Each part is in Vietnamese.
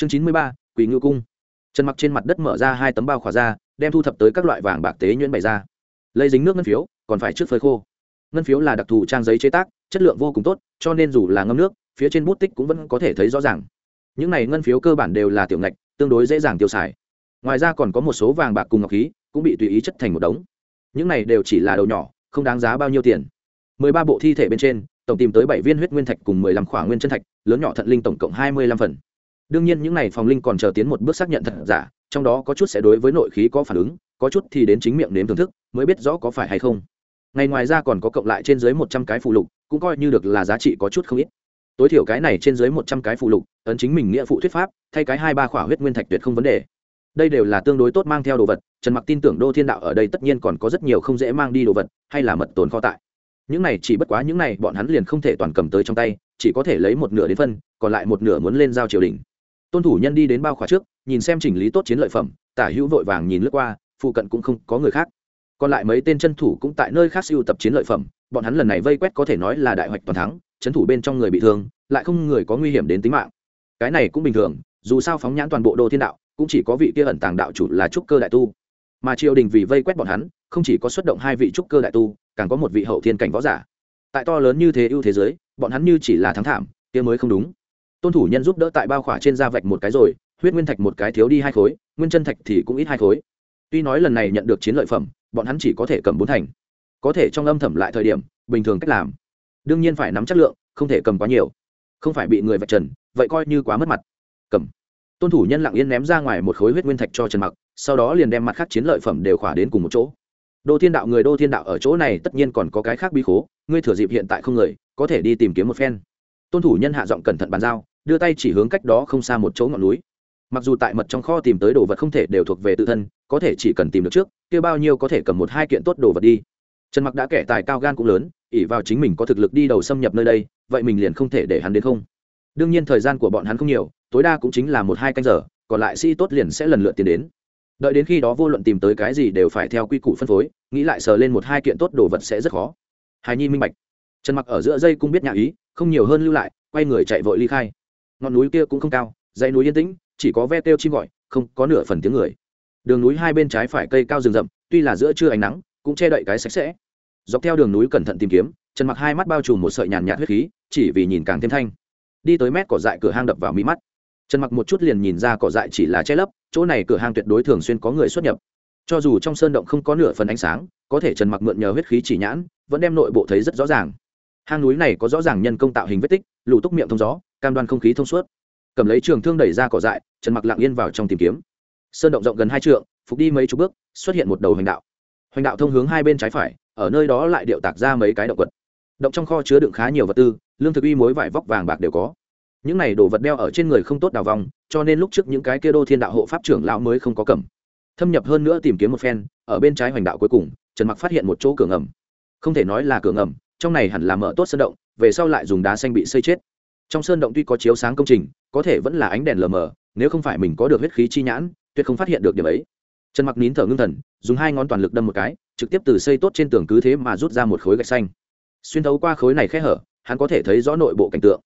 chương chín mươi ba quỳ ngưu cung. Trần mặc trên mặt đất mở ra hai tấm bao khỏa ra, đem thu thập tới các loại vàng bạc tế nhuyễn bày ra. Lấy dính nước ngân phiếu, còn phải trước phơi khô. Ngân phiếu là đặc thù trang giấy chế tác, chất lượng vô cùng tốt, cho nên dù là ngâm nước, phía trên bút tích cũng vẫn có thể thấy rõ ràng. Những này ngân phiếu cơ bản đều là tiểu ngạch, tương đối dễ dàng tiêu xài. Ngoài ra còn có một số vàng bạc cùng ngọc khí, cũng bị tùy ý chất thành một đống. Những này đều chỉ là đầu nhỏ, không đáng giá bao nhiêu tiền. Mười ba bộ thi thể bên trên, tổng tìm tới bảy viên huyết nguyên thạch cùng mười lăm khỏa nguyên chân thạch, lớn nhỏ thận linh tổng cộng hai mươi lăm phần đương nhiên những này phòng linh còn chờ tiến một bước xác nhận thật giả, trong đó có chút sẽ đối với nội khí có phản ứng, có chút thì đến chính miệng nếm thưởng thức, mới biết rõ có phải hay không. Ngày ngoài ra còn có cộng lại trên dưới một trăm cái phụ lục, cũng coi như được là giá trị có chút không ít. Tối thiểu cái này trên dưới một trăm cái phụ lục, ấn chính mình nghĩa phụ thuyết pháp, thay cái hai ba khỏa huyết nguyên thạch tuyệt không vấn đề. Đây đều là tương đối tốt mang theo đồ vật, trần mặc tin tưởng đô thiên đạo ở đây tất nhiên còn có rất nhiều không dễ mang đi đồ vật, hay là mật tồn kho tại. Những này chỉ bất quá những này, bọn hắn liền không thể toàn cầm tới trong tay, chỉ có thể lấy một nửa đến phân, còn lại một nửa muốn lên giao triều đình tôn thủ nhân đi đến bao khóa trước, nhìn xem chỉnh lý tốt chiến lợi phẩm, tả hữu vội vàng nhìn lướt qua, phụ cận cũng không có người khác. Còn lại mấy tên chân thủ cũng tại nơi khác siêu tập chiến lợi phẩm, bọn hắn lần này vây quét có thể nói là đại hoạch toàn thắng, chân thủ bên trong người bị thương, lại không người có nguy hiểm đến tính mạng. Cái này cũng bình thường, dù sao phóng nhãn toàn bộ đô thiên đạo, cũng chỉ có vị kia ẩn tàng đạo chủ là trúc cơ đại tu. Mà triều đình vì vây quét bọn hắn, không chỉ có xuất động hai vị trúc cơ đại tu, càng có một vị hậu thiên cảnh võ giả. Tại to lớn như thế ưu thế giới, bọn hắn như chỉ là thắng thảm, kia mới không đúng tôn thủ nhân giúp đỡ tại bao khỏa trên da vạch một cái rồi, huyết nguyên thạch một cái thiếu đi hai khối, nguyên chân thạch thì cũng ít hai khối. Tuy nói lần này nhận được chiến lợi phẩm, bọn hắn chỉ có thể cầm bốn thành. Có thể trong âm thầm lại thời điểm, bình thường cách làm. Đương nhiên phải nắm chất lượng, không thể cầm quá nhiều. Không phải bị người vạch trần, vậy coi như quá mất mặt. Cầm. Tôn thủ nhân lặng yên ném ra ngoài một khối huyết nguyên thạch cho trần mặc, sau đó liền đem mặt khác chiến lợi phẩm đều khỏa đến cùng một chỗ. Đô thiên đạo, người đô thiên đạo ở chỗ này tất nhiên còn có cái khác bí khố, ngươi thừa dịp hiện tại không người, có thể đi tìm kiếm một phen. Tôn thủ nhân hạ giọng cẩn thận bàn giao đưa tay chỉ hướng cách đó không xa một chỗ ngọn núi. Mặc dù tại mật trong kho tìm tới đồ vật không thể đều thuộc về tự thân, có thể chỉ cần tìm được trước, kia bao nhiêu có thể cầm một hai kiện tốt đồ vật đi. Trần mặc đã kẻ tài cao gan cũng lớn ỉ vào chính mình có thực lực đi đầu xâm nhập nơi đây, vậy mình liền không thể để hắn đến không. Đương nhiên thời gian của bọn hắn không nhiều, tối đa cũng chính là một hai canh giờ, còn lại sĩ tốt liền sẽ lần lượt tiến đến. Đợi đến khi đó vô luận tìm tới cái gì đều phải theo quy củ phân phối, nghĩ lại sờ lên một hai kiện tốt đồ vật sẽ rất khó. Hài nhi minh bạch. Trần mặc ở giữa dây cũng biết nhà ý, không nhiều hơn lưu lại, quay người chạy vội ly khai ngọn núi kia cũng không cao, dãy núi yên tĩnh, chỉ có ve kêu chim gọi, không có nửa phần tiếng người. Đường núi hai bên trái phải cây cao rừng rậm, tuy là giữa trưa ánh nắng, cũng che đậy cái sạch sẽ. Dọc theo đường núi cẩn thận tìm kiếm, trần mặc hai mắt bao trùm một sợi nhàn nhạt huyết khí, chỉ vì nhìn càng thêm thanh. Đi tới mét cỏ dại cửa hang đập vào mỹ mắt. Trần mặc một chút liền nhìn ra cỏ dại chỉ là che lấp, chỗ này cửa hang tuyệt đối thường xuyên có người xuất nhập. Cho dù trong sơn động không có nửa phần ánh sáng, có thể trần mặc mượn nhờ huyết khí chỉ nhãn, vẫn đem nội bộ thấy rất rõ ràng. Hang núi này có rõ ràng nhân công tạo hình vết tích lụ túc miệng thông gió cam đoan không khí thông suốt. Cầm lấy trường thương đẩy ra cỏ dại, trần mặc lặng yên vào trong tìm kiếm. Sơn động rộng gần hai trượng, phục đi mấy chục bước, xuất hiện một đầu hoành đạo. Hoành đạo thông hướng hai bên trái phải, ở nơi đó lại điệu tạc ra mấy cái động quật. động trong kho chứa đựng khá nhiều vật tư, lương thực uy mối vải vóc vàng bạc đều có. Những này đồ vật đeo ở trên người không tốt đào vòng, cho nên lúc trước những cái kia đô thiên đạo hộ pháp trưởng lão mới không có cầm. Thâm nhập hơn nữa tìm kiếm một phen, ở bên trái hoành đạo cuối cùng, trần mặc phát hiện một chỗ cửa ngầm. Không thể nói là cửa ngầm, trong này hẳn là mở tốt sơn động, về sau lại dùng đá xanh bị xây chết trong sơn động tuy có chiếu sáng công trình, có thể vẫn là ánh đèn lờ mờ, nếu không phải mình có được huyết khí chi nhãn, tuyệt không phát hiện được điểm ấy. Trần mặc nín thở ngưng thần, dùng hai ngón toàn lực đâm một cái, trực tiếp từ xây tốt trên tường cứ thế mà rút ra một khối gạch xanh. Xuyên thấu qua khối này khẽ hở, hắn có thể thấy rõ nội bộ cảnh tượng.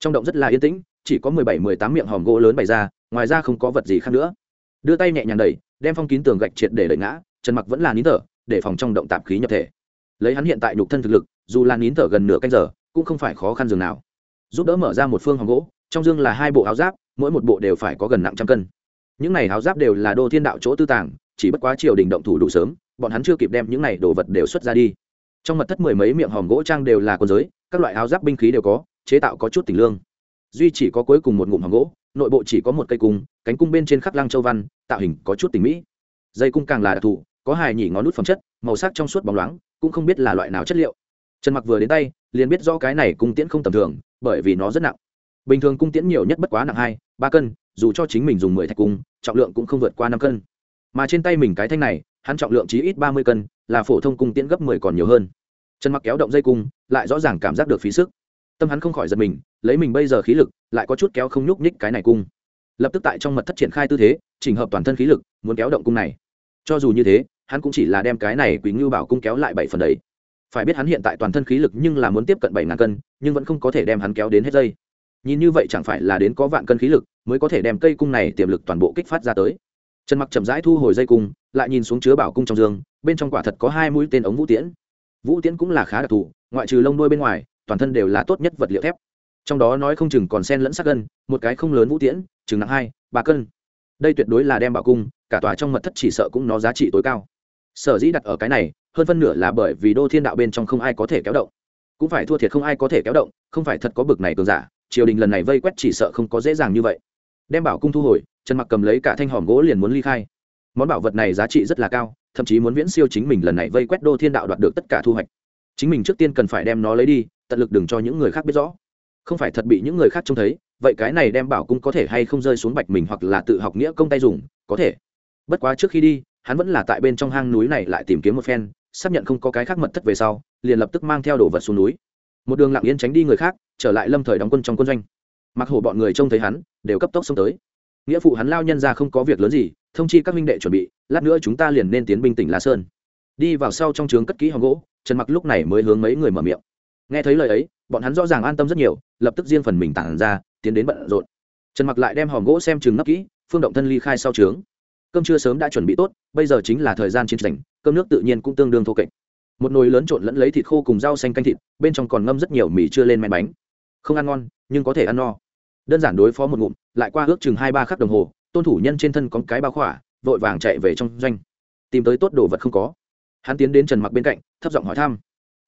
Trong động rất là yên tĩnh, chỉ có mười bảy, mười tám miệng hòm gỗ lớn bày ra, ngoài ra không có vật gì khác nữa. Đưa tay nhẹ nhàng đẩy, đem phong kín tường gạch triệt để đẩy ngã, trần mặc vẫn là nín thở, để phòng trong động tạp khí nhập thể. Lấy hắn hiện tại nhục thân thực lực, dù là nín thở gần nửa canh giờ, cũng không phải khó khăn dường nào giúp đỡ mở ra một phương hòm gỗ, trong dương là hai bộ áo giáp, mỗi một bộ đều phải có gần nặng trăm cân. Những này áo giáp đều là đô thiên đạo chỗ tư tàng, chỉ bất quá triều đình động thủ đủ sớm, bọn hắn chưa kịp đem những này đồ vật đều xuất ra đi. Trong mật thất mười mấy miệng hòm gỗ trang đều là quân giới, các loại áo giáp binh khí đều có, chế tạo có chút tình lương. Duy chỉ có cuối cùng một ngụm hòm gỗ, nội bộ chỉ có một cây cung, cánh cung bên trên khắc lăng châu văn, tạo hình có chút tình mỹ. Dây cung càng là đặc thù, có hài nhỉ ngón nút phẩm chất, màu sắc trong suốt bóng loáng, cũng không biết là loại nào chất liệu. Trần mặc vừa đến tay, liền biết do cái này cung tiễn không tầm thường bởi vì nó rất nặng. Bình thường cung tiễn nhiều nhất bất quá nặng hai, ba cân, dù cho chính mình dùng mười thạch cung, trọng lượng cũng không vượt qua năm cân. Mà trên tay mình cái thanh này, hắn trọng lượng chí ít ba mươi cân, là phổ thông cung tiễn gấp mười còn nhiều hơn. Trần mặc kéo động dây cung, lại rõ ràng cảm giác được phí sức. Tâm hắn không khỏi giật mình, lấy mình bây giờ khí lực, lại có chút kéo không nhúc nhích cái này cung. Lập tức tại trong mật thất triển khai tư thế, chỉnh hợp toàn thân khí lực, muốn kéo động cung này. Cho dù như thế, hắn cũng chỉ là đem cái này quý ngưu bảo cung kéo lại bảy phần đấy phải biết hắn hiện tại toàn thân khí lực nhưng là muốn tiếp cận bảy ngàn cân, nhưng vẫn không có thể đem hắn kéo đến hết dây nhìn như vậy chẳng phải là đến có vạn cân khí lực mới có thể đem cây cung này tiềm lực toàn bộ kích phát ra tới. Trần mặc chậm rãi thu hồi dây cung, lại nhìn xuống chứa bảo cung trong giường bên trong quả thật có hai mũi tên ống vũ tiễn. Vũ tiễn cũng là khá đặc thù, ngoại trừ lông đuôi bên ngoài, toàn thân đều là tốt nhất vật liệu thép. Trong đó nói không chừng còn sen lẫn sắc gân, một cái không lớn vũ tiễn, chừng nặng hai, ba cân. Đây tuyệt đối là đem bảo cung, cả tòa trong mật thất chỉ sợ cũng nó giá trị tối cao. Sở dĩ đặt ở cái này hơn phân nửa là bởi vì đô thiên đạo bên trong không ai có thể kéo động. Cũng phải thua thiệt không ai có thể kéo động, không phải thật có bực này cường giả, triều đình lần này vây quét chỉ sợ không có dễ dàng như vậy. Đem bảo cung thu hồi, trần mặc cầm lấy cả thanh hòm gỗ liền muốn ly khai. Món bảo vật này giá trị rất là cao, thậm chí muốn viễn siêu chính mình lần này vây quét đô thiên đạo đoạt được tất cả thu hoạch. Chính mình trước tiên cần phải đem nó lấy đi, tận lực đừng cho những người khác biết rõ. Không phải thật bị những người khác trông thấy, vậy cái này đem bảo cung có thể hay không rơi xuống bạch mình hoặc là tự học nghĩa công tay dùng, có thể. Bất quá trước khi đi, hắn vẫn là tại bên trong hang núi này lại tìm kiếm một phen xác nhận không có cái khác mật thất về sau, liền lập tức mang theo đồ vật xuống núi. Một đường lặng yên tránh đi người khác, trở lại lâm thời đóng quân trong quân doanh. Mặc hổ bọn người trông thấy hắn, đều cấp tốc xông tới. Nghĩa phụ hắn lao nhân ra không có việc lớn gì, thông chi các minh đệ chuẩn bị, lát nữa chúng ta liền nên tiến binh tỉnh la sơn. Đi vào sau trong trướng cất kỹ hòm gỗ, trần mặc lúc này mới hướng mấy người mở miệng. Nghe thấy lời ấy, bọn hắn rõ ràng an tâm rất nhiều, lập tức riêng phần mình tản ra, tiến đến bận rộn. Trần mặc lại đem hòm gỗ xem chừng nắp kỹ, phương động thân ly khai sau trướng. Cơm trưa sớm đã chuẩn bị tốt, bây giờ chính là thời gian chiến tranh cơm nước tự nhiên cũng tương đương thô kệch. Một nồi lớn trộn lẫn lấy thịt khô cùng rau xanh canh thịt, bên trong còn ngâm rất nhiều mì chưa lên men bánh. Không ăn ngon, nhưng có thể ăn no. Đơn giản đối phó một ngụm, lại qua ước chừng hai ba khắc đồng hồ, tôn thủ nhân trên thân có cái bao khỏa, vội vàng chạy về trong doanh. Tìm tới tốt đồ vật không có. Hắn tiến đến trần mặc bên cạnh, thấp giọng hỏi thăm.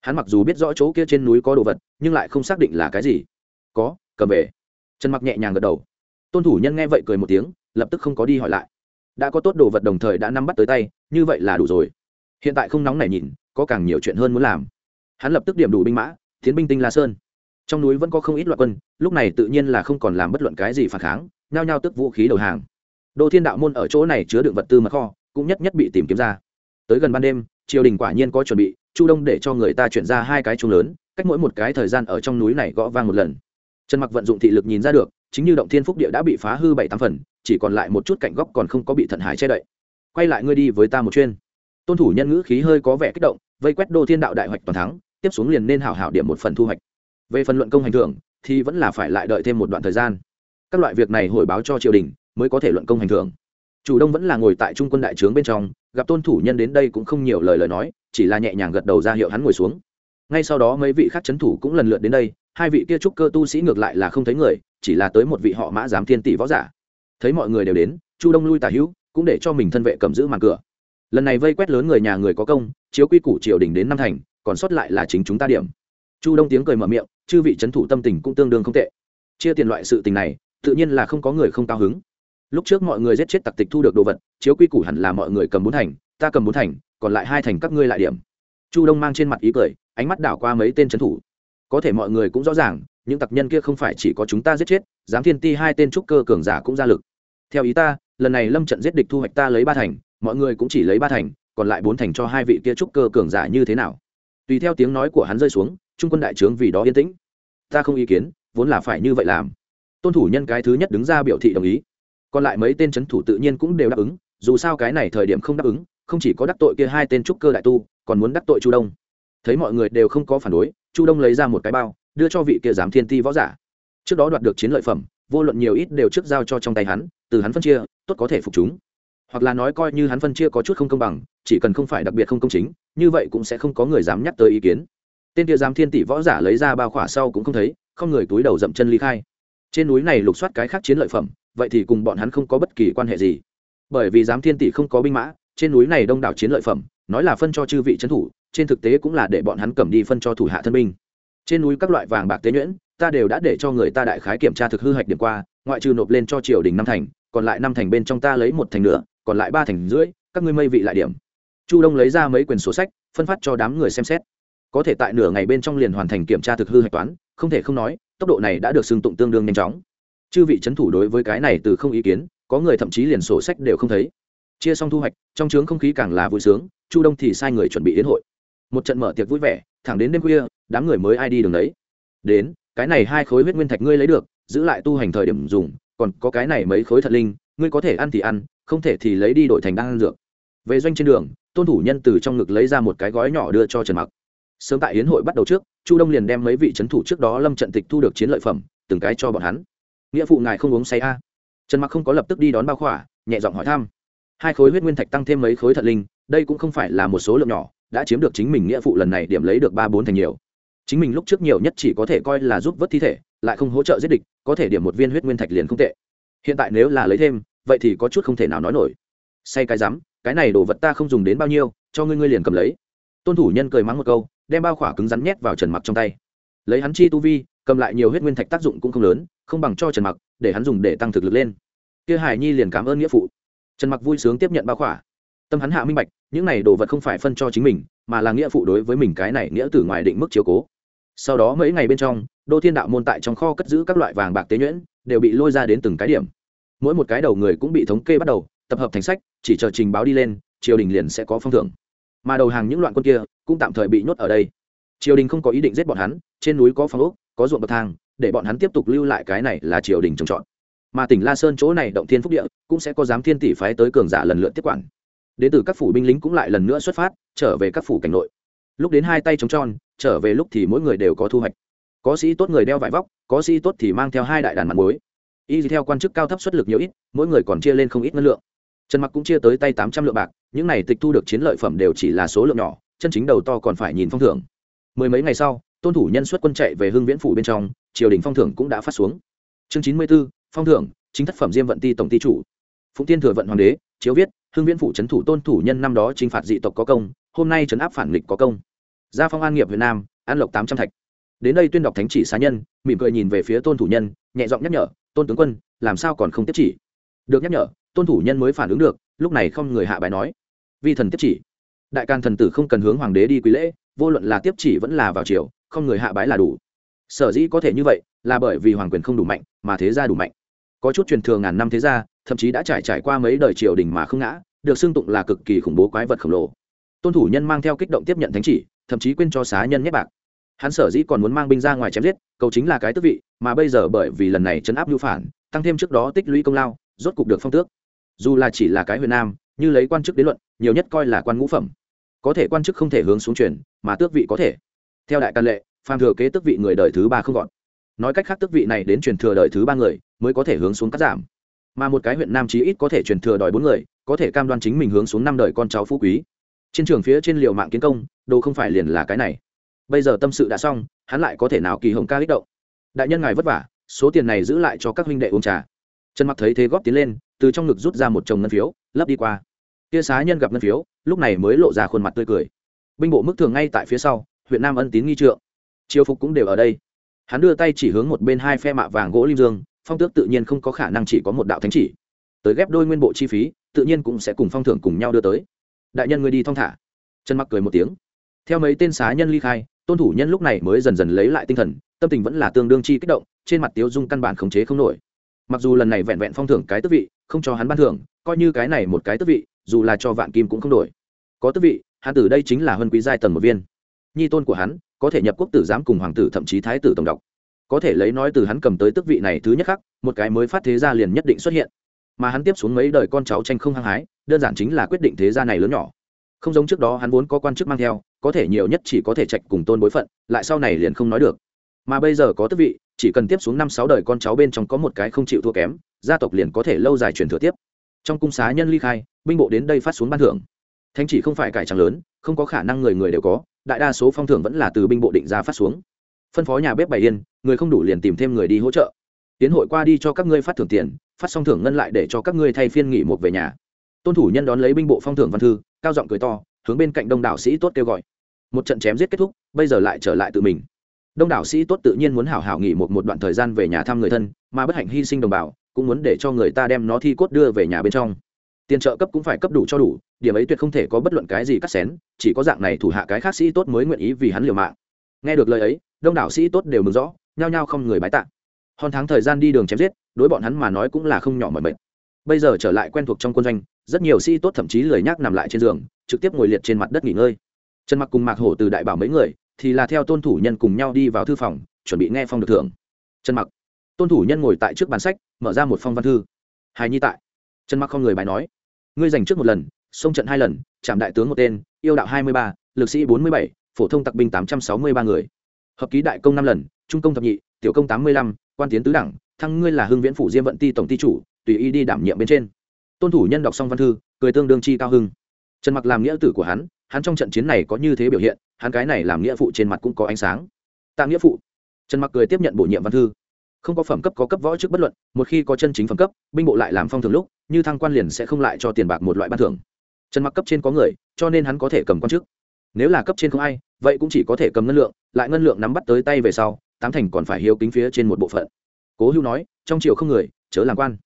Hắn mặc dù biết rõ chỗ kia trên núi có đồ vật, nhưng lại không xác định là cái gì. Có, cầm về. Trần mặc nhẹ nhàng gật đầu. Tôn thủ nhân nghe vậy cười một tiếng, lập tức không có đi hỏi lại. Đã có tốt đồ vật đồng thời đã nắm bắt tới tay, như vậy là đủ rồi hiện tại không nóng này nhìn, có càng nhiều chuyện hơn muốn làm. Hắn lập tức điểm đủ binh mã, tiến binh tinh la sơn. Trong núi vẫn có không ít loại quân, lúc này tự nhiên là không còn làm bất luận cái gì phản kháng, nhao nhao tức vũ khí đầu hàng. Đô thiên đạo môn ở chỗ này chứa đựng vật tư mật kho, cũng nhất nhất bị tìm kiếm ra. Tới gần ban đêm, triều đình quả nhiên có chuẩn bị, chu đông để cho người ta chuyển ra hai cái chung lớn, cách mỗi một cái thời gian ở trong núi này gõ vang một lần. Trần mặc vận dụng thị lực nhìn ra được, chính như động thiên phúc địa đã bị phá hư bảy tám phần, chỉ còn lại một chút cạnh góc còn không có bị thận hải che đậy. Quay lại ngươi đi với ta một chuyên tôn thủ nhân ngữ khí hơi có vẻ kích động, vây quét đô thiên đạo đại hoạch toàn thắng, tiếp xuống liền nên hảo hảo điểm một phần thu hoạch. Về phần luận công hành thưởng, thì vẫn là phải lại đợi thêm một đoạn thời gian. Các loại việc này hồi báo cho triều đình, mới có thể luận công hành thưởng. Chủ đông vẫn là ngồi tại trung quân đại trướng bên trong, gặp tôn thủ nhân đến đây cũng không nhiều lời lời nói, chỉ là nhẹ nhàng gật đầu ra hiệu hắn ngồi xuống. Ngay sau đó mấy vị khác c thủ cũng lần lượt đến đây, hai vị kia trúc cơ tu sĩ ngược lại là không thấy người, chỉ là tới một vị họ mã giám thiên tỷ võ giả. Thấy mọi người đều đến, chu đông lui tả hữu, cũng để cho mình thân vệ cầm giữ màn cửa lần này vây quét lớn người nhà người có công, chiếu quy củ triều đình đến năm thành, còn sót lại là chính chúng ta điểm. Chu đông tiếng cười mở miệng, chư vị c thủ tâm tình cũng tương đương không tệ. Chia tiền loại sự tình này, tự nhiên là không có người không cao hứng. Lúc trước mọi người giết chết tặc tịch thu được đồ vật, chiếu quy củ hẳn là mọi người cầm bốn thành, ta cầm bốn thành, còn lại hai thành các ngươi lại điểm. Chu đông mang trên mặt ý cười, ánh mắt đảo qua mấy tên trấn thủ. Có thể mọi người cũng rõ ràng, những tặc nhân kia không phải chỉ có chúng ta giết chết giám thiên ti hai tên trúc cơ cường giả cũng ra lực. Theo ý ta, lần này lâm trận giết địch thu hoạch ta lấy ba thành mọi người cũng chỉ lấy ba thành, còn lại bốn thành cho hai vị kia trúc cơ cường giả như thế nào? Tùy theo tiếng nói của hắn rơi xuống, trung quân đại trướng vì đó yên tĩnh. Ta không ý kiến, vốn là phải như vậy làm. Tôn thủ nhân cái thứ nhất đứng ra biểu thị đồng ý. Còn lại mấy tên c h ấ n thủ tự nhiên cũng đều đáp ứng, dù sao cái này thời điểm không đáp ứng, không chỉ có đắc tội kia hai tên trúc cơ đại tu, còn muốn đắc tội chu đông. Thấy mọi người đều không có phản đối, chu đông lấy ra một cái bao, đưa cho vị kia giám thiên ti võ giả. Trước đó đoạt được chiến lợi phẩm, vô luận nhiều ít đều trước giao cho trong tay hắn, từ hắn phân chia, tốt có thể phục chúng hoặc là nói coi như hắn phân chia có chút không công bằng, chỉ cần không phải đặc biệt không công chính, như vậy cũng sẽ không có người dám nhắc tới ý kiến. Tên kia giám thiên tỷ võ giả lấy ra bao khỏa sau cũng không thấy, không người túi đầu dậm chân ly khai. Trên núi này lục soát cái khác chiến lợi phẩm, vậy thì cùng bọn hắn không có bất kỳ quan hệ gì. Bởi vì giám thiên tỷ không có binh mã, trên núi này đông đảo chiến lợi phẩm, nói là phân cho chư vị trấn thủ, trên thực tế cũng là để bọn hắn cầm đi phân cho thủ hạ thân binh. Trên núi các loại vàng bạc tế nhuyễn, ta đều đã để cho người ta đại khái kiểm tra thực hư hạch điểm qua, ngoại trừ nộp lên cho triều đình năm thành, còn lại năm thành bên trong ta lấy một thành nữa còn lại ba thành rưỡi, các ngươi mây vị lại điểm. Chu đông lấy ra mấy quyền sổ sách, phân phát cho đám người xem xét. Có thể tại nửa ngày bên trong liền hoàn thành kiểm tra thực hư hạch toán, không thể không nói, tốc độ này đã được xưng tụng tương đương nhanh chóng. Chư vị c thủ đối với cái này từ không ý kiến, có người thậm chí liền sổ sách đều không thấy. Chia xong thu hoạch, trong trướng không khí càng là vui sướng, chu đông thì sai người chuẩn bị đến hội. Một trận mở tiệc vui vẻ, thẳng đến đêm khuya, đám người mới ai đi đường đấy đến, cái này hai khối huyết nguyên thạch ngươi lấy được, giữ lại tu hành thời điểm dùng, còn có cái này mấy khối thật linh ngươi có thể ăn thì ăn, không thể thì lấy đi đổi thành đan dược. Về doanh trên đường, tôn thủ nhân từ trong ngực lấy ra một cái gói nhỏ đưa cho trần mặc. Sớm tại hiến hội bắt đầu trước, chu đông liền đem mấy vị trấn thủ trước đó lâm trận tịch thu được chiến lợi phẩm, từng cái cho bọn hắn. Nghĩa phụ ngài không uống say a? Trần mặc không có lập tức đi đón bao khỏa, nhẹ giọng hỏi thăm. Hai khối huyết nguyên thạch tăng thêm mấy khối thật linh, đây cũng không phải là một số lượng nhỏ, đã chiếm được chính mình nghĩa phụ lần này điểm lấy được ba bốn thành nhiều. Chính mình lúc trước nhiều nhất chỉ có thể coi là giúp vớt thi thể, lại không hỗ trợ giết địch, có thể điểm một viên huyết nguyên thạch liền không tệ hiện tại nếu là lấy thêm, vậy thì có chút không thể nào nói nổi. Say cái rắm, cái này đồ vật ta không dùng đến bao nhiêu, cho ngươi ngươi liền cầm lấy. Tôn thủ nhân cười mắng một câu, đem bao khỏa cứng rắn nhét vào trần mặc trong tay. Lấy hắn chi tu vi, cầm lại nhiều huyết nguyên thạch tác dụng cũng không lớn, không bằng cho trần mặc, để hắn dùng để tăng thực lực lên. Kia hải nhi liền cảm ơn nghĩa phụ. Trần mặc vui sướng tiếp nhận bao khỏa. Tâm hắn hạ minh bạch, những này đồ vật không phải phân cho chính mình, mà là nghĩa phụ đối với mình cái này nghĩa từ ngoài định mức chiếu cố. Sau đó mấy ngày bên trong, đô thiên đạo môn tại trong kho cất giữ các loại vàng bạc tế nhuyễn đều bị lôi ra đến từng cái điểm. Mỗi một cái đầu người cũng bị thống kê bắt đầu, tập hợp thành sách, chỉ chờ trình báo đi lên, triều đình liền sẽ có phong thưởng. Mà đầu hàng những loạn quân kia cũng tạm thời bị nhốt ở đây. Triều đình không có ý định giết bọn hắn, trên núi có phong ốc, có ruộng bậc thang, để bọn hắn tiếp tục lưu lại cái này là triều đình trồng trọt. Mà tỉnh la sơn chỗ này động thiên phúc địa cũng sẽ có giám thiên tỷ phái tới cường giả lần lượt tiếp quản. Đến từ các phủ binh lính cũng lại lần nữa xuất phát, trở về các phủ cảnh nội. Lúc đến hai tay trống tròn, trở về lúc thì mỗi người đều có thu hoạch có sĩ tốt người đeo vải vóc, có sĩ tốt thì mang theo hai đại đàn mặt muối. Y theo quan chức cao thấp xuất lực nhiều ít, mỗi người còn chia lên không ít ngân lượng. Trần mặc cũng chia tới tay tám trăm lượng bạc, những này tịch thu được chiến lợi phẩm đều chỉ là số lượng nhỏ, chân chính đầu to còn phải nhìn phong thưởng. Mười mấy ngày sau, tôn thủ nhân xuất quân chạy về hưng viễn phủ bên trong, triều đình phong thưởng cũng đã phát xuống. Chương chín mươi b ố phong thưởng, chính thất phẩm diêm vận ti tổng ty chủ. Phụng tiên thừa vận hoàng đế, chiếu viết, hưng viễn phủ trấn thủ tôn thủ nhân năm đó t r i n h phạt dị tộc có công, hôm nay trấn áp phản nghịch có công. Gia phong an nghiệp việt nam, an lộc tám trăm thạch đến đây tuyên đọc thánh chỉ xá nhân, mỉm cười nhìn về phía tôn thủ nhân, nhẹ giọng nhắc nhở, tôn tướng quân, làm sao còn không tiếp chỉ? Được nhắc nhở, tôn thủ nhân mới phản ứng được, lúc này không người hạ bài nói, vi thần tiếp chỉ. Đại can thần tử không cần hướng hoàng đế đi quý lễ, vô luận là tiếp chỉ vẫn là vào triều, không người hạ bái là đủ. Sở dĩ có thể như vậy, là bởi vì hoàng quyền không đủ mạnh, mà thế gia đủ mạnh. Có chút truyền thừa ngàn năm thế gia, thậm chí đã trải trải qua mấy đời triều đình mà không ngã, được xưng tụng là cực kỳ khủng bố quái vật khổng lồ. Tôn thủ nhân mang theo kích động tiếp nhận thánh chỉ, thậm chí quên cho xá nhân nhét bạc hắn sở dĩ còn muốn mang binh ra ngoài chém giết, cầu chính là cái tước vị, mà bây giờ bởi vì lần này chấn áp lưu phản, tăng thêm trước đó tích lũy công lao, rốt cục được phong tước. Dù là chỉ là cái huyền nam, như lấy quan chức đến luận, nhiều nhất coi là quan ngũ phẩm. Có thể quan chức không thể hướng xuống truyền, mà tước vị có thể. Theo đại can lệ, phàm thừa kế tước vị người đời thứ ba không gọn. Nói cách khác tước vị này đến truyền thừa đời thứ ba người, mới có thể hướng xuống cắt giảm. Mà một cái huyện nam chí ít có thể truyền thừa đòi bốn người, có thể cam đoan chính mình hướng xuống năm đời con cháu phú quý. Trên trường phía trên liều mạng kiến công, đồ không phải liền là cái này bây giờ tâm sự đã xong, hắn lại có thể nào kỳ hồng ca kích động? Đại nhân ngài vất vả, số tiền này giữ lại cho các huynh đệ uống trà. Trần mặc thấy thế góp tiến lên, từ trong ngực rút ra một chồng ngân phiếu, lấp đi qua. Tia xá nhân gặp ngân phiếu, lúc này mới lộ ra khuôn mặt tươi cười. Binh bộ mức thường ngay tại phía sau, huyện nam ân tín nghi trượng. Chiêu phục cũng đều ở đây. Hắn đưa tay chỉ hướng một bên hai phe mạ vàng gỗ lim dương, phong tước tự nhiên không có khả năng chỉ có một đạo thánh chỉ. Tới ghép đôi nguyên bộ chi phí, tự nhiên cũng sẽ cùng phong thưởng cùng nhau đưa tới. Đại nhân người đi thong thả. Chân mặc cười một tiếng. Theo mấy tên xá nhân ly khai tôn thủ nhân lúc này mới dần dần lấy lại tinh thần, tâm tình vẫn là tương đương chi kích động, trên mặt tiếu dung căn bản khống chế không nổi. Mặc dù lần này vẹn vẹn phong thưởng cái tước vị, không cho hắn ban thưởng, coi như cái này một cái tước vị, dù là cho vạn kim cũng không đổi. Có tước vị, hắn từ đây chính là huân quý giai tầng một viên. Nhi tôn của hắn, có thể nhập quốc tử giám cùng hoàng tử thậm chí thái tử tổng độc. Có thể lấy nói từ hắn cầm tới tước vị này thứ nhất khắc, một cái mới phát thế gia liền nhất định xuất hiện. Mà hắn tiếp xuống mấy đời con cháu tranh không hăng hái, đơn giản chính là quyết định thế gia này lớn nhỏ. Không giống trước đó hắn vốn có quan chức mang theo có thể nhiều nhất chỉ có thể trạch cùng tôn bối phận, lại sau này liền không nói được. Mà bây giờ có tước vị, chỉ cần tiếp xuống năm sáu đời con cháu bên trong có một cái không chịu thua kém, gia tộc liền có thể lâu dài truyền thừa tiếp. Trong cung xá nhân ly khai, binh bộ đến đây phát xuống ban thưởng. Thánh chỉ không phải cải trang lớn, không có khả năng người người đều có, đại đa số phong thưởng vẫn là từ binh bộ định ra phát xuống. Phân phó nhà bếp bày yên, người không đủ liền tìm thêm người đi hỗ trợ. Tiến hội qua đi cho các ngươi phát thưởng tiền, phát xong thưởng ngân lại để cho các ngươi thay phiên nghỉ một về nhà. Tôn thủ nhân đón lấy binh bộ phong thưởng văn thư, cao giọng cười to hướng bên cạnh đông đảo sĩ tốt kêu gọi. Một trận chém giết kết thúc, bây giờ lại trở lại tự mình. Đông đảo sĩ tốt tự nhiên muốn hảo hảo nghỉ một một đoạn thời gian về nhà thăm người thân, mà bất hạnh hy sinh đồng bào, cũng muốn để cho người ta đem nó thi cốt đưa về nhà bên trong. Tiền trợ cấp cũng phải cấp đủ cho đủ, điểm ấy tuyệt không thể có bất luận cái gì cắt xén, chỉ có dạng này thủ hạ cái khác sĩ tốt mới nguyện ý vì hắn liều mạng. Nghe được lời ấy, đông đảo sĩ tốt đều mừng rõ, nhao nhao không người bái tạ. Hòn tháng thời gian đi đường chém giết, đối bọn hắn mà nói cũng là không nhỏ mọi mệt. Bây giờ trở lại quen thuộc trong quân doanh, rất nhiều sĩ tốt thậm chí lười nhác nằm lại trên giường trực tiếp ngồi liệt trên mặt đất nghỉ ngơi. Trần mặc cùng mạc hổ từ đại bảo mấy người thì là theo tôn thủ nhân cùng nhau đi vào thư phòng, chuẩn bị nghe phong được thưởng. Trần mặc, tôn thủ nhân ngồi tại trước bàn sách, mở ra một phong văn thư. Hài nhi tại. Trần mặc không người bài nói, ngươi giành trước một lần, xông trận hai lần, chạm đại tướng một tên, yêu đạo hai mươi ba, lực sĩ bốn mươi bảy, phổ thông tặc binh tám trăm sáu mươi ba người. Hợp ký đại công năm lần, trung công thập nhị, tiểu công tám mươi lăm, quan tiến tứ đẳng, thăng ngươi là hưng viễn phủ diêm vận ti tổng ty chủ, tùy ý đi đảm nhiệm bên trên. Tôn thủ nhân đọc xong văn thư, cười tương đương chi cao hưng trần mặc làm nghĩa tử của hắn hắn trong trận chiến này có như thế biểu hiện, hắn cái này làm nghĩa phụ trên mặt cũng có ánh sáng. Tạ nghĩa phụ. Trần mặc cười tiếp nhận bổ nhiệm văn thư. Không có phẩm cấp có cấp võ chức bất luận, một khi có chân chính phẩm cấp, binh bộ lại làm phong thường lúc, như thăng quan liền sẽ không lại cho tiền bạc một loại ban thưởng. Trần mặc cấp trên có người, cho nên hắn có thể cầm quan chức. Nếu là cấp trên không ai, vậy cũng chỉ có thể cầm ngân lượng, lại ngân lượng nắm bắt tới tay về sau, tám thành còn phải hiếu kính phía trên một bộ phận. Cố hữu nói, trong triều không người, chớ làm quan.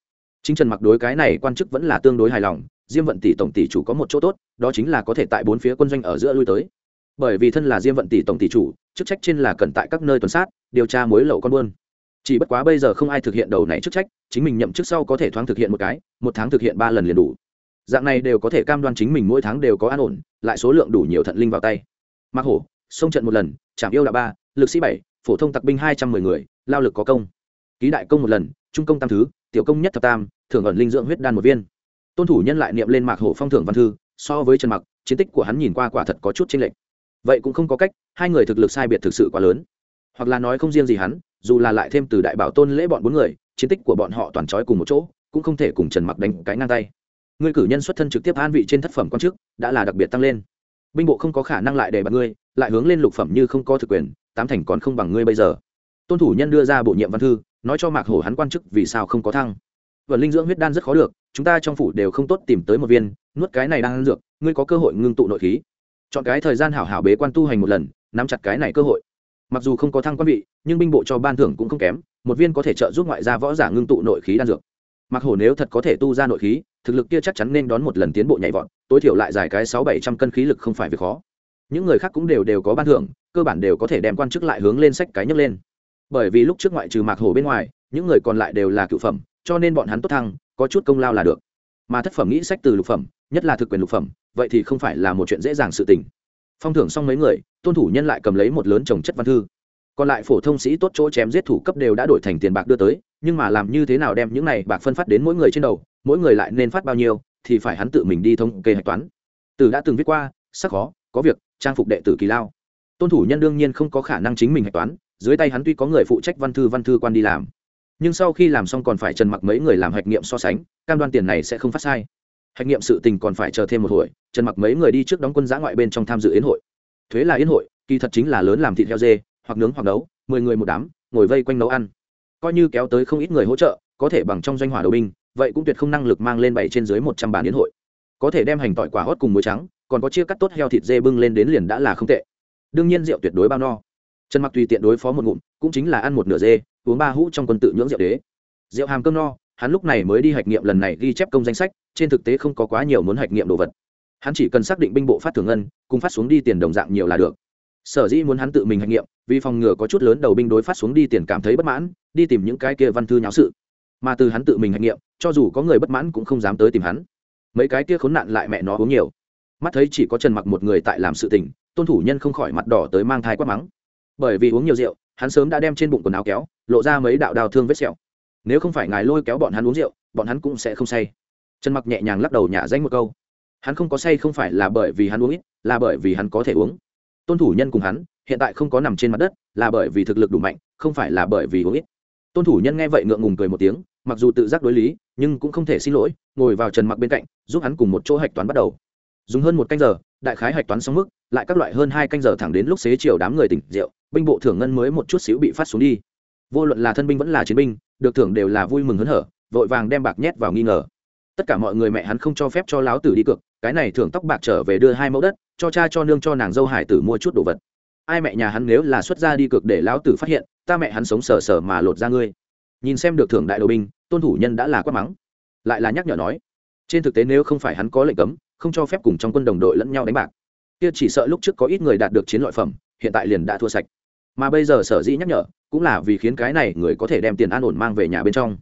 Chính trần mặc đối cái này quan chức vẫn là tương đối hài lòng diêm vận tỷ tổng tỷ chủ có một chỗ tốt, đó chính là có thể tại bốn phía quân doanh ở giữa lui tới. Bởi vì thân là diêm vận tỷ tổng tỷ chủ, chức trách trên là cần tại các nơi tuần sát, điều tra mối lậu con buôn. Chỉ bất quá bây giờ không ai thực hiện đầu này chức trách, chính mình nhậm chức sau có thể thoáng thực hiện một cái, một tháng thực hiện ba lần liền đủ. Dạng này đều có thể cam đoan chính mình mỗi tháng đều có an ổn, lại số lượng đủ nhiều thận linh vào tay. Mặc hổ xông trận một lần chạm yêu là ba, lực sĩ bảy, phổ thông tặc binh hai trăm mười người, lao lực có công. Ký đại công một lần, trung công tam thứ, tiểu công nhất thập tam, thưởng ẩn linh dưỡng huyết đan một viên tôn thủ nhân lại niệm lên mạc hổ phong thưởng văn thư, so với trần mặc, chiến tích của hắn nhìn qua quả thật có chút chênh lệch. Vậy cũng không có cách, hai người thực lực sai biệt thực sự quá lớn. Hoặc là nói không riêng gì hắn, dù là lại thêm từ đại bảo tôn lễ bọn bốn người, chiến tích của bọn họ toàn trói cùng một chỗ, cũng không thể cùng trần mặc đánh cái ngang tay. Ngươi cử nhân xuất thân trực tiếp an vị trên thất phẩm quan chức, đã là đặc biệt tăng lên. Binh bộ không có khả năng lại để bạt ngươi, lại hướng lên lục phẩm như không có thực quyền, tám thành còn không bằng ngươi bây giờ. Tôn thủ nhân đưa ra bổ nhiệm văn thư, nói cho mạc hổ hắn quan chức vì sao không có thăng vần linh dưỡng huyết đan rất khó được, chúng ta trong phủ đều không tốt tìm tới một viên, nuốt cái này đang ăn dược, ngươi có cơ hội ngưng tụ nội khí. Chọn cái thời gian hảo hảo bế quan tu hành một lần, nắm chặt cái này cơ hội. Mặc dù không có thăng quan vị, nhưng binh bộ cho ban thưởng cũng không kém, một viên có thể trợ giúp ngoại gia võ giả ngưng tụ nội khí đan dược. Mặc hổ nếu thật có thể tu ra nội khí, thực lực kia chắc chắn nên đón một lần tiến bộ nhảy vọt, tối thiểu lại dài cái sáu bảy trăm cân khí lực không phải việc khó. Những người khác cũng đều đều có ban thưởng, cơ bản đều có thể đem quan chức lại hướng lên sách cái nhấc lên. Bởi vì lúc trước ngoại trừ mạc hổ bên ngoài, những người còn lại đều là cựu phẩm cho nên bọn hắn tốt thăng, có chút công lao là được. Mà thất phẩm nghĩ sách từ lục phẩm, nhất là thực quyền lục phẩm, vậy thì không phải là một chuyện dễ dàng sự tình. Phong thưởng xong mấy người, tôn thủ nhân lại cầm lấy một lớn trồng chất văn thư. Còn lại phổ thông sĩ tốt chỗ chém giết thủ cấp đều đã đổi thành tiền bạc đưa tới, nhưng mà làm như thế nào đem những này bạc phân phát đến mỗi người trên đầu, mỗi người lại nên phát bao nhiêu, thì phải hắn tự mình đi thống kê hạch toán. Từ đã từng viết qua, sắc khó, có việc, trang phục đệ tử kỳ lao. Tôn thủ nhân đương nhiên không có khả năng chính mình hạch toán, dưới tay hắn tuy có người phụ trách văn thư văn thư quan đi làm nhưng sau khi làm xong còn phải trần mặc mấy người làm hạch nghiệm so sánh, cam đoan tiền này sẽ không phát sai. Hạch nghiệm sự tình còn phải chờ thêm một hồi, trần mặc mấy người đi trước đóng quân giã ngoại bên trong tham dự yến hội. Thuế là yến hội, kỳ thật chính là lớn làm thịt heo dê, hoặc nướng hoặc nấu, mười người một đám, ngồi vây quanh nấu ăn. Coi như kéo tới không ít người hỗ trợ, có thể bằng trong doanh hỏa đầu binh, vậy cũng tuyệt không năng lực mang lên bảy trên dưới một trăm bàn yến hội. Có thể đem hành tỏi quả hót cùng muối trắng, còn có chia cắt tốt heo thịt dê bưng lên đến liền đã là không tệ. Đương nhiên rượu tuyệt đối bao no. Trần mặc tùy tiện đối phó một ngụm, cũng chính là ăn một nửa dê uống ba hũ trong quân tự nhưỡng rượu đế. Rượu hàm cơm no, hắn lúc này mới đi hạch nghiệm lần này ghi chép công danh sách, trên thực tế không có quá nhiều muốn hạch nghiệm đồ vật. Hắn chỉ cần xác định binh bộ phát thường ngân, cùng phát xuống đi tiền đồng dạng nhiều là được. Sở dĩ muốn hắn tự mình hạch nghiệm, vì phòng ngừa có chút lớn đầu binh đối phát xuống đi tiền cảm thấy bất mãn, đi tìm những cái kia văn thư nháo sự. Mà từ hắn tự mình hạch nghiệm, cho dù có người bất mãn cũng không dám tới tìm hắn. Mấy cái kia khốn nạn lại mẹ nó uống nhiều. Mắt thấy chỉ có trần mặc một người tại làm sự tình, tôn thủ nhân không khỏi mặt đỏ tới mang thai quát mắng. Bởi vì uống nhiều rượu, hắn sớm đã đem trên bụng quần áo kéo lộ ra mấy đạo đào thương vết sẹo. Nếu không phải ngài lôi kéo bọn hắn uống rượu, bọn hắn cũng sẽ không say. Trần mặc nhẹ nhàng lắc đầu nhả danh một câu. Hắn không có say không phải là bởi vì hắn uống ít, là bởi vì hắn có thể uống. Tôn thủ nhân cùng hắn, hiện tại không có nằm trên mặt đất, là bởi vì thực lực đủ mạnh, không phải là bởi vì uống ít. Tôn thủ nhân nghe vậy ngượng ngùng cười một tiếng, mặc dù tự giác đối lý, nhưng cũng không thể xin lỗi, ngồi vào trần mặc bên cạnh, giúp hắn cùng một chỗ hạch toán bắt đầu. Dùng hơn một canh giờ, đại khái hạch toán xong mức, lại các loại hơn hai canh giờ thẳng đến lúc xế chiều đám người tỉnh rượu, binh bộ thưởng ngân mới một chút xíu bị phát xuống đi vô luận là thân binh vẫn là chiến binh, được thưởng đều là vui mừng hớn hở, vội vàng đem bạc nhét vào nghi ngờ. Tất cả mọi người mẹ hắn không cho phép cho láo tử đi cược, cái này thưởng tóc bạc trở về đưa hai mẫu đất, cho cha cho nương cho nàng dâu hải tử mua chút đồ vật. Ai mẹ nhà hắn nếu là xuất ra đi cược để lão tử phát hiện, ta mẹ hắn sống sờ sờ mà lột ra ngươi. Nhìn xem được thưởng đại đồ binh, tôn thủ nhân đã là quát mắng. Lại là nhắc nhở nói, trên thực tế nếu không phải hắn có lệnh cấm, không cho phép cùng trong quân đồng đội lẫn nhau đánh bạc. Kia chỉ sợ lúc trước có ít người đạt được chiến lợi phẩm, hiện tại liền đã thua sạch mà bây giờ sở dĩ nhắc nhở cũng là vì khiến cái này người có thể đem tiền an ổn mang về nhà bên trong.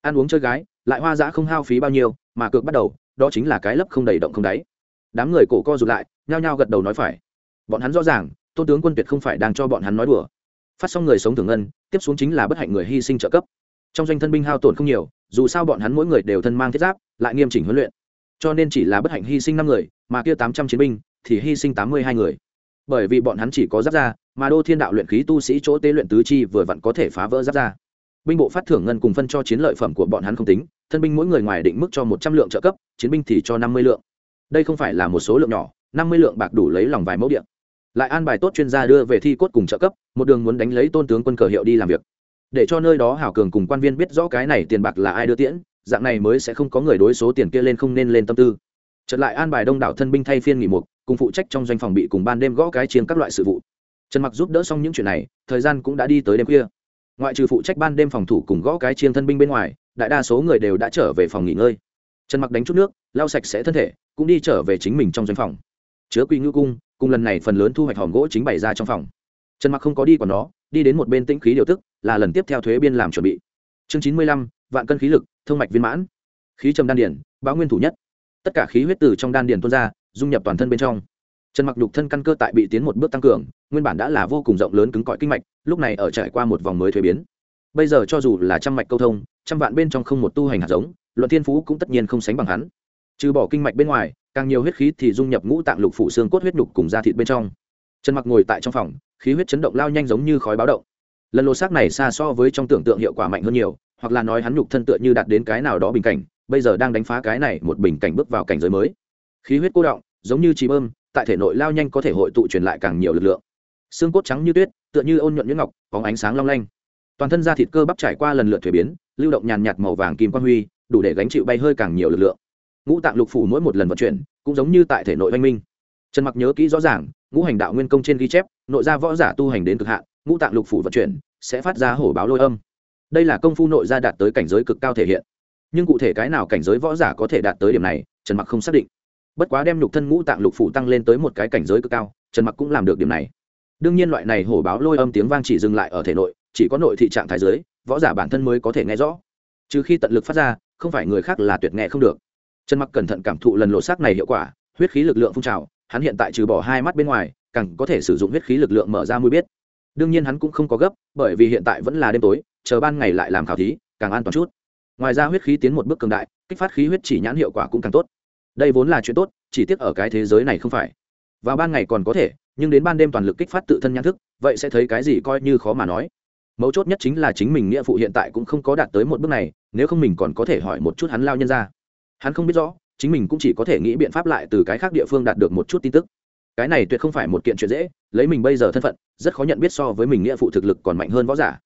Ăn uống chơi gái, lại hoa dã không hao phí bao nhiêu, mà cược bắt đầu, đó chính là cái lấp không đầy động không đáy. Đám người cổ co rụt lại, nhao nhao gật đầu nói phải. Bọn hắn rõ ràng, tôn tướng quân tuyệt không phải đang cho bọn hắn nói đùa. Phát xong người sống thường ngân, tiếp xuống chính là bất hạnh người hy sinh trợ cấp. Trong doanh thân binh hao tổn không nhiều, dù sao bọn hắn mỗi người đều thân mang thiết giáp, lại nghiêm chỉnh huấn luyện. Cho nên chỉ là bất hạnh hy sinh năm người, mà kia tám trăm chiến binh, thì hy sinh tám mươi hai người. Bởi vì bọn hắn chỉ có giáp ra mà đô thiên đạo luyện khí tu sĩ chỗ tế luyện tứ chi vừa vặn có thể phá vỡ giáp ra binh bộ phát thưởng ngân cùng phân cho chiến lợi phẩm của bọn hắn không tính, thân binh mỗi người ngoài định mức cho một trăm lượng trợ cấp, chiến binh thì cho năm mươi lượng. Đây không phải là một số lượng nhỏ, năm mươi lượng bạc đủ lấy lòng vài mẫu điện lại an bài tốt chuyên gia đưa về thi cốt cùng trợ cấp, một đường muốn đánh lấy tôn tướng quân cờ hiệu đi làm việc. Để cho nơi đó hảo cường cùng quan viên biết rõ cái này tiền bạc là ai đưa tiễn, dạng này mới sẽ không có người đối số tiền kia lên không nên lên tâm tư. Trật lại an bài đông đảo thân binh thay phiên nghỉ mục, cùng phụ trách trong doanh phòng bị cùng ban đêm gõ cái chiến các loại sự vụ trần mặc giúp đỡ xong những chuyện này, thời gian cũng đã đi tới đêm khuya. Ngoại trừ phụ trách ban đêm phòng thủ cùng gõ cái chiên thân binh bên ngoài, đại đa số người đều đã trở về phòng nghỉ ngơi. Trần mặc đánh chút nước, lau sạch sẽ thân thể, cũng đi trở về chính mình trong doanh phòng. Chứa quỳ ngư cung, cùng lần này phần lớn thu hoạch hòm gỗ chính bày ra trong phòng. Trần mặc không có đi còn nó, đi đến một bên tĩnh khí điều tức, là lần tiếp theo thuế biên làm chuẩn bị. Chương chín mươi lăm, vạn cân khí lực thương mạch viên mãn. Khí trầm đan điển, báo nguyên thủ nhất. Tất cả khí huyết từ trong đan điển tuôn ra, dung nhập toàn thân bên trong trần mặc nhục thân căn cơ tại bị tiến một bước tăng cường, nguyên bản đã là vô cùng rộng lớn cứng cỏi kinh mạch, lúc này ở trải qua một vòng mới thuế biến. Bây giờ cho dù là trăm mạch câu thông, trăm vạn bên trong không một tu hành hạt giống, luận thiên phú cũng tất nhiên không sánh bằng hắn. Trừ bỏ kinh mạch bên ngoài, càng nhiều huyết khí thì dung nhập ngũ tạng lục phủ xương cốt huyết nhục cùng da thịt bên trong. Trần mặc ngồi tại trong phòng, khí huyết chấn động lao nhanh giống như khói báo động. Lần lột xác này xa so với trong tưởng tượng hiệu quả mạnh hơn nhiều, hoặc là nói hắn nhục thân tựa như đạt đến cái nào đó bình cảnh, bây giờ đang đánh phá cái này một bình cảnh bước vào cảnh giới mới. Khí huyết cô động, giống như trí bơm tại thể nội lao nhanh có thể hội tụ truyền lại càng nhiều lực lượng. Xương cốt trắng như tuyết, tựa như ôn nhuận như ngọc có ánh sáng long lanh. Toàn thân da thịt cơ bắp trải qua lần lượt thuế biến, lưu động nhàn nhạt màu vàng kim quang huy, đủ để gánh chịu bay hơi càng nhiều lực lượng. Ngũ tạng lục phủ mỗi một lần vận chuyển, cũng giống như tại thể nội oanh minh. Trần mặc nhớ kỹ rõ ràng, ngũ hành đạo nguyên công trên ghi chép, nội gia võ giả tu hành đến cực hạn, ngũ tạng lục phủ vận chuyển, sẽ phát ra hổ báo lôi âm. Đây là công phu nội gia đạt tới cảnh giới cực cao thể hiện. Nhưng cụ thể cái nào cảnh giới võ giả có thể đạt tới điểm này, trần mặc không xác định bất quá đem nhục thân ngũ tạng lục phủ tăng lên tới một cái cảnh giới cực cao, trần mặc cũng làm được điểm này. Đương nhiên loại này hổ báo lôi âm tiếng vang chỉ dừng lại ở thể nội, chỉ có nội thị trạng thái giới võ giả bản thân mới có thể nghe rõ. Trừ khi tận lực phát ra, không phải người khác là tuyệt nghe không được. Trần mặc cẩn thận cảm thụ lần lộ xác này hiệu quả, huyết khí lực lượng phun trào, hắn hiện tại trừ bỏ hai mắt bên ngoài, càng có thể sử dụng huyết khí lực lượng mở ra mũi biết. Đương nhiên hắn cũng không có gấp, bởi vì hiện tại vẫn là đêm tối, chờ ban ngày lại làm khảo thí, càng an toàn chút. Ngoài ra huyết khí tiến một bước cường đại, kích phát khí huyết chỉ nhãn hiệu quả cũng càng tốt đây vốn là chuyện tốt, chỉ tiếc ở cái thế giới này không phải. Vào ban ngày còn có thể, nhưng đến ban đêm toàn lực kích phát tự thân nhãn thức, vậy sẽ thấy cái gì coi như khó mà nói. Mấu chốt nhất chính là chính mình nghĩa phụ hiện tại cũng không có đạt tới một bước này, nếu không mình còn có thể hỏi một chút hắn lao nhân ra. Hắn không biết rõ, chính mình cũng chỉ có thể nghĩ biện pháp lại từ cái khác địa phương đạt được một chút tin tức. Cái này tuyệt không phải một kiện chuyện dễ, lấy mình bây giờ thân phận, rất khó nhận biết so với mình nghĩa phụ thực lực còn mạnh hơn võ giả.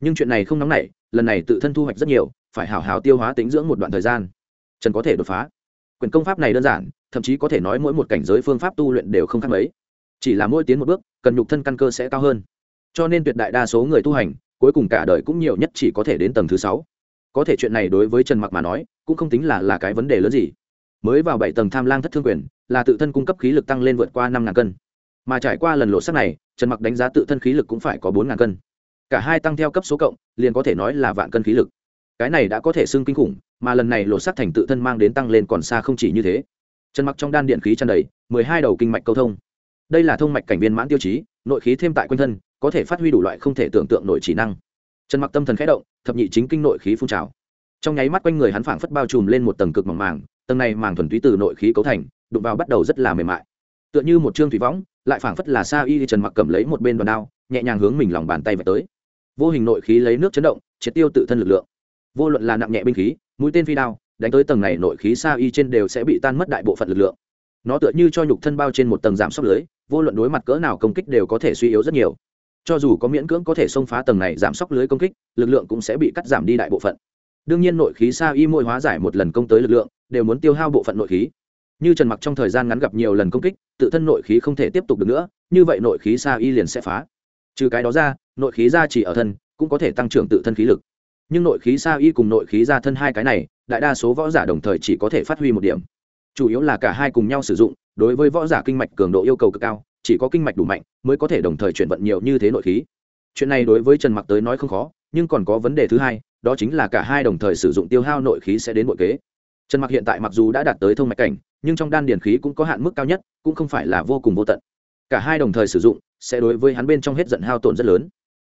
Nhưng chuyện này không nóng nảy, lần này tự thân thu hoạch rất nhiều, phải hào hào tiêu hóa tính dưỡng một đoạn thời gian. Trần có thể đột phá quyền công pháp này đơn giản, thậm chí có thể nói mỗi một cảnh giới phương pháp tu luyện đều không khác mấy. Chỉ là mỗi tiến một bước, cần nhục thân căn cơ sẽ cao hơn. Cho nên tuyệt đại đa số người tu hành, cuối cùng cả đời cũng nhiều nhất chỉ có thể đến tầng thứ sáu. Có thể chuyện này đối với trần mặc mà nói, cũng không tính là là cái vấn đề lớn gì. Mới vào bảy tầng tham lang thất thương quyền, là tự thân cung cấp khí lực tăng lên vượt qua năm ngàn cân. Mà trải qua lần lộ sắc này, trần mặc đánh giá tự thân khí lực cũng phải có bốn ngàn cân. Cả hai tăng theo cấp số cộng, liền có thể nói là vạn cân khí lực cái này đã có thể xưng kinh khủng, mà lần này lột sắc thành tự thân mang đến tăng lên còn xa không chỉ như thế. Trần mặc trong đan điện khí tràn đầy, mười hai đầu kinh mạch câu thông. Đây là thông mạch cảnh viên mãn tiêu chí, nội khí thêm tại quanh thân, có thể phát huy đủ loại không thể tưởng tượng nội chỉ năng. Trần mặc tâm thần khẽ động, thập nhị chính kinh nội khí phun trào. Trong nháy mắt quanh người hắn phảng phất bao trùm lên một tầng cực mỏng màng, tầng này màng thuần túy từ nội khí cấu thành, đụng vào bắt đầu rất là mềm mại. Tựa như một trương thủy võng, lại phảng phất là sa y trần mặc cầm lấy một bên đòn đao, nhẹ nhàng hướng mình lòng bàn tay vào tới. Vô hình nội khí lấy nước chấn động, triệt tiêu tự thân lực lượng vô luận là nặng nhẹ binh khí, mũi tên phi đao, đánh tới tầng này nội khí sa y trên đều sẽ bị tan mất đại bộ phận lực lượng. Nó tựa như cho nhục thân bao trên một tầng giảm sốc lưới, vô luận đối mặt cỡ nào công kích đều có thể suy yếu rất nhiều. Cho dù có miễn cưỡng có thể xông phá tầng này giảm sốc lưới công kích, lực lượng cũng sẽ bị cắt giảm đi đại bộ phận. Đương nhiên nội khí sa y mỗi hóa giải một lần công tới lực lượng, đều muốn tiêu hao bộ phận nội khí. Như trần mặc trong thời gian ngắn gặp nhiều lần công kích, tự thân nội khí không thể tiếp tục được nữa, như vậy nội khí sa y liền sẽ phá. Trừ cái đó ra, nội khí ra chỉ ở thân, cũng có thể tăng trưởng tự thân khí lực nhưng nội khí sa y cùng nội khí ra thân hai cái này, đại đa số võ giả đồng thời chỉ có thể phát huy một điểm. Chủ yếu là cả hai cùng nhau sử dụng, đối với võ giả kinh mạch cường độ yêu cầu cực cao, chỉ có kinh mạch đủ mạnh mới có thể đồng thời chuyển vận nhiều như thế nội khí. Chuyện này đối với trần mặc tới nói không khó, nhưng còn có vấn đề thứ hai, đó chính là cả hai đồng thời sử dụng tiêu hao nội khí sẽ đến bội kế. Trần mặc hiện tại mặc dù đã đạt tới thông mạch cảnh, nhưng trong đan điển khí cũng có hạn mức cao nhất, cũng không phải là vô cùng vô tận. Cả hai đồng thời sử dụng, sẽ đối với hắn bên trong hết giận hao tổn rất lớn.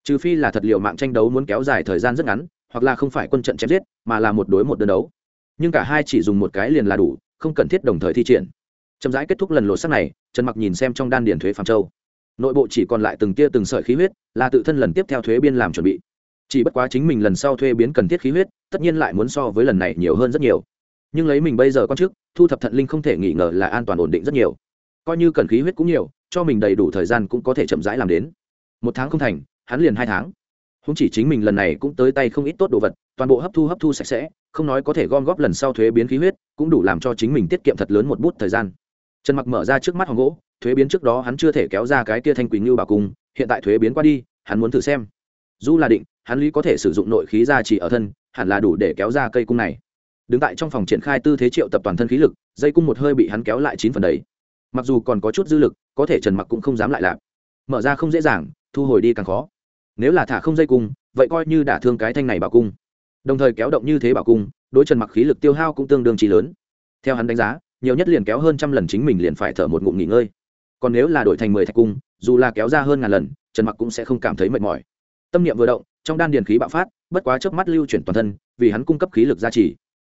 Trừ phi là thật liệu mạng tranh đấu muốn kéo dài thời gian rất ngắn hoặc là không phải quân trận chém giết, mà là một đối một đơn đấu. Nhưng cả hai chỉ dùng một cái liền là đủ, không cần thiết đồng thời thi triển. Chậm rãi kết thúc lần lột sắc này, trần mặc nhìn xem trong đan điền thuế phàm châu. Nội bộ chỉ còn lại từng tia từng sợi khí huyết, là tự thân lần tiếp theo thuế biên làm chuẩn bị. Chỉ bất quá chính mình lần sau thuê biến cần thiết khí huyết, tất nhiên lại muốn so với lần này nhiều hơn rất nhiều. Nhưng lấy mình bây giờ con trước thu thập thận linh không thể nghi ngờ là an toàn ổn định rất nhiều. Coi như cần khí huyết cũng nhiều, cho mình đầy đủ thời gian cũng có thể chậm rãi làm đến. Một tháng không thành, hắn liền hai tháng húng chỉ chính mình lần này cũng tới tay không ít tốt đồ vật, toàn bộ hấp thu hấp thu sạch sẽ, không nói có thể gom góp lần sau thuế biến khí huyết, cũng đủ làm cho chính mình tiết kiệm thật lớn một bút thời gian. Trần mặc mở ra trước mắt hòn gỗ, thuế biến trước đó hắn chưa thể kéo ra cái kia thanh quỳnh như bà cung hiện tại thuế biến qua đi, hắn muốn thử xem. Dù là định, hắn lý có thể sử dụng nội khí ra chỉ ở thân, hẳn là đủ để kéo ra cây cung này. Đứng tại trong phòng triển khai tư thế triệu tập toàn thân khí lực, dây cung một hơi bị hắn kéo lại chín phần đấy mặc dù còn có chút dư lực, có thể trần mặc cũng không dám lại làm. Mở ra không dễ dàng, thu hồi đi càng khó nếu là thả không dây cung, vậy coi như đả thương cái thanh này bảo cung. Đồng thời kéo động như thế bảo cung, đối trần mặc khí lực tiêu hao cũng tương đương trí lớn. Theo hắn đánh giá, nhiều nhất liền kéo hơn trăm lần chính mình liền phải thở một ngụm nghỉ ngơi. Còn nếu là đổi thành mười thạch cung, dù là kéo ra hơn ngàn lần, trần mặc cũng sẽ không cảm thấy mệt mỏi. Tâm niệm vừa động, trong đan điền khí bạo phát, bất quá chớp mắt lưu chuyển toàn thân, vì hắn cung cấp khí lực gia trì.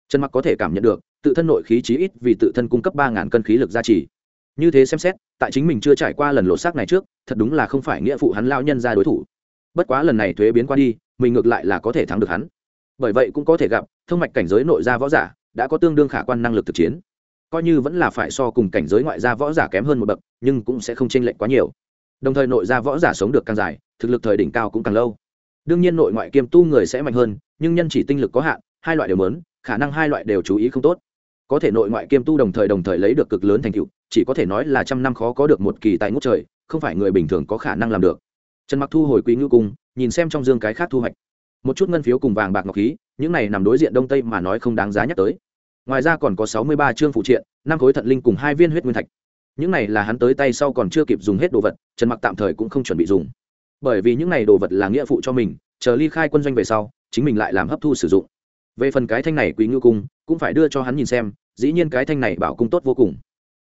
Trần mặc có thể cảm nhận được, tự thân nội khí chí ít vì tự thân cung cấp ba ngàn cân khí lực gia trì. Như thế xem xét, tại chính mình chưa trải qua lần lột xác này trước, thật đúng là không phải nghĩa phụ hắn lao nhân ra đối thủ bất quá lần này thuế biến qua đi, mình ngược lại là có thể thắng được hắn. Bởi vậy cũng có thể gặp, thông mạch cảnh giới nội gia võ giả đã có tương đương khả quan năng lực thực chiến. Coi như vẫn là phải so cùng cảnh giới ngoại gia võ giả kém hơn một bậc, nhưng cũng sẽ không chênh lệch quá nhiều. Đồng thời nội gia võ giả sống được càng dài, thực lực thời đỉnh cao cũng càng lâu. Đương nhiên nội ngoại kiêm tu người sẽ mạnh hơn, nhưng nhân chỉ tinh lực có hạn, hai loại đều lớn khả năng hai loại đều chú ý không tốt. Có thể nội ngoại kiêm tu đồng thời đồng thời lấy được cực lớn thành tựu, chỉ có thể nói là trăm năm khó có được một kỳ tài ngũ trời, không phải người bình thường có khả năng làm được trần mặc thu hồi quý ngưu cung, nhìn xem trong dương cái khác thu hoạch. Một chút ngân phiếu cùng vàng bạc ngọc khí, những này nằm đối diện đông tây mà nói không đáng giá nhắc tới. Ngoài ra còn có sáu mươi ba chương phụ triện, năm khối thận linh cùng hai viên huyết nguyên thạch. Những này là hắn tới tay sau còn chưa kịp dùng hết đồ vật, trần mặc tạm thời cũng không chuẩn bị dùng. Bởi vì những này đồ vật là nghĩa phụ cho mình, chờ ly khai quân doanh về sau, chính mình lại làm hấp thu sử dụng. Về phần cái thanh này quý ngưu cung, cũng phải đưa cho hắn nhìn xem, dĩ nhiên cái thanh này bảo cung tốt vô cùng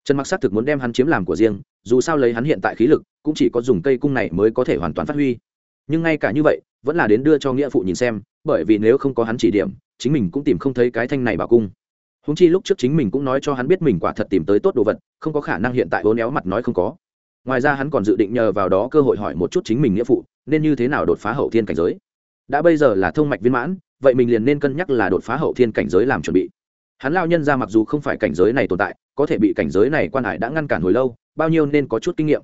trần mặc xác thực muốn đem hắn chiếm làm của riêng, dù sao lấy hắn hiện tại khí lực, cũng chỉ có dùng cây cung này mới có thể hoàn toàn phát huy. Nhưng ngay cả như vậy, vẫn là đến đưa cho nghĩa phụ nhìn xem, bởi vì nếu không có hắn chỉ điểm, chính mình cũng tìm không thấy cái thanh này bảo cung. Húng chi lúc trước chính mình cũng nói cho hắn biết mình quả thật tìm tới tốt đồ vật, không có khả năng hiện tại hố néo mặt nói không có. Ngoài ra hắn còn dự định nhờ vào đó cơ hội hỏi một chút chính mình nghĩa phụ, nên như thế nào đột phá hậu thiên cảnh giới. Đã bây giờ là thông mạch viên mãn, vậy mình liền nên cân nhắc là đột phá hậu thiên cảnh giới làm chuẩn bị hắn lao nhân ra mặc dù không phải cảnh giới này tồn tại, có thể bị cảnh giới này quan hải đã ngăn cản hồi lâu, bao nhiêu nên có chút kinh nghiệm.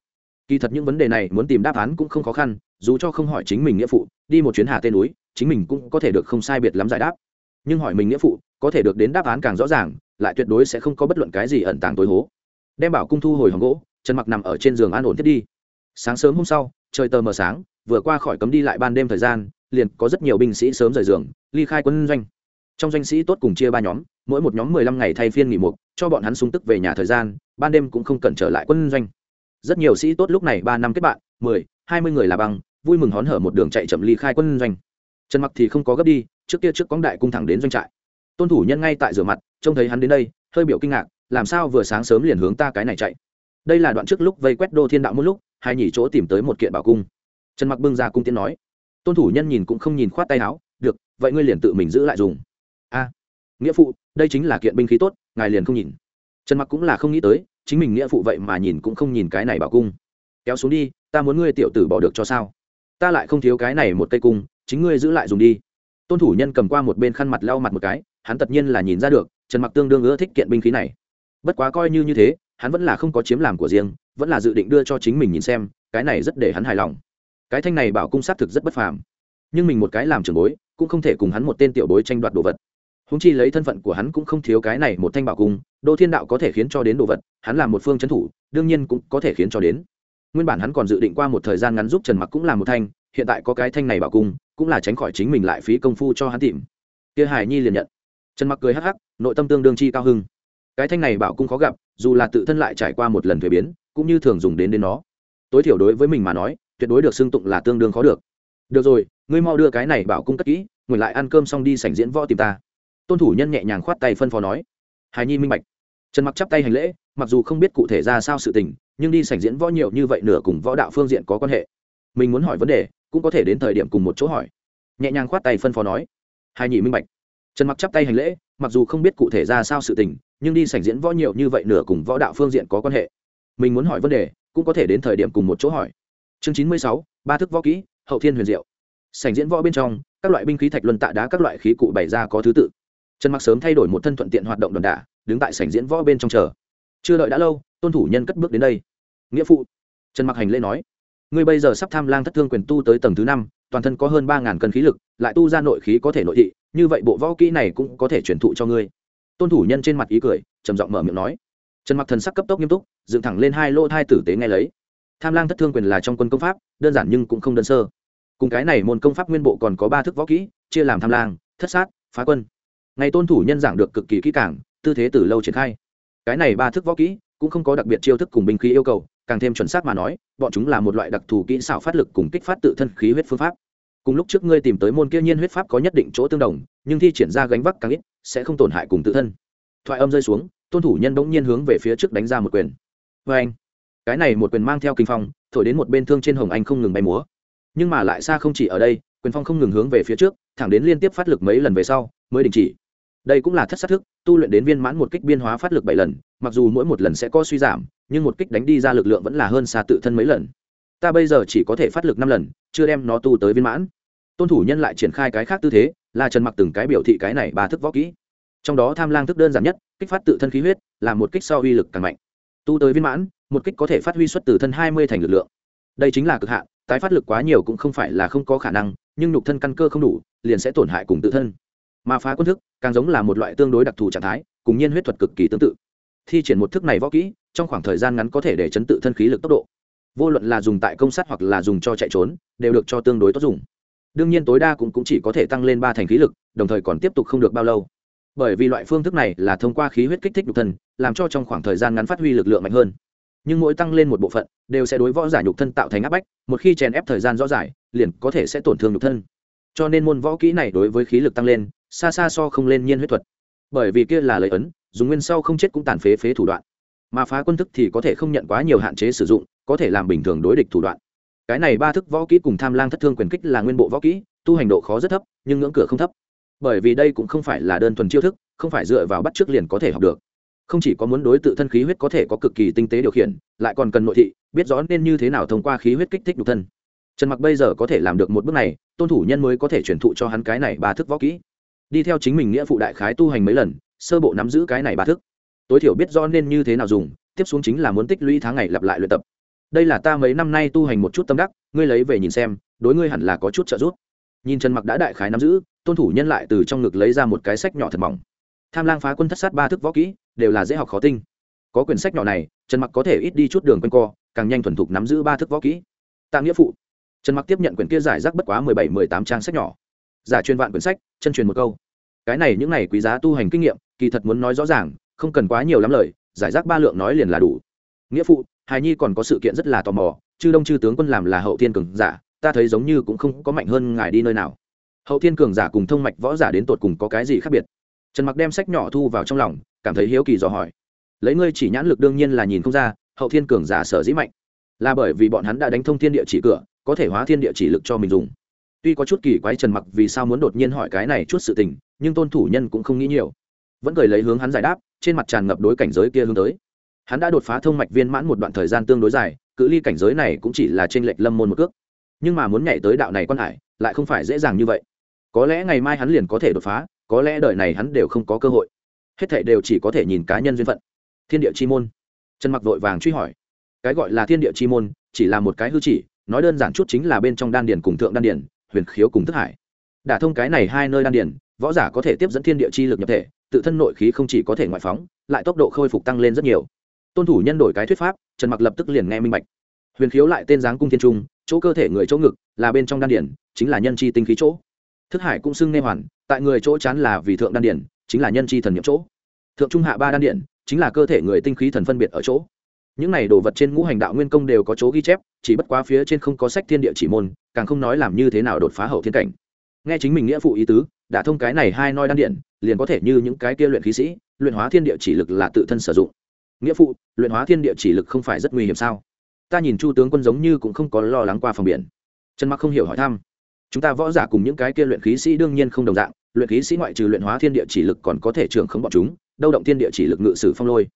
Kỳ thật những vấn đề này muốn tìm đáp án cũng không khó khăn, dù cho không hỏi chính mình nghĩa phụ, đi một chuyến hà tên núi, chính mình cũng có thể được không sai biệt lắm giải đáp. Nhưng hỏi mình nghĩa phụ, có thể được đến đáp án càng rõ ràng, lại tuyệt đối sẽ không có bất luận cái gì ẩn tàng tối hố. Đem bảo cung thu hồi hòn gỗ, trần mặc nằm ở trên giường an ổn thiết đi. Sáng sớm hôm sau, trời tờ mờ sáng, vừa qua khỏi cấm đi lại ban đêm thời gian, liền có rất nhiều binh sĩ sớm rời giường, ly khai quân doanh trong doanh sĩ tốt cùng chia ba nhóm, mỗi một nhóm mười lăm ngày thay phiên nghỉ mục, cho bọn hắn sung tức về nhà thời gian, ban đêm cũng không cần trở lại quân doanh. Rất nhiều sĩ tốt lúc này ba năm kết bạn, mười, hai mươi người là băng, vui mừng hón hở một đường chạy chậm ly khai quân doanh. Trần mặc thì không có gấp đi, trước kia trước quãng đại cung thẳng đến doanh trại. Tôn thủ nhân ngay tại rửa mặt, trông thấy hắn đến đây, hơi biểu kinh ngạc, làm sao vừa sáng sớm liền hướng ta cái này chạy. Đây là đoạn trước lúc vây quét đô thiên đạo một lúc, hai nhỉ chỗ tìm tới một kiện bảo cung. Trần mặc bưng ra cung tiến nói. Tôn thủ nhân nhìn cũng không nhìn khoát tay áo, được, vậy ngươi liền tự mình giữ lại dùng nghĩa phụ, đây chính là kiện binh khí tốt, ngài liền không nhìn. Trần mặc cũng là không nghĩ tới, chính mình nghĩa phụ vậy mà nhìn cũng không nhìn cái này bảo cung. Kéo xuống đi, ta muốn ngươi tiểu tử bỏ được cho sao? Ta lại không thiếu cái này một cây cung, chính ngươi giữ lại dùng đi. Tôn thủ nhân cầm qua một bên khăn mặt lau mặt một cái, hắn tất nhiên là nhìn ra được, trần mặc tương đương ưa thích kiện binh khí này. Bất quá coi như như thế, hắn vẫn là không có chiếm làm của riêng, vẫn là dự định đưa cho chính mình nhìn xem, cái này rất để hắn hài lòng. Cái thanh này bảo cung xác thực rất bất phàm. Nhưng mình một cái làm trường bối, cũng không thể cùng hắn một tên tiểu bối tranh đoạt đồ vật húng chi lấy thân phận của hắn cũng không thiếu cái này một thanh bảo cung, đô thiên đạo có thể khiến cho đến đồ vật, hắn là một phương trấn thủ, đương nhiên cũng có thể khiến cho đến. Nguyên bản hắn còn dự định qua một thời gian ngắn giúp trần mặc cũng là một thanh, hiện tại có cái thanh này bảo cung, cũng là tránh khỏi chính mình lại phí công phu cho hắn tìm. Kia hải nhi liền nhận. Trần mặc cười hắc hắc, nội tâm tương đương chi cao hưng. Cái thanh này bảo cung khó gặp, dù là tự thân lại trải qua một lần thuế biến, cũng như thường dùng đến đến nó. Tối thiểu đối với mình mà nói, tuyệt đối được xưng tụng là tương đương khó được. Được rồi, ngươi mau đưa cái này bảo cung cất kỹ, ngồi lại ăn cơm xong đi sảnh diễn võ tìm ta tôn thủ nhân nhẹ nhàng khoát tay phân phó nói. Hài nhi minh bạch. Trần mặc chắp tay hành lễ, mặc dù không biết cụ thể ra sao sự tình, nhưng đi sảnh diễn võ nhiều như vậy nửa cùng võ đạo phương diện có quan hệ. Mình muốn hỏi vấn đề, cũng có thể đến thời điểm cùng một chỗ hỏi. Nhẹ nhàng khoát tay phân phó nói. Hài nhi minh bạch. Trần mặc chắp tay hành lễ, mặc dù không biết cụ thể ra sao sự tình, nhưng đi sảnh diễn võ nhiều như vậy nửa cùng võ đạo phương diện có quan hệ. Mình muốn hỏi vấn đề, cũng có thể đến thời điểm cùng một chỗ hỏi. Chương chín mươi sáu, ba thức võ kỹ, hậu thiên huyền diệu. Sảnh diễn võ bên trong, các loại binh khí thạch luân tạ đá các loại khí cụ bày ra có thứ tự trần mặc sớm thay đổi một thân thuận tiện hoạt động đòn đả, đứng tại sảnh diễn võ bên trong chờ. Chưa đợi đã lâu, tôn thủ nhân cất bước đến đây. Nghĩa phụ. Trần mặc hành lễ nói. Ngươi bây giờ sắp tham lang thất thương quyền tu tới tầng thứ năm, toàn thân có hơn ba ngàn cân khí lực, lại tu ra nội khí có thể nội thị, như vậy bộ võ kỹ này cũng có thể truyền thụ cho ngươi. Tôn thủ nhân trên mặt ý cười, trầm giọng mở miệng nói. Trần mặc thần sắc cấp tốc nghiêm túc, dựng thẳng lên hai lỗ thai tử tế nghe lấy. Tham lang thất thương quyền là trong quân công pháp, đơn giản nhưng cũng không đơn sơ. Cùng cái này môn công pháp nguyên bộ còn có ba thức võ kỹ, chia làm tham lang, thất sát, phá quân ngày tôn thủ nhân giảng được cực kỳ kỹ càng, tư thế từ lâu triển khai. Cái này ba thức võ kỹ cũng không có đặc biệt chiêu thức cùng binh khí yêu cầu, càng thêm chuẩn xác mà nói, bọn chúng là một loại đặc thù kỹ xảo phát lực cùng kích phát tự thân khí huyết phương pháp. Cùng lúc trước ngươi tìm tới môn kia nhiên huyết pháp có nhất định chỗ tương đồng, nhưng thi triển ra gánh vác càng ít, sẽ không tổn hại cùng tự thân. Thoại âm rơi xuống, tôn thủ nhân bỗng nhiên hướng về phía trước đánh ra một quyền. Vê anh, cái này một quyền mang theo kinh phong, thổi đến một bên thương trên hồng anh không ngừng bay múa. Nhưng mà lại xa không chỉ ở đây, quyền phong không ngừng hướng về phía trước, thẳng đến liên tiếp phát lực mấy lần về sau, mới đình chỉ đây cũng là thất sát thức, tu luyện đến viên mãn một kích biên hóa phát lực bảy lần, mặc dù mỗi một lần sẽ có suy giảm, nhưng một kích đánh đi ra lực lượng vẫn là hơn xa tự thân mấy lần. Ta bây giờ chỉ có thể phát lực năm lần, chưa đem nó tu tới viên mãn. Tôn thủ nhân lại triển khai cái khác tư thế là trần mặc từng cái biểu thị cái này ba thức võ kỹ. Trong đó tham lang thức đơn giản nhất, kích phát tự thân khí huyết là một kích sau uy lực càng mạnh. Tu tới viên mãn, một kích có thể phát huy xuất từ thân hai mươi thành lực lượng. Đây chính là cực hạn, tái phát lực quá nhiều cũng không phải là không có khả năng, nhưng nhục thân căn cơ không đủ, liền sẽ tổn hại cùng tự thân mà phá quân thức càng giống là một loại tương đối đặc thù trạng thái cùng nhiên huyết thuật cực kỳ tương tự. Thi triển một thức này võ kỹ trong khoảng thời gian ngắn có thể để chấn tự thân khí lực tốc độ. Vô luận là dùng tại công sát hoặc là dùng cho chạy trốn đều được cho tương đối tốt dùng. Đương nhiên tối đa cũng, cũng chỉ có thể tăng lên ba thành khí lực đồng thời còn tiếp tục không được bao lâu. Bởi vì loại phương thức này là thông qua khí huyết kích thích nhục thân làm cho trong khoảng thời gian ngắn phát huy lực lượng mạnh hơn. Nhưng mỗi tăng lên một bộ phận đều sẽ đối võ giả nhục thân tạo thành áp bách một khi chèn ép thời gian rõ rải liền có thể sẽ tổn thương nhục thân. Cho nên môn võ kỹ này đối với khí lực tăng lên xa xa so không lên nhiên huyết thuật. Bởi vì kia là lợi ấn, dùng nguyên sau không chết cũng tàn phế phế thủ đoạn. Mà phá quân thức thì có thể không nhận quá nhiều hạn chế sử dụng, có thể làm bình thường đối địch thủ đoạn. Cái này ba thức võ kỹ cùng tham lang thất thương quyền kích là nguyên bộ võ kỹ, tu hành độ khó rất thấp, nhưng ngưỡng cửa không thấp. Bởi vì đây cũng không phải là đơn thuần chiêu thức, không phải dựa vào bắt trước liền có thể học được. Không chỉ có muốn đối tự thân khí huyết có thể có cực kỳ tinh tế điều khiển, lại còn cần nội thị, biết rõ nên như thế nào thông qua khí huyết kích thích nhục thân. Trần mặc bây giờ có thể làm được một bước này, tôn thủ nhân mới có thể truyền thụ cho hắn cái này ba thức võ kỹ đi theo chính mình nghĩa phụ đại khái tu hành mấy lần, sơ bộ nắm giữ cái này ba thức. Tối thiểu biết do nên như thế nào dùng, tiếp xuống chính là muốn tích lũy tháng ngày lặp lại luyện tập. Đây là ta mấy năm nay tu hành một chút tâm đắc, ngươi lấy về nhìn xem, đối ngươi hẳn là có chút trợ giúp. Nhìn trần mặc đã đại khái nắm giữ, tôn thủ nhân lại từ trong ngực lấy ra một cái sách nhỏ thật mỏng. Tham lang phá quân thất sát ba thức võ kỹ, đều là dễ học khó tinh. Có quyển sách nhỏ này, trần mặc có thể ít đi chút đường quanh co, càng nhanh thuần thục nắm giữ ba thức võ kỹ. Tạ nghĩa phụ. Trần mặc tiếp nhận quyển kia giải rác bất quá mười bảy, mười tám trang sách nhỏ giả truyền vạn quyển sách, chân truyền một câu. Cái này những này quý giá tu hành kinh nghiệm, kỳ thật muốn nói rõ ràng, không cần quá nhiều lắm lời, giải rác ba lượng nói liền là đủ. Nghĩa phụ, hài nhi còn có sự kiện rất là tò mò, chư đông chư tướng quân làm là hậu thiên cường giả, ta thấy giống như cũng không có mạnh hơn ngài đi nơi nào. Hậu thiên cường giả cùng thông mạch võ giả đến tột cùng có cái gì khác biệt? Trần mặc đem sách nhỏ thu vào trong lòng, cảm thấy hiếu kỳ dò hỏi. Lấy ngươi chỉ nhãn lực đương nhiên là nhìn không ra, hậu thiên cường giả sở dĩ mạnh, là bởi vì bọn hắn đã đánh thông thiên địa chỉ cửa, có thể hóa thiên địa chỉ lực cho mình dùng tuy có chút kỳ quái trần mặc vì sao muốn đột nhiên hỏi cái này chút sự tình, nhưng tôn thủ nhân cũng không nghĩ nhiều. Vẫn cười lấy hướng hắn giải đáp, trên mặt tràn ngập đối cảnh giới kia hướng tới. Hắn đã đột phá thông mạch viên mãn một đoạn thời gian tương đối dài, cự ly cảnh giới này cũng chỉ là trên lệch lâm môn một cước. Nhưng mà muốn nhảy tới đạo này quan hải, lại không phải dễ dàng như vậy. Có lẽ ngày mai hắn liền có thể đột phá, có lẽ đời này hắn đều không có cơ hội. Hết thảy đều chỉ có thể nhìn cá nhân duyên phận. Thiên địa chi môn. Trần mặc vội vàng truy hỏi. Cái gọi là thiên địa chi môn, chỉ là một cái hư chỉ, nói đơn giản chút chính là bên trong đan điền cùng thượng đan điền huyền khiếu cùng thức hải. Đả thông cái này hai nơi đan điền, võ giả có thể tiếp dẫn thiên địa chi lực nhập thể, tự thân nội khí không chỉ có thể ngoại phóng, lại tốc độ khôi phục tăng lên rất nhiều. Tôn thủ nhân đổi cái thuyết pháp, trần mặc lập tức liền nghe minh bạch. Huyền khiếu lại tên giáng cung thiên trung, chỗ cơ thể người chỗ ngực, là bên trong đan điển chính là nhân chi tinh khí chỗ. Thức hải cũng xưng nghe hoàn, tại người chỗ chán là vì thượng đan điển chính là nhân chi thần nhập chỗ. Thượng trung hạ ba đan điển chính là cơ thể người tinh khí thần phân biệt ở chỗ những này đồ vật trên ngũ hành đạo nguyên công đều có chỗ ghi chép, chỉ bất quá phía trên không có sách thiên địa chỉ môn, càng không nói làm như thế nào đột phá hậu thiên cảnh. Nghe chính mình nghĩa phụ ý tứ, đã thông cái này hai noi đan điện liền có thể như những cái kia luyện khí sĩ, luyện hóa thiên địa chỉ lực là tự thân sử dụng. Nghĩa phụ, luyện hóa thiên địa chỉ lực không phải rất nguy hiểm sao? Ta nhìn chu tướng quân giống như cũng không có lo lắng qua phòng biển. Trần mặc không hiểu hỏi thăm. Chúng ta võ giả cùng những cái kia luyện khí sĩ đương nhiên không đồng dạng, luyện khí sĩ ngoại trừ luyện hóa thiên địa chỉ lực còn có thể trưởng khống bọn chúng, đâu động thiên địa chỉ lực ngự sử phong lôi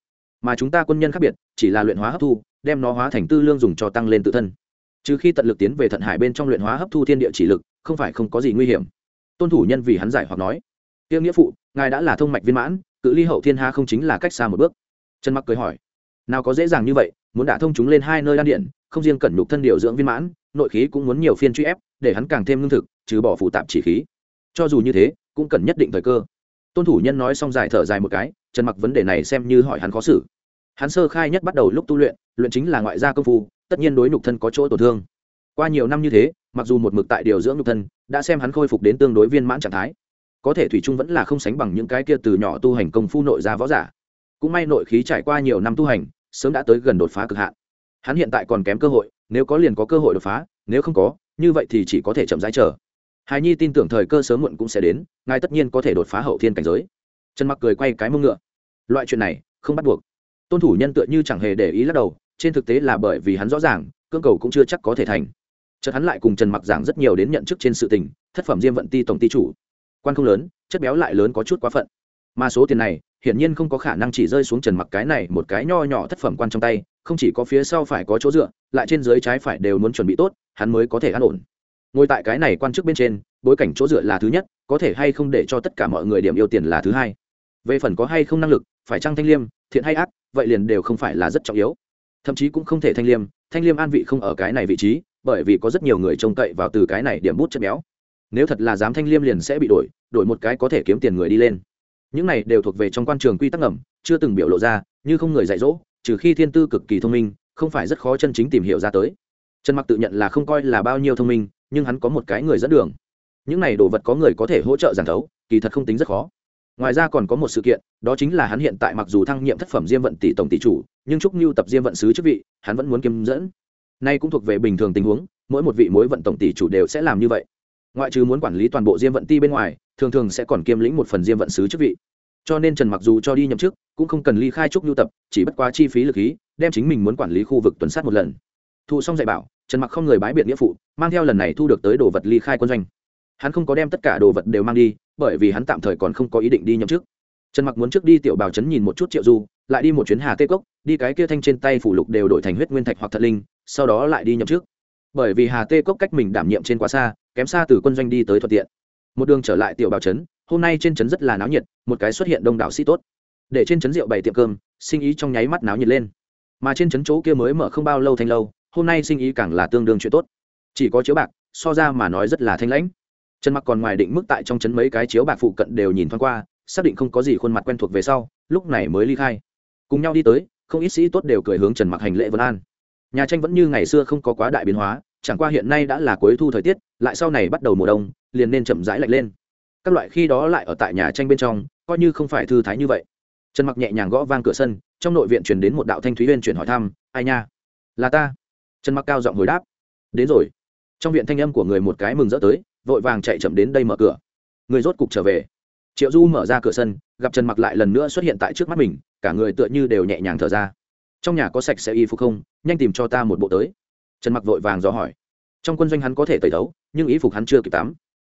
mà chúng ta quân nhân khác biệt, chỉ là luyện hóa hấp thu, đem nó hóa thành tư lương dùng cho tăng lên tự thân. Trừ khi tận lực tiến về thận hải bên trong luyện hóa hấp thu thiên địa chỉ lực, không phải không có gì nguy hiểm. Tôn thủ nhân vì hắn giải hoặc nói. Tiêu nghĩa phụ, ngài đã là thông mạch viên mãn, cự ly hậu thiên ha không chính là cách xa một bước. Trần mặc cười hỏi. Nào có dễ dàng như vậy, muốn đả thông chúng lên hai nơi đan điện, không riêng cẩn nhục thân điều dưỡng viên mãn, nội khí cũng muốn nhiều phiên truy ép, để hắn càng thêm lương thực, trừ bỏ phụ tạp chỉ khí. Cho dù như thế, cũng cần nhất định thời cơ. Tôn thủ nhân nói xong dài thở dài một cái, trần mặc vấn đề này xem như hỏi hắn khó xử hắn sơ khai nhất bắt đầu lúc tu luyện luyện chính là ngoại gia công phu, tất nhiên đối nhục thân có chỗ tổn thương. Qua nhiều năm như thế, mặc dù một mực tại điều dưỡng nhục thân, đã xem hắn khôi phục đến tương đối viên mãn trạng thái. Có thể thủy trung vẫn là không sánh bằng những cái kia từ nhỏ tu hành công phu nội gia võ giả. Cũng may nội khí trải qua nhiều năm tu hành, sớm đã tới gần đột phá cực hạn. Hắn hiện tại còn kém cơ hội, nếu có liền có cơ hội đột phá, nếu không có, như vậy thì chỉ có thể chậm rãi chờ. Hài nhi tin tưởng thời cơ sớm muộn cũng sẽ đến, ngài tất nhiên có thể đột phá hậu thiên cảnh giới. Trần mặc cười quay cái mông ngựa. Loại chuyện này, không bắt buộc tôn thủ nhân tựa như chẳng hề để ý lắc đầu, trên thực tế là bởi vì hắn rõ ràng cương cầu cũng chưa chắc có thể thành. Chợt hắn lại cùng trần mặc giảng rất nhiều đến nhận chức trên sự tình, thất phẩm diêm vận ti tổng ti chủ. Quan không lớn, chất béo lại lớn có chút quá phận. Mà số tiền này, hiển nhiên không có khả năng chỉ rơi xuống trần mặc cái này một cái nho nhỏ thất phẩm quan trong tay, không chỉ có phía sau phải có chỗ dựa, lại trên dưới trái phải đều muốn chuẩn bị tốt, hắn mới có thể an ổn. Ngồi tại cái này quan chức bên trên, bối cảnh chỗ dựa là thứ nhất, có thể hay không để cho tất cả mọi người điểm yêu tiền là thứ hai. Về phần có hay không năng lực, phải trăng thanh liêm thiện hay ác, vậy liền đều không phải là rất trọng yếu. Thậm chí cũng không thể thanh liêm thanh liêm an vị không ở cái này vị trí, bởi vì có rất nhiều người trông cậy vào từ cái này điểm bút chất béo. Nếu thật là dám thanh liêm liền sẽ bị đổi đổi một cái có thể kiếm tiền người đi lên. Những này đều thuộc về trong quan trường quy tắc ngầm, chưa từng biểu lộ ra, như không người dạy dỗ, trừ khi thiên tư cực kỳ thông minh, không phải rất khó chân chính tìm hiểu ra tới. Trần mặc tự nhận là không coi là bao nhiêu thông minh, nhưng hắn có một cái người dẫn đường. Những này đồ vật có người có thể hỗ trợ giảng thấu, kỳ thật không tính rất khó ngoài ra còn có một sự kiện, đó chính là hắn hiện tại mặc dù thăng nhiệm thất phẩm diêm vận tỷ tổng tỷ chủ, nhưng trúc mưu tập diêm vận sứ chức vị, hắn vẫn muốn kiêm dẫn. Nay cũng thuộc về bình thường tình huống, mỗi một vị mối vận tổng tỷ chủ đều sẽ làm như vậy. Ngoại trừ muốn quản lý toàn bộ diêm vận ti bên ngoài, thường thường sẽ còn kiêm lĩnh một phần diêm vận sứ chức vị. Cho nên trần mặc dù cho đi nhậm chức, cũng không cần ly khai trúc nhu tập, chỉ bất quá chi phí lực ý đem chính mình muốn quản lý khu vực tuần sát một lần. Thu xong dạy bảo, trần mặc không người bái biệt nghĩa phụ, mang theo lần này thu được tới đồ vật ly khai quân doanh hắn không có đem tất cả đồ vật đều mang đi, bởi vì hắn tạm thời còn không có ý định đi nhậm chức. Trần mặc muốn trước đi tiểu bào trấn nhìn một chút triệu du, lại đi một chuyến hà tê cốc, đi cái kia thanh trên tay phủ lục đều đổi thành huyết nguyên thạch hoặc thật linh, sau đó lại đi nhậm chức. Bởi vì hà tê cốc cách mình đảm nhiệm trên quá xa, kém xa từ quân doanh đi tới thuận tiện. Một đường trở lại tiểu bào trấn hôm nay trên trấn rất là náo nhiệt, một cái xuất hiện đông đảo sĩ tốt. Để trên trấn rượu bày tiệm cơm, sinh ý trong nháy mắt náo nhiệt lên. Mà trên trấn chỗ kia mới mở không bao lâu thanh lâu, hôm nay sinh ý càng là tương đương chuyện tốt. Chỉ có chiếu bạc, so ra mà nói rất là thanh lãnh trần mặc còn ngoài định mức tại trong trấn mấy cái chiếu bạc phụ cận đều nhìn thoáng qua, xác định không có gì khuôn mặt quen thuộc về sau, lúc này mới ly khai. Cùng nhau đi tới, không ít sĩ tốt đều cười hướng trần mặc hành lễ vân an. Nhà tranh vẫn như ngày xưa không có quá đại biến hóa, chẳng qua hiện nay đã là cuối thu thời tiết, lại sau này bắt đầu mùa đông, liền nên chậm rãi lạnh lên. Các loại khi đó lại ở tại nhà tranh bên trong, coi như không phải thư thái như vậy. Trần mặc nhẹ nhàng gõ vang cửa sân, trong nội viện truyền đến một đạo thanh thúy viên chuyển hỏi thăm, ai nha? Là ta? Trần mặc cao giọng hồi đáp, đến rồi. Trong viện thanh âm của người một cái mừng rỡ tới vội vàng chạy chậm đến đây mở cửa. Người rốt cục trở về. Triệu du mở ra cửa sân, gặp trần mặc lại lần nữa xuất hiện tại trước mắt mình, cả người tựa như đều nhẹ nhàng thở ra. Trong nhà có sạch sẽ y phục không? Nhanh tìm cho ta một bộ tới. Trần mặc vội vàng dò hỏi. Trong quân doanh hắn có thể tẩy đấu nhưng y phục hắn chưa kịp tắm.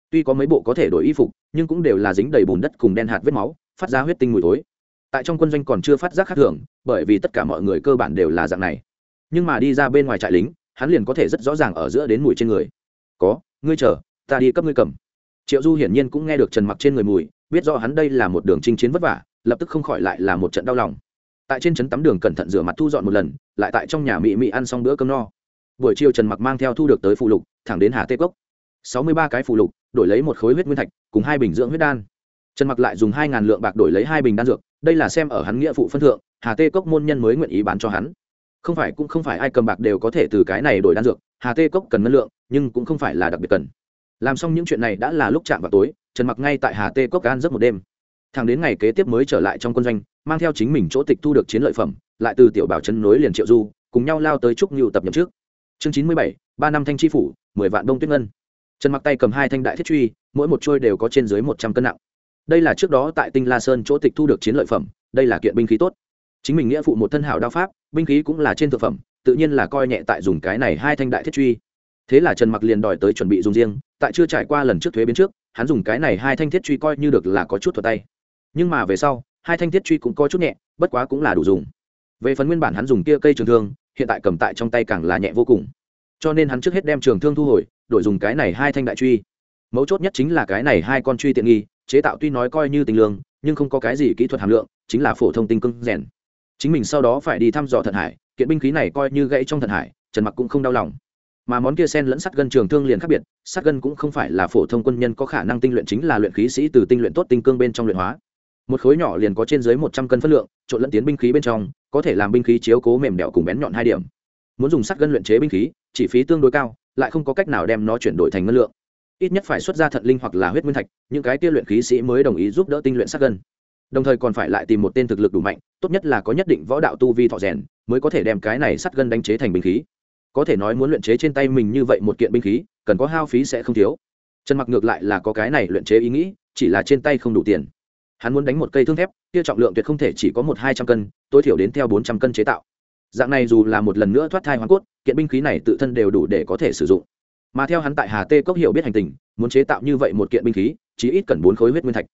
Tuy có mấy bộ có thể đổi y phục, nhưng cũng đều là dính đầy bùn đất cùng đen hạt vết máu, phát ra huyết tinh mùi tối tại trong quân doanh còn chưa phát giác khác thường, bởi vì tất cả mọi người cơ bản đều là dạng này. Nhưng mà đi ra bên ngoài trại lính, hắn liền có thể rất rõ ràng ở giữa đến mùi trên người. Có, ngươi chờ ta đi cấp ngươi cầm. Triệu du hiển nhiên cũng nghe được trần mặc trên người mùi, biết rõ hắn đây là một đường chinh chiến vất vả, lập tức không khỏi lại là một trận đau lòng. Tại trên trấn tắm đường cẩn thận rửa mặt thu dọn một lần, lại tại trong nhà mị mị ăn xong bữa cơm no. Buổi chiều trần mặc mang theo thu được tới phụ lục, thẳng đến hà tê cốc. Sáu mươi ba cái phụ lục, đổi lấy một khối huyết nguyên thạch, cùng hai bình dưỡng huyết đan. Trần mặc lại dùng hai ngàn lượng bạc đổi lấy hai bình đan dược, đây là xem ở hắn nghĩa phụ phân thượng, hà tê cốc môn nhân mới nguyện ý bán cho hắn. Không phải cũng không phải ai cầm bạc đều có thể từ cái này đổi đan dược, hà tê cốc cần ngân lượng, nhưng cũng không phải là đặc biệt cần làm xong những chuyện này đã là lúc chạm vào tối, trần mặc ngay tại hà tê cốc an giấc một đêm. Thằng đến ngày kế tiếp mới trở lại trong quân doanh, mang theo chính mình chỗ tịch thu được chiến lợi phẩm, lại từ tiểu bảo chân nối liền triệu du, cùng nhau lao tới trúc ngưu tập nhậm trước chương chín mươi bảy, ba năm thanh tri phủ, mười vạn đông tuyết ngân. Trần mặc tay cầm hai thanh đại thiết truy, mỗi một trôi đều có trên dưới một trăm cân nặng. Đây là trước đó tại tinh la sơn chỗ tịch thu được chiến lợi phẩm, đây là kiện binh khí tốt. Chính mình nghĩa phụ một thân hảo đao pháp, binh khí cũng là trên thực phẩm, tự nhiên là coi nhẹ tại dùng cái này hai thanh đại thiết truy thế là trần mặc liền đòi tới chuẩn bị dùng riêng, tại chưa trải qua lần trước thuế biến trước, hắn dùng cái này hai thanh thiết truy coi như được là có chút thuật tay. Nhưng mà về sau, hai thanh thiết truy cũng có chút nhẹ, bất quá cũng là đủ dùng. Về phần nguyên bản hắn dùng kia cây trường thương, hiện tại cầm tại trong tay càng là nhẹ vô cùng. Cho nên hắn trước hết đem trường thương thu hồi, đổi dùng cái này hai thanh đại truy. Mấu chốt nhất chính là cái này hai con truy tiện nghi, chế tạo tuy nói coi như tình lương, nhưng không có cái gì kỹ thuật hàm lượng, chính là phổ thông tinh cưng rèn. Chính mình sau đó phải đi thăm dò thận hải, kiện binh khí này coi như gãy trong thận hải, trần mặc cũng không đau lòng mà món kia sen lẫn sắt gân trường thương liền khác biệt, sắt gân cũng không phải là phổ thông quân nhân có khả năng tinh luyện, chính là luyện khí sĩ từ tinh luyện tốt tinh cương bên trong luyện hóa. Một khối nhỏ liền có trên dưới một trăm cân phân lượng, trộn lẫn tiến binh khí bên trong, có thể làm binh khí chiếu cố mềm đẹo cùng bén nhọn hai điểm. Muốn dùng sắt gân luyện chế binh khí chi phí tương đối cao, lại không có cách nào đem nó chuyển đổi thành ngân lượng. Ít nhất phải xuất ra thận linh hoặc là huyết nguyên thạch, những cái kia luyện khí sĩ mới đồng ý giúp đỡ tinh luyện sắt gân. Đồng thời còn phải lại tìm một tên thực lực đủ mạnh, tốt nhất là có nhất định võ đạo tu vi thọ rèn, mới có thể đem cái này sắt gân đánh chế thành binh khí có thể nói muốn luyện chế trên tay mình như vậy một kiện binh khí, cần có hao phí sẽ không thiếu. Trần mặc ngược lại là có cái này luyện chế ý nghĩ, chỉ là trên tay không đủ tiền. Hắn muốn đánh một cây thương thép, kia trọng lượng tuyệt không thể chỉ có một hai trăm cân, tối thiểu đến theo bốn trăm cân chế tạo. Dạng này dù là một lần nữa thoát thai hoàn cốt, kiện binh khí này tự thân đều đủ để có thể sử dụng. Mà theo hắn tại hà tê cốc hiểu biết hành tình, muốn chế tạo như vậy một kiện binh khí chỉ ít cần bốn khối huyết nguyên thạch.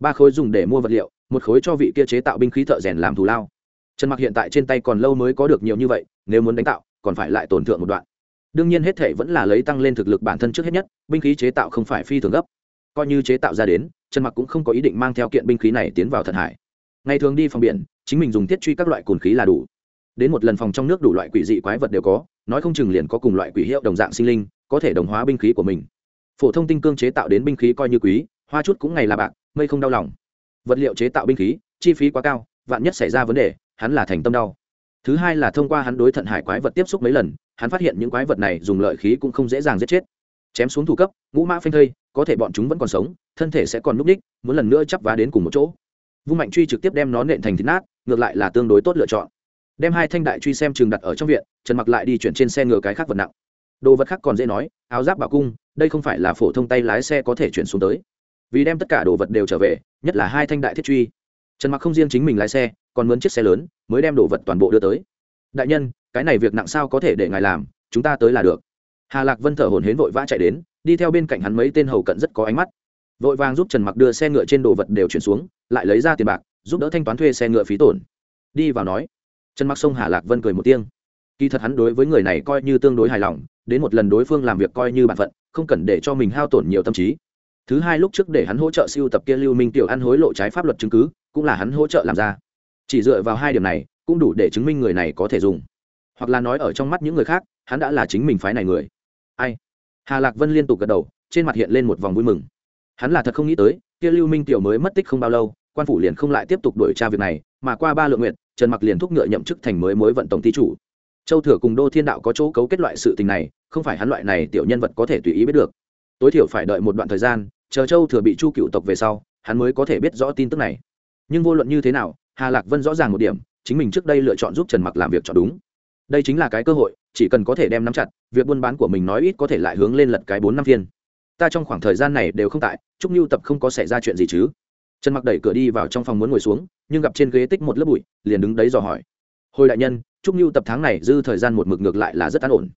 Ba khối dùng để mua vật liệu, một khối cho vị kia chế tạo binh khí thợ rèn làm thù lao. Trần mặc hiện tại trên tay còn lâu mới có được nhiều như vậy, nếu muốn đánh tạo còn phải lại tổn thượng một đoạn. Đương nhiên hết thể vẫn là lấy tăng lên thực lực bản thân trước hết nhất, binh khí chế tạo không phải phi thường gấp. Coi như chế tạo ra đến, trần mặc cũng không có ý định mang theo kiện binh khí này tiến vào thần hải. Ngày thường đi phòng biển, chính mình dùng thiết truy các loại cồn khí là đủ. Đến một lần phòng trong nước đủ loại quỷ dị quái vật đều có, nói không chừng liền có cùng loại quỷ hiệu đồng dạng sinh linh, có thể đồng hóa binh khí của mình. Phổ thông tinh cương chế tạo đến binh khí coi như quý, hoa chút cũng ngày là bạc, mây không đau lòng. Vật liệu chế tạo binh khí, chi phí quá cao, vạn nhất xảy ra vấn đề, hắn là thành tâm đau thứ hai là thông qua hắn đối thận hải quái vật tiếp xúc mấy lần, hắn phát hiện những quái vật này dùng lợi khí cũng không dễ dàng giết chết. Chém xuống thủ cấp, ngũ mã phanh thây, có thể bọn chúng vẫn còn sống, thân thể sẽ còn núp ních muốn lần nữa chắp vá đến cùng một chỗ. Vung mạnh truy trực tiếp đem nó nện thành thịt nát, ngược lại là tương đối tốt lựa chọn. Đem hai thanh đại truy xem trường đặt ở trong viện, trần mặc lại đi chuyển trên xe ngựa cái khác vật nặng. Đồ vật khác còn dễ nói, áo giáp bảo cung, đây không phải là phổ thông tay lái xe có thể chuyển xuống tới. Vì đem tất cả đồ vật đều trở về, nhất là hai thanh đại thiết truy. Trần mặc không riêng chính mình lái xe còn mướn chiếc xe lớn, mới đem đồ vật toàn bộ đưa tới. Đại nhân, cái này việc nặng sao có thể để ngài làm, chúng ta tới là được. Hà lạc vân thở hồn hến vội vã chạy đến, đi theo bên cạnh hắn mấy tên hầu cận rất có ánh mắt. Vội vàng giúp trần mặc đưa xe ngựa trên đồ vật đều chuyển xuống, lại lấy ra tiền bạc, giúp đỡ thanh toán thuê xe ngựa phí tổn. Đi vào nói, trần mặc sông hà lạc vân cười một tiếng. Kỳ thật hắn đối với người này coi như tương đối hài lòng, đến một lần đối phương làm việc coi như bản phận, không cần để cho mình hao tổn nhiều tâm trí. Thứ hai lúc trước để hắn hỗ trợ siêu tập kia lưu minh tiểu ăn hối lộ trái pháp luật chứng cứ, cũng là hắn hỗ trợ làm ra chỉ dựa vào hai điểm này, cũng đủ để chứng minh người này có thể dùng. Hoặc là nói ở trong mắt những người khác, hắn đã là chính mình phái này người. Ai? Hà lạc vân liên tục gật đầu, trên mặt hiện lên một vòng vui mừng. Hắn là thật không nghĩ tới, kia lưu minh tiểu mới mất tích không bao lâu, quan phủ liền không lại tiếp tục đổi tra việc này, mà qua ba lượng nguyện trần mặc liền thúc ngựa nhậm chức thành mới mới vận tổng ty chủ. Châu thừa cùng đô thiên đạo có chỗ cấu kết loại sự tình này, không phải hắn loại này tiểu nhân vật có thể tùy ý biết được. Tối thiểu phải đợi một đoạn thời gian, chờ châu thừa bị chu cựu tộc về sau, hắn mới có thể biết rõ tin tức này. Nhưng vô luận như thế nào hà lạc vân rõ ràng một điểm, chính mình trước đây lựa chọn giúp trần mặc làm việc chọn đúng. Đây chính là cái cơ hội, chỉ cần có thể đem nắm chặt, việc buôn bán của mình nói ít có thể lại hướng lên lật cái bốn năm phiên. Ta trong khoảng thời gian này đều không tại chúc nhu tập không có xảy ra chuyện gì chứ? Trần mặc đẩy cửa đi vào trong phòng muốn ngồi xuống, nhưng gặp trên ghế tích một lớp bụi, liền đứng đấy dò hỏi. Hồi đại nhân chúc nhu tập tháng này dư thời gian một mực ngược lại là rất an ổn.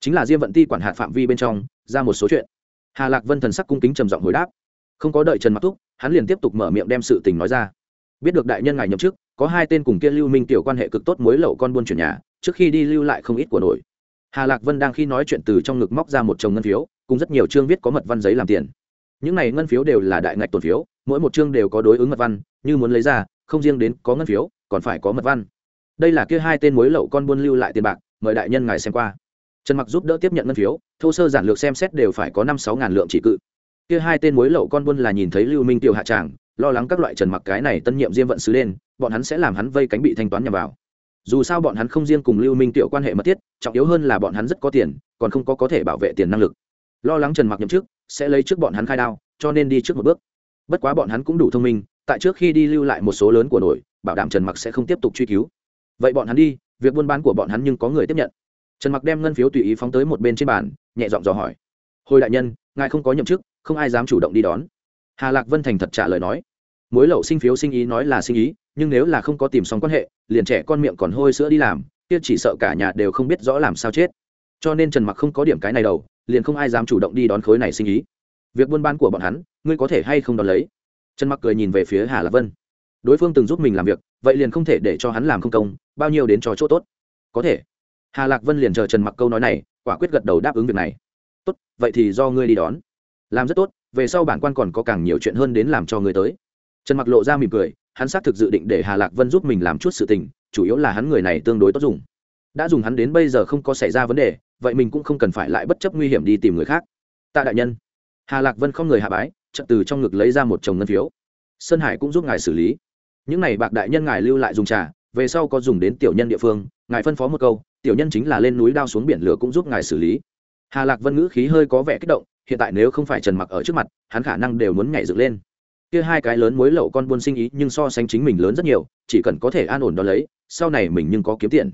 Chính là diêm vận ti quản hạt phạm vi bên trong, ra một số chuyện. Hà lạc vân thần sắc cung kính trầm giọng hồi đáp. Không có đợi trần mặc thúc, hắn liền tiếp tục mở miệng đem sự tình nói ra biết được đại nhân ngài nhậm chức, có hai tên cùng kia lưu minh tiểu quan hệ cực tốt mối lậu con buôn chuyển nhà, trước khi đi lưu lại không ít của nổi. Hà lạc vân đang khi nói chuyện từ trong ngực móc ra một chồng ngân phiếu, cùng rất nhiều chương viết có mật văn giấy làm tiền. Những này ngân phiếu đều là đại ngạch tồn phiếu, mỗi một chương đều có đối ứng mật văn, như muốn lấy ra, không riêng đến có ngân phiếu, còn phải có mật văn. Đây là kia hai tên mối lậu con buôn lưu lại tiền bạc, mời đại nhân ngài xem qua. Trần mặc giúp đỡ tiếp nhận ngân phiếu, thô sơ giản lược xem xét đều phải có năm sáu ngàn lượng chỉ cự. Kia hai tên mối lậu con buôn là nhìn thấy lưu minh tiểu hạ tràng lo lắng các loại trần mặc cái này tân nhiệm diêm vận sứ lên, bọn hắn sẽ làm hắn vây cánh bị thanh toán nhằm vào. Dù sao bọn hắn không riêng cùng lưu minh tiểu quan hệ mật thiết, trọng yếu hơn là bọn hắn rất có tiền, còn không có có thể bảo vệ tiền năng lực. Lo lắng trần mặc nhậm chức, sẽ lấy trước bọn hắn khai đao, cho nên đi trước một bước. Bất quá bọn hắn cũng đủ thông minh, tại trước khi đi lưu lại một số lớn của nổi bảo đảm trần mặc sẽ không tiếp tục truy cứu. Vậy bọn hắn đi, việc buôn bán của bọn hắn nhưng có người tiếp nhận. Trần mặc đem ngân phiếu tùy ý phóng tới một bên trên bàn, nhẹ giọng dò hỏi. Hồi đại nhân, ngài không có nhậm chức, không ai dám chủ động đi đón. Hà lạc vân thành thật trả lời nói mối lậu sinh phiếu sinh ý nói là sinh ý, nhưng nếu là không có tìm xong quan hệ, liền trẻ con miệng còn hôi sữa đi làm, kia chỉ sợ cả nhà đều không biết rõ làm sao chết. Cho nên trần mặc không có điểm cái này đầu, liền không ai dám chủ động đi đón khối này sinh ý. Việc buôn bán của bọn hắn, ngươi có thể hay không đón lấy? Trần mặc cười nhìn về phía hà lạc vân. Đối phương từng giúp mình làm việc, vậy liền không thể để cho hắn làm không công, bao nhiêu đến cho chỗ tốt. Có thể. Hà lạc vân liền chờ trần mặc câu nói này, quả quyết gật đầu đáp ứng việc này. Tốt, vậy thì do ngươi đi đón. Làm rất tốt, về sau bản quan còn có càng nhiều chuyện hơn đến làm cho ngươi tới trần mặc lộ ra mỉm cười, hắn xác thực dự định để hà lạc vân giúp mình làm chút sự tình, chủ yếu là hắn người này tương đối tốt dùng. Đã dùng hắn đến bây giờ không có xảy ra vấn đề, vậy mình cũng không cần phải lại bất chấp nguy hiểm đi tìm người khác. Tạ đại nhân. Hà lạc vân không người hạ bái, chợt từ trong ngực lấy ra một chồng ngân phiếu. Sơn hải cũng giúp ngài xử lý. Những này bạc đại nhân ngài lưu lại dùng trà, về sau có dùng đến tiểu nhân địa phương, ngài phân phó một câu, tiểu nhân chính là lên núi đao xuống biển lửa cũng giúp ngài xử lý. Hà lạc vân ngữ khí hơi có vẻ kích động, hiện tại nếu không phải trần mặc ở trước mặt, hắn khả năng đều muốn nhảy dựng lên kia hai cái lớn mối lậu con buôn sinh ý nhưng so sánh chính mình lớn rất nhiều, chỉ cần có thể an ổn đó lấy, sau này mình nhưng có kiếm tiền.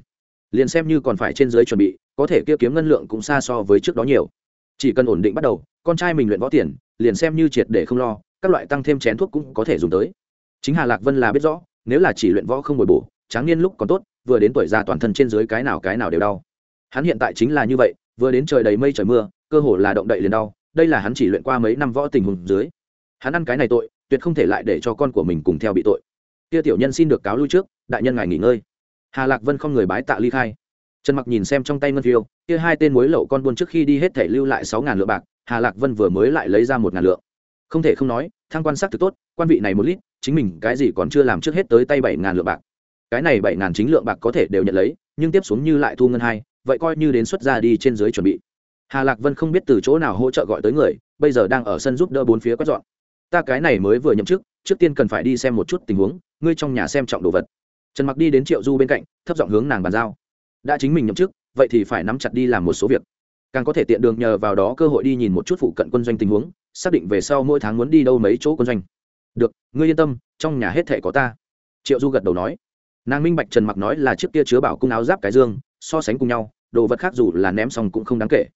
Liền xem như còn phải trên dưới chuẩn bị, có thể kia kiếm ngân lượng cũng xa so với trước đó nhiều. Chỉ cần ổn định bắt đầu, con trai mình luyện võ tiền, liền xem như triệt để không lo, các loại tăng thêm chén thuốc cũng có thể dùng tới. Chính hà lạc vân là biết rõ, nếu là chỉ luyện võ không bồi bổ, tráng niên lúc còn tốt, vừa đến tuổi già toàn thân trên dưới cái nào cái nào đều đau. Hắn hiện tại chính là như vậy, vừa đến trời đầy mây trời mưa, cơ hồ là động đậy liền đau, đây là hắn chỉ luyện qua mấy năm võ tình hùng dưới. Hắn ăn cái này tội tuyệt không thể lại để cho con của mình cùng theo bị tội. Kia tiểu nhân xin được cáo lui trước, đại nhân ngài nghỉ ngơi. Hà lạc vân không người bái tạ ly khai. Trần mặc nhìn xem trong tay ngân phiêu, kia hai tên mối lậu con buôn trước khi đi hết thể lưu lại sáu ngàn lượng bạc, hà lạc vân vừa mới lại lấy ra một ngàn lượng. Không thể không nói thang quan sát thực tốt, quan vị này một lít, chính mình cái gì còn chưa làm trước hết tới tay bảy ngàn lượng bạc. Cái này bảy ngàn chính lượng bạc có thể đều nhận lấy, nhưng tiếp xuống như lại thu ngân hai, vậy coi như đến xuất ra đi trên dưới chuẩn bị. Hà lạc vân không biết từ chỗ nào hỗ trợ gọi tới người, bây giờ đang ở sân giúp đỡ bốn phía quét dọn ta cái này mới vừa nhậm chức, trước tiên cần phải đi xem một chút tình huống, ngươi trong nhà xem trọng đồ vật. Trần mặc đi đến triệu du bên cạnh, thấp giọng hướng nàng bàn giao. Đã chính mình nhậm chức, vậy thì phải nắm chặt đi làm một số việc. Càng có thể tiện đường nhờ vào đó cơ hội đi nhìn một chút phụ cận quân doanh tình huống, xác định về sau mỗi tháng muốn đi đâu mấy chỗ quân doanh. Được, ngươi yên tâm, trong nhà hết thể có ta. Triệu du gật đầu nói. Nàng minh bạch trần mặc nói là trước kia chứa bảo cung áo giáp cái dương, so sánh cùng nhau, đồ vật khác dù là ném xong cũng không đáng kể.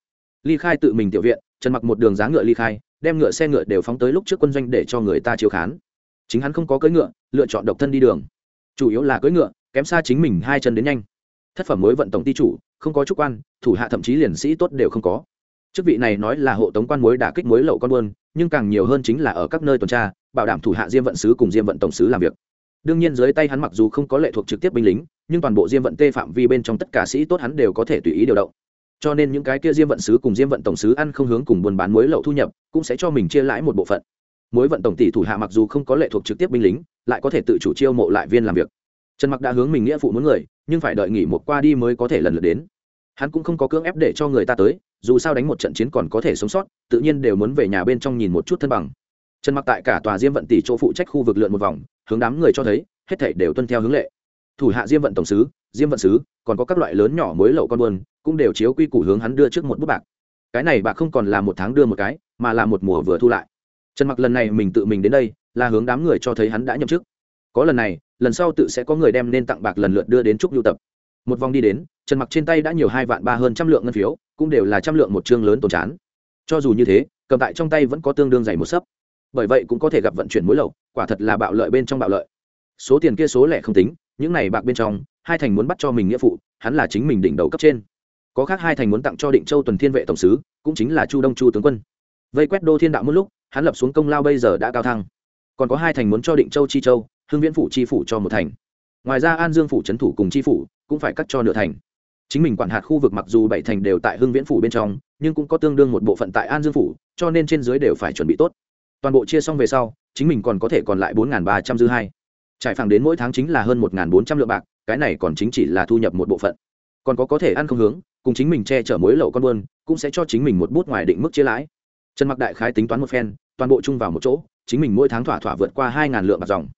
Ly khai tự mình tiểu viện, trần mặc một đường giá ngựa ly khai đem ngựa xe ngựa đều phóng tới lúc trước quân doanh để cho người ta chiếu khán. Chính hắn không có cưỡi ngựa, lựa chọn độc thân đi đường. Chủ yếu là cưỡi ngựa, kém xa chính mình hai chân đến nhanh. Thất phẩm mới vận tổng ty chủ, không có chức quan, thủ hạ thậm chí liền sĩ tốt đều không có. Chức vị này nói là hộ tống quan mối đã kích mối lậu con buôn, nhưng càng nhiều hơn chính là ở các nơi tuần tra, bảo đảm thủ hạ diêm vận sứ cùng diêm vận tổng sứ làm việc. Đương nhiên dưới tay hắn mặc dù không có lệ thuộc trực tiếp binh lính, nhưng toàn bộ diêm vận tê phạm vi bên trong tất cả sĩ tốt hắn đều có thể tùy ý điều động cho nên những cái kia diêm vận sứ cùng diêm vận tổng sứ ăn không hướng cùng buôn bán muối lậu thu nhập, cũng sẽ cho mình chia lãi một bộ phận. Muối vận tổng tỷ thủ hạ mặc dù không có lệ thuộc trực tiếp binh lính, lại có thể tự chủ chiêu mộ lại viên làm việc. Trần mặc đã hướng mình nghĩa phụ muốn người, nhưng phải đợi nghỉ một qua đi mới có thể lần lượt đến. Hắn cũng không có cưỡng ép để cho người ta tới, dù sao đánh một trận chiến còn có thể sống sót, tự nhiên đều muốn về nhà bên trong nhìn một chút thân bằng. Trần mặc tại cả tòa diêm vận tỷ chỗ phụ trách khu vực lượn một vòng, hướng đám người cho thấy, hết thảy đều tuân theo hướng lệ. Thủ hạ diêm vận tổng sứ, diêm vận sứ, còn có các loại lớn nhỏ mới lậu con buôn cũng đều chiếu quy củ hướng hắn đưa trước một bút bạc. Cái này bạc không còn là một tháng đưa một cái, mà là một mùa vừa thu lại. Trần mặc lần này mình tự mình đến đây, là hướng đám người cho thấy hắn đã nhậm chức. Có lần này, lần sau tự sẽ có người đem nên tặng bạc lần lượt đưa đến trúc lưu tập. Một vòng đi đến, trần mặc trên tay đã nhiều hai vạn ba hơn trăm lượng ngân phiếu, cũng đều là trăm lượng một chương lớn tồn chán. Cho dù như thế, cầm tại trong tay vẫn có tương đương dày một sấp. Bởi vậy cũng có thể gặp vận chuyển mối lậu, quả thật là bạo lợi bên trong bạo lợi. Số tiền kia số lẻ không tính, những này bạc bên trong, hai thành muốn bắt cho mình nghĩa phụ, hắn là chính mình đỉnh đầu cấp trên có khác hai thành muốn tặng cho định châu tuần thiên vệ tổng sứ, cũng chính là chu đông chu tướng quân. Vây quét đô thiên đạo một lúc, hắn lập xuống công lao bây giờ đã cao thăng. Còn có hai thành muốn cho định châu chi châu hương viễn phủ chi phủ cho một thành. Ngoài ra an dương phủ trấn thủ cùng chi phủ cũng phải cắt cho nửa thành. Chính mình quản hạt khu vực mặc dù bảy thành đều tại hương viễn phủ bên trong, nhưng cũng có tương đương một bộ phận tại an dương phủ, cho nên trên dưới đều phải chuẩn bị tốt. Toàn bộ chia xong về sau, chính mình còn có thể còn lại bốn ba trăm dư hai. Trải phẳng đến mỗi tháng chính là hơn một bốn trăm lượng bạc, cái này còn chính chỉ là thu nhập một bộ phận. Còn có có thể ăn không hướng cùng chính mình che chở mối lậu con buôn, cũng sẽ cho chính mình một bút ngoài định mức chia lãi. Trần mặc đại khái tính toán một phen, toàn bộ chung vào một chỗ, chính mình mỗi tháng thỏa thỏa vượt qua hai ngàn lượng bạc dòng.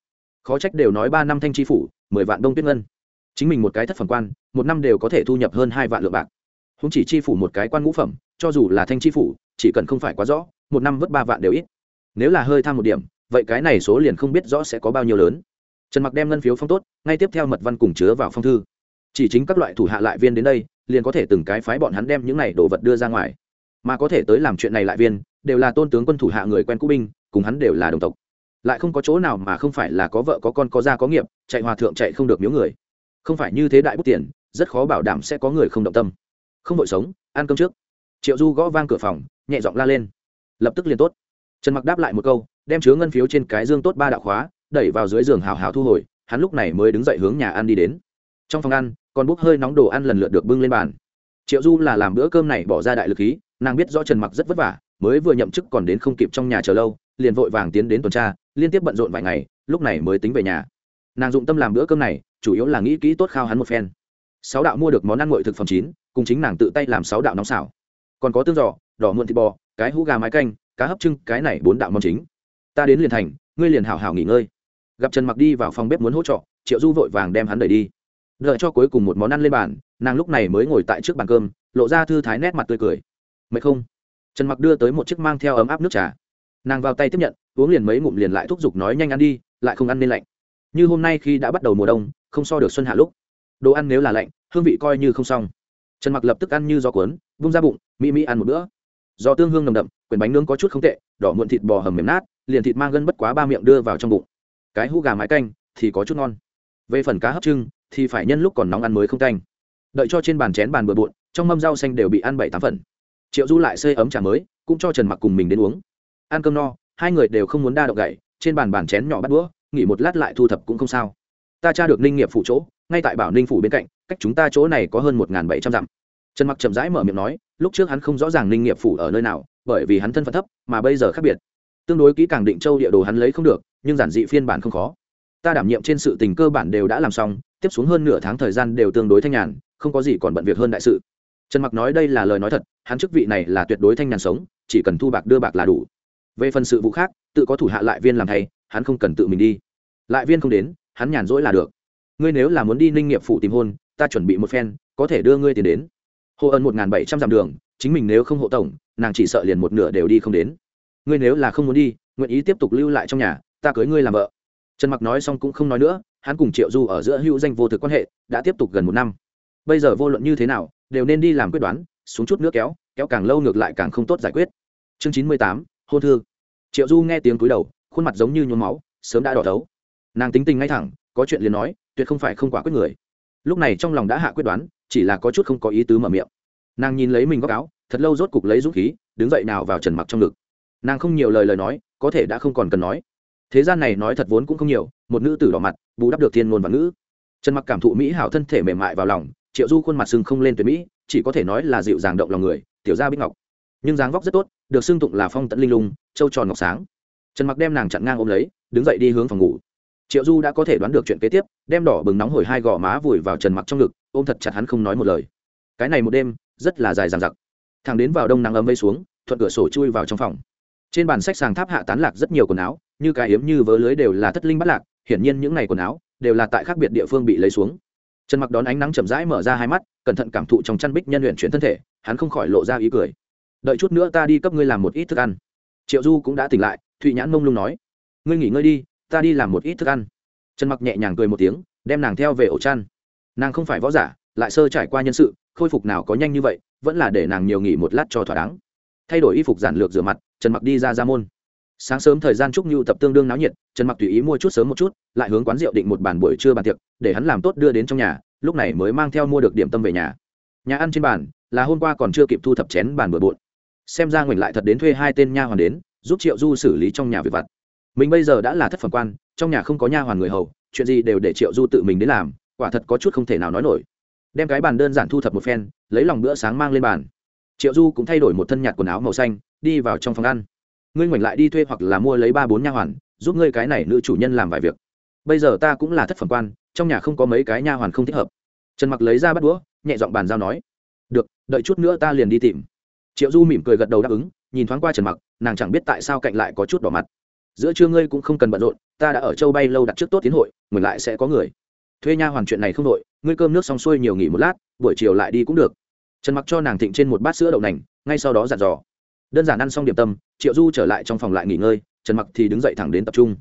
Khó trách đều nói ba năm thanh tri phủ, mười vạn đông tuyết ngân. Chính mình một cái thất phẩm quan, một năm đều có thể thu nhập hơn hai vạn lượng bạc. Không chỉ chi phủ một cái quan ngũ phẩm, cho dù là thanh tri phủ, chỉ cần không phải quá rõ, một năm vớt ba vạn đều ít. Nếu là hơi tham một điểm, vậy cái này số liền không biết rõ sẽ có bao nhiêu lớn. Trần mặc đem ngân phiếu phong tốt, ngay tiếp theo mật văn cùng chứa vào phong thư. Chỉ chính các loại thủ hạ lại viên đến đây liền có thể từng cái phái bọn hắn đem những này đồ vật đưa ra ngoài. Mà có thể tới làm chuyện này lại viên, đều là tôn tướng quân thủ hạ người quen cũ binh, cùng hắn đều là đồng tộc. Lại không có chỗ nào mà không phải là có vợ, có con, có gia, có nghiệp, chạy hòa thượng chạy không được miếu người. Không phải như thế đại bút tiền, rất khó bảo đảm sẽ có người không động tâm. Không vội sống, ăn cơm trước. Triệu du gõ vang cửa phòng, nhẹ giọng la lên. Lập tức liền tốt. Trần mặc đáp lại một câu, đem chứa ngân phiếu trên cái dương tốt ba đạo khóa, đẩy vào dưới giường hào hào thu hồi, hắn lúc này mới đứng dậy hướng nhà ăn đi đến. Trong phòng ăn còn bốc hơi nóng đồ ăn lần lượt được bưng lên bàn. Triệu du là làm bữa cơm này bỏ ra đại lực khí, nàng biết rõ trần mặc rất vất vả, mới vừa nhậm chức còn đến không kịp trong nhà chờ lâu, liền vội vàng tiến đến tuần tra, liên tiếp bận rộn vài ngày, lúc này mới tính về nhà. Nàng dụng tâm làm bữa cơm này, chủ yếu là nghĩ kỹ tốt khao hắn một phen. Sáu đạo mua được món ăn nguội thực phẩm chín, cùng chính nàng tự tay làm sáu đạo nóng xào. Còn có tương giò, đỏ muộn thịt bò, cái hũ gà mái canh, cá hấp trưng, cái này bốn đạo món chính. Ta đến liền thành, ngươi liền hảo hảo nghỉ ngơi. Gặp trần mặc đi vào phòng bếp muốn hỗ trợ, triệu du vội vàng đem hắn đẩy đi đợi cho cuối cùng một món ăn lên bàn, nàng lúc này mới ngồi tại trước bàn cơm, lộ ra thư thái nét mặt tươi cười. Mệt không? Trần mặc đưa tới một chiếc mang theo ấm áp nước trà. Nàng vào tay tiếp nhận, uống liền mấy ngụm liền lại thúc giục nói nhanh ăn đi, lại không ăn nên lạnh. Như hôm nay khi đã bắt đầu mùa đông, không so được xuân hạ lúc. Đồ ăn nếu là lạnh, hương vị coi như không xong. Trần mặc lập tức ăn như gió cuốn, vung ra bụng, mỹ mỹ ăn một bữa. Do tương hương nồng đậm, quyển bánh nướng có chút không tệ, đỏ muộn thịt bò hầm mềm nát, liền thịt mang gân bất quá ba miệng đưa vào trong bụng. Cái hũ gà mái canh thì có chút ngon. Về phần cá hấp trưng thì phải nhân lúc còn nóng ăn mới không canh. Đợi cho trên bàn chén bàn bừa bộn, trong mâm rau xanh đều bị ăn bảy tám phần. Triệu du lại xây ấm trà mới, cũng cho trần mặc cùng mình đến uống. Ăn cơm no, hai người đều không muốn đa động gậy, trên bàn bàn chén nhỏ bắt đũa, nghỉ một lát lại thu thập cũng không sao. Ta tra được ninh nghiệp phủ chỗ, ngay tại bảo ninh phủ bên cạnh, cách chúng ta chỗ này có hơn một bảy trăm dặm. Trần mặc chậm rãi mở miệng nói, lúc trước hắn không rõ ràng ninh nghiệp phủ ở nơi nào, bởi vì hắn thân phận thấp, mà bây giờ khác biệt. Tương đối kỹ càng định châu địa đồ hắn lấy không được, nhưng giản dị phiên bản không khó ta đảm nhiệm trên sự tình cơ bản đều đã làm xong, tiếp xuống hơn nửa tháng thời gian đều tương đối thanh nhàn, không có gì còn bận việc hơn đại sự. Trần mặc nói đây là lời nói thật, hắn chức vị này là tuyệt đối thanh nhàn sống, chỉ cần thu bạc đưa bạc là đủ. Về phần sự vụ khác, tự có thủ hạ lại viên làm thay, hắn không cần tự mình đi. Lại viên không đến, hắn nhàn rỗi là được. Ngươi nếu là muốn đi ninh nghiệp phụ tìm hôn, ta chuẩn bị một phen, có thể đưa ngươi tiền đến. Hộ ân một bảy trăm dặm đường, chính mình nếu không hộ tổng, nàng chỉ sợ liền một nửa đều đi không đến. Ngươi nếu là không muốn đi, nguyện ý tiếp tục lưu lại trong nhà, ta cưới ngươi làm vợ trần mặc nói xong cũng không nói nữa, hắn cùng triệu du ở giữa hữu danh vô thực quan hệ đã tiếp tục gần một năm. Bây giờ vô luận như thế nào, đều nên đi làm quyết đoán, xuống chút nước kéo kéo càng lâu ngược lại càng không tốt giải quyết. Chương chín mươi tám, hôn thư. Triệu du nghe tiếng cúi đầu, khuôn mặt giống như nhuốm máu, sớm đã đỏ thấu. Nàng tính tình ngay thẳng, có chuyện liền nói, tuyệt không phải không quả quyết người. Lúc này trong lòng đã hạ quyết đoán, chỉ là có chút không có ý tứ mở miệng. Nàng nhìn lấy mình góc áo, thật lâu rốt cục lấy dũng khí, đứng dậy nào vào trần mặc trong ngực. Nàng không nhiều lời lời nói, có thể đã không còn cần nói thế gian này nói thật vốn cũng không nhiều, một nữ tử đỏ mặt, bù đắp được thiên ngôn và ngữ. Trần mặc cảm thụ mỹ hảo thân thể mềm mại vào lòng, triệu du khuôn mặt sưng không lên tuyệt mỹ, chỉ có thể nói là dịu dàng động lòng người, tiểu gia bích ngọc. Nhưng dáng vóc rất tốt, được xưng tụng là phong tận linh lung, châu tròn ngọc sáng. Trần mặc đem nàng chặn ngang ôm lấy, đứng dậy đi hướng phòng ngủ. Triệu du đã có thể đoán được chuyện kế tiếp, đem đỏ bừng nóng hổi hai gò má vùi vào trần mặc trong ngực, ôm thật chặt hắn không nói một lời. Cái này một đêm, rất là dài dằng dặc. Thằng đến vào đông nắng ấm vây xuống, thuận cửa sổ chui vào trong phòng trên bàn sách sàng tháp hạ tán lạc rất nhiều quần áo, như cái hiếm như vớ lưới đều là thất linh bắt lạc, hiển nhiên những ngày quần áo đều là tại khác biệt địa phương bị lấy xuống. Trần mặc đón ánh nắng chậm rãi mở ra hai mắt, cẩn thận cảm thụ trong chăn bích nhân luyện chuyển thân thể, hắn không khỏi lộ ra ý cười. Đợi chút nữa ta đi cấp ngươi làm một ít thức ăn. Triệu du cũng đã tỉnh lại, thụy nhãn mông lung nói, ngươi nghỉ ngơi đi, ta đi làm một ít thức ăn. Trần mặc nhẹ nhàng cười một tiếng, đem nàng theo về ổ chăn. Nàng không phải võ giả, lại sơ trải qua nhân sự, khôi phục nào có nhanh như vậy, vẫn là để nàng nhiều nghỉ một lát cho thỏa đáng. Thay đổi y phục giản lược rửa mặt trần mặc đi ra ra môn. Sáng sớm thời gian trúc nhu tập tương đương náo nhiệt, trần mặc tùy ý mua chút sớm một chút, lại hướng quán rượu định một bàn buổi trưa bàn tiệc, để hắn làm tốt đưa đến trong nhà, lúc này mới mang theo mua được điểm tâm về nhà. Nhà ăn trên bàn, là hôm qua còn chưa kịp thu thập chén bàn bừa bộn. Xem ra ngoảnh lại thật đến thuê hai tên nha hoàn đến, giúp triệu du xử lý trong nhà việc vặt. Mình bây giờ đã là thất phẩm quan, trong nhà không có nha hoàn người hầu, chuyện gì đều để triệu du tự mình đến làm, quả thật có chút không thể nào nói nổi. Đem cái bàn đơn giản thu thập một phen, lấy lòng bữa sáng mang lên bàn. Triệu du cũng thay đổi một thân nhạt quần áo màu xanh đi vào trong phòng ăn. Ngươi ngoảnh lại đi thuê hoặc là mua lấy ba bốn nha hoàn, giúp ngươi cái này nữ chủ nhân làm vài việc. Bây giờ ta cũng là thất phẩm quan, trong nhà không có mấy cái nha hoàn không thích hợp. Trần mặc lấy ra bắt đũa, nhẹ giọng bàn giao nói. Được, đợi chút nữa ta liền đi tìm. Triệu du mỉm cười gật đầu đáp ứng, nhìn thoáng qua trần mặc, nàng chẳng biết tại sao cạnh lại có chút đỏ mặt. Giữa trưa ngươi cũng không cần bận rộn, ta đã ở châu bay lâu đặt trước tốt tiến hội ngừng lại sẽ có người. Thuê nha hoàn chuyện này không đội ngươi cơm nước xong xuôi nhiều nghỉ một lát, buổi chiều lại đi cũng được. Trần mặc cho nàng thịnh trên một bát sữa đậu nành, ngay sau đó dặn dò đơn giản ăn xong điểm tâm, triệu du trở lại trong phòng lại nghỉ ngơi, trần mặc thì đứng dậy thẳng đến tập trung.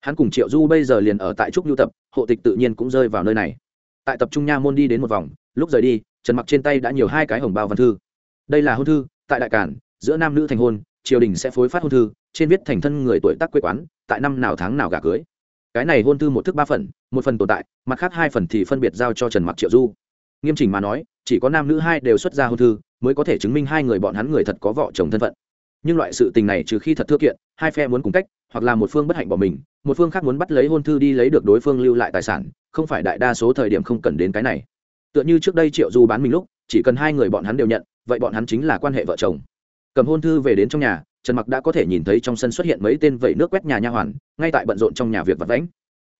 Hắn cùng triệu du bây giờ liền ở tại trúc nhu tập, hộ tịch tự nhiên cũng rơi vào nơi này. Tại tập trung nha môn đi đến một vòng, lúc rời đi, trần mặc trên tay đã nhiều hai cái hồng bao văn thư. Đây là hôn thư, tại đại cản, giữa nam nữ thành hôn, triều đình sẽ phối phát hôn thư, trên viết thành thân người tuổi tác quê quán, tại năm nào tháng nào gả cưới. Cái này hôn thư một thức ba phần, một phần tồn tại, mặt khác hai phần thì phân biệt giao cho trần mặc triệu du. Nghiêm chỉnh mà nói, chỉ có nam nữ hai đều xuất ra hôn thư mới có thể chứng minh hai người bọn hắn người thật có vợ chồng thân phận. Nhưng loại sự tình này trừ khi thật thưa kiện, hai phe muốn cùng cách, hoặc là một phương bất hạnh bỏ mình, một phương khác muốn bắt lấy hôn thư đi lấy được đối phương lưu lại tài sản, không phải đại đa số thời điểm không cần đến cái này. Tựa như trước đây triệu du bán mình lúc, chỉ cần hai người bọn hắn đều nhận, vậy bọn hắn chính là quan hệ vợ chồng. Cầm hôn thư về đến trong nhà, trần mặc đã có thể nhìn thấy trong sân xuất hiện mấy tên vẩy nước quét nhà nha hoàn, ngay tại bận rộn trong nhà việc vật vãnh.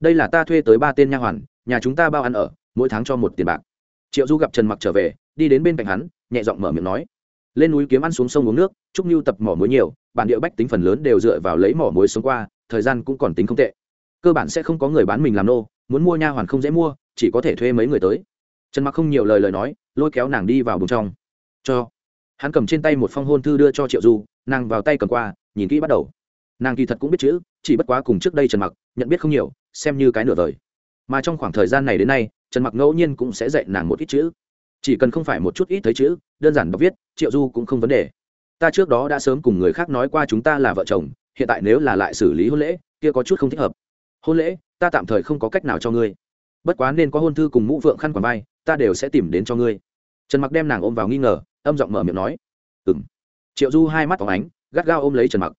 Đây là ta thuê tới ba tên nha hoàn, nhà chúng ta bao ăn ở, mỗi tháng cho một tiền bạc. Triệu du gặp trần mặc trở về đi đến bên cạnh hắn, nhẹ giọng mở miệng nói. Lên núi kiếm ăn xuống sông uống nước trúc nhu tập mỏ muối nhiều, bản địa bách tính phần lớn đều dựa vào lấy mỏ muối sống qua, thời gian cũng còn tính không tệ. Cơ bản sẽ không có người bán mình làm nô, muốn mua nha hoàn không dễ mua, chỉ có thể thuê mấy người tới. Trần mặc không nhiều lời lời nói, lôi kéo nàng đi vào bùng trong. Cho. Hắn cầm trên tay một phong hôn thư đưa cho triệu du, nàng vào tay cầm qua, nhìn kỹ bắt đầu. Nàng kỳ thật cũng biết chữ, chỉ bất quá cùng trước đây trần mặc nhận biết không nhiều, xem như cái nửa vời. Mà trong khoảng thời gian này đến nay, trần mặc ngẫu nhiên cũng sẽ dạy nàng một ít chữ chỉ cần không phải một chút ít thấy chữ, đơn giản đọc viết, triệu du cũng không vấn đề. Ta trước đó đã sớm cùng người khác nói qua chúng ta là vợ chồng, hiện tại nếu là lại xử lý hôn lễ, kia có chút không thích hợp. Hôn lễ, ta tạm thời không có cách nào cho ngươi. Bất quá nên có hôn thư cùng mũ vượng khăn quản vai, ta đều sẽ tìm đến cho ngươi. Trần mặc đem nàng ôm vào nghi ngờ, âm giọng mở miệng nói. Ừng triệu du hai mắt phóng ánh, gắt gao ôm lấy trần mặc.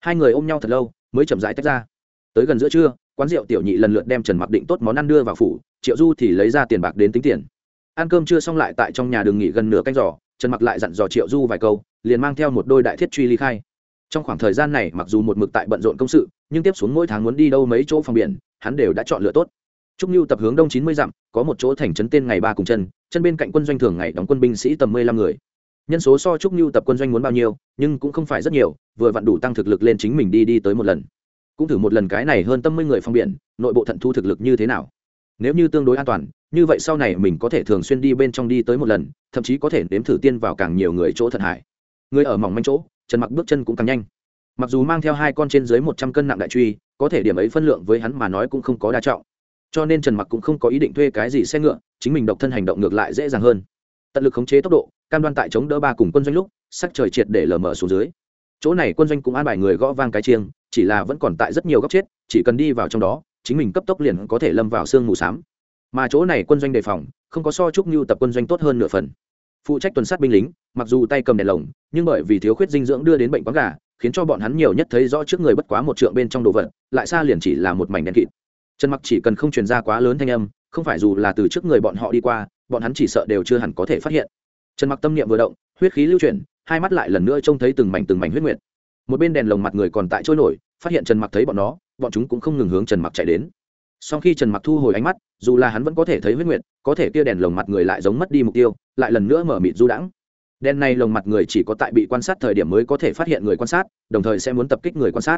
Hai người ôm nhau thật lâu, mới chậm rãi tách ra. Tới gần giữa trưa, quán rượu tiểu nhị lần lượt đem trần mặc định tốt món ăn đưa vào phủ, triệu du thì lấy ra tiền bạc đến tính tiền ăn cơm chưa xong lại tại trong nhà đường nghỉ gần nửa canh giỏ trần mặc lại dặn dò triệu du vài câu liền mang theo một đôi đại thiết truy ly khai trong khoảng thời gian này mặc dù một mực tại bận rộn công sự nhưng tiếp xuống mỗi tháng muốn đi đâu mấy chỗ phòng biển hắn đều đã chọn lựa tốt Trúc Nưu tập hướng đông chín mươi dặm, có một chỗ thành trấn tên ngày ba cùng chân, chân bên cạnh quân doanh thường ngày đóng quân binh sĩ tầm mười lăm người. Nhân số so Trúc Nưu tập quân doanh muốn bao nhiêu, nhưng cũng không phải rất nhiều, vừa vặn đủ tăng thực lực lên chính mình đi đi tới một lần. Cũng thử một lần cái này hơn tâm mươi người phòng biển, nội bộ thận thu thực lực như thế nào. Nếu như tương đối an toàn, như vậy sau này mình có thể thường xuyên đi bên trong đi tới một lần, thậm chí có thể nếm thử tiên vào càng nhiều người chỗ thận hải. Người ở mỏng manh chỗ, Trần Mặc bước chân cũng càng nhanh. Mặc dù mang theo hai con trên dưới một trăm cân nặng đại truy, có thể điểm ấy phân lượng với hắn mà nói cũng không có đa trọng cho nên trần mặc cũng không có ý định thuê cái gì xe ngựa chính mình độc thân hành động ngược lại dễ dàng hơn tận lực khống chế tốc độ cam đoan tại chống đỡ ba cùng quân doanh lúc sắc trời triệt để lờ mở xuống dưới chỗ này quân doanh cũng an bài người gõ vang cái chiêng chỉ là vẫn còn tại rất nhiều góc chết chỉ cần đi vào trong đó chính mình cấp tốc liền có thể lâm vào sương mù xám mà chỗ này quân doanh đề phòng, không có so chúc như tập quân doanh tốt hơn nửa phần. Phụ trách tuần sát binh lính, mặc dù tay cầm đèn lồng, nhưng bởi vì thiếu khuyết dinh dưỡng đưa đến bệnh quán gà, khiến cho bọn hắn nhiều nhất thấy rõ trước người bất quá một trượng bên trong đồ vật, lại xa liền chỉ là một mảnh đèn kịt. Trần mặc chỉ cần không truyền ra quá lớn thanh âm, không phải dù là từ trước người bọn họ đi qua, bọn hắn chỉ sợ đều chưa hẳn có thể phát hiện. Trần mặc tâm niệm vừa động, huyết khí lưu chuyển, hai mắt lại lần nữa trông thấy từng mảnh từng mảnh huyết nguyệt. Một bên đèn lồng mặt người còn tại trôi nổi, phát hiện trần mặc thấy bọn nó, bọn chúng cũng không ngừng hướng trần mặc chạy đến sau khi trần mặc thu hồi ánh mắt, dù là hắn vẫn có thể thấy huyết nguyệt, có thể kia đèn lồng mặt người lại giống mất đi mục tiêu, lại lần nữa mở mịt du đãng. Đèn này lồng mặt người chỉ có tại bị quan sát thời điểm mới có thể phát hiện người quan sát, đồng thời sẽ muốn tập kích người quan sát.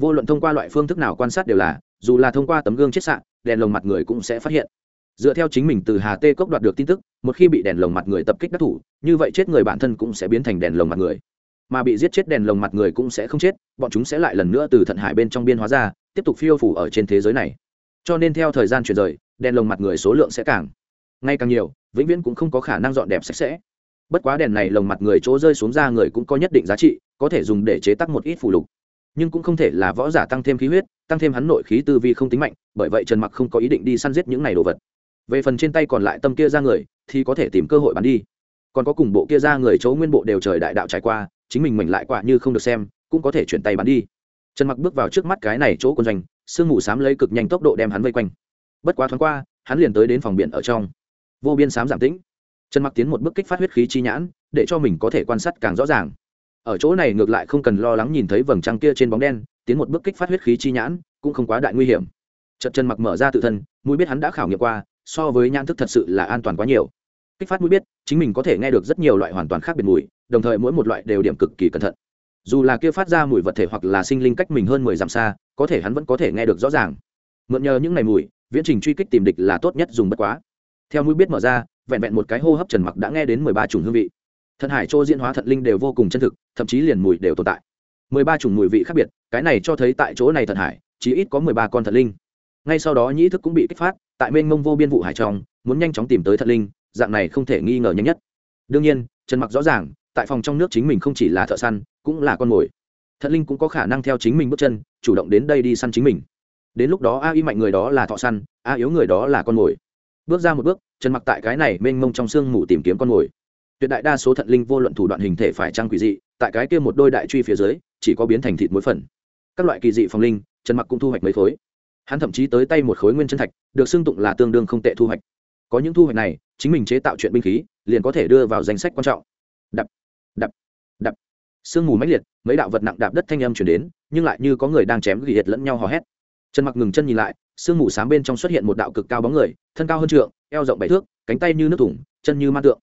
Vô luận thông qua loại phương thức nào quan sát đều là, dù là thông qua tấm gương chiết xạ, đèn lồng mặt người cũng sẽ phát hiện. Dựa theo chính mình từ hà tê cốc đoạt được tin tức, một khi bị đèn lồng mặt người tập kích đắc thủ, như vậy chết người bản thân cũng sẽ biến thành đèn lồng mặt người. Mà bị giết chết đèn lồng mặt người cũng sẽ không chết, bọn chúng sẽ lại lần nữa từ thận hải bên trong biên hóa ra, tiếp tục phiêu phủ ở trên thế giới này cho nên theo thời gian chuyển rời, đèn lồng mặt người số lượng sẽ càng ngày càng nhiều, vĩnh viễn cũng không có khả năng dọn đẹp sạch sẽ. Bất quá đèn này lồng mặt người chỗ rơi xuống ra người cũng có nhất định giá trị, có thể dùng để chế tác một ít phù lục. Nhưng cũng không thể là võ giả tăng thêm khí huyết, tăng thêm hắn nội khí tư vi không tính mạnh, bởi vậy trần mặc không có ý định đi săn giết những này đồ vật. Về phần trên tay còn lại tâm kia ra người, thì có thể tìm cơ hội bắn đi. Còn có cùng bộ kia ra người chỗ nguyên bộ đều trời đại đạo trải qua, chính mình mình lại quả như không được xem, cũng có thể chuyển tay bắn đi. Trần mặc bước vào trước mắt cái này chỗ quân doanh sương mù xám lấy cực nhanh tốc độ đem hắn vây quanh. Bất quá thoáng qua, hắn liền tới đến phòng biển ở trong. Vô biên xám giảm tĩnh. Trần mặc tiến một bước kích phát huyết khí chi nhãn, để cho mình có thể quan sát càng rõ ràng. Ở chỗ này ngược lại không cần lo lắng nhìn thấy vầng trăng kia trên bóng đen, tiến một bước kích phát huyết khí chi nhãn, cũng không quá đại nguy hiểm. Chật chân mặc mở ra tự thân, mũi biết hắn đã khảo nghiệm qua, so với nhãn thức thật sự là an toàn quá nhiều. Kích phát mũi biết, chính mình có thể nghe được rất nhiều loại hoàn toàn khác biệt mùi, đồng thời mỗi một loại đều điểm cực kỳ cẩn thận dù là kia phát ra mùi vật thể hoặc là sinh linh cách mình hơn mười dặm xa, có thể hắn vẫn có thể nghe được rõ ràng. Mượn nhờ những ngày mùi, viễn trình truy kích tìm địch là tốt nhất dùng bất quá. Theo mũi biết mở ra, vẹn vẹn một cái hô hấp trần mặc đã nghe đến mười ba chủng hương vị. Thận hải châu diễn hóa, thận linh đều vô cùng chân thực, thậm chí liền mùi đều tồn tại. Mười ba chủng mùi vị khác biệt, cái này cho thấy tại chỗ này thận hải, chỉ ít có mười ba con thận linh. Ngay sau đó nhĩ thức cũng bị kích phát, tại mênh mông vô biên vụ hải trong, muốn nhanh chóng tìm tới thận linh, dạng này không thể nghi ngờ nhanh nhất. Đương nhiên, trần mặc rõ ràng, tại phòng trong nước chính mình không chỉ là thợ săn cũng là con mồi. Thận linh cũng có khả năng theo chính mình bước chân, chủ động đến đây đi săn chính mình. Đến lúc đó a y mạnh người đó là thọ săn, a yếu người đó là con mồi. Bước ra một bước, trần mặc tại cái này mênh mông trong sương mù tìm kiếm con mồi. Tuyệt đại đa số thận linh vô luận thủ đoạn hình thể phải trang quỷ dị, tại cái kia một đôi đại truy phía dưới, chỉ có biến thành thịt muối phần. Các loại kỳ dị phong linh, trần mặc cũng thu hoạch mấy khối. Hắn thậm chí tới tay một khối nguyên chân thạch, được xưng tụng là tương đương không tệ thu hoạch. Có những thu hoạch này, chính mình chế tạo chuyện binh khí, liền có thể đưa vào danh sách quan trọng. Đập đập đập sương mù mãnh liệt, mấy đạo vật nặng đạp đất thanh âm chuyển đến, nhưng lại như có người đang chém ghi hiệt lẫn nhau hò hét. Trần mặc ngừng chân nhìn lại, sương mù sáng bên trong xuất hiện một đạo cực cao bóng người, thân cao hơn trượng, eo rộng bảy thước, cánh tay như nước thủng, chân như ma tượng.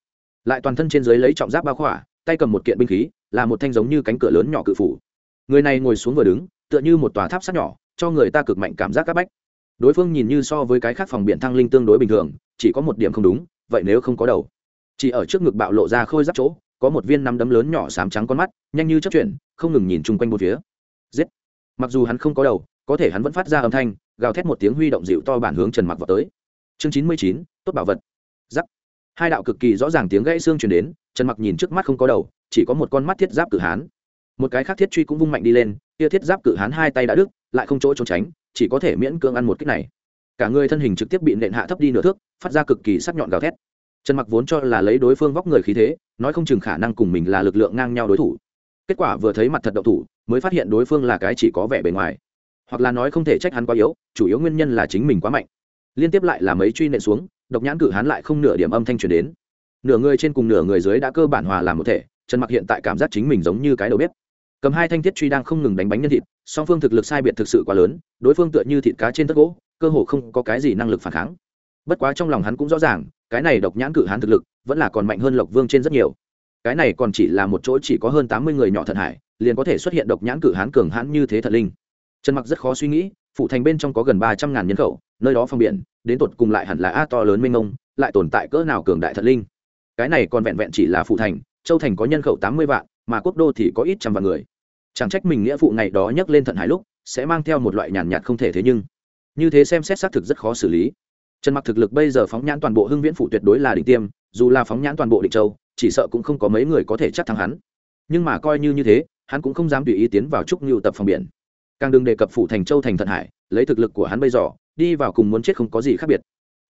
Lại toàn thân trên dưới lấy trọng giáp bao khỏa, tay cầm một kiện binh khí, là một thanh giống như cánh cửa lớn nhỏ cự phủ. Người này ngồi xuống vừa đứng, tựa như một tòa tháp sắt nhỏ, cho người ta cực mạnh cảm giác áp bách. Đối phương nhìn như so với cái khác phòng biển thăng linh tương đối bình thường, chỉ có một điểm không đúng, vậy nếu không có đầu. Chỉ ở trước ngực bạo lộ ra khôi giáp chỗ có một viên nắm đấm lớn nhỏ sám trắng con mắt, nhanh như chất chuyển, không ngừng nhìn chung quanh một phía. Giết! Mặc dù hắn không có đầu, có thể hắn vẫn phát ra âm thanh, gào thét một tiếng huy động dịu to bản hướng trần mặc vào tới. Chương chín mươi chín, tốt bảo vật. Giắc! Hai đạo cực kỳ rõ ràng tiếng gãy xương truyền đến, trần mặc nhìn trước mắt không có đầu, chỉ có một con mắt thiết giáp cử hán. Một cái khác thiết truy cũng vung mạnh đi lên, kia thiết giáp cử hán hai tay đã đứt, lại không chỗ trốn tránh, chỉ có thể miễn cưỡng ăn một cách này. Cả người thân hình trực tiếp bị nện hạ thấp đi nửa thước, phát ra cực kỳ sắc nhọn gào thét trần mặc vốn cho là lấy đối phương vóc người khí thế, nói không chừng khả năng cùng mình là lực lượng ngang nhau đối thủ. Kết quả vừa thấy mặt thật đậu thủ, mới phát hiện đối phương là cái chỉ có vẻ bề ngoài. Hoặc là nói không thể trách hắn quá yếu, chủ yếu nguyên nhân là chính mình quá mạnh. Liên tiếp lại là mấy truy nện xuống, độc nhãn cử hắn lại không nửa điểm âm thanh truyền đến. Nửa người trên cùng nửa người dưới đã cơ bản hòa làm một thể, trần mặc hiện tại cảm giác chính mình giống như cái đầu bếp. Cầm hai thanh thiết truy đang không ngừng đánh bánh nhân thịt, song phương thực lực sai biệt thực sự quá lớn, đối phương tựa như thịt cá trên tất gỗ, cơ hồ không có cái gì năng lực phản kháng. Bất quá trong lòng hắn cũng rõ ràng cái này độc nhãn cử hán thực lực vẫn là còn mạnh hơn lộc vương trên rất nhiều. Cái này còn chỉ là một chỗ chỉ có hơn tám mươi người nhỏ thận hải, liền có thể xuất hiện độc nhãn cử hán cường hãn như thế thật linh. Trần mặc rất khó suy nghĩ phụ thành bên trong có gần ba trăm ngàn nhân khẩu, nơi đó phong biển, đến tột cùng lại hẳn là a to lớn mênh mông lại tồn tại cỡ nào cường đại thật linh. Cái này còn vẹn vẹn chỉ là phụ thành, châu thành có nhân khẩu tám mươi vạn, mà quốc đô thì có ít trăm vạn người. Chẳng trách mình nghĩa phụ ngày đó nhắc lên thận hải lúc, sẽ mang theo một loại nhàn nhạt không thể thế nhưng. Như thế xem xét xác thực rất khó xử lý trần mặc thực lực bây giờ phóng nhãn toàn bộ hưng viễn phủ tuyệt đối là đỉnh tiêm, dù là phóng nhãn toàn bộ định châu, chỉ sợ cũng không có mấy người có thể chắc thắng hắn. Nhưng mà coi như như thế, hắn cũng không dám tùy ý tiến vào trúc nhu tập phòng biển. Càng đừng đề cập phủ thành châu thành thận hải, lấy thực lực của hắn bây giờ, đi vào cùng muốn chết không có gì khác biệt.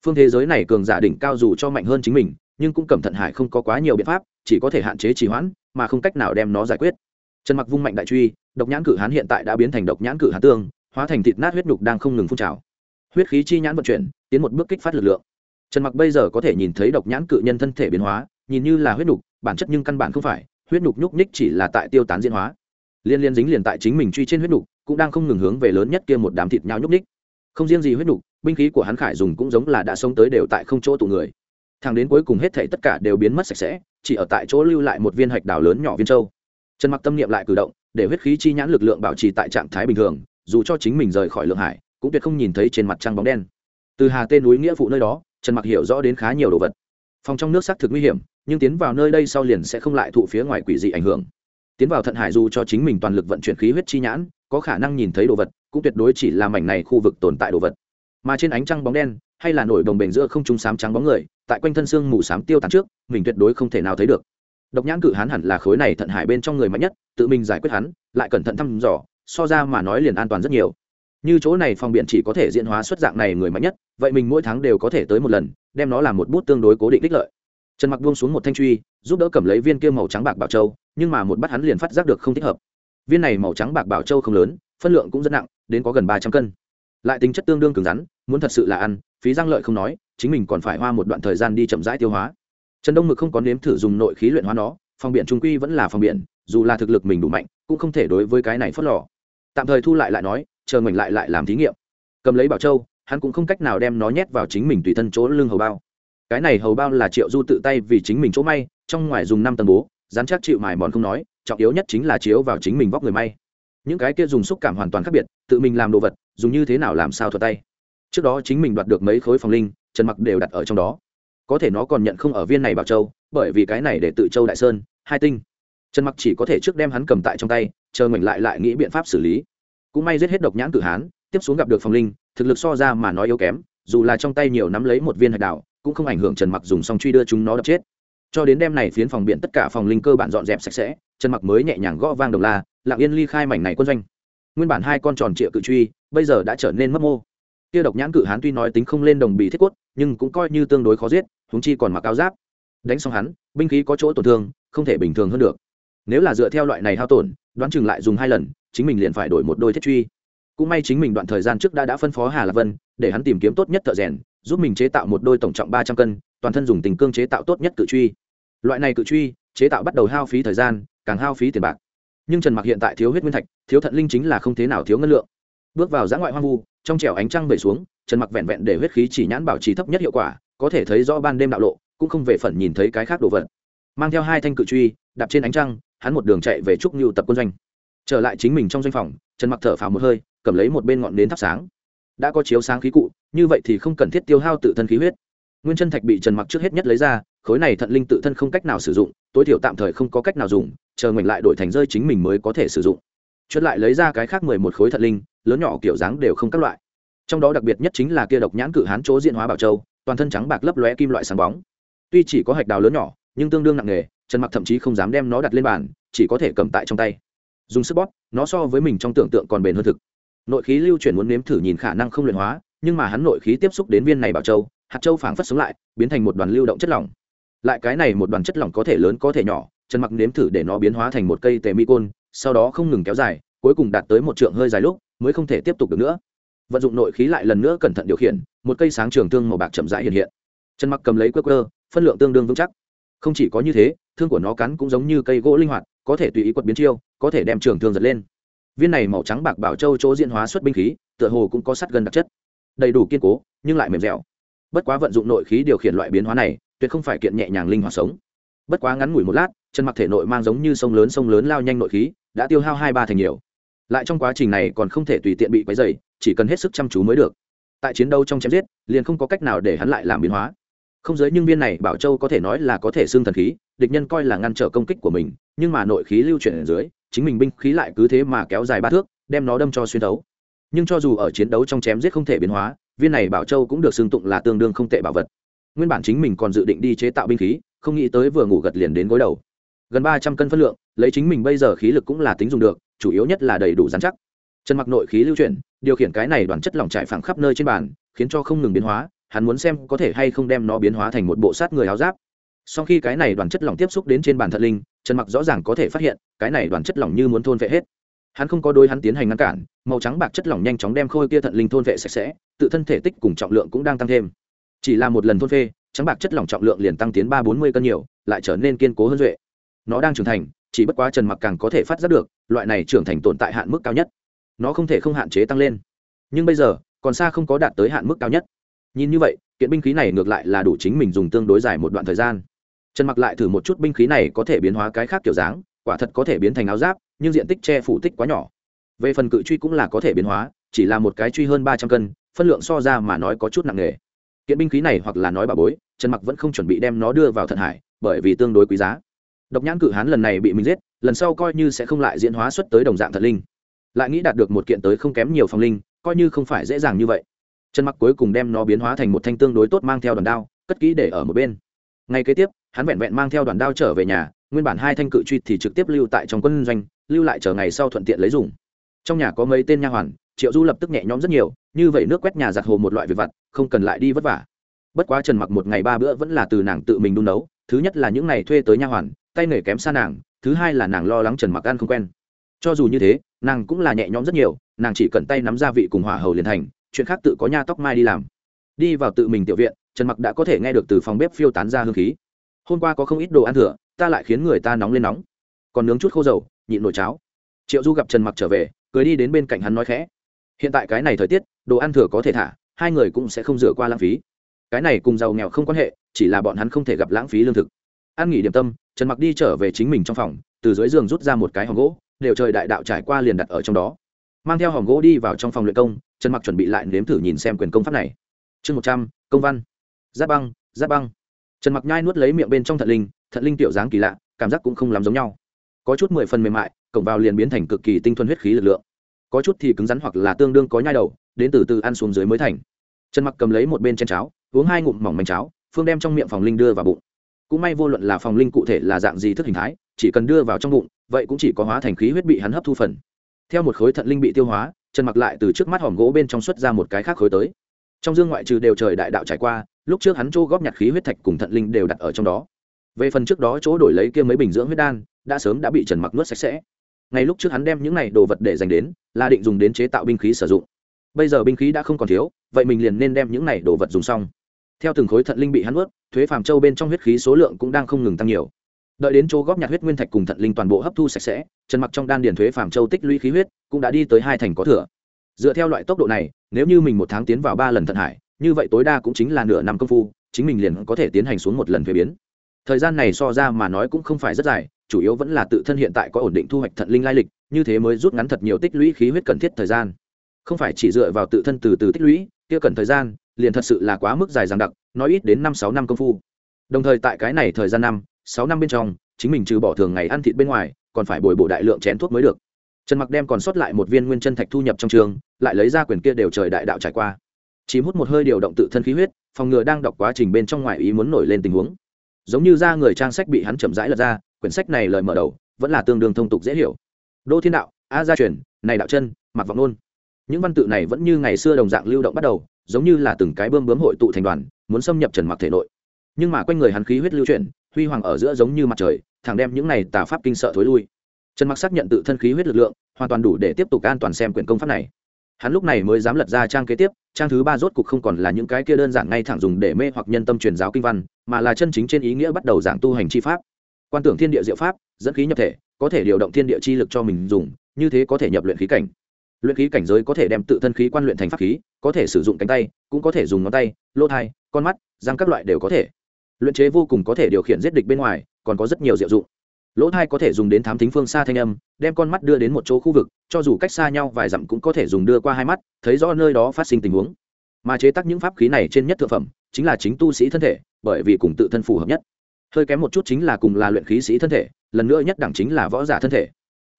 Phương thế giới này cường giả đỉnh cao dù cho mạnh hơn chính mình, nhưng cũng cầm thận hải không có quá nhiều biện pháp, chỉ có thể hạn chế trì hoãn, mà không cách nào đem nó giải quyết. Trần mặc vung mạnh đại truy, độc nhãn cử hán hiện tại đã biến thành độc nhãn cử hán tương, hóa thành thịt nát huyết nhục đang không ngừng phun trào huyết khí chi nhãn vận chuyển, tiến một bước kích phát lực lượng. Trần mặc bây giờ có thể nhìn thấy độc nhãn cự nhân thân thể biến hóa, nhìn như là huyết nục bản chất nhưng căn bản không phải, huyết nục nhúc nhích chỉ là tại tiêu tán diễn hóa. Liên liên dính liền tại chính mình truy trên huyết nục cũng đang không ngừng hướng về lớn nhất kia một đám thịt nhau nhúc nhích. Không riêng gì huyết nục binh khí của hắn khải dùng cũng giống là đã sống tới đều tại không chỗ tụ người. Thằng đến cuối cùng hết thảy tất cả đều biến mất sạch sẽ, chỉ ở tại chỗ lưu lại một viên hạch đảo lớn nhỏ viên châu. Trần mặc tâm niệm lại cử động, để huyết khí chi nhãn lực lượng bảo trì tại trạng thái bình thường, dù cho chính mình rời khỏi lượng hải cũng tuyệt không nhìn thấy trên mặt trăng bóng đen. Từ hà tên núi nghĩa phụ nơi đó, trần mặc hiểu rõ đến khá nhiều đồ vật. Phòng trong nước xác thực nguy hiểm, nhưng tiến vào nơi đây sau liền sẽ không lại thụ phía ngoài quỷ dị ảnh hưởng. Tiến vào thận hải dù cho chính mình toàn lực vận chuyển khí huyết chi nhãn, có khả năng nhìn thấy đồ vật, cũng tuyệt đối chỉ là mảnh này khu vực tồn tại đồ vật. Mà trên ánh trăng bóng đen, hay là nổi đồng bền giữa không trung sám trắng bóng người, tại quanh thân xương mù sám tiêu tán trước, mình tuyệt đối không thể nào thấy được. Độc nhãn cự hắn hẳn là khối này thận hải bên trong người mạnh nhất, tự mình giải quyết hắn, lại cẩn thận thăm dò, so ra mà nói liền an toàn rất nhiều như chỗ này phòng biện chỉ có thể diễn hóa xuất dạng này người mạnh nhất, vậy mình mỗi tháng đều có thể tới một lần, đem nó làm một bút tương đối cố định đích lợi. Trần mặc buông xuống một thanh truy, giúp đỡ cầm lấy viên kia màu trắng bạc bảo châu, nhưng mà một bắt hắn liền phát giác được không thích hợp. Viên này màu trắng bạc bảo châu không lớn, phân lượng cũng rất nặng, đến có gần ba trăm cân. Lại tính chất tương đương cứng rắn, muốn thật sự là ăn, phí răng lợi không nói, chính mình còn phải hoa một đoạn thời gian đi chậm rãi tiêu hóa. Trần đông mực không có nếm thử dùng nội khí luyện hóa nó, phòng biển trung quy vẫn là phòng biển, dù là thực lực mình đủ mạnh, cũng không thể đối với cái này phớt lò tạm thời thu lại lại nói chờ mình lại lại làm thí nghiệm. Cầm lấy bảo châu, hắn cũng không cách nào đem nó nhét vào chính mình tùy thân chỗ lưng hầu bao. Cái này hầu bao là triệu du tự tay vì chính mình chỗ may, trong ngoài dùng năm tầng bố, dán chắc chịu mài mòn không nói, trọng yếu nhất chính là chiếu vào chính mình vóc người may. Những cái kia dùng xúc cảm hoàn toàn khác biệt, tự mình làm đồ vật, dùng như thế nào làm sao thuật tay. Trước đó chính mình đoạt được mấy khối phòng linh trần mặc đều đặt ở trong đó. Có thể nó còn nhận không ở viên này bảo châu, bởi vì cái này để tự châu đại sơn, hai tinh. Trần mặc chỉ có thể trước đem hắn cầm tại trong tay, chờ mình lại lại nghĩ biện pháp xử lý cũng may giết hết độc nhãn cử hán, tiếp xuống gặp được phòng linh, thực lực so ra mà nói yếu kém, dù là trong tay nhiều nắm lấy một viên hạch đảo, cũng không ảnh hưởng trần mặc dùng song truy đưa chúng nó đập chết. Cho đến đêm này phiến phòng biện tất cả phòng linh cơ bản dọn dẹp sạch sẽ, trần mặc mới nhẹ nhàng gõ vang đồng la, lặng yên ly khai mảnh này quân doanh. Nguyên bản hai con tròn trịa cự truy, bây giờ đã trở nên mất mô. Kia độc nhãn cự hán tuy nói tính không lên đồng bì thiết quất nhưng cũng coi như tương đối khó giết húng chi còn mặc áo giáp. Đánh xong hắn, binh khí có chỗ tổn thương, không thể bình thường hơn được. Nếu là dựa theo loại này hao tổn đoán chừng lại dùng hai lần, chính mình liền phải đổi một đôi thiết truy. Cũng may chính mình đoạn thời gian trước đã đã phân phó hà lạc vân, để hắn tìm kiếm tốt nhất thợ rèn, giúp mình chế tạo một đôi tổng trọng ba trăm cân, toàn thân dùng tình cương chế tạo tốt nhất cự truy. Loại này cự truy, chế tạo bắt đầu hao phí thời gian, càng hao phí tiền bạc. Nhưng trần mặc hiện tại thiếu huyết nguyên thạch, thiếu thận linh chính là không thế nào thiếu ngân lượng. Bước vào giã ngoại hoang vu, trong trẻo ánh trăng bể xuống, trần mặc vẹn vẹn để huyết khí chỉ nhãn bảo trì thấp nhất hiệu quả, có thể thấy rõ ban đêm đạo lộ, cũng không về phần nhìn thấy cái khác đồ vật. Mang theo hai thanh cự truy, đạp trên ánh trăng hắn một đường chạy về trúc nhu tập quân doanh. Trở lại chính mình trong doanh phòng, trần mặc thở phào một hơi, cầm lấy một bên ngọn nến thắp sáng. Đã có chiếu sáng khí cụ, như vậy thì không cần thiết tiêu hao tự thân khí huyết. Nguyên chân thạch bị trần mặc trước hết nhất lấy ra, khối này thận linh tự thân không cách nào sử dụng, tối thiểu tạm thời không có cách nào dùng, chờ mình lại đổi thành rơi chính mình mới có thể sử dụng. Chuất lại lấy ra cái khác mười một khối thận linh, lớn nhỏ kiểu dáng đều không các loại. Trong đó đặc biệt nhất chính là kia độc nhãn cử hán chỗ diện hóa bảo châu, toàn thân trắng bạc lấp lóe kim loại sáng bóng. Tuy chỉ có hạch đào lớn nhỏ, nhưng tương đương nặng nghề trần mặc thậm chí không dám đem nó đặt lên bàn, chỉ có thể cầm tại trong tay. Dùng sức bóp, nó so với mình trong tưởng tượng còn bền hơn thực. Nội khí lưu chuyển muốn nếm thử nhìn khả năng không luyện hóa, nhưng mà hắn nội khí tiếp xúc đến viên này bảo châu, hạt châu phảng phất sống lại, biến thành một đoàn lưu động chất lỏng. Lại cái này một đoàn chất lỏng có thể lớn có thể nhỏ, trần mặc nếm thử để nó biến hóa thành một cây tề mi côn, sau đó không ngừng kéo dài, cuối cùng đạt tới một trượng hơi dài lúc, mới không thể tiếp tục được nữa. Vận dụng nội khí lại lần nữa cẩn thận điều khiển, một cây sáng trường thương màu bạc chậm rãi hiện hiện. Trần mặc cầm lấy quơ quơ, phân lượng tương đương vững chắc không chỉ có như thế, thương của nó cắn cũng giống như cây gỗ linh hoạt, có thể tùy ý quật biến chiêu, có thể đem trường thương giật lên. Viên này màu trắng bạc bảo châu chỗ diễn hóa xuất binh khí, tựa hồ cũng có sắt gần đặc chất. Đầy đủ kiên cố, nhưng lại mềm dẻo. Bất quá vận dụng nội khí điều khiển loại biến hóa này, tuyệt không phải kiện nhẹ nhàng linh hoạt sống. Bất quá ngắn ngủi một lát, chân mặc thể nội mang giống như sông lớn sông lớn lao nhanh nội khí, đã tiêu hao hai ba thành nhiều. Lại trong quá trình này còn không thể tùy tiện bị quấy dày chỉ cần hết sức chăm chú mới được. Tại chiến đấu trong chém giết, liền không có cách nào để hắn lại làm biến hóa không giới nhưng viên này bảo châu có thể nói là có thể xương thần khí, địch nhân coi là ngăn trở công kích của mình, nhưng mà nội khí lưu chuyển ở dưới, chính mình binh khí lại cứ thế mà kéo dài ba thước, đem nó đâm cho xuyên đấu nhưng cho dù ở chiến đấu trong chém giết không thể biến hóa, viên này bảo châu cũng được xưng tụng là tương đương không tệ bảo vật. Nguyên bản chính mình còn dự định đi chế tạo binh khí, không nghĩ tới vừa ngủ gật liền đến gối đầu. Gần ba trăm cân phân lượng, lấy chính mình bây giờ khí lực cũng là tính dùng được, chủ yếu nhất là đầy đủ dán chắc. Chân mặc nội khí lưu chuyển, điều khiển cái này đoàn chất lỏng trải phẳng khắp nơi trên bàn, khiến cho không ngừng biến hóa hắn muốn xem có thể hay không đem nó biến hóa thành một bộ sát người áo giáp. Sau khi cái này đoàn chất lỏng tiếp xúc đến trên bàn thận linh, trần mặc rõ ràng có thể phát hiện, cái này đoàn chất lỏng như muốn thôn vệ hết. Hắn không có đôi hắn tiến hành ngăn cản, màu trắng bạc chất lỏng nhanh chóng đem khôi kia thận linh thôn vệ sạch sẽ, tự thân thể tích cùng trọng lượng cũng đang tăng thêm. Chỉ là một lần thôn phê, trắng bạc chất lỏng trọng lượng liền tăng tiến ba bốn mươi cân nhiều, lại trở nên kiên cố hơn duệ. Nó đang trưởng thành, chỉ bất quá trần mặc càng có thể phát giác được, loại này trưởng thành tồn tại hạn mức cao nhất. Nó không thể không hạn chế tăng lên. Nhưng bây giờ, còn xa không có đạt tới hạn mức cao nhất nhìn như vậy, kiện binh khí này ngược lại là đủ chính mình dùng tương đối dài một đoạn thời gian. Trần mặc lại thử một chút binh khí này có thể biến hóa cái khác kiểu dáng, quả thật có thể biến thành áo giáp, nhưng diện tích che phủ tích quá nhỏ. Về phần cự truy cũng là có thể biến hóa, chỉ là một cái truy hơn ba trăm cân, phân lượng so ra mà nói có chút nặng nề. Kiện binh khí này hoặc là nói bà bối, trần mặc vẫn không chuẩn bị đem nó đưa vào thận hải, bởi vì tương đối quý giá. Độc nhãn cự hán lần này bị mình giết, lần sau coi như sẽ không lại diễn hóa xuất tới đồng dạng thật linh. Lại nghĩ đạt được một kiện tới không kém nhiều phong linh, coi như không phải dễ dàng như vậy trần mặc cuối cùng đem nó biến hóa thành một thanh tương đối tốt mang theo đoàn đao, cất kỹ để ở một bên. Ngay kế tiếp, hắn vẹn vẹn mang theo đoàn đao trở về nhà, nguyên bản hai thanh cự truy thì trực tiếp lưu tại trong quân doanh, lưu lại chờ ngày sau thuận tiện lấy dùng. Trong nhà có mấy tên nha hoàn, triệu du lập tức nhẹ nhõm rất nhiều, như vậy nước quét nhà giặt hồ một loại việc vặt, không cần lại đi vất vả. Bất quá trần mặc một ngày ba bữa vẫn là từ nàng tự mình đun nấu, thứ nhất là những ngày thuê tới nha hoàn, tay nghề kém xa nàng, thứ hai là nàng lo lắng trần mặc ăn không quen. Cho dù như thế, nàng cũng là nhẹ nhõm rất nhiều, nàng chỉ cần tay nắm gia vị cùng hỏa hầu liền thành chuyện khác tự có nha tóc mai đi làm. Đi vào tự mình tiểu viện, trần mặc đã có thể nghe được từ phòng bếp phiêu tán ra hương khí. Hôm qua có không ít đồ ăn thừa, ta lại khiến người ta nóng lên nóng. Còn nướng chút khô dầu, nhịn nồi cháo. Triệu du gặp trần mặc trở về, cười đi đến bên cạnh hắn nói khẽ. Hiện tại cái này thời tiết, đồ ăn thừa có thể thả, hai người cũng sẽ không rửa qua lãng phí. Cái này cùng giàu nghèo không quan hệ, chỉ là bọn hắn không thể gặp lãng phí lương thực. Ăn nghỉ điểm tâm, trần mặc đi trở về chính mình trong phòng, từ dưới giường rút ra một cái hòm gỗ, đều trời đại đạo trải qua liền đặt ở trong đó mang theo hòm gỗ đi vào trong phòng luyện công, trần mặc chuẩn bị lại nếm thử nhìn xem quyền công pháp này. Chương một trăm, công văn. Giáp băng giáp băng. Trần mặc nhai nuốt lấy miệng bên trong thận linh thận linh tiểu dáng kỳ lạ, cảm giác cũng không làm giống nhau. Có chút mười phần mềm mại cổng vào liền biến thành cực kỳ tinh thuần huyết khí lực lượng. Có chút thì cứng rắn hoặc là tương đương có nhai đầu, đến từ từ ăn xuống dưới mới thành. Trần mặc cầm lấy một bên chén cháo, uống hai ngụm mỏng manh cháo, phương đem trong miệng phòng linh đưa vào bụng. Cũng may vô luận là phòng linh cụ thể là dạng gì thức hình thái, chỉ cần đưa vào trong bụng, vậy cũng chỉ có hóa thành khí huyết bị hắn hấp thu phần theo một khối thận linh bị tiêu hóa, trần mặc lại từ trước mắt hòm gỗ bên trong xuất ra một cái khác khối tới. Trong dương ngoại trừ đều trời đại đạo trải qua, lúc trước hắn chỗ góp nhặt khí huyết thạch cùng thận linh đều đặt ở trong đó. Về phần trước đó chỗ đổi lấy kia mấy bình dưỡng huyết đan, đã sớm đã bị trần mặc nuốt sạch sẽ. Ngay lúc trước hắn đem những này đồ vật để dành đến, là định dùng đến chế tạo binh khí sử dụng. Bây giờ binh khí đã không còn thiếu, vậy mình liền nên đem những này đồ vật dùng xong. Theo từng khối thận linh bị hắn ướt thuế phàm châu bên trong huyết khí số lượng cũng đang không ngừng tăng nhiều đợi đến chỗ góp nhặt huyết nguyên thạch cùng thận linh toàn bộ hấp thu sạch sẽ, trần mặc trong đan điền thuế phàm châu tích lũy khí huyết, cũng đã đi tới hai thành có thừa. Dựa theo loại tốc độ này, nếu như mình một tháng tiến vào ba lần thận hải, như vậy tối đa cũng chính là nửa năm công phu, chính mình liền có thể tiến hành xuống một lần thuế biến. Thời gian này so ra mà nói cũng không phải rất dài, chủ yếu vẫn là tự thân hiện tại có ổn định thu hoạch thận linh lai lịch, như thế mới rút ngắn thật nhiều tích lũy khí huyết cần thiết thời gian. Không phải chỉ dựa vào tự thân từ từ tích lũy, kia cần thời gian, liền thật sự là quá mức dài dằng đặc, nói ít đến năm sáu năm công phu. Đồng thời tại cái này thời gian năm sáu năm bên trong, chính mình trừ bỏ thường ngày ăn thịt bên ngoài, còn phải bồi bổ đại lượng chén thuốc mới được. Trần mặc đem còn sót lại một viên nguyên chân thạch thu nhập trong trường, lại lấy ra quyền kia đều trời đại đạo trải qua. Chỉ hút một hơi điều động tự thân khí huyết, phòng ngừa đang đọc quá trình bên trong ngoài ý muốn nổi lên tình huống. Giống như ra người trang sách bị hắn chậm rãi lật ra, quyển sách này lời mở đầu, vẫn là tương đương thông tục dễ hiểu. Đô thiên đạo, a gia truyền, này đạo chân mặc vọng nôn. Những văn tự này vẫn như ngày xưa đồng dạng lưu động bắt đầu, giống như là từng cái bơm bướm hội tụ thành đoàn, muốn xâm nhập trần mặc thể nội. Nhưng mà quanh người hắn khí huyết lưu chuyển huy hoàng ở giữa giống như mặt trời, thẳng đem những này tà pháp kinh sợ thối lui. Trần mặc xác nhận tự thân khí huyết lực lượng, hoàn toàn đủ để tiếp tục an toàn xem quyển công pháp này. Hắn lúc này mới dám lật ra trang kế tiếp, trang thứ ba rốt cục không còn là những cái kia đơn giản ngay thẳng dùng để mê hoặc nhân tâm truyền giáo kinh văn, mà là chân chính trên ý nghĩa bắt đầu giảng tu hành chi pháp. Quan tưởng thiên địa diệu pháp, dẫn khí nhập thể, có thể điều động thiên địa chi lực cho mình dùng, như thế có thể nhập luyện khí cảnh. Luyện khí cảnh giới có thể đem tự thân khí quan luyện thành pháp khí, có thể sử dụng cánh tay, cũng có thể dùng ngón tay, lỗ thai con mắt, răng các loại đều có thể luyện chế vô cùng có thể điều khiển giết địch bên ngoài, còn có rất nhiều diệu dụng. Lỗ thai có thể dùng đến thám thính phương xa thanh âm, đem con mắt đưa đến một chỗ khu vực, cho dù cách xa nhau vài dặm cũng có thể dùng đưa qua hai mắt, thấy rõ nơi đó phát sinh tình huống. Mà chế tác những pháp khí này trên nhất thượng phẩm, chính là chính tu sĩ thân thể, bởi vì cùng tự thân phù hợp nhất. Hơi kém một chút chính là cùng là luyện khí sĩ thân thể, lần nữa nhất đẳng chính là võ giả thân thể.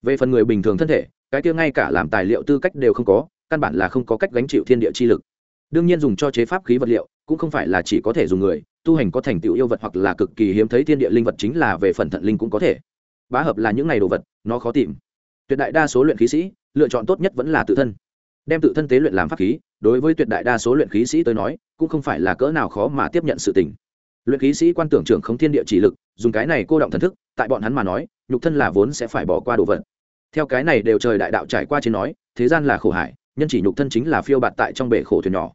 Về phần người bình thường thân thể, cái kia ngay cả làm tài liệu tư cách đều không có, căn bản là không có cách gánh chịu thiên địa chi lực. Đương nhiên dùng cho chế pháp khí vật liệu, cũng không phải là chỉ có thể dùng người tu hành có thành tựu yêu vật hoặc là cực kỳ hiếm thấy thiên địa linh vật chính là về phần thận linh cũng có thể. Bá hợp là những ngày đồ vật, nó khó tìm. Tuyệt đại đa số luyện khí sĩ, lựa chọn tốt nhất vẫn là tự thân. Đem tự thân tế luyện làm pháp khí, đối với tuyệt đại đa số luyện khí sĩ tới nói, cũng không phải là cỡ nào khó mà tiếp nhận sự tình. Luyện khí sĩ quan tưởng trưởng không thiên địa chỉ lực, dùng cái này cô động thần thức, tại bọn hắn mà nói, nhục thân là vốn sẽ phải bỏ qua đồ vật. Theo cái này đều trời đại đạo trải qua trên nói, thế gian là khổ hải, nhân chỉ nhục thân chính là phiêu bạt tại trong bể khổ thuyền nhỏ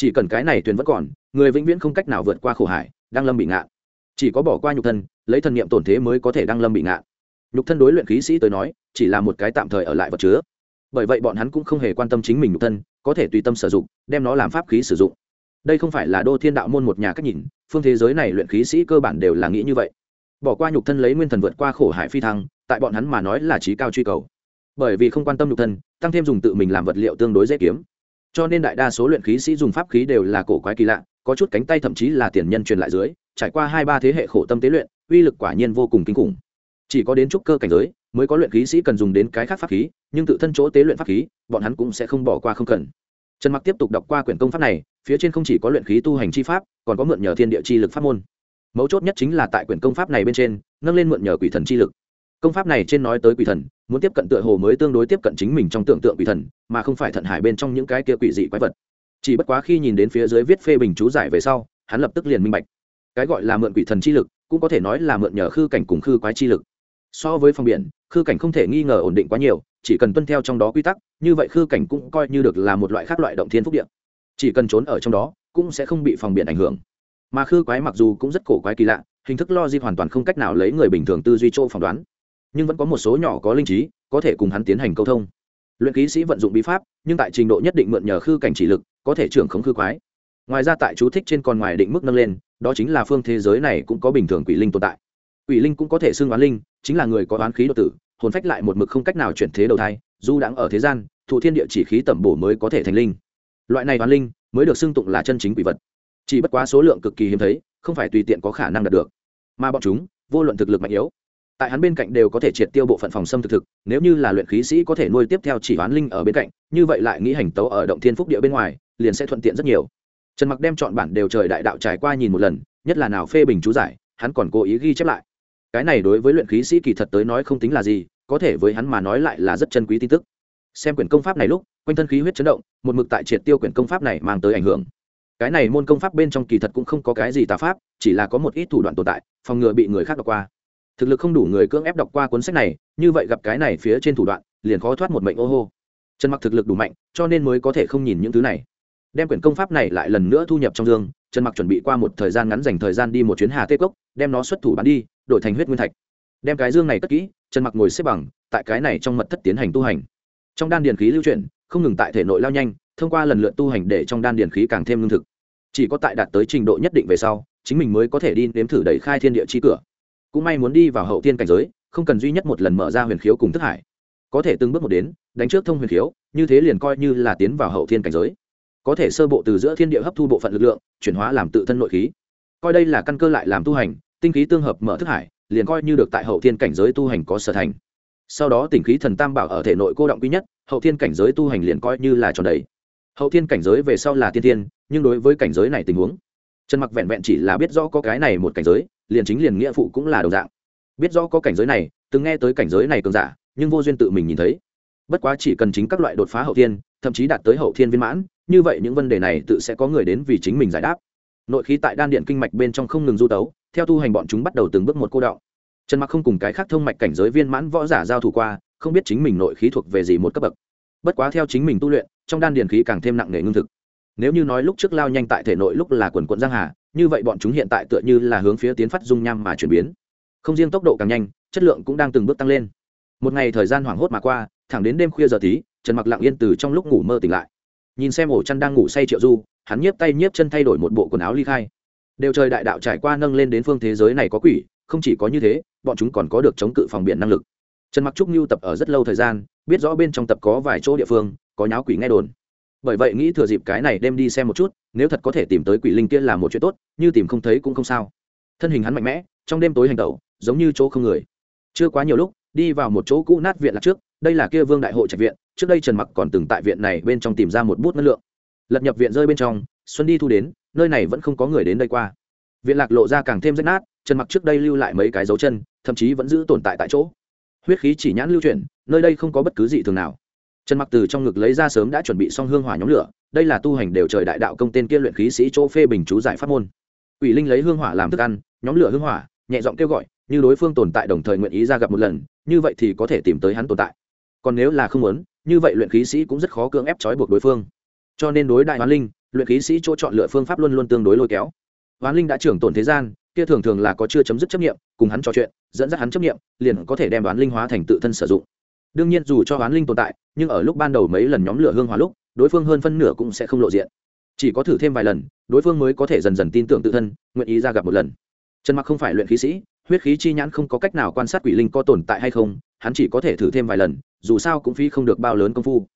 chỉ cần cái này thuyền vẫn còn, người vĩnh viễn không cách nào vượt qua khổ hải đang lâm bị ngạn. Chỉ có bỏ qua nhục thân, lấy thần niệm tổn thế mới có thể đang lâm bị ngạn. Nhục thân đối luyện khí sĩ tới nói, chỉ là một cái tạm thời ở lại vật chứa. Bởi vậy bọn hắn cũng không hề quan tâm chính mình nhục thân, có thể tùy tâm sử dụng, đem nó làm pháp khí sử dụng. Đây không phải là đô thiên đạo môn một nhà cách nhìn, phương thế giới này luyện khí sĩ cơ bản đều là nghĩ như vậy. Bỏ qua nhục thân lấy nguyên thần vượt qua khổ hải phi thăng, tại bọn hắn mà nói là trí cao truy cầu. Bởi vì không quan tâm nhục thân, tăng thêm dùng tự mình làm vật liệu tương đối dễ kiếm cho nên đại đa số luyện khí sĩ dùng pháp khí đều là cổ quái kỳ lạ, có chút cánh tay thậm chí là tiền nhân truyền lại dưới, trải qua hai ba thế hệ khổ tâm tế luyện, uy lực quả nhiên vô cùng kinh khủng. Chỉ có đến trúc cơ cảnh giới, mới có luyện khí sĩ cần dùng đến cái khác pháp khí, nhưng tự thân chỗ tế luyện pháp khí, bọn hắn cũng sẽ không bỏ qua không cần. Trần mặc tiếp tục đọc qua quyển công pháp này, phía trên không chỉ có luyện khí tu hành chi pháp, còn có mượn nhờ thiên địa chi lực pháp môn. Mấu chốt nhất chính là tại quyển công pháp này bên trên, nâng lên mượn nhờ quỷ thần chi lực công pháp này trên nói tới quỷ thần, muốn tiếp cận tựa hồ mới tương đối tiếp cận chính mình trong tưởng tượng quỷ thần, mà không phải thận hải bên trong những cái kia quỷ dị quái vật. Chỉ bất quá khi nhìn đến phía dưới viết phê bình chú giải về sau, hắn lập tức liền minh bạch. Cái gọi là mượn quỷ thần chi lực, cũng có thể nói là mượn nhờ khư cảnh cùng khư quái chi lực. So với phòng biển, khư cảnh không thể nghi ngờ ổn định quá nhiều, chỉ cần tuân theo trong đó quy tắc, như vậy khư cảnh cũng coi như được là một loại khác loại động thiên phúc điện chỉ cần trốn ở trong đó, cũng sẽ không bị phòng biển ảnh hưởng. Mà khư quái mặc dù cũng rất cổ quái kỳ lạ, hình thức lo di hoàn toàn không cách nào lấy người bình thường tư duy chỗ phỏng đoán nhưng vẫn có một số nhỏ có linh trí, có thể cùng hắn tiến hành câu thông. Luyện ký sĩ vận dụng bí pháp, nhưng tại trình độ nhất định mượn nhờ khư cảnh chỉ lực, có thể trưởng khống khư quái. Ngoài ra tại chú thích trên còn ngoài định mức nâng lên, đó chính là phương thế giới này cũng có bình thường quỷ linh tồn tại. Quỷ linh cũng có thể xưng oán linh, chính là người có oán khí độ tử, hồn phách lại một mực không cách nào chuyển thế đầu thai, dù đang ở thế gian, thụ thiên địa chỉ khí tẩm bổ mới có thể thành linh. Loại này oán linh mới được xưng tụng là chân chính quỷ vật. Chỉ bất quá số lượng cực kỳ hiếm thấy, không phải tùy tiện có khả năng đạt được. Mà bọn chúng, vô luận thực lực mạnh yếu tại hắn bên cạnh đều có thể triệt tiêu bộ phận phòng xâm thực thực, nếu như là luyện khí sĩ có thể nuôi tiếp theo chỉ hoán linh ở bên cạnh, như vậy lại nghĩ hành tấu ở động thiên phúc địa bên ngoài, liền sẽ thuận tiện rất nhiều. Trần mặc đem chọn bản đều trời đại đạo trải qua nhìn một lần, nhất là nào phê bình chú giải, hắn còn cố ý ghi chép lại. Cái này đối với luyện khí sĩ kỳ thật tới nói không tính là gì, có thể với hắn mà nói lại là rất chân quý tin tức. Xem quyển công pháp này lúc, quanh thân khí huyết chấn động, một mực tại triệt tiêu quyển công pháp này mang tới ảnh hưởng. Cái này môn công pháp bên trong kỳ thật cũng không có cái gì tà pháp, chỉ là có một ít thủ đoạn tồn tại, phòng ngừa bị người khác đọc qua thực lực không đủ người cưỡng ép đọc qua cuốn sách này, như vậy gặp cái này phía trên thủ đoạn, liền khó thoát một mệnh ô hô. Trần mặc thực lực đủ mạnh, cho nên mới có thể không nhìn những thứ này. Đem quyển công pháp này lại lần nữa thu nhập trong dương, trần mặc chuẩn bị qua một thời gian ngắn dành thời gian đi một chuyến hà tê cốc, đem nó xuất thủ bán đi, đổi thành huyết nguyên thạch. Đem cái dương này cất kỹ, trần mặc ngồi xếp bằng, tại cái này trong mật thất tiến hành tu hành. Trong đan điền khí lưu chuyển, không ngừng tại thể nội lao nhanh, thông qua lần lượt tu hành để trong đan điền khí càng thêm lương thực. Chỉ có tại đạt tới trình độ nhất định về sau, chính mình mới có thể đi nếm thử đẩy khai thiên địa chi cửa cũng may muốn đi vào hậu thiên cảnh giới, không cần duy nhất một lần mở ra huyền khiếu cùng thức hải. Có thể từng bước một đến, đánh trước thông huyền khiếu, như thế liền coi như là tiến vào hậu thiên cảnh giới. Có thể sơ bộ từ giữa thiên địa hấp thu bộ phận lực lượng, chuyển hóa làm tự thân nội khí. Coi đây là căn cơ lại làm tu hành, tinh khí tương hợp mở thức hải, liền coi như được tại hậu thiên cảnh giới tu hành có sở thành. Sau đó tỉnh khí thần tam bảo ở thể nội cô động quý nhất, hậu thiên cảnh giới tu hành liền coi như là tròn đầy. Hậu thiên cảnh giới về sau là tiên thiên, nhưng đối với cảnh giới này tình huống, trần mặc vẹn vẹn chỉ là biết rõ có cái này một cảnh giới liền chính liền nghĩa phụ cũng là đồng dạng. Biết rõ có cảnh giới này, từng nghe tới cảnh giới này cường giả, nhưng vô duyên tự mình nhìn thấy. Bất quá chỉ cần chính các loại đột phá hậu thiên, thậm chí đạt tới hậu thiên viên mãn, như vậy những vấn đề này tự sẽ có người đến vì chính mình giải đáp. Nội khí tại đan điện kinh mạch bên trong không ngừng du tấu, theo tu hành bọn chúng bắt đầu từng bước một cô đọng trần mặc không cùng cái khác thông mạch cảnh giới viên mãn võ giả giao thủ qua, không biết chính mình nội khí thuộc về gì một cấp bậc. Bất quá theo chính mình tu luyện, trong đan điện khí càng thêm nặng nề ngưng thực nếu như nói lúc trước lao nhanh tại thể nội lúc là quần quận giang hà, như vậy bọn chúng hiện tại tựa như là hướng phía tiến phát dung nham mà chuyển biến. Không riêng tốc độ càng nhanh, chất lượng cũng đang từng bước tăng lên. Một ngày thời gian hoảng hốt mà qua, thẳng đến đêm khuya giờ tí, trần mặc lặng yên từ trong lúc ngủ mơ tỉnh lại. Nhìn xem ổ chăn đang ngủ say triệu du, hắn nhiếp tay nhiếp chân thay đổi một bộ quần áo ly khai. Đều trời đại đạo trải qua nâng lên đến phương thế giới này có quỷ, không chỉ có như thế, bọn chúng còn có được chống cự phòng biển năng lực. Trần mặc trúc mưu tập ở rất lâu thời gian, biết rõ bên trong tập có vài chỗ địa phương, có nháo quỷ nghe đồn bởi vậy nghĩ thừa dịp cái này đem đi xem một chút, nếu thật có thể tìm tới quỷ linh kia là một chuyện tốt, như tìm không thấy cũng không sao. Thân hình hắn mạnh mẽ, trong đêm tối hành tẩu, giống như chỗ không người. Chưa quá nhiều lúc, đi vào một chỗ cũ nát viện lạc trước, đây là kia vương đại hội trạch viện, trước đây trần mặc còn từng tại viện này bên trong tìm ra một bút ngân lượng. Lật nhập viện rơi bên trong, xuân đi thu đến, nơi này vẫn không có người đến đây qua. Viện lạc lộ ra càng thêm rách nát, trần mặc trước đây lưu lại mấy cái dấu chân, thậm chí vẫn giữ tồn tại tại chỗ. Huyết khí chỉ nhãn lưu chuyển, nơi đây không có bất cứ gì thường nào trần mặc từ trong ngực lấy ra sớm đã chuẩn bị xong hương hỏa nhóm lửa, đây là tu hành đều trời đại đạo công tên kia luyện khí sĩ chỗ phê bình chú giải pháp môn. Quỷ linh lấy hương hỏa làm thức ăn, nhóm lửa hương hỏa, nhẹ giọng kêu gọi, như đối phương tồn tại đồng thời nguyện ý ra gặp một lần, như vậy thì có thể tìm tới hắn tồn tại. Còn nếu là không muốn, như vậy luyện khí sĩ cũng rất khó cưỡng ép trói buộc đối phương. Cho nên đối đại hoán linh, luyện khí sĩ chỗ chọn lựa phương pháp luôn luôn tương đối lôi kéo. Hoán linh đã trưởng tổn thế gian, kia thường thường là có chưa chấm dứt chấp nghiệm cùng hắn trò chuyện, dẫn dắt hắn chấp nghiệm liền có thể đem đoán linh hóa thành tự thân sử dụng đương nhiên dù cho oán linh tồn tại, nhưng ở lúc ban đầu mấy lần nhóm lửa hương hóa lúc, đối phương hơn phân nửa cũng sẽ không lộ diện. Chỉ có thử thêm vài lần, đối phương mới có thể dần dần tin tưởng tự thân, nguyện ý ra gặp một lần. Trần mặc không phải luyện khí sĩ, huyết khí chi nhãn không có cách nào quan sát quỷ linh có tồn tại hay không, hắn chỉ có thể thử thêm vài lần, dù sao cũng phí không được bao lớn công phu.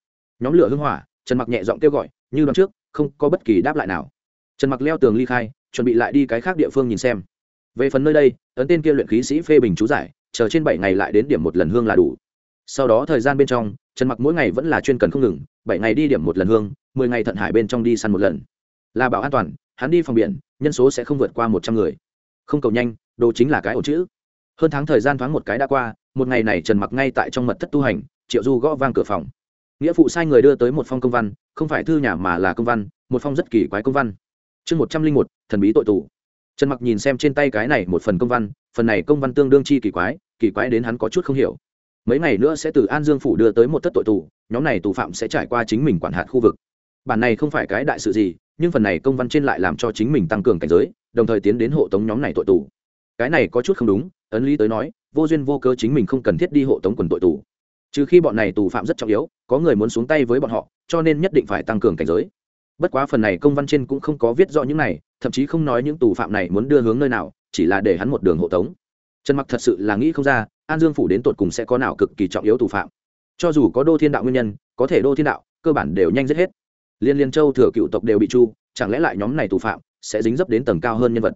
Nhóm lửa hưng hỏa, trần mặc nhẹ giọng kêu gọi, như đoạn trước, không có bất kỳ đáp lại nào. Trần mặc leo tường ly khai, chuẩn bị lại đi cái khác địa phương nhìn xem. Về phần nơi đây, ấn tên kia luyện khí sĩ phê bình chú giải, chờ trên bảy ngày lại đến điểm một lần hương là đủ sau đó thời gian bên trong, trần mặc mỗi ngày vẫn là chuyên cần không ngừng, bảy ngày đi điểm một lần hương, mười ngày thận hải bên trong đi săn một lần. Là bảo an toàn, hắn đi phòng biển, nhân số sẽ không vượt qua một trăm người. Không cầu nhanh, đồ chính là cái ổ chữ. Hơn tháng thời gian thoáng một cái đã qua, một ngày này trần mặc ngay tại trong mật thất tu hành, triệu du gõ vang cửa phòng. Nghĩa phụ sai người đưa tới một phong công văn, không phải thư nhà mà là công văn, một phong rất kỳ quái công văn. Chương một trăm linh một, thần bí tội tù. Trần mặc nhìn xem trên tay cái này một phần công văn, phần này công văn tương đương chi kỳ quái kỳ quái đến hắn có chút không hiểu mấy ngày nữa sẽ từ an dương phủ đưa tới một thất tội tù, nhóm này tù phạm sẽ trải qua chính mình quản hạt khu vực. Bản này không phải cái đại sự gì, nhưng phần này công văn trên lại làm cho chính mình tăng cường cảnh giới, đồng thời tiến đến hộ tống nhóm này tội tù. Cái này có chút không đúng, ấn lý tới nói, vô duyên vô cớ chính mình không cần thiết đi hộ tống quần tội tù. Trừ khi bọn này tù phạm rất trọng yếu, có người muốn xuống tay với bọn họ, cho nên nhất định phải tăng cường cảnh giới. Bất quá phần này công văn trên cũng không có viết rõ những này, thậm chí không nói những tù phạm này muốn đưa hướng nơi nào, chỉ là để hắn một đường hộ tống trần mặc thật sự là nghĩ không ra, an dương phủ đến tột cùng sẽ có nào cực kỳ trọng yếu tù phạm. Cho dù có đô thiên đạo nguyên nhân, có thể đô thiên đạo, cơ bản đều nhanh giết hết. Liên liên châu thừa cựu tộc đều bị chu, chẳng lẽ lại nhóm này tù phạm sẽ dính dấp đến tầng cao hơn nhân vật?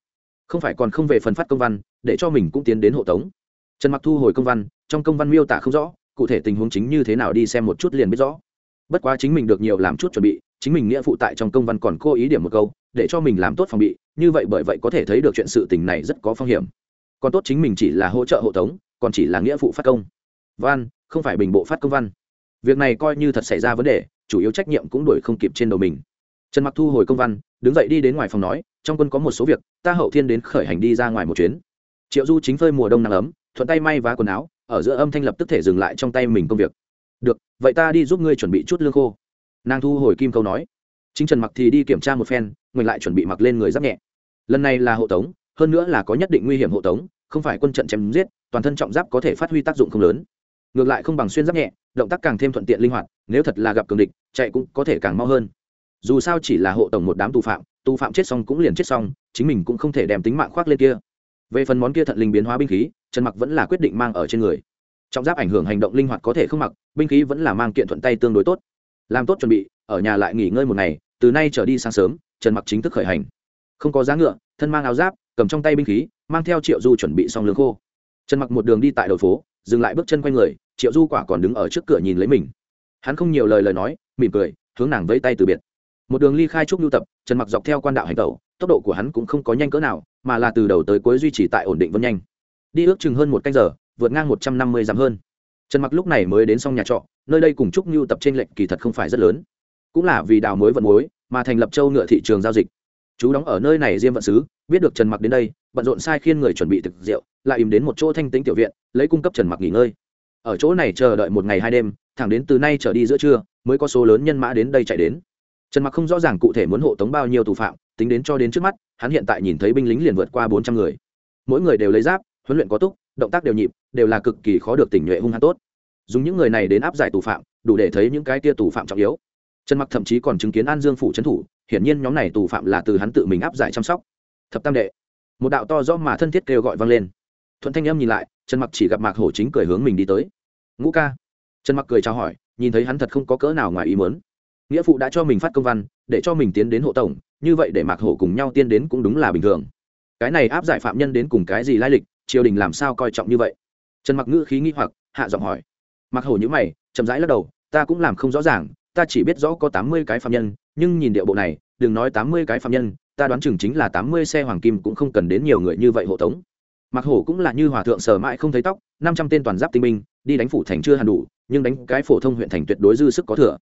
Không phải còn không về phần phát công văn, để cho mình cũng tiến đến hộ tống. Trần mặc thu hồi công văn, trong công văn miêu tả không rõ, cụ thể tình huống chính như thế nào đi xem một chút liền biết rõ. Bất quá chính mình được nhiều làm chút chuẩn bị, chính mình nghĩa phụ tại trong công văn còn cố ý điểm một câu, để cho mình làm tốt phòng bị, như vậy bởi vậy có thể thấy được chuyện sự tình này rất có phong hiểm còn tốt chính mình chỉ là hỗ trợ hộ tống, còn chỉ là nghĩa phụ phát công. Văn, không phải bình bộ phát công văn. Việc này coi như thật xảy ra vấn đề, chủ yếu trách nhiệm cũng đổi không kịp trên đầu mình. Trần mặc thu hồi công văn, đứng dậy đi đến ngoài phòng nói, trong quân có một số việc, ta hậu thiên đến khởi hành đi ra ngoài một chuyến. Triệu du chính phơi mùa đông nắng ấm, thuận tay may vá quần áo, ở giữa âm thanh lập tức thể dừng lại trong tay mình công việc. Được, vậy ta đi giúp ngươi chuẩn bị chút lương khô. Nàng thu hồi kim câu nói. Chính trần mặc thì đi kiểm tra một phen ngừng lại chuẩn bị mặc lên người giáp nhẹ. Lần này là hộ tống hơn nữa là có nhất định nguy hiểm hộ tống, không phải quân trận chém giết, toàn thân trọng giáp có thể phát huy tác dụng không lớn. Ngược lại không bằng xuyên giáp nhẹ, động tác càng thêm thuận tiện linh hoạt, nếu thật là gặp cường địch, chạy cũng có thể càng mau hơn. Dù sao chỉ là hộ tổng một đám tù phạm tù phạm chết xong cũng liền chết xong, chính mình cũng không thể đem tính mạng khoác lên kia. Về phần món kia thận linh biến hóa binh khí, trần mặc vẫn là quyết định mang ở trên người. Trọng giáp ảnh hưởng hành động linh hoạt có thể không mặc, binh khí vẫn là mang kiện thuận tay tương đối tốt. Làm tốt chuẩn bị, ở nhà lại nghỉ ngơi một ngày, từ nay trở đi sáng sớm, trần mặc chính thức khởi hành. Không có giá ngựa thân mang áo giáp, cầm trong tay binh khí, mang theo triệu du chuẩn bị xong lương khô. Trần mặc một đường đi tại đầu phố, dừng lại bước chân quanh người, triệu du quả còn đứng ở trước cửa nhìn lấy mình. Hắn không nhiều lời lời nói, mỉm cười, hướng nàng vẫy tay từ biệt. Một đường ly khai trúc lưu tập, trần mặc dọc theo quan đạo hành tẩu, tốc độ của hắn cũng không có nhanh cỡ nào, mà là từ đầu tới cuối duy trì tại ổn định vân nhanh. Đi ước chừng hơn một canh giờ, vượt ngang một trăm năm mươi dặm hơn. Trần mặc lúc này mới đến xong nhà trọ, nơi đây cùng trúc lưu tập trên lệnh kỳ thật không phải rất lớn. Cũng là vì đào mối vận mối, mà thành lập châu ngựa thị trường giao dịch chú đóng ở nơi này diêm vận sứ, biết được trần mặc đến đây, bận rộn sai khiên người chuẩn bị thực rượu, lại im đến một chỗ thanh tĩnh tiểu viện, lấy cung cấp trần mặc nghỉ ngơi. Ở chỗ này chờ đợi một ngày hai đêm, thẳng đến từ nay trở đi giữa trưa, mới có số lớn nhân mã đến đây chạy đến. Trần mặc không rõ ràng cụ thể muốn hộ tống bao nhiêu tù phạm, tính đến cho đến trước mắt, hắn hiện tại nhìn thấy binh lính liền vượt qua bốn trăm người. Mỗi người đều lấy giáp, huấn luyện có túc, động tác đều nhịp, đều là cực kỳ khó được tỉnh nhuệ hung hăng tốt. Dùng những người này đến áp giải tù phạm, đủ để thấy những cái tia tù phạm trọng yếu. Trần mặc thậm chí còn chứng kiến an dương phủ trấn thủ hiển nhiên nhóm này tù phạm là từ hắn tự mình áp giải chăm sóc. Thập tam đệ. Một đạo to rõ mà thân thiết kêu gọi vang lên. Thuận thanh âm nhìn lại, trần mặc chỉ gặp mạc hổ chính cười hướng mình đi tới. Ngũ ca. Trần mặc cười chào hỏi, nhìn thấy hắn thật không có cỡ nào ngoài ý muốn. Nghĩa phụ đã cho mình phát công văn, để cho mình tiến đến hộ tổng, như vậy để mạc hổ cùng nhau tiên đến cũng đúng là bình thường. Cái này áp giải phạm nhân đến cùng cái gì lai lịch, triều đình làm sao coi trọng như vậy? Trần mặc ngữ khí nghi hoặc, hạ giọng hỏi. Mạc hổ nhữ mày, chậm rãi lắc đầu, ta cũng làm không rõ ràng, ta chỉ biết rõ có tám mươi cái phạm nhân nhưng nhìn điệu bộ này, đừng nói tám mươi cái phạm nhân, ta đoán chừng chính là tám mươi xe hoàng kim cũng không cần đến nhiều người như vậy hộ tống. Mặc hổ cũng là như hòa thượng sờ mãi không thấy tóc, năm trăm tên toàn giáp tinh minh đi đánh phủ thành chưa hẳn đủ, nhưng đánh cái phổ thông huyện thành tuyệt đối dư sức có thừa.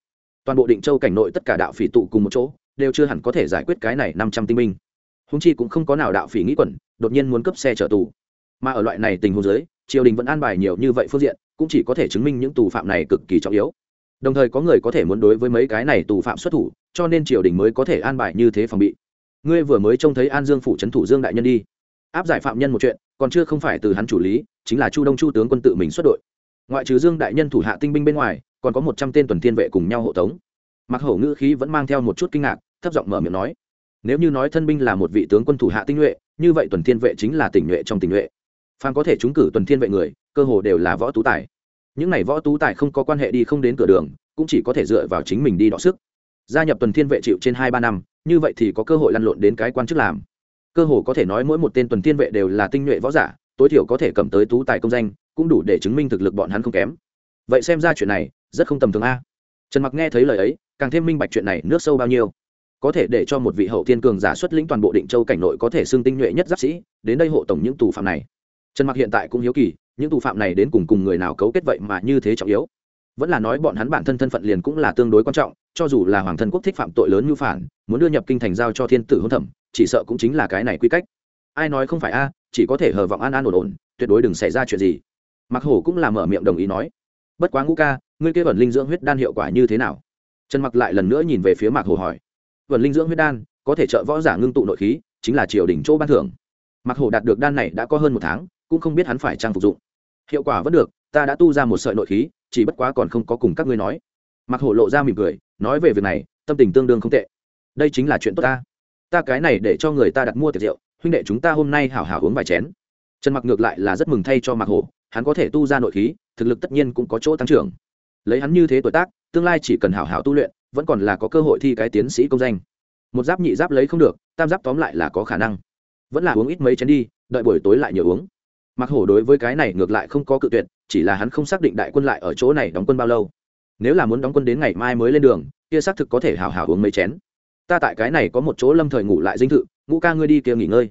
Toàn bộ định châu cảnh nội tất cả đạo phỉ tụ cùng một chỗ, đều chưa hẳn có thể giải quyết cái này năm trăm tinh minh húng chi cũng không có nào đạo phỉ nghĩ quẩn, đột nhiên muốn cấp xe chở tù. Mà ở loại này tình huống giới triều đình vẫn an bài nhiều như vậy phương diện, cũng chỉ có thể chứng minh những tù phạm này cực kỳ trọng yếu đồng thời có người có thể muốn đối với mấy cái này tù phạm xuất thủ, cho nên triều đình mới có thể an bài như thế phòng bị. Ngươi vừa mới trông thấy an dương phủ trấn thủ dương đại nhân đi. Áp giải phạm nhân một chuyện, còn chưa không phải từ hắn chủ lý, chính là chu đông chu tướng quân tự mình xuất đội. Ngoại trừ dương đại nhân thủ hạ tinh binh bên ngoài, còn có một trăm tên tuần thiên vệ cùng nhau hộ tống. Mặc hổ ngữ khí vẫn mang theo một chút kinh ngạc, thấp giọng mở miệng nói, nếu như nói thân binh là một vị tướng quân thủ hạ tinh nhuệ, như vậy tuần thiên vệ chính là tình nhuệ trong tình nhuệ. Phan có thể trúng cử tuần thiên vệ người, cơ hồ đều là võ tú tài những này võ tú tài không có quan hệ đi không đến cửa đường, cũng chỉ có thể dựa vào chính mình đi đọ sức. Gia nhập tuần thiên vệ chịu trên hai ba năm, như vậy thì có cơ hội lăn lộn đến cái quan chức làm. Cơ hồ có thể nói mỗi một tên tuần thiên vệ đều là tinh nhuệ võ giả, tối thiểu có thể cầm tới tú tài công danh, cũng đủ để chứng minh thực lực bọn hắn không kém. Vậy xem ra chuyện này rất không tầm thường a. Trần mặc nghe thấy lời ấy, càng thêm minh bạch chuyện này nước sâu bao nhiêu. Có thể để cho một vị hậu thiên cường giả xuất lĩnh toàn bộ định châu cảnh nội có thể xưng tinh nhuệ nhất giáp sĩ, đến đây hộ tổng những tù phạm này. Trần mặc hiện tại cũng hiếu kỳ những tù phạm này đến cùng cùng người nào cấu kết vậy mà như thế trọng yếu? Vẫn là nói bọn hắn bản thân thân phận liền cũng là tương đối quan trọng, cho dù là hoàng thân quốc thích phạm tội lớn như phản, muốn đưa nhập kinh thành giao cho thiên tử hôn thẩm, chỉ sợ cũng chính là cái này quy cách. Ai nói không phải a, chỉ có thể hờ vọng an an ổn ổn, tuyệt đối đừng xảy ra chuyện gì. Mặc hổ cũng là mở miệng đồng ý nói. Bất quá ngũ ca, ngươi kêu vẩn linh dưỡng huyết đan hiệu quả như thế nào? Trần mặc lại lần nữa nhìn về phía mạc hồ hỏi. Vẩn linh dưỡng huyết đan, có thể trợ võ giả ngưng tụ nội khí, chính là triều đình chỗ ban thưởng. Mặc hồ đạt được đan này đã có hơn một tháng, cũng không biết hắn phải trang phục dụng hiệu quả vẫn được ta đã tu ra một sợi nội khí chỉ bất quá còn không có cùng các ngươi nói. Mặc Hổ lộ ra mỉm cười nói về việc này tâm tình tương đương không tệ. Đây chính là chuyện tốt ta. Ta cái này để cho người ta đặt mua tiệc rượu huynh đệ chúng ta hôm nay hảo hảo uống vài chén. Trần mặc ngược lại là rất mừng thay cho mặc Hổ, hắn có thể tu ra nội khí thực lực tất nhiên cũng có chỗ tăng trưởng. Lấy hắn như thế tuổi tác tương lai chỉ cần hảo hảo tu luyện vẫn còn là có cơ hội thi cái tiến sĩ công danh. Một giáp nhị giáp lấy không được tam giáp tóm lại là có khả năng. Vẫn là uống ít mấy chén đi đợi buổi tối lại nhiều uống mặc hổ đối với cái này ngược lại không có cự tuyệt, chỉ là hắn không xác định đại quân lại ở chỗ này đóng quân bao lâu. Nếu là muốn đóng quân đến ngày mai mới lên đường, kia xác thực có thể hào hào uống mấy chén. Ta tại cái này có một chỗ lâm thời ngủ lại dinh thự, ngũ ca ngươi đi kia nghỉ ngơi.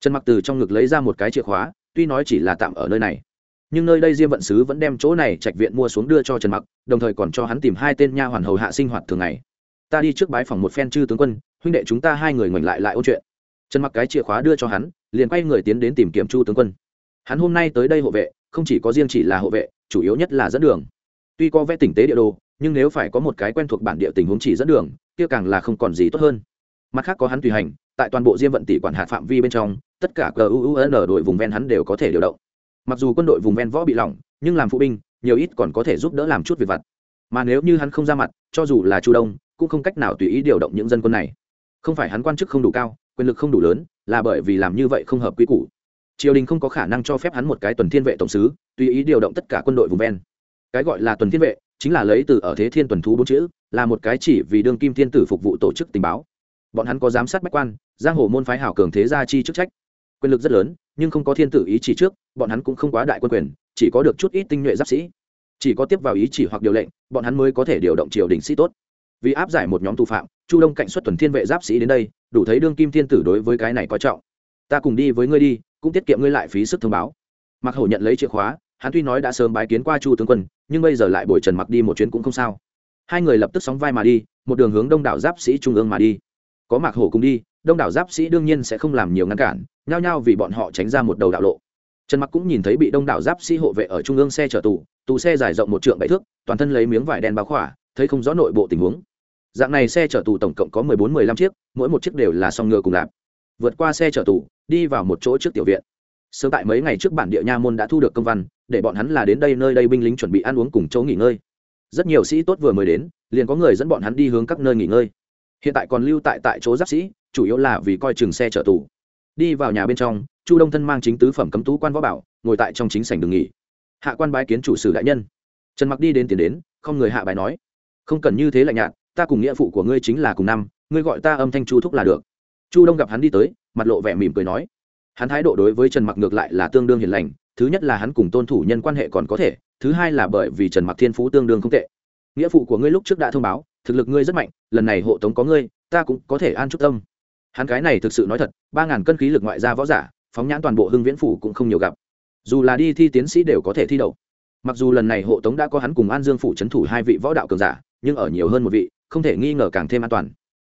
Trần mặc từ trong ngực lấy ra một cái chìa khóa, tuy nói chỉ là tạm ở nơi này, nhưng nơi đây diêm vận sứ vẫn đem chỗ này trạch viện mua xuống đưa cho trần mặc, đồng thời còn cho hắn tìm hai tên nha hoàn hầu hạ sinh hoạt thường ngày. Ta đi trước bái phòng một phen chư tướng quân, huynh đệ chúng ta hai người ngoảnh lại lại ôn chuyện. Trần mặc cái chìa khóa đưa cho hắn, liền quay người tiến đến tìm kiếm chu tướng quân hắn hôm nay tới đây hộ vệ, không chỉ có riêng chỉ là hộ vệ, chủ yếu nhất là dẫn đường. Tuy có vẽ tỉnh tế địa đồ, nhưng nếu phải có một cái quen thuộc bản địa tình huống chỉ dẫn đường, kia càng là không còn gì tốt hơn. Mặt khác có hắn tùy hành, tại toàn bộ diêm vận tỷ quản hạt phạm vi bên trong, tất cả gun đội vùng ven hắn đều có thể điều động. Mặc dù quân đội vùng ven võ bị lỏng, nhưng làm phụ binh, nhiều ít còn có thể giúp đỡ làm chút việc vặt. Mà nếu như hắn không ra mặt, cho dù là chu đông, cũng không cách nào tùy ý điều động những dân quân này. Không phải hắn quan chức không đủ cao, quyền lực không đủ lớn, là bởi vì làm như vậy không hợp quy củ triều đình không có khả năng cho phép hắn một cái tuần thiên vệ tổng sứ, tùy ý điều động tất cả quân đội vùng ven. Cái gọi là tuần thiên vệ, chính là lấy từ ở thế thiên tuần thú bốn chữ, là một cái chỉ vì đương kim thiên tử phục vụ tổ chức tình báo. Bọn hắn có giám sát bách quan, giang hồ môn phái hảo cường thế gia chi chức trách. Quyền lực rất lớn, nhưng không có thiên tử ý chỉ trước, bọn hắn cũng không quá đại quân quyền, chỉ có được chút ít tinh nhuệ giáp sĩ. Chỉ có tiếp vào ý chỉ hoặc điều lệnh, bọn hắn mới có thể điều động triều đình sĩ tốt. Vì áp giải một nhóm tù phạm, chu đông cạnh xuất tuần thiên vệ giáp sĩ đến đây, đủ thấy đương kim thiên tử đối với cái này coi trọng. Ta cùng đi với ngươi đi cũng tiết kiệm ngươi lại phí sức thông báo. Mặc hổ nhận lấy chìa khóa, hắn tuy nói đã sớm bái kiến qua chu tướng quân, nhưng bây giờ lại bồi trần mặc đi một chuyến cũng không sao. Hai người lập tức sóng vai mà đi, một đường hướng đông đảo giáp sĩ trung ương mà đi. Có mạc hổ cùng đi, đông đảo giáp sĩ đương nhiên sẽ không làm nhiều ngăn cản, nhao nhao vì bọn họ tránh ra một đầu đạo lộ. Trần mặc cũng nhìn thấy bị đông đảo giáp sĩ hộ vệ ở trung ương xe chở tù tù xe dài rộng một trượng bảy thước, toàn thân lấy miếng vải đen bao khỏa, thấy không rõ nội bộ tình huống. Dạng này xe chở tù tổng cộng có mười bốn, mười lăm chiếc, mỗi một chiếc đều là song ngựa cùng lạp vượt qua xe chở tù, đi vào một chỗ trước tiểu viện. Sớm tại mấy ngày trước bản địa nha môn đã thu được công văn, để bọn hắn là đến đây nơi đây binh lính chuẩn bị ăn uống cùng chỗ nghỉ ngơi. Rất nhiều sĩ tốt vừa mới đến, liền có người dẫn bọn hắn đi hướng các nơi nghỉ ngơi. Hiện tại còn lưu tại tại chỗ giáp sĩ, chủ yếu là vì coi chừng xe chở tù. Đi vào nhà bên trong, chu đông thân mang chính tứ phẩm cấm tú quan võ bảo, ngồi tại trong chính sảnh đường nghỉ. Hạ quan bái kiến chủ sử đại nhân. Trần mặc đi đến tiền đến, không người hạ bài nói. Không cần như thế lạnh nhạt, ta cùng nghĩa phụ của ngươi chính là cùng năm, ngươi gọi ta âm thanh chu thúc là được chu đông gặp hắn đi tới, mặt lộ vẻ mỉm cười nói, hắn thái độ đối với trần mặc ngược lại là tương đương hiền lành, thứ nhất là hắn cùng tôn thủ nhân quan hệ còn có thể, thứ hai là bởi vì trần mặc thiên phú tương đương không tệ. Nghĩa phụ của ngươi lúc trước đã thông báo, thực lực ngươi rất mạnh, lần này hộ tống có ngươi, ta cũng có thể an chút tâm. Hắn cái này thực sự nói thật, ba ngàn cân khí lực ngoại gia võ giả, phóng nhãn toàn bộ hưng viễn phủ cũng không nhiều gặp. Dù là đi thi tiến sĩ đều có thể thi đậu. Mặc dù lần này hộ tống đã có hắn cùng an dương phủ c h ấ n thủ hai vị võ đạo cường giả, nhưng ở nhiều hơn một vị, không thể nghi ngờ càng thêm an toàn.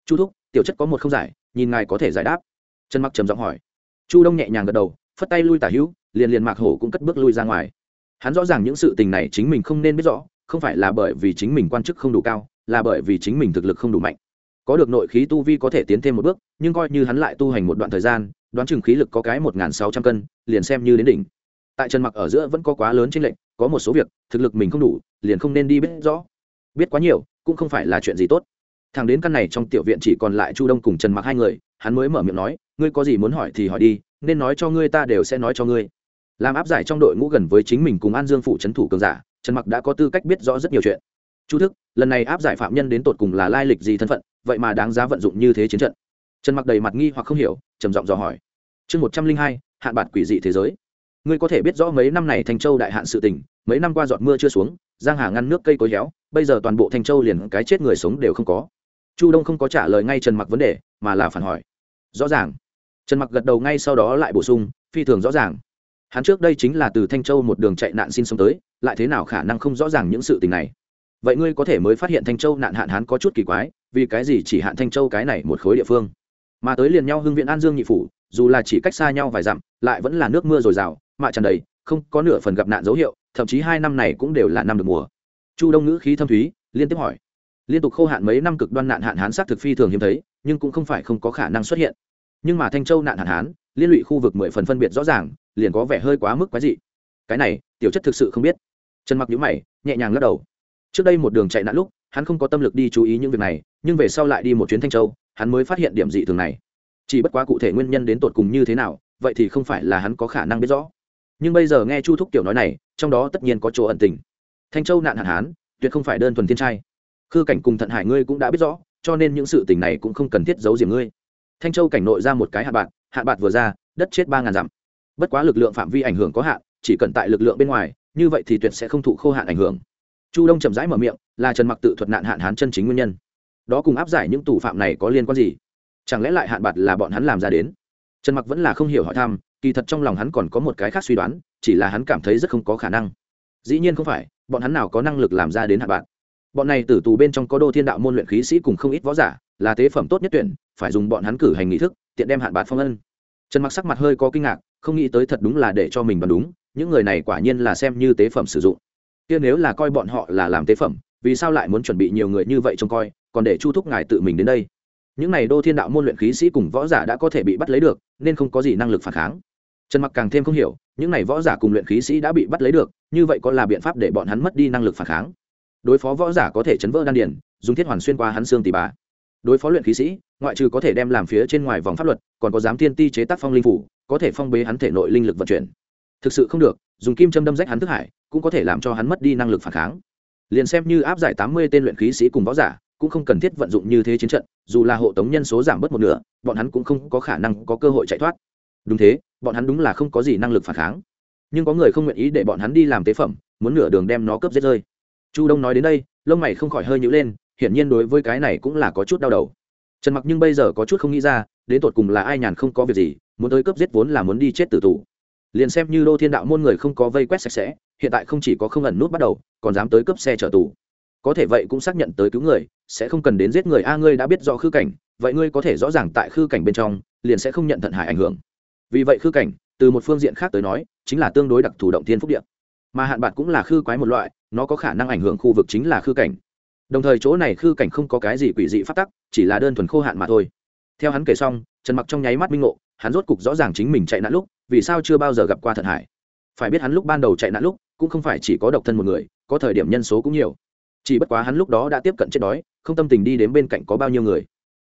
Chu thúc, tiểu chất có một không giải nhìn ngài có thể giải đáp. Trần mặc trầm giọng hỏi. Chu đông nhẹ nhàng gật đầu, phất tay lui tả hữu, liền liền mạc hổ cũng cất bước lui ra ngoài. Hắn rõ ràng những sự tình này chính mình không nên biết rõ, không phải là bởi vì chính mình quan chức không đủ cao, là bởi vì chính mình thực lực không đủ mạnh. Có được nội khí tu vi có thể tiến thêm một bước, nhưng coi như hắn lại tu hành một đoạn thời gian, đoán chừng khí lực có cái một nghìn sáu trăm cân, liền xem như đến đỉnh. Tại trần mặc ở giữa vẫn có quá lớn trên lệnh có một số việc, thực lực mình không đủ, liền không nên đi biết rõ. Biết quá nhiều, cũng không phải là chuyện gì tốt thằng đến căn này trong tiểu viện chỉ còn lại chu đông cùng trần mặc hai người, hắn mới mở miệng nói, ngươi có gì muốn hỏi thì hỏi đi, nên nói cho ngươi ta đều sẽ nói cho ngươi. Làm áp giải trong đội ngũ gần với chính mình cùng an dương phủ trấn thủ cường giả, trần mặc đã có tư cách biết rõ rất nhiều chuyện. Chu thức, lần này áp giải phạm nhân đến tột cùng là lai lịch gì thân phận, vậy mà đáng giá vận dụng như thế chiến trận? Trần mặc đầy mặt nghi hoặc không hiểu, trầm giọng dò hỏi. Chương một trăm linh hai, hạn bạt quỷ dị thế giới. Ngươi có thể biết rõ mấy năm này thanh châu đại hạn sự tình, mấy năm qua giọt mưa chưa xuống, giang hà ngăn nước cây cối héo, bây giờ toàn bộ thanh châu liền cái chết người sống đều không có chu đông không có trả lời ngay trần mặc vấn đề, mà là phản hỏi. Rõ ràng. Trần mặc gật đầu ngay sau đó lại bổ sung, phi thường rõ ràng. Hắn trước đây chính là từ thanh châu một đường chạy nạn xin sống tới, lại thế nào khả năng không rõ ràng những sự tình này? Vậy ngươi có thể mới phát hiện thanh châu nạn hạn hán có chút kỳ quái, vì cái gì chỉ hạn thanh châu cái này một khối địa phương? Mà tới liền nhau hưng viện an dương nhị phủ, dù là chỉ cách xa nhau vài dặm, lại vẫn là nước mưa dồi dào mạ tràn đầy, không có nửa phần gặp nạn dấu hiệu, thậm chí hai năm này cũng đều là năm được mùa. Chu đông ngữ khí thâm thúy, liên tiếp hỏi liên tục khô hạn mấy năm cực đoan nạn hạn hán xác thực phi thường hiếm thấy, nhưng cũng không phải không có khả năng xuất hiện. Nhưng mà thanh châu nạn hạn hán, liên lụy khu vực mười phần phân biệt rõ ràng, liền có vẻ hơi quá mức quái dị. Cái này, tiểu chất thực sự không biết. Trần mặc nhíu mày, nhẹ nhàng lắc đầu. Trước đây một đường chạy nạn lúc, hắn không có tâm lực đi chú ý những việc này, nhưng về sau lại đi một chuyến thanh châu, hắn mới phát hiện điểm dị thường này. Chỉ bất quá cụ thể nguyên nhân đến tột cùng như thế nào, vậy thì không phải là hắn có khả năng biết rõ. Nhưng bây giờ nghe chu thúc kiểu nói này, trong đó tất nhiên có chỗ ẩn tình. Thanh châu nạn hạn hán, tuyệt không phải đơn thuần thiên trai khư cảnh cùng thận hải ngươi cũng đã biết rõ, cho nên những sự tình này cũng không cần thiết giấu diềm ngươi. Thanh châu cảnh nội ra một cái hạ bạc hạ bạc vừa ra, đất chết ba ngàn dặm. Bất quá lực lượng phạm vi ảnh hưởng có hạn, chỉ cần tại lực lượng bên ngoài, như vậy thì tuyệt sẽ không thụ khô hạn ảnh hưởng. Chu đông chậm rãi mở miệng, là trần mặc tự thuật nạn hạn hán chân chính nguyên nhân. Đó cùng áp giải những tù phạm này có liên quan gì? Chẳng lẽ lại hạn bạc là bọn hắn làm ra đến? Trần mặc vẫn là không hiểu hỏi thăm, kỳ thật trong lòng hắn còn có một cái khác suy đoán, chỉ là hắn cảm thấy rất không có khả năng. Dĩ nhiên không phải, bọn hắn nào có năng lực làm ra đến hạn bạc bọn này tử tù bên trong có đô thiên đạo môn luyện khí sĩ cùng không ít võ giả, là tế phẩm tốt nhất tuyển, phải dùng bọn hắn cử hành nghị thức, tiện đem hạn bạc phong ân. Trần mặc sắc mặt hơi có kinh ngạc, không nghĩ tới thật đúng là để cho mình đoán đúng, những người này quả nhiên là xem như tế phẩm sử dụng. Kia nếu là coi bọn họ là làm tế phẩm, vì sao lại muốn chuẩn bị nhiều người như vậy trông coi, còn để chu thúc ngài tự mình đến đây? Những này đô thiên đạo môn luyện khí sĩ cùng võ giả đã có thể bị bắt lấy được, nên không có gì năng lực phản kháng. Trần mặc càng thêm không hiểu, những này võ giả cùng luyện khí sĩ đã bị bắt lấy được, như vậy có là biện pháp để bọn hắn mất đi năng lực phản kháng? Đối phó võ giả có thể chấn vỡ đan điền, dùng thiết hoàn xuyên qua hắn xương tỉ bà. Đối phó luyện khí sĩ, ngoại trừ có thể đem làm phía trên ngoài vòng pháp luật, còn có giám thiên ti chế tác phong linh phủ, có thể phong bế hắn thể nội linh lực vận chuyển. Thực sự không được, dùng kim châm đâm rách hắn thức hải, cũng có thể làm cho hắn mất đi năng lực phản kháng. Liền xem như áp giải tám mươi tên luyện khí sĩ cùng võ giả, cũng không cần thiết vận dụng như thế chiến trận, dù là hộ tống nhân số giảm bớt một nửa, bọn hắn cũng không có khả năng có cơ hội chạy thoát. Đúng thế, bọn hắn đúng là không có gì năng lực phản kháng. Nhưng có người không nguyện ý để bọn hắn đi làm tế phẩm, muốn nửa đường đem nó cướp giết rơi chu đông nói đến đây, lông mày không khỏi hơi nhữ lên, hiển nhiên đối với cái này cũng là có chút đau đầu. Trần mặc nhưng bây giờ có chút không nghĩ ra, đến tột cùng là ai nhàn không có việc gì, muốn tới cướp giết vốn là muốn đi chết tử tù. Liền xem như đô thiên đạo môn người không có vây quét sạch sẽ, hiện tại không chỉ có không ẩn nút bắt đầu, còn dám tới cướp xe chở tù. Có thể vậy cũng xác nhận tới cứu người, sẽ không cần đến giết người. A, ngươi đã biết rõ khư cảnh, vậy ngươi có thể rõ ràng tại khư cảnh bên trong, liền sẽ không nhận thận hại ảnh hưởng. Vì vậy khư cảnh, từ một phương diện khác tới nói, chính là tương đối đặc thù động thiên phúc điện mà hạn bạc cũng là khư quái một loại, nó có khả năng ảnh hưởng khu vực chính là khư cảnh. Đồng thời chỗ này khư cảnh không có cái gì quỷ dị phát tắc, chỉ là đơn thuần khô hạn mà thôi. Theo hắn kể xong, trần mặc trong nháy mắt minh ngộ, hắn rốt cục rõ ràng chính mình chạy nạn lúc, vì sao chưa bao giờ gặp qua thận hải. Phải biết hắn lúc ban đầu chạy nạn lúc, cũng không phải chỉ có độc thân một người, có thời điểm nhân số cũng nhiều. Chỉ bất quá hắn lúc đó đã tiếp cận chết đói, không tâm tình đi đến bên cạnh có bao nhiêu người.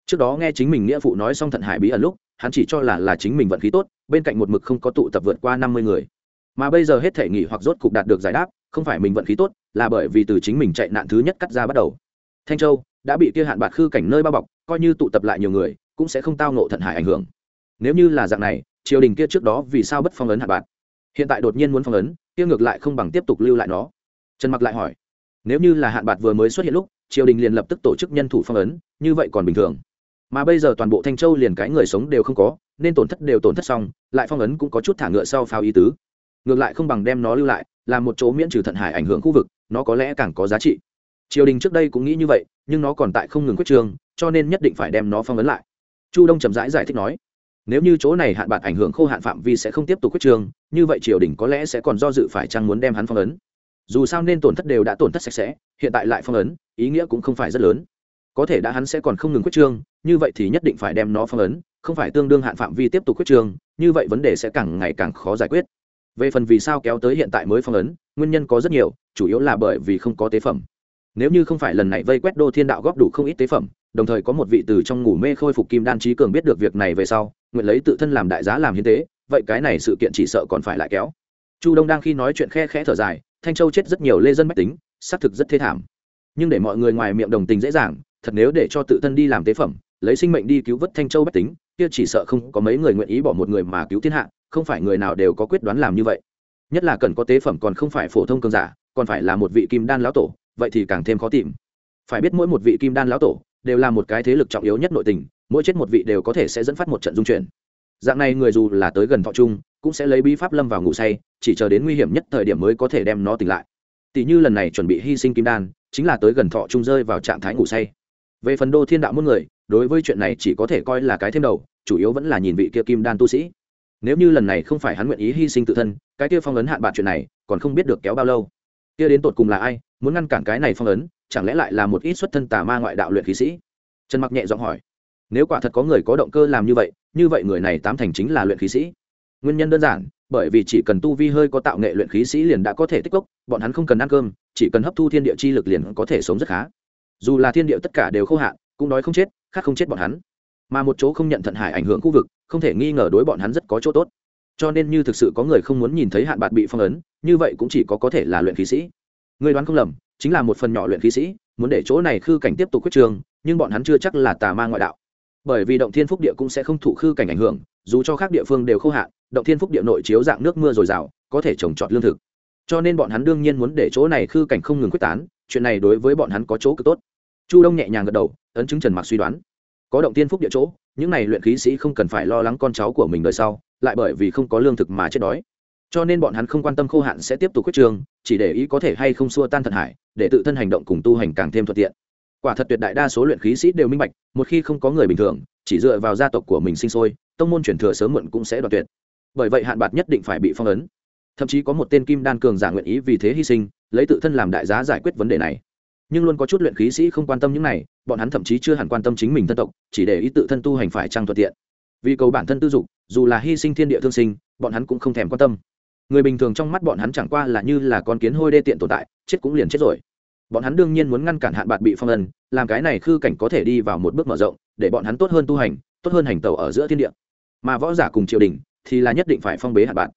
Trước đó nghe chính mình nghĩa phụ nói xong thận hải bí ẩn lúc, hắn chỉ cho là là chính mình vận khí tốt, bên cạnh một mực không có tụ tập vượt qua năm mươi người mà bây giờ hết thể nghỉ hoặc rốt cục đạt được giải đáp, không phải mình vận khí tốt, là bởi vì từ chính mình chạy nạn thứ nhất cắt ra bắt đầu. Thanh châu đã bị kia hạn bạc khư cảnh nơi bao bọc, coi như tụ tập lại nhiều người, cũng sẽ không tao nộ thận hải ảnh hưởng. Nếu như là dạng này, triều đình kia trước đó vì sao bất phong ấn hạn bạc? Hiện tại đột nhiên muốn phong ấn, kia ngược lại không bằng tiếp tục lưu lại nó. Trần mặc lại hỏi, nếu như là hạn bạc vừa mới xuất hiện lúc, triều đình liền lập tức tổ chức nhân thủ phong ấn, như vậy còn bình thường. Mà bây giờ toàn bộ thanh châu liền cái người sống đều không có, nên tổn thất đều tổn thất xong, lại phong ấn cũng có chút thả ngựa sau phao ý tứ ngược lại không bằng đem nó lưu lại là một chỗ miễn trừ thận hải ảnh hưởng khu vực nó có lẽ càng có giá trị. Triều đình trước đây cũng nghĩ như vậy nhưng nó còn tại không ngừng quyết trường cho nên nhất định phải đem nó phong ấn lại. Chu đông chậm rãi giải, giải thích nói nếu như chỗ này hạn bạn ảnh hưởng khô hạn phạm vi sẽ không tiếp tục quyết trường như vậy triều đình có lẽ sẽ còn do dự phải chăng muốn đem hắn phong ấn. Dù sao nên tổn thất đều đã tổn thất sạch sẽ hiện tại lại phong ấn ý nghĩa cũng không phải rất lớn. Có thể đã hắn sẽ còn không ngừng quyết trương như vậy thì nhất định phải đem nó phong ấn không phải tương đương hạn phạm vi tiếp tục quyết trương như vậy vấn đề sẽ càng ngày càng khó giải quyết về phần vì sao kéo tới hiện tại mới phong ấn, nguyên nhân có rất nhiều, chủ yếu là bởi vì không có tế phẩm. Nếu như không phải lần này vây quét đô thiên đạo góp đủ không ít tế phẩm, đồng thời có một vị từ trong ngủ mê khôi phục kim đan trí cường biết được việc này về sau, nguyện lấy tự thân làm đại giá làm hiến tế, vậy cái này sự kiện chỉ sợ còn phải lại kéo. Chu đông đang khi nói chuyện khe khẽ thở dài, thanh châu chết rất nhiều lê dân bách tính, xác thực rất thê thảm. Nhưng để mọi người ngoài miệng đồng tình dễ dàng, thật nếu để cho tự thân đi làm tế phẩm, lấy sinh mệnh đi cứu vớt thanh châu bách tính, kia chỉ sợ không có mấy người nguyện ý bỏ một người mà cứu thiên hạ không phải người nào đều có quyết đoán làm như vậy. Nhất là cần có tế phẩm còn không phải phổ thông cường giả, còn phải là một vị kim đan lão tổ, vậy thì càng thêm khó tìm. Phải biết mỗi một vị kim đan lão tổ đều là một cái thế lực trọng yếu nhất nội tình, mỗi chết một vị đều có thể sẽ dẫn phát một trận dung chuyển. Dạng này người dù là tới gần thọ trung, cũng sẽ lấy bí pháp lâm vào ngủ say, chỉ chờ đến nguy hiểm nhất thời điểm mới có thể đem nó tỉnh lại. Tỷ như lần này chuẩn bị hy sinh kim đan, chính là tới gần thọ trung rơi vào trạng thái ngủ say. Về phần đô thiên đạo muôn người, đối với chuyện này chỉ có thể coi là cái thêm đầu, chủ yếu vẫn là nhìn vị kia kim đan tu sĩ nếu như lần này không phải hắn nguyện ý hy sinh tự thân, cái kia phong ấn hạn bạc chuyện này, còn không biết được kéo bao lâu. Kia đến tột cùng là ai, muốn ngăn cản cái này phong ấn, chẳng lẽ lại là một ít xuất thân tà ma ngoại đạo luyện khí sĩ? Trần mặc nhẹ giọng hỏi. Nếu quả thật có người có động cơ làm như vậy như vậy người này tám thành chính là luyện khí sĩ. Nguyên nhân đơn giản, bởi vì chỉ cần tu vi hơi có tạo nghệ luyện khí sĩ liền đã có thể tích cốc, bọn hắn không cần ăn cơm, chỉ cần hấp thu thiên địa chi lực liền có thể sống rất khá. Dù là thiên địa tất cả đều khô hạn, cũng đói không chết, khác không chết bọn hắn mà một chỗ không nhận thận hải ảnh hưởng khu vực, không thể nghi ngờ đối bọn hắn rất có chỗ tốt. Cho nên như thực sự có người không muốn nhìn thấy hạn bạc bị phong ấn, như vậy cũng chỉ có có thể là luyện khí sĩ. Người đoán không lầm, chính là một phần nhỏ luyện khí sĩ, muốn để chỗ này khư cảnh tiếp tục quyết trường, nhưng bọn hắn chưa chắc là tà ma ngoại đạo. Bởi vì động thiên phúc địa cũng sẽ không thụ khư cảnh ảnh hưởng, dù cho khác địa phương đều khô hạn, động thiên phúc địa nội chiếu dạng nước mưa dồi dào, có thể trồng trọt lương thực. Cho nên bọn hắn đương nhiên muốn để chỗ này khư cảnh không ngừng quyết tán, chuyện này đối với bọn hắn có chỗ cực tốt. Chu đông nhẹ nhàng gật đầu, ấn chứng trần mặc suy đoán có động tiên phúc địa chỗ, những này luyện khí sĩ không cần phải lo lắng con cháu của mình đời sau, lại bởi vì không có lương thực mà chết đói. Cho nên bọn hắn không quan tâm khô hạn sẽ tiếp tục quyết trường, chỉ để ý có thể hay không xua tan thần hải, để tự thân hành động cùng tu hành càng thêm thuận tiện. Quả thật tuyệt đại đa số luyện khí sĩ đều minh bạch, một khi không có người bình thường, chỉ dựa vào gia tộc của mình sinh sôi, tông môn chuyển thừa sớm muộn cũng sẽ đoạt tuyệt. Bởi vậy hạn bạc nhất định phải bị phong ấn. Thậm chí có một tên kim đan cường giả nguyện ý vì thế hy sinh, lấy tự thân làm đại giá giải quyết vấn đề này nhưng luôn có chút luyện khí sĩ không quan tâm những này, bọn hắn thậm chí chưa hẳn quan tâm chính mình thân tộc, chỉ để ý tự thân tu hành phải trăng thuận tiện. Vì cầu bản thân tư dục, dù là hy sinh thiên địa thương sinh, bọn hắn cũng không thèm quan tâm. Người bình thường trong mắt bọn hắn chẳng qua là như là con kiến hôi đê tiện tồn tại, chết cũng liền chết rồi. Bọn hắn đương nhiên muốn ngăn cản hạn bạc bị phong ân làm cái này khư cảnh có thể đi vào một bước mở rộng, để bọn hắn tốt hơn tu hành, tốt hơn hành tàu ở giữa thiên địa. Mà võ giả cùng triều đình thì là nhất định phải phong bế hạn bạc.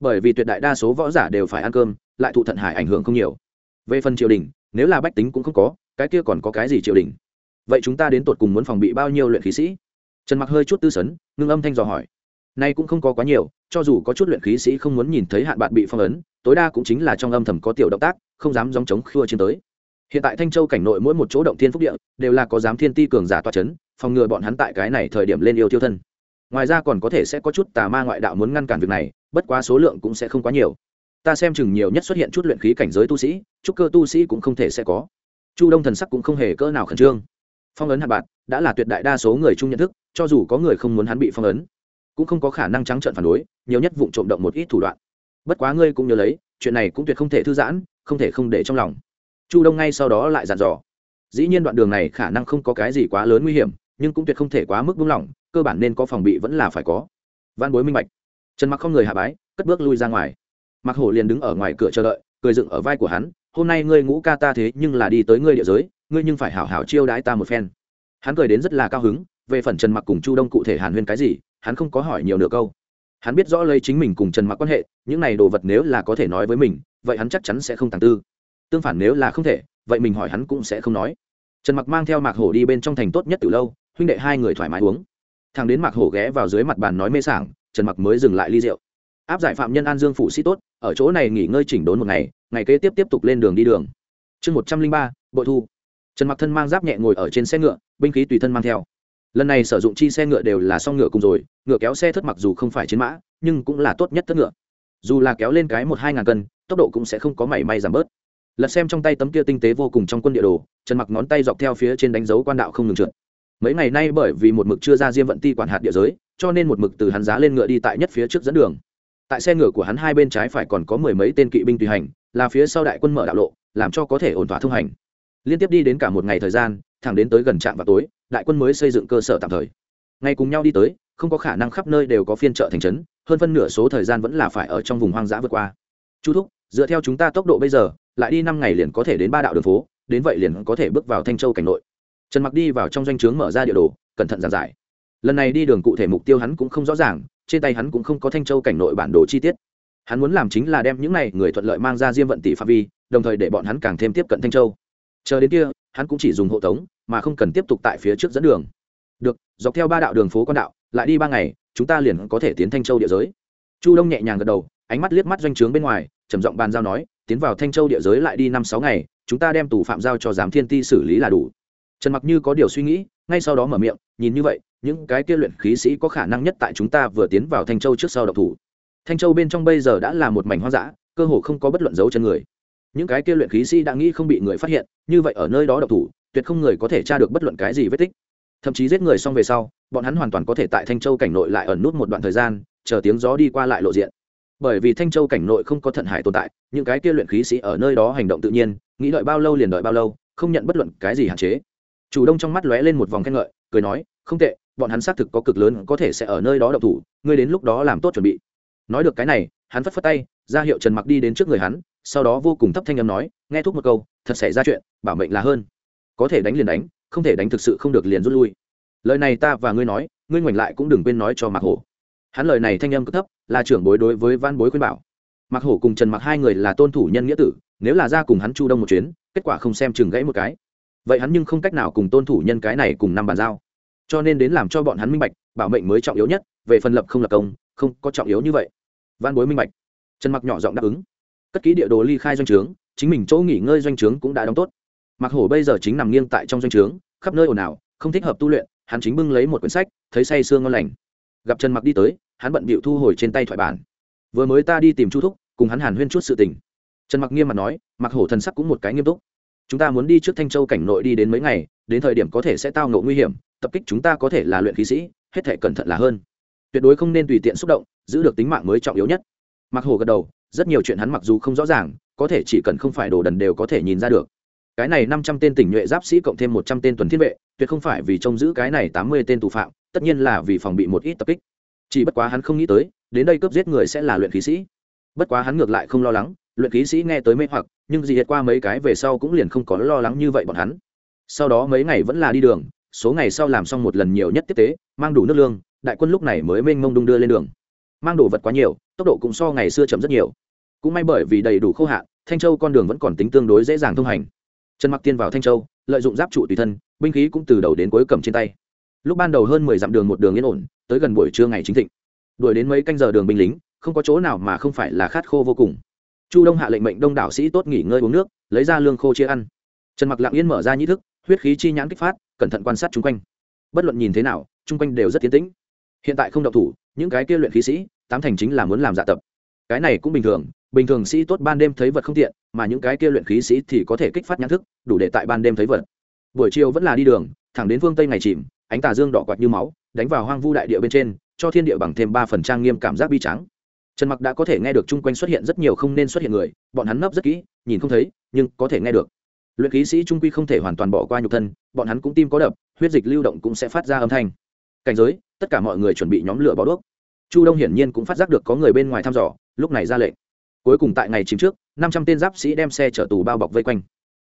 Bởi vì tuyệt đại đa số võ giả đều phải ăn cơm, lại thụ thận hải ảnh hưởng không nhiều. Về phần triều đình nếu là bách tính cũng không có, cái kia còn có cái gì triều đình? Vậy chúng ta đến tột cùng muốn phòng bị bao nhiêu luyện khí sĩ? Trần mặc hơi chút tư sấn, ngưng âm thanh dò hỏi. Nay cũng không có quá nhiều, cho dù có chút luyện khí sĩ không muốn nhìn thấy hạn bạn bị phong ấn, tối đa cũng chính là trong âm thầm có tiểu động tác, không dám dòng chống khua chiến tới. Hiện tại thanh châu cảnh nội mỗi một chỗ động thiên phúc địa, đều là có dám thiên ti cường giả toa chấn, phòng ngừa bọn hắn tại cái này thời điểm lên yêu tiêu thân. Ngoài ra còn có thể sẽ có chút tà ma ngoại đạo muốn ngăn cản việc này, bất quá số lượng cũng sẽ không quá nhiều ta xem chừng nhiều nhất xuất hiện chút luyện khí cảnh giới tu sĩ trúc cơ tu sĩ cũng không thể sẽ có. Chu đông thần sắc cũng không hề cỡ nào khẩn trương. Phong ấn hạt bạn, đã là tuyệt đại đa số người chung nhận thức, cho dù có người không muốn hắn bị phong ấn, cũng không có khả năng trắng trợn phản đối, nhiều nhất vụ trộm động một ít thủ đoạn. Bất quá ngươi cũng nhớ lấy, chuyện này cũng tuyệt không thể thư giãn, không thể không để trong lòng. Chu đông ngay sau đó lại dặn dò. Dĩ nhiên đoạn đường này khả năng không có cái gì quá lớn nguy hiểm, nhưng cũng tuyệt không thể quá mức buông lỏng, cơ bản nên có phòng bị vẫn là phải có. Văn bối minh bạch. Trần mặc không người hạ bái, cất bước lui ra ngoài mặc hổ liền đứng ở ngoài cửa chờ đợi, cười dựng ở vai của hắn, hôm nay ngươi ngũ ca ta thế nhưng là đi tới ngươi địa giới, ngươi nhưng phải hảo hảo chiêu đãi ta một phen. Hắn cười đến rất là cao hứng, về phần trần mặc cùng chu đông cụ thể hàn huyên cái gì, hắn không có hỏi nhiều nửa câu. Hắn biết rõ lấy chính mình cùng trần mặc quan hệ, những này đồ vật nếu là có thể nói với mình, vậy hắn chắc chắn sẽ không tàng tư. Tương phản nếu là không thể, vậy mình hỏi hắn cũng sẽ không nói. Trần mặc mang theo mạc hổ đi bên trong thành tốt nhất từ lâu, huynh đệ hai người thoải mái uống. Thằng đến mạc hổ ghé vào dưới mặt bàn nói mê sảng, trần mặc mới dừng lại ly rượu áp giải phạm nhân an dương phụ sĩ tốt, ở chỗ này nghỉ ngơi chỉnh đốn một ngày ngày kế tiếp tiếp tục lên đường đi đường. Chương một trăm linh ba, bội thu. Trần mặc thân mang giáp nhẹ ngồi ở trên xe ngựa, binh khí tùy thân mang theo. Lần này sử dụng chi xe ngựa đều là song ngựa cùng rồi, ngựa kéo xe thất mặc dù không phải chiến mã, nhưng cũng là tốt nhất thất ngựa. Dù là kéo lên cái một hai ngàn cân, tốc độ cũng sẽ không có mảy may giảm bớt. Lật xem trong tay tấm kia tinh tế vô cùng trong quân địa đồ, trần mặc ngón tay dọc theo phía trên đánh dấu quan đạo không ngừng trượt. Mấy ngày nay bởi vì một mực chưa ra diêm vận ti quản hạt địa giới, cho nên một mực từ hắn giá lên ngựa đi tại nhất phía trước dẫn đường tại xe ngựa của hắn hai bên trái phải còn có mười mấy tên kỵ binh tùy hành, là phía sau đại quân mở đạo lộ, làm cho có thể ổn thỏa thông hành. Liên tiếp đi đến cả một ngày thời gian, thẳng đến tới gần trạm vào tối, đại quân mới xây dựng cơ sở tạm thời. Ngày cùng nhau đi tới, không có khả năng khắp nơi đều có phiên trợ thành trấn, hơn phân nửa số thời gian vẫn là phải ở trong vùng hoang dã vượt qua. Chu thúc, dựa theo chúng ta tốc độ bây giờ, lại đi năm ngày liền có thể đến ba đạo đường phố, đến vậy liền có thể bước vào thanh châu cảnh nội. Trần mặc đi vào trong doanh trướng mở ra địa đồ, cẩn thận giảng giải. Lần này đi đường cụ thể mục tiêu hắn cũng không rõ ràng trên tay hắn cũng không có thanh châu cảnh nội bản đồ chi tiết. Hắn muốn làm chính là đem những này người thuận lợi mang ra diêm vận tỷ phạm vi, đồng thời để bọn hắn càng thêm tiếp cận thanh châu. Chờ đến kia, hắn cũng chỉ dùng hộ tống, mà không cần tiếp tục tại phía trước dẫn đường. Được, dọc theo ba đạo đường phố con đạo, lại đi ba ngày, chúng ta liền có thể tiến thanh châu địa giới. Chu đông nhẹ nhàng gật đầu, ánh mắt liếc mắt doanh trướng bên ngoài, trầm giọng bàn giao nói, tiến vào thanh châu địa giới lại đi năm sáu ngày, chúng ta đem tù phạm giao cho giám thiên ti xử lý là đủ trần mặc như có điều suy nghĩ, ngay sau đó mở miệng, nhìn như vậy, những cái kia luyện khí sĩ có khả năng nhất tại chúng ta vừa tiến vào thanh châu trước sau độc thủ. Thanh châu bên trong bây giờ đã là một mảnh hoang dã, cơ hồ không có bất luận dấu chân người. Những cái kia luyện khí sĩ đã nghĩ không bị người phát hiện, như vậy ở nơi đó độc thủ, tuyệt không người có thể tra được bất luận cái gì vết tích. Thậm chí giết người xong về sau, bọn hắn hoàn toàn có thể tại thanh châu cảnh nội lại ẩn nút một đoạn thời gian, chờ tiếng gió đi qua lại lộ diện. Bởi vì thanh châu cảnh nội không có thận hải tồn tại, những cái kia luyện khí sĩ ở nơi đó hành động tự nhiên, nghĩ đợi bao lâu liền đợi bao lâu, không nhận bất luận cái gì hạn chế chủ đông trong mắt lóe lên một vòng khen ngợi, cười nói, không tệ, bọn hắn xác thực có cực lớn, có thể sẽ ở nơi đó đậu thủ, ngươi đến lúc đó làm tốt chuẩn bị. Nói được cái này, hắn phất phất tay, ra hiệu trần mặc đi đến trước người hắn, sau đó vô cùng thấp thanh âm nói, nghe thúc một câu, thật xảy ra chuyện, bảo mệnh là hơn. Có thể đánh liền đánh, không thể đánh thực sự không được liền rút lui. Lời này ta và ngươi nói, ngươi ngoảnh lại cũng đừng quên nói cho mạc hổ. Hắn lời này thanh âm cực thấp, là trưởng bối đối với văn bối khuyên bảo. Mạc hổ cùng trần mặc hai người là tôn thủ nhân nghĩa tử, nếu là ra cùng hắn chu đông một chuyến, kết quả không xem chừng gãy một cái vậy hắn nhưng không cách nào cùng tôn thủ nhân cái này cùng năm bàn giao. Cho nên đến làm cho bọn hắn minh bạch, bảo mệnh mới trọng yếu nhất, về phần lập không lập công, không có trọng yếu như vậy. Văn bối minh bạch. Trần mặc nhỏ giọng đáp ứng. Cất ký địa đồ ly khai doanh trướng, chính mình chỗ nghỉ ngơi doanh trướng cũng đã đóng tốt. Mặc hổ bây giờ chính nằm nghiêng tại trong doanh trướng, khắp nơi ồn ào, không thích hợp tu luyện, hắn chính bưng lấy một quyển sách, thấy say sương ngon lành. Gặp trần mặc đi tới, hắn bận bịu thu hồi trên tay thoại bản. Vừa mới ta đi tìm chu thúc, cùng hắn hàn huyên chút sự tình. Trần mặc nghiêm mặt nói, mặc hổ thần sắc cũng một cái nghiêm túc chúng ta muốn đi trước thanh châu cảnh nội đi đến mấy ngày, đến thời điểm có thể sẽ tao ngộ nguy hiểm, tập kích chúng ta có thể là luyện khí sĩ, hết thể cẩn thận là hơn. Tuyệt đối không nên tùy tiện xúc động, giữ được tính mạng mới trọng yếu nhất. Mặc hồ gật đầu, rất nhiều chuyện hắn mặc dù không rõ ràng, có thể chỉ cần không phải đồ đần đều có thể nhìn ra được. Cái này năm trăm tên tỉnh nhuệ giáp sĩ cộng thêm một trăm tên tuần thiên vệ, tuyệt không phải vì trông giữ cái này tám mươi tên tù phạm, tất nhiên là vì phòng bị một ít tập kích. Chỉ bất quá hắn không nghĩ tới, đến đây cướp giết người sẽ là luyện khí sĩ. Bất quá hắn ngược lại không lo lắng, luyện khí sĩ nghe tới mê hoặc nhưng gì hiện qua mấy cái về sau cũng liền không có lo lắng như vậy bọn hắn. Sau đó mấy ngày vẫn là đi đường, số ngày sau làm xong một lần nhiều nhất tiếp tế, mang đủ nước lương, đại quân lúc này mới mênh mông đung đưa lên đường. Mang đồ vật quá nhiều, tốc độ cũng so ngày xưa chậm rất nhiều. Cũng may bởi vì đầy đủ khô hạn, thanh châu con đường vẫn còn tính tương đối dễ dàng thông hành. Trần mặc tiên vào thanh châu, lợi dụng giáp trụ tùy thân, binh khí cũng từ đầu đến cuối cầm trên tay. Lúc ban đầu hơn mười dặm đường một đường yên ổn, tới gần buổi trưa ngày chính thịnh. Đuổi đến mấy canh giờ đường binh lính, không có chỗ nào mà không phải là khát khô vô cùng chu đông hạ lệnh mệnh đông đảo sĩ tốt nghỉ ngơi uống nước, lấy ra lương khô chia ăn. Trần mặc lặng yên mở ra nhĩ thức, huyết khí chi nhãn kích phát, cẩn thận quan sát chung quanh. Bất luận nhìn thế nào, chung quanh đều rất tiến tĩnh. Hiện tại không động thủ, những cái kia luyện khí sĩ, tám thành chính là muốn làm dạ tập. Cái này cũng bình thường bình thường sĩ tốt ban đêm thấy vật không tiện, mà những cái kia luyện khí sĩ thì có thể kích phát nhãn thức, đủ để tại ban đêm thấy vật. Buổi chiều vẫn là đi đường, thẳng đến phương tây ngày chìm, ánh tà dương đỏ quạt như máu, đánh vào hoang vu đại địa bên trên, cho thiên địa bằng thêm ba phần trang nghiêm cảm giác bi trắng trần mặc đã có thể nghe được chung quanh xuất hiện rất nhiều không nên xuất hiện người, bọn hắn nấp rất kỹ, nhìn không thấy, nhưng có thể nghe được. Luyện khí sĩ trung quy không thể hoàn toàn bỏ qua nhục thân, bọn hắn cũng tim có đập, huyết dịch lưu động cũng sẽ phát ra âm thanh. Cảnh giới, tất cả mọi người chuẩn bị nhóm lửa bó đuốc. Chu đông hiển nhiên cũng phát giác được có người bên ngoài thăm dò, lúc này ra lệnh. Cuối cùng tại ngày chín trước, năm trăm tên giáp sĩ đem xe chở tù bao bọc vây quanh.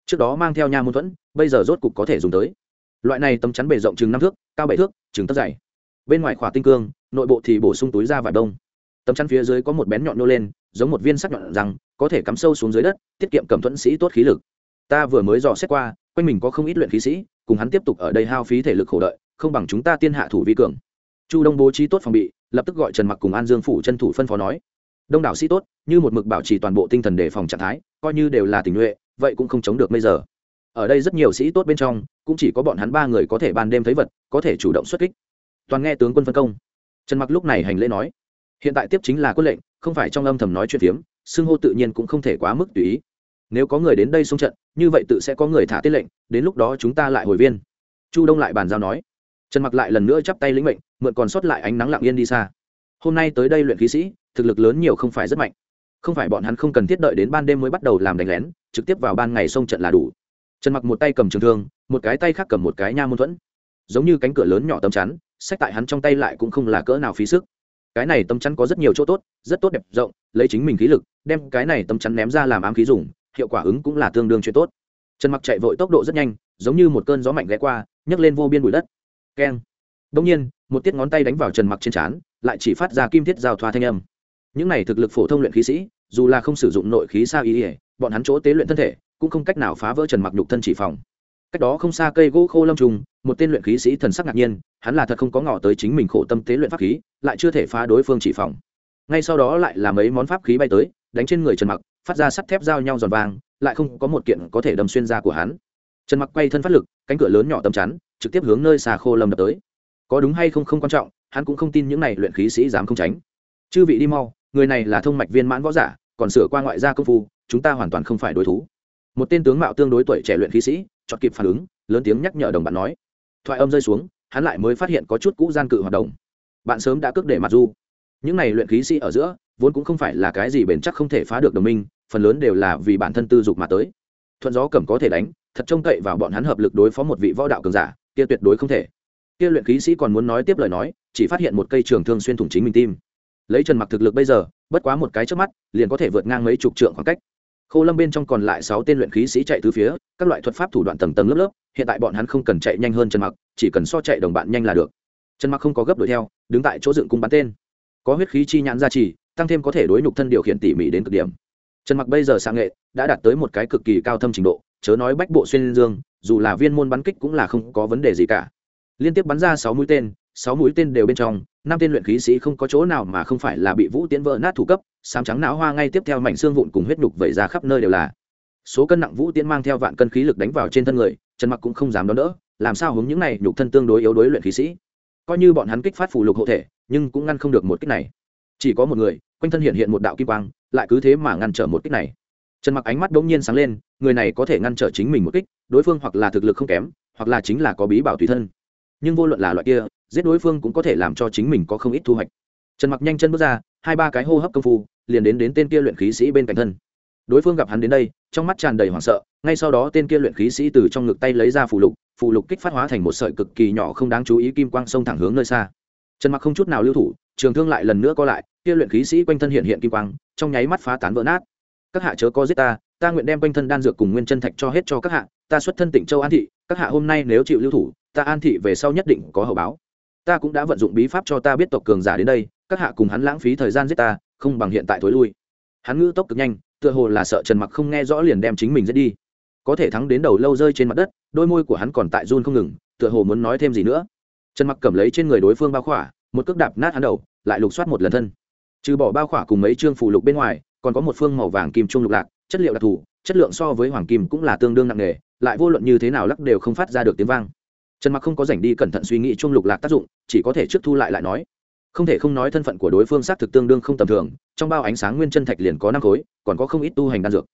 Trước đó mang theo nha môn thuẫn, bây giờ rốt cục có thể dùng tới. Loại này tấm chắn bề rộng chừng năm thước, cao bảy thước, chừng tấc dày. Bên ngoài khỏa tinh cương, nội bộ thì bổ sung túi da vải đông tấm chắn phía dưới có một bén nhọn nô lên giống một viên sắc nhọn rằng có thể cắm sâu xuống dưới đất tiết kiệm cầm thuẫn sĩ tốt khí lực. Ta vừa mới dò xét qua quanh mình có không ít luyện khí sĩ cùng hắn tiếp tục ở đây hao phí thể lực khổ đợi không bằng chúng ta tiên hạ thủ vi cường. Chu đông bố trí tốt phòng bị lập tức gọi trần mặc cùng an dương phủ chân thủ phân phó nói. Đông đảo sĩ tốt như một mực bảo trì toàn bộ tinh thần đề phòng trạng thái coi như đều là tình nguyện, vậy cũng không chống được bây giờ. Ở đây rất nhiều sĩ tốt bên trong cũng chỉ có bọn hắn ba người có thể ban đêm thấy vật có thể chủ động xuất kích. Toàn nghe tướng quân phân công. Trần mặc lúc này hành lễ nói hiện tại tiếp chính là quân lệnh, không phải trong âm thầm nói chuyện phiếm, xưng hô tự nhiên cũng không thể quá mức tùy ý. Nếu có người đến đây xung trận, như vậy tự sẽ có người thả tiết lệnh, đến lúc đó chúng ta lại hồi viên. Chu đông lại bàn giao nói. Trần mặc lại lần nữa chắp tay lĩnh mệnh, mượn còn sót lại ánh nắng lặng yên đi xa. Hôm nay tới đây luyện khí sĩ, thực lực lớn nhiều không phải rất mạnh. Không phải bọn hắn không cần thiết đợi đến ban đêm mới bắt đầu làm đánh lén, trực tiếp vào ban ngày xông trận là đủ. Trần mặc một tay cầm trường thương, một cái tay khác cầm một cái nha môn thuẫn. Giống như cánh cửa lớn nhỏ tấm chắn, sách tại hắn trong tay lại cũng không là cỡ nào phí sức cái này tấm chắn có rất nhiều chỗ tốt, rất tốt đẹp, rộng, lấy chính mình khí lực, đem cái này tấm chắn ném ra làm ám khí dùng, hiệu quả ứng cũng là tương đương chuyện tốt. Trần mặc chạy vội tốc độ rất nhanh, giống như một cơn gió mạnh ghé qua, nhấc lên vô biên bụi đất. Keng. Đông nhiên, một tiết ngón tay đánh vào trần mặc trên trán, lại chỉ phát ra kim thiết giao thoa thanh âm. Những này thực lực phổ thông luyện khí sĩ, dù là không sử dụng nội khí xa ý ỉa bọn hắn chỗ tế luyện thân thể, cũng không cách nào phá vỡ trần mặc nhục thân chỉ phòng. Cách đó không xa cây gỗ khô lâm trùng một tên luyện khí sĩ thần sắc ngạc nhiên, hắn là thật không có ngỏ tới chính mình khổ tâm tế luyện pháp khí, lại chưa thể phá đối phương chỉ phòng. Ngay sau đó lại là mấy món pháp khí bay tới, đánh trên người trần mặc, phát ra sắt thép giao nhau giòn vàng, lại không có một kiện có thể đâm xuyên ra của hắn. Trần mặc quay thân phát lực, cánh cửa lớn nhỏ tầm chắn, trực tiếp hướng nơi xà khô lâm đập tới. Có đúng hay không không quan trọng, hắn cũng không tin những này luyện khí sĩ dám không tránh. Chư vị đi mau, người này là thông mạch viên mãn võ giả, còn sửa qua ngoại gia công phu, chúng ta hoàn toàn không phải đối thủ. Một tên tướng mạo tương đối tuổi trẻ luyện khí sĩ chọt kịp phản ứng, lớn tiếng nhắc nhở đồng bạn nói thoại âm rơi xuống, hắn lại mới phát hiện có chút cũ gian cự hoạt động. Bạn sớm đã cước để mặt du. Những này luyện khí sĩ ở giữa, vốn cũng không phải là cái gì bền chắc không thể phá được đồng minh, phần lớn đều là vì bản thân tư dục mà tới. Thuận gió cầm có thể đánh, thật trông cậy vào bọn hắn hợp lực đối phó một vị võ đạo cường giả, kia tuyệt đối không thể. Kia luyện khí sĩ còn muốn nói tiếp lời nói, chỉ phát hiện một cây trường thương xuyên thủng chính mình tim. Lấy trần mặc thực lực bây giờ, bất quá một cái trước mắt, liền có thể vượt ngang mấy chục trượng khoảng cách khô lâm bên trong còn lại sáu tên luyện khí sĩ chạy từ phía, các loại thuật pháp thủ đoạn tầng tầng lớp lớp, hiện tại bọn hắn không cần chạy nhanh hơn trần mặc, chỉ cần so chạy đồng bạn nhanh là được. Trần mặc không có gấp đuổi theo, đứng tại chỗ dựng cung bắn tên. Có huyết khí chi nhãn gia trì, tăng thêm có thể đối nhục thân điều khiển tỉ mỉ đến cực điểm. Trần mặc bây giờ sang nghệ, đã đạt tới một cái cực kỳ cao thâm trình độ, chớ nói bách bộ xuyên dương, dù là viên môn bắn kích cũng là không có vấn đề gì cả. Liên tiếp bắn ra sáu mũi tên sáu mũi tên đều bên trong, năm tên luyện khí sĩ không có chỗ nào mà không phải là bị vũ tiến vỡ nát thủ cấp, sám trắng não hoa ngay tiếp theo mảnh xương vụn cùng huyết nhục vẩy ra khắp nơi đều là. Số cân nặng vũ tiến mang theo vạn cân khí lực đánh vào trên thân người, trần mặc cũng không dám đón đỡ, làm sao hướng những này nhục thân tương đối yếu đối luyện khí sĩ. Coi như bọn hắn kích phát phù lục hộ thể, nhưng cũng ngăn không được một kích này. Chỉ có một người, quanh thân hiện hiện một đạo kim quang, lại cứ thế mà ngăn trở một kích này. Trần mặc ánh mắt đống nhiên sáng lên, người này có thể ngăn trở chính mình một kích, đối phương hoặc là thực lực không kém, hoặc là chính là có bí bảo tùy thân. Nhưng vô luận là loại kia giết đối phương cũng có thể làm cho chính mình có không ít thu hoạch. Trần mặc nhanh chân bước ra, hai ba cái hô hấp công phu, liền đến đến tên kia luyện khí sĩ bên cạnh thân. Đối phương gặp hắn đến đây, trong mắt tràn đầy hoảng sợ, ngay sau đó tên kia luyện khí sĩ từ trong ngực tay lấy ra phù lục phù lục kích phát hóa thành một sợi cực kỳ nhỏ không đáng chú ý kim quang sông thẳng hướng nơi xa. Trần mặc không chút nào lưu thủ, trường thương lại lần nữa co lại, kia luyện khí sĩ quanh thân hiện hiện kim quang, trong nháy mắt phá tán vỡ nát. Các hạ chớ có giết ta ta nguyện đem quanh thân đan dược cùng nguyên chân thạch cho hết cho các hạ, ta xuất thân tỉnh châu an thị, các hạ hôm nay nếu chịu lưu thủ, ta an thị về sau nhất định có hậu báo ta cũng đã vận dụng bí pháp cho ta biết tộc cường giả đến đây, các hạ cùng hắn lãng phí thời gian giết ta, không bằng hiện tại thối lui. Hắn ngữ tốc cực nhanh, tựa hồ là sợ trần mặc không nghe rõ liền đem chính mình giết đi. Có thể thắng đến đầu lâu rơi trên mặt đất, đôi môi của hắn còn tại run không ngừng, tựa hồ muốn nói thêm gì nữa. Trần mặc cầm lấy trên người đối phương bao khỏa, một cước đạp nát hắn đầu, lại lục soát một lần thân. Trừ bỏ bao khỏa cùng mấy chương phụ lục bên ngoài, còn có một phương màu vàng kim trung lục lạc, chất liệu đặc thù, chất lượng so với hoàng kim cũng là tương đương nặng nề, lại vô luận như thế nào lắc đều không phát ra được tiếng vang trần mặc không có rảnh đi cẩn thận suy nghĩ Chung lục lạc tác dụng, chỉ có thể trước thu lại lại nói. Không thể không nói thân phận của đối phương xác thực tương đương không tầm thường, trong bao ánh sáng nguyên chân thạch liền có năm khối, còn có không ít tu hành đan dược.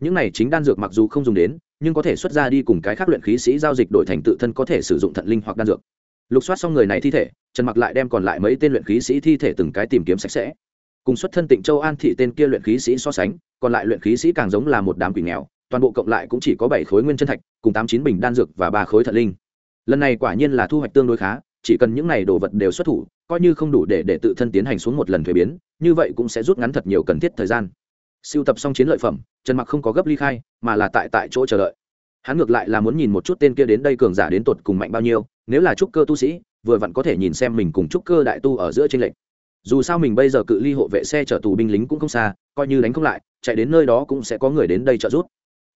Những này chính đan dược mặc dù không dùng đến, nhưng có thể xuất ra đi cùng cái khác luyện khí sĩ giao dịch đổi thành tự thân có thể sử dụng thận linh hoặc đan dược. Lục soát xong người này thi thể, trần mặc lại đem còn lại mấy tên luyện khí sĩ thi thể từng cái tìm kiếm sạch sẽ. Cùng xuất thân tịnh châu an thị tên kia luyện khí sĩ so sánh, còn lại luyện khí sĩ càng giống là một đám quỷ nghèo, toàn bộ cộng lại cũng chỉ có bảy khối nguyên chân thạch, cùng tám chín bình đan dược và ba khối thận linh lần này quả nhiên là thu hoạch tương đối khá, chỉ cần những này đồ vật đều xuất thủ, coi như không đủ để để tự thân tiến hành xuống một lần thuế biến, như vậy cũng sẽ rút ngắn thật nhiều cần thiết thời gian. Siêu tập xong chiến lợi phẩm, trần mặc không có gấp ly khai, mà là tại tại chỗ chờ đợi. Hắn ngược lại là muốn nhìn một chút tên kia đến đây cường giả đến tột cùng mạnh bao nhiêu, nếu là trúc cơ tu sĩ, vừa vặn có thể nhìn xem mình cùng trúc cơ đại tu ở giữa trên lệnh dù sao mình bây giờ cự ly hộ vệ xe chở tù binh lính cũng không xa, coi như đánh không lại, chạy đến nơi đó cũng sẽ có người đến đây trợ giúp.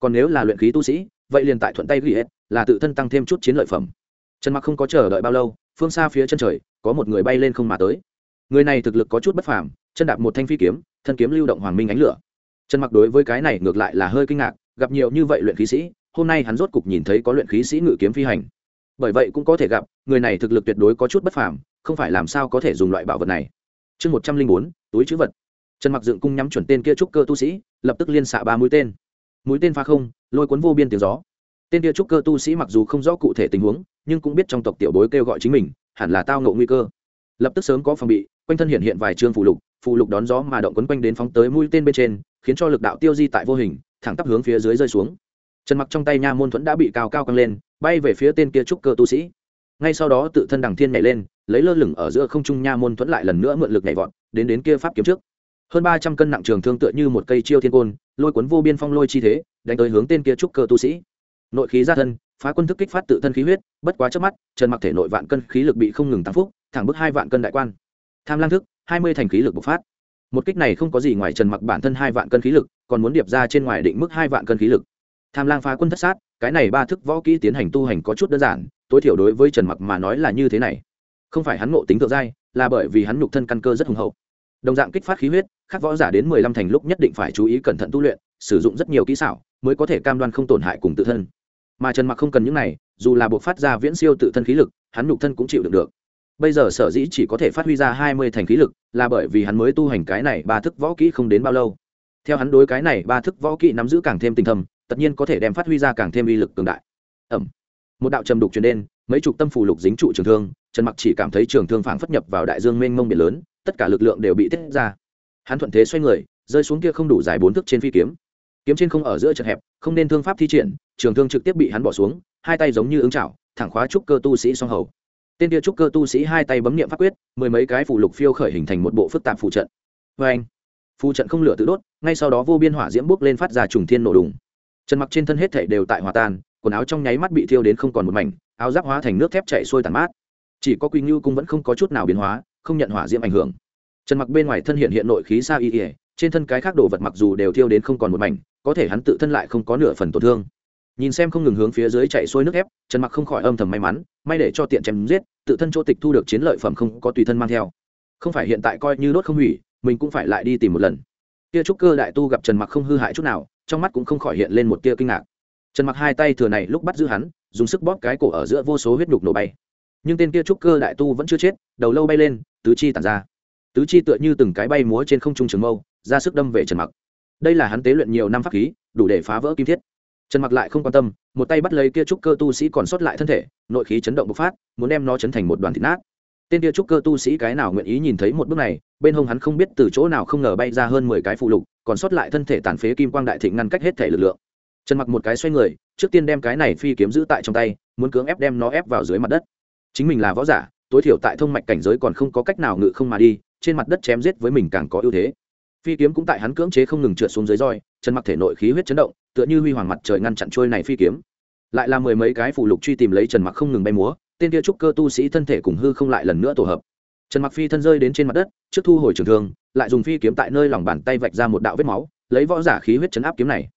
Còn nếu là luyện khí tu sĩ, vậy liền tại thuận tay ghi hết, là tự thân tăng thêm chút chiến lợi phẩm trần mặc không có chờ đợi bao lâu, phương xa phía chân trời, có một người bay lên không mà tới. Người này thực lực có chút bất phàm, chân đạp một thanh phi kiếm, thân kiếm lưu động hoàng minh ánh lửa. Trần mặc đối với cái này ngược lại là hơi kinh ngạc, gặp nhiều như vậy luyện khí sĩ, hôm nay hắn rốt cục nhìn thấy có luyện khí sĩ ngự kiếm phi hành. Bởi vậy cũng có thể gặp, người này thực lực tuyệt đối có chút bất phàm, không phải làm sao có thể dùng loại bảo vật này. Chương một trăm linh bốn, túi chữ vật. Trần mặc dựng cung nhắm chuẩn tên kia trúc cơ tu sĩ, lập tức liên xạ ba mũi tên. Mũi tên pha không, lôi cuốn vô biên tiếng gió. Tên kia trúc cơ tu sĩ mặc dù không rõ cụ thể tình huống nhưng cũng biết trong tộc tiểu bối kêu gọi chính mình, hẳn là tao ngộ nguy cơ. Lập tức sớm có phòng bị, quanh thân hiện hiện vài chương phụ lục phụ lục đón gió mà động quấn quanh đến phóng tới mũi tên bên trên, khiến cho lực đạo tiêu di tại vô hình, thẳng tắp hướng phía dưới rơi xuống. Trần mặc trong tay nha môn thuẫn đã bị cao cao căng lên, bay về phía tên kia trúc cơ tu sĩ. Ngay sau đó tự thân đằng thiên nhảy lên, lấy lơ lửng ở giữa không trung nha môn thuẫn lại lần nữa mượn lực nhảy vọt, đến đến kia pháp kiếm trước. Hơn ba trăm cân nặng trường thương tựa như một cây chiêu thiên côn, lôi cuốn vô biên phong lôi chi thế, đánh tới hướng tên kia trúc cơ tu sĩ. Nội khí ra thân phá quân thức kích phát tự thân khí huyết, bất quá trước mắt, trần mặc thể nội vạn cân khí lực bị không ngừng tăng phúc, thẳng bức hai vạn cân đại quan. Tham lang thức, hai mươi thành khí lực bộc phát. Một kích này không có gì ngoài trần mặc bản thân hai vạn cân khí lực, còn muốn điệp ra trên ngoài định mức hai vạn cân khí lực. Tham lang phá quân thất sát, cái này ba thức võ kỹ tiến hành tu hành có chút đơn giản, tối thiểu đối với trần mặc mà nói là như thế này. Không phải hắn ngộ tính thượng giai, là bởi vì hắn nhục thân căn cơ rất hùng hậu. Đồng dạng kích phát khí huyết các võ giả đến mười lăm thành lúc nhất định phải chú ý cẩn thận tu luyện, sử dụng rất nhiều kỹ xảo, mới có thể cam đoan không tổn hại cùng tự thân mà trần mặc không cần những này, dù là buộc phát ra viễn siêu tự thân khí lực, hắn nhục thân cũng chịu được được. Bây giờ sở dĩ chỉ có thể phát huy ra hai mươi thành khí lực, là bởi vì hắn mới tu hành cái này ba thức võ kỹ không đến bao lâu. Theo hắn đối cái này ba thức võ kỹ nắm giữ càng thêm tinh thầm tất nhiên có thể đem phát huy ra càng thêm uy lực cường đại. Ẩm. Một đạo trầm đục truyền đen mấy chục tâm phù lục dính trụ trường thương, trần mặc chỉ cảm thấy trường thương phảng phất nhập vào đại dương mênh mông biển lớn, tất cả lực lượng đều bị tiết ra. Hắn thuận thế xoay người, rơi xuống kia không đủ dài bốn thước trên phi kiếm kiếm trên không ở giữa chật hẹp, không nên thương pháp thi triển, trường thương trực tiếp bị hắn bỏ xuống, hai tay giống như ứng chảo, thẳng khóa trúc cơ tu sĩ song hầu. Tên kia trúc cơ tu sĩ hai tay bấm niệm pháp quyết, mười mấy cái phủ lục phiêu khởi hình thành một bộ phức tạp phù trận. Vê anh, phù trận không lửa tự đốt, ngay sau đó vô biên hỏa diễm bốc lên phát ra trùng thiên nổ đùng. Trần mặc trên thân hết thảy đều tại hòa tan, quần áo trong nháy mắt bị thiêu đến không còn một mảnh, áo giáp hóa thành nước thép chạy xuôi tàn mát. Chỉ có quy ngưu cung vẫn không có chút nào biến hóa, không nhận hỏa diễm ảnh hưởng. Trần mặc bên ngoài thân hiện hiện nội khí sa y ỉa trên thân cái khác đồ vật mặc dù đều thiêu đến không còn một mảnh có thể hắn tự thân lại không có nửa phần tổn thương. Nhìn xem không ngừng hướng phía dưới chạy xuôi nước ép, trần mặc không khỏi âm thầm may mắn, may để cho tiện chém giết, tự thân chỗ tịch thu được chiến lợi phẩm không có tùy thân mang theo. Không phải hiện tại coi như đốt không hủy, mình cũng phải lại đi tìm một lần. Kia trúc cơ đại tu gặp trần mặc không hư hại chút nào, trong mắt cũng không khỏi hiện lên một tia kinh ngạc. Trần mặc hai tay thừa này lúc bắt giữ hắn, dùng sức bóp cái cổ ở giữa vô số huyết nhục nổ bay. Nhưng tên kia trúc cơ đại tu vẫn chưa chết, đầu lâu bay lên, tứ chi tản ra. Tứ chi tựa như từng cái bay múa trên không trung trường mâu, ra sức đâm về trần mặc đây là hắn tế luyện nhiều năm pháp khí, đủ để phá vỡ kim thiết. Trần mặc lại không quan tâm, một tay bắt lấy kia trúc cơ tu sĩ còn sót lại thân thể, nội khí chấn động bộc phát, muốn đem nó chấn thành một đoàn thịt nát. Tên kia trúc cơ tu sĩ cái nào nguyện ý nhìn thấy một bước này, bên hông hắn không biết từ chỗ nào không ngờ bay ra hơn mười cái phụ lục, còn sót lại thân thể tàn phế kim quang đại thịnh ngăn cách hết thể lực lượng. Trần mặc một cái xoay người, trước tiên đem cái này phi kiếm giữ tại trong tay, muốn cưỡng ép đem nó ép vào dưới mặt đất. Chính mình là võ giả, tối thiểu tại thông mạch cảnh giới còn không có cách nào ngự không mà đi, trên mặt đất chém giết với mình càng có ưu thế phi kiếm cũng tại hắn cưỡng chế không ngừng trượt xuống dưới roi, chân mặc thể nội khí huyết chấn động, tựa như huy hoàng mặt trời ngăn chặn trôi này phi kiếm. Lại là mười mấy cái phụ lục truy tìm lấy trần mặc không ngừng bay múa, tên kia trúc cơ tu sĩ thân thể cùng hư không lại lần nữa tổ hợp. Trần mặc phi thân rơi đến trên mặt đất, trước thu hồi trường thương, lại dùng phi kiếm tại nơi lòng bàn tay vạch ra một đạo vết máu, lấy võ giả khí huyết chấn áp kiếm này.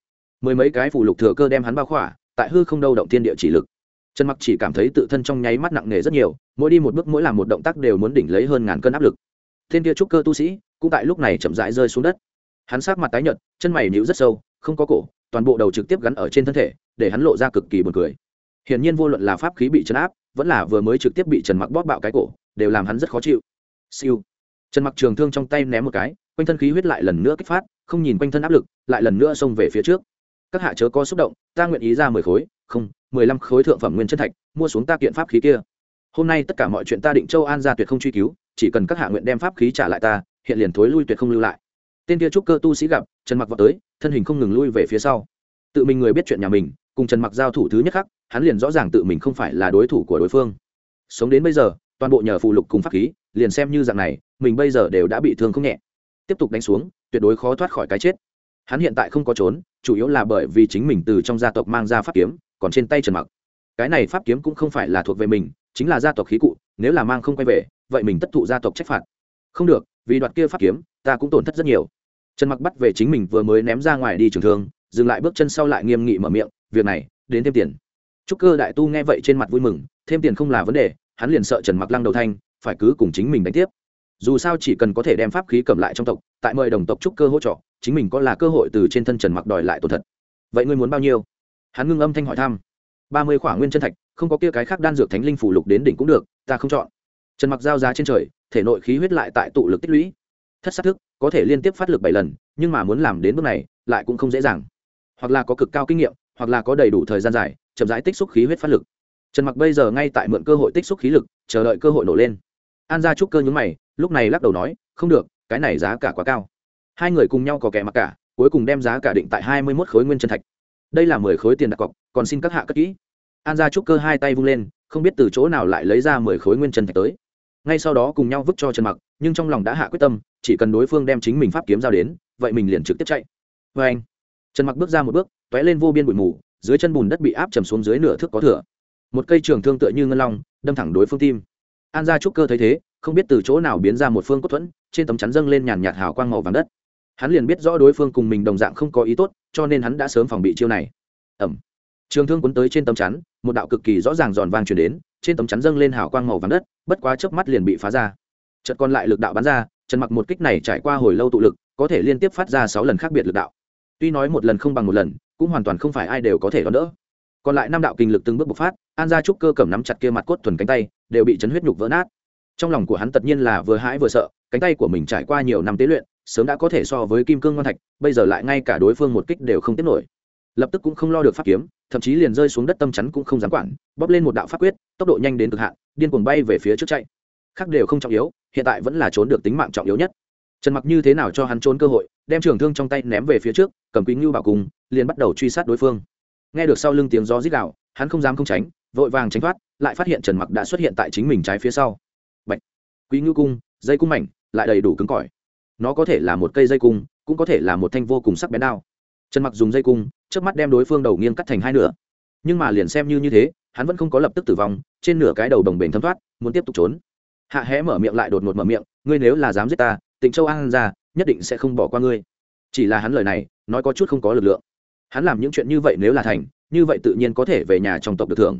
Mười mấy cái phụ lục thừa cơ đem hắn bao khỏa, tại hư không đâu động thiên địa chỉ lực. Trần mặc chỉ cảm thấy tự thân trong nháy mắt nặng nề rất nhiều, mỗi đi một bước mỗi làm một động tác đều muốn đỉnh lấy hơn ngàn cân áp lực tên kia trúc cơ tu sĩ cũng tại lúc này chậm rãi rơi xuống đất. Hắn sát mặt tái nhợt, chân mày nhíu rất sâu, không có cổ, toàn bộ đầu trực tiếp gắn ở trên thân thể, để hắn lộ ra cực kỳ buồn cười. Hiển nhiên vô luận là pháp khí bị chấn áp, vẫn là vừa mới trực tiếp bị trần mặc bóp bạo cái cổ, đều làm hắn rất khó chịu. Siêu. Trần mặc trường thương trong tay ném một cái, quanh thân khí huyết lại lần nữa kích phát, không nhìn quanh thân áp lực, lại lần nữa xông về phía trước. Các hạ chớ có xúc động, ta nguyện ý ra mười khối, không, mười lăm khối thượng phẩm nguyên chân thạch, mua xuống ta kiện pháp khí kia. Hôm nay tất cả mọi chuyện ta định châu an ra tuyệt không truy cứu chỉ cần các hạ nguyện đem pháp khí trả lại ta, hiện liền thối lui tuyệt không lưu lại. Tên kia trúc cơ tu sĩ gặp, trần mặc vào tới, thân hình không ngừng lui về phía sau. Tự mình người biết chuyện nhà mình, cùng trần mặc giao thủ thứ nhất khắc, hắn liền rõ ràng tự mình không phải là đối thủ của đối phương. Sống đến bây giờ, toàn bộ nhờ phụ lục cùng pháp khí, liền xem như dạng này, mình bây giờ đều đã bị thương không nhẹ. Tiếp tục đánh xuống, tuyệt đối khó thoát khỏi cái chết. Hắn hiện tại không có trốn, chủ yếu là bởi vì chính mình từ trong gia tộc mang ra pháp kiếm, còn trên tay trần mặc. Cái này pháp kiếm cũng không phải là thuộc về mình, chính là gia tộc khí cụ, nếu là mang không quay về vậy mình tất thụ gia tộc trách phạt. Không được, vì đoạt kia pháp kiếm, ta cũng tổn thất rất nhiều. Trần mặc bắt về chính mình vừa mới ném ra ngoài đi trường thương, dừng lại bước chân sau lại nghiêm nghị mở miệng, việc này, đến thêm tiền. Trúc cơ đại tu nghe vậy trên mặt vui mừng, thêm tiền không là vấn đề, hắn liền sợ trần mặc lăng đầu thanh, phải cứ cùng chính mình đánh tiếp. Dù sao chỉ cần có thể đem pháp khí cầm lại trong tộc, tại mời đồng tộc trúc cơ hỗ trợ, chính mình có là cơ hội từ trên thân trần mặc đòi lại tổn thật vậy ngươi muốn bao nhiêu? Hắn ngưng âm thanh hỏi thăm. Ba mươi khỏa nguyên chân thạch, không có kia cái khác đan dược thánh linh phủ lục đến đỉnh cũng được, ta không chọn trần mặc giao giá trên trời, thể nội khí huyết lại tại tụ lực tích lũy. Thất sát thức, có thể liên tiếp phát lực bảy lần, nhưng mà muốn làm đến bước này, lại cũng không dễ dàng. Hoặc là có cực cao kinh nghiệm, hoặc là có đầy đủ thời gian dài, chậm rãi tích xúc khí huyết phát lực. Trần mặc bây giờ ngay tại mượn cơ hội tích xúc khí lực, chờ đợi cơ hội nổ lên. An gia trúc cơ nhúng mày, lúc này lắc đầu nói, không được, cái này giá cả quá cao. Hai người cùng nhau có kẻ mặc cả, cuối cùng đem giá cả định tại hai mươi mốt khối nguyên chân thạch. Đây là mười khối tiền đặt cọc, còn xin các hạ cất kỹ. An gia trúc cơ hai tay vung lên, không biết từ chỗ nào lại lấy ra mười khối nguyên chân thạch tới ngay sau đó cùng nhau vứt cho trần mặc, nhưng trong lòng đã hạ quyết tâm, chỉ cần đối phương đem chính mình pháp kiếm giao đến, vậy mình liền trực tiếp chạy. Vê anh, trần mặc bước ra một bước t ó é lên vô biên bụi mù, dưới chân bùn đất bị áp chầm xuống dưới nửa thước có thửa một cây trường thương tựa như ngân long, đâm thẳng đối phương tim. An gia trúc cơ thấy thế, không biết từ chỗ nào biến ra một phương cốt thuẫn, trên tấm chắn dâng lên nhàn nhạt hào quang màu vàng đất. Hắn liền biết rõ đối phương cùng mình đồng dạng không có ý tốt, cho nên hắn đã sớm phòng bị chiêu này. Ẩm trường thương cuốn tới trên tấm chắn, một đạo cực kỳ rõ ràng giòn vang chuyển đến, trên tấm chắn dâng lên hào quang màu vàng đất, bất quá chớp mắt liền bị phá ra. Chợt còn lại lực đạo bắn ra, trần mặc một kích này trải qua hồi lâu tụ lực, có thể liên tiếp phát ra sáu lần khác biệt lực đạo. Tuy nói một lần không bằng một lần, cũng hoàn toàn không phải ai đều có thể đón đỡ. Còn lại năm đạo kinh lực từng bước bộc phát, an gia trúc cơ cầm nắm chặt kia mặt cốt thuần cánh tay, đều bị chấn huyết nhục vỡ nát. Trong lòng của hắn tất nhiên là vừa hãi vừa sợ, cánh tay của mình trải qua nhiều năm tế luyện, sớm đã có thể so với kim cương ngon thạch, bây giờ lại ngay cả đối phương một kích đều không tiếp nổi. Lập tức cũng không lo được pháp kiếm thậm chí liền rơi xuống đất tâm chắn cũng không dám quản, bóp lên một đạo pháp quyết, tốc độ nhanh đến cực hạn, điên cuồng bay về phía trước chạy. Khác đều không trọng yếu, hiện tại vẫn là trốn được tính mạng trọng yếu nhất. Trần mặc như thế nào cho hắn trốn cơ hội, đem trường thương trong tay ném về phía trước, cầm quý ngưu bảo cùng, liền bắt đầu truy sát đối phương. Nghe được sau lưng tiếng gió rít gạo hắn không dám không tránh, vội vàng tránh thoát, lại phát hiện trần mặc đã xuất hiện tại chính mình trái phía sau. Bạch. quý ngưu cung, dây cung mảnh, lại đầy đủ cứng cỏi. Nó có thể là một cây dây cung, cũng có thể là một thanh vô cùng sắc bén đao. Trần mặc dùng dây cung trước mắt đem đối phương đầu nghiêng cắt thành hai nửa. Nhưng mà liền xem như như thế, hắn vẫn không có lập tức tử vong, trên nửa cái đầu đồng bền thấm thoát, muốn tiếp tục trốn. Hạ hé mở miệng lại đột ngột mở miệng, ngươi nếu là dám giết ta, tịnh châu an ra, nhất định sẽ không bỏ qua ngươi. Chỉ là hắn lời này, nói có chút không có lực lượng. Hắn làm những chuyện như vậy nếu là thành, như vậy tự nhiên có thể về nhà trong tộc được thưởng.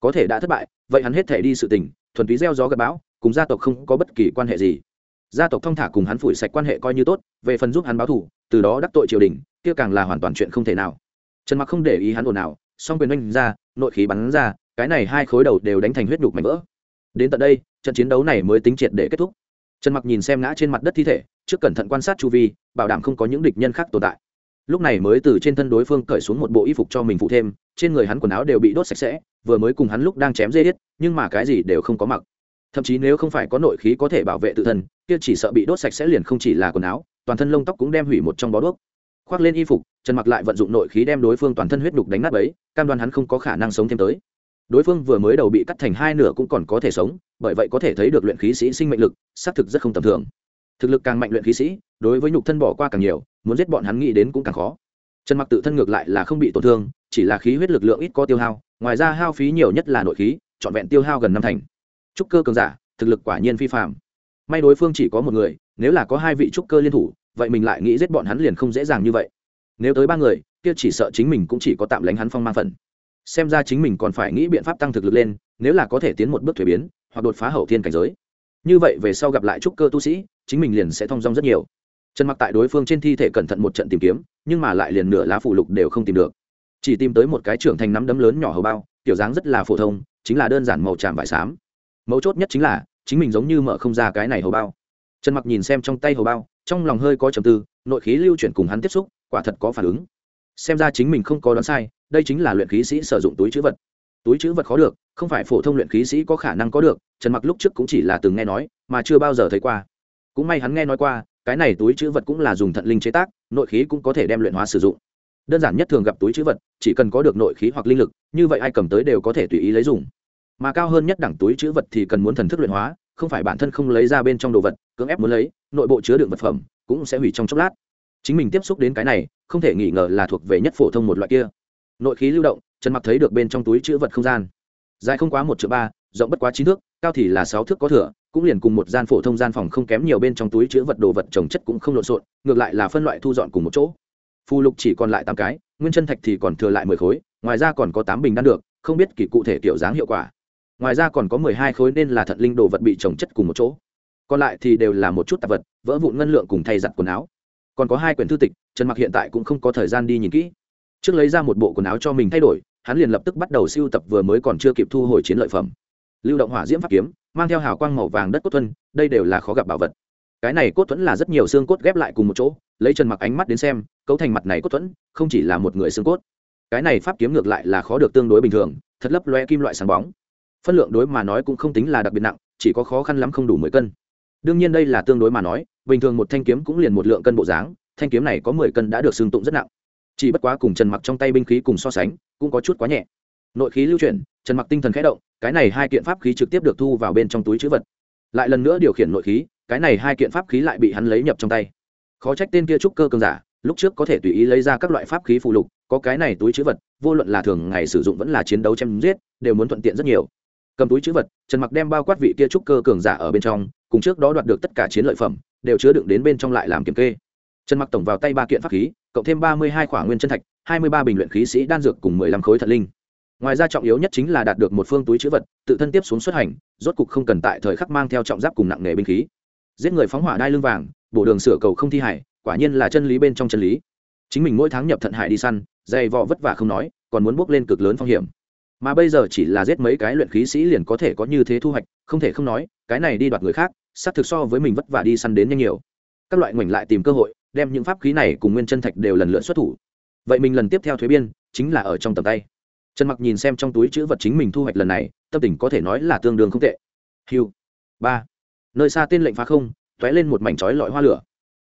Có thể đã thất bại, vậy hắn hết thể đi sự tình, thuần túy gieo gió gặp bão, cùng gia tộc không có bất kỳ quan hệ gì. Gia tộc thông thả cùng hắn phủi sạch quan hệ coi như tốt, về phần giúp hắn báo thủ từ đó đắc tội triều đình, kia càng là hoàn toàn chuyện không thể nào trần mặc không để ý hắn ồn nào song quyền oanh ra, nội khí bắn ra, cái này hai khối đầu đều đánh thành huyết đục mảnh vỡ. Đến tận đây, trận chiến đấu này mới tính triệt để kết thúc. Trần mặc nhìn xem ngã trên mặt đất thi thể, trước cẩn thận quan sát chu vi, bảo đảm không có những địch nhân khác tồn tại. Lúc này mới từ trên thân đối phương cởi xuống một bộ y phục cho mình phụ thêm, trên người hắn quần áo đều bị đốt sạch sẽ, vừa mới cùng hắn lúc đang chém dê hết nhưng mà cái gì đều không có mặc. Thậm chí nếu không phải có nội khí có thể bảo vệ tự thân, kia chỉ sợ bị đốt sạch sẽ liền không chỉ là quần áo, toàn thân lông tóc cũng đem hủy một trong bó đuốc khoác lên y phục, trần mặc lại vận dụng nội khí đem đối phương toàn thân huyết đục đánh nát ấy cam đoan hắn không có khả năng sống thêm tới. Đối phương vừa mới đầu bị cắt thành hai nửa cũng còn có thể sống, bởi vậy có thể thấy được luyện khí sĩ sinh mệnh lực, xác thực rất không tầm thường. Thực lực càng mạnh luyện khí sĩ, đối với nhục thân bỏ qua càng nhiều, muốn giết bọn hắn nghĩ đến cũng càng khó. Trần mặc tự thân ngược lại là không bị tổn thương, chỉ là khí huyết lực lượng ít có tiêu hao, ngoài ra hao phí nhiều nhất là nội khí, trọn vẹn tiêu hao gần năm thành. Trúc cơ cường giả, thực lực quả nhiên phi phạm may đối phương chỉ có một người, nếu là có hai vị trúc cơ liên thủ vậy mình lại nghĩ giết bọn hắn liền không dễ dàng như vậy. Nếu tới ba người, kia chỉ sợ chính mình cũng chỉ có tạm lánh hắn phong mang phần. Xem ra chính mình còn phải nghĩ biện pháp tăng thực lực lên, nếu là có thể tiến một bước thuế biến, hoặc đột phá hậu thiên cảnh giới. Như vậy về sau gặp lại trúc cơ tu sĩ, chính mình liền sẽ thong dong rất nhiều. Trần mặc tại đối phương trên thi thể cẩn thận một trận tìm kiếm, nhưng mà lại liền nửa lá phủ lục đều không tìm được. Chỉ tìm tới một cái trưởng thành nắm đấm lớn nhỏ hầu bao, kiểu dáng rất là phổ thông, chính là đơn giản màu tràm vải xám. Mấu chốt nhất chính là, chính mình giống như mở không ra cái này hầu bao. Trần mặc nhìn xem trong tay hầu bao trong lòng hơi có trầm tư, nội khí lưu chuyển cùng hắn tiếp xúc, quả thật có phản ứng. Xem ra chính mình không có đoán sai, đây chính là luyện khí sĩ sử dụng túi chữ vật. Túi chữ vật khó được, không phải phổ thông luyện khí sĩ có khả năng có được, trần mặc lúc trước cũng chỉ là từng nghe nói, mà chưa bao giờ thấy qua. Cũng may hắn nghe nói qua, cái này túi chữ vật cũng là dùng thận linh chế tác, nội khí cũng có thể đem luyện hóa sử dụng. Đơn giản nhất thường gặp túi chữ vật, chỉ cần có được nội khí hoặc linh lực, như vậy ai cầm tới đều có thể tùy ý lấy dùng. Mà cao hơn nhất đẳng túi chữ vật thì cần muốn thần thức luyện hóa không phải bản thân không lấy ra bên trong đồ vật, cưỡng ép muốn lấy, nội bộ chứa đựng vật phẩm cũng sẽ hủy trong chốc lát. Chính mình tiếp xúc đến cái này, không thể nghi ngờ là thuộc về nhất phổ thông một loại kia. Nội khí lưu động, trần mặc thấy được bên trong túi chữ vật không gian. Dài không quá một triệu ba, rộng bất quá chín thước, cao thì là sáu thước có thừa, cũng liền cùng một gian phổ thông gian phòng không kém nhiều bên trong túi chữ vật đồ vật trồng chất cũng không lộn xộn, ngược lại là phân loại thu dọn cùng một chỗ. Phù lục chỉ còn lại tám cái, nguyên chân thạch thì còn thừa lại mười khối, ngoài ra còn có tám bình đan được, không biết kỳ cụ thể kiểu dáng hiệu quả ngoài ra còn có mười hai khối nên là thận linh đồ vật bị trồng chất cùng một chỗ. Còn lại thì đều là một chút tạp vật, vỡ vụn ngân lượng cùng thay giặt quần áo. Còn có hai quyển thư tịch, trần mặc hiện tại cũng không có thời gian đi nhìn kỹ. Trước lấy ra một bộ quần áo cho mình thay đổi, hắn liền lập tức bắt đầu siêu tập vừa mới còn chưa kịp thu hồi chiến lợi phẩm. Lưu động hỏa diễm pháp kiếm, mang theo hào quang màu vàng đất cốt thuần, đây đều là khó gặp bảo vật. Cái này cốt thuẫn là rất nhiều xương cốt ghép lại cùng một chỗ, lấy trần mặc ánh mắt đến xem, cấu thành mặt này cốt thuẫn, không chỉ là một người xương cốt. Cái này pháp kiếm ngược lại là khó được tương đối bình thường, thật lấp loe kim loại sáng bóng phân lượng đối mà nói cũng không tính là đặc biệt nặng, chỉ có khó khăn lắm không đủ mười cân. Đương nhiên đây là tương đối mà nói, bình thường một thanh kiếm cũng liền một lượng cân bộ dáng, thanh kiếm này có mười cân đã được xương tụng rất nặng. Chỉ bất quá cùng trần mặc trong tay binh khí cùng so sánh, cũng có chút quá nhẹ. Nội khí lưu chuyển, trần mặc tinh thần khẽ động, cái này hai kiện pháp khí trực tiếp được thu vào bên trong túi chữ vật. Lại lần nữa điều khiển nội khí, cái này hai kiện pháp khí lại bị hắn lấy nhập trong tay. Khó trách tên kia trúc cơ cường giả, lúc trước có thể tùy ý lấy ra các loại pháp khí phụ lục, có cái này túi chữ vật, vô luận là thường ngày sử dụng vẫn là chiến đấu chém giết, đều muốn thuận tiện rất nhiều cầm túi chữ vật, trần mặc đem bao quát vị kia trúc cơ cường giả ở bên trong, cùng trước đó đoạt được tất cả chiến lợi phẩm, đều chứa đựng đến bên trong lại làm kiểm kê. Trần mặc tổng vào tay ba kiện pháp khí, cộng thêm ba mươi hai khỏa nguyên chân thạch, hai mươi ba bình luyện khí sĩ đan dược cùng mười lăm khối thật linh. Ngoài ra trọng yếu nhất chính là đạt được một phương túi chữ vật, tự thân tiếp xuống xuất hành, rốt cục không cần tại thời khắc mang theo trọng giáp cùng nặng nghề binh khí. Giết người phóng hỏa đai lưng vàng, bổ đường sửa cầu không thi hải, quả nhiên là chân lý bên trong chân lý. Chính mình mỗi tháng nhập thận hải đi săn, dày vò vất vả không nói, còn muốn bước lên cực lớn phong hiểm mà bây giờ chỉ là giết mấy cái luyện khí sĩ liền có thể có như thế thu hoạch, không thể không nói, cái này đi đoạt người khác, xác thực so với mình vất vả đi săn đến nhanh nhiều. Các loại ngoảnh lại tìm cơ hội, đem những pháp khí này cùng nguyên chân thạch đều lần lượt xuất thủ. Vậy mình lần tiếp theo thuế biên, chính là ở trong tầm tay. Trần mặc nhìn xem trong túi chữ vật chính mình thu hoạch lần này, tâm tình có thể nói là tương đương không tệ. Hiu ba. Nơi xa tên lệnh phá không t lên một mảnh chói lọi hoa lửa.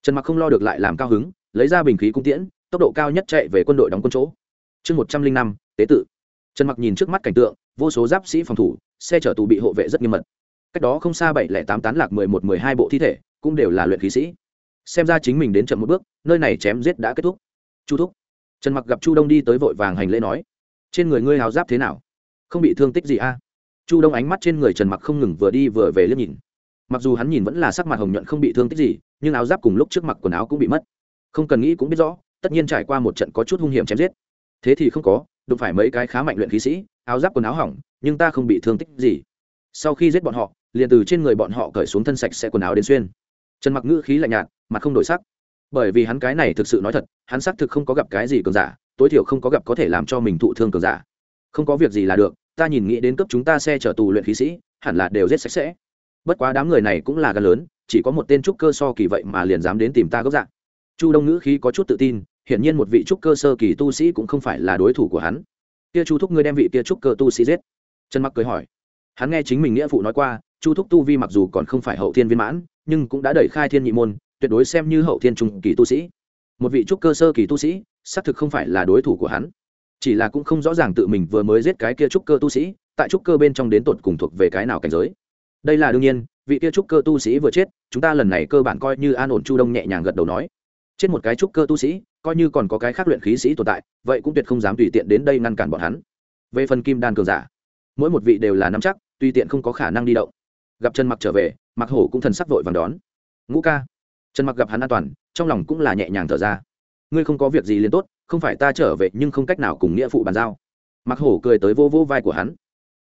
Trần mặc không lo được lại làm cao hứng, lấy ra bình khí cung tiễn, tốc độ cao nhất chạy về quân đội đóng quân chỗ. Chương một trăm linh năm, tế tự trần mặc nhìn trước mắt cảnh tượng, vô số giáp sĩ phòng thủ, xe chở tù bị hộ vệ rất nghiêm mật. Cách đó không xa bảy lẻ tám tán lạc mười một mười hai bộ thi thể, cũng đều là luyện khí sĩ. Xem ra chính mình đến chậm một bước, nơi này chém giết đã kết thúc. Chu thúc. Trần mặc gặp chu đông đi tới vội vàng hành lễ nói, trên người ngươi háo giáp thế nào? Không bị thương tích gì a? Chu đông ánh mắt trên người trần mặc không ngừng vừa đi vừa về liếc nhìn. Mặc dù hắn nhìn vẫn là sắc mặt hồng nhuận không bị thương tích gì, nhưng áo giáp cùng lúc trước mặc quần áo cũng bị mất. Không cần nghĩ cũng biết rõ, tất nhiên trải qua một trận có chút hung hiểm chém giết. Thế thì không có đụng phải mấy cái khá mạnh luyện khí sĩ, áo giáp quần áo hỏng, nhưng ta không bị thương tích gì. Sau khi giết bọn họ, liền từ trên người bọn họ cởi xuống thân sạch sẽ quần áo đến xuyên. Trần mặc ngữ khí lạnh nhạt, mặt không đổi sắc. Bởi vì hắn cái này thực sự nói thật, hắn xác thực không có gặp cái gì cường giả, tối thiểu không có gặp có thể làm cho mình thụ thương cường giả. Không có việc gì là được, ta nhìn nghĩ đến cấp chúng ta xe chở tù luyện khí sĩ, hẳn là đều giết sạch sẽ. Bất quá đám người này cũng là gan lớn, chỉ có một tên trúc cơ so kỳ vậy mà liền dám đến tìm ta gốc dạng chu đông ngữ khí có chút tự tin hiển nhiên một vị trúc cơ sơ kỳ tu sĩ cũng không phải là đối thủ của hắn. Kia chu thúc ngươi đem vị kia trúc cơ tu sĩ giết. Trần mặc cười hỏi. Hắn nghe chính mình nghĩa phụ nói qua, chu thúc tu vi mặc dù còn không phải hậu thiên viên mãn, nhưng cũng đã đẩy khai thiên nhị môn, tuyệt đối xem như hậu thiên trung kỳ tu sĩ. Một vị trúc cơ sơ kỳ tu sĩ, xác thực không phải là đối thủ của hắn. Chỉ là cũng không rõ ràng tự mình vừa mới giết cái kia trúc cơ tu sĩ, tại trúc cơ bên trong đến tột cùng thuộc về cái nào cảnh giới. Đây là đương nhiên, vị kia trúc cơ tu sĩ vừa chết, chúng ta lần này cơ bản coi như an ổn chu đông nhẹ nhàng gật đầu nói chết một cái trúc cơ tu sĩ, coi như còn có cái khác luyện khí sĩ tồn tại, vậy cũng tuyệt không dám tùy tiện đến đây ngăn cản bọn hắn. Về phần kim đan cường giả, mỗi một vị đều là nắm chắc tùy tiện không có khả năng đi động. Gặp trần mặc trở về, mặc hổ cũng thần sắc vội vàng đón. Ngũ ca. Trần mặc gặp hắn an toàn, trong lòng cũng là nhẹ nhàng thở ra. Ngươi không có việc gì liền tốt, không phải ta trở về nhưng không cách nào cùng nghĩa phụ bàn giao. Mặc hổ cười tới vô vô vai của hắn.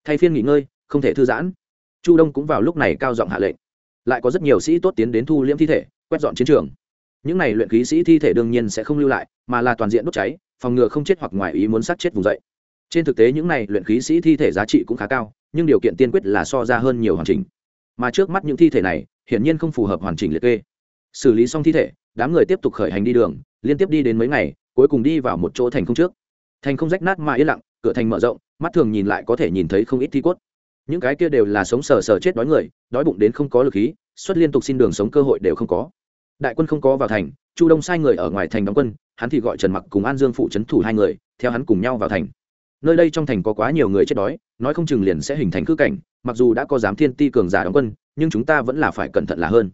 Thay phiên nghỉ ngơi, không thể thư giãn. Chu đông cũng vào lúc này cao giọng hạ lệnh. Lại có rất nhiều sĩ tốt tiến đến thu liễm thi thể, quét dọn chiến trường những này luyện khí sĩ thi thể đương nhiên sẽ không lưu lại, mà là toàn diện đốt cháy, phòng ngừa không chết hoặc ngoài ý muốn sát chết vùng dậy. Trên thực tế những này luyện khí sĩ thi thể giá trị cũng khá cao, nhưng điều kiện tiên quyết là so ra hơn nhiều hoàn chỉnh. Mà trước mắt những thi thể này, hiển nhiên không phù hợp hoàn chỉnh liệt kê. Xử lý xong thi thể, đám người tiếp tục khởi hành đi đường, liên tiếp đi đến mấy ngày, cuối cùng đi vào một chỗ thành không trước. Thành không rách nát mà yên lặng, cửa thành mở rộng, mắt thường nhìn lại có thể nhìn thấy không ít thi cốt. Những cái kia đều là sống sờ sờ chết đói người, đói bụng đến không có lực khí xuất liên tục xin đường sống cơ hội đều không có đại quân không có vào thành, chu đông sai người ở ngoài thành đóng quân, hắn thì gọi trần mặc cùng an dương phụ trấn thủ hai người, theo hắn cùng nhau vào thành. Nơi đây trong thành có quá nhiều người chết đói, nói không chừng liền sẽ hình thành khư cảnh, mặc dù đã có giám thiên ti cường giả đóng quân, nhưng chúng ta vẫn là phải cẩn thận là hơn.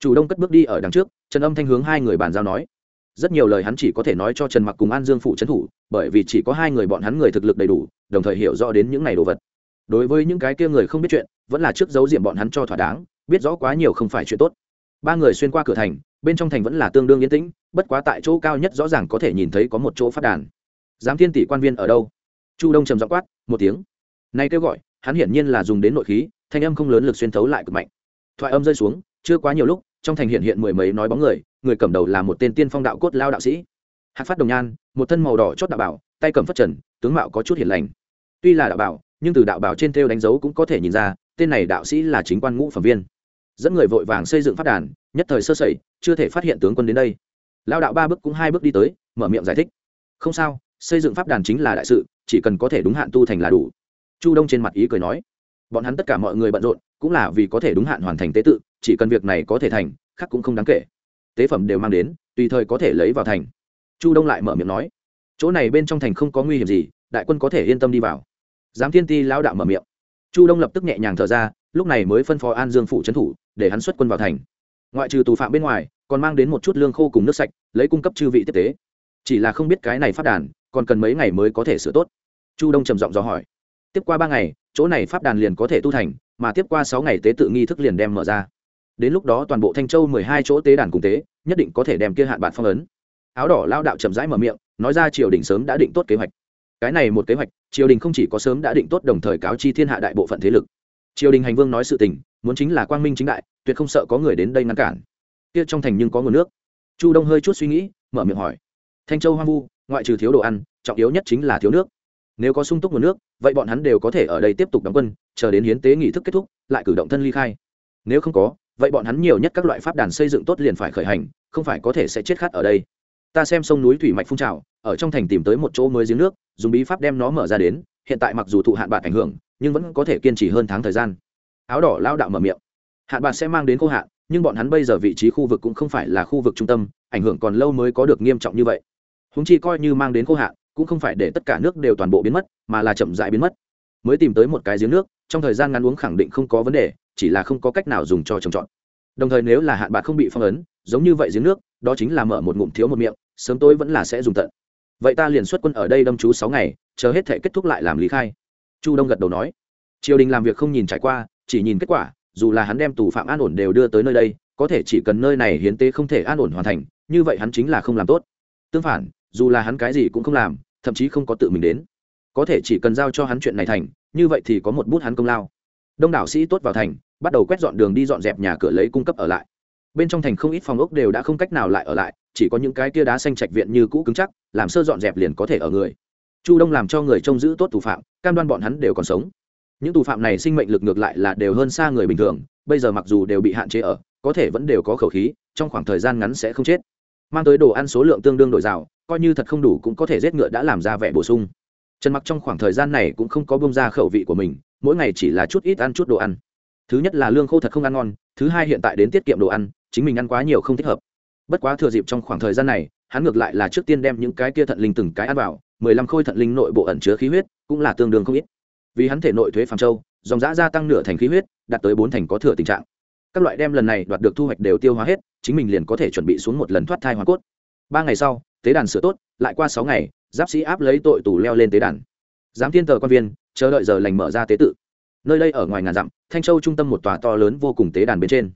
Chủ đông cất bước đi ở đằng trước, trần âm thanh hướng hai người bàn giao nói. Rất nhiều lời hắn chỉ có thể nói cho trần mặc cùng an dương phụ trấn thủ, bởi vì chỉ có hai người bọn hắn người thực lực đầy đủ, đồng thời hiểu rõ đến những này đồ vật. Đối với những cái kia người không biết chuyện, vẫn là trước giấu diệm bọn hắn cho thỏa đáng, biết rõ quá nhiều không phải chuyện tốt. Ba người xuyên qua cửa thành bên trong thành vẫn là tương đương yên tĩnh, bất quá tại chỗ cao nhất rõ ràng có thể nhìn thấy có một chỗ phát đàn. Giám thiên tỷ quan viên ở đâu? Chu đông trầm giọng quát, một tiếng. Nay kêu gọi, hắn hiển nhiên là dùng đến nội khí, thanh âm không lớn lực xuyên thấu lại cực mạnh. Thoại âm rơi xuống, chưa quá nhiều lúc, trong thành hiện hiện mười mấy nói bóng người người cầm đầu là một tên tiên phong đạo cốt lao đạo sĩ. Hạc phát đồng nhan, một thân màu đỏ chót đạo bảo, tay cầm phất trần, tướng mạo có chút hiền lành. Tuy là đạo bảo, nhưng từ đạo bảo trên thêu đánh dấu cũng có thể nhìn ra, tên này đạo sĩ là chính quan ngũ phẩm viên. Dẫn người vội vàng xây dựng phát đàn nhất thời sơ sẩy, chưa thể phát hiện tướng quân đến đây. Lao đạo ba bước cũng hai bước đi tới, mở miệng giải thích. Không sao, xây dựng pháp đàn chính là đại sự, chỉ cần có thể đúng hạn tu thành là đủ. Chu đông trên mặt ý cười nói. Bọn hắn tất cả mọi người bận rộn, cũng là vì có thể đúng hạn hoàn thành tế tự, chỉ cần việc này có thể thành, khác cũng không đáng kể. Tế phẩm đều mang đến, tùy thời có thể lấy vào thành. Chu đông lại mở miệng nói. Chỗ này bên trong thành không có nguy hiểm gì, đại quân có thể yên tâm đi vào. Giám thiên ti lão đạo mở miệng. Chu đông lập tức nhẹ nhàng thở ra, lúc này mới phân phó an dương phụ trấn thủ, để hắn xuất quân vào thành ngoại trừ tù phạm bên ngoài, còn mang đến một chút lương khô cùng nước sạch, lấy cung cấp chư vị tiếp tế. Chỉ là không biết cái này phát đàn, còn cần mấy ngày mới có thể sửa tốt. Chu đông trầm giọng do hỏi. Tiếp qua ba ngày, chỗ này pháp đàn liền có thể tu thành, mà tiếp qua sáu ngày tế tự nghi thức liền đem mở ra. Đến lúc đó toàn bộ thanh châu mười hai chỗ tế đàn cùng tế, nhất định có thể đem kia hạn bạn phong ấn. Áo đỏ lao đạo chậm rãi mở miệng, nói ra triều đình sớm đã định tốt kế hoạch. Cái này một kế hoạch, triều đình không chỉ có sớm đã định tốt đồng thời cáo chi thiên hạ đại bộ phận thế lực triều đình hành vương nói sự tình, muốn chính là quang minh chính đại, tuyệt không sợ có người đến đây ngăn cản. Kia trong thành nhưng có nguồn nước. Chu đông hơi chút suy nghĩ, mở miệng hỏi. Thanh châu hoang vu, ngoại trừ thiếu đồ ăn, trọng yếu nhất chính là thiếu nước. Nếu có sung túc nguồn nước, vậy bọn hắn đều có thể ở đây tiếp tục đóng quân, chờ đến hiến tế nghị thức kết thúc, lại cử động thân ly khai. Nếu không có, vậy bọn hắn nhiều nhất các loại pháp đàn xây dựng tốt liền phải khởi hành, không phải có thể sẽ chết khát ở đây. Ta xem sông núi thủy mạch phun trào, ở trong thành tìm tới một chỗ mới giếng nước, dùng bí pháp đem nó mở ra đến, hiện tại mặc dù thụ hạn bạc ảnh hưởng nhưng vẫn có thể kiên trì hơn tháng thời gian. Áo đỏ lao đạo mở miệng. Hạn bạc sẽ mang đến khô hạn, nhưng bọn hắn bây giờ vị trí khu vực cũng không phải là khu vực trung tâm, ảnh hưởng còn lâu mới có được nghiêm trọng như vậy. Húng chi coi như mang đến khô hạn, cũng không phải để tất cả nước đều toàn bộ biến mất, mà là chậm dại biến mất. Mới tìm tới một cái giếng nước, trong thời gian ngắn uống khẳng định không có vấn đề, chỉ là không có cách nào dùng cho trồng trọt. Đồng thời nếu là hạn bạc không bị phong ấn, giống như vậy giếng nước, đó chính là mở một ngụm thiếu một miệng, sớm tối vẫn là sẽ dùng tận. Vậy ta liền xuất quân ở đây đâm trú sáu ngày, chờ hết thể kết thúc lại làm lý khai chu đông gật đầu nói. Triều đình làm việc không nhìn trải qua, chỉ nhìn kết quả, dù là hắn đem tù phạm an ổn đều đưa tới nơi đây, có thể chỉ cần nơi này hiến tế không thể an ổn hoàn thành, như vậy hắn chính là không làm tốt. Tương phản, dù là hắn cái gì cũng không làm, thậm chí không có tự mình đến. Có thể chỉ cần giao cho hắn chuyện này thành, như vậy thì có một bút hắn công lao. Đông đảo sĩ tốt vào thành, bắt đầu quét dọn đường đi dọn dẹp nhà cửa lấy cung cấp ở lại. Bên trong thành không ít phòng ốc đều đã không cách nào lại ở lại, chỉ có những cái kia đá xanh trạch viện như cũ cứng chắc, làm sơ dọn dẹp liền có thể ở người chu đông làm cho người trông giữ tốt tù phạm, cam đoan bọn hắn đều còn sống. Những tù phạm này sinh mệnh lực ngược lại là đều hơn xa người bình thường, bây giờ mặc dù đều bị hạn chế ở, có thể vẫn đều có khẩu khí, trong khoảng thời gian ngắn sẽ không chết. Mang tới đồ ăn số lượng tương đương đổi rào coi như thật không đủ cũng có thể giết ngựa đã làm ra vẻ bổ sung. Trần mặc trong khoảng thời gian này cũng không có bông ra khẩu vị của mình, mỗi ngày chỉ là chút ít ăn chút đồ ăn. Thứ nhất là lương khô thật không ăn ngon, thứ hai hiện tại đến tiết kiệm đồ ăn, chính mình ăn quá nhiều không thích hợp. Bất quá thừa dịp trong khoảng thời gian này, hắn ngược lại là trước tiên đem những cái kia thận linh từng cái ăn vào mười lăm khôi thận linh nội bộ ẩn chứa khí huyết, cũng là tương đương không ít. Vì hắn thể nội thuế phàm châu, dòng giã gia tăng nửa thành khí huyết, đạt tới bốn thành có thừa tình trạng. Các loại đem lần này đoạt được thu hoạch đều tiêu hóa hết, chính mình liền có thể chuẩn bị xuống một lần thoát thai hoa cốt. Ba ngày sau, tế đàn sửa tốt, lại qua sáu ngày, giáp sĩ áp lấy tội tù leo lên tế đàn. Giám thiên tờ quan viên, chờ đợi giờ lành mở ra tế tự. Nơi đây ở ngoài ngàn dặm, thanh châu trung tâm một tòa to lớn vô cùng tế đàn bên trên.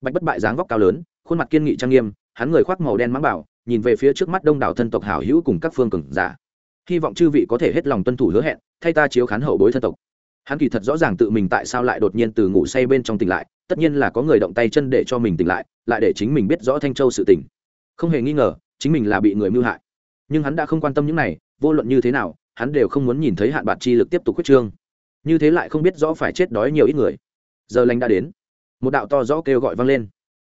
Bạch bất bại dáng vóc cao lớn, khuôn mặt kiên nghị trang nghiêm, hắn người khoác màu đen mãng bảo, nhìn về phía trước mắt đông đảo thân tộc hảo hữu cùng các phương cường giả hy vọng chư vị có thể hết lòng tuân thủ hứa hẹn, thay ta chiếu khán hậu bối thân tộc. Hắn kỳ thật rõ ràng tự mình tại sao lại đột nhiên từ ngủ say bên trong tỉnh lại, tất nhiên là có người động tay chân để cho mình tỉnh lại lại để chính mình biết rõ thanh châu sự tỉnh không hề nghi ngờ, chính mình là bị người mưu hại. Nhưng hắn đã không quan tâm những này, vô luận như thế nào, hắn đều không muốn nhìn thấy hạn bạc chi lực tiếp tục quyết trương. Như thế lại không biết rõ phải chết đói nhiều ít người. Giờ lành đã đến. Một đạo to rõ kêu gọi vang lên.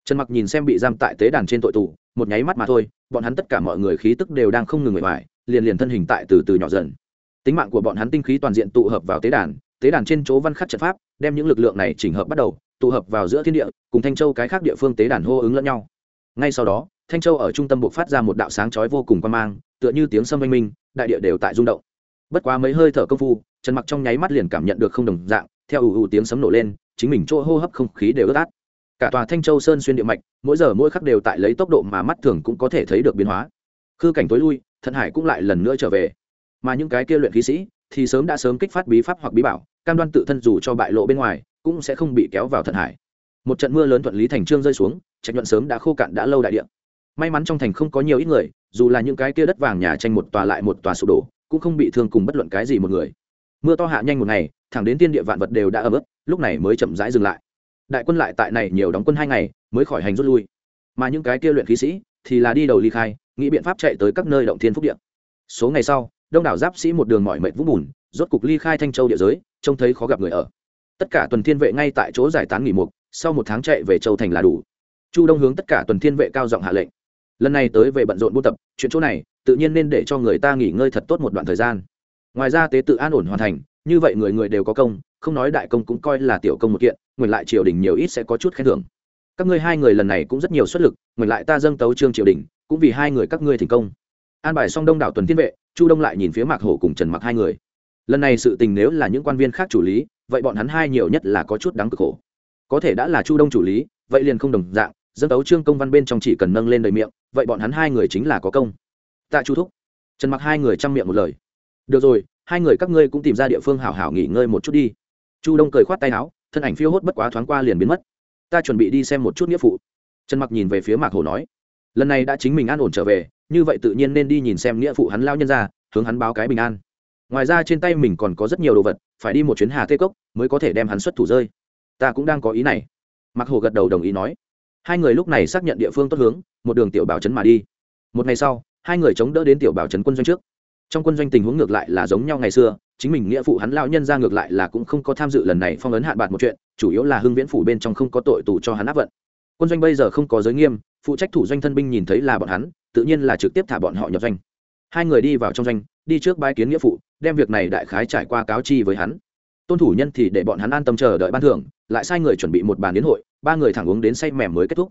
Trần mặc nhìn xem bị giam tại tế đàn trên tội tù, một nháy mắt mà thôi, bọn hắn tất cả mọi người khí tức đều đang không ngừng người ngoài liền liền thân hình tại từ từ nhỏ dần. Tính mạng của bọn hắn tinh khí toàn diện tụ hợp vào tế đàn tế đàn trên chỗ văn khắc trận pháp, đem những lực lượng này chỉnh hợp bắt đầu, tụ hợp vào giữa thiên địa, cùng thanh châu cái khác địa phương tế đàn hô ứng lẫn nhau. Ngay sau đó, thanh châu ở trung tâm buộc phát ra một đạo sáng chói vô cùng quan mang, tựa như tiếng sâm oanh minh, đại địa đều tại rung động. Bất quá mấy hơi thở công phu, trần mặc trong nháy mắt liền cảm nhận được không đồng dạng, theo ù ù tiếng sấm nổ lên, chính mình chỗ hô hấp không khí đều ướt át. Cả tòa thanh châu sơn xuyên địa mạch, mỗi giờ mỗi khắc đều tại lấy tốc độ mà mắt thường cũng có thể thấy được biến hóa. Khư cảnh tối lui thận hải cũng lại lần nữa trở về. Mà những cái kia luyện khí sĩ thì sớm đã sớm kích phát bí pháp hoặc bí bảo, cam đoan tự thân dù cho bại lộ bên ngoài, cũng sẽ không bị kéo vào thận hải. Một trận mưa lớn thuận lý thành trương rơi xuống, trạch nhuận sớm đã khô cạn đã lâu đại địa. May mắn trong thành không có nhiều ít người, dù là những cái kia đất vàng nhà tranh một tòa lại một tòa sụp đổ, cũng không bị thương cùng bất luận cái gì một người. Mưa to hạ nhanh một ngày, thẳng đến tiên địa vạn vật đều đã ấm ướt, lúc này mới chậm rãi dừng lại. Đại quân lại tại này nhiều đóng quân hai ngày, mới khỏi hành rút lui. Mà những cái kia luyện khí sĩ thì là đi đầu ly khai, nghĩ biện pháp chạy tới các nơi động thiên phúc điện số ngày sau, đông đảo giáp sĩ một đường mỏi mệt vũng bùn, rốt cục ly khai thanh châu địa giới, trông thấy khó gặp người ở. Tất cả tuần thiên vệ ngay tại chỗ giải tán nghỉ mục, sau một tháng chạy về châu thành là đủ. Chu đông hướng tất cả tuần thiên vệ cao giọng hạ lệnh. Lần này tới về bận rộn buôn tập, chuyện chỗ này, tự nhiên nên để cho người ta nghỉ ngơi thật tốt một đoạn thời gian. Ngoài ra tế tự an ổn hoàn thành, như vậy người người đều có công, không nói đại công cũng coi là tiểu công một kiện nguyền lại triều đình nhiều ít sẽ có chút khen thưởng các ngươi hai người lần này cũng rất nhiều xuất lực nguyền lại ta dâng tấu trương triều đình, cũng vì hai người các ngươi thành công. An bài xong đông đảo tuần thiên vệ, chu đông lại nhìn phía mạc hổ cùng trần mặc hai người. Lần này sự tình nếu là những quan viên khác chủ lý, vậy bọn hắn hai nhiều nhất là có chút đáng cực khổ. Có thể đã là chu đông chủ lý, vậy liền không đồng dạng dân tấu trương công văn bên trong chỉ cần nâng lên đời miệng, vậy bọn hắn hai người chính là có công. Tạ chu thúc. Trần mặc hai người chăm miệng một lời. Được rồi, hai người các ngươi cũng tìm ra địa phương hảo hảo nghỉ ngơi một chút đi. Chu đông cười khoát tay áo, thân ảnh phiêu hốt bất quá thoáng qua liền biến mất ta chuẩn bị đi xem một chút nghĩa phụ. Trần mặc nhìn về phía mạc hồ nói, lần này đã chính mình an ổn trở về, như vậy tự nhiên nên đi nhìn xem nghĩa phụ hắn lao nhân ra, hướng hắn báo cái bình an. Ngoài ra trên tay mình còn có rất nhiều đồ vật, phải đi một chuyến hà tê cốc mới có thể đem hắn xuất thủ rơi. Ta cũng đang có ý này. Mặc hồ gật đầu đồng ý nói. Hai người lúc này xác nhận địa phương tốt hướng, một đường tiểu bảo trấn mà đi. Một ngày sau, hai người chống đỡ đến tiểu bảo trấn quân doanh trước. Trong quân doanh tình huống ngược lại là giống nhau ngày xưa, chính mình nghĩa phụ hắn lao nhân ra ngược lại là cũng không có tham dự lần này phong ấn hạn bạc một chuyện chủ yếu là hưng viễn phủ bên trong không có tội tù cho hắn áp vận. Quân doanh bây giờ không có giới nghiêm, phụ trách thủ doanh thân binh nhìn thấy là bọn hắn, tự nhiên là trực tiếp thả bọn họ nhập doanh. Hai người đi vào trong doanh, đi trước bái kiến nghĩa phụ, đem việc này đại khái trải qua cáo chi với hắn. Tôn thủ nhân thì để bọn hắn an tâm chờ đợi ban thưởng, lại sai người chuẩn bị một bàn đến hội, ba người thẳng uống đến say mềm mới kết thúc.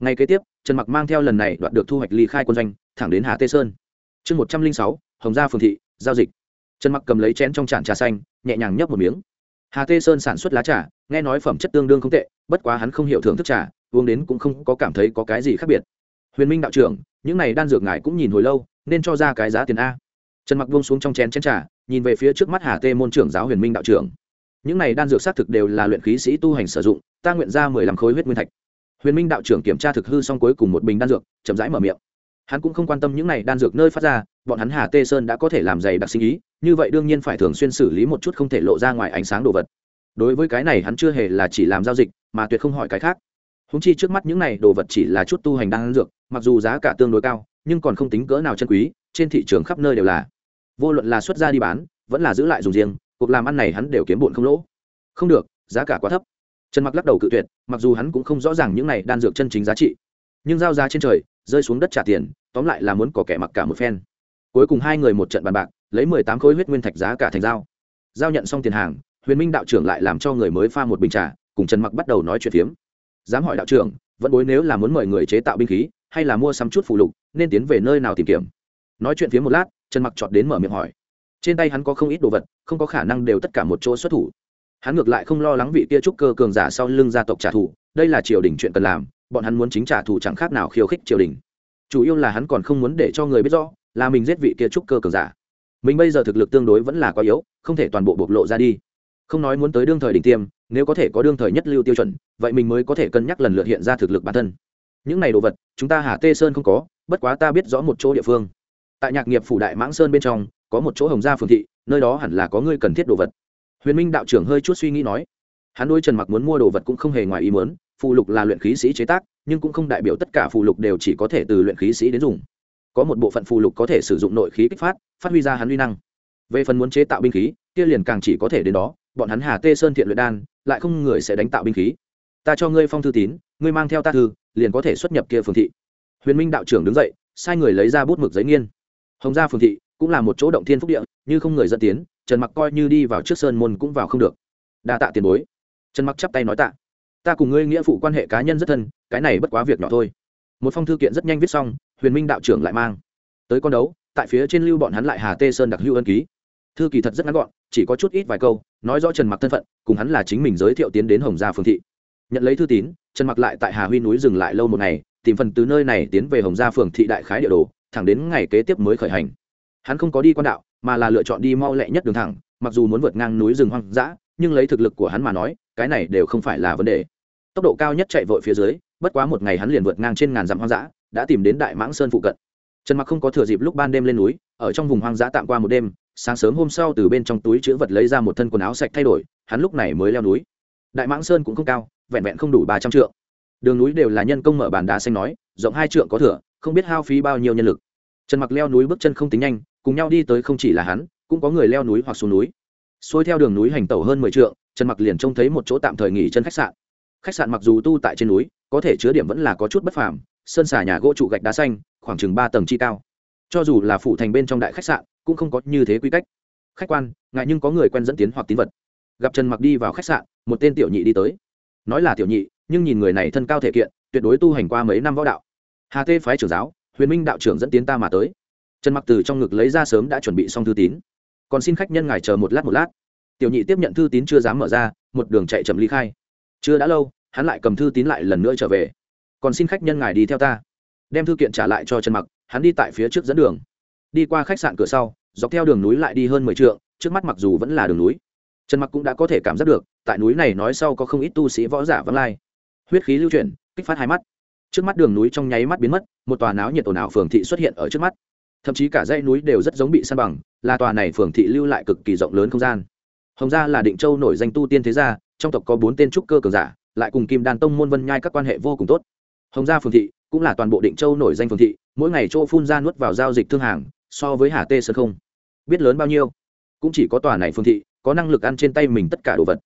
Ngày kế tiếp, trần mặc mang theo lần này đoạt được thu hoạch ly khai quân doanh, thẳng đến hà tê sơn. Chương một trăm linh sáu, hồng gia phường thị, giao dịch. Trần mặc cầm lấy chén trong tràn trà xanh, nhẹ nhàng nhấp một miếng hà tê sơn sản xuất lá trà, nghe nói phẩm chất tương đương không tệ, bất quá hắn không hiểu thưởng thức trà, uống đến cũng không có cảm thấy có cái gì khác biệt. Huyền minh đạo trưởng, những này đan dược ngài cũng nhìn hồi lâu, nên cho ra cái giá tiền a. Trần mặc buông xuống trong chén chén trà, nhìn về phía trước mắt hà tê môn trưởng giáo huyền minh đạo trưởng. Những này đan dược xác thực đều là luyện khí sĩ tu hành sử dụng, ta nguyện ra mười lăm khối huyết nguyên thạch. Huyền minh đạo trưởng kiểm tra thực hư xong cuối cùng một bình đan dược, chậm rãi mở miệng hắn cũng không quan tâm những này đan dược nơi phát ra, bọn hắn hà tê sơn đã có thể làm dày đặc sinh ý, như vậy đương nhiên phải thường xuyên xử lý một chút không thể lộ ra ngoài ánh sáng đồ vật. Đối với cái này hắn chưa hề là chỉ làm giao dịch, mà tuyệt không hỏi cái khác. Húng chi trước mắt những này đồ vật chỉ là chút tu hành đan dược, mặc dù giá cả tương đối cao, nhưng còn không tính cỡ nào chân quý, trên thị trường khắp nơi đều là. Vô luận là xuất ra đi bán, vẫn là giữ lại dùng riêng, cuộc làm ăn này hắn đều kiếm bụn không lỗ. Không được, giá cả quá thấp. Trần mặc lắc đầu cự tuyệt, mặc dù hắn cũng không rõ ràng những này đan dược chân chính giá trị nhưng giao giá trên trời, rơi xuống đất trả tiền, tóm lại là muốn có kẻ mặc cả một phen. Cuối cùng hai người một trận bàn bạc, lấy mười tám khối huyết nguyên thạch giá cả thành giao. Giao nhận xong tiền hàng, huyền minh đạo trưởng lại làm cho người mới pha một bình trà, cùng trần mặc bắt đầu nói chuyện phiếm. Dám hỏi đạo trưởng, vẫn bối nếu là muốn mời người chế tạo binh khí, hay là mua sắm chút phụ lục, nên tiến về nơi nào tìm kiếm? Nói chuyện phiếm một lát, trần mặc chọt đến mở miệng hỏi. Trên tay hắn có không ít đồ vật, không có khả năng đều tất cả một chỗ xuất thủ. Hắn ngược lại không lo lắng vị kia trúc cơ cường giả sau lưng gia tộc trả thù, đây là triều đình chuyện cần làm bọn hắn muốn chính trả thù chẳng khác nào khiêu khích triều đình. Chủ yếu là hắn còn không muốn để cho người biết rõ, là mình giết vị kia trúc cơ cường giả. Mình bây giờ thực lực tương đối vẫn là quá yếu, không thể toàn bộ bộc lộ ra đi. Không nói muốn tới đương thời đỉnh tiêm, nếu có thể có đương thời nhất lưu tiêu chuẩn, vậy mình mới có thể cân nhắc lần lượt hiện ra thực lực bản thân. Những này đồ vật, chúng ta hà tê sơn không có, bất quá ta biết rõ một chỗ địa phương. Tại nhạc nghiệp phủ đại mãng sơn bên trong, có một chỗ hồng gia phường thị, nơi đó hẳn là có người cần thiết đồ vật. Huyền minh đạo trưởng hơi chút suy nghĩ nói. Hắn đôi trần mặc muốn mua đồ vật cũng không hề ngoài ý muốn phụ lục là luyện khí sĩ chế tác, nhưng cũng không đại biểu tất cả phụ lục đều chỉ có thể từ luyện khí sĩ đến dùng. Có một bộ phận phụ lục có thể sử dụng nội khí kích phát phát huy ra hắn uy năng. Về phần muốn chế tạo binh khí, kia liền càng chỉ có thể đến đó, bọn hắn hà tê sơn thiện luyện đan, lại không người sẽ đánh tạo binh khí. Ta cho ngươi phong thư tín, ngươi mang theo ta thư, liền có thể xuất nhập kia phường thị. Huyền minh đạo trưởng đứng dậy, sai người lấy ra bút mực giấy nghiên. Hồng gia phường thị cũng là một chỗ động thiên phúc địa, như không người dẫn tiến, trần mặc coi như đi vào trước sơn môn cũng vào không được. Đa tạ tiền bối. Trần mặc chắp tay nói tạ ta cùng ngươi nghĩa phụ quan hệ cá nhân rất thân, cái này bất quá việc nhỏ thôi. Một phong thư kiện rất nhanh viết xong, huyền minh đạo trưởng lại mang. Tới con đấu, tại phía trên lưu bọn hắn lại hà tê sơn đặc hữu ân ký. Thư kỳ thật rất ngắn gọn, chỉ có chút ít vài câu, nói rõ trần mặc thân phận, cùng hắn là chính mình giới thiệu tiến đến hồng gia phương thị. Nhận lấy thư tín, trần mặc lại tại hà huy núi dừng lại lâu một ngày, tìm phần từ nơi này tiến về hồng gia phường thị đại khái địa đồ, thẳng đến ngày kế tiếp mới khởi hành. Hắn không có đi quan đạo, mà là lựa chọn đi mau lẹ nhất đường thẳng, mặc dù muốn vượt ngang núi rừng hoang dã nhưng lấy thực lực của hắn mà nói, cái này đều không phải là vấn đề. Tốc độ cao nhất chạy vội phía dưới, bất quá một ngày hắn liền vượt ngang trên ngàn dặm hoang dã, đã tìm đến đại mãng sơn phụ cận. Trần mặc không có thừa dịp lúc ban đêm lên núi, ở trong vùng hoang dã tạm qua một đêm, sáng sớm hôm sau từ bên trong túi chữ vật lấy ra một thân quần áo sạch thay đổi, hắn lúc này mới leo núi. Đại mãng sơn cũng không cao, vẹn vẹn không đủ ba trăm trượng. Đường núi đều là nhân công mở bàn đá xanh nói, rộng hai trượng có thừa, không biết hao phí bao nhiêu nhân lực. Trần mặc leo núi bước chân không tính nhanh, cùng nhau đi tới không chỉ là hắn, cũng có người leo núi hoặc xuống núi xuôi theo đường núi hành tẩu hơn mười trượng, trần mặc liền trông thấy một chỗ tạm thời nghỉ chân khách sạn. Khách sạn mặc dù tu tại trên núi, có thể chứa điểm vẫn là có chút bất phàm, sơn xà nhà gỗ trụ gạch đá xanh, khoảng chừng ba tầng chi cao. Cho dù là phủ thành bên trong đại khách sạn, cũng không có như thế quy cách. Khách quan, ngại nhưng có người quen dẫn tiến hoặc tín vật. Gặp trần mặc đi vào khách sạn, một tên tiểu nhị đi tới. Nói là tiểu nhị, nhưng nhìn người này thân cao thể kiện, tuyệt đối tu hành qua mấy năm võ đạo. Hà tê phái trưởng giáo, huyền minh đạo trưởng dẫn tiến ta mà tới. Trần mặc từ trong ngực lấy ra sớm đã chuẩn bị xong thư tín còn xin khách nhân ngài chờ một lát một lát. Tiểu nhị tiếp nhận thư tín chưa dám mở ra, một đường chạy chậm ly khai. Chưa đã lâu, hắn lại cầm thư tín lại lần nữa trở về. Còn xin khách nhân ngài đi theo ta. Đem thư kiện trả lại cho trần mặc, hắn đi tại phía trước dẫn đường. Đi qua khách sạn cửa sau, dọc theo đường núi lại đi hơn mười t trước mắt mặc dù vẫn là đường núi. Trần mặc cũng đã có thể cảm giác được, tại núi này nói sau có không ít tu sĩ võ giả vắng lai. Huyết khí lưu chuyển, kích phát hai mắt. Trước mắt đường núi trong nháy mắt biến mất, một tòa náo nhiệt ồn ào phường thị xuất hiện ở trước mắt thậm chí cả dãy núi đều rất giống bị san bằng, là tòa này phường thị lưu lại cực kỳ rộng lớn không gian. Hồng gia là định châu nổi danh tu tiên thế gia, trong tộc có bốn tên trúc cơ cường giả, lại cùng kim đan tông môn vân nhai các quan hệ vô cùng tốt. Hồng gia phường thị cũng là toàn bộ định châu nổi danh phường thị, mỗi ngày chỗ phun ra nuốt vào giao dịch thương hàng, so với hà tê sơn không. Biết lớn bao nhiêu? Cũng chỉ có tòa này phường thị có năng lực ăn trên tay mình tất cả đồ vật.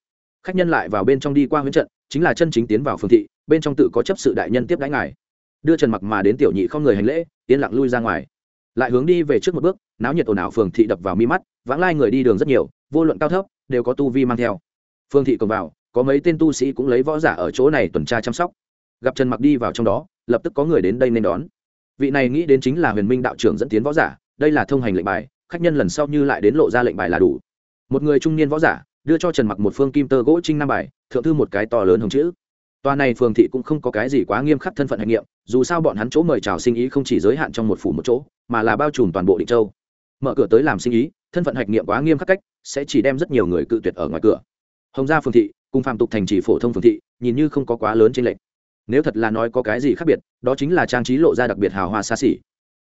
Khách nhân lại vào bên trong đi qua huyễn trận, chính là chân chính tiến vào phường thị, bên trong tự có chấp sự đại nhân tiếp đãi ngài. Đưa trần mặc mà đến tiểu nhị không người hành lễ tiến lặng lui ra ngoài lại hướng đi về trước một bước, náo nhiệt ồn ào phường thị đập vào mi mắt, vãng lai người đi đường rất nhiều, vô luận cao thấp, đều có tu vi mang theo. Phương thị cầm vào, có mấy tên tu sĩ cũng lấy võ giả ở chỗ này tuần tra chăm sóc. Gặp trần mặc đi vào trong đó, lập tức có người đến đây nên đón. Vị này nghĩ đến chính là huyền minh đạo trưởng dẫn tiến võ giả, đây là thông hành lệnh bài, khách nhân lần sau như lại đến lộ ra lệnh bài là đủ. Một người trung niên võ giả, đưa cho trần mặc một phương kim tơ gỗ trinh nam bài, thượng thư một cái to lớn hồng chữ tòa này phường thị cũng không có cái gì quá nghiêm khắc thân phận hành nghiệm, dù sao bọn hắn chỗ mời chào sinh ý không chỉ giới hạn trong một phủ một chỗ, mà là bao trùm toàn bộ định châu. Mở cửa tới làm sinh ý, thân phận hạch nghiệm quá nghiêm khắc cách, sẽ chỉ đem rất nhiều người cự tuyệt ở ngoài cửa. Hồng gia phường thị, cùng phạm tục thành trì phổ thông phường thị, nhìn như không có quá lớn trên lệnh nếu thật là nói có cái gì khác biệt, đó chính là trang trí lộ ra đặc biệt hào hoa xa xỉ.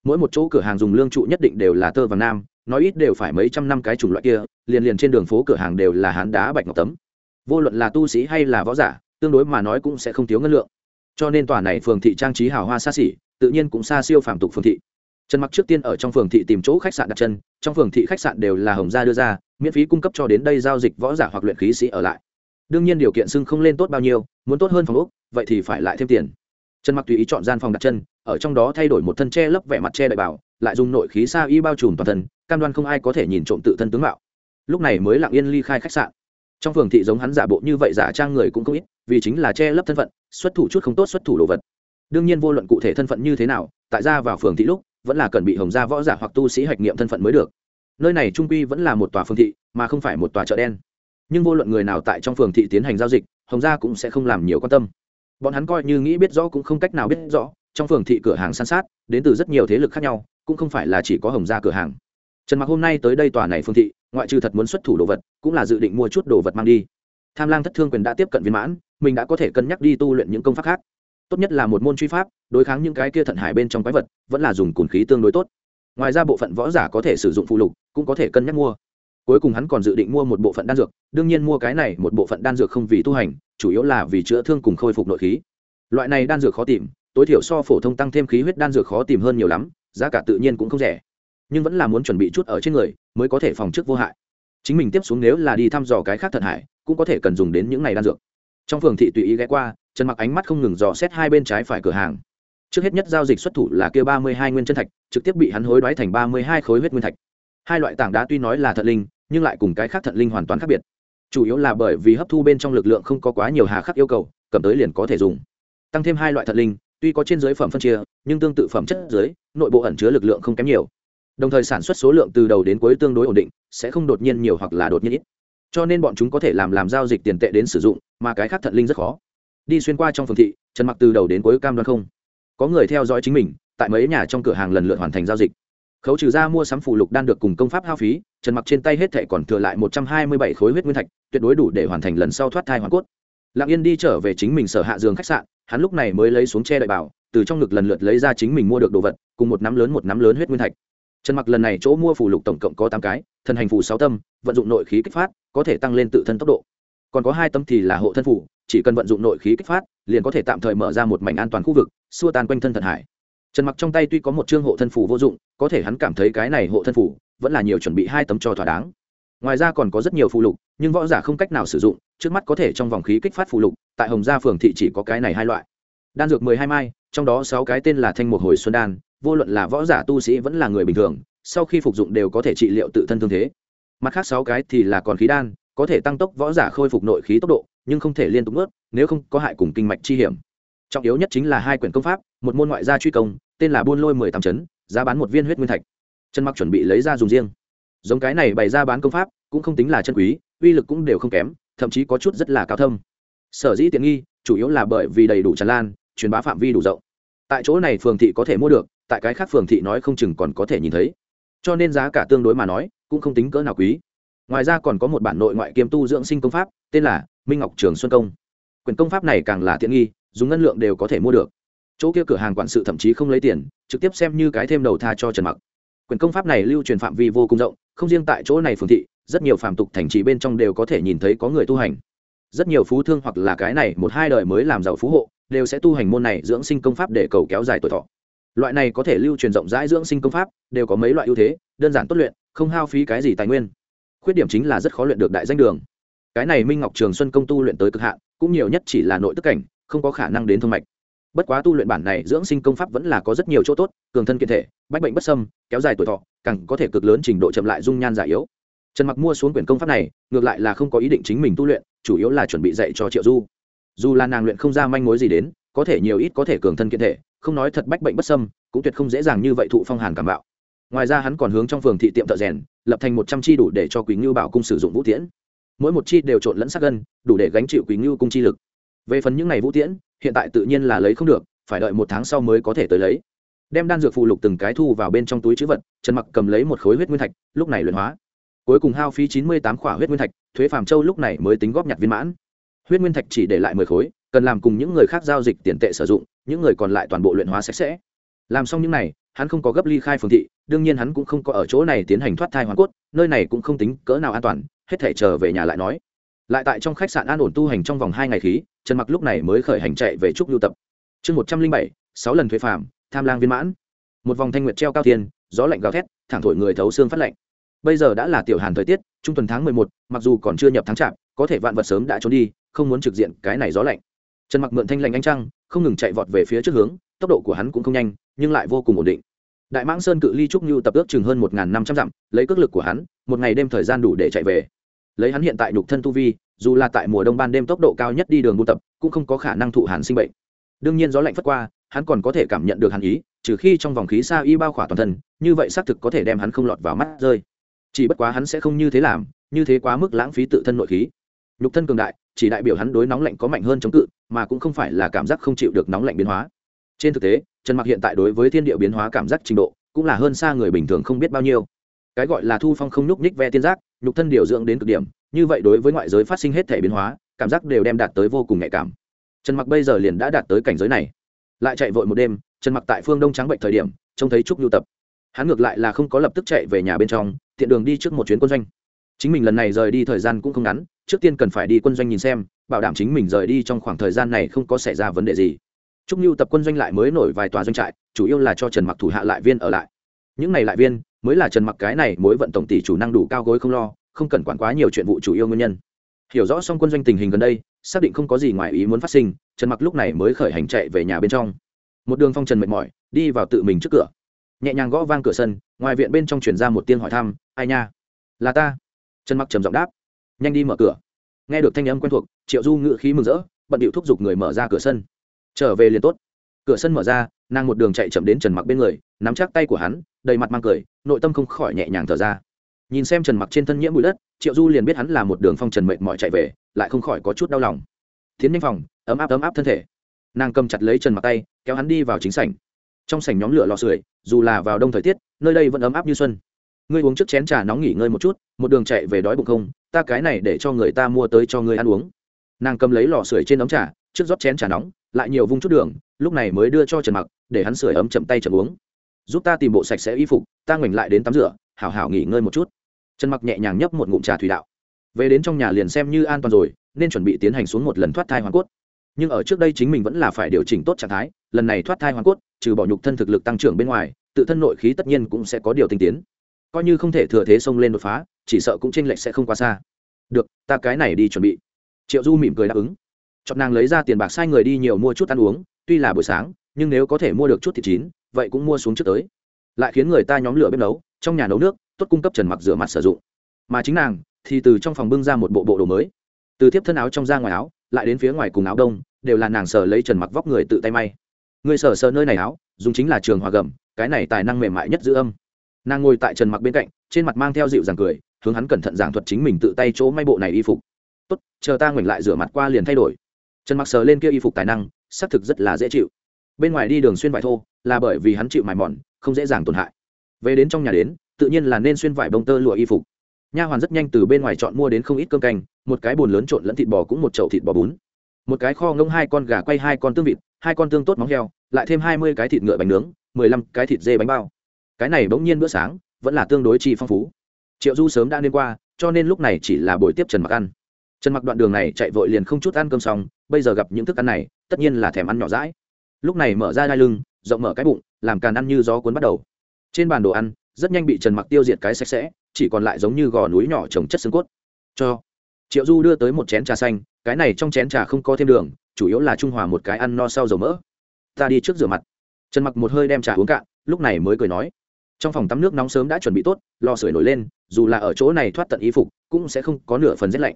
Mỗi một chỗ cửa hàng dùng lương trụ nhất định đều là tơ và nam, nói ít đều phải mấy trăm năm cái chủng loại kia, liền liền trên đường phố cửa hàng đều là hán đá bạch ngọc tấm. Vô luận là tu sĩ hay là võ giả tương đối mà nói cũng sẽ không thiếu ngân lượng. Cho nên tòa này phường thị trang trí hào hoa xa xỉ, tự nhiên cũng xa siêu phàm tục phường thị. Trần mặc trước tiên ở trong phường thị tìm chỗ khách sạn đặt chân, trong phường thị khách sạn đều là hồng gia đưa ra, miễn phí cung cấp cho đến đây giao dịch võ giả hoặc luyện khí sĩ ở lại. Đương nhiên điều kiện xưng không lên tốt bao nhiêu, muốn tốt hơn phòng úc vậy thì phải lại thêm tiền. Trần mặc tùy ý chọn gian phòng đặt chân, ở trong đó thay đổi một thân che lấp vẻ mặt che đại bảo, lại dùng nội khí sa y bao trùm toàn thân, cam đoan không ai có thể nhìn trộm tự thân tướng mạo. Lúc này mới lặng yên ly khai khách sạn. Trong phường thị giống hắn giả bộ như vậy giả trang người cũng không ít vì chính là che lấp thân phận, xuất thủ chút không tốt xuất thủ đồ vật. Đương nhiên vô luận cụ thể thân phận như thế nào, tại ra vào phường thị lúc, vẫn là cần bị hồng gia võ giả hoặc tu sĩ hạch nghiệm thân phận mới được. Nơi này trung quy vẫn là một tòa phường thị, mà không phải một tòa chợ đen. Nhưng vô luận người nào tại trong phường thị tiến hành giao dịch, hồng gia cũng sẽ không làm nhiều quan tâm. Bọn hắn coi như nghĩ biết rõ cũng không cách nào biết rõ, trong phường thị cửa hàng san sát, đến từ rất nhiều thế lực khác nhau, cũng không phải là chỉ có hồng gia cửa hàng. Trần mặc hôm nay tới đây tòa này phương thị, ngoại trừ thật muốn xuất thủ đồ vật, cũng là dự định mua chút đồ vật mang đi. Tham lang thất thương quyền đã tiếp cận viên mãn mình đã có thể cân nhắc đi tu luyện những công pháp khác. Tốt nhất là một môn truy pháp, đối kháng những cái kia thận hải bên trong quái vật, vẫn là dùng cồn khí tương đối tốt. Ngoài ra bộ phận võ giả có thể sử dụng phụ lục, cũng có thể cân nhắc mua. Cuối cùng hắn còn dự định mua một bộ phận đan dược, đương nhiên mua cái này, một bộ phận đan dược không vì tu hành, chủ yếu là vì chữa thương cùng khôi phục nội khí. Loại này đan dược khó tìm, tối thiểu so phổ thông tăng thêm khí huyết đan dược khó tìm hơn nhiều lắm, giá cả tự nhiên cũng không rẻ. Nhưng vẫn là muốn chuẩn bị chút ở trên người, mới có thể phòng trước vô hại. Chính mình tiếp xuống nếu là đi thăm dò cái khác thận hải, cũng có thể cần dùng đến những này đan dược trong phường thị tùy ý ghé qua, trần mặc ánh mắt không ngừng dò xét hai bên trái phải cửa hàng. Trước hết nhất giao dịch xuất thủ là kia ba mươi hai nguyên chân thạch, trực tiếp bị hắn hối đoái thành ba mươi hai khối huyết nguyên thạch. Hai loại tảng đá tuy nói là thận linh, nhưng lại cùng cái khác thận linh hoàn toàn khác biệt. Chủ yếu là bởi vì hấp thu bên trong lực lượng không có quá nhiều hà khắc yêu cầu, cầm tới liền có thể dùng. Tăng thêm hai loại thận linh, tuy có trên dưới phẩm phân chia, nhưng tương tự phẩm chất dưới nội bộ ẩn chứa lực lượng không kém nhiều. Đồng thời sản xuất số lượng từ đầu đến cuối tương đối ổn định, sẽ không đột nhiên nhiều hoặc là đột nhiên ít cho nên bọn chúng có thể làm làm giao dịch tiền tệ đến sử dụng, mà cái khác thận linh rất khó. Đi xuyên qua trong phường thị, trần mặc từ đầu đến cuối cam đoan không. Có người theo dõi chính mình, tại mấy nhà trong cửa hàng lần lượt hoàn thành giao dịch. Khấu trừ ra mua sắm phụ lục đan được cùng công pháp hao phí, trần mặc trên tay hết thệ còn thừa lại một trăm hai mươi bảy khối huyết nguyên thạch, tuyệt đối đủ để hoàn thành lần sau thoát thai hoàn cốt. Lặng yên đi trở về chính mình sở hạ giường khách sạn, hắn lúc này mới lấy xuống che đợi bảo, từ trong ngực lần lượt lấy ra chính mình mua được đồ vật, cùng một nắm lớn một nắm lớn huyết nguyên thạch trần mặc lần này chỗ mua phù lục tổng cộng có tám cái thần hành phù sáu tâm, vận dụng nội khí kích phát, có thể tăng lên tự thân tốc độ. Còn có hai tâm thì là hộ thân phù, chỉ cần vận dụng nội khí kích phát, liền có thể tạm thời mở ra một mảnh an toàn khu vực, xua tan quanh thân thần hải. Trần mặc trong tay tuy có một chương hộ thân phù vô dụng, có thể hắn cảm thấy cái này hộ thân phù vẫn là nhiều chuẩn bị hai tấm cho thỏa đáng. Ngoài ra còn có rất nhiều phù lục, nhưng võ giả không cách nào sử dụng, trước mắt có thể trong vòng khí kích phát phù lục, tại hồng gia phường thị chỉ có cái này hai loại. Đan dược mười hai mai, trong đó sáu cái tên là thanh mục hồi xuân đan vô luận là võ giả tu sĩ vẫn là người bình thường, sau khi phục dụng đều có thể trị liệu tự thân thương thế. Mặt khác sáu cái thì là còn khí đan, có thể tăng tốc võ giả khôi phục nội khí tốc độ, nhưng không thể liên tục ướt nếu không có hại cùng kinh mạch chi hiểm. Trọng yếu nhất chính là hai quyển công pháp, một môn ngoại gia truy công, tên là buôn lôi mười tám chấn, giá bán một viên huyết nguyên thạch. Trần mặc chuẩn bị lấy ra dùng riêng. Giống cái này bày ra bán công pháp, cũng không tính là chân quý, uy lực cũng đều không kém, thậm chí có chút rất là cao thâm. Sở dĩ tiện nghi, chủ yếu là bởi vì đầy đủ tràn lan, truyền bá phạm vi đủ rộng tại chỗ này phường thị có thể mua được, tại cái khác phường thị nói không chừng còn có thể nhìn thấy. Cho nên giá cả tương đối mà nói, cũng không tính cỡ nào quý. Ngoài ra còn có một bản nội ngoại kiêm tu dưỡng sinh công pháp, tên là minh ngọc trường xuân công. Quyền công pháp này càng là tiện nghi, dùng ngân lượng đều có thể mua được. Chỗ kia cửa hàng quản sự thậm chí không lấy tiền, trực tiếp xem như cái thêm đầu tha cho trần mặc. Quyền công pháp này lưu truyền phạm vi vô cùng rộng, không riêng tại chỗ này phường thị, rất nhiều phạm tục thành trì bên trong đều có thể nhìn thấy có người tu hành rất nhiều phú thương hoặc là cái này một hai đời mới làm giàu phú hộ, đều sẽ tu hành môn này dưỡng sinh công pháp để cầu kéo dài tuổi thọ. Loại này có thể lưu truyền rộng rãi dưỡng sinh công pháp, đều có mấy loại ưu thế, đơn giản tốt luyện, không hao phí cái gì tài nguyên. Khuyết điểm chính là rất khó luyện được đại danh đường. Cái này minh ngọc trường xuân công tu luyện tới cực hạn, cũng nhiều nhất chỉ là nội tức cảnh, không có khả năng đến thông mạch. Bất quá tu luyện bản này dưỡng sinh công pháp vẫn là có rất nhiều chỗ tốt, cường thân kiện thể, bách bệnh bất sâm kéo dài tuổi thọ, càng có thể cực lớn trình độ chậm lại dung nhan già yếu. Trần mặc mua xuống quyển công pháp này, ngược lại là không có ý định chính mình tu luyện chủ yếu là chuẩn bị dạy cho triệu du. Dù là nàng luyện không ra manh mối gì đến, có thể nhiều ít có thể cường thân kiện thể, không nói thật bách bệnh bất sâm cũng tuyệt không dễ dàng như vậy thụ phong hàn cảm bạo. Ngoài ra hắn còn hướng trong phường thị tiệm thợ rèn, lập thành một trăm chi đủ để cho quý ngưu bảo cung sử dụng vũ tiễn. Mỗi một chi đều trộn lẫn sắc gân, đủ để gánh chịu quý ngưu cung chi lực. Về phần những ngày vũ tiễn, hiện tại tự nhiên là lấy không được, phải đợi một tháng sau mới có thể tới lấy. Đem đan dược phụ lục từng cái thu vào bên trong túi chữ vật, trần mặc cầm lấy một khối huyết nguyên thạch, lúc này luyện hóa. Cuối cùng hao phí chín mươi tám khỏa huyết nguyên thạch thuế phàm châu lúc này mới tính góp nhặt viên mãn. Huyết nguyên thạch chỉ để lại mười khối, cần làm cùng những người khác giao dịch tiền tệ sử dụng, những người còn lại toàn bộ luyện hóa sạch sẽ. Làm xong những này, hắn không có gấp ly khai phường thị, đương nhiên hắn cũng không có ở chỗ này tiến hành thoát thai hoàn cốt, nơi này cũng không tính cỡ nào an toàn, hết thể trở về nhà lại nói. Lại tại trong khách sạn an ổn tu hành trong vòng hai ngày khí, trần mặc lúc này mới khởi hành chạy về trúc lưu tập. Chương một trăm linh bảy, sáu lần thuế phàm, tham lang viên mãn. Một vòng thanh nguyệt treo cao thiên, gió lạnh gào thét, thẳng thổi người thấu xương phát lạnh bây giờ đã là tiểu hàn thời tiết, trung tuần tháng mười một, mặc dù còn chưa nhập tháng chạp, có thể vạn vật sớm đã trốn đi, không muốn trực diện cái này gió lạnh. Trần mặc mượn thanh lạnh anh trăng, không ngừng chạy vọt về phía trước hướng, tốc độ của hắn cũng không nhanh, nhưng lại vô cùng ổn định. Đại mãng sơn cự ly trúc như tập ước chừng hơn một năm trăm dặm, lấy cước lực của hắn, một ngày đêm thời gian đủ để chạy về. Lấy hắn hiện tại nhục thân tu vi, dù là tại mùa đông ban đêm tốc độ cao nhất đi đường buôn tập, cũng không có khả năng thụ hàn sinh bệnh. Đương nhiên gió lạnh phất qua, hắn còn có thể cảm nhận được hàn ý, trừ khi trong vòng khí xa y bao khỏa toàn thân, như vậy xác thực có thể đem hắn không lọt vào mắt rơi chỉ bất quá hắn sẽ không như thế làm, như thế quá mức lãng phí tự thân nội khí. Nhục thân cường đại, chỉ đại biểu hắn đối nóng lạnh có mạnh hơn chống cự, mà cũng không phải là cảm giác không chịu được nóng lạnh biến hóa. Trên thực tế, trần mặc hiện tại đối với thiên địa biến hóa cảm giác trình độ, cũng là hơn xa người bình thường không biết bao nhiêu. Cái gọi là thu phong không nhúc nhích ve tiên giác, nhục thân điều dưỡng đến cực điểm, như vậy đối với ngoại giới phát sinh hết thể biến hóa, cảm giác đều đem đạt tới vô cùng nhạy cảm. Trần mặc bây giờ liền đã đạt tới cảnh giới này. Lại chạy vội một đêm, trần mặc tại phương đông trắng bệnh thời điểm, trông thấy trúc nhu tập. Hắn ngược lại là không có lập tức chạy về nhà bên trong tiện đường đi trước một chuyến quân doanh. Chính mình lần này rời đi thời gian cũng không ngắn, trước tiên cần phải đi quân doanh nhìn xem, bảo đảm chính mình rời đi trong khoảng thời gian này không có xảy ra vấn đề gì. Trúc nhu tập quân doanh lại mới nổi vài tòa doanh trại, chủ yếu là cho trần mặc thủ hạ lại viên ở lại. Những này lại viên, mới là trần mặc cái này mối vận tổng tỷ chủ năng đủ cao gối không lo, không cần quản quá nhiều chuyện vụ chủ yếu nguyên nhân. Hiểu rõ xong quân doanh tình hình gần đây, xác định không có gì ngoài ý muốn phát sinh, trần mặc lúc này mới khởi hành chạy về nhà bên trong. Một đường phong trần mệt mỏi, đi vào tự mình trước cửa. Nhẹ nhàng gõ vang cửa sân, ngoài viện bên trong chuyển ra một tiếng hỏi thăm ai nha? Là ta. Trần mặc trầm giọng đáp. Nhanh đi mở cửa. Nghe được thanh âm quen thuộc, triệu du ngự khí mừng rỡ, bận điệu thúc giục người mở ra cửa sân. Trở về liền tốt. Cửa sân mở ra, nàng một đường chạy chậm đến trần mặc bên người, nắm chắc tay của hắn, đầy mặt mang cười, nội tâm không khỏi nhẹ nhàng thở ra. Nhìn xem trần mặc trên thân nhiễm bụi đất, triệu du liền biết hắn là một đường phong trần mệt mỏi chạy về, lại không khỏi có chút đau lòng. Tiến nhanh phòng, ấm áp ấm áp thân thể. Nàng cầm chặt lấy trần mặc tay, kéo hắn đi vào chính sảnh. Trong sảnh nhóm lửa lò sưởi, dù là vào đông thời tiết, nơi đây vẫn ấm áp như xuân ngươi uống trước chén trà nóng nghỉ ngơi một chút, một đường chạy về đói bụng không, ta cái này để cho người ta mua tới cho ngươi ăn uống. Nàng cầm lấy lò sưởi trên ấm trà, trước rót chén trà nóng, lại nhiều vung chút đường, lúc này mới đưa cho trần mặc, để hắn sưởi ấm chậm tay chậm uống. Giúp ta tìm bộ sạch sẽ y phục, ta ngoảnh lại đến tắm rửa, hảo hảo nghỉ ngơi một chút. Trần mặc nhẹ nhàng nhấp một ngụm trà thủy đạo. Về đến trong nhà liền xem như an toàn rồi, nên chuẩn bị tiến hành xuống một lần thoát thai hoàn cốt. Nhưng ở trước đây chính mình vẫn là phải điều chỉnh tốt trạng thái, lần này thoát thai hoàn cốt, trừ bỏ nhục thân thực lực tăng trưởng bên ngoài, tự thân nội khí tất nhiên cũng sẽ có điều tinh tiến coi như không thể thừa thế xông lên đột phá, chỉ sợ cũng tranh lệch sẽ không quá xa. Được, ta cái này đi chuẩn bị. Triệu du mỉm cười đáp ứng. Chọn nàng lấy ra tiền bạc sai người đi nhiều mua chút ăn uống, tuy là buổi sáng, nhưng nếu có thể mua được chút thịt chín, vậy cũng mua xuống trước tới. Lại khiến người ta nhóm lửa bếp nấu, trong nhà nấu nước, tốt cung cấp trần mặc rửa mặt sử dụng. Mà chính nàng, thì từ trong phòng bưng ra một bộ bộ đồ mới. Từ tiếp thân áo trong ra ngoài áo, lại đến phía ngoài cùng áo đông, đều là nàng sờ lấy trần mặc vóc người tự tay may. Người sờ sờ nơi này áo, dùng chính là trường hòa gầm, cái này tài năng mềm mại nhất giữ âm nàng ngồi tại trần mặc bên cạnh, trên mặt mang theo dịu dàng cười, hướng hắn cẩn thận giảng thuật chính mình tự tay chỗ may bộ này y phục. Tốt, chờ ta ngoảnh lại rửa mặt qua liền thay đổi. Trần mặc sờ lên kia y phục tài năng, xác thực rất là dễ chịu. Bên ngoài đi đường xuyên vải thô, là bởi vì hắn chịu mài mòn, không dễ dàng tổn hại. Về đến trong nhà đến, tự nhiên là nên xuyên vải bông tơ lụa y phục. Nha hoàn rất nhanh từ bên ngoài chọn mua đến không ít cơm canh, một cái bồn lớn trộn lẫn thịt bò cũng một chậu thịt bò bún. Một cái kho ngông hai con gà quay hai con tương vịt, hai con tương tốt móng heo, lại thêm hai mươi cái thịt ngựa bánh nướng, mười lăm cái thịt dê bánh bao cái này bỗng nhiên bữa sáng, vẫn là tương đối chi phong phú. Triệu du sớm đã nên qua, cho nên lúc này chỉ là buổi tiếp trần mặc ăn. Trần mặc đoạn đường này chạy vội liền không chút ăn cơm xong, bây giờ gặp những thức ăn này, tất nhiên là thèm ăn nhỏ rãi lúc này mở ra đai lưng, rộng mở cái bụng, làm càn ăn như gió cuốn bắt đầu. Trên bàn đồ ăn, rất nhanh bị trần mặc tiêu diệt cái sạch sẽ, chỉ còn lại giống như gò núi nhỏ trồng chất xương cốt. Cho. Triệu du đưa tới một chén trà xanh, cái này trong chén trà không có thêm đường, chủ yếu là trung hòa một cái ăn no sau dầu mỡ. Ta đi trước rửa mặt. Trần mặc một hơi đem trà uống cạn, lúc này mới cười nói trong phòng tắm nước nóng sớm đã chuẩn bị tốt, lò sưởi nổi lên, dù là ở chỗ này thoát tận y phục, cũng sẽ không có nửa phần rét lạnh.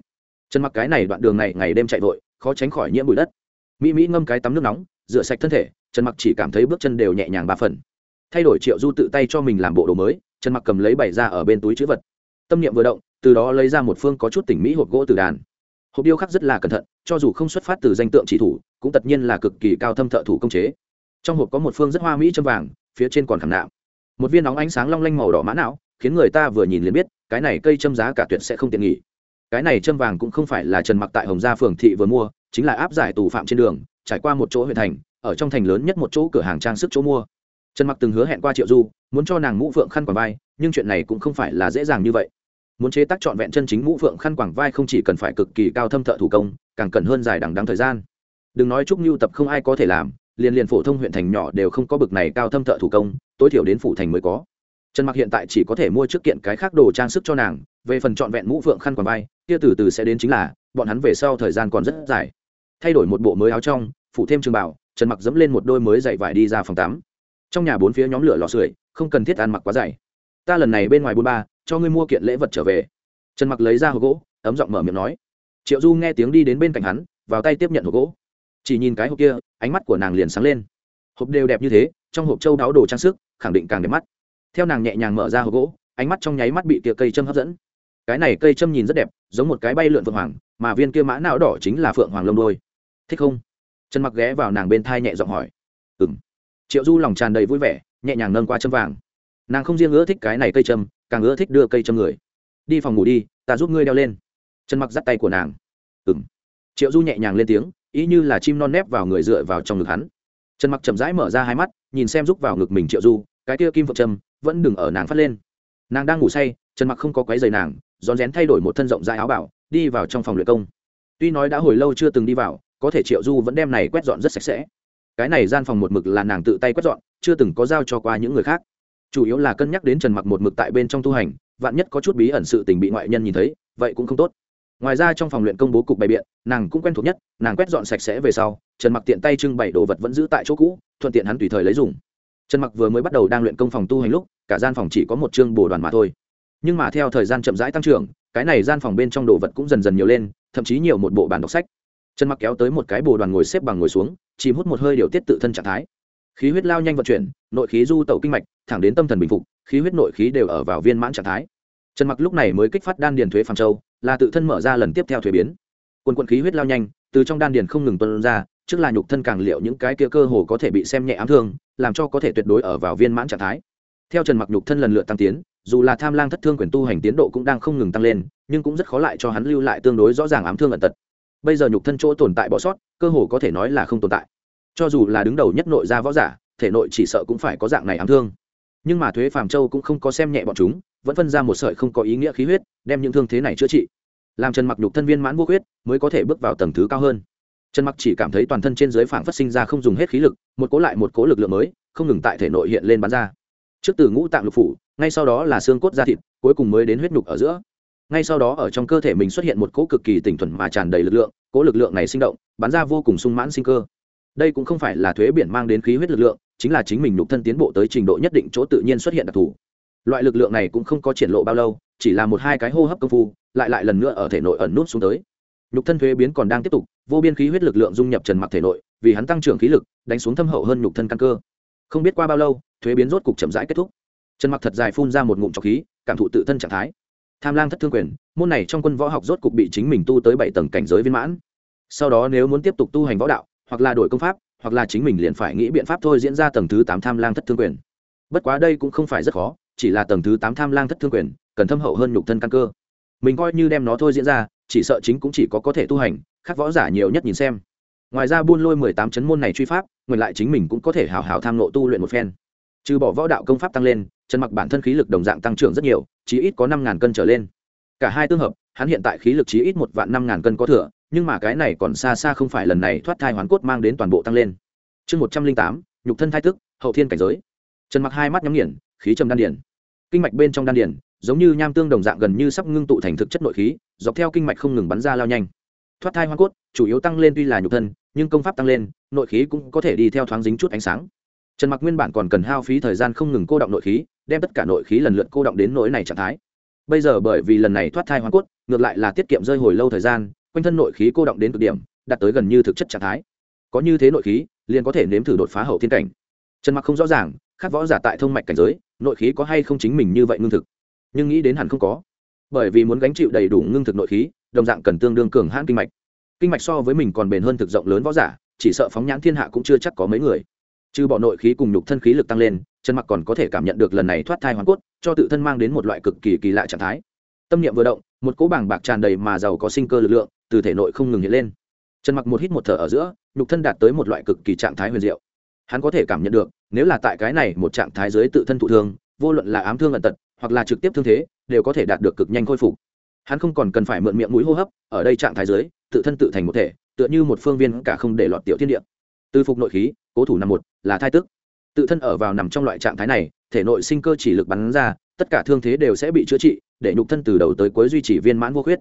Trần mặc cái này đoạn đường này ngày đêm chạy vội, khó tránh khỏi nhiễm bụi đất. Mỹ mỹ ngâm cái tắm nước nóng, rửa sạch thân thể, trần mặc chỉ cảm thấy bước chân đều nhẹ nhàng ba phần. Thay đổi triệu du tự tay cho mình làm bộ đồ mới, trần mặc cầm lấy bảy ra ở bên túi chữ vật. Tâm niệm vừa động, từ đó lấy ra một phương có chút tỉnh mỹ hộp gỗ từ đàn. Hộp điêu khắc rất là cẩn thận, cho dù không xuất phát từ danh tượng chỉ thủ, cũng tất nhiên là cực kỳ cao thâm thợ thủ công chế. Trong hộp có một phương rất hoa mỹ châm vàng, phía trên còn khảm nạm một viên nóng ánh sáng long lanh màu đỏ mã não, khiến người ta vừa nhìn liền biết, cái này cây châm giá cả tuyệt sẽ không tiện nghỉ cái này châm vàng cũng không phải là trần mặc tại hồng gia phường thị vừa mua, chính là áp giải tù phạm trên đường, trải qua một chỗ huyện thành, ở trong thành lớn nhất một chỗ cửa hàng trang sức chỗ mua. Trần mặc từng hứa hẹn qua triệu du, muốn cho nàng mũ phượng khăn quàng vai, nhưng chuyện này cũng không phải là dễ dàng như vậy. Muốn chế tác trọn vẹn chân chính mũ phượng khăn quàng vai không chỉ cần phải cực kỳ cao thâm thợ thủ công, càng cần hơn dài đằng đắng thời gian. Đừng nói chúc mưu tập không ai có thể làm liền liền phổ thông huyện thành nhỏ đều không có bực này cao thâm thợ thủ công, tối thiểu đến phủ thành mới có. Trần mặc hiện tại chỉ có thể mua trước kiện cái khác đồ trang sức cho nàng, về phần trọn vẹn mũ phượng khăn quàng vai, kia từ từ sẽ đến chính là, bọn hắn về sau thời gian còn rất dài. Thay đổi một bộ mới áo trong, phủ thêm trường bảo trần mặc dẫm lên một đôi mới dậy vải đi ra phòng tắm. Trong nhà bốn phía nhóm lửa lò sưởi, không cần thiết ăn mặc quá dày. Ta lần này bên ngoài buôn ba, cho ngươi mua kiện lễ vật trở về. Trần mặc lấy ra hộp gỗ, ấm giọng mở miệng nói. Triệu du nghe tiếng đi đến bên cạnh hắn, vào tay tiếp nhận hộp gỗ chỉ nhìn cái hộp kia, ánh mắt của nàng liền sáng lên. Hộp đều đẹp như thế, trong hộp châu đáo đồ trang sức, khẳng định càng đẹp mắt. Theo nàng nhẹ nhàng mở ra hộp gỗ, ánh mắt trong nháy mắt bị kia cây châm hấp dẫn. Cái này cây châm nhìn rất đẹp, giống một cái bay lượn phượng hoàng, mà viên kia mã não đỏ chính là phượng hoàng lông đôi. Thích không? Trần mặc ghé vào nàng bên thai nhẹ giọng hỏi. Ừ m triệu du lòng tràn đầy vui vẻ, nhẹ nhàng nâng qua châm vàng. Nàng không riêng ưa thích cái này cây châm, càng ưa thích đưa cây châm người. Đi phòng ngủ đi, ta giúp ngươi đeo lên. Trần mặc dắt tay của nàng. Ừ m triệu du nhẹ nhàng lên tiếng ý như là chim non nép vào người dựa vào trong ngực hắn. Trần mặc chậm rãi mở ra hai mắt, nhìn xem rúc vào ngực mình triệu du, cái kia kim phượng trâm vẫn đừng ở nàng phát lên. Nàng đang ngủ say, trần mặc không có quấy giày nàng, rón rén thay đổi một thân rộng dài áo bảo, đi vào trong phòng luyện công. Tuy nói đã hồi lâu chưa từng đi vào, có thể triệu du vẫn đem này quét dọn rất sạch sẽ. Cái này gian phòng một mực là nàng tự tay quét dọn, chưa từng có giao cho qua những người khác. Chủ yếu là cân nhắc đến trần mặc một mực tại bên trong tu hành, vạn nhất có chút bí ẩn sự tình bị ngoại nhân nhìn thấy, vậy cũng không tốt ngoài ra trong phòng luyện công bố cục bày biện, nàng cũng quen thuộc nhất, nàng quét dọn sạch sẽ về sau, trần mặc tiện tay trưng bày đồ vật vẫn giữ tại chỗ cũ, thuận tiện hắn tùy thời lấy dùng. Trần mặc vừa mới bắt đầu đang luyện công phòng tu hành lúc, cả gian phòng chỉ có một chương bồ đoàn mà thôi. Nhưng mà theo thời gian chậm rãi tăng trưởng, cái này gian phòng bên trong đồ vật cũng dần dần nhiều lên, thậm chí nhiều một bộ bản đọc sách. Trần mặc kéo tới một cái bồ đoàn ngồi xếp bằng ngồi xuống chìm hút một hơi điều tiết tự thân trạng thái. Khí huyết lao nhanh vận chuyển, nội khí du tẩu kinh mạch, thẳng đến tâm thần bình phục, khí huyết nội khí đều ở vào viên mãn trạng thái. Trần mặc lúc này mới kích phát đan điền thuế phàm châu là tự thân mở ra lần tiếp theo thuế biến. Quần quận khí huyết lao nhanh, từ trong đan điền không ngừng tuân ra, trước là nhục thân càng liệu những cái kia cơ hồ có thể bị xem nhẹ ám thương, làm cho có thể tuyệt đối ở vào viên mãn trạng thái. Theo trần mặc nhục thân lần lượt tăng tiến, dù là tham lang thất thương quyền tu hành tiến độ cũng đang không ngừng tăng lên, nhưng cũng rất khó lại cho hắn lưu lại tương đối rõ ràng ám thương ẩn tật. Bây giờ nhục thân chỗ tồn tại bỏ sót, cơ hồ có thể nói là không tồn tại. Cho dù là đứng đầu nhất nội gia võ giả, thể nội chỉ sợ cũng phải có dạng này ám thương. Nhưng mà thuế phàm châu cũng không có xem nhẹ bọn chúng vẫn phân ra một sợi không có ý nghĩa khí huyết, đem những thương thế này chữa trị. Làm trần mặc nhục thân viên mãn vô huyết mới có thể bước vào tầng thứ cao hơn. Trần mặc chỉ cảm thấy toàn thân trên dưới phảng phát sinh ra không dùng hết khí lực, một cố lại một cố lực lượng mới, không ngừng tại thể nội hiện lên bắn ra. Trước từ ngũ tạng lục phủ, ngay sau đó là xương cốt da thịt, cuối cùng mới đến huyết nhục ở giữa. Ngay sau đó ở trong cơ thể mình xuất hiện một cỗ cực kỳ tỉnh thuần mà tràn đầy lực lượng, cỗ lực lượng này sinh động, bắn ra vô cùng sung mãn sinh cơ. Đây cũng không phải là thuế biển mang đến khí huyết lực lượng, chính là chính mình nhục thân tiến bộ tới trình độ nhất định chỗ tự nhiên xuất hiện đặc thù loại lực lượng này cũng không có triển lộ bao lâu, chỉ là một hai cái hô hấp công phu, lại lại lần nữa ở thể nội ẩn nút xuống tới. Nhục thân thuế biến còn đang tiếp tục, vô biên khí huyết lực lượng dung nhập trần mặc thể nội, vì hắn tăng trưởng khí lực, đánh xuống thâm hậu hơn nhục thân căn cơ. Không biết qua bao lâu, thuế biến rốt cục chậm rãi kết thúc. Trần mặc thật dài phun ra một ngụm trọc khí, cảm thụ tự thân trạng thái. Tham lang thất thương quyền, môn này trong quân võ học rốt cục bị chính mình tu tới bảy tầng cảnh giới viên mãn. Sau đó nếu muốn tiếp tục tu hành võ đạo, hoặc là đổi công pháp, hoặc là chính mình liền phải nghĩ biện pháp thôi diễn ra tầng thứ tám tham lang thất thương quyền. Bất quá đây cũng không phải rất khó chỉ là tầng thứ tám tham lang thất thương quyền, cần thâm hậu hơn nhục thân căn cơ. Mình coi như đem nó thôi diễn ra, chỉ sợ chính cũng chỉ có có thể tu hành, khác võ giả nhiều nhất nhìn xem. Ngoài ra buôn lôi mười tám chấn môn này truy pháp, ngược lại chính mình cũng có thể hào hào tham nộ tu luyện một phen. Trừ bỏ võ đạo công pháp tăng lên, chân mặc bản thân khí lực đồng dạng tăng trưởng rất nhiều, chí ít có năm ngàn cân trở lên. Cả hai tương hợp, hắn hiện tại khí lực chí ít một vạn năm ngàn cân có thừa, nhưng mà cái này còn xa xa không phải lần này thoát thai hoàn cốt mang đến toàn bộ tăng lên. Chương một trăm linh tám, nhục thân thai tức hậu thiên cảnh giới. Trần mặc hai mắt nhắm nghiền khí trầm đan điền. Kinh mạch bên trong đan điền, giống như nham tương đồng dạng gần như sắp ngưng tụ thành thực chất nội khí, dọc theo kinh mạch không ngừng bắn ra lao nhanh. Thoát thai hoa cốt, chủ yếu tăng lên tuy là nhục thân, nhưng công pháp tăng lên, nội khí cũng có thể đi theo thoáng dính chút ánh sáng. Trần mặc nguyên bản còn cần hao phí thời gian không ngừng cô động nội khí, đem tất cả nội khí lần lượt cô động đến nỗi này trạng thái. Bây giờ bởi vì lần này thoát thai hoa cốt, ngược lại là tiết kiệm rơi hồi lâu thời gian, quanh thân nội khí cô động đến cực điểm, đạt tới gần như thực chất trạng thái. Có như thế nội khí, liền có thể nếm thử đột phá hậu thiên cảnh. Trần mặc không rõ ràng khát võ giả tại thông mạch cảnh giới nội khí có hay không chính mình như vậy ngưng thực? Nhưng nghĩ đến hẳn không có. Bởi vì muốn gánh chịu đầy đủ ngưng thực nội khí, đồng dạng cần tương đương cường hãn kinh mạch. Kinh mạch so với mình còn bền hơn thực rộng lớn võ giả, chỉ sợ phóng nhãn thiên hạ cũng chưa chắc có mấy người. Trừ bỏ nội khí cùng nhục thân khí lực tăng lên, chân mặc còn có thể cảm nhận được lần này thoát thai hoàn cốt, cho tự thân mang đến một loại cực kỳ kỳ lạ trạng thái. Tâm niệm vừa động, một cỗ bảng bạc tràn đầy mà giàu có sinh cơ lực lượng từ thể nội không ngừng hiện lên. Trần mặc một hít một thở ở giữa, nhục thân đạt tới một loại cực kỳ trạng thái huyền diệu. Hắn có thể cảm nhận được nếu là tại cái này một trạng thái dưới tự thân thụ thương, vô luận là ám thương ẩn tật hoặc là trực tiếp thương thế, đều có thể đạt được cực nhanh khôi phục. Hắn không còn cần phải mượn miệng mũi hô hấp, ở đây trạng thái dưới, tự thân tự thành một thể, tựa như một phương viên cả không để lọt tiểu thiên địa. Từ phục nội khí, cố thủ năm một, là thai tức. Tự thân ở vào nằm trong loại trạng thái này, thể nội sinh cơ chỉ lực bắn ra, tất cả thương thế đều sẽ bị chữa trị, để nhục thân từ đầu tới cuối duy trì viên mãn vô khuyết.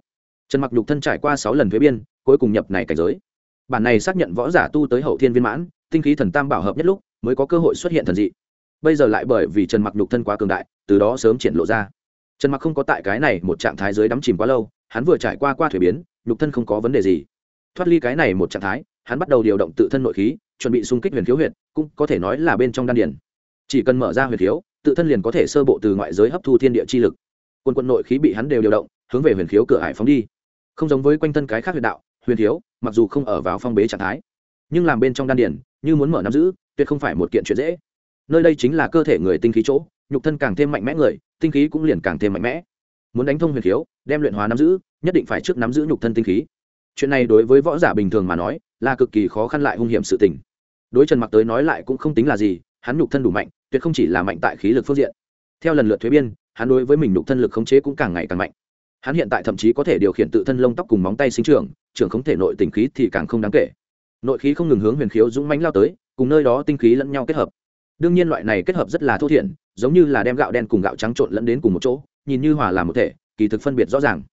Trần mặc nhục thân trải qua sáu lần thuế biên, cuối cùng nhập này cảnh giới. Bản này xác nhận võ giả tu tới hậu thiên viên mãn, tinh khí thần tam bảo hợp nhất lúc mới có cơ hội xuất hiện thần dị. Bây giờ lại bởi vì trần mặc nhục thân quá cường đại, từ đó sớm triển lộ ra. Trần mặc không có tại cái này một trạng thái dưới đắm chìm quá lâu, hắn vừa trải qua qua thuế biến, nhục thân không có vấn đề gì. Thoát ly cái này một trạng thái, hắn bắt đầu điều động tự thân nội khí, chuẩn bị xung kích huyền khiếu huyệt, cũng có thể nói là bên trong đan điển chỉ cần mở ra huyền khiếu, tự thân liền có thể sơ bộ từ ngoại giới hấp thu thiên địa chi lực. Quân quân nội khí bị hắn đều điều động, hướng về huyền khiếu cửa hải phóng đi. Không giống với quanh thân cái khác huyền đạo, huyền khiếu, mặc dù không ở vào phong bế trạng thái, nhưng làm bên trong đan điển như muốn mở nắm giữ, tuyệt không phải một kiện chuyện dễ. Nơi đây chính là cơ thể người tinh khí chỗ, nhục thân càng thêm mạnh mẽ người, tinh khí cũng liền càng thêm mạnh mẽ. Muốn đánh thông huyền khiếu, đem luyện hóa nắm giữ, nhất định phải trước nắm giữ nhục thân tinh khí. Chuyện này đối với võ giả bình thường mà nói, là cực kỳ khó khăn lại hung hiểm sự tình. Đối trần mặc tới nói lại cũng không tính là gì, hắn nhục thân đủ mạnh, tuyệt không chỉ là mạnh tại khí lực phương diện. Theo lần lượt thuế biên, hắn đối với mình nhục thân lực khống chế cũng càng ngày càng mạnh. Hắn hiện tại thậm chí có thể điều khiển tự thân lông tóc cùng móng tay sinh trưởng trưởng không thể nội tình khí thì càng không đáng kể nội khí không ngừng hướng huyền khiếu dũng mãnh lao tới, cùng nơi đó tinh khí lẫn nhau kết hợp. Đương nhiên loại này kết hợp rất là thô thiển, giống như là đem gạo đen cùng gạo trắng trộn lẫn đến cùng một chỗ, nhìn như hòa làm một thể, kỳ thực phân biệt rõ ràng.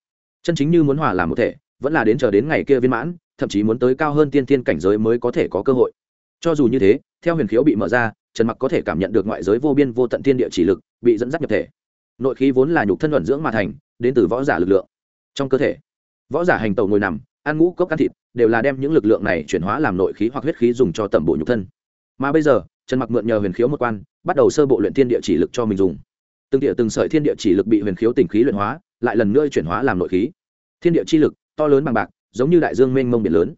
Chân chính như muốn hòa làm một thể, vẫn là đến chờ đến ngày kia viên mãn, thậm chí muốn tới cao hơn tiên thiên cảnh giới mới có thể có cơ hội. Cho dù như thế, theo huyền khiếu bị mở ra, trần mặc có thể cảm nhận được ngoại giới vô biên vô tận thiên địa chỉ lực, bị dẫn dắt nhập thể. Nội khí vốn là nhục thân luận dưỡng mà thành, đến từ võ giả lực lượng. Trong cơ thể, võ giả hành tàu ngồi nằm ăn ngũ cốc ăn thịt, đều là đem những lực lượng này chuyển hóa làm nội khí hoặc huyết khí dùng cho tẩm bộ nhục thân. Mà bây giờ, trần mặc mượn nhờ huyền khiếu một quan, bắt đầu sơ bộ luyện thiên địa chỉ lực cho mình dùng. Từng địa từng sợi thiên địa chỉ lực bị huyền khiếu tỉnh khí luyện hóa, lại lần nữa chuyển hóa làm nội khí. Thiên địa chi lực, to lớn bằng bạc, giống như đại dương mênh mông biển lớn.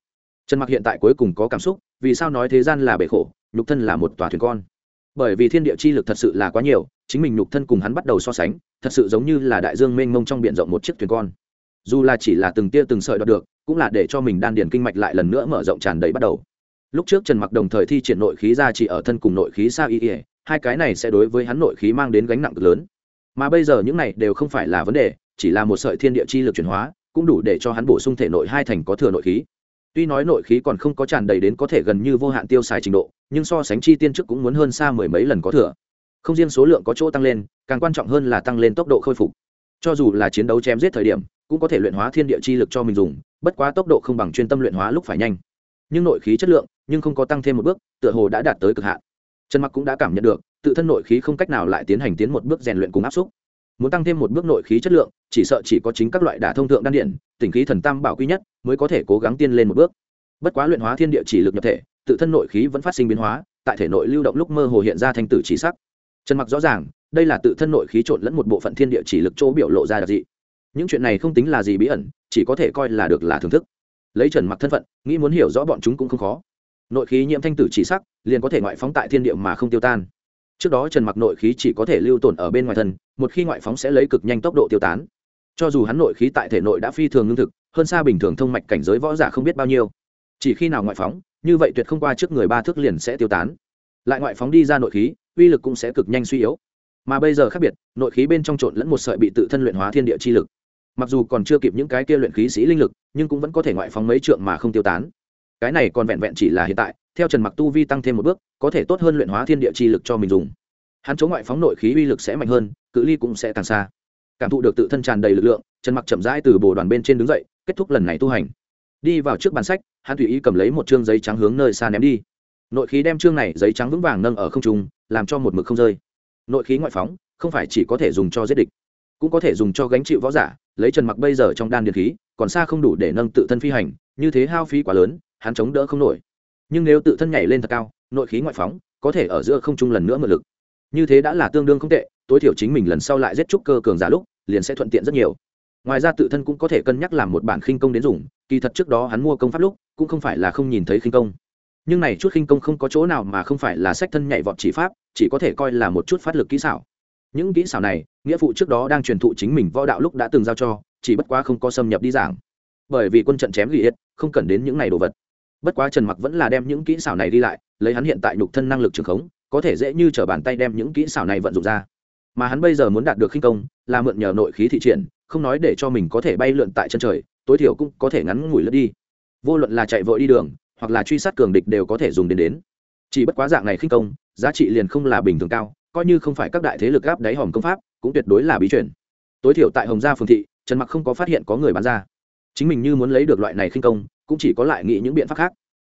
Trần mặc hiện tại cuối cùng có cảm xúc, vì sao nói thế gian là bể khổ, nhục thân là một tòa thuyền con? Bởi vì thiên địa chi lực thật sự là quá nhiều, chính mình nhục thân cùng hắn bắt đầu so sánh, thật sự giống như là đại dương mênh mông trong biển rộng một chiếc thuyền con. Dù là chỉ là từng tia từng sợi đoạt được cũng là để cho mình đan điền kinh mạch lại lần nữa mở rộng tràn đầy bắt đầu. Lúc trước trần mặc đồng thời thi triển nội khí ra chỉ ở thân cùng nội khí xa y ỉa hai cái này sẽ đối với hắn nội khí mang đến gánh nặng cực lớn. Mà bây giờ những này đều không phải là vấn đề, chỉ là một sợi thiên địa chi lực chuyển hóa, cũng đủ để cho hắn bổ sung thể nội hai thành có thừa nội khí. Tuy nói nội khí còn không có tràn đầy đến có thể gần như vô hạn tiêu xài trình độ, nhưng so sánh chi tiên trước cũng muốn hơn xa mười mấy lần có thừa. Không riêng số lượng có chỗ tăng lên, càng quan trọng hơn là tăng lên tốc độ khôi phục. Cho dù là chiến đấu chém giết thời điểm cũng có thể luyện hóa thiên địa chi lực cho mình dùng, bất quá tốc độ không bằng chuyên tâm luyện hóa lúc phải nhanh. Nhưng nội khí chất lượng, nhưng không có tăng thêm một bước, tựa hồ đã đạt tới cực hạn. Trần mặc cũng đã cảm nhận được, tự thân nội khí không cách nào lại tiến hành tiến một bước rèn luyện cùng áp xúc. Muốn tăng thêm một bước nội khí chất lượng, chỉ sợ chỉ có chính các loại đả thông thượng đan điện, tỉnh khí thần tam bảo quy nhất, mới có thể cố gắng tiên lên một bước. Bất quá luyện hóa thiên địa chỉ lực nhập thể, tự thân nội khí vẫn phát sinh biến hóa, tại thể nội lưu động lúc mơ hồ hiện ra thành tử chỉ sắc. Trần mặc rõ ràng, đây là tự thân nội khí trộn lẫn một bộ phận thiên địa chỉ lực chỗ biểu lộ ra đặc dị những chuyện này không tính là gì bí ẩn, chỉ có thể coi là được là thưởng thức. Lấy trần mặc thân phận, nghĩ muốn hiểu rõ bọn chúng cũng không khó. Nội khí nhiễm thanh tử chỉ sắc, liền có thể ngoại phóng tại thiên địa mà không tiêu tan. Trước đó trần mặc nội khí chỉ có thể lưu tồn ở bên ngoài thân, một khi ngoại phóng sẽ lấy cực nhanh tốc độ tiêu tán. Cho dù hắn nội khí tại thể nội đã phi thường ngưng thực, hơn xa bình thường thông mạch cảnh giới võ giả không biết bao nhiêu. Chỉ khi nào ngoại phóng, như vậy tuyệt không qua trước người ba thước liền sẽ tiêu tán. Lại ngoại phóng đi ra nội khí, uy lực cũng sẽ cực nhanh suy yếu. Mà bây giờ khác biệt, nội khí bên trong trộn lẫn một sợi bị tự thân luyện hóa thiên địa chi lực mặc dù còn chưa kịp những cái kia luyện khí sĩ linh lực, nhưng cũng vẫn có thể ngoại phóng mấy trượng mà không tiêu tán. Cái này còn vẹn vẹn chỉ là hiện tại, theo trần mặc tu vi tăng thêm một bước, có thể tốt hơn luyện hóa thiên địa chi lực cho mình dùng. Hắn chống ngoại phóng nội khí uy lực sẽ mạnh hơn, cự ly cũng sẽ càng xa. Cảm thụ được tự thân tràn đầy lực lượng, trần mặc chậm rãi từ bồ đoàn bên trên đứng dậy, kết thúc lần này tu hành. Đi vào trước bàn sách, hắn tùy ý cầm lấy một chương giấy trắng hướng nơi xa ném đi. Nội khí đem chương này giấy trắng vững vàng nâng ở không trung, làm cho một mực không rơi. Nội khí ngoại phóng, không phải chỉ có thể dùng cho giết địch, cũng có thể dùng cho gánh chịu võ giả lấy trần mặc bây giờ trong đan điện khí, còn xa không đủ để nâng tự thân phi hành, như thế hao phí quá lớn, hắn chống đỡ không nổi. Nhưng nếu tự thân nhảy lên thật cao, nội khí ngoại phóng, có thể ở giữa không trung lần nữa mượn lực. Như thế đã là tương đương không tệ, tối thiểu chính mình lần sau lại giết trúc cơ cường giả lúc, liền sẽ thuận tiện rất nhiều. Ngoài ra tự thân cũng có thể cân nhắc làm một bản khinh công đến dùng, kỳ thật trước đó hắn mua công pháp lúc, cũng không phải là không nhìn thấy khinh công. Nhưng này chút khinh công không có chỗ nào mà không phải là sách thân nhảy vọt chỉ pháp, chỉ có thể coi là một chút phát lực kỹ xảo những kỹ xảo này, nghĩa phụ trước đó đang truyền thụ chính mình võ đạo lúc đã từng giao cho, chỉ bất quá không có xâm nhập đi giảng. Bởi vì quân trận chém ghi hết, không cần đến những này đồ vật. Bất quá trần mặc vẫn là đem những kỹ xảo này đi lại, lấy hắn hiện tại nhục thân năng lực trường khống, có thể dễ như t r ở bàn tay đem những kỹ xảo này vận dụng ra. Mà hắn bây giờ muốn đạt được khinh công, là mượn nhờ nội khí thị triển, không nói để cho mình có thể bay lượn tại chân trời, tối thiểu cũng có thể ngắn ngủi lướt đi. Vô luận là chạy vội đi đường, hoặc là truy sát cường địch đều có thể dùng đến đến. Chỉ bất quá dạng này khinh công, giá trị liền không là bình thường cao coi như không phải các đại thế lực gáp đáy hòm công pháp, cũng tuyệt đối là bí chuyển tối thiểu tại hồng gia phường thị, trần mặc không có phát hiện có người bán ra. Chính mình như muốn lấy được loại này khinh công, cũng chỉ có lại nghĩ những biện pháp khác.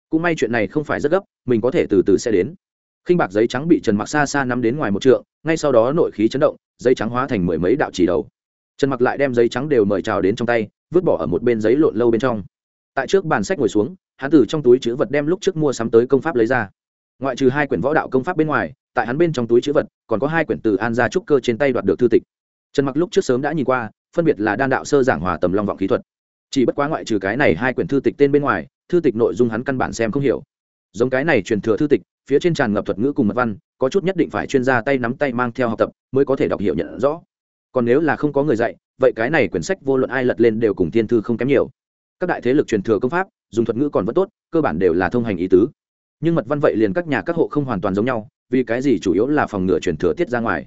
Cũng may chuyện này không phải rất gấp, mình có thể từ từ sẽ đến. Khinh bạc giấy trắng bị trần mặc xa xa nắm đến ngoài một trượng, ngay sau đó nội khí chấn động, giấy trắng hóa thành mười mấy đạo chỉ đầu. Trần mặc lại đem giấy trắng đều mời trào đến trong tay, vứt bỏ ở một bên giấy lộn lâu bên trong. Tại trước bàn sách ngồi xuống, hắn từ trong túi chữ vật đem lúc trước mua sắm tới công pháp lấy ra ngoại trừ hai quyển võ đạo công pháp bên ngoài, tại hắn bên trong túi chữ vật, còn có hai quyển từ an gia trúc cơ trên tay đoạt được thư tịch. Trần mặc lúc trước sớm đã nhìn qua, phân biệt là đan đạo sơ giảng hòa tầm long vọng khí thuật. Chỉ bất quá ngoại trừ cái này hai quyển thư tịch tên bên ngoài, thư tịch nội dung hắn căn bản xem không hiểu. Giống cái này truyền thừa thư tịch, phía trên tràn ngập thuật ngữ cùng mật văn, có chút nhất định phải chuyên gia tay nắm tay mang theo học tập mới có thể đọc hiểu nhận rõ. Còn nếu là không có người dạy, vậy cái này quyển sách vô luận ai lật lên đều cùng thiên thư không kém nhiều. Các đại thế lực truyền thừa công pháp, dùng thuật ngữ còn vẫn tốt, cơ bản đều là thông hành ý tứ nhưng mật văn vậy liền các nhà các hộ không hoàn toàn giống nhau, vì cái gì chủ yếu là phòng ngừa truyền thừa tiết ra ngoài?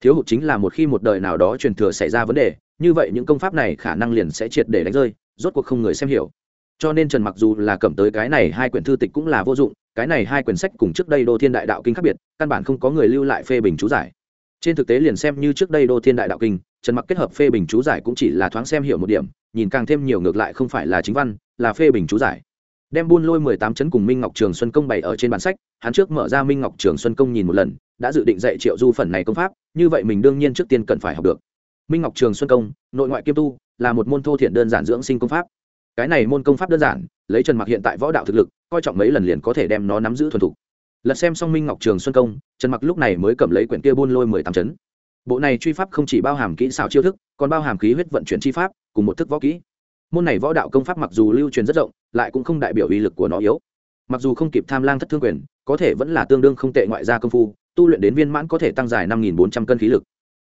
Thiếu hụt chính là một khi một đời nào đó truyền thừa xảy ra vấn đề, như vậy những công pháp này khả năng liền sẽ triệt để đánh rơi, rốt cuộc không người xem hiểu. Cho nên trần mặc dù là cầm tới cái này hai quyển thư tịch cũng là vô dụng, cái này hai quyển sách cùng trước đây đô thiên đại đạo kinh khác biệt, căn bản không có người lưu lại phê bình chú giải. Trên thực tế liền xem như trước đây đô thiên đại đạo kinh, trần mặc kết hợp phê bình chú giải cũng chỉ là thoáng xem hiểu một điểm, nhìn càng thêm nhiều ngược lại không phải là chính văn, là phê bình chú giải đem buôn lôi mười tám chấn cùng minh ngọc trường xuân công bày ở trên bản sách, hắn trước mở ra minh ngọc trường xuân công nhìn một lần, đã dự định dạy triệu du phần này công pháp, như vậy mình đương nhiên trước tiên cần phải học được. Minh ngọc trường xuân công, nội ngoại kiêm tu, là một môn thô thiện đơn giản dưỡng sinh công pháp. Cái này môn công pháp đơn giản, lấy trần mặc hiện tại võ đạo thực lực, coi trọng mấy lần liền có thể đem nó nắm giữ thuần thục. Lật xem xong minh ngọc trường xuân công, trần mặc lúc này mới cầm lấy quyển kia buôn lôi mười tám chấn. Bộ này truy pháp không chỉ bao hàm kỹ xảo chiêu thức, còn bao hàm khí huyết vận chuyển chi pháp, cùng một thức võ kỹ môn này võ đạo công pháp mặc dù lưu truyền rất rộng, lại cũng không đại biểu uy lực của nó yếu. Mặc dù không kịp tham lang thất thương quyền, có thể vẫn là tương đương không tệ ngoại gia công phu, tu luyện đến viên mãn có thể tăng dài năm bốn trăm cân khí lực.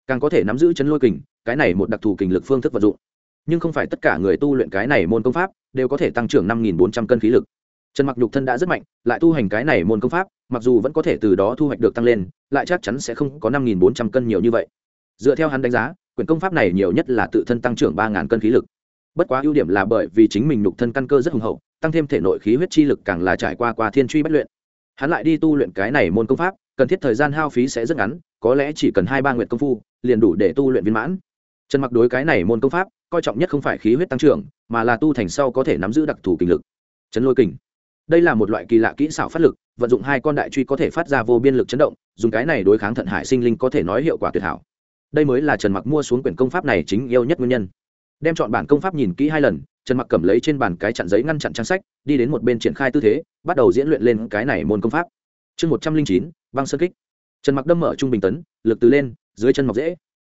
Càng có thể nắm giữ chấn lôi kình, cái này một đặc thù kình lực phương thức vật dụng. Nhưng không phải tất cả người tu luyện cái này môn công pháp đều có thể tăng trưởng năm bốn trăm cân khí lực. Trần mặc nhục thân đã rất mạnh, lại tu hành cái này môn công pháp, mặc dù vẫn có thể từ đó thu hoạch được tăng lên, lại chắc chắn sẽ không có năm bốn trăm cân nhiều như vậy. Dựa theo hắn đánh giá quyển công pháp này nhiều nhất là tự thân tăng trưởng ba cân khí lực bất quá ưu điểm là bởi vì chính mình nhục thân căn cơ rất hùng hậu, tăng thêm thể nội khí huyết chi lực càng là trải qua qua thiên truy bất luyện. Hắn lại đi tu luyện cái này môn công pháp, cần thiết thời gian hao phí sẽ rất ngắn, có lẽ chỉ cần hai ba nguyện công phu, liền đủ để tu luyện viên mãn. Trần mặc đối cái này môn công pháp, coi trọng nhất không phải khí huyết tăng trưởng, mà là tu thành sau có thể nắm giữ đặc thù kinh lực. Chấn lôi kình. Đây là một loại kỳ lạ kỹ xảo phát lực, vận dụng hai con đại truy có thể phát ra vô biên lực chấn động, dùng cái này đối kháng thận hải sinh linh có thể nói hiệu quả tuyệt hảo. Đây mới là trần mặc mua xuống quyển công pháp này chính yêu nhất nguyên nhân đem chọn bản công pháp nhìn kỹ hai lần, trần mặc cầm lấy trên bàn cái chặn giấy ngăn chặn trang sách, đi đến một bên triển khai tư thế, bắt đầu diễn luyện lên cái này môn công pháp. Chương một trăm linh chín, băng sơn kích. Trần mặc đâm mở trung bình tấn, lực từ lên, dưới chân mọc dễ.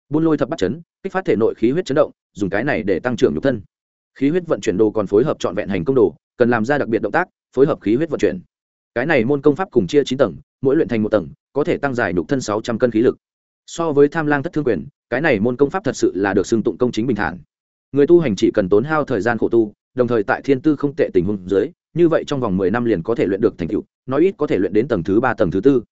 Buôn lôi thập bắt chấn, kích phát thể nội khí huyết chấn động, dùng cái này để tăng trưởng nhục thân. Khí huyết vận chuyển đồ còn phối hợp trọn vẹn hành công đồ, cần làm ra đặc biệt động tác, phối hợp khí huyết vận chuyển. Cái này môn công pháp cùng chia chín tầng, mỗi luyện thành một tầng, có thể tăng dài nhục thân sáu trăm cân khí lực. So với tham lang thất thương quyền, cái này môn công pháp thật sự là được xưng tụng công chính bình thản người tu hành chỉ cần tốn hao thời gian khổ tu, đồng thời tại thiên tư không tệ tình huống dưới, như vậy trong vòng mười năm liền có thể luyện được thành tựu, nói ít có thể luyện đến tầng thứ ba, tầng thứ tư.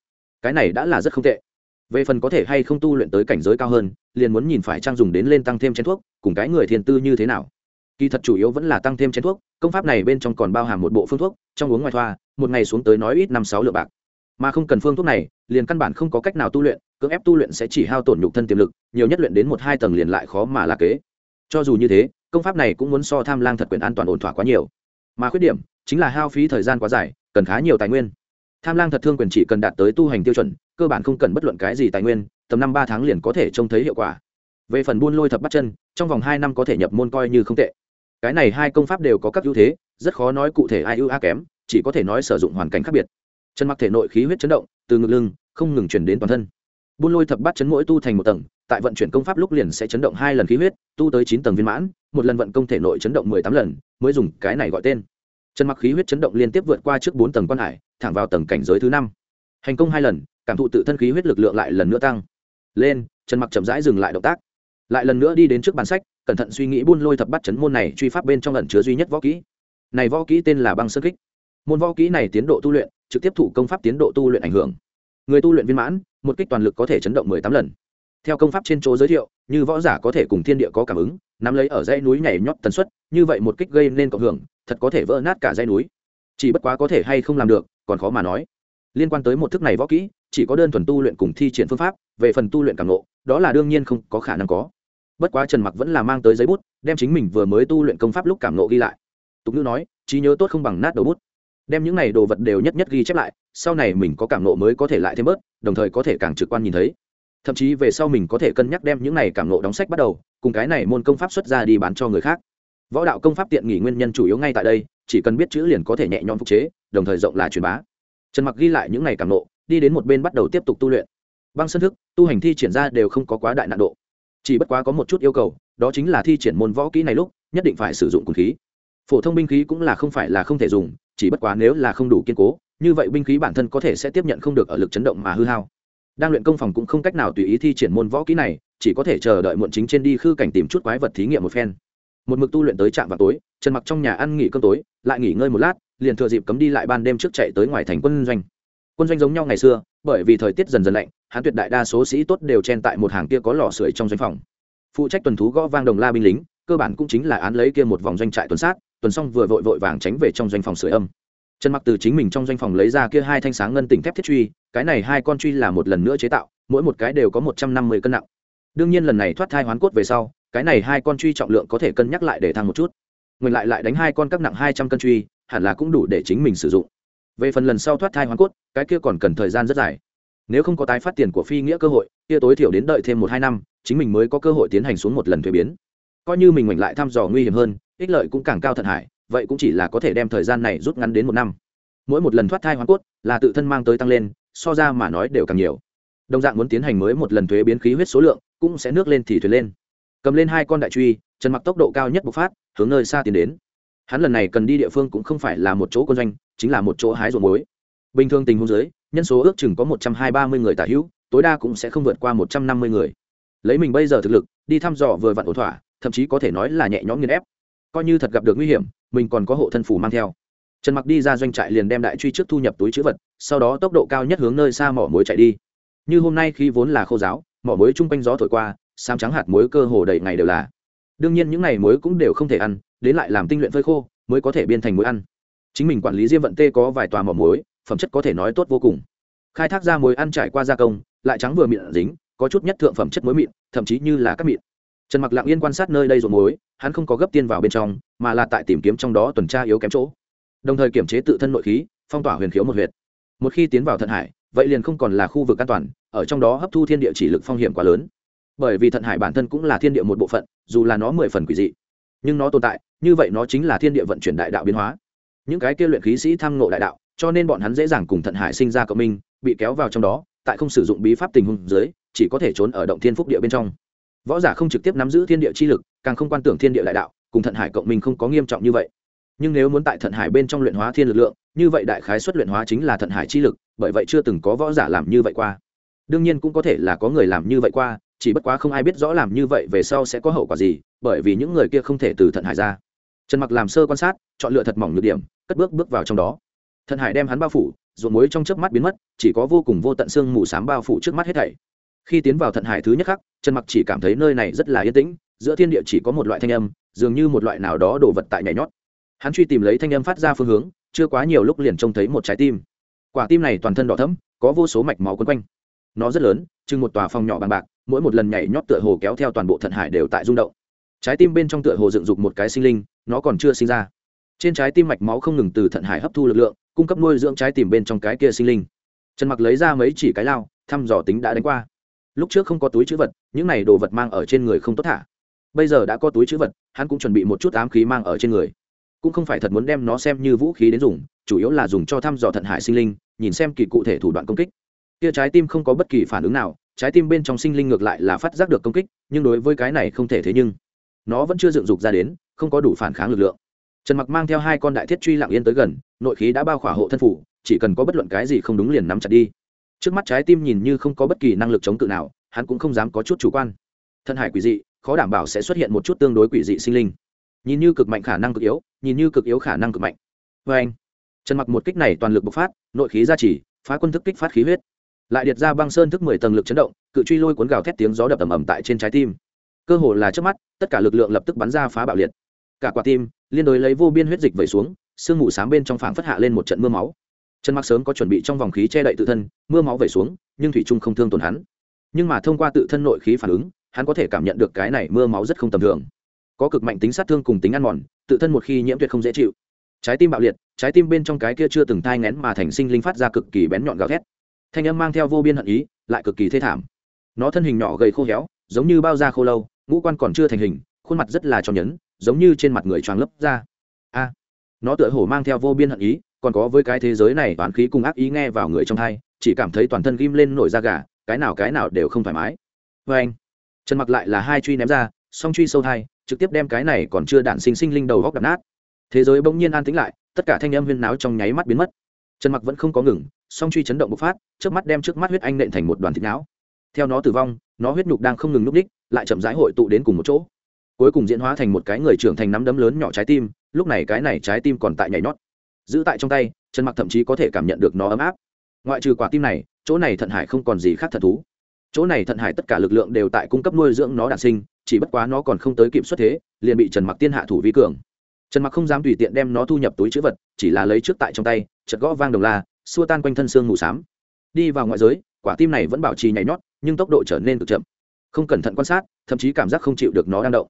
Cái này đã là rất không tệ. Về phần có thể hay không tu luyện tới cảnh giới cao hơn, liền muốn nhìn phải trang dùng đến lên tăng thêm chén thuốc, cùng cái người thiên tư như thế nào. Kỳ thật chủ yếu vẫn là tăng thêm chén thuốc, công pháp này bên trong còn bao hàm một bộ phương thuốc, trong uống ngoài thoa, một ngày xuống tới nói ít năm sáu lượng bạc. Mà không cần phương thuốc này, liền căn bản không có cách nào tu luyện, cưỡng ép tu luyện sẽ chỉ hao tổn nhục thân tiềm lực, nhiều nhất luyện đến một hai tầng liền lại khó mà là kế cho dù như thế, công pháp này cũng muốn so tham lang thật quyền an toàn ổn thỏa quá nhiều. Mà khuyết điểm chính là hao phí thời gian quá dài, cần khá nhiều tài nguyên. Tham lang thật thương quyền chỉ cần đạt tới tu hành tiêu chuẩn, cơ bản không cần bất luận cái gì tài nguyên, tầm năm ba tháng liền có thể trông thấy hiệu quả. Về phần buôn lôi thập bắt chân, trong vòng hai năm có thể nhập môn coi như không tệ. Cái này hai công pháp đều có các ưu thế, rất khó nói cụ thể ai ưu a kém, chỉ có thể nói sử dụng hoàn cảnh khác biệt. Chân mặc thể nội khí huyết chấn động, từ ngực lưng, không ngừng chuyển đến toàn thân. Buôn lôi thập bắt chấn mỗi tu thành một tầng tại vận chuyển công pháp lúc liền sẽ chấn động hai lần khí huyết, tu tới chín tầng viên mãn, một lần vận công thể nội chấn động mười tám lần, mới dùng cái này gọi tên. Chân mặc khí huyết chấn động liên tiếp vượt qua trước bốn tầng quan hải, thẳng vào tầng cảnh giới thứ năm. Hành công hai lần, cảm thụ tự thân khí huyết lực lượng lại lần nữa tăng. Lên, chân mặc chậm rãi dừng lại động tác. Lại lần nữa đi đến trước bàn sách, cẩn thận suy nghĩ buôn lôi thập bắt chấn môn này truy pháp bên trong lần chứa duy nhất võ kỹ. Này võ kỹ tên là băng sơn kích. Môn võ kỹ này tiến độ tu luyện, trực tiếp thủ công pháp tiến độ tu luyện ảnh hưởng. Người tu luyện viên mãn, một kích toàn lực có thể chấn động mười tám lần theo công pháp trên chỗ giới thiệu, như võ giả có thể cùng thiên địa có cảm ứng, nắm lấy ở dãy núi nhảy nhót tần suất, như vậy một kích gây nên cộng hưởng, thật có thể vỡ nát cả dãy núi. Chỉ bất quá có thể hay không làm được, còn khó mà nói. Liên quan tới một thức này võ kỹ, chỉ có đơn thuần tu luyện cùng thi triển phương pháp, về phần tu luyện càng ngộ, đó là đương nhiên không có khả năng có. Bất quá trần mặc vẫn là mang tới giấy bút, đem chính mình vừa mới tu luyện công pháp lúc cảm ngộ ghi lại. Tục ngữ nói, trí nhớ tốt không bằng nát đầu bút. Đem những này đồ vật đều nhất nhất ghi chép lại, sau này mình có cảm ngộ mới có thể lại thêm bớt, đồng thời có thể càng trực quan nhìn thấy thậm chí về sau mình có thể cân nhắc đem những này cảm ngộ đóng sách bắt đầu, cùng cái này môn công pháp xuất ra đi bán cho người khác. Võ đạo công pháp tiện nghỉ nguyên nhân chủ yếu ngay tại đây, chỉ cần biết chữ liền có thể nhẹ nhõm phục chế, đồng thời rộng là truyền bá. Trần mặc ghi lại những ngày cảm nộ đi đến một bên bắt đầu tiếp tục tu luyện. Băng sân thức, tu hành thi triển ra đều không có quá đại nạn độ. Chỉ bất quá có một chút yêu cầu, đó chính là thi triển môn võ kỹ này lúc, nhất định phải sử dụng cung khí. Phổ thông binh khí cũng là không phải là không thể dùng, chỉ bất quá nếu là không đủ kiên cố, như vậy binh khí bản thân có thể sẽ tiếp nhận không được ở lực chấn động mà hư hao đang luyện công phòng cũng không cách nào tùy ý thi triển môn võ kỹ này, chỉ có thể chờ đợi muộn chính trên đi khư cảnh tìm chút quái vật thí nghiệm một phen. Một mực tu luyện tới trạm vào tối, trần mặc trong nhà ăn nghỉ cơm tối, lại nghỉ ngơi một lát, liền thừa dịp cấm đi lại ban đêm trước chạy tới ngoài thành quân doanh. Quân doanh giống nhau ngày xưa, bởi vì thời tiết dần dần lạnh hắn tuyệt đại đa số sĩ tốt đều chen tại một hàng kia có lò sưởi trong doanh phòng. Phụ trách tuần thú gõ vang đồng la binh lính, cơ bản cũng chính là án lấy kia một vòng doanh trại tuần sát, tuần xong vừa vội vội vàng tránh về trong doanh phòng sưởi âm trần mặc từ chính mình trong doanh phòng lấy ra kia hai thanh sáng ngân tỉnh thép thiết truy, cái này hai con truy là một lần nữa chế tạo, mỗi một cái đều có một trăm năm mươi cân nặng. Đương nhiên lần này thoát thai hoán cốt về sau, cái này hai con truy trọng lượng có thể cân nhắc lại để thăng một chút. Ngược lại lại đánh hai con các nặng hai trăm cân truy, hẳn là cũng đủ để chính mình sử dụng. Về phần lần sau thoát thai hoán cốt, cái kia còn cần thời gian rất dài. Nếu không có tái phát tiền của phi nghĩa cơ hội, kia tối thiểu đến đợi thêm một hai năm, chính mình mới có cơ hội tiến hành xuống một lần thuế biến. Coi như mình ngoảnh lại thăm dò nguy hiểm hơn, ích lợi cũng càng cao thận hải vậy cũng chỉ là có thể đem thời gian này rút ngắn đến một năm. Mỗi một lần thoát thai hoàn cốt là tự thân mang tới tăng lên, so ra mà nói đều càng nhiều. Đồng dạng muốn tiến hành mới một lần thuế biến khí huyết số lượng, cũng sẽ nước lên thì thuyền lên. Cầm lên hai con đại truy, trần mặc tốc độ cao nhất bộc phát, hướng nơi xa tiến đến. Hắn lần này cần đi địa phương cũng không phải là một chỗ quân doanh, chính là một chỗ hái ruộng muối. Bình thường tình huống dưới, nhân số ước chừng có một trăm hai ba mươi người tả hữu, tối đa cũng sẽ không vượt qua một trăm năm mươi người. Lấy mình bây giờ thực lực, đi thăm dò vừa vặn ổn thỏa, thậm chí có thể nói là nhẹ nhõm nghiên ép. Coi như thật gặp được nguy hiểm mình còn có hộ thân phủ mang theo. Trần mặc đi ra doanh trại liền đem đại truy trước thu nhập túi chữ vật, sau đó tốc độ cao nhất hướng nơi xa mỏ muối chạy đi. Như hôm nay khi vốn là khô giáo, mỏ muối chung quanh gió thổi qua sam trắng hạt muối cơ hồ đầy ngày đều là. Đương nhiên những ngày muối cũng đều không thể ăn, đến lại làm tinh luyện phơi khô, mới có thể biên thành muối ăn. Chính mình quản lý diêm vận tê có vài tòa mỏ muối, phẩm chất có thể nói tốt vô cùng. Khai thác ra muối ăn trải qua gia công, lại trắng vừa miệng dính, có chút nhất thượng phẩm chất muối mịn, thậm chí như là các mịn trần mặc lặng yên quan sát nơi đây rộn mối hắn không có gấp tiên vào bên trong, mà là tại tìm kiếm trong đó tuần tra yếu kém chỗ. Đồng thời kiểm chế tự thân nội khí, phong tỏa huyền khiếu một huyệt. Một khi tiến vào thận hải, vậy liền không còn là khu vực an toàn, ở trong đó hấp thu thiên địa chỉ lực phong hiểm quá lớn. Bởi vì thận hải bản thân cũng là thiên địa một bộ phận, dù là nó mười phần quỷ dị, nhưng nó tồn tại, như vậy nó chính là thiên địa vận chuyển đại đạo biến hóa. Những cái kia luyện khí sĩ tham ngộ đại đạo, cho nên bọn hắn dễ dàng cùng thận hải sinh ra cộng minh, bị kéo vào trong đó, tại không sử dụng bí pháp tình huống dưới, chỉ có thể trốn ở động thiên phúc địa bên trong võ giả không trực tiếp nắm giữ thiên địa chi lực, càng không quan tưởng thiên địa đại đạo, cùng thận hải cộng minh không có nghiêm trọng như vậy. Nhưng nếu muốn tại thận hải bên trong luyện hóa thiên lực lượng, như vậy đại khái xuất luyện hóa chính là thận hải chi lực, bởi vậy chưa từng có võ giả làm như vậy qua. Đương nhiên cũng có thể là có người làm như vậy qua, chỉ bất quá không ai biết rõ làm như vậy về sau sẽ có hậu quả gì, bởi vì những người kia không thể từ thận hải ra. Trần mặc làm sơ quan sát, chọn lựa thật mỏng nhược điểm, cất bước bước vào trong đó. Thận hải đem hắn bao phủ, ruộng muối trong chớp mắt biến mất, chỉ có vô cùng vô tận xương mù sám bao phủ trước mắt hết thảy khi tiến vào thận hải thứ nhất khắc, trần mặc chỉ cảm thấy nơi này rất là yên tĩnh, giữa thiên địa chỉ có một loại thanh âm, dường như một loại nào đó đổ vật tại nhảy nhót. Hắn truy tìm lấy thanh âm phát ra phương hướng, chưa quá nhiều lúc liền trông thấy một trái tim. Quả tim này toàn thân đỏ thẫm, có vô số mạch máu quấn quanh. Nó rất lớn, chừng một tòa phòng nhỏ bằng bạc, mỗi một lần nhảy nhót tựa hồ kéo theo toàn bộ thận hải đều tại rung động. Trái tim bên trong tựa hồ dựng dục một cái sinh linh, nó còn chưa sinh ra. Trên trái tim mạch máu không ngừng từ thận hải hấp thu lực lượng, cung cấp nuôi dưỡng trái tim bên trong cái kia sinh linh. Trần mặc lấy ra mấy chỉ cái lao, thăm dò tính đã đánh qua lúc trước không có túi chữ vật, những này đồ vật mang ở trên người không tốt thả. Bây giờ đã có túi chữ vật, hắn cũng chuẩn bị một chút ám khí mang ở trên người. Cũng không phải thật muốn đem nó xem như vũ khí đến dùng, chủ yếu là dùng cho thăm dò thận hải sinh linh, nhìn xem kỳ cụ thể thủ đoạn công kích. Kia trái tim không có bất kỳ phản ứng nào, trái tim bên trong sinh linh ngược lại là phát giác được công kích, nhưng đối với cái này không thể thế nhưng. Nó vẫn chưa dựng dục ra đến, không có đủ phản kháng lực lượng. Trần mặc mang theo hai con đại thiết truy lặng yên tới gần, nội khí đã bao khỏa hộ thân phủ, chỉ cần có bất luận cái gì không đúng liền nắm chặt đi trước mắt trái tim nhìn như không có bất kỳ năng lực chống cự nào, hắn cũng không dám có chút chủ quan. Thân hải quỷ dị, khó đảm bảo sẽ xuất hiện một chút tương đối quỷ dị sinh linh. Nhìn như cực mạnh khả năng cực yếu, nhìn như cực yếu khả năng cực mạnh. Vê anh trần mặc một kích này toàn lực bộc phát, nội khí gia trì, phá quân thức kích phát khí huyết. Lại điệt ra băng sơn thức mười tầng lực chấn động, cự truy lôi cuốn gào thét tiếng gió đập ầm ầm tại trên trái tim. Cơ hồ là trước mắt, tất cả lực lượng lập tức bắn ra phá bạo liệt. Cả quả tim, liên đối lấy vô biên huyết dịch vẩy xuống, sương mù sáng bên trong phảng phất hạ lên một trận mưa máu trần mặc sớm có chuẩn bị trong vòng khí che đậy tự thân, mưa máu về xuống, nhưng thủy trung không thương tổn hắn. Nhưng mà thông qua tự thân nội khí phản ứng, hắn có thể cảm nhận được cái này mưa máu rất không tầm thường. Có cực mạnh tính sát thương cùng tính ăn mòn, tự thân một khi nhiễm tuyệt không dễ chịu. Trái tim bạo liệt, trái tim bên trong cái kia chưa từng thai ngén mà thành sinh linh phát ra cực kỳ bén nhọn gào thét. Thanh âm mang theo vô biên hận ý, lại cực kỳ thê thảm. Nó thân hình nhỏ gầy khô héo, giống như bao da khô lâu, ngũ quan còn chưa thành hình, khuôn mặt rất là tròn nhấn giống như trên mặt người choáng lấp ra. A! Nó tựa hồ mang theo vô biên hận ý còn có với cái thế giới này toán khí cùng ác ý nghe vào người trong thai chỉ cảm thấy toàn thân ghim lên nổi da gà, cái nào cái nào đều không thoải mái. Vê anh, trần mặc lại là hai truy ném ra, song truy sâu thai trực tiếp đem cái này còn chưa đạn sinh sinh linh đầu góc đập nát. Thế giới bỗng nhiên an tĩnh lại, tất cả thanh âm huyên náo trong nháy mắt biến mất. Trần mặc vẫn không có ngừng, song truy chấn động bộc phát trước mắt đem trước mắt huyết anh nện thành một đoàn thịt não. Theo nó tử vong, nó huyết nhục đang không ngừng núp đích lại chậm rãi hội tụ đến cùng một chỗ. Cuối cùng diễn hóa thành một cái người trưởng thành nắm đấm lớn nhỏ trái tim, lúc này cái này trái tim còn tại nhảy nhót giữ tại trong tay, trần mặc thậm chí có thể cảm nhận được nó ấm áp. Ngoại trừ quả tim này, chỗ này thận hải không còn gì khác thật thú. Chỗ này thận hải tất cả lực lượng đều tại cung cấp nuôi dưỡng nó đản sinh, chỉ bất quá nó còn không tới kịp xuất thế, liền bị trần mặc tiên hạ thủ vi cường. Trần mặc không dám tùy tiện đem nó thu nhập túi chữ vật, chỉ là lấy trước tại trong tay chật gõ vang đồng la, xua tan quanh thân xương mù xám. Đi vào ngoại giới, quả tim này vẫn bảo trì nhảy nhót, nhưng tốc độ trở nên cực chậm. Không cẩn thận quan sát, thậm chí cảm giác không chịu được nó đang động.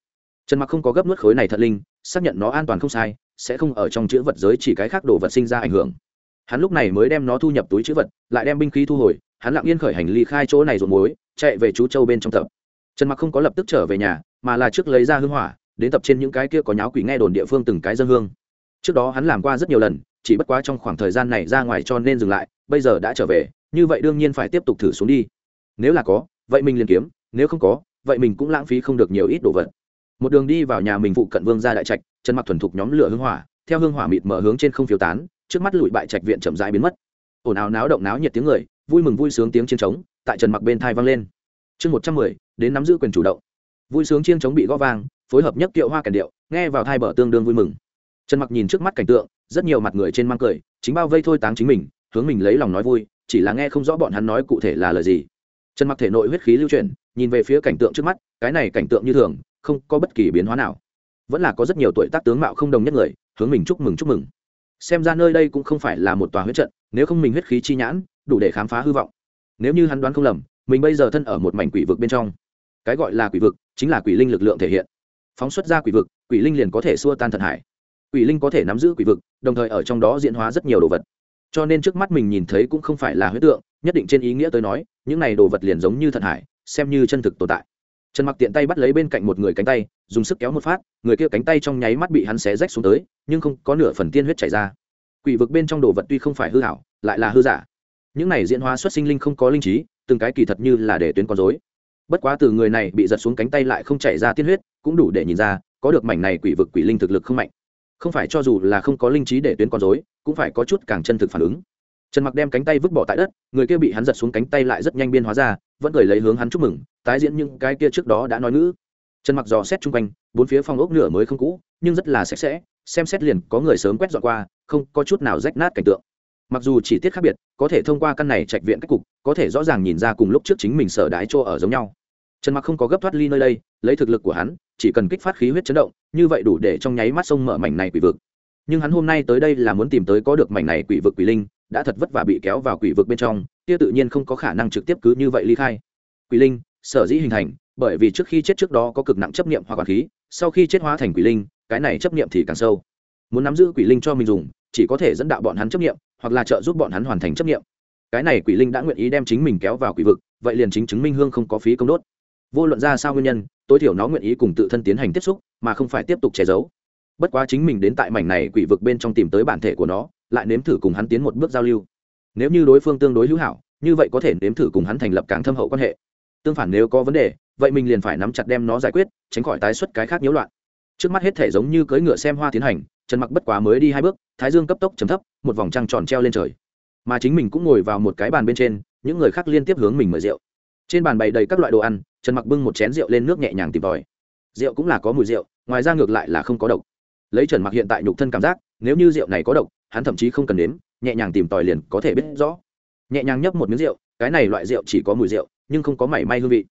Trần mặc không có gấp nuốt khối này thật linh, xác nhận nó an toàn không sai sẽ không ở trong chữ vật giới chỉ cái khác đồ vật sinh ra ảnh hưởng. Hắn lúc này mới đem nó thu nhập túi chữ vật, lại đem binh khí thu hồi, hắn lặng yên khởi hành ly khai chỗ này rộn muối, chạy về chú châu bên trong tập. Trần mặc không có lập tức trở về nhà, mà là trước lấy ra hương hỏa, đến tập trên những cái kia có nháo quỷ nghe đồn địa phương từng cái dân hương. Trước đó hắn làm qua rất nhiều lần, chỉ bất quá trong khoảng thời gian này ra ngoài cho nên dừng lại, bây giờ đã trở về, như vậy đương nhiên phải tiếp tục thử xuống đi. Nếu là có, vậy mình liền kiếm, nếu không có, vậy mình cũng lãng phí không được nhiều ít đồ vật một đường đi vào nhà mình phụ cận vương gia đại trạch, chân mặc thuần thục nhóm lửa hương hỏa, theo hương hỏa mịt mở hướng trên không phiếu tán, trước mắt lụi bại trạch viện chậm rãi biến mất. Ồn ào náo động náo nhiệt tiếng người, vui mừng vui sướng tiếng chiến trống, tại trần mặc bên thai vang lên. Chương một trăm mười, đến nắm giữ quyền chủ động. Vui sướng chiên trống bị gõ vang, phối hợp nhất kiệu hoa cảnh điệu, nghe vào thai bờ tương đương vui mừng. Trần mặc nhìn trước mắt cảnh tượng, rất nhiều mặt người trên mang cười, chính bao vây thôi táng chính mình, hướng mình lấy lòng nói vui, chỉ là nghe không rõ bọn hắn nói cụ thể là lời gì. Trần mặc thể nội huyết khí lưu chuyển, nhìn về phía cảnh tượng trước mắt, cái này cảnh tượng như thường không có bất kỳ biến hóa nào. Vẫn là có rất nhiều tuổi tác tướng mạo không đồng nhất người, hướng mình chúc mừng chúc mừng. Xem ra nơi đây cũng không phải là một tòa huyết trận, nếu không mình huyết khí chi nhãn, đủ để khám phá hư vọng. Nếu như hắn đoán không lầm, mình bây giờ thân ở một mảnh quỷ vực bên trong. Cái gọi là quỷ vực, chính là quỷ linh lực lượng thể hiện. Phóng xuất ra quỷ vực, quỷ linh liền có thể xua tan thần hải. Quỷ linh có thể nắm giữ quỷ vực, đồng thời ở trong đó diễn hóa rất nhiều đồ vật. Cho nên trước mắt mình nhìn thấy cũng không phải là huyết tượng, nhất định trên ý nghĩa tới nói, những này đồ vật liền giống như thần hải, xem như chân thực tồn tại trần mặc tiện tay bắt lấy bên cạnh một người cánh tay, dùng sức kéo một phát, người kia cánh tay trong nháy mắt bị hắn xé rách xuống tới, nhưng không có nửa phần tiên huyết chảy ra. Quỷ vực bên trong đồ vật tuy không phải hư hảo, lại là hư giả. Những này diễn hóa xuất sinh linh không có linh trí, từng cái kỳ thật như là để tuyến con dối bất quá từ người này bị giật xuống cánh tay lại không chảy ra tiên huyết, cũng đủ để nhìn ra, có được mảnh này quỷ vực quỷ linh thực lực không mạnh. Không phải cho dù là không có linh trí để tuyến con dối cũng phải có chút càng chân thực phản ứng trần mặc đem cánh tay vứt bỏ tại đất, người kia bị hắn giật xuống cánh tay lại rất nhanh biên hóa ra, vẫn cười lấy hướng hắn chúc mừng, tái diễn những cái kia trước đó đã nói ngữ. Trần mặc dò xét chung quanh, bốn phía phòng ốc nửa mới không cũ, nhưng rất là sạch sẽ, xem xét liền có người sớm quét dọn qua, không có chút nào rách nát cảnh tượng. Mặc dù chỉ tiết khác biệt, có thể thông qua căn này trạch viện cách cục, có thể rõ ràng nhìn ra cùng lúc trước chính mình sở đái chỗ ở giống nhau. Trần mặc không có gấp thoát ly nơi đây, lấy thực lực của hắn, chỉ cần kích phát khí huyết chấn động, như vậy đủ để trong nháy mắt sông mở mảnh này quỷ vực. Nhưng hắn hôm nay tới đây là muốn tìm tới có được mảnh này quỷ vực quỷ linh đã thật vất vả bị kéo vào quỷ vực bên trong, kia tự nhiên không có khả năng trực tiếp cứ như vậy ly khai. Quỷ linh, sở dĩ hình thành, bởi vì trước khi chết trước đó có cực nặng chấp niệm hoặc quản khí, sau khi chết hóa thành quỷ linh, cái này chấp niệm thì càng sâu. Muốn nắm giữ quỷ linh cho mình dùng, chỉ có thể dẫn đạo bọn hắn chấp niệm, hoặc là trợ giúp bọn hắn hoàn thành chấp niệm. Cái này quỷ linh đã nguyện ý đem chính mình kéo vào quỷ vực, vậy liền chính chứng minh hương không có phí công đốt. Vô luận ra sao nguyên nhân, tối thiểu nó nguyện ý cùng tự thân tiến hành tiếp xúc, mà không phải tiếp tục che giấu. Bất quá chính mình đến tại mảnh này quỷ vực bên trong tìm tới bản thể của nó lại nếm thử cùng hắn tiến một bước giao lưu. Nếu như đối phương tương đối hữu hảo, như vậy có thể nếm thử cùng hắn thành lập càng thâm hậu quan hệ. Tương phản nếu có vấn đề, vậy mình liền phải nắm chặt đem nó giải quyết, tránh khỏi tái xuất cái khác nhiễu loạn. Trước mắt hết thể giống như cưỡi ngựa xem hoa tiến hành, trần mặc bất quá mới đi hai bước, thái dương cấp tốc chấm thấp, một vòng trăng tròn treo lên trời. Mà chính mình cũng ngồi vào một cái bàn bên trên, những người khác liên tiếp hướng mình mời rượu. Trên bàn bày đầy các loại đồ ăn, trần mặc bưng một chén rượu lên nước nhẹ nhàng tìm tòi. Rượu cũng là có mùi rượu, ngoài ra ngược lại là không có độc. Lấy trần mặc hiện tại nhục thân cảm giác, nếu như rượu này có độc hắn thậm chí không cần nếm, nhẹ nhàng tìm tòi liền có thể biết rõ. Nhẹ nhàng nhấp một miếng rượu, cái này loại rượu chỉ có mùi rượu, nhưng không có mảy may hương vị.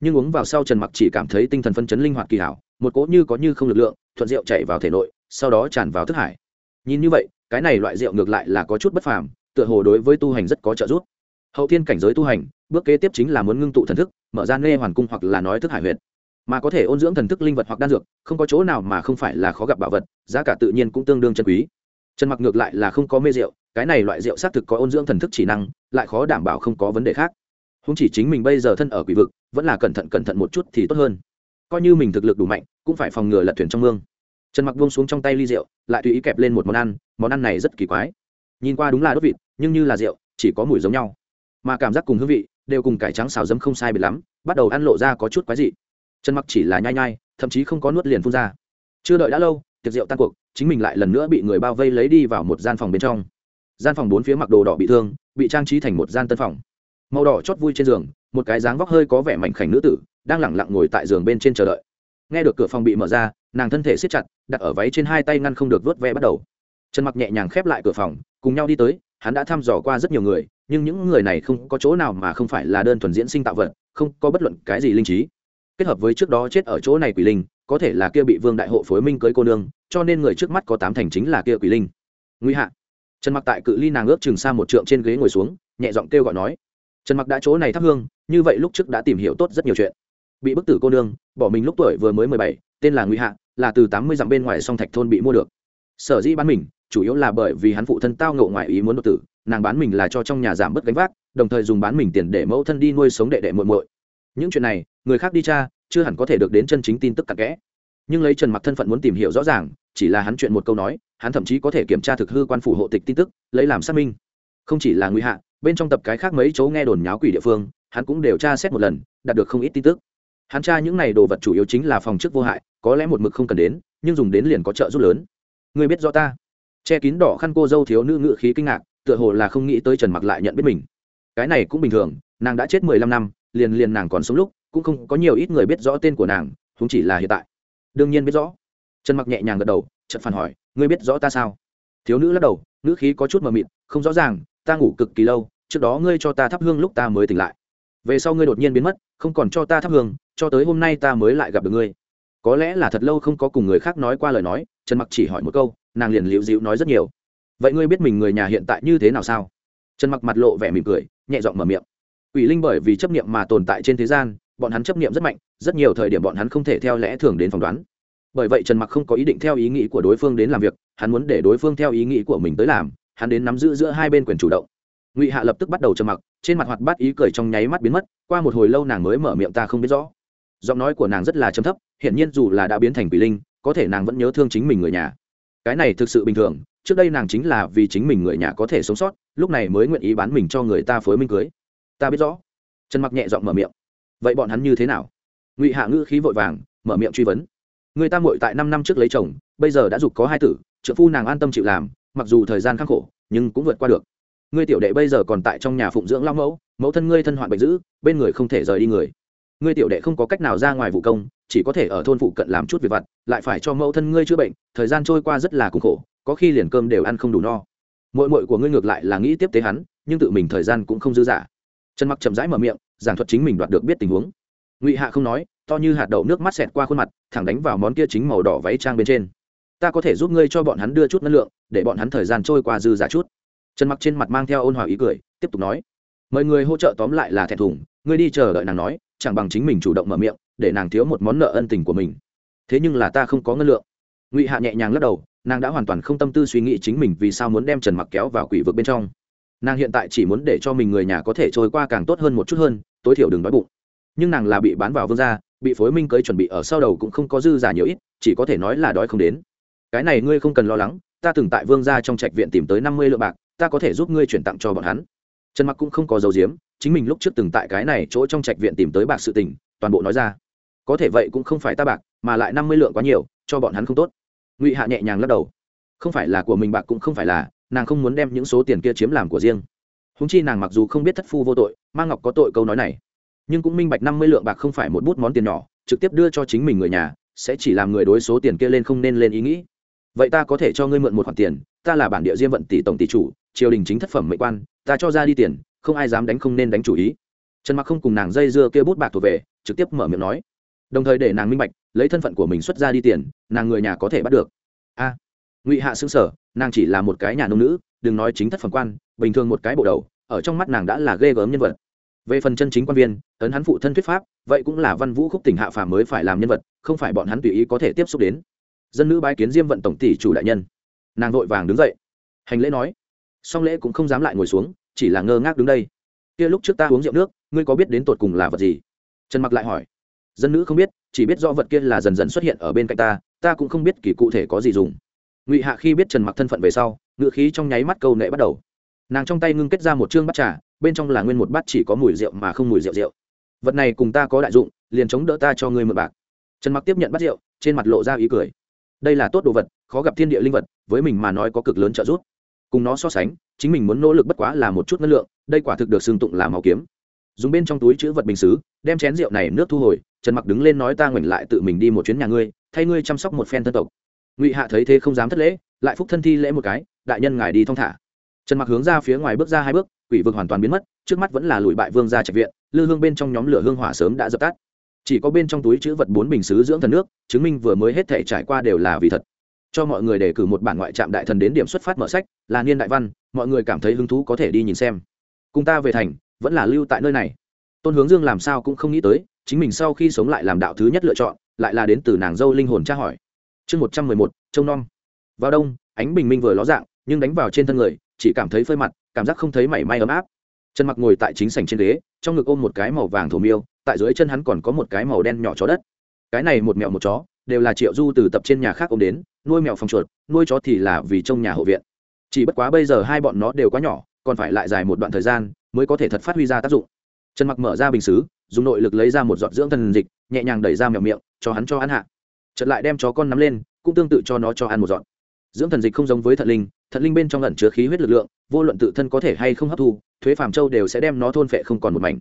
Nhưng uống vào sau trần mặc chỉ cảm thấy tinh thần phân chấn linh hoạt kỳ hảo, một cỗ như có như không lực lượng, thuận rượu chạy vào thể nội, sau đó tràn vào thức hải. Nhìn như vậy, cái này loại rượu ngược lại là có chút bất phàm, tựa hồ đối với tu hành rất có trợ giúp. Hậu thiên cảnh giới tu hành, bước kế tiếp chính là muốn ngưng tụ thần thức, mở ra nghe hoàn cung hoặc là nói thức hải huyệt. Mà có thể ôn dưỡng thần thức linh vật hoặc đan dược, không có chỗ nào mà không phải là khó gặp bảo vật, giá cả tự nhiên cũng tương đương chân quý trần mặc ngược lại là không có mê rượu, cái này loại rượu xác thực có ôn dưỡng thần thức chỉ năng, lại khó đảm bảo không có vấn đề khác. Không chỉ chính mình bây giờ thân ở quỷ vực, vẫn là cẩn thận cẩn thận một chút thì tốt hơn. Coi như mình thực lực đủ mạnh, cũng phải phòng ngừa lật thuyền trong mương. Trần mặc buông xuống trong tay ly rượu, lại tùy ý kẹp lên một món ăn món ăn này rất kỳ quái. Nhìn qua đúng là đốt vịt, nhưng như là rượu, chỉ có mùi giống nhau. Mà cảm giác cùng hương vị, đều cùng cải trắng xào dấm không sai biệt lắm, bắt đầu ăn lộ ra có chút quái dị. Trần mặc chỉ là nhai nhai, thậm chí không có nuốt liền phun ra. Chưa đợi đã lâu, tiệc rượu tan cuộc chính mình lại lần nữa bị người bao vây lấy đi vào một gian phòng bên trong. Gian phòng bốn phía mặc đồ đỏ bị thương, bị trang trí thành một gian tân phòng. Màu đỏ chót vui trên giường, một cái dáng vóc hơi có vẻ mảnh khảnh nữ tử, đang lẳng lặng ngồi tại giường bên trên chờ đợi. Nghe được cửa phòng bị mở ra, nàng thân thể siết chặt, đặt ở váy trên hai tay ngăn không được vớt ve bắt đầu. Trần mặc nhẹ nhàng khép lại cửa phòng, cùng nhau đi tới, hắn đã thăm dò qua rất nhiều người, nhưng những người này không có chỗ nào mà không phải là đơn thuần diễn sinh tạo vật, không có bất luận cái gì linh trí. Kết hợp với trước đó chết ở chỗ này quỷ linh có thể là kia bị vương đại hộ phối minh cưới cô nương, cho nên người trước mắt có tám thành chính là kia quỷ linh. Nguy hạ. Trần mặc tại cự ly nàng ước chừng xa một trượng trên ghế ngồi xuống, nhẹ giọng kêu gọi nói, trần mặc đã chỗ này thắp hương, như vậy lúc trước đã tìm hiểu tốt rất nhiều chuyện. Bị bức tử cô nương, bỏ mình lúc tuổi vừa mới mười bảy, tên là nguy hạ, là từ tám mươi dặm bên ngoài song thạch thôn bị mua được. Sở dĩ bán mình, chủ yếu là bởi vì hắn phụ thân tao ngộ ngoại ý muốn đột tử, nàng bán mình là cho trong nhà giảm bớt gánh vác, đồng thời dùng bán mình tiền để mẫu thân đi nuôi sống đệ đệ muội muội. Những chuyện này, người khác đi cha chưa hẳn có thể được đến chân chính tin tức cặn kẽ. Nhưng lấy trần mặc thân phận muốn tìm hiểu rõ ràng, chỉ là hắn chuyện một câu nói, hắn thậm chí có thể kiểm tra thực hư quan phủ hộ tịch tin tức, lấy làm xác minh. Không chỉ là nguy hạ, bên trong tập cái khác mấy chỗ nghe đồn nháo quỷ địa phương, hắn cũng đều tra xét một lần, đạt được không ít tin tức. Hắn tra những này đồ vật chủ yếu chính là phòng trước vô hại, có lẽ một mực không cần đến, nhưng dùng đến liền có trợ giúp lớn. Người biết rõ ta. Che kín đỏ khăn cô dâu thiếu nữ ngự khí kinh ngạc, tựa hồ là không nghĩ tới trần mặc lại nhận biết mình. Cái này cũng bình thường, nàng đã chết mười lăm năm, liền liền nàng còn sống lúc cũng không có nhiều ít người biết rõ tên của nàng không chỉ là hiện tại. Đương nhiên biết rõ. Trần mặc nhẹ nhàng gật đầu, chợt phản hỏi, ngươi biết rõ ta sao? Thiếu nữ lắc đầu nữ khí có chút mờ mịt, không rõ ràng, ta ngủ cực kỳ lâu, trước đó ngươi cho ta thắp hương lúc ta mới tỉnh lại. Về sau ngươi đột nhiên biến mất, không còn cho ta thắp hương, cho tới hôm nay ta mới lại gặp được ngươi. Có lẽ là thật lâu không có cùng người khác nói qua lời nói, trần mặc chỉ hỏi một câu, nàng liền liễu dịu nói rất nhiều. Vậy ngươi biết mình người nhà hiện tại như thế nào sao? Trần mặc mặt lộ vẻ mỉm cười, nhẹ giọng mở miệng. Quỷ linh bởi vì chấp niệm mà tồn tại trên thế gian bọn hắn chấp niệm rất mạnh, rất nhiều thời điểm bọn hắn không thể theo lẽ thường đến phỏng đoán. Bởi vậy trần mặc không có ý định theo ý nghĩ của đối phương đến làm việc, hắn muốn để đối phương theo ý nghĩ của mình tới làm, hắn đến nắm giữ giữa hai bên quyền chủ động. Ngụy hạ lập tức bắt đầu trầm mặc, trên mặt hoạt bát ý cười trong nháy mắt biến mất, qua một hồi lâu nàng mới mở miệng ta không biết rõ. Giọng nói của nàng rất là chấm thấp, hiển nhiên dù là đã biến thành quỷ linh, có thể nàng vẫn nhớ thương chính mình người nhà. Cái này thực sự bình thường, trước đây nàng chính là vì chính mình người nhà có thể sống sót, lúc này mới nguyện ý bán mình cho người ta phối minh cưới. Ta biết rõ. Trần mặc nhẹ giọng mở miệng vậy bọn hắn như thế nào? Ngụy hạ ngữ khí vội vàng, mở miệng truy vấn. Người ta muội tại năm năm trước lấy chồng, bây giờ đã giục có hai tử, trợ phu nàng an tâm chịu làm, mặc dù thời gian khắc khổ, nhưng cũng vượt qua được. Ngươi tiểu đệ bây giờ còn tại trong nhà phụng dưỡng long mẫu mẫu thân ngươi thân hoạn bệnh dữ, bên người không thể rời đi người. Ngươi tiểu đệ không có cách nào ra ngoài vụ công, chỉ có thể ở thôn phụ cận làm chút việc vặt, lại phải cho mẫu thân ngươi chữa bệnh, thời gian trôi qua rất là cùng khổ, có khi liền cơm đều ăn không đủ no. Mội mội của ngươi ngược lại là nghĩ tiếp tế hắn, nhưng tự mình thời gian cũng không dư dả. Trần mặc chậm rãi mở miệng giảng thuật chính mình đoạt được biết tình huống. Ngụy hạ không nói, to như hạt đậu nước mắt xẹt qua khuôn mặt, thẳng đánh vào món kia chính màu đỏ váy trang bên trên. Ta có thể giúp ngươi cho bọn hắn đưa chút năng lượng, để bọn hắn thời gian trôi qua dư giả chút. Trần mặc trên mặt mang theo ôn hòa ý cười, tiếp tục nói, mời người hỗ trợ tóm lại là thẹn thùng ngươi đi chờ đợi nàng nói, chẳng bằng chính mình chủ động mở miệng, để nàng thiếu một món nợ ân tình của mình. Thế nhưng là ta không có ngân lượng. Ngụy hạ nhẹ nhàng lắc đầu, nàng đã hoàn toàn không tâm tư suy nghĩ chính mình vì sao muốn đem trần mặc kéo vào quỷ vực bên trong. Nàng hiện tại chỉ muốn để cho mình người nhà có thể trôi qua càng tốt hơn một chút hơn tối thiểu đừng đói bụng. Nhưng nàng là bị bán vào vương gia, bị phối minh cưới chuẩn bị ở sau đầu cũng không có dư giả nhiều ít, chỉ có thể nói là đói không đến. Cái này ngươi không cần lo lắng, ta từng tại vương gia trong trạch viện tìm tới năm mươi lượng bạc, ta có thể giúp ngươi chuyển tặng cho bọn hắn. Trần mặc cũng không có dấu diếm chính mình lúc trước từng tại cái này chỗ trong trạch viện tìm tới bạc sự tình, toàn bộ nói ra. Có thể vậy cũng không phải ta bạc, mà lại năm mươi lượng quá nhiều, cho bọn hắn không tốt. Ngụy hạ nhẹ nhàng lắc đầu. Không phải là của mình bạc cũng không phải là, nàng không muốn đem những số tiền kia chiếm làm của riêng húng chi nàng mặc dù không biết thất phu vô tội mang ngọc có tội câu nói này. Nhưng cũng minh bạch năm mươi lượng bạc không phải một bút món tiền nhỏ, trực tiếp đưa cho chính mình người nhà, sẽ chỉ làm người đối số tiền kia lên không nên lên ý nghĩ. Vậy ta có thể cho ngươi mượn một khoản tiền, ta là bản địa diêm vận tỷ tổng tỷ chủ, triều đình chính thất phẩm mệnh quan, ta cho ra đi tiền, không ai dám đánh không nên đánh chủ ý. Trần mặc không cùng nàng dây dưa kia bút bạc thuộc về, trực tiếp mở miệng nói. Đồng thời để nàng minh bạch, lấy thân phận của mình xuất ra đi tiền, nàng người nhà có thể bắt được. A, ngụy hạ xứng sở nàng chỉ là một cái nhà nông nữ đừng nói chính thất phẩm quan, bình thường một cái bộ đầu, ở trong mắt nàng đã là ghê gớm nhân vật. Về phần chân chính quan viên, ấn hắn phụ thân thuyết pháp, vậy cũng là văn vũ khúc tỉnh hạ phàm mới phải làm nhân vật, không phải bọn hắn tùy ý có thể tiếp xúc đến. Dân nữ bái kiến diêm vận tổng tỷ chủ đại nhân. Nàng vội vàng đứng dậy. Hành lễ nói. Song lễ cũng không dám lại ngồi xuống, chỉ là ngơ ngác đứng đây. Kia lúc trước ta uống rượu nước, ngươi có biết đến tột cùng là vật gì? Trần mặc lại hỏi. Dân nữ không biết, chỉ biết do vật kia là dần dần xuất hiện ở bên cạnh ta ta cũng không biết kỳ cụ thể có gì dùng. Ngụy hạ khi biết trần mặc thân phận về sau ngự khí trong nháy mắt câu nệ bắt đầu. Nàng trong tay ngưng kết ra một chương bát trà, bên trong là nguyên một bát chỉ có mùi rượu mà không mùi rượu rượu. Vật này cùng ta có đại dụng, liền chống đỡ ta cho ngươi mượn bạc. Trần mặc tiếp nhận bát rượu, trên mặt lộ ra ý cười. Đây là tốt đồ vật, khó gặp thiên địa linh vật, với mình mà nói có cực lớn trợ giúp. Cùng nó so sánh, chính mình muốn nỗ lực bất quá là một chút năng lượng, đây quả thực được xưng tụng là màu kiếm. Dùng bên trong túi chữ vật bình xứ, đem chén rượu này nước thu hồi, trần mặc đứng lên nói ta ngoảnh lại tự mình đi một chuyến nhà ngươi, thay ngươi chăm sóc một phen thân tộc. Ngụy hạ thấy thế không dám thất lễ, lại phúc thân thi lễ một cái đại nhân ngài đi thong thả. Trần mặc hướng ra phía ngoài bước ra hai bước, quỷ vực hoàn toàn biến mất, trước mắt vẫn là lùi bại vương gia trạch viện, lư hương bên trong nhóm lửa hương hỏa sớm đã dập tắt. Chỉ có bên trong túi chữ vật bốn bình xứ dưỡng thần nước, chứng minh vừa mới hết thể trải qua đều là vì thật. Cho mọi người đề cử một bản ngoại trạm đại thần đến điểm xuất phát mở sách, là niên đại văn, mọi người cảm thấy hứng thú có thể đi nhìn xem. Cùng ta về thành, vẫn là lưu tại nơi này. Tôn hướng dương làm sao cũng không nghĩ tới, chính mình sau khi sống lại làm đạo thứ nhất lựa chọn, lại là đến từ nàng dâu linh hồn tra hỏi. Chương một trăm mười một, trông nom. Vào đông, ánh bình minh vừa ló dạng nhưng đánh vào trên thân người, chỉ cảm thấy phơi mặt, cảm giác không thấy mảy may ấm áp. Trần mặc ngồi tại chính sảnh trên ghế, trong ngực ôm một cái màu vàng thổ miêu, tại dưới chân hắn còn có một cái màu đen nhỏ chó đất. Cái này một mẹo một chó, đều là triệu du từ tập trên nhà khác ôm đến, nuôi mèo phòng chuột, nuôi chó thì là vì trong nhà hộ viện. Chỉ bất quá bây giờ hai bọn nó đều quá nhỏ, còn phải lại dài một đoạn thời gian mới có thể thật phát huy ra tác dụng. Trần mặc mở ra bình xứ, dùng nội lực lấy ra một giọt dưỡng thần dịch, nhẹ nhàng đẩy ra mèo miệng, cho hắn cho ăn hạ. Chợt lại đem chó con nắm lên, cũng tương tự cho nó cho ăn một giọt dưỡng thần dịch không giống với thận linh thận linh bên trong lẩn chứa khí huyết lực lượng, vô luận tự thân có thể hay không hấp thu, thuế phàm châu đều sẽ đem nó thôn phệ không còn một mảnh.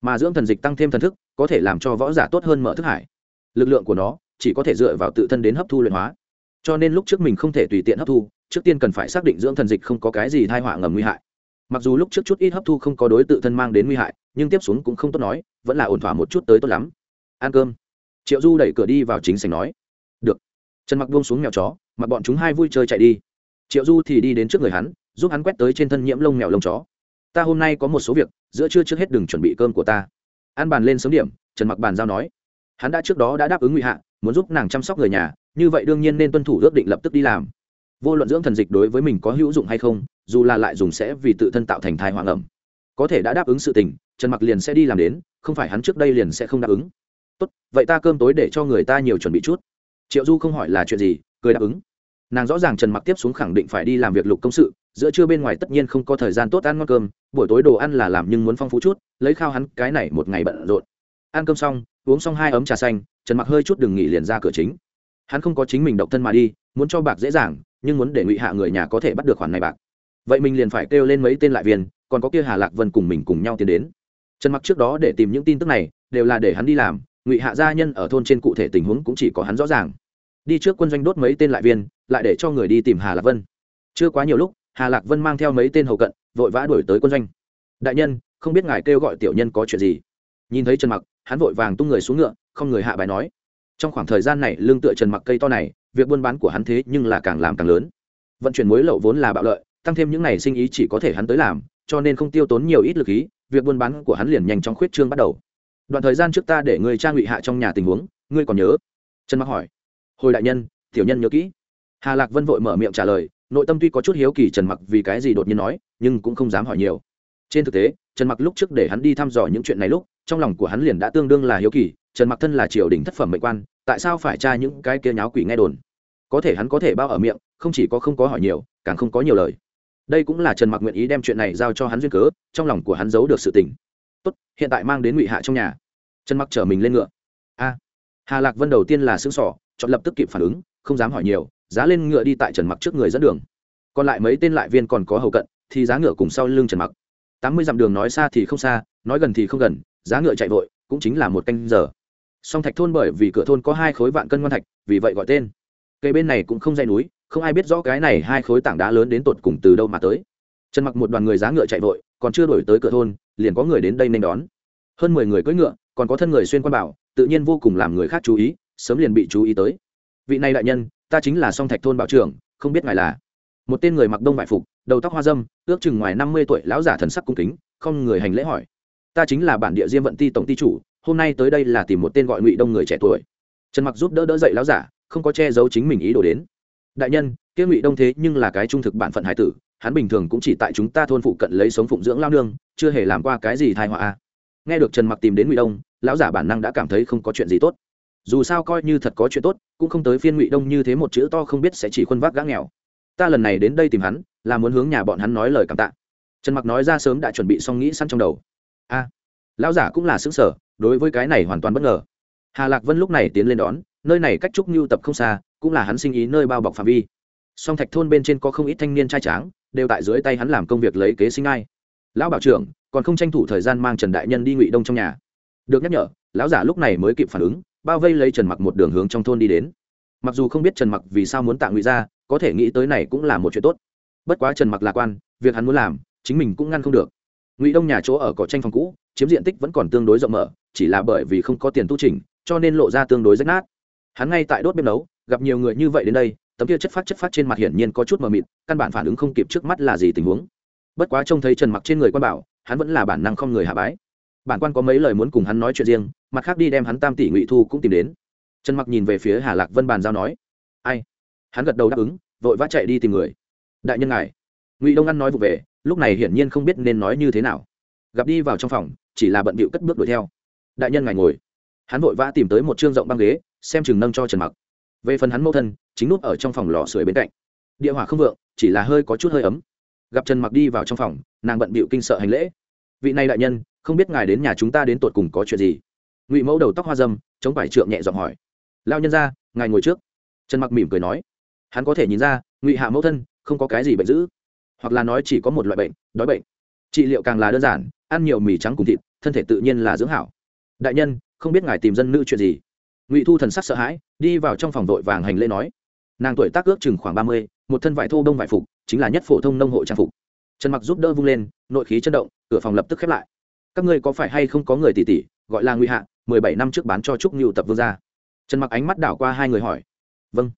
Mà dưỡng thần dịch tăng thêm thần thức, có thể làm cho võ giả tốt hơn mở thức hải. Lực lượng của nó chỉ có thể dựa vào tự thân đến hấp thu luyện hóa. Cho nên lúc trước mình không thể tùy tiện hấp thu, trước tiên cần phải xác định dưỡng thần dịch không có cái gì thai họa ngầm nguy hại. Mặc dù lúc trước chút ít hấp thu không có đối tự thân mang đến nguy hại, nhưng tiếp xuống cũng không tốt nói, vẫn là ổn thỏa một chút tới tốt lắm. Ăn cơm. Triệu du đẩy cửa đi vào chính sảnh nói trần mặc buông xuống mèo chó, mặc bọn chúng hai vui chơi chạy đi. Triệu du thì đi đến trước người hắn, giúp hắn quét tới trên thân nhiễm lông mèo lông chó. Ta hôm nay có một số việc, giữa trưa trước hết đừng chuẩn bị cơm của ta. Ăn bàn lên sớm điểm, trần mặc bàn giao nói. Hắn đã trước đó đã đáp ứng ngụy hạ, muốn giúp nàng chăm sóc người nhà, như vậy đương nhiên nên tuân thủ ước định lập tức đi làm. Vô luận dưỡng thần dịch đối với mình có hữu dụng hay không, dù là lại dùng sẽ vì tự thân tạo thành thai hoàng ẩm. Có thể đã đáp ứng sự tình, trần mặc liền sẽ đi làm đến, không phải hắn trước đây liền sẽ không đáp ứng. Tốt, vậy ta cơm tối để cho người ta nhiều chuẩn bị chút triệu du không hỏi là chuyện gì, cười đáp ứng. Nàng rõ ràng trần mặc tiếp xuống khẳng định phải đi làm việc lục công sự, giữa trưa bên ngoài tất nhiên không có thời gian tốt ăn ngon cơm, buổi tối đồ ăn là làm nhưng muốn phong phú chút, lấy khao hắn cái này một ngày bận rộn. Ăn cơm xong, uống xong hai ấm trà xanh, trần mặc hơi chút đừng nghỉ liền ra cửa chính. Hắn không có chính mình độc thân mà đi, muốn cho bạc dễ dàng, nhưng muốn để ngụy hạ người nhà có thể bắt được khoản này bạc. Vậy mình liền phải kêu lên mấy tên lại viên, còn có kia hà lạc vân cùng mình cùng nhau tiến đến. Trần mặc trước đó để tìm những tin tức này, đều là để hắn đi làm ngụy hạ gia nhân ở thôn trên cụ thể tình huống cũng chỉ có hắn rõ ràng. Đi trước quân doanh đốt mấy tên lại viên lại để cho người đi tìm hà lạc vân. Chưa quá nhiều lúc hà lạc vân mang theo mấy tên hầu cận vội vã đuổi tới quân doanh. Đại nhân không biết ngài kêu gọi tiểu nhân có chuyện gì? Nhìn thấy trần mặc hắn vội vàng tung người xuống ngựa không người hạ bài nói. Trong khoảng thời gian này lương tựa trần mặc cây to này việc buôn bán của hắn thế nhưng là càng làm càng lớn. Vận chuyển muối lậu vốn là bạo lợi tăng thêm những này sinh ý chỉ có thể hắn tới làm cho nên không tiêu tốn nhiều ít lực ý, việc buôn bán của hắn liền nhanh chóng khuyết trương bắt đầu đoạn thời gian trước ta để người trang ngụy hạ trong nhà tình huống, ngươi còn nhớ? Trần mặc hỏi. Hồi đại nhân, tiểu nhân nhớ kỹ. Hà lạc vân vội mở miệng trả lời, nội tâm tuy có chút hiếu kỳ trần mặc vì cái gì đột nhiên nói, nhưng cũng không dám hỏi nhiều. Trên thực tế, trần mặc lúc trước để hắn đi thăm dò những chuyện này lúc, trong lòng của hắn liền đã tương đương là hiếu kỳ, trần mặc thân là triều đình thất phẩm mệnh quan, tại sao phải tra những cái kia nháo quỷ nghe đồn? Có thể hắn có thể bao ở miệng, không chỉ có không có hỏi nhiều, càng không có nhiều lời. Đây cũng là trần mặc nguyện ý đem chuyện này giao cho hắn duyên cớ, trong lòng của hắn giấu được sự tình tốt, hiện tại mang đến ngụy hạ trong nhà. Trần mặc chở mình lên ngựa. A. Hà lạc vân đầu tiên là xương sỏ chọn lập tức kịp phản ứng, không dám hỏi nhiều, giá lên ngựa đi tại trần mặc trước người dẫn đường. Còn lại mấy tên lại viên còn có hầu cận, thì giá ngựa cùng sau lưng trần mặc. Tám mươi dặm đường nói xa thì không xa, nói gần thì không gần, giá ngựa chạy vội, cũng chính là một canh giờ. Song thạch thôn bởi vì cửa thôn có hai khối vạn cân ngon thạch, vì vậy gọi tên. Cây bên này cũng không dây núi, không ai biết rõ cái này hai khối tảng đá lớn đến tột cùng từ đâu mà tới. Trần mặc một đoàn người giá ngựa chạy vội còn chưa đổi tới cửa thôn, liền có người đến đây nên đón. Hơn mười người cưỡi ngựa, còn có thân người xuyên quan bảo, tự nhiên vô cùng làm người khác chú ý, sớm liền bị chú ý tới. Vị này đại nhân, ta chính là song thạch thôn bảo trưởng, không biết ngài là. Một tên người mặc đông vải phục, đầu tóc hoa dâm, ước chừng ngoài năm mươi tuổi, lão giả thần sắc cung kính, không người hành lễ hỏi. Ta chính là bản địa diêm vận ti tổng ti chủ, hôm nay tới đây là tìm một tên gọi ngụy đông người trẻ tuổi. Trần mặc giúp đỡ đỡ dậy lão giả, không có che giấu chính mình ý đồ đến. Đại nhân, kia ngụy đông thế nhưng là cái trung thực bản phận hải tử hắn bình thường cũng chỉ tại chúng ta thôn phụ cận lấy sống phụng dưỡng lao nương, chưa hề làm qua cái gì thai họa à. nghe được trần mặc tìm đến ngụy đông, lão giả bản năng đã cảm thấy không có chuyện gì tốt. Dù sao coi như thật có chuyện tốt, cũng không tới phiên ngụy đông như thế một chữ to không biết sẽ chỉ khuân vác gã nghèo. Ta lần này đến đây tìm hắn, là muốn hướng nhà bọn hắn nói lời cảm tạ. Trần mặc nói ra sớm đã chuẩn bị xong nghĩ sẵn trong đầu. A lão giả cũng là xứng sở đối với cái này hoàn toàn bất ngờ. Hà lạc vân lúc này tiến lên đón, nơi này cách trúc nhu tập không xa, cũng là hắn sinh ý nơi bao bọc phạm vi song thạch thôn bên trên có không ít thanh niên trai tráng, đều tại dưới tay hắn làm công việc lấy kế sinh ai. Lão bảo trưởng, còn không tranh thủ thời gian mang trần đại nhân đi ngụy đông trong nhà. Được nhắc nhở, lão giả lúc này mới kịp phản ứng, bao vây lấy trần mặc một đường hướng trong thôn đi đến. Mặc dù không biết trần mặc vì sao muốn tạ ngụy ra, có thể nghĩ tới này cũng là một chuyện tốt. Bất quá trần mặc lạc quan, việc hắn muốn làm, chính mình cũng ngăn không được. Ngụy đông nhà chỗ ở cỏ tranh phòng cũ, chiếm diện tích vẫn còn tương đối rộng mở, chỉ là bởi vì không có tiền tu trình cho nên lộ ra tương đối rách nát. Hắn ngay tại đốt bếp nấu, gặp nhiều người như vậy đến đây tấm kia chất phát chất phát trên mặt hiển nhiên có chút mờ mịt, căn bản phản ứng không kịp trước mắt là gì tình huống. Bất quá trông thấy trần mặc trên người quan bảo, hắn vẫn là bản năng không người hạ bái. Bản quan có mấy lời muốn cùng hắn nói chuyện riêng, mặt khác đi đem hắn tam tỷ ngụy thu cũng tìm đến. Trần mặc nhìn về phía hà lạc vân bàn giao nói, ai? Hắn gật đầu đáp ứng, vội vã chạy đi tìm người. Đại nhân ngài. Ngụy đông ăn nói vụ về, lúc này hiển nhiên không biết nên nói như thế nào. Gặp đi vào trong phòng, chỉ là bận bịu cất bước đuổi theo. Đại nhân ngài ngồi. Hắn vội vã tìm tới một chương rộng băng ghế, xem chừng nâng cho trần mặc. Về phần hắn mẫu thân chính nút ở trong phòng lò sưởi bên cạnh. Địa hỏa không vượng, chỉ là hơi có chút hơi ấm. Gặp trần mặc đi vào trong phòng, nàng bận bịu kinh sợ hành lễ. Vị này đại nhân, không biết ngài đến nhà chúng ta đến tột cùng có chuyện gì? Ngụy mẫu đầu tóc hoa dâm, chống vải trượng nhẹ giọng hỏi. Lao nhân ra, ngài ngồi trước. Trần mặc mỉm cười nói. Hắn có thể nhìn ra, ngụy hạ mẫu thân, không có cái gì bệnh dữ. Hoặc là nói chỉ có một loại bệnh, đói bệnh. Trị liệu càng là đơn giản, ăn nhiều mì trắng cùng thịt, thân thể tự nhiên là dưỡng hảo. Đại nhân, không biết ngài tìm dân nữ chuyện gì? Ngụy thu thần sắc sợ hãi, đi vào trong phòng vội vàng hành lễ nói nàng tuổi tác ước chừng khoảng ba mươi, một thân vải thô đông vải phục, chính là nhất phổ thông nông hộ trang phục. Trần mặc giúp đỡ vung lên, nội khí chấn động, cửa phòng lập tức khép lại. Các ngươi có phải hay không có người tỷ tỷ gọi là nguy hạ, mười bảy năm trước bán cho trúc ngưu tập vương gia. Trần mặc ánh mắt đảo qua hai người hỏi. Vâng.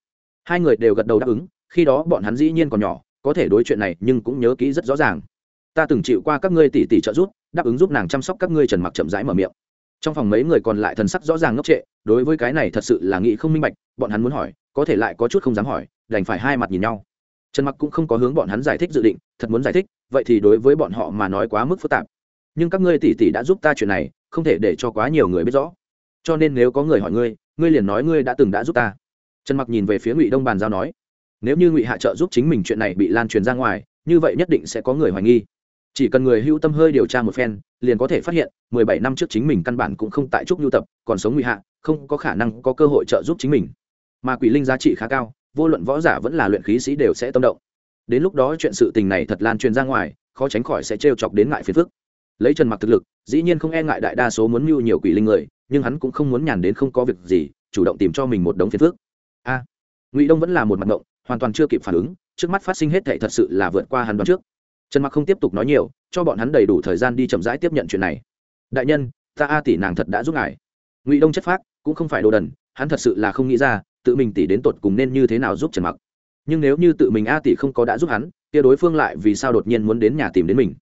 Hai người đều gật đầu đáp ứng, khi đó bọn hắn dĩ nhiên còn nhỏ, có thể đối chuyện này nhưng cũng nhớ kỹ rất rõ ràng. Ta từng chịu qua các ngươi tỷ tỷ trợ giúp, đáp ứng giúp nàng chăm sóc các ngươi trần mặc chậm rãi mở miệng. Trong phòng mấy người còn lại thần sắc rõ ràng ngốc trệ, đối với cái này thật sự là nghĩ không minh bạch, bọn hắn muốn hỏi có thể lại có chút không dám hỏi, đành phải hai mặt nhìn nhau. Trần mặc cũng không có hướng bọn hắn giải thích dự định, thật muốn giải thích, vậy thì đối với bọn họ mà nói quá mức phức tạp. Nhưng các ngươi tỷ tỷ đã giúp ta chuyện này, không thể để cho quá nhiều người biết rõ. Cho nên nếu có người hỏi ngươi ngươi liền nói ngươi đã từng đã giúp ta. Trần mặc nhìn về phía ngụy đông bàn giao nói, nếu như ngụy hạ trợ giúp chính mình chuyện này bị lan truyền ra ngoài, như vậy nhất định sẽ có người hoài nghi. Chỉ cần người hữu tâm hơi điều tra một phen, liền có thể phát hiện, mười bảy năm trước chính mình căn bản cũng không tại trúc nhu tập, còn sống ngụy hạ, không có khả năng có cơ hội trợ giúp chính mình mà quỷ linh giá trị khá cao, vô luận võ giả vẫn là luyện khí sĩ đều sẽ tâm động. Đến lúc đó chuyện sự tình này thật lan truyền ra ngoài, khó tránh khỏi sẽ trêu chọc đến ngại phiền phức. Lấy trần mặc thực lực, dĩ nhiên không e ngại đại đa số muốn mưu nhiều quỷ linh người, nhưng hắn cũng không muốn nhàn đến không có việc gì, chủ động tìm cho mình một đống phiền phức. A, ngụy đông vẫn là một mặt ngộng, hoàn toàn chưa kịp phản ứng, trước mắt phát sinh hết thệ thật sự là vượt qua hắn đoán trước. Trần mặc không tiếp tục nói nhiều, cho bọn hắn đầy đủ thời gian đi chậm rãi tiếp nhận chuyện này. Đại nhân, ta a tỷ nàng thật đã giúp ngài. Ngụy đông chất phác, cũng không phải đồ đần, hắn thật sự là không nghĩ ra tự mình tỷ đến tột cùng nên như thế nào giúp trần mặc. Nhưng nếu như tự mình a tỷ không có đã giúp hắn, kia đối phương lại vì sao đột nhiên muốn đến nhà tìm đến mình?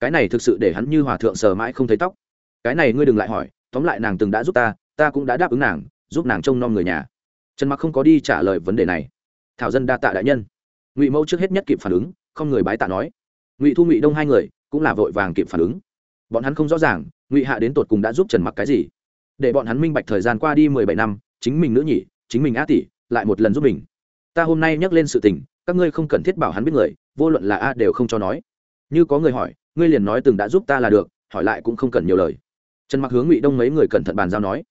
Cái này thực sự để hắn như hòa thượng sờ mãi không thấy tóc. Cái này ngươi đừng lại hỏi, tóm lại nàng từng đã giúp ta ta cũng đã đáp ứng nàng, giúp nàng trông nom người nhà. Trần mặc không có đi trả lời vấn đề này. Thảo dân đa tạ đại nhân. Ngụy mẫu trước hết nhất kịp phản ứng, không người bái tạ nói. Ngụy thu ngụy đông hai người cũng là vội vàng kịp phản ứng. Bọn hắn không rõ ràng, ngụy hạ đến tột cùng đã giúp trần mặc cái gì. Để bọn hắn minh bạch thời gian qua đi mười bảy năm, chính mình nữ nhỉ chính mình á tỷ, lại một lần giúp mình. Ta hôm nay nhắc lên sự tình, các ngươi không cần thiết bảo hắn biết người, vô luận là a đều không cho nói. Như có người hỏi, ngươi liền nói từng đã giúp ta là được, hỏi lại cũng không cần nhiều lời. Trần mặc hướng ngụy đông mấy người cẩn thận bàn giao nói.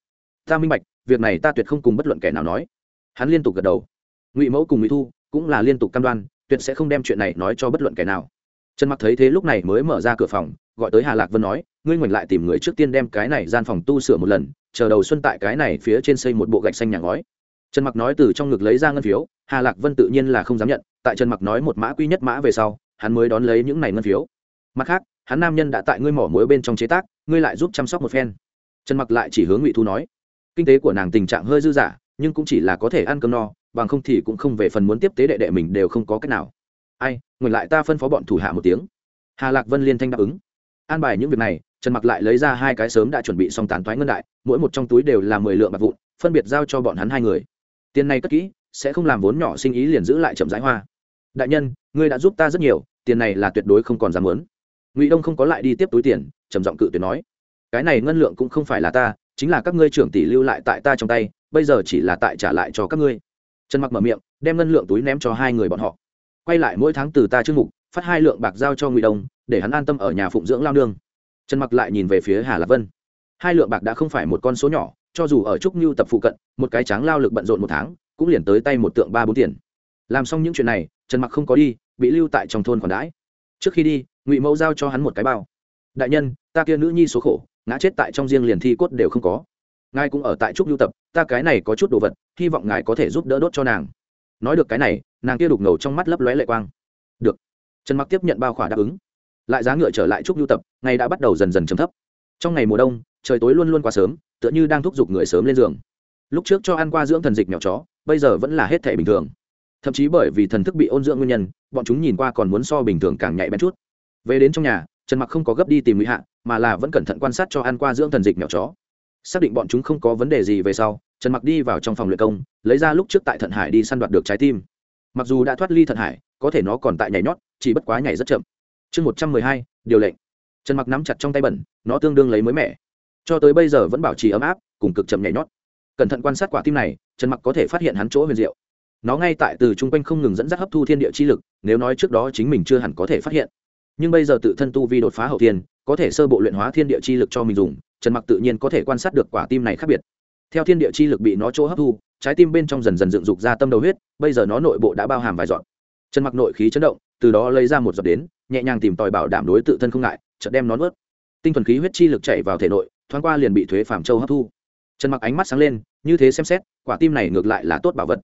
Ta minh bạch, việc này ta tuyệt không cùng bất luận kẻ nào nói. Hắn liên tục gật đầu. Ngụy mẫu cùng ngụy thu cũng là liên tục cam đoan, tuyệt sẽ không đem chuyện này nói cho bất luận kẻ nào. Trần mặc thấy thế lúc này mới mở ra cửa phòng, gọi tới hà lạc vân nói, ngươi ngoảnh lại tìm người trước tiên đem cái này gian phòng tu sửa một lần, chờ đầu xuân tại cái này phía trên xây một bộ gạch xanh nhà ngói trần mặc nói từ trong ngực lấy ra ngân phiếu, hà lạc vân tự nhiên là không dám nhận, tại trần mặc nói một mã quy nhất mã về sau, hắn mới đón lấy những này ngân phiếu. Mặt khác, hắn nam nhân đã tại ngươi mỏ muối bên trong chế tác, ngươi lại giúp chăm sóc một phen. Trần mặc lại chỉ hướng ngụy thu nói, kinh tế của nàng tình trạng hơi dư dả, nhưng cũng chỉ là có thể ăn cơm no, bằng không thì cũng không về phần muốn tiếp tế đệ đệ mình đều không có cách nào. Ai, ngồi lại ta phân phó bọn thủ hạ một tiếng. Hà lạc vân liên thanh đáp ứng. An bài những việc này, trần mặc lại lấy ra hai cái sớm đã chuẩn bị xong tán thoái ngân đại, mỗi một trong túi đều là mười lượng bạc vụn, phân biệt giao cho bọn hắn hai người tiền này cất kỹ, sẽ không làm vốn nhỏ sinh ý liền giữ lại chậm rãi hoa. Đại nhân, ngươi đã giúp ta rất nhiều, tiền này là tuyệt đối không còn dám muốn. Ngụy đông không có lại đi tiếp túi tiền, trầm giọng cự tuyệt nói. Cái này ngân lượng cũng không phải là ta, chính là các ngươi trưởng tỷ lưu lại tại ta trong tay, bây giờ chỉ là tại trả lại cho các ngươi. Trần mặc mở miệng, đem ngân lượng túi ném cho hai người bọn họ. Quay lại mỗi tháng từ ta trước mục, phát hai lượng bạc giao cho ngụy đông, để hắn an tâm ở nhà phụng dưỡng lao nương. Trần mặc lại nhìn về phía hà lạc vân. Hai lượng bạc đã không phải một con số nhỏ cho dù ở trúc nhu tập phụ cận, một cái tráng lao lực bận rộn một tháng, cũng liền tới tay một tượng ba bốn tiền. Làm xong những chuyện này, trần mặc không có đi, bị lưu tại trong thôn còn đãi. Trước khi đi, ngụy mẫu giao cho hắn một cái bao. Đại nhân, ta kia nữ nhi số khổ, ngã chết tại trong riêng liền thi cốt đều không có. Ngài cũng ở tại trúc lưu tập, ta cái này có chút đồ vật, hy vọng ngài có thể giúp đỡ đốt cho nàng. Nói được cái này, nàng kia đục ngầu trong mắt lấp lóe lệ quang. Được. Trần mặc tiếp nhận bao khỏa đáp ứng. Lại giá ngựa trở lại trúc lưu tập, ngày đã bắt đầu dần dần chấm thấp. Trong ngày mùa đông trời tối luôn luôn quá sớm, tựa như đang thúc giục người sớm lên giường. Lúc trước cho ăn qua dưỡng thần dịch mèo chó, bây giờ vẫn là hết thể bình thường. Thậm chí bởi vì thần thức bị ôn dưỡng nguyên nhân, bọn chúng nhìn qua còn muốn so bình thường càng nhạy bén chút. Về đến trong nhà, trần mặc không có gấp đi tìm nguy hạ, mà là vẫn cẩn thận quan sát cho ăn qua dưỡng thần dịch mèo chó. Xác định bọn chúng không có vấn đề gì về sau, trần mặc đi vào trong phòng luyện công, lấy ra lúc trước tại thận hải đi săn đoạt được trái tim. Mặc dù đã thoát ly thận hải, có thể nó còn tại nhảy nhót, chỉ bất quá nhảy rất chậm. Chương một trăm mười hai, điều lệnh. Trần mặc nắm chặt trong tay bẩn, nó tương đương lấy mới mẻ cho tới bây giờ vẫn bảo trì ấm áp, cùng cực chậm nhảy nhót. Cẩn thận quan sát quả tim này, trần mặc có thể phát hiện hắn chỗ huyền diệu. Nó ngay tại từ chung quanh không ngừng dẫn dắt hấp thu thiên địa chi lực, nếu nói trước đó chính mình chưa hẳn có thể phát hiện. Nhưng bây giờ tự thân tu vi đột phá hậu thiên, có thể sơ bộ luyện hóa thiên địa chi lực cho mình dùng, trần mặc tự nhiên có thể quan sát được quả tim này khác biệt. Theo thiên địa chi lực bị nó chỗ hấp thu, trái tim bên trong dần dần dựng dục ra tâm đầu huyết, bây giờ nó nội bộ đã bao hàm vài dọn trần mặc nội khí chấn động, từ đó lấy ra một giọt đến, nhẹ nhàng tìm tòi bảo đảm đối tự thân không ngại, chợt đem nó nuốt. Tinh thuần khí huyết chi lực chảy vào thể nội thoáng qua liền bị thuế phạm châu hấp thu. Trần mặc ánh mắt sáng lên, như thế xem xét, quả tim này ngược lại là tốt bảo vật.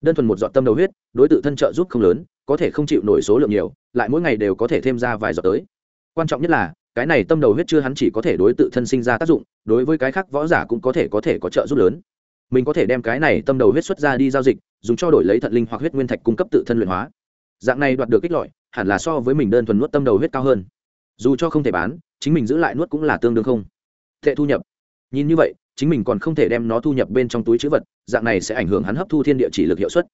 Đơn thuần một giọt tâm đầu huyết, đối tự thân trợ giúp không lớn, có thể không chịu nổi số lượng nhiều, lại mỗi ngày đều có thể thêm ra vài giọt tới. Quan trọng nhất là, cái này tâm đầu huyết chưa hắn chỉ có thể đối tự thân sinh ra tác dụng, đối với cái khác võ giả cũng có thể có thể có trợ giúp lớn. Mình có thể đem cái này tâm đầu huyết xuất ra đi giao dịch, dùng cho đổi lấy thận linh hoặc huyết nguyên thạch cung cấp tự thân luyện hóa. Dạng này đoạt được kích lọi hẳn là so với mình đơn thuần nuốt tâm đầu huyết cao hơn. Dù cho không thể bán, chính mình giữ lại nuốt cũng là tương đương không tệ thu nhập. Nhìn như vậy, chính mình còn không thể đem nó thu nhập bên trong túi chữ vật, dạng này sẽ ảnh hưởng hắn hấp thu thiên địa chỉ lực hiệu suất.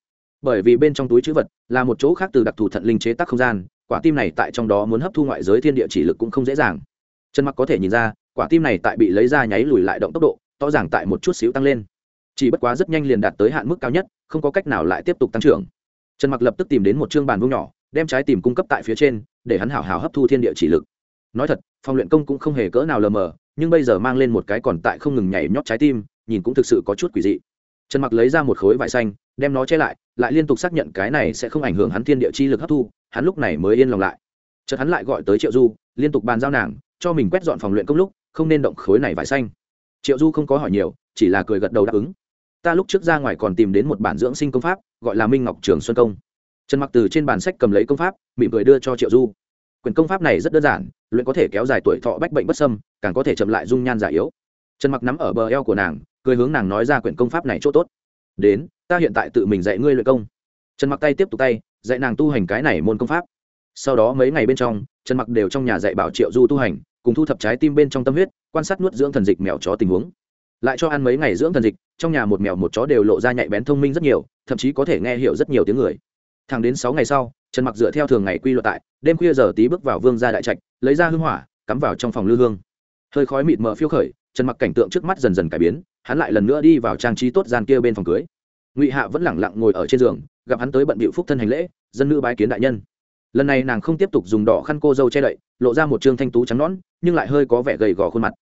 Bởi vì bên trong túi chữ vật là một chỗ khác từ đặc thù thận linh chế tác không gian, quả tim này tại trong đó muốn hấp thu ngoại giới thiên địa chỉ lực cũng không dễ dàng. Trần mặc có thể nhìn ra, quả tim này tại bị lấy ra nháy lùi lại động tốc độ, rõ ràng tại một chút xíu tăng lên. Chỉ bất quá rất nhanh liền đạt tới hạn mức cao nhất, không có cách nào lại tiếp tục tăng trưởng. Trần mặc lập tức tìm đến một chương bàn vuông nhỏ, đem trái tìm cung cấp tại phía trên, để hắn hảo hảo hấp thu thiên địa chỉ lực. Nói thật, phòng luyện công cũng không hề cỡ nào lờ mờ nhưng bây giờ mang lên một cái còn tại không ngừng nhảy nhót trái tim, nhìn cũng thực sự có chút quỷ dị. Trần mặc lấy ra một khối vải xanh, đem nó che lại lại liên tục xác nhận cái này sẽ không ảnh hưởng hắn thiên địa chi lực hấp thu, hắn lúc này mới yên lòng lại. Chợt hắn lại gọi tới triệu du, liên tục bàn giao nàng, cho mình quét dọn phòng luyện công lúc, không nên động khối này vải xanh. Triệu du không có hỏi nhiều, chỉ là cười gật đầu đáp ứng. Ta lúc trước ra ngoài còn tìm đến một bản dưỡng sinh công pháp, gọi là minh ngọc trường xuân công. Trần mặc từ trên bản sách cầm lấy công pháp, mỉm cười đưa cho triệu du quyền công pháp này rất đơn giản, luyện có thể kéo dài tuổi thọ bách bệnh bất sâm càng có thể chậm lại dung nhan giả yếu. Trần mặc nắm ở bờ eo của nàng, cười hướng nàng nói ra quyển công pháp này chỗ tốt. Đến, ta hiện tại tự mình dạy ngươi luyện công. Trần mặc tay tiếp tục tay, dạy nàng tu hành cái này môn công pháp. Sau đó mấy ngày bên trong, trần mặc đều trong nhà dạy bảo triệu du tu hành, cùng thu thập trái tim bên trong tâm huyết, quan sát nuốt dưỡng thần dịch mèo chó tình huống. Lại cho ăn mấy ngày dưỡng thần dịch, trong nhà một mèo một chó đều lộ ra nhạy bén thông minh rất nhiều, thậm chí có thể nghe hiểu rất nhiều tiếng người. Thẳng đến sáu ngày sau trần mặc dựa theo thường ngày quy luật tại, đêm khuya giờ tí bước vào vương gia đại trạch, lấy ra hương hỏa, cắm vào trong phòng lư hương. Hơi khói mịt mờ phiêu khởi, trần mặc cảnh tượng trước mắt dần dần cải biến, hắn lại lần nữa đi vào trang trí tốt gian kia bên phòng cưới. Ngụy hạ vẫn lẳng lặng ngồi ở trên giường, gặp hắn tới bận bịu phúc thân hành lễ, dân nữ bái kiến đại nhân. Lần này nàng không tiếp tục dùng đỏ khăn cô dâu che đậy, lộ ra một trương thanh tú trắng nõn, nhưng lại hơi có vẻ gầy gò khuôn mặt.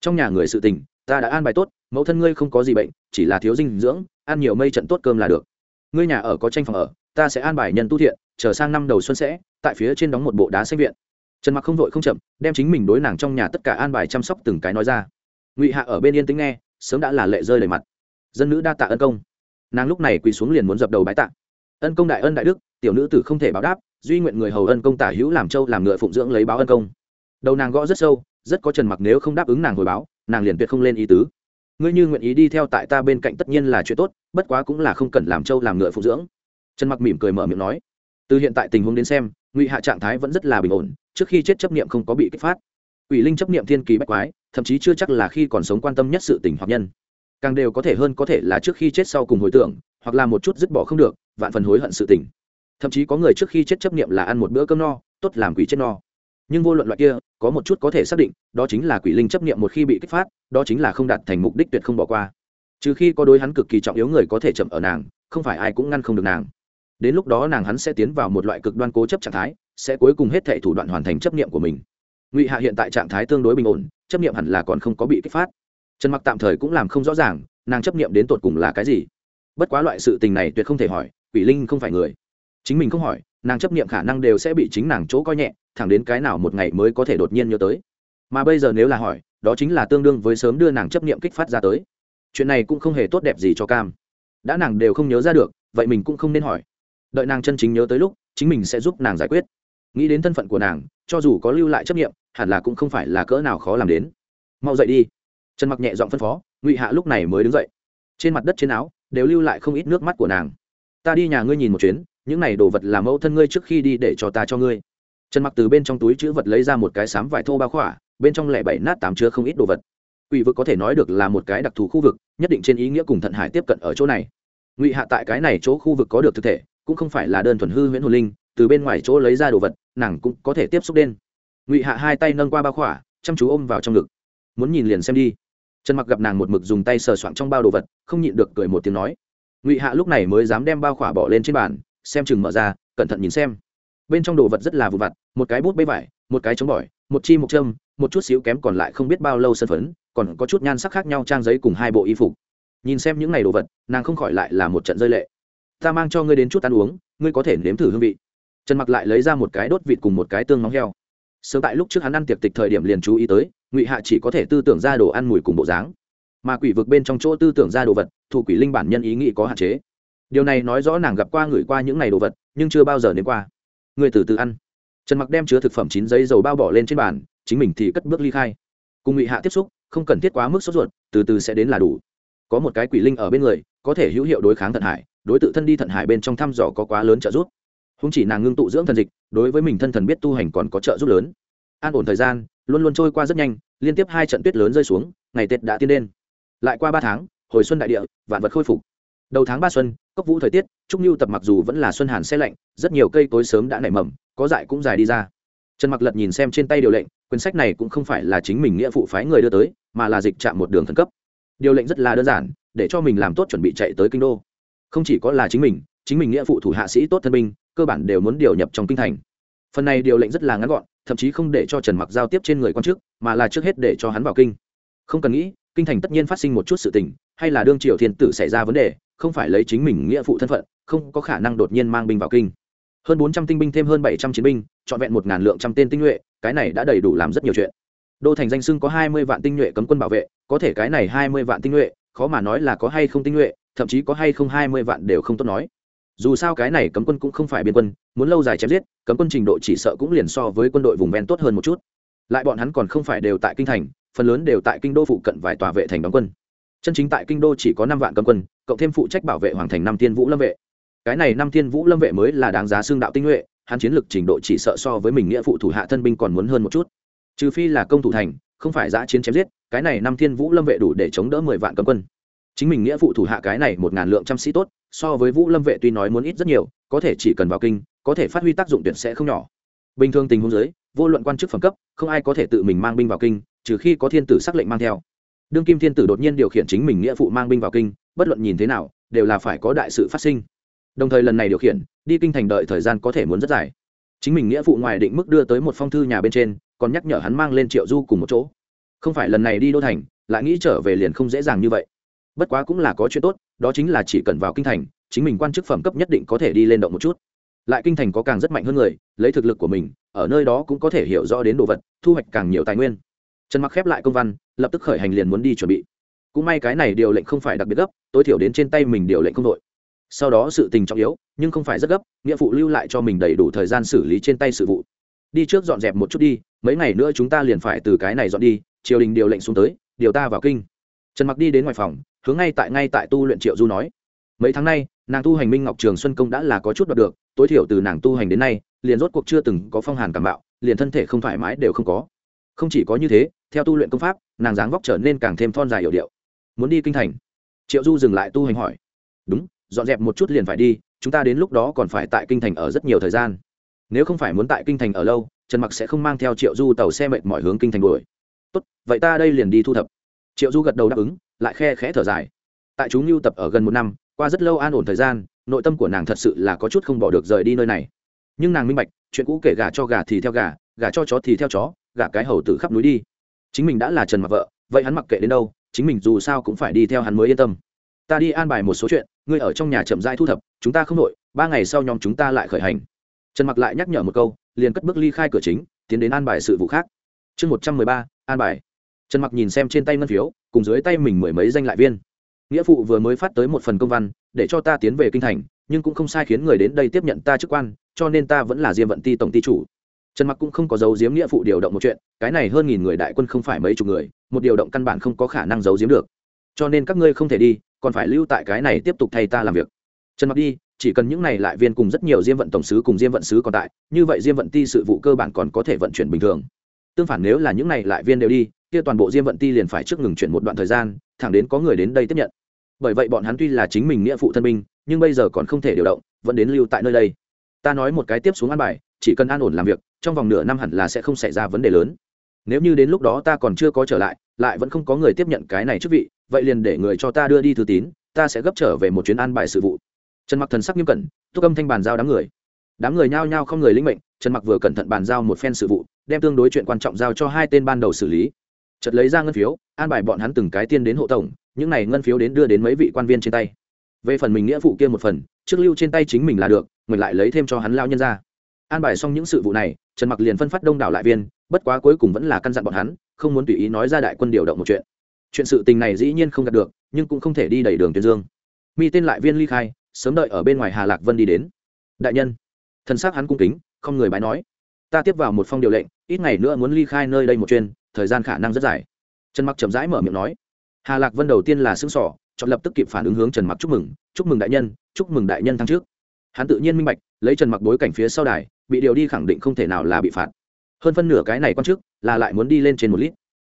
Trong nhà người sự tình, ta đã an bài tốt, mẫu thân ngươi không có gì bệnh, chỉ là thiếu dinh dưỡng, ăn nhiều mây trận tốt cơm là được. Ngươi nhà ở có tranh phòng ở ta sẽ an bài nhân tu thiện, chờ sang năm đầu xuân sẽ, tại phía trên đóng một bộ đá xanh viện. Trần mặc không vội không chậm, đem chính mình đối nàng trong nhà tất cả an bài chăm sóc từng cái nói ra. Ngụy hạ ở bên yên tĩnh nghe, sớm đã là lệ rơi đầy mặt. Dân nữ đa tạ ân công. Nàng lúc này quỳ xuống liền muốn dập đầu bái tạ. Ân công đại ân đại đức, tiểu nữ tử không thể báo đáp, duy nguyện người hầu ân công tả hữu làm châu làm ngựa phụng dưỡng lấy báo ân công. Đầu nàng gõ rất sâu, rất có trần mặc nếu không đáp ứng nàng hồi báo, nàng liền tuyệt không lên ý tứ. Ngươi như nguyện ý đi theo tại ta bên cạnh tất nhiên là chuyện tốt, bất quá cũng là không cần làm châu làm ngựa phụng dưỡng trần mặc mỉm cười mở miệng nói, từ hiện tại tình huống đến xem, ngụy hạ trạng thái vẫn rất là bình ổn, trước khi chết chấp niệm không có bị kích phát. Ủy linh chấp niệm thiên kỳ bách quái, thậm chí chưa chắc là khi còn sống quan tâm nhất sự tình hoặc nhân. Càng đều có thể hơn có thể là trước khi chết sau cùng hồi tưởng, hoặc là một chút dứt bỏ không được, vạn phần hối hận sự tình. Thậm chí có người trước khi chết chấp niệm là ăn một bữa cơm no, tốt làm quỷ chết no. Nhưng vô luận loại kia, có một chút có thể xác định, đó chính là quỷ linh chấp niệm một khi bị kích phát, đó chính là không đạt thành mục đích tuyệt không bỏ qua. Trừ khi có đối hắn cực kỳ trọng yếu người có thể chậm ở nàng, không phải ai cũng ngăn không được nàng đến lúc đó nàng hắn sẽ tiến vào một loại cực đoan cố chấp trạng thái, sẽ cuối cùng hết thệ thủ đoạn hoàn thành chấp niệm của mình. Ngụy hạ hiện tại trạng thái tương đối bình ổn, chấp niệm hẳn là còn không có bị kích phát. Trần mặc tạm thời cũng làm không rõ ràng, nàng chấp niệm đến tột cùng là cái gì. Bất quá loại sự tình này tuyệt không thể hỏi, quỷ linh không phải người. Chính mình không hỏi, nàng chấp niệm khả năng đều sẽ bị chính nàng chỗ coi nhẹ, thẳng đến cái nào một ngày mới có thể đột nhiên nhớ tới. Mà bây giờ nếu là hỏi, đó chính là tương đương với sớm đưa nàng chấp niệm kích phát ra tới. Chuyện này cũng không hề tốt đẹp gì cho cam. Đã nàng đều không nhớ ra được, vậy mình cũng không nên hỏi đợi nàng chân chính nhớ tới lúc, chính mình sẽ giúp nàng giải quyết. Nghĩ đến thân phận của nàng, cho dù có lưu lại chấp nghiệm hẳn là cũng không phải là cỡ nào khó làm đến. Mau dậy đi. Trần mặc nhẹ giọng phân phó, ngụy hạ lúc này mới đứng dậy. Trên mặt đất trên áo, đều lưu lại không ít nước mắt của nàng. Ta đi nhà ngươi nhìn một chuyến, những này đồ vật làm mẫu thân ngươi trước khi đi để cho ta cho ngươi. Trần mặc từ bên trong túi chữ vật lấy ra một cái sám vải thô bao khỏa, bên trong lẻ bảy nát tám chứa không ít đồ vật. Quỷ vực có thể nói được là một cái đặc thù khu vực, nhất định trên ý nghĩa cùng thận hải tiếp cận ở chỗ này. Ngụy hạ tại cái này chỗ khu vực có được thực thể cũng không phải là đơn thuần hư huyễn hồn linh, từ bên ngoài chỗ lấy ra đồ vật, nàng cũng có thể tiếp xúc đen ngụy hạ hai tay nâng qua bao khỏa, chăm chú ôm vào trong ngực. Muốn nhìn liền xem đi. Trần mặc gặp nàng một mực dùng tay sờ soạng trong bao đồ vật, không nhịn được cười một tiếng nói. Ngụy hạ lúc này mới dám đem bao khỏa bỏ lên trên bàn, xem chừng mở ra, cẩn thận nhìn xem. Bên trong đồ vật rất là vụ vặt, một cái bút bê vải, một cái chống bỏi, một chi một châm, một chút xíu kém còn lại không biết bao lâu sân phấn, còn có chút nhan sắc khác nhau trang giấy cùng hai bộ y phục. Nhìn xem những ngày đồ vật, nàng không khỏi lại là một trận rơi lệ ta mang cho ngươi đến chút ăn uống, ngươi có thể nếm thử hương vị. Trần mặc lại lấy ra một cái đốt vịt cùng một cái tương nóng heo. Sớm tại lúc trước hắn ăn tiệc tịch thời điểm liền chú ý tới, ngụy hạ chỉ có thể tư tưởng ra đồ ăn mùi cùng bộ dáng. Mà quỷ vực bên trong chỗ tư tưởng ra đồ vật, thủ quỷ linh bản nhân ý nghĩ có hạn chế. Điều này nói rõ nàng gặp qua người qua những ngày đồ vật, nhưng chưa bao giờ đến qua. Người từ từ ăn. Trần mặc đem chứa thực phẩm chín giấy dầu bao bỏ lên trên bàn, chính mình thì cất bước ly khai. Cùng ngụy hạ tiếp xúc, không cần thiết quá mức sốt ruột, từ từ sẽ đến là đủ. Có một cái quỷ linh ở bên người, có thể hữu hiệu đối kháng thận hải đối tự thân đi thận hải bên trong thăm dò có quá lớn trợ giúp. Không chỉ nàng ngưng tụ dưỡng thần dịch, đối với mình thân thần biết tu hành còn có trợ giúp lớn. An ổn thời gian, luôn luôn trôi qua rất nhanh, liên tiếp hai trận tuyết lớn rơi xuống, ngày tết đã tiến lên. Lại qua ba tháng, hồi xuân đại địa, vạn vật khôi phục. Đầu tháng ba xuân, cốc vũ thời tiết, trúc nhu tập mặc dù vẫn là xuân hàn xe lạnh, rất nhiều cây tối sớm đã nảy mầm, có dại cũng dài đi ra. Trần mặc lật nhìn xem trên tay điều lệnh, quyển sách này cũng không phải là chính mình nghĩa phụ phái người đưa tới, mà là dịch chạm một đường thần cấp. Điều lệnh rất là đơn giản, để cho mình làm tốt chuẩn bị chạy tới kinh đô không chỉ có là chính mình chính mình nghĩa phụ thủ hạ sĩ tốt thân binh, cơ bản đều muốn điều nhập trong kinh thành. Phần này điều lệnh rất là ngắn gọn, thậm chí không để cho trần mặc giao tiếp trên người quan chức, mà là trước hết để cho hắn vào kinh. Không cần nghĩ, kinh thành tất nhiên phát sinh một chút sự tình, hay là đương triều thiên tử xảy ra vấn đề, không phải lấy chính mình nghĩa phụ thân phận, không có khả năng đột nhiên mang binh vào kinh. Hơn bốn trăm tinh binh thêm hơn bảy trăm chiến binh, trọn vẹn một ngàn lượng trăm tên tinh nhuệ, cái này đã đầy đủ làm rất nhiều chuyện. Đô thành danh sưng có hai mươi vạn tinh nhuệ cấm quân bảo vệ, có thể cái này hai mươi vạn tinh nhuệ, khó mà nói là có hay không tinh nhuệ thậm chí có hay không hai mươi vạn đều không tốt nói. Dù sao cái này cấm quân cũng không phải biên quân, muốn lâu dài chém giết, cấm quân trình độ chỉ sợ cũng liền so với quân đội vùng ven tốt hơn một chút. Lại bọn hắn còn không phải đều tại kinh thành, phần lớn đều tại kinh đô phụ cận vài tòa vệ thành đóng quân. Chân chính tại kinh đô chỉ có năm vạn cấm quân, cộng thêm phụ trách bảo vệ hoàng thành năm thiên vũ lâm vệ. Cái này năm thiên vũ lâm vệ mới là đáng giá xương đạo tinh nhuệ, hắn chiến lược trình độ chỉ sợ so với mình nghĩa phụ thủ hạ thân binh còn muốn hơn một chút. Trừ phi là công thủ thành, không phải giã chiến chém giết, cái này năm thiên vũ lâm vệ đủ để chống đỡ mười vạn cấm quân chính mình nghĩa phụ thủ hạ cái này một ngàn lượng trăm sĩ tốt, so với vũ lâm vệ tuy nói muốn ít rất nhiều, có thể chỉ cần vào kinh, có thể phát huy tác dụng tuyệt sẽ không nhỏ. Bình thường tình huống giới vô luận quan chức phẩm cấp, không ai có thể tự mình mang binh vào kinh, trừ khi có thiên tử xác lệnh mang theo. Đương kim thiên tử đột nhiên điều khiển chính mình nghĩa phụ mang binh vào kinh, bất luận nhìn thế nào, đều là phải có đại sự phát sinh. Đồng thời lần này điều khiển, đi kinh thành đợi thời gian có thể muốn rất dài. Chính mình nghĩa phụ ngoài định mức đưa tới một phong thư nhà bên trên, còn nhắc nhở hắn mang lên triệu du cùng một chỗ. Không phải lần này đi đô thành, lại nghĩ trở về liền không dễ dàng như vậy bất quá cũng là có chuyện tốt, đó chính là chỉ cần vào kinh thành, chính mình quan chức phẩm cấp nhất định có thể đi lên động một chút. Lại kinh thành có càng rất mạnh hơn người, lấy thực lực của mình, ở nơi đó cũng có thể hiểu rõ đến đồ vật, thu hoạch càng nhiều tài nguyên. Trần mặc khép lại công văn, lập tức khởi hành liền muốn đi chuẩn bị. Cũng may cái này điều lệnh không phải đặc biệt gấp, tối thiểu đến trên tay mình điều lệnh không đội. Sau đó sự tình trọng yếu, nhưng không phải rất gấp, nghĩa phụ lưu lại cho mình đầy đủ thời gian xử lý trên tay sự vụ. Đi trước dọn dẹp một chút đi, mấy ngày nữa chúng ta liền phải từ cái này dọn đi, triều đình điều lệnh xuống tới, điều ta vào kinh. Trần mặc đi đến ngoài phòng hướng ngay tại ngay tại tu luyện triệu du nói. Mấy tháng nay, nàng tu hành minh ngọc trường xuân công đã là có chút đoạt được, tối thiểu từ nàng tu hành đến nay, liền rốt cuộc chưa từng có phong hàn cảm bạo, liền thân thể không thoải mái đều không có. Không chỉ có như thế, theo tu luyện công pháp, nàng dáng vóc trở nên càng thêm thon dài hiệu điệu. Muốn đi kinh thành, triệu du dừng lại tu hành hỏi. Đúng, dọn dẹp một chút liền phải đi, chúng ta đến lúc đó còn phải tại kinh thành ở rất nhiều thời gian. Nếu không phải muốn tại kinh thành ở lâu, trần mặc sẽ không mang theo triệu du tàu xe mệt mọi hướng kinh thành đuổi. Tốt, vậy ta đây liền đi thu thập. Triệu du gật đầu đáp ứng lại khe khẽ thở dài. Tại chúng lưu tập ở gần một năm, qua rất lâu an ổn thời gian, nội tâm của nàng thật sự là có chút không bỏ được rời đi nơi này. Nhưng nàng minh bạch, chuyện cũ kể gà cho gà thì theo gà gà cho chó thì theo chó, gà cái hầu tử khắp núi đi. Chính mình đã là trần mặc vợ, vậy hắn mặc kệ đến đâu, chính mình dù sao cũng phải đi theo hắn mới yên tâm. Ta đi an bài một số chuyện, ngươi ở trong nhà chậm rãi thu thập, chúng ta không nội ba ngày sau nhóm chúng ta lại khởi hành. Trần mặc lại nhắc nhở một câu, liền cất bước ly khai cửa chính, tiến đến an bài sự vụ khác. Chương một trăm mười ba, an bài trần mặc nhìn xem trên tay ngân phiếu, cùng dưới tay mình mười mấy danh lại viên. Nghĩa phụ vừa mới phát tới một phần công văn, để cho ta tiến về kinh thành, nhưng cũng không sai khiến người đến đây tiếp nhận ta chức quan, cho nên ta vẫn là diêm vận ti tổng ti chủ. Trần mặc cũng không có dấu diếm nghĩa phụ điều động một chuyện, cái này hơn nghìn người đại quân không phải mấy chục người, một điều động căn bản không có khả năng giấu diếm được. Cho nên các ngươi không thể đi, còn phải lưu tại cái này tiếp tục thay ta làm việc. Trần mặc đi, chỉ cần những này lại viên cùng rất nhiều diêm vận tổng sứ cùng diêm vận sứ còn tại, như vậy diêm vận ti sự vụ cơ bản còn có thể vận chuyển bình thường. Tương phản nếu là những này lại viên đều đi kia toàn bộ diêm vận ti liền phải trước ngừng chuyển một đoạn thời gian, thẳng đến có người đến đây tiếp nhận. Bởi vậy bọn hắn tuy là chính mình nghĩa phụ thân binh, nhưng bây giờ còn không thể điều động, vẫn đến lưu tại nơi đây. Ta nói một cái tiếp xuống an bài, chỉ cần an ổn làm việc, trong vòng nửa năm hẳn là sẽ không xảy ra vấn đề lớn. Nếu như đến lúc đó ta còn chưa có trở lại lại vẫn không có người tiếp nhận cái này chức vị, vậy liền để người cho ta đưa đi thư tín, ta sẽ gấp trở về một chuyến an bài sự vụ. Trần mặc thần sắc nghiêm cẩn thúc âm thanh bàn giao đám người. Đám người nhao nhao không người linh mệnh, trần mặc vừa cẩn thận bàn giao một phen sự vụ, đem tương đối chuyện quan trọng giao cho hai tên ban đầu xử lý chật lấy ra ngân phiếu, an bài bọn hắn từng cái tiên đến hộ tổng, những này ngân phiếu đến đưa đến mấy vị quan viên trên tay. Về phần mình nghĩa vụ kia một phần, trước lưu trên tay chính mình là được, mình lại lấy thêm cho hắn lao nhân ra. An bài xong những sự vụ này, trần mặc liền phân phát đông đảo lại viên, bất quá cuối cùng vẫn là căn dặn bọn hắn, không muốn tùy ý nói ra đại quân điều động một chuyện. Chuyện sự tình này dĩ nhiên không đạt được, nhưng cũng không thể đi đẩy đường tuyên dương. Mi tên lại viên ly khai, sớm đợi ở bên ngoài hà lạc vân đi đến. Đại nhân thân xác hắn cung kính, không người bái nói. Ta tiếp vào một phong điều lệnh, ít ngày nữa muốn ly khai nơi đây một chuyên thời gian khả năng rất dài. Trần mặc chậm rãi mở miệng nói, hà lạc vân đầu tiên là xương sỏ chọn lập tức kịp phản ứng hướng trần mặc chúc mừng chúc mừng đại nhân, chúc mừng đại nhân tháng trước hắn tự nhiên minh bạch, lấy trần mặc bối cảnh phía sau đài, bị điều đi khẳng định không thể nào là bị phạt. Hơn phân nửa cái này quan chức là lại muốn đi lên trên một lít.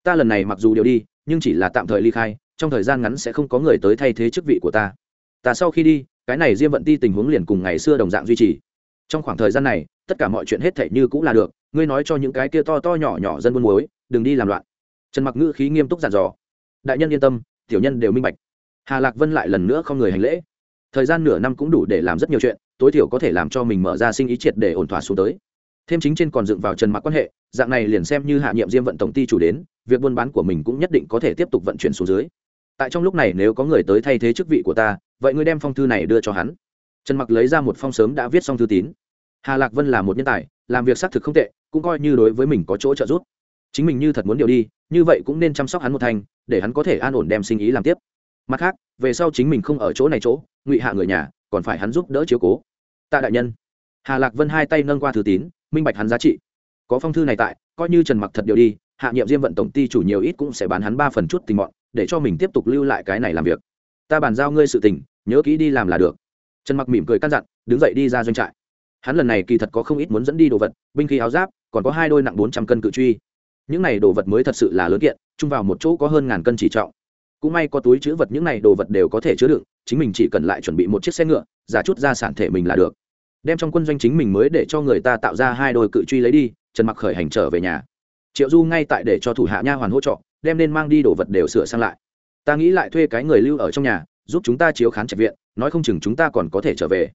Ta lần này mặc dù điều đi, nhưng chỉ là tạm thời ly khai, trong thời gian ngắn sẽ không có người tới thay thế chức vị của ta. Ta sau khi đi, cái này diêm vận ti tình huống liền cùng ngày xưa đồng dạng duy trì. Trong khoảng thời gian này, tất cả mọi chuyện hết thể như cũng là được ngươi nói cho những cái kia to to nhỏ nhỏ dân buôn muối, đừng đi làm loạn. Trần mặc ngữ khí nghiêm túc dặn dò. Đại nhân yên tâm, tiểu nhân đều minh bạch. Hà lạc vân lại lần nữa không người hành lễ. Thời gian nửa năm cũng đủ để làm rất nhiều chuyện, tối thiểu có thể làm cho mình mở ra sinh ý triệt để ổn thỏa xuống tới. Thêm chính trên còn dựng vào trần mặc quan hệ, dạng này liền xem như hạ nhiệm diêm vận tổng ty chủ đến, việc buôn bán của mình cũng nhất định có thể tiếp tục vận chuyển xuống dưới. Tại trong lúc này nếu có người tới thay thế chức vị của ta, vậy ngươi đem phong thư này đưa cho hắn. Trần mặc lấy ra một phong sớm đã viết xong thư tín. Hà lạc vân là một nhân tài làm việc xác thực không tệ, cũng coi như đối với mình có chỗ trợ giúp. Chính mình như thật muốn điều đi, như vậy cũng nên chăm sóc hắn một thành, để hắn có thể an ổn đem sinh ý làm tiếp. Mặt khác, về sau chính mình không ở chỗ này chỗ, ngụy hạ người nhà, còn phải hắn giúp đỡ chiếu cố. Tạ đại nhân. Hà lạc vân hai tay nâng qua thư tín, minh bạch hắn giá trị. Có phong thư này tại, coi như trần mặc thật điều đi, hạ nhiệm diêm vận tổng ty chủ nhiều ít cũng sẽ bán hắn ba phần chút tình mọn, để cho mình tiếp tục lưu lại cái này làm việc. Ta bàn giao ngươi sự tình, nhớ kỹ đi làm là được. Trần mặc mỉm cười căn dặn, đứng dậy đi ra doanh trại hắn lần này kỳ thật có không ít muốn dẫn đi đồ vật, binh khí áo giáp, còn có hai đôi nặng bốn trăm cân cự truy. Những này đồ vật mới thật sự là lớn kiện, chung vào một chỗ có hơn ngàn cân chỉ trọng. Cũng may có túi chữ vật những này đồ vật đều có thể chứa đựng, chính mình chỉ cần lại chuẩn bị một chiếc xe ngựa, giả chút ra sản thể mình là được. Đem trong quân doanh chính mình mới để cho người ta tạo ra hai đôi cự truy lấy đi, trần mặc khởi hành trở về nhà. Triệu du ngay tại để cho thủ hạ nha hoàn hỗ trợ, đem nên mang đi đồ vật đều sửa sang lại. Ta nghĩ lại thuê cái người lưu ở trong nhà, giúp chúng ta chiếu khán trạch viện, nói không chừng chúng ta còn có thể trở về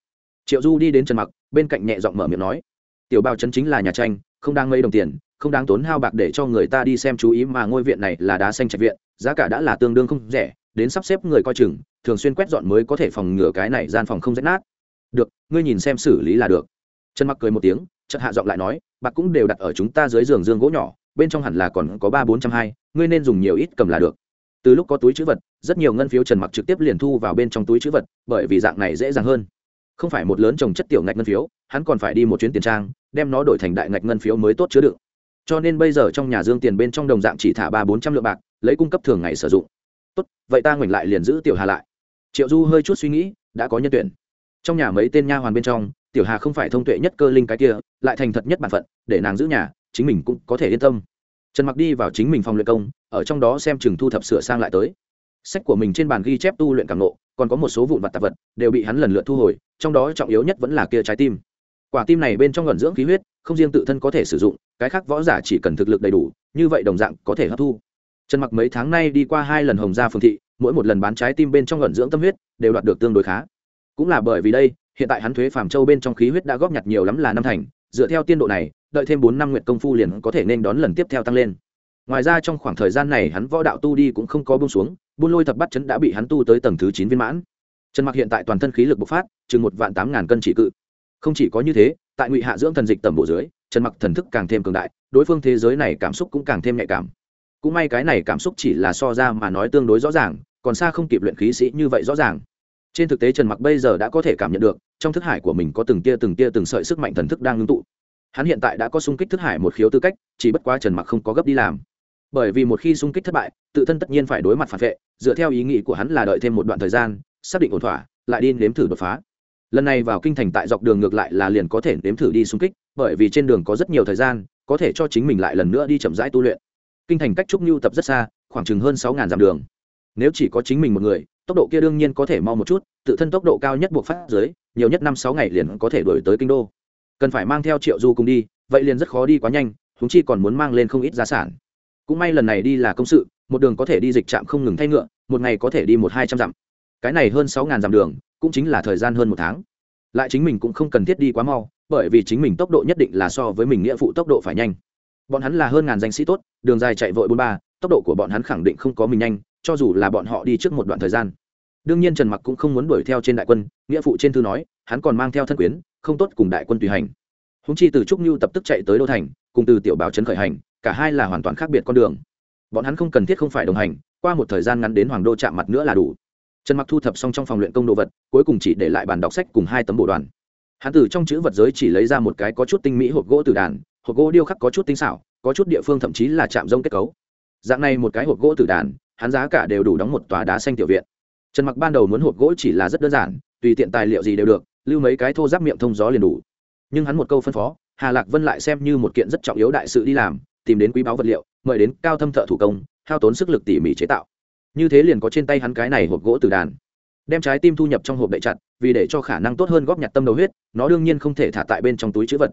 triệu du đi đến trần mặc, bên cạnh nhẹ giọng mở miệng nói, tiểu bao chân chính là nhà tranh, không đang mấy đồng tiền, không đáng tốn hao bạc để cho người ta đi xem chú ý mà ngôi viện này là đá xanh trạch viện, giá cả đã là tương đương không rẻ, đến sắp xếp người coi chừng, thường xuyên quét dọn mới có thể phòng ngừa cái này gian phòng không rách nát. Được, ngươi nhìn xem xử lý là được. Trần mặc cười một tiếng, chợt hạ giọng lại nói, bạc cũng đều đặt ở chúng ta dưới giường dương gỗ nhỏ, bên trong hẳn là còn có ba bốn trăm hai, ngươi nên dùng nhiều ít cầm là được. Từ lúc có túi chữ vật, rất nhiều ngân phiếu trần mặc trực tiếp liền thu vào bên trong túi chữ vật, bởi vì dạng này dễ dàng hơn không phải một lớn trồng chất tiểu ngạch ngân phiếu, hắn còn phải đi một chuyến tiền trang, đem nó đổi thành đại ngạch ngân phiếu mới tốt chứa đựng. Cho nên bây giờ trong nhà dương tiền bên trong đồng dạng chỉ thả ba bốn trăm lượng bạc, lấy cung cấp thường ngày sử dụng. Tốt, vậy ta ngoảnh lại liền giữ tiểu hà lại. Triệu du hơi chút suy nghĩ, đã có nhân tuyển. Trong nhà mấy tên nha hoàn bên trong, tiểu hà không phải thông tuệ nhất cơ linh cái kia, lại thành thật nhất bản phận, để nàng giữ nhà, chính mình cũng có thể yên tâm. Trần mặc đi vào chính mình phòng luyện công, ở trong đó xem chừng thu thập sửa sang lại tới. Sách của mình trên bàn ghi chép tu luyện cảm nộ còn có một số vụn vặt tạp vật đều bị hắn lần lượt thu hồi, trong đó trọng yếu nhất vẫn là kia trái tim. Quả tim này bên trong ngẩn dưỡng khí huyết, không riêng tự thân có thể sử dụng, cái khác võ giả chỉ cần thực lực đầy đủ, như vậy đồng dạng có thể hấp thu. Trần mặc mấy tháng nay đi qua hai lần hồng gia phương thị, mỗi một lần bán trái tim bên trong ngẩn dưỡng tâm huyết, đều đoạt được tương đối khá. Cũng là bởi vì đây, hiện tại hắn thuế phàm châu bên trong khí huyết đã góp nhặt nhiều lắm là năm thành, dựa theo tiên độ này, đợi thêm bốn năm nguyện công phu liền có thể nên đón lần tiếp theo tăng lên. Ngoài ra trong khoảng thời gian này hắn võ đạo tu đi cũng không có bông xuống buôn lôi thập bắt chấn đã bị hắn tu tới tầng thứ chín viên mãn. Trần mặc hiện tại toàn thân khí lực bộc phát, chừng một vạn tám ngàn cân chỉ cự. Không chỉ có như thế, tại ngụy hạ dưỡng thần dịch tầm bộ dưới, trần mặc thần thức càng thêm cường đại, đối phương thế giới này cảm xúc cũng càng thêm nhạy cảm. Cũng may cái này cảm xúc chỉ là so ra mà nói tương đối rõ ràng, còn xa không kịp luyện khí sĩ như vậy rõ ràng. Trên thực tế trần mặc bây giờ đã có thể cảm nhận được, trong thức hải của mình có từng tia từng tia từng sợi sức mạnh thần thức đang ngưng tụ. Hắn hiện tại đã có sung kích thức hải một khiếu tư cách, chỉ bất quá trần mặc không có gấp đi làm bởi vì một khi xung kích thất bại, tự thân tất nhiên phải đối mặt phản vệ, dựa theo ý nghĩ của hắn là đợi thêm một đoạn thời gian, xác định ổn thỏa, lại đi nếm thử đột phá. Lần này vào kinh thành tại dọc đường ngược lại là liền có thể nếm thử đi xung kích, bởi vì trên đường có rất nhiều thời gian, có thể cho chính mình lại lần nữa đi chậm rãi tu luyện. Kinh thành cách trúc nhu tập rất xa, khoảng chừng hơn sáu dặm đường. Nếu chỉ có chính mình một người, tốc độ kia đương nhiên có thể mau một chút, tự thân tốc độ cao nhất buộc phát dưới, nhiều nhất năm sáu ngày liền có thể đổi tới kinh đô. Cần phải mang theo triệu du cùng đi, vậy liền rất khó đi quá nhanh húng chi còn muốn mang lên không ít gia sản cũng may lần này đi là công sự, một đường có thể đi dịch trạm không ngừng thay ngựa, một ngày có thể đi một hai trăm dặm. Cái này hơn sáu ngàn dặm đường, cũng chính là thời gian hơn một tháng. Lại chính mình cũng không cần thiết đi quá mau, bởi vì chính mình tốc độ nhất định là so với mình nghĩa phụ tốc độ phải nhanh. Bọn hắn là hơn ngàn danh sĩ tốt, đường dài chạy vội bốn ba, tốc độ của bọn hắn khẳng định không có mình nhanh, cho dù là bọn họ đi trước một đoạn thời gian. Đương nhiên trần mặc cũng không muốn đuổi theo trên đại quân, nghĩa phụ trên thư nói, hắn còn mang theo thân quyến, không tốt cùng đại quân tùy hành. Húng chi từ trúc nhu tập tức chạy tới đô thành, cùng từ tiểu báo trấn khởi hành cả hai là hoàn toàn khác biệt con đường. Bọn hắn không cần thiết không phải đồng hành, qua một thời gian ngắn đến hoàng đô chạm mặt nữa là đủ. Trần mặc thu thập xong trong phòng luyện công đồ vật, cuối cùng chỉ để lại bàn đọc sách cùng hai tấm bộ đoàn. Hắn từ trong chữ vật giới chỉ lấy ra một cái có chút tinh mỹ hộp gỗ từ đàn, hộp gỗ điêu khắc có chút tinh xảo, có chút địa phương thậm chí là chạm rông kết cấu. Dạng này một cái hộp gỗ từ đàn, hắn giá cả đều đủ đóng một tòa đá xanh tiểu viện. Trần mặc ban đầu muốn hộp gỗ chỉ là rất đơn giản, tùy tiện tài liệu gì đều được, lưu mấy cái thô giáp miệng thông gió liền đủ. Nhưng hắn một câu phân phó, hà lạc vân lại xem như một kiện rất trọng yếu đại sự đi làm tìm đến quý báu vật liệu, mời đến cao thâm thợ thủ công, hao tốn sức lực tỉ mỉ chế tạo. Như thế liền có trên tay hắn cái này hộp gỗ từ đàn. Đem trái tim thu nhập trong hộp đậy chặt, vì để cho khả năng tốt hơn góp nhặt tâm đầu huyết, nó đương nhiên không thể thả tại bên trong túi chữ vật.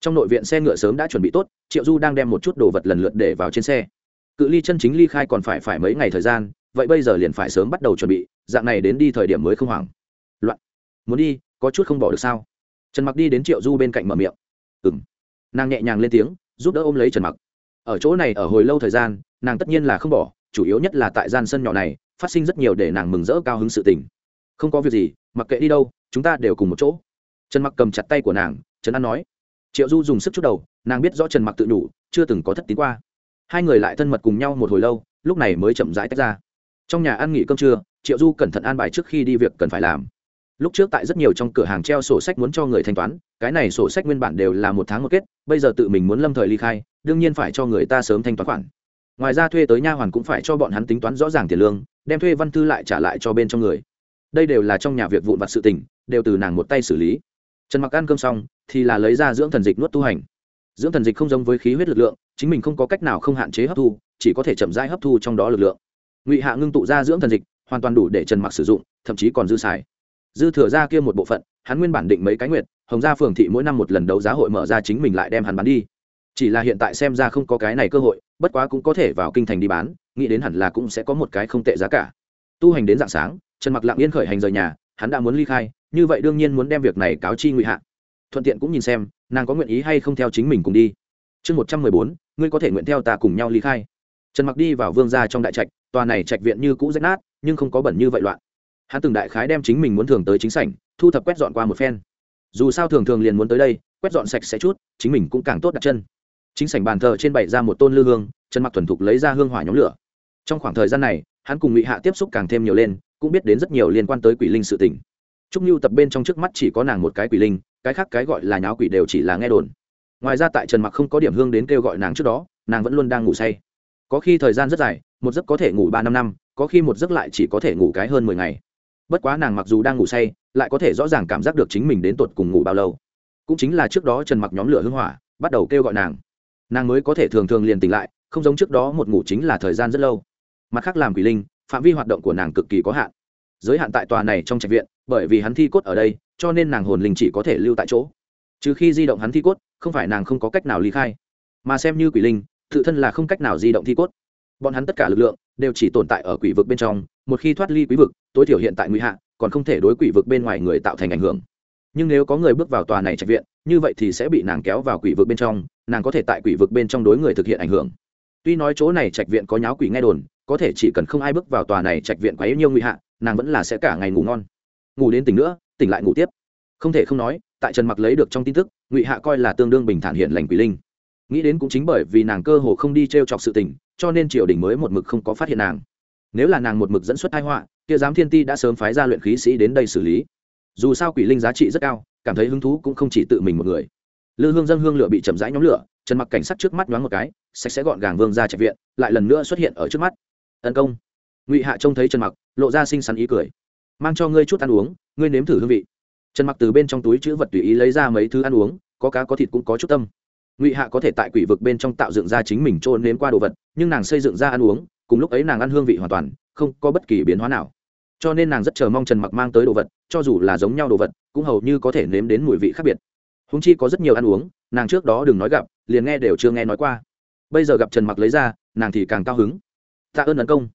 Trong nội viện xe ngựa sớm đã chuẩn bị tốt, triệu du đang đem một chút đồ vật lần lượt để vào trên xe. Cự ly chân chính ly khai còn phải phải mấy ngày thời gian, vậy bây giờ liền phải sớm bắt đầu chuẩn bị, dạng này đến đi thời điểm mới không hoảng. Loạn. Muốn đi, có chút không bỏ được sao? Trần mặc đi đến triệu du bên cạnh mở miệng. Ừng nàng nhẹ nhàng lên tiếng, giúp đỡ ôm lấy trần mặc ở chỗ này ở hồi lâu thời gian, nàng tất nhiên là không bỏ, chủ yếu nhất là tại gian sân nhỏ này, phát sinh rất nhiều để nàng mừng rỡ cao hứng sự tình. Không có việc gì, mặc kệ đi đâu, chúng ta đều cùng một chỗ. Trần mặc cầm chặt tay của nàng, trần an nói. Triệu du dùng sức chút đầu, nàng biết rõ trần mặc tự đủ, chưa từng có thất tín qua. Hai người lại thân mật cùng nhau một hồi lâu, lúc này mới chậm rãi tách ra. Trong nhà ăn nghỉ cơm trưa, triệu du cẩn thận an bài trước khi đi việc cần phải làm lúc trước tại rất nhiều trong cửa hàng treo sổ sách muốn cho người thanh toán, cái này sổ sách nguyên bản đều là một tháng một kết, bây giờ tự mình muốn lâm thời ly khai, đương nhiên phải cho người ta sớm thanh toán khoản. Ngoài ra thuê tới nha hoàn cũng phải cho bọn hắn tính toán rõ ràng tiền lương, đem thuê văn thư lại trả lại cho bên trong người. Đây đều là trong nhà việc vụn vặt sự tình, đều từ nàng một tay xử lý. Trần mặc ăn cơm xong, thì là lấy ra dưỡng thần dịch nuốt tu hành. Dưỡng thần dịch không giống với khí huyết lực lượng, chính mình không có cách nào không hạn chế hấp thu, chỉ có thể chậm rãi hấp thu trong đó lực lượng. Ngụy hạ ngưng tụ ra dưỡng thần dịch, hoàn toàn đủ để trần mặc sử dụng, thậm chí còn dư xài dư thừa ra kia một bộ phận, hắn nguyên bản định mấy cái nguyệt, hồng gia phường thị mỗi năm một lần đấu giá hội mở ra chính mình lại đem hắn bán đi. Chỉ là hiện tại xem ra không có cái này cơ hội, bất quá cũng có thể vào kinh thành đi bán, nghĩ đến hẳn là cũng sẽ có một cái không tệ giá cả. Tu hành đến dạng sáng, trần mặc lặng yên khởi hành rời nhà, hắn đã muốn ly khai, như vậy đương nhiên muốn đem việc này cáo chi ngụy hạ. Thuận tiện cũng nhìn xem, nàng có nguyện ý hay không theo chính mình cùng đi. Chương một trăm mười bốn, ngươi có thể nguyện theo ta cùng nhau ly khai. Trần mặc đi vào vương gia trong đại trạch, tòa này trạch viện như cũ rách nát, nhưng không có bẩn như vậy loạn hắn từng đại khái đem chính mình muốn thường tới chính sảnh, thu thập quét dọn qua một phen. Dù sao thường thường liền muốn tới đây, quét dọn sạch sẽ chút, chính mình cũng càng tốt đặt chân. Chính sảnh bàn thờ trên bày ra một tôn lư hương trần mặc thuần thục lấy ra hương hỏa nhóm lửa. Trong khoảng thời gian này, hắn cùng ngụy hạ tiếp xúc càng thêm nhiều lên, cũng biết đến rất nhiều liên quan tới quỷ linh sự tình. Trúc nhu tập bên trong trước mắt chỉ có nàng một cái quỷ linh, cái khác cái gọi là nháo quỷ đều chỉ là nghe đồn. Ngoài ra tại trần mặc không có điểm hương đến kêu gọi nàng trước đó, nàng vẫn luôn đang ngủ say. Có khi thời gian rất dài, một giấc có thể ngủ ba năm năm, có khi một giấc lại chỉ có thể ngủ cái hơn mười ngày bất quá nàng mặc dù đang ngủ say, lại có thể rõ ràng cảm giác được chính mình đến tột cùng ngủ bao lâu. Cũng chính là trước đó trần mặc nhóm lửa hưng hỏa, bắt đầu kêu gọi nàng. Nàng mới có thể thường thường liền tỉnh lại, không giống trước đó một ngủ chính là thời gian rất lâu. Mặt khác làm quỷ linh, phạm vi hoạt động của nàng cực kỳ có hạn. Giới hạn tại tòa này trong trạch viện, bởi vì hắn thi cốt ở đây, cho nên nàng hồn linh chỉ có thể lưu tại chỗ. Trừ khi di động hắn thi cốt, không phải nàng không có cách nào ly khai. Mà xem như quỷ linh, tự thân là không cách nào di động thi cốt. Bọn hắn tất cả lực lượng, đều chỉ tồn tại ở quỷ vực bên trong một khi thoát ly quý vực, tối thiểu hiện tại ngụy hạ, còn không thể đối quỷ vực bên ngoài người tạo thành ảnh hưởng. Nhưng nếu có người bước vào tòa này trạch viện, như vậy thì sẽ bị nàng kéo vào quỷ vực bên trong, nàng có thể tại quỷ vực bên trong đối người thực hiện ảnh hưởng. Tuy nói chỗ này trạch viện có nháo quỷ nghe đồn, có thể chỉ cần không ai bước vào tòa này trạch viện quá yếu nhiều ngụy hạ, nàng vẫn là sẽ cả ngày ngủ ngon. Ngủ đến tỉnh nữa, tỉnh lại ngủ tiếp. Không thể không nói, tại trần mặc lấy được trong tin tức, ngụy hạ coi là tương đương bình thản hiện lành quỷ linh. Nghĩ đến cũng chính bởi vì nàng cơ hồ không đi t r e o chọc sự tình, cho nên triều đình mới một mực không có phát hiện nàng nếu là nàng một mực dẫn xuất thái họa, kia giám thiên ti đã sớm phái ra luyện khí sĩ đến đây xử lý. Dù sao quỷ linh giá trị rất cao, cảm thấy hứng thú cũng không chỉ tự mình một người. Lư hương dân hương lửa bị chậm rãi nhóm lửa, trần mặc cảnh sát trước mắt nhoáng một cái, sạch sẽ gọn gàng vương ra trạch viện, lại lần nữa xuất hiện ở trước mắt. Tấn công. Ngụy hạ trông thấy trần mặc, lộ ra xinh xắn ý cười. Mang cho ngươi chút ăn uống, ngươi nếm thử hương vị. Trần mặc từ bên trong túi chữ vật tùy ý lấy ra mấy thứ ăn uống, có cá có thịt cũng có chút tâm. Ngụy hạ có thể tại quỷ vực bên trong tạo dựng ra chính mình trôn nếm qua đồ vật, nhưng nàng xây dựng ra ăn uống cùng lúc ấy nàng ăn hương vị hoàn toàn, không có bất kỳ biến hóa nào. Cho nên nàng rất chờ mong trần mặc mang tới đồ vật, cho dù là giống nhau đồ vật, cũng hầu như có thể nếm đến mùi vị khác biệt. Húng chi có rất nhiều ăn uống, nàng trước đó đừng nói gặp, liền nghe đều chưa nghe nói qua. Bây giờ gặp trần mặc lấy ra, nàng thì càng cao hứng. Tạ ơn tấn công.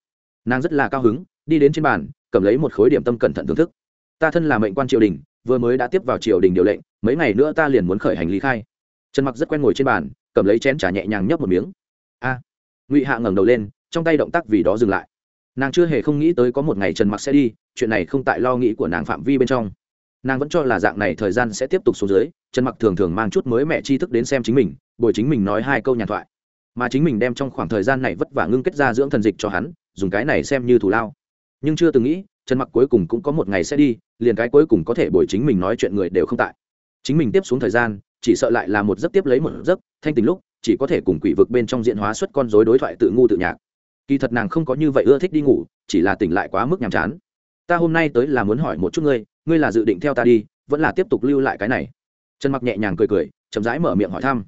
Nàng rất là cao hứng, đi đến trên bàn, cầm lấy một khối điểm tâm cẩn thận thưởng thức. Ta thân là mệnh quan triều đình, vừa mới đã tiếp vào triều đình điều lệnh, mấy ngày nữa ta liền muốn khởi hành lý khai. Trần mặc rất quen ngồi trên bàn, cầm lấy chén trà nhẹ nhàng nhấp một miếng. A. Ngụy hạ ngẩng đầu lên trong tay động tác vì đó dừng lại. Nàng chưa hề không nghĩ tới có một ngày trần mặc sẽ đi, chuyện này không tại lo nghĩ của nàng phạm vi bên trong. Nàng vẫn cho là dạng này thời gian sẽ tiếp tục xuống dưới, trần mặc thường thường mang chút mới mẹ tri thức đến xem chính mình, bồi chính mình nói hai câu nhàn thoại. Mà chính mình đem trong khoảng thời gian này vất vả ngưng kết ra dưỡng thần dịch cho hắn, dùng cái này xem như thủ lao. Nhưng chưa từng nghĩ, trần mặc cuối cùng cũng có một ngày sẽ đi, liền cái cuối cùng có thể bồi chính mình nói chuyện người đều không tại. Chính mình tiếp xuống thời gian, chỉ sợ lại là một giấc tiếp lấy một giấc, thanh tình lúc, chỉ có thể cùng quỷ vực bên trong diện hóa xuất con dối đối thoại tự ngu tự nhạc kỳ thật nàng không có như vậy ưa thích đi ngủ, chỉ là tỉnh lại quá mức nhàm chán. Ta hôm nay tới là muốn hỏi một chút ngươi ngươi là dự định theo ta đi, vẫn là tiếp tục lưu lại cái này? Trần mặc nhẹ nhàng cười cười, chậm rãi mở miệng hỏi thăm.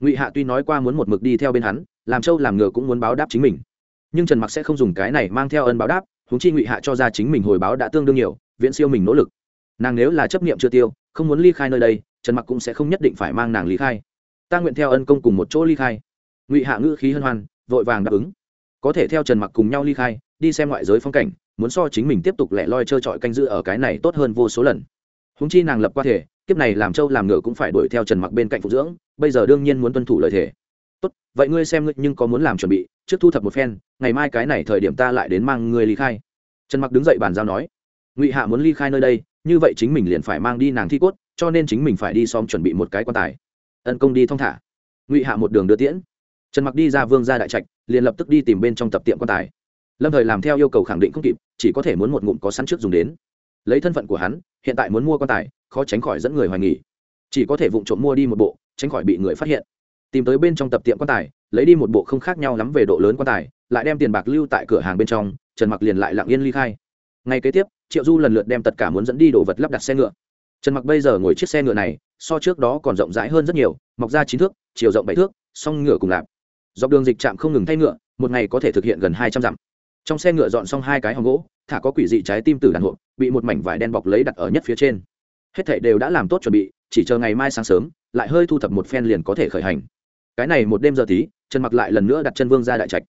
Ngụy hạ tuy nói qua muốn một mực đi theo bên hắn, làm châu làm ngựa cũng muốn báo đáp chính mình. Nhưng trần mặc sẽ không dùng cái này mang theo ân báo đáp húng chi ngụy hạ cho ra chính mình hồi báo đã tương đương nhiều, viễn siêu mình nỗ lực. Nàng nếu là chấp nghiệm chưa tiêu, không muốn ly khai nơi đây, trần mặc cũng sẽ không nhất định phải mang nàng ly khai. Ta nguyện theo ân công cùng một chỗ ly khai. Ngụy hạ ngữ khí hân hoan, vội vàng đáp ứng có thể theo trần mặc cùng nhau ly khai, đi xem ngoại giới phong cảnh, muốn so chính mình tiếp tục lẻ loi trơ trọi canh giữ ở cái này tốt hơn vô số lần. Húng chi nàng lập qua thể, kiếp này làm trâu làm ngựa cũng phải đuổi theo trần mặc bên cạnh phụ dưỡng, bây giờ đương nhiên muốn tuân thủ lời thề. Tốt, vậy ngươi xem ngươi nhưng có muốn làm chuẩn bị, trước thu thập một phen, ngày mai cái này thời điểm ta lại đến mang ngươi ly khai. Trần mặc đứng dậy bàn giao nói, ngụy hạ muốn ly khai nơi đây, như vậy chính mình liền phải mang đi nàng thi cốt, cho nên chính mình phải đi xóm chuẩn bị một cái quan tài. Ân công đi thong thả. Ngụy hạ một đường đưa tiễn trần mặc đi ra vương gia đại trạch, liền lập tức đi tìm bên trong tập tiệm quan tài. Lâm thời làm theo yêu cầu khẳng định không kịp, chỉ có thể muốn một ngụm có sẵn trước dùng đến. Lấy thân phận của hắn, hiện tại muốn mua quan tài, khó tránh khỏi dẫn người hoài nghỉ chỉ có thể vụng trộm mua đi một bộ, tránh khỏi bị người phát hiện. Tìm tới bên trong tập tiệm quan tài, lấy đi một bộ không khác nhau lắm về độ lớn quan tài, lại đem tiền bạc lưu tại cửa hàng bên trong, trần mặc liền lại lặng yên ly khai. Ngay kế tiếp, triệu du lần lượt đem tất cả muốn dẫn đi đồ vật lắp đặt xe ngựa. Trần mặc bây giờ ngồi chiếc xe ngựa này, so trước đó còn rộng rãi hơn rất nhiều, mọc ra chín thước, chiều rộng bảy thước, song ngựa cùng lạp dọc đường dịch trạm không ngừng thay ngựa, một ngày có thể thực hiện gần hai trăm dặm. Trong xe ngựa dọn xong hai cái hòm gỗ, thả có quỷ dị trái tim tử đàn hộp bị một mảnh vải đen bọc lấy đặt ở nhất phía trên. Hết thảy đều đã làm tốt chuẩn bị, chỉ chờ ngày mai sáng sớm, lại hơi thu thập một phen liền có thể khởi hành. Cái này một đêm giờ tí, trần mặc lại lần nữa đặt chân vương ra đại trạch.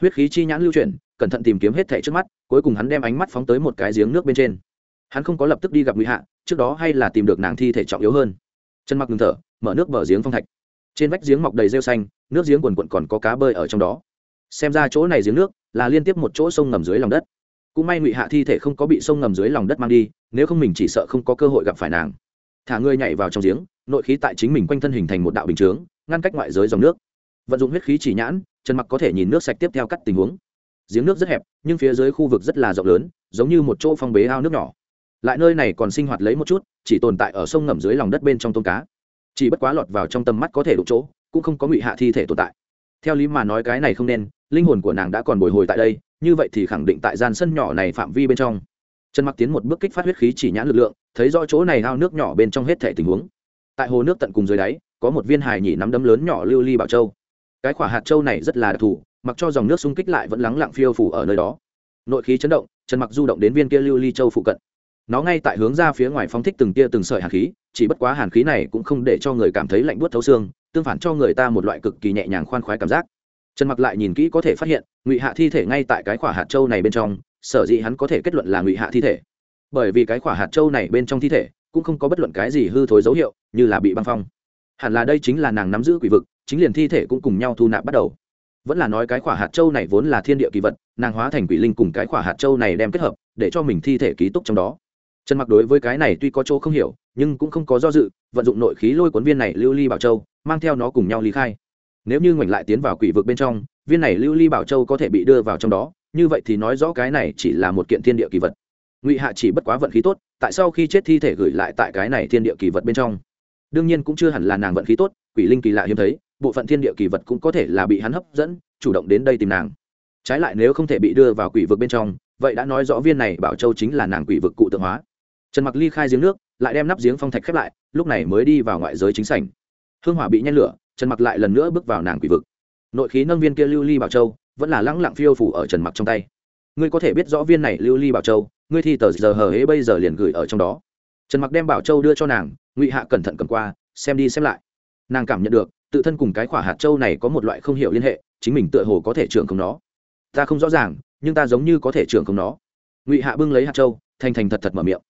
Huyết khí chi nhãn lưu chuyển, cẩn thận tìm kiếm hết thảy trước mắt, cuối cùng hắn đem ánh mắt phóng tới một cái giếng nước bên trên. Hắn không có lập tức đi gặp nguy hạ, trước đó hay là tìm được nàng thi thể trọng yếu hơn. Trần mặc ngừng thở, mở nước bờ giếng phong thạch. Trên vách giếng mọc đầy rêu xanh nước giếng quần quận còn có cá bơi ở trong đó. Xem ra chỗ này giếng nước là liên tiếp một chỗ sông ngầm dưới lòng đất. Cũng may ngụy hạ thi thể không có bị sông ngầm dưới lòng đất mang đi, nếu không mình chỉ sợ không có cơ hội gặp phải nàng. Thả ngươi nhảy vào trong giếng, nội khí tại chính mình quanh thân hình thành một đạo bình chướng, ngăn cách ngoại giới dòng nước. Vận dụng huyết khí chỉ nhãn, trần mặc có thể nhìn nước sạch tiếp theo các tình huống. Giếng nước rất hẹp, nhưng phía dưới khu vực rất là rộng lớn, giống như một chỗ phong bế ao nước nhỏ. Lại nơi này còn sinh hoạt lấy một chút, chỉ tồn tại ở sông ngầm dưới lòng đất bên trong tôm cá. Chỉ bất quá lọt vào trong tầm mắt có thể đụng chỗ cũng không có ngụy hạ thi thể tồn tại. Theo lý mà nói cái này không nên, linh hồn của nàng đã còn bồi hồi tại đây, như vậy thì khẳng định tại gian sân nhỏ này phạm vi bên trong. Trần mặc tiến một bước kích phát huyết khí chỉ nhãn lực lượng, thấy rõ chỗ này ao nước nhỏ bên trong hết thể tình huống. Tại hồ nước tận cùng dưới đáy, có một viên hài nhỉ nắm đấm lớn nhỏ lưu ly bảo châu. Cái quả hạt châu này rất là đặc thù, mặc cho dòng nước xung kích lại vẫn lắng lặng phiêu phủ ở nơi đó. Nội khí chấn động, trần mặc du động đến viên kia lưu ly châu phụ cận. Nó ngay tại hướng ra phía ngoài phóng thích từng tia từng sợi hàn khí, chỉ bất quá hàn khí này cũng không để cho người cảm thấy lạnh buốt thấu xương tương phản cho người ta một loại cực kỳ nhẹ nhàng khoan khoái cảm giác. Trần mặc lại nhìn kỹ có thể phát hiện, ngụy hạ thi thể ngay tại cái quả hạt châu này bên trong, sở dĩ hắn có thể kết luận là ngụy hạ thi thể. Bởi vì cái quả hạt châu này bên trong thi thể cũng không có bất luận cái gì hư thối dấu hiệu, như là bị băng phong. Hẳn là đây chính là nàng nắm giữ quỷ vực, chính liền thi thể cũng cùng nhau thu nạp bắt đầu. Vẫn là nói cái quả hạt châu này vốn là thiên địa kỳ vật, nàng hóa thành quỷ linh cùng cái quả hạt châu này đem kết hợp, để cho mình thi thể ký túc trong đó trần mặc đối với cái này tuy có chỗ không hiểu, nhưng cũng không có do dự, vận dụng nội khí lôi cuốn viên này lưu ly bảo châu, mang theo nó cùng nhau ly khai. Nếu như ngoảnh lại tiến vào quỷ vực bên trong, viên này lưu ly bảo châu có thể bị đưa vào trong đó, như vậy thì nói rõ cái này chỉ là một kiện thiên địa kỳ vật. Ngụy hạ chỉ bất quá vận khí tốt, tại sao khi chết thi thể gửi lại tại cái này thiên địa kỳ vật bên trong. Đương nhiên cũng chưa hẳn là nàng vận khí tốt, quỷ linh kỳ lạ hiếm thấy, bộ phận thiên địa kỳ vật cũng có thể là bị hắn hấp dẫn, chủ động đến đây tìm nàng. Trái lại nếu không thể bị đưa vào quỷ vực bên trong, vậy đã nói rõ viên này bảo châu chính là nàng quỷ vực cụ tượng hóa trần mặc ly khai giếng nước, lại đem nắp giếng phong thạch khép lại, lúc này mới đi vào ngoại giới chính sảnh. Hương hỏa bị nhen lửa, trần mặc lại lần nữa bước vào nàng quỷ vực. Nội khí nâng viên kia lưu ly bảo châu, vẫn là lẳng lặng phiêu phủ ở trần mặc trong tay. Ngươi có thể biết rõ viên này lưu ly bảo châu, ngươi thi tờ giờ hờ hế bây giờ liền gửi ở trong đó. Trần mặc đem bảo châu đưa cho nàng, ngụy hạ cẩn thận cầm qua, xem đi xem lại. Nàng cảm nhận được, tự thân cùng cái khỏa hạt châu này có một loại không hiểu liên hệ, chính mình tựa hồ có thể trưởng không nó. Ta không rõ ràng, nhưng ta giống như có thể trưởng không nó. Ngụy hạ bưng lấy hạt châu, thành thành thật thật mở miệng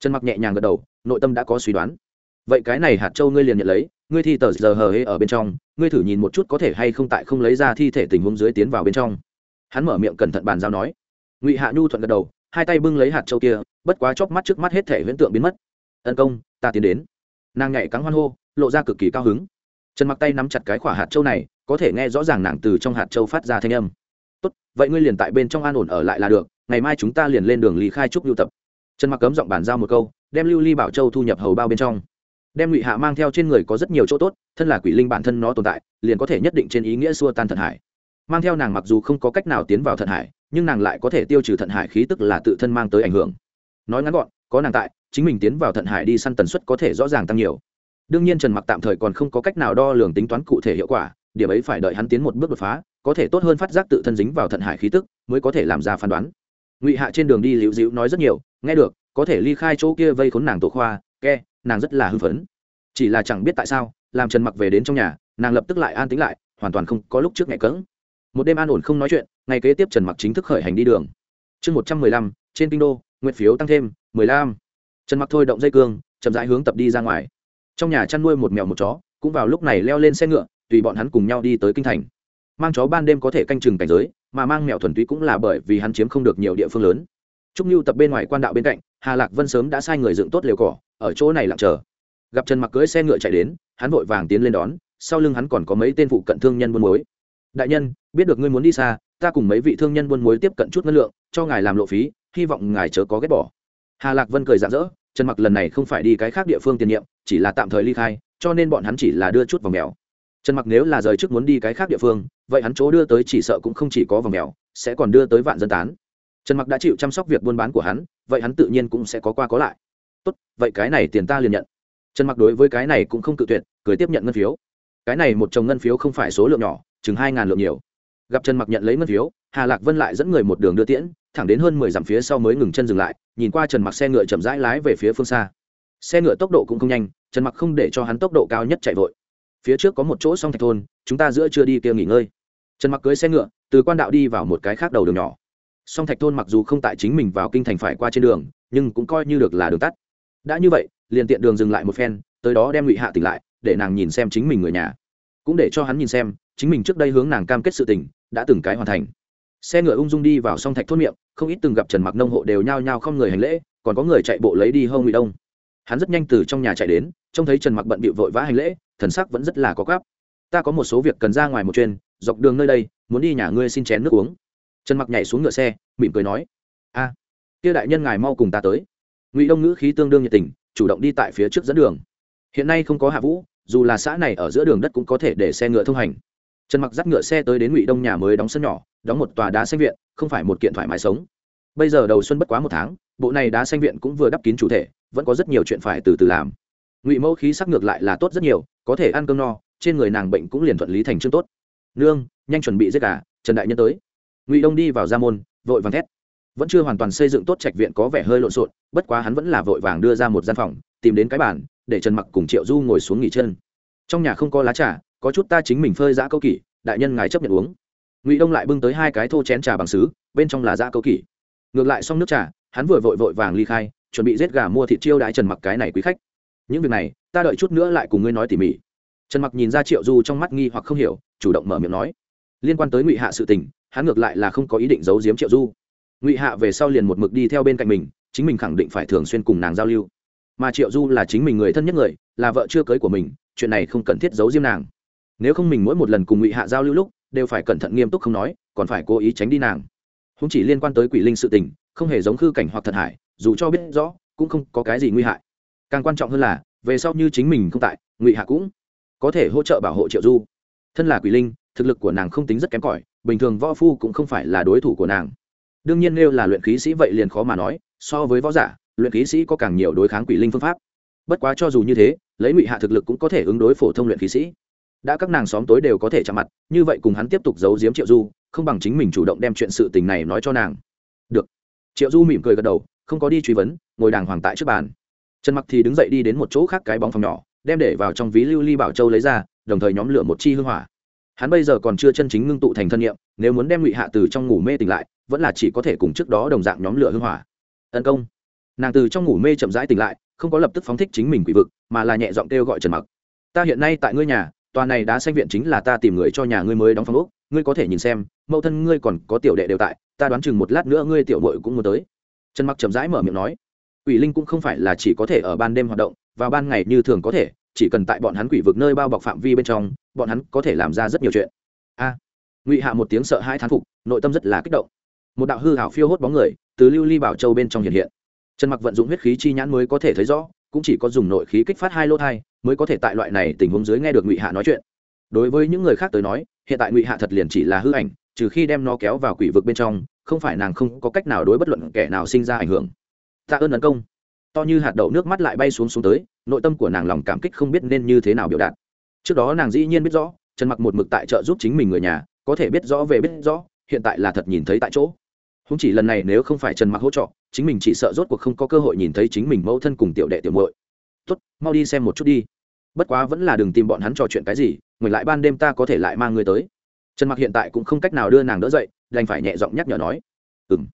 trần mặc nhẹ nhàng gật đầu, nội tâm đã có suy đoán. Vậy cái này hạt châu ngươi liền nhận lấy, ngươi thi tờ giờ hờ hê ở bên trong, ngươi thử nhìn một chút có thể hay không tại không lấy ra thi thể tình huống dưới tiến vào bên trong. Hắn mở miệng cẩn thận bàn giao nói. Ngụy hạ nhu thuận gật đầu, hai tay bưng lấy hạt châu kia, bất quá chóp mắt trước mắt hết thể huyễn tượng biến mất. Ân công, ta tiến đến. Nàng nhảy cắn hoan hô, lộ ra cực kỳ cao hứng. Trần mặc tay nắm chặt cái khỏa hạt châu này, có thể nghe rõ ràng nàng từ trong hạt châu phát ra thanh âm. Tốt, vậy ngươi liền tại bên trong an ổn ở lại là được, ngày mai chúng ta liền lên đường lý khai trúc lưu tập trần mặc cấm giọng bàn giao một câu, đem lưu ly bảo châu thu nhập hầu bao bên trong. Đem ngụy hạ mang theo trên người có rất nhiều chỗ tốt, thân là quỷ linh bản thân nó tồn tại, liền có thể nhất định trên ý nghĩa xua tan thận hải. Mang theo nàng mặc dù không có cách nào tiến vào thận hải, nhưng nàng lại có thể tiêu trừ thận hải khí tức là tự thân mang tới ảnh hưởng. Nói ngắn gọn, có nàng tại, chính mình tiến vào thận hải đi săn tần suất có thể rõ ràng tăng nhiều. Đương nhiên trần mặc tạm thời còn không có cách nào đo lường tính toán cụ thể hiệu quả, điểm ấy phải đợi hắn tiến một bước đột phá, có thể tốt hơn phát giác tự thân dính vào thận hải khí tức, mới có thể làm ra phán đoán. Ngụy hạ trên đường đi liễu dịu nói rất nhiều nghe được, có thể ly khai chỗ kia vây khốn nàng tổ khoa, ke, nàng rất là hưng phấn. Chỉ là chẳng biết tại sao, làm trần mặc về đến trong nhà, nàng lập tức lại an tính lại, hoàn toàn không có lúc trước ngày cỡng. Một đêm an ổn không nói chuyện, ngày kế tiếp trần mặc chính thức khởi hành đi đường. Chương một trăm mười lăm, trên kinh đô, nguyện phiếu tăng thêm, mười lăm. Trần mặc thôi động dây cương, chậm rãi hướng tập đi ra ngoài. Trong nhà chăn nuôi một mèo một chó, cũng vào lúc này leo lên xe ngựa, tùy bọn hắn cùng nhau đi tới kinh thành. Mang chó ban đêm có thể canh chừng cảnh giới, mà mang mèo thuần túy cũng là bởi vì hắn chiếm không được nhiều địa phương lớn trúc Lưu tập bên ngoài quan đạo bên cạnh, hà lạc vân sớm đã sai người dựng tốt liều cỏ, ở chỗ này lặng chờ. Gặp trần mặc cưỡi xe ngựa chạy đến, hắn vội vàng tiến lên đón, sau lưng hắn còn có mấy tên phụ cận thương nhân buôn muối. Đại nhân, biết được ngươi muốn đi xa, ta cùng mấy vị thương nhân buôn muối tiếp cận chút ngân lượng, cho ngài làm lộ phí, hy vọng ngài chớ có ghét bỏ. Hà lạc vân cười rạng rỡ, trần mặc lần này không phải đi cái khác địa phương tiền nhiệm, chỉ là tạm thời ly khai, cho nên bọn hắn chỉ là đưa chút vào mèo. Trần mặc nếu là rời trước muốn đi cái khác địa phương, vậy hắn chỗ đưa tới chỉ sợ cũng không chỉ có vào mèo, sẽ còn đưa tới vạn dân tán trần mặc đã chịu chăm sóc việc buôn bán của hắn, vậy hắn tự nhiên cũng sẽ có qua có lại. Tốt, vậy cái này tiền ta liền nhận. Trần mặc đối với cái này cũng không cự tuyệt, cười tiếp nhận ngân phiếu. Cái này một chồng ngân phiếu không phải số lượng nhỏ, chừng hai ngàn lượng nhiều. Gặp trần mặc nhận lấy ngân phiếu, hà lạc vân lại dẫn người một đường đưa tiễn, thẳng đến hơn mười dặm phía sau mới ngừng chân dừng lại, nhìn qua trần mặc xe ngựa chậm rãi lái về phía phương xa. Xe ngựa tốc độ cũng không nhanh, trần mặc không để cho hắn tốc độ cao nhất chạy vội. Phía trước có một chỗ song thạch thôn, chúng ta giữa chưa đi kia nghỉ ngơi. Trần mặc cưới xe ngựa, từ quan đạo đi vào một cái khác đầu đường nhỏ song thạch thôn mặc dù không tại chính mình vào kinh thành phải qua trên đường, nhưng cũng coi như được là đường tắt. Đã như vậy, liền tiện đường dừng lại một phen, tới đó đem ngụy hạ tỉnh lại, để nàng nhìn xem chính mình người nhà. Cũng để cho hắn nhìn xem, chính mình trước đây hướng nàng cam kết sự tình, đã từng cái hoàn thành. Xe ngựa ung dung đi vào song thạch thôn miệng, không ít từng gặp trần mặc nông hộ đều nhao nhao không người hành lễ, còn có người chạy bộ lấy đi hông ngụy đông. Hắn rất nhanh từ trong nhà chạy đến, trông thấy trần mặc bận bịu vội vã hành lễ, thần sắc vẫn rất là có gáp ta có một số việc cần ra ngoài một chuyên dọc đường nơi đây, muốn đi nhà ngươi xin chén nước uống trần mặc nhảy xuống ngựa xe, mỉm cười nói, a, kia đại nhân ngài mau cùng ta tới. Ngụy đông ngữ khí tương đương nhiệt tình, chủ động đi tại phía trước dẫn đường. Hiện nay không có hạ vũ, dù là xã này ở giữa đường đất cũng có thể để xe ngựa thông hành. Trần mặc dắt ngựa xe tới đến ngụy đông nhà mới đóng sân nhỏ, đóng một tòa đá xanh viện, không phải một kiện thoải mái sống. Bây giờ đầu xuân bất quá một tháng, bộ này đá xanh viện cũng vừa đắp kín chủ thể, vẫn có rất nhiều chuyện phải từ từ làm. Ngụy mẫu khí sắc ngược lại là tốt rất nhiều, có thể ăn cơm no, trên người nàng bệnh cũng liền thuận lý thành chương tốt. Nương, nhanh chuẩn bị giết cả trần đại nhân tới ngụy đông đi vào ra môn, vội vàng thét. Vẫn chưa hoàn toàn xây dựng tốt trạch viện có vẻ hơi lộn xộn, bất quá hắn vẫn là vội vàng đưa ra một gian phòng, tìm đến cái bàn, để trần mặc cùng triệu du ngồi xuống nghỉ chân. Trong nhà không có lá trà, có chút ta chính mình phơi giã câu kỷ, đại nhân ngài chấp nhận uống. Ngụy đông lại bưng tới hai cái thô chén trà bằng xứ bên trong là giã câu kỷ. Ngược lại xong nước trà, hắn vừa vội vội vàng ly khai, chuẩn bị giết gà mua thịt chiêu đãi trần mặc cái này quý khách. Những việc này, ta đợi chút nữa lại cùng ngươi nói tỉ mỉ. Trần mặc nhìn ra triệu du trong mắt nghi hoặc không hiểu, chủ động mở miệng nói. Liên quan tới ngụy hạ sự tình hắn ngược lại là không có ý định giấu giếm triệu du. Ngụy hạ về sau liền một mực đi theo bên cạnh mình, chính mình khẳng định phải thường xuyên cùng nàng giao lưu. Mà triệu du là chính mình người thân nhất người, là vợ chưa cưới của mình, chuyện này không cần thiết giấu diêm nàng. Nếu không mình mỗi một lần cùng ngụy hạ giao lưu lúc, đều phải cẩn thận nghiêm túc không nói, còn phải cố ý tránh đi nàng. Không chỉ liên quan tới quỷ linh sự tình, không hề giống khư cảnh hoặc thật hải dù cho biết rõ, cũng không có cái gì nguy hại. Càng quan trọng hơn là, về sau như chính mình không tại, ngụy hạ cũng có thể hỗ trợ bảo hộ triệu du. Thân là quỷ linh thực lực của nàng không tính rất kém cỏi, bình thường võ phu cũng không phải là đối thủ của nàng. Đương nhiên nếu là luyện khí sĩ vậy liền khó mà nói, so với võ giả, luyện khí sĩ có càng nhiều đối kháng quỷ linh phương pháp. Bất quá cho dù như thế, lấy ngụy hạ thực lực cũng có thể ứng đối phổ thông luyện khí sĩ. Đã các nàng xóm tối đều có thể chạm mặt, như vậy cùng hắn tiếp tục giấu giếm triệu du, không bằng chính mình chủ động đem chuyện sự tình này nói cho nàng. Được. Triệu du mỉm cười gật đầu, không có đi truy vấn, ngồi đàng hoàng tại trước bàn. Trần mặc thì đứng dậy đi đến một chỗ khác cái bóng phòng nhỏ, đem để vào trong ví lưu ly bảo châu lấy ra, đồng thời nhóm lửa một chi hương hỏa hắn bây giờ còn chưa chân chính ngưng tụ thành thân nhiệm nếu muốn đem ngụy hạ từ trong ngủ mê tỉnh lại, vẫn là chỉ có thể cùng trước đó đồng dạng nhóm lửa hương hỏa. Tấn công. Nàng từ trong ngủ mê chậm rãi tỉnh lại, không có lập tức phóng thích chính mình quỷ vực, mà là nhẹ giọng kêu gọi trần mặc. Ta hiện nay tại ngươi nhà, tòa này đã xanh viện chính là ta tìm người cho nhà ngươi mới đóng phòng úc ngươi có thể nhìn xem, mẫu thân ngươi còn có tiểu đệ đều tại, ta đoán chừng một lát nữa ngươi tiểu bội cũng muốn tới. Trần mặc chậm rãi mở miệng nói. Quỷ linh cũng không phải là chỉ có thể ở ban đêm hoạt động, vào ban ngày như thường có thể, chỉ cần tại bọn hắn quỷ vực nơi bao bọc phạm vi bên trong bọn hắn có thể làm ra rất nhiều chuyện. A à, ngụy hạ một tiếng sợ hai thán phục, nội tâm rất là kích động. Một đạo hư hảo phiêu hốt bóng người từ lưu ly bảo châu bên trong hiện hiện. Trần mặc vận dụng huyết khí chi nhãn mới có thể thấy rõ, cũng chỉ có dùng nội khí kích phát hai lô thai mới có thể tại loại này tình huống dưới nghe được ngụy hạ nói chuyện. Đối với những người khác tới nói, hiện tại ngụy hạ thật liền chỉ là hư ảnh, trừ khi đem nó kéo vào quỷ vực bên trong, không phải nàng không có cách nào đối bất luận kẻ nào sinh ra ảnh hưởng. Tạ ơn tấn công. To như hạt đậu nước mắt lại bay xuống xuống tới, nội tâm của nàng lòng cảm kích không biết nên như thế nào biểu đạt trước đó nàng dĩ nhiên biết rõ, trần mặc một mực tại chợ giúp chính mình người nhà, có thể biết rõ về biết rõ, hiện tại là thật nhìn thấy tại chỗ. Không chỉ lần này nếu không phải trần mặc hỗ trợ, chính mình chỉ sợ rốt cuộc không có cơ hội nhìn thấy chính mình mẫu thân cùng tiểu đệ tiểu muội. Tốt, mau đi xem một chút đi. Bất quá vẫn là đừng tìm bọn hắn trò chuyện cái gì, ngồi lại ban đêm ta có thể lại mang người tới. Trần mặc hiện tại cũng không cách nào đưa nàng đỡ dậy, đành phải nhẹ giọng nhắc nhở nói. Ừm.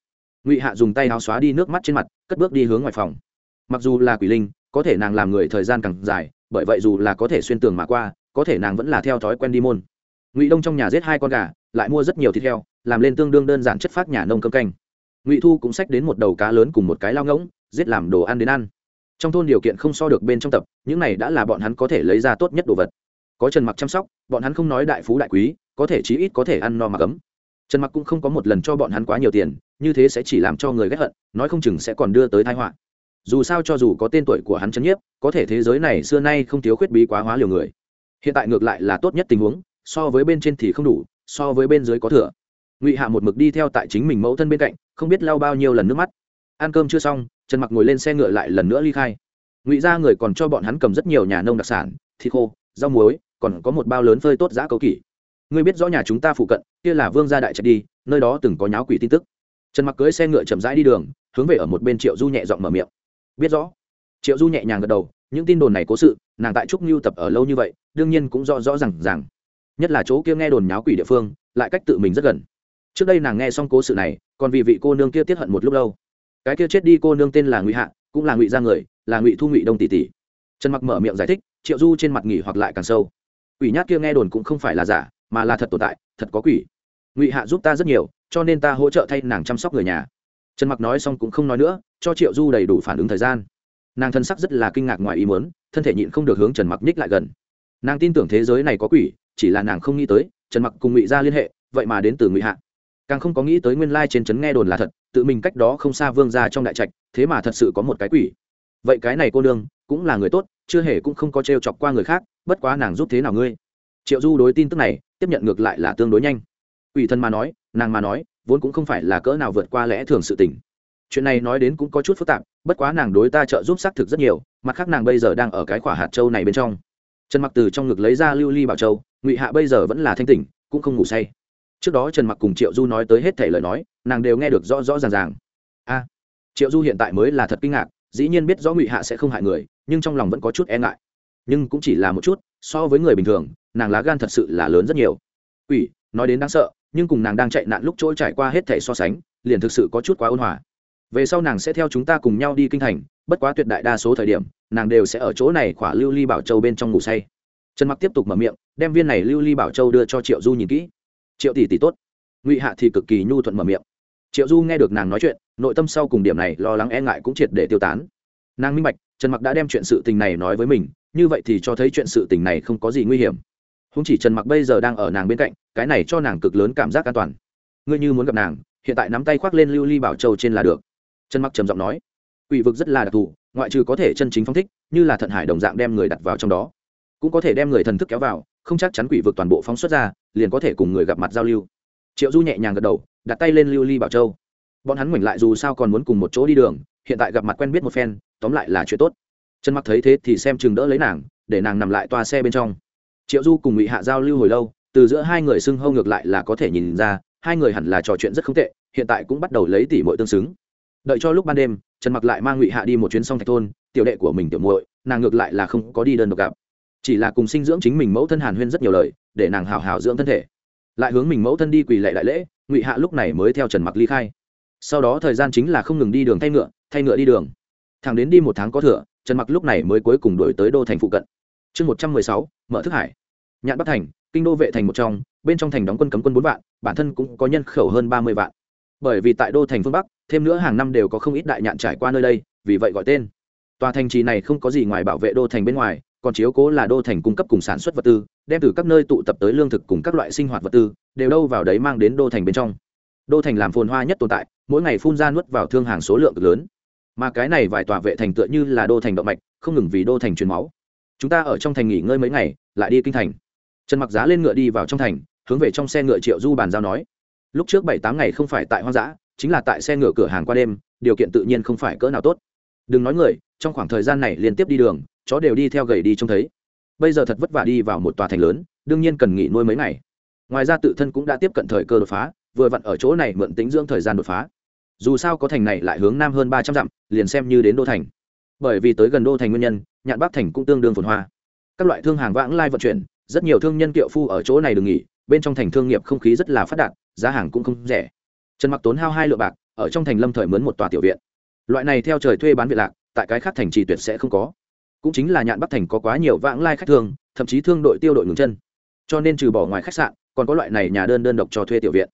Ngụy hạ dùng tay áo xóa đi nước mắt trên mặt, cất bước đi hướng ngoài phòng. Mặc dù là quỷ linh, có thể nàng làm người thời gian càng dài, bởi vậy dù là có thể xuyên tường mà qua có thể nàng vẫn là theo thói quen đi môn. Ngụy đông trong nhà giết hai con gà, lại mua rất nhiều thịt heo, làm lên tương đương đơn giản chất phát nhà nông cơm canh. Ngụy thu cũng xách đến một đầu cá lớn cùng một cái lao ngỗng, giết làm đồ ăn đến ăn. Trong thôn điều kiện không so được bên trong tập, những này đã là bọn hắn có thể lấy ra tốt nhất đồ vật. Có trần mặc chăm sóc, bọn hắn không nói đại phú đại quý, có thể chí ít có thể ăn no mà cấm trần mặc cũng không có một lần cho bọn hắn quá nhiều tiền, như thế sẽ chỉ làm cho người ghét hận, nói không chừng sẽ còn đưa tới tai họa. Dù sao cho dù có tên tuổi của hắn chấn nhiếp, có thể thế giới này xưa nay không thiếu khuyết bí quá hóa liều người hiện tại ngược lại là tốt nhất tình huống, so với bên trên thì không đủ, so với bên dưới có thừa. Ngụy hạ một mực đi theo tại chính mình mẫu thân bên cạnh, không biết lau bao nhiêu lần nước mắt. Ăn cơm chưa xong, trần mặc ngồi lên xe ngựa lại lần nữa ly khai. Ngụy ra người còn cho bọn hắn cầm rất nhiều nhà nông đặc sản, thịt khô, rau muối, còn có một bao lớn phơi tốt giã cầu kỷ ngươi biết rõ nhà chúng ta phụ cận, kia là vương gia đại trạch đi, nơi đó từng có nháo quỷ tin tức. Trần mặc cưới xe ngựa chậm rãi đi đường, hướng về ở một bên triệu du nhẹ giọng mở miệng. Biết rõ. Triệu du nhẹ nhàng gật đầu những tin đồn này cố sự, nàng tại trúc lưu tập ở lâu như vậy, đương nhiên cũng rõ rõ rằng rằng nhất là chỗ kia nghe đồn nháo quỷ địa phương, lại cách tự mình rất gần. Trước đây nàng nghe xong cố sự này, còn vì vị cô nương kia tiết hận một lúc lâu. Cái kia chết đi cô nương tên là ngụy hạ, cũng là ngụy gia người, là ngụy thu ngụy đông tỷ tỷ. Trần mặc mở miệng giải thích, triệu du trên mặt nghỉ hoặc lại càng sâu. Quỷ nhát kia nghe đồn cũng không phải là giả, mà là thật tồn tại, thật có quỷ. Ngụy hạ giúp ta rất nhiều, cho nên ta hỗ trợ thay nàng chăm sóc người nhà. Trần mặc nói xong cũng không nói nữa, cho triệu du đầy đủ phản ứng thời gian nàng thân sắc rất là kinh ngạc ngoài ý muốn, thân thể nhịn không được hướng trần mặc nhích lại gần. Nàng tin tưởng thế giới này có quỷ, chỉ là nàng không nghĩ tới, trần mặc cùng ngụy ra liên hệ, vậy mà đến từ ngụy hạ. Càng không có nghĩ tới nguyên lai trên trấn nghe đồn là thật, tự mình cách đó không xa vương ra trong đại trạch, thế mà thật sự có một cái quỷ. Vậy cái này cô nương, cũng là người tốt, chưa hề cũng không có t chọc qua người khác, bất quá nàng giúp thế nào ngươi? Triệu du đối tin tức này, tiếp nhận ngược lại là tương đối nhanh. Quỷ thân mà nói, nàng mà nói, vốn cũng không phải là cỡ nào vượt qua lẽ thường sự tình chuyện này nói đến cũng có chút phức tạp, bất quá nàng đối ta trợ giúp xác thực rất nhiều, mặt khác nàng bây giờ đang ở cái khỏa hạt châu này bên trong. Trần mặc từ trong ngực lấy ra lưu ly bảo châu, ngụy hạ bây giờ vẫn là thanh tỉnh, cũng không ngủ say. Trước đó trần mặc cùng triệu du nói tới hết thể lời nói, nàng đều nghe được rõ rõ ràng ràng. A, triệu du hiện tại mới là thật kinh ngạc, dĩ nhiên biết rõ ngụy hạ sẽ không hại người, nhưng trong lòng vẫn có chút e ngại. Nhưng cũng chỉ là một chút, so với người bình thường, nàng lá gan thật sự là lớn rất nhiều. Quỷ, nói đến đáng sợ, nhưng cùng nàng đang chạy nạn lúc trôi trải qua hết thể so sánh, liền thực sự có chút quá ôn hòa về sau nàng sẽ theo chúng ta cùng nhau đi kinh thành, bất quá tuyệt đại đa số thời điểm, nàng đều sẽ ở chỗ này khỏa lưu ly bảo châu bên trong ngủ say. Trần mặc tiếp tục mở miệng, đem viên này lưu ly bảo châu đưa cho triệu du nhìn kỹ. Triệu tỷ tỷ tốt. Ngụy hạ thì cực kỳ nhu thuận mở miệng. Triệu du nghe được nàng nói chuyện, nội tâm sau cùng điểm này lo lắng e ngại cũng triệt để tiêu tán. Nàng minh bạch, trần mặc đã đem chuyện sự tình này nói với mình, như vậy thì cho thấy chuyện sự tình này không có gì nguy hiểm. Không chỉ trần mặc bây giờ đang ở nàng bên cạnh, cái này cho nàng cực lớn cảm giác an toàn. Ngươi như muốn gặp nàng, hiện tại nắm tay khoác lên lưu ly bảo châu trên là được trần mặc trầm giọng nói, quỷ vực rất là đặc thù, ngoại trừ có thể chân chính phong thích, như là thận hải đồng dạng đem người đặt vào trong đó, cũng có thể đem người thần thức kéo vào, không chắc chắn quỷ vực toàn bộ phóng xuất ra, liền có thể cùng người gặp mặt giao lưu. Triệu du nhẹ nhàng gật đầu, đặt tay lên lưu ly bảo châu. Bọn hắn ngoảnh lại dù sao còn muốn cùng một chỗ đi đường, hiện tại gặp mặt quen biết một phen, tóm lại là chuyện tốt. Trần mặc thấy thế thì xem chừng đỡ lấy nàng, để nàng nằm lại toa xe bên trong. Triệu du cùng ngụy hạ giao lưu hồi lâu, từ giữa hai người xưng hâu ngược lại là có thể nhìn ra, hai người hẳn là trò chuyện rất không tệ, hiện tại cũng bắt đầu lấy tỉ mọi tương xứng đợi cho lúc ban đêm, trần mặc lại mang ngụy hạ đi một chuyến song thạch thôn, tiểu đệ của mình tiểu muội, nàng ngược lại là không có đi đơn độc gặp. Chỉ là cùng sinh dưỡng chính mình mẫu thân hàn huyên rất nhiều lời, để nàng hào hào dưỡng thân thể. Lại hướng mình mẫu thân đi quỳ lệ đại lễ, ngụy hạ lúc này mới theo trần mặc ly khai. Sau đó thời gian chính là không ngừng đi đường thay ngựa thay ngựa đi đường. Thẳng đến đi một tháng có thừa, trần mặc lúc này mới cuối cùng đổi tới đô thành phụ cận. Chương một trăm mười sáu, mở thức hải. Nhạn bắc thành, kinh đô vệ thành một trong, bên trong thành đóng quân cấm quân bốn vạn, bản thân cũng có nhân khẩu hơn ba mươi vạn. Bởi vì tại đô thành phương bắc thêm nữa hàng năm đều có không ít đại nhạn trải qua nơi đây, vì vậy gọi tên. Tòa thành trì này không có gì ngoài bảo vệ đô thành bên ngoài, còn chiếu cố là đô thành cung cấp cùng sản xuất vật tư, đem từ các nơi tụ tập tới lương thực cùng các loại sinh hoạt vật tư, đều đâu vào đấy mang đến đô thành bên trong. Đô thành làm phồn hoa nhất tồn tại, mỗi ngày phun ra nuốt vào thương hàng số lượng lớn. Mà cái này vài tòa vệ thành tựa như là đô thành động mạch, không ngừng vì đô thành truyền máu. Chúng ta ở trong thành nghỉ ngơi mấy ngày, lại đi kinh thành. Trần mặc giá lên ngựa đi vào trong thành, hướng về trong xe ngựa triệu du bàn giao nói. Lúc trước bảy tám ngày không phải tại hoang dã chính là tại xe ngựa cửa hàng qua đêm, điều kiện tự nhiên không phải cỡ nào tốt. Đừng nói người, trong khoảng thời gian này liên tiếp đi đường, chó đều đi theo gầy đi trông thấy. Bây giờ thật vất vả đi vào một tòa thành lớn, đương nhiên cần nghỉ nuôi mấy ngày. Ngoài ra tự thân cũng đã tiếp cận thời cơ đột phá, vừa vặn ở chỗ này mượn tính dưỡng thời gian đột phá. Dù sao có thành này lại hướng nam hơn ba trăm dặm, liền xem như đến đô thành. Bởi vì tới gần đô thành nguyên nhân, nhạn bắc thành cũng tương đương phồn hoa. Các loại thương hàng vãng lai vận chuyển, rất nhiều thương nhân kiệu phu ở chỗ này đừng nghỉ, bên trong thành thương nghiệp không khí rất là phát đạt, giá hàng cũng không rẻ trần mặc tốn hao hai lượng bạc, ở trong thành lâm thời mướn một tòa tiểu viện. Loại này theo trời thuê bán viện lạc, tại cái khác thành trì tuyệt sẽ không có. Cũng chính là nhạn bắc thành có quá nhiều vãng lai khách thường thậm chí thương đội tiêu đội ngừng chân. Cho nên trừ bỏ ngoài khách sạn, còn có loại này nhà đơn đơn độc cho thuê tiểu viện.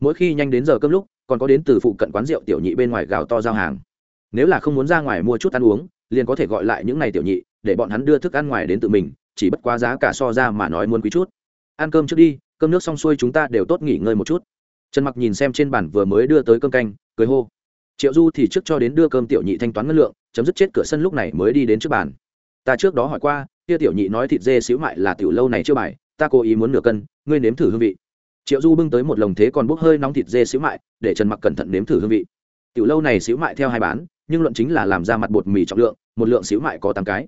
Mỗi khi nhanh đến giờ cơm lúc, còn có đến từ phụ cận quán rượu tiểu nhị bên ngoài gào to giao hàng. Nếu là không muốn ra ngoài mua chút ăn uống, liền có thể gọi lại những n à y tiểu nhị, để bọn hắn đưa thức ăn ngoài đến tự mình, chỉ bất quá giá cả so ra mà nói muốn quý chút. Ăn cơm trước đi, cơm nước xong xuôi chúng ta đều tốt nghỉ ngơi một chút trần mặc nhìn xem trên bản vừa mới đưa tới cơm canh, cười hô. Triệu du thì trước cho đến đưa cơm tiểu nhị thanh toán ngân lượng, chấm dứt chết cửa sân lúc này mới đi đến trước bàn. Ta trước đó hỏi qua, kia tiểu nhị nói thịt dê xíu mại là tiểu lâu này chưa bài, ta cố ý muốn nửa cân, ngươi nếm thử hương vị. Triệu du bưng tới một lồng thế còn bốc hơi nóng thịt dê xíu mại, để trần mặc cẩn thận nếm thử hương vị. Tiểu lâu này xíu mại theo hai bán, nhưng luận chính là làm ra mặt bột mì trọng lượng, một lượng xíu mại có tám cái.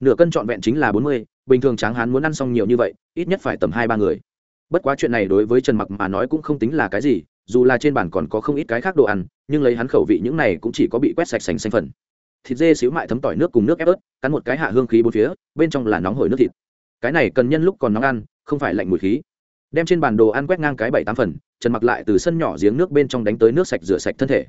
Nửa cân trọn vẹn chính là bốn mươi, bình thường tráng hán muốn ăn xong nhiều như vậy, ít nhất phải tầm hai ba người bất quá chuyện này đối với trần mặc mà nói cũng không tính là cái gì, dù là trên bàn còn có không ít cái khác đồ ăn, nhưng lấy hắn khẩu vị những này cũng chỉ có bị quét sạch sành xanh phần. Thịt dê xíu mại thấm tỏi nước cùng nước ép ớt, cắn một cái hạ hương khí bốn phía, bên trong là nóng hổi nước thịt. Cái này cần nhân lúc còn nóng ăn, không phải lạnh mùi khí. Đem trên bàn đồ ăn quét ngang cái bảy tám phần, trần mặc lại từ sân nhỏ giếng nước bên trong đánh tới nước sạch rửa sạch thân thể.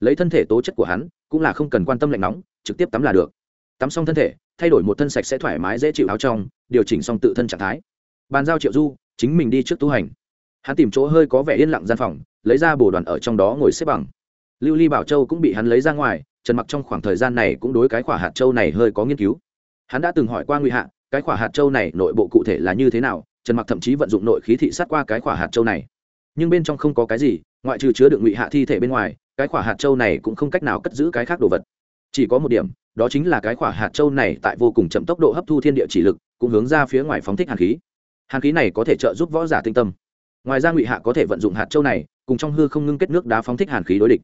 Lấy thân thể tố chất của hắn, cũng là không cần quan tâm lạnh nóng, trực tiếp tắm là được. Tắm xong thân thể, thay đổi một thân sạch sẽ thoải mái dễ chịu áo trong, điều chỉnh xong tự thân trạng thái. Bàn giao triệu du chính mình đi trước tu hành. Hắn tìm chỗ hơi có vẻ yên lặng gian phòng, lấy ra bồ đoàn ở trong đó ngồi xếp bằng. Lưu ly bảo châu cũng bị hắn lấy ra ngoài, trần mặc trong khoảng thời gian này cũng đối cái khỏa hạt châu này hơi có nghiên cứu. Hắn đã từng hỏi qua nguy hạ, cái khỏa hạt châu này nội bộ cụ thể là như thế nào, trần mặc thậm chí vận dụng nội khí thị sát qua cái khỏa hạt châu này. Nhưng bên trong không có cái gì, ngoại trừ chứa đựng ngụy hạ thi thể bên ngoài, cái khỏa hạt châu này cũng không cách nào cất giữ cái khác đồ vật. Chỉ có một điểm, đó chính là cái khỏa hạt châu này tại vô cùng chậm tốc độ hấp thu thiên địa chỉ lực, cũng hướng ra phía ngoài phóng thích hàn khí hàn khí này có thể trợ giúp võ giả tinh tâm. Ngoài ra ngụy hạ có thể vận dụng hạt châu này, cùng trong hư không ngưng kết nước đá phóng thích hàn khí đối địch.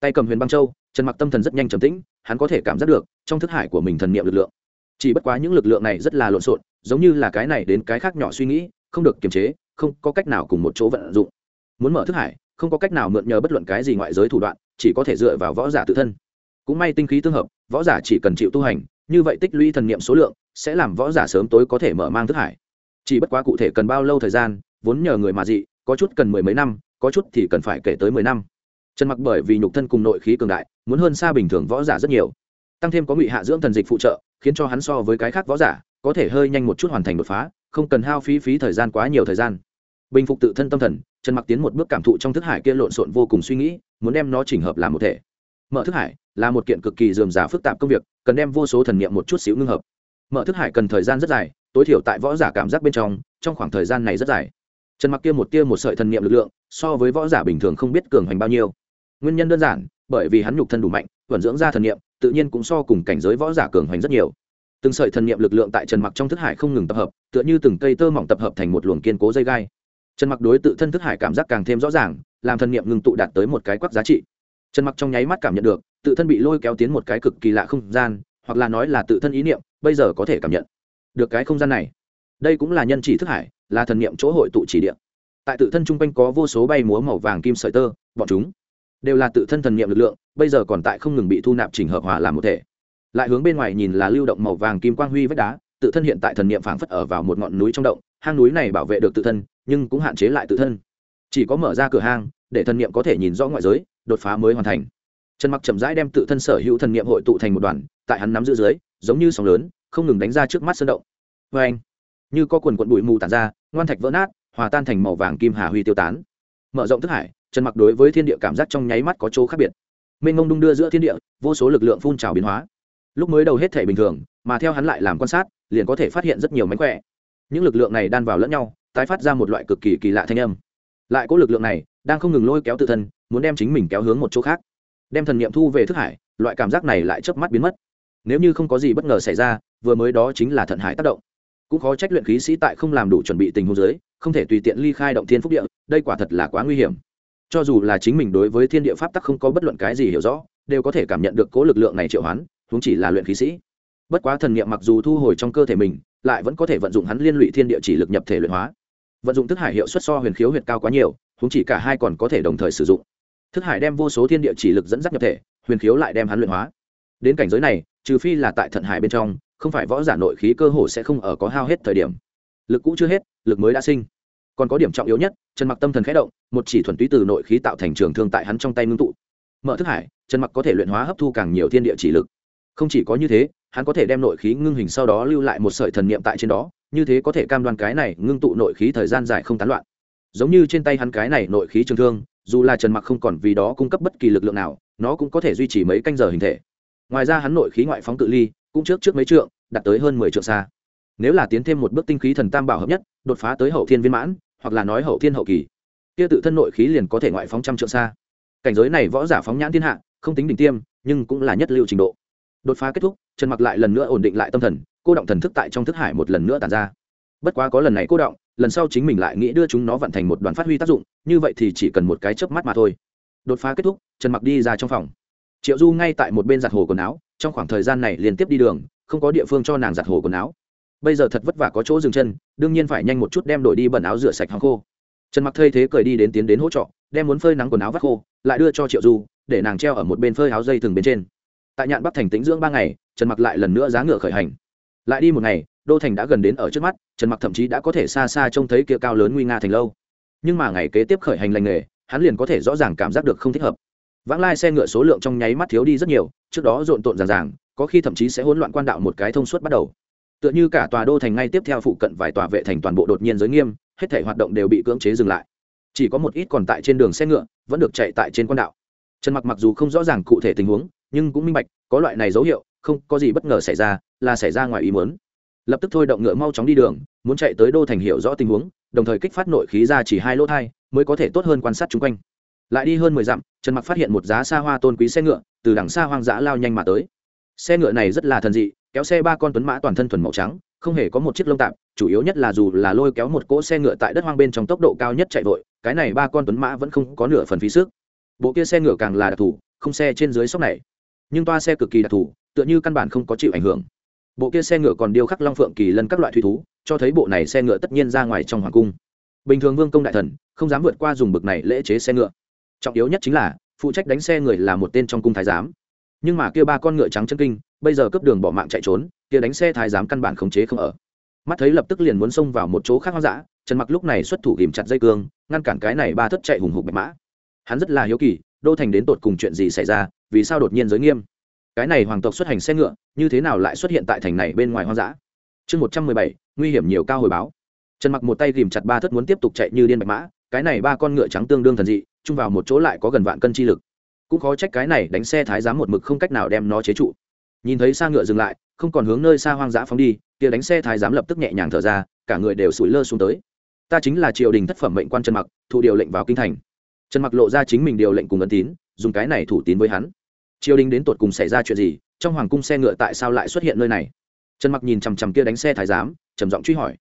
Tay cầm huyền băng châu, trần mặc tâm thần rất nhanh trầm tĩnh, hắn có thể cảm giác được, trong thức hải của mình thần niệm lực lượng. Chỉ bất quá những lực lượng này rất là lộn xộn, giống như là cái này đến cái khác nhỏ suy nghĩ, không được kiềm chế, không có cách nào cùng một chỗ vận dụng. Muốn mở thức hải, không có cách nào mượn nhờ bất luận cái gì ngoại giới thủ đoạn, chỉ có thể dựa vào võ giả tự thân. Cũng may tinh khí tương hợp, võ giả chỉ cần chịu tu hành, như vậy tích lũy thần niệm số lượng, sẽ làm võ giả sớm tối có thể mở mang thức hải chỉ bất quá cụ thể cần bao lâu thời gian, vốn nhờ người mà dị, có chút cần mười mấy năm, có chút thì cần phải kể tới mười năm. Trần mặc bởi vì nhục thân cùng nội khí cường đại, muốn hơn xa bình thường võ giả rất nhiều. Tăng thêm có ngụy hạ dưỡng thần dịch phụ trợ, khiến cho hắn so với cái khác võ giả, có thể hơi nhanh một chút hoàn thành đột phá, không cần hao phí phí thời gian quá nhiều thời gian. Bình phục tự thân tâm thần, trần mặc tiến một bước cảm thụ trong thức hải kia lộn xộn vô cùng suy nghĩ, muốn đem nó chỉnh hợp làm một thể. Mở thức hải là một kiện cực kỳ dườm giả phức tạp công việc, cần đem vô số thần niệm một chút xíu ngưng hợp. Mở thức hải cần thời gian rất dài tối thiểu tại võ giả cảm giác bên trong trong khoảng thời gian này rất dài. Trần mặc kia một tia một sợi thần niệm lực lượng, so với võ giả bình thường không biết cường hành bao nhiêu. Nguyên nhân đơn giản, bởi vì hắn nhục thân đủ mạnh, vận dưỡng ra thần niệm, tự nhiên cũng so cùng cảnh giới võ giả cường hành rất nhiều. Từng sợi thần niệm lực lượng tại trần mặc trong thức hải không ngừng tập hợp, tựa như từng cây tơ mỏng tập hợp thành một luồng kiên cố dây gai. Trần mặc đối tự thân thức hải cảm giác càng thêm rõ ràng, làm thần niệm ngừng tụ đạt tới một cái quắc giá trị. Trần mặc trong nháy mắt cảm nhận được, tự thân bị lôi kéo tiến một cái cực kỳ lạ không gian, hoặc là nói là tự thân ý niệm, bây giờ có thể cảm nhận được cái không gian này. Đây cũng là nhân chỉ thức hải, là thần niệm chỗ hội tụ chỉ địa. Tại tự thân trung quanh có vô số bay múa màu vàng kim sợi tơ, bọn chúng đều là tự thân thần niệm lực lượng, bây giờ còn tại không ngừng bị thu nạp chỉnh hợp hòa làm một thể. Lại hướng bên ngoài nhìn là lưu động màu vàng kim quang huy vách đá, tự thân hiện tại thần niệm phảng phất ở vào một ngọn núi trong động, hang núi này bảo vệ được tự thân, nhưng cũng hạn chế lại tự thân. Chỉ có mở ra cửa hang, để thần niệm có thể nhìn rõ ngoại giới, đột phá mới hoàn thành trần mặc chậm rãi đem tự thân sở hữu thần niệm hội tụ thành một đoàn, tại hắn nắm giữ dưới, giống như sóng lớn, không ngừng đánh ra trước mắt sơn động. Vê anh, như có quần quận bụi mù tàn ra, ngoan thạch vỡ nát, hòa tan thành màu vàng kim hà huy tiêu tán. Mở rộng thức hải, trần mặc đối với thiên địa cảm giác trong nháy mắt có chỗ khác biệt. Mênh mông đung đưa giữa thiên địa, vô số lực lượng phun trào biến hóa. Lúc mới đầu hết thể bình thường, mà theo hắn lại làm quan sát, liền có thể phát hiện rất nhiều mánh khỏe. Những lực lượng này đan vào lẫn nhau, tái phát ra một loại cực kỳ kỳ lạ thanh âm. Lại có lực lượng này, đang không ngừng lôi kéo tự thân, muốn đem chính mình kéo hướng một chỗ khác đem thần niệm thu về thức hải, loại cảm giác này lại chớp mắt biến mất. Nếu như không có gì bất ngờ xảy ra, vừa mới đó chính là thận hải tác động. Cũng khó trách luyện khí sĩ tại không làm đủ chuẩn bị tình huống giới không thể tùy tiện ly khai động thiên phúc địa, đây quả thật là quá nguy hiểm. Cho dù là chính mình đối với thiên địa pháp tắc không có bất luận cái gì hiểu rõ, đều có thể cảm nhận được cố lực lượng này triệu hoán, huống chỉ là luyện khí sĩ. Bất quá thần niệm mặc dù thu hồi trong cơ thể mình, lại vẫn có thể vận dụng hắn liên lụy thiên địa chỉ lực nhập thể luyện hóa. Vận dụng thức hải hiệu suất so huyền khiếu huyệt cao quá nhiều, huống chỉ cả hai còn có thể đồng thời sử dụng thức hải đem vô số thiên địa chỉ lực dẫn dắt nhập thể, huyền khiếu lại đem hắn luyện hóa. Đến cảnh giới này, trừ phi là tại thận hải bên trong, không phải võ giả nội khí cơ hồ sẽ không ở có hao hết thời điểm. Lực cũ chưa hết, lực mới đã sinh. Còn có điểm trọng yếu nhất, trần mặc tâm thần khẽ động, một chỉ thuần túy từ nội khí tạo thành trường thương tại hắn trong tay ngưng tụ. Mở thức hải, trần mặc có thể luyện hóa hấp thu càng nhiều thiên địa chỉ lực. Không chỉ có như thế, hắn có thể đem nội khí ngưng hình sau đó lưu lại một sợi thần niệm tại trên đó, như thế có thể cam đoan cái này ngưng tụ nội khí thời gian dài không tán loạn. Giống như trên tay hắn cái này nội khí trường thương dù là trần mặc không còn vì đó cung cấp bất kỳ lực lượng nào, nó cũng có thể duy trì mấy canh giờ hình thể. Ngoài ra hắn nội khí ngoại phóng cự ly, cũng trước trước mấy trượng, đạt tới hơn mười trượng xa. Nếu là tiến thêm một bước tinh khí thần tam bảo hợp nhất, đột phá tới hậu thiên viên mãn, hoặc là nói hậu thiên hậu kỳ, kia tự thân nội khí liền có thể ngoại phóng trăm trượng xa. Cảnh giới này võ giả phóng nhãn thiên hạ, không tính đỉnh tiêm, nhưng cũng là nhất lưu trình độ. Đột phá kết thúc, trần mặc lại lần nữa ổn định lại tâm thần, cô động thần thức tại trong thức hải một lần nữa tàn ra. Bất quá có lần này cô động lần sau chính mình lại nghĩ đưa chúng nó vận thành một đoàn phát huy tác dụng, như vậy thì chỉ cần một cái chớp mắt mà thôi. Đột phá kết thúc, trần mặc đi ra trong phòng. Triệu du ngay tại một bên giặt hồ quần áo, trong khoảng thời gian này liên tiếp đi đường, không có địa phương cho nàng giặt hồ quần áo. Bây giờ thật vất vả có chỗ dừng chân, đương nhiên phải nhanh một chút đem đổi đi bẩn áo rửa sạch hàng khô. Trần mặc thay thế cởi đi đến tiến đến hỗ trợ, đem muốn phơi nắng quần áo vắt khô, lại đưa cho triệu du, để nàng treo ở một bên phơi áo dây thừng bên trên. Tại nhạn bắc thành tĩnh dưỡng ba ngày, trần mặc lại lần nữa giá ngựa khởi hành. Lại đi một ngày đô thành đã gần đến ở trước mắt, trần mặc thậm chí đã có thể xa xa trông thấy kia cao lớn nguy nga thành lâu. Nhưng mà ngày kế tiếp khởi hành lành nghề, hắn liền có thể rõ ràng cảm giác được không thích hợp. Vãng lai xe ngựa số lượng trong nháy mắt thiếu đi rất nhiều, trước đó rộn rộn ràng ràng, có khi thậm chí sẽ hỗn loạn quan đạo một cái thông suốt bắt đầu. Tựa như cả tòa đô thành ngay tiếp theo phụ cận vài tòa vệ thành toàn bộ đột nhiên giới nghiêm, hết thể hoạt động đều bị cưỡng chế dừng lại. Chỉ có một ít còn tại trên đường xe ngựa, vẫn được chạy tại trên quan đạo. Trần mặc mặc dù không rõ ràng cụ thể tình huống, nhưng cũng minh bạch, có loại này dấu hiệu, không có gì bất ngờ xảy ra, là xảy ra ngoài ý muốn lập tức thôi động ngựa mau chóng đi đường, muốn chạy tới đô thành hiểu rõ tình huống, đồng thời kích phát nội khí ra chỉ hai lỗ thai, mới có thể tốt hơn quan sát chung quanh. Lại đi hơn mười dặm, trần mặc phát hiện một giá xa hoa tôn quý xe ngựa, từ đằng xa hoang dã lao nhanh mà tới. Xe ngựa này rất là thần dị, kéo xe ba con tuấn mã toàn thân thuần màu trắng, không hề có một chiếc lông tạp, chủ yếu nhất là dù là lôi kéo một cỗ xe ngựa tại đất hoang bên trong tốc độ cao nhất chạy vội, cái này ba con tuấn mã vẫn không có nửa phần phí sức. Bộ kia xe ngựa càng là đặc thù, không xe trên dưới sóc này. Nhưng toa xe cực kỳ đặc thù, tựa như căn bản không có chịu ảnh hưởng bộ kia xe ngựa còn điêu khắc long phượng kỳ lân các loại thủy thú, cho thấy bộ này xe ngựa tất nhiên ra ngoài trong hoàng cung. Bình thường vương công đại thần, không dám vượt qua dùng bực này lễ chế xe ngựa. Trọng yếu nhất chính là, phụ trách đánh xe người là một tên trong cung thái giám. Nhưng mà kia ba con ngựa trắng chân kinh, bây giờ cấp đường bỏ mạng chạy trốn, kia đánh xe thái giám căn bản khống chế không ở. Mắt thấy lập tức liền muốn xông vào một chỗ khác hoang dã, trần mặc lúc này xuất thủ ghìm chặt dây cương, ngăn cản cái này ba thất chạy hùng hục bạch mã. Hắn rất là hiếu kỳ, đô thành đến tột cùng chuyện gì xảy ra, vì sao đột nhiên giới nghiêm? Cái này hoàng tộc xuất hành xe ngựa, như thế nào lại xuất hiện tại thành này bên ngoài hoang dã? Chương một trăm mười bảy, nguy hiểm nhiều cao hồi báo. Trần mặc một tay ghìm chặt ba thất muốn tiếp tục chạy như điên bạch mã, cái này ba con ngựa trắng tương đương thần dị, chung vào một chỗ lại có gần vạn cân chi lực. Cũng khó trách cái này đánh xe thái giám một mực không cách nào đem nó chế trụ. Nhìn thấy xa ngựa dừng lại, không còn hướng nơi xa hoang dã phóng đi, kia đánh xe thái giám lập tức nhẹ nhàng thở ra, cả người đều sủi lơ xuống tới. Ta chính là triều đình thất phẩm mệnh quan trần mặc, thụ điều lệnh vào kinh thành. Trần mặc lộ ra chính mình điều lệnh cùng ấn tín, dùng cái này thủ tín với hắn triều đình đến tột cùng xảy ra chuyện gì, trong hoàng cung xe ngựa tại sao lại xuất hiện nơi này? Trần mặc nhìn chằm chằm kia đánh xe thái giám, trầm giọng truy hỏi.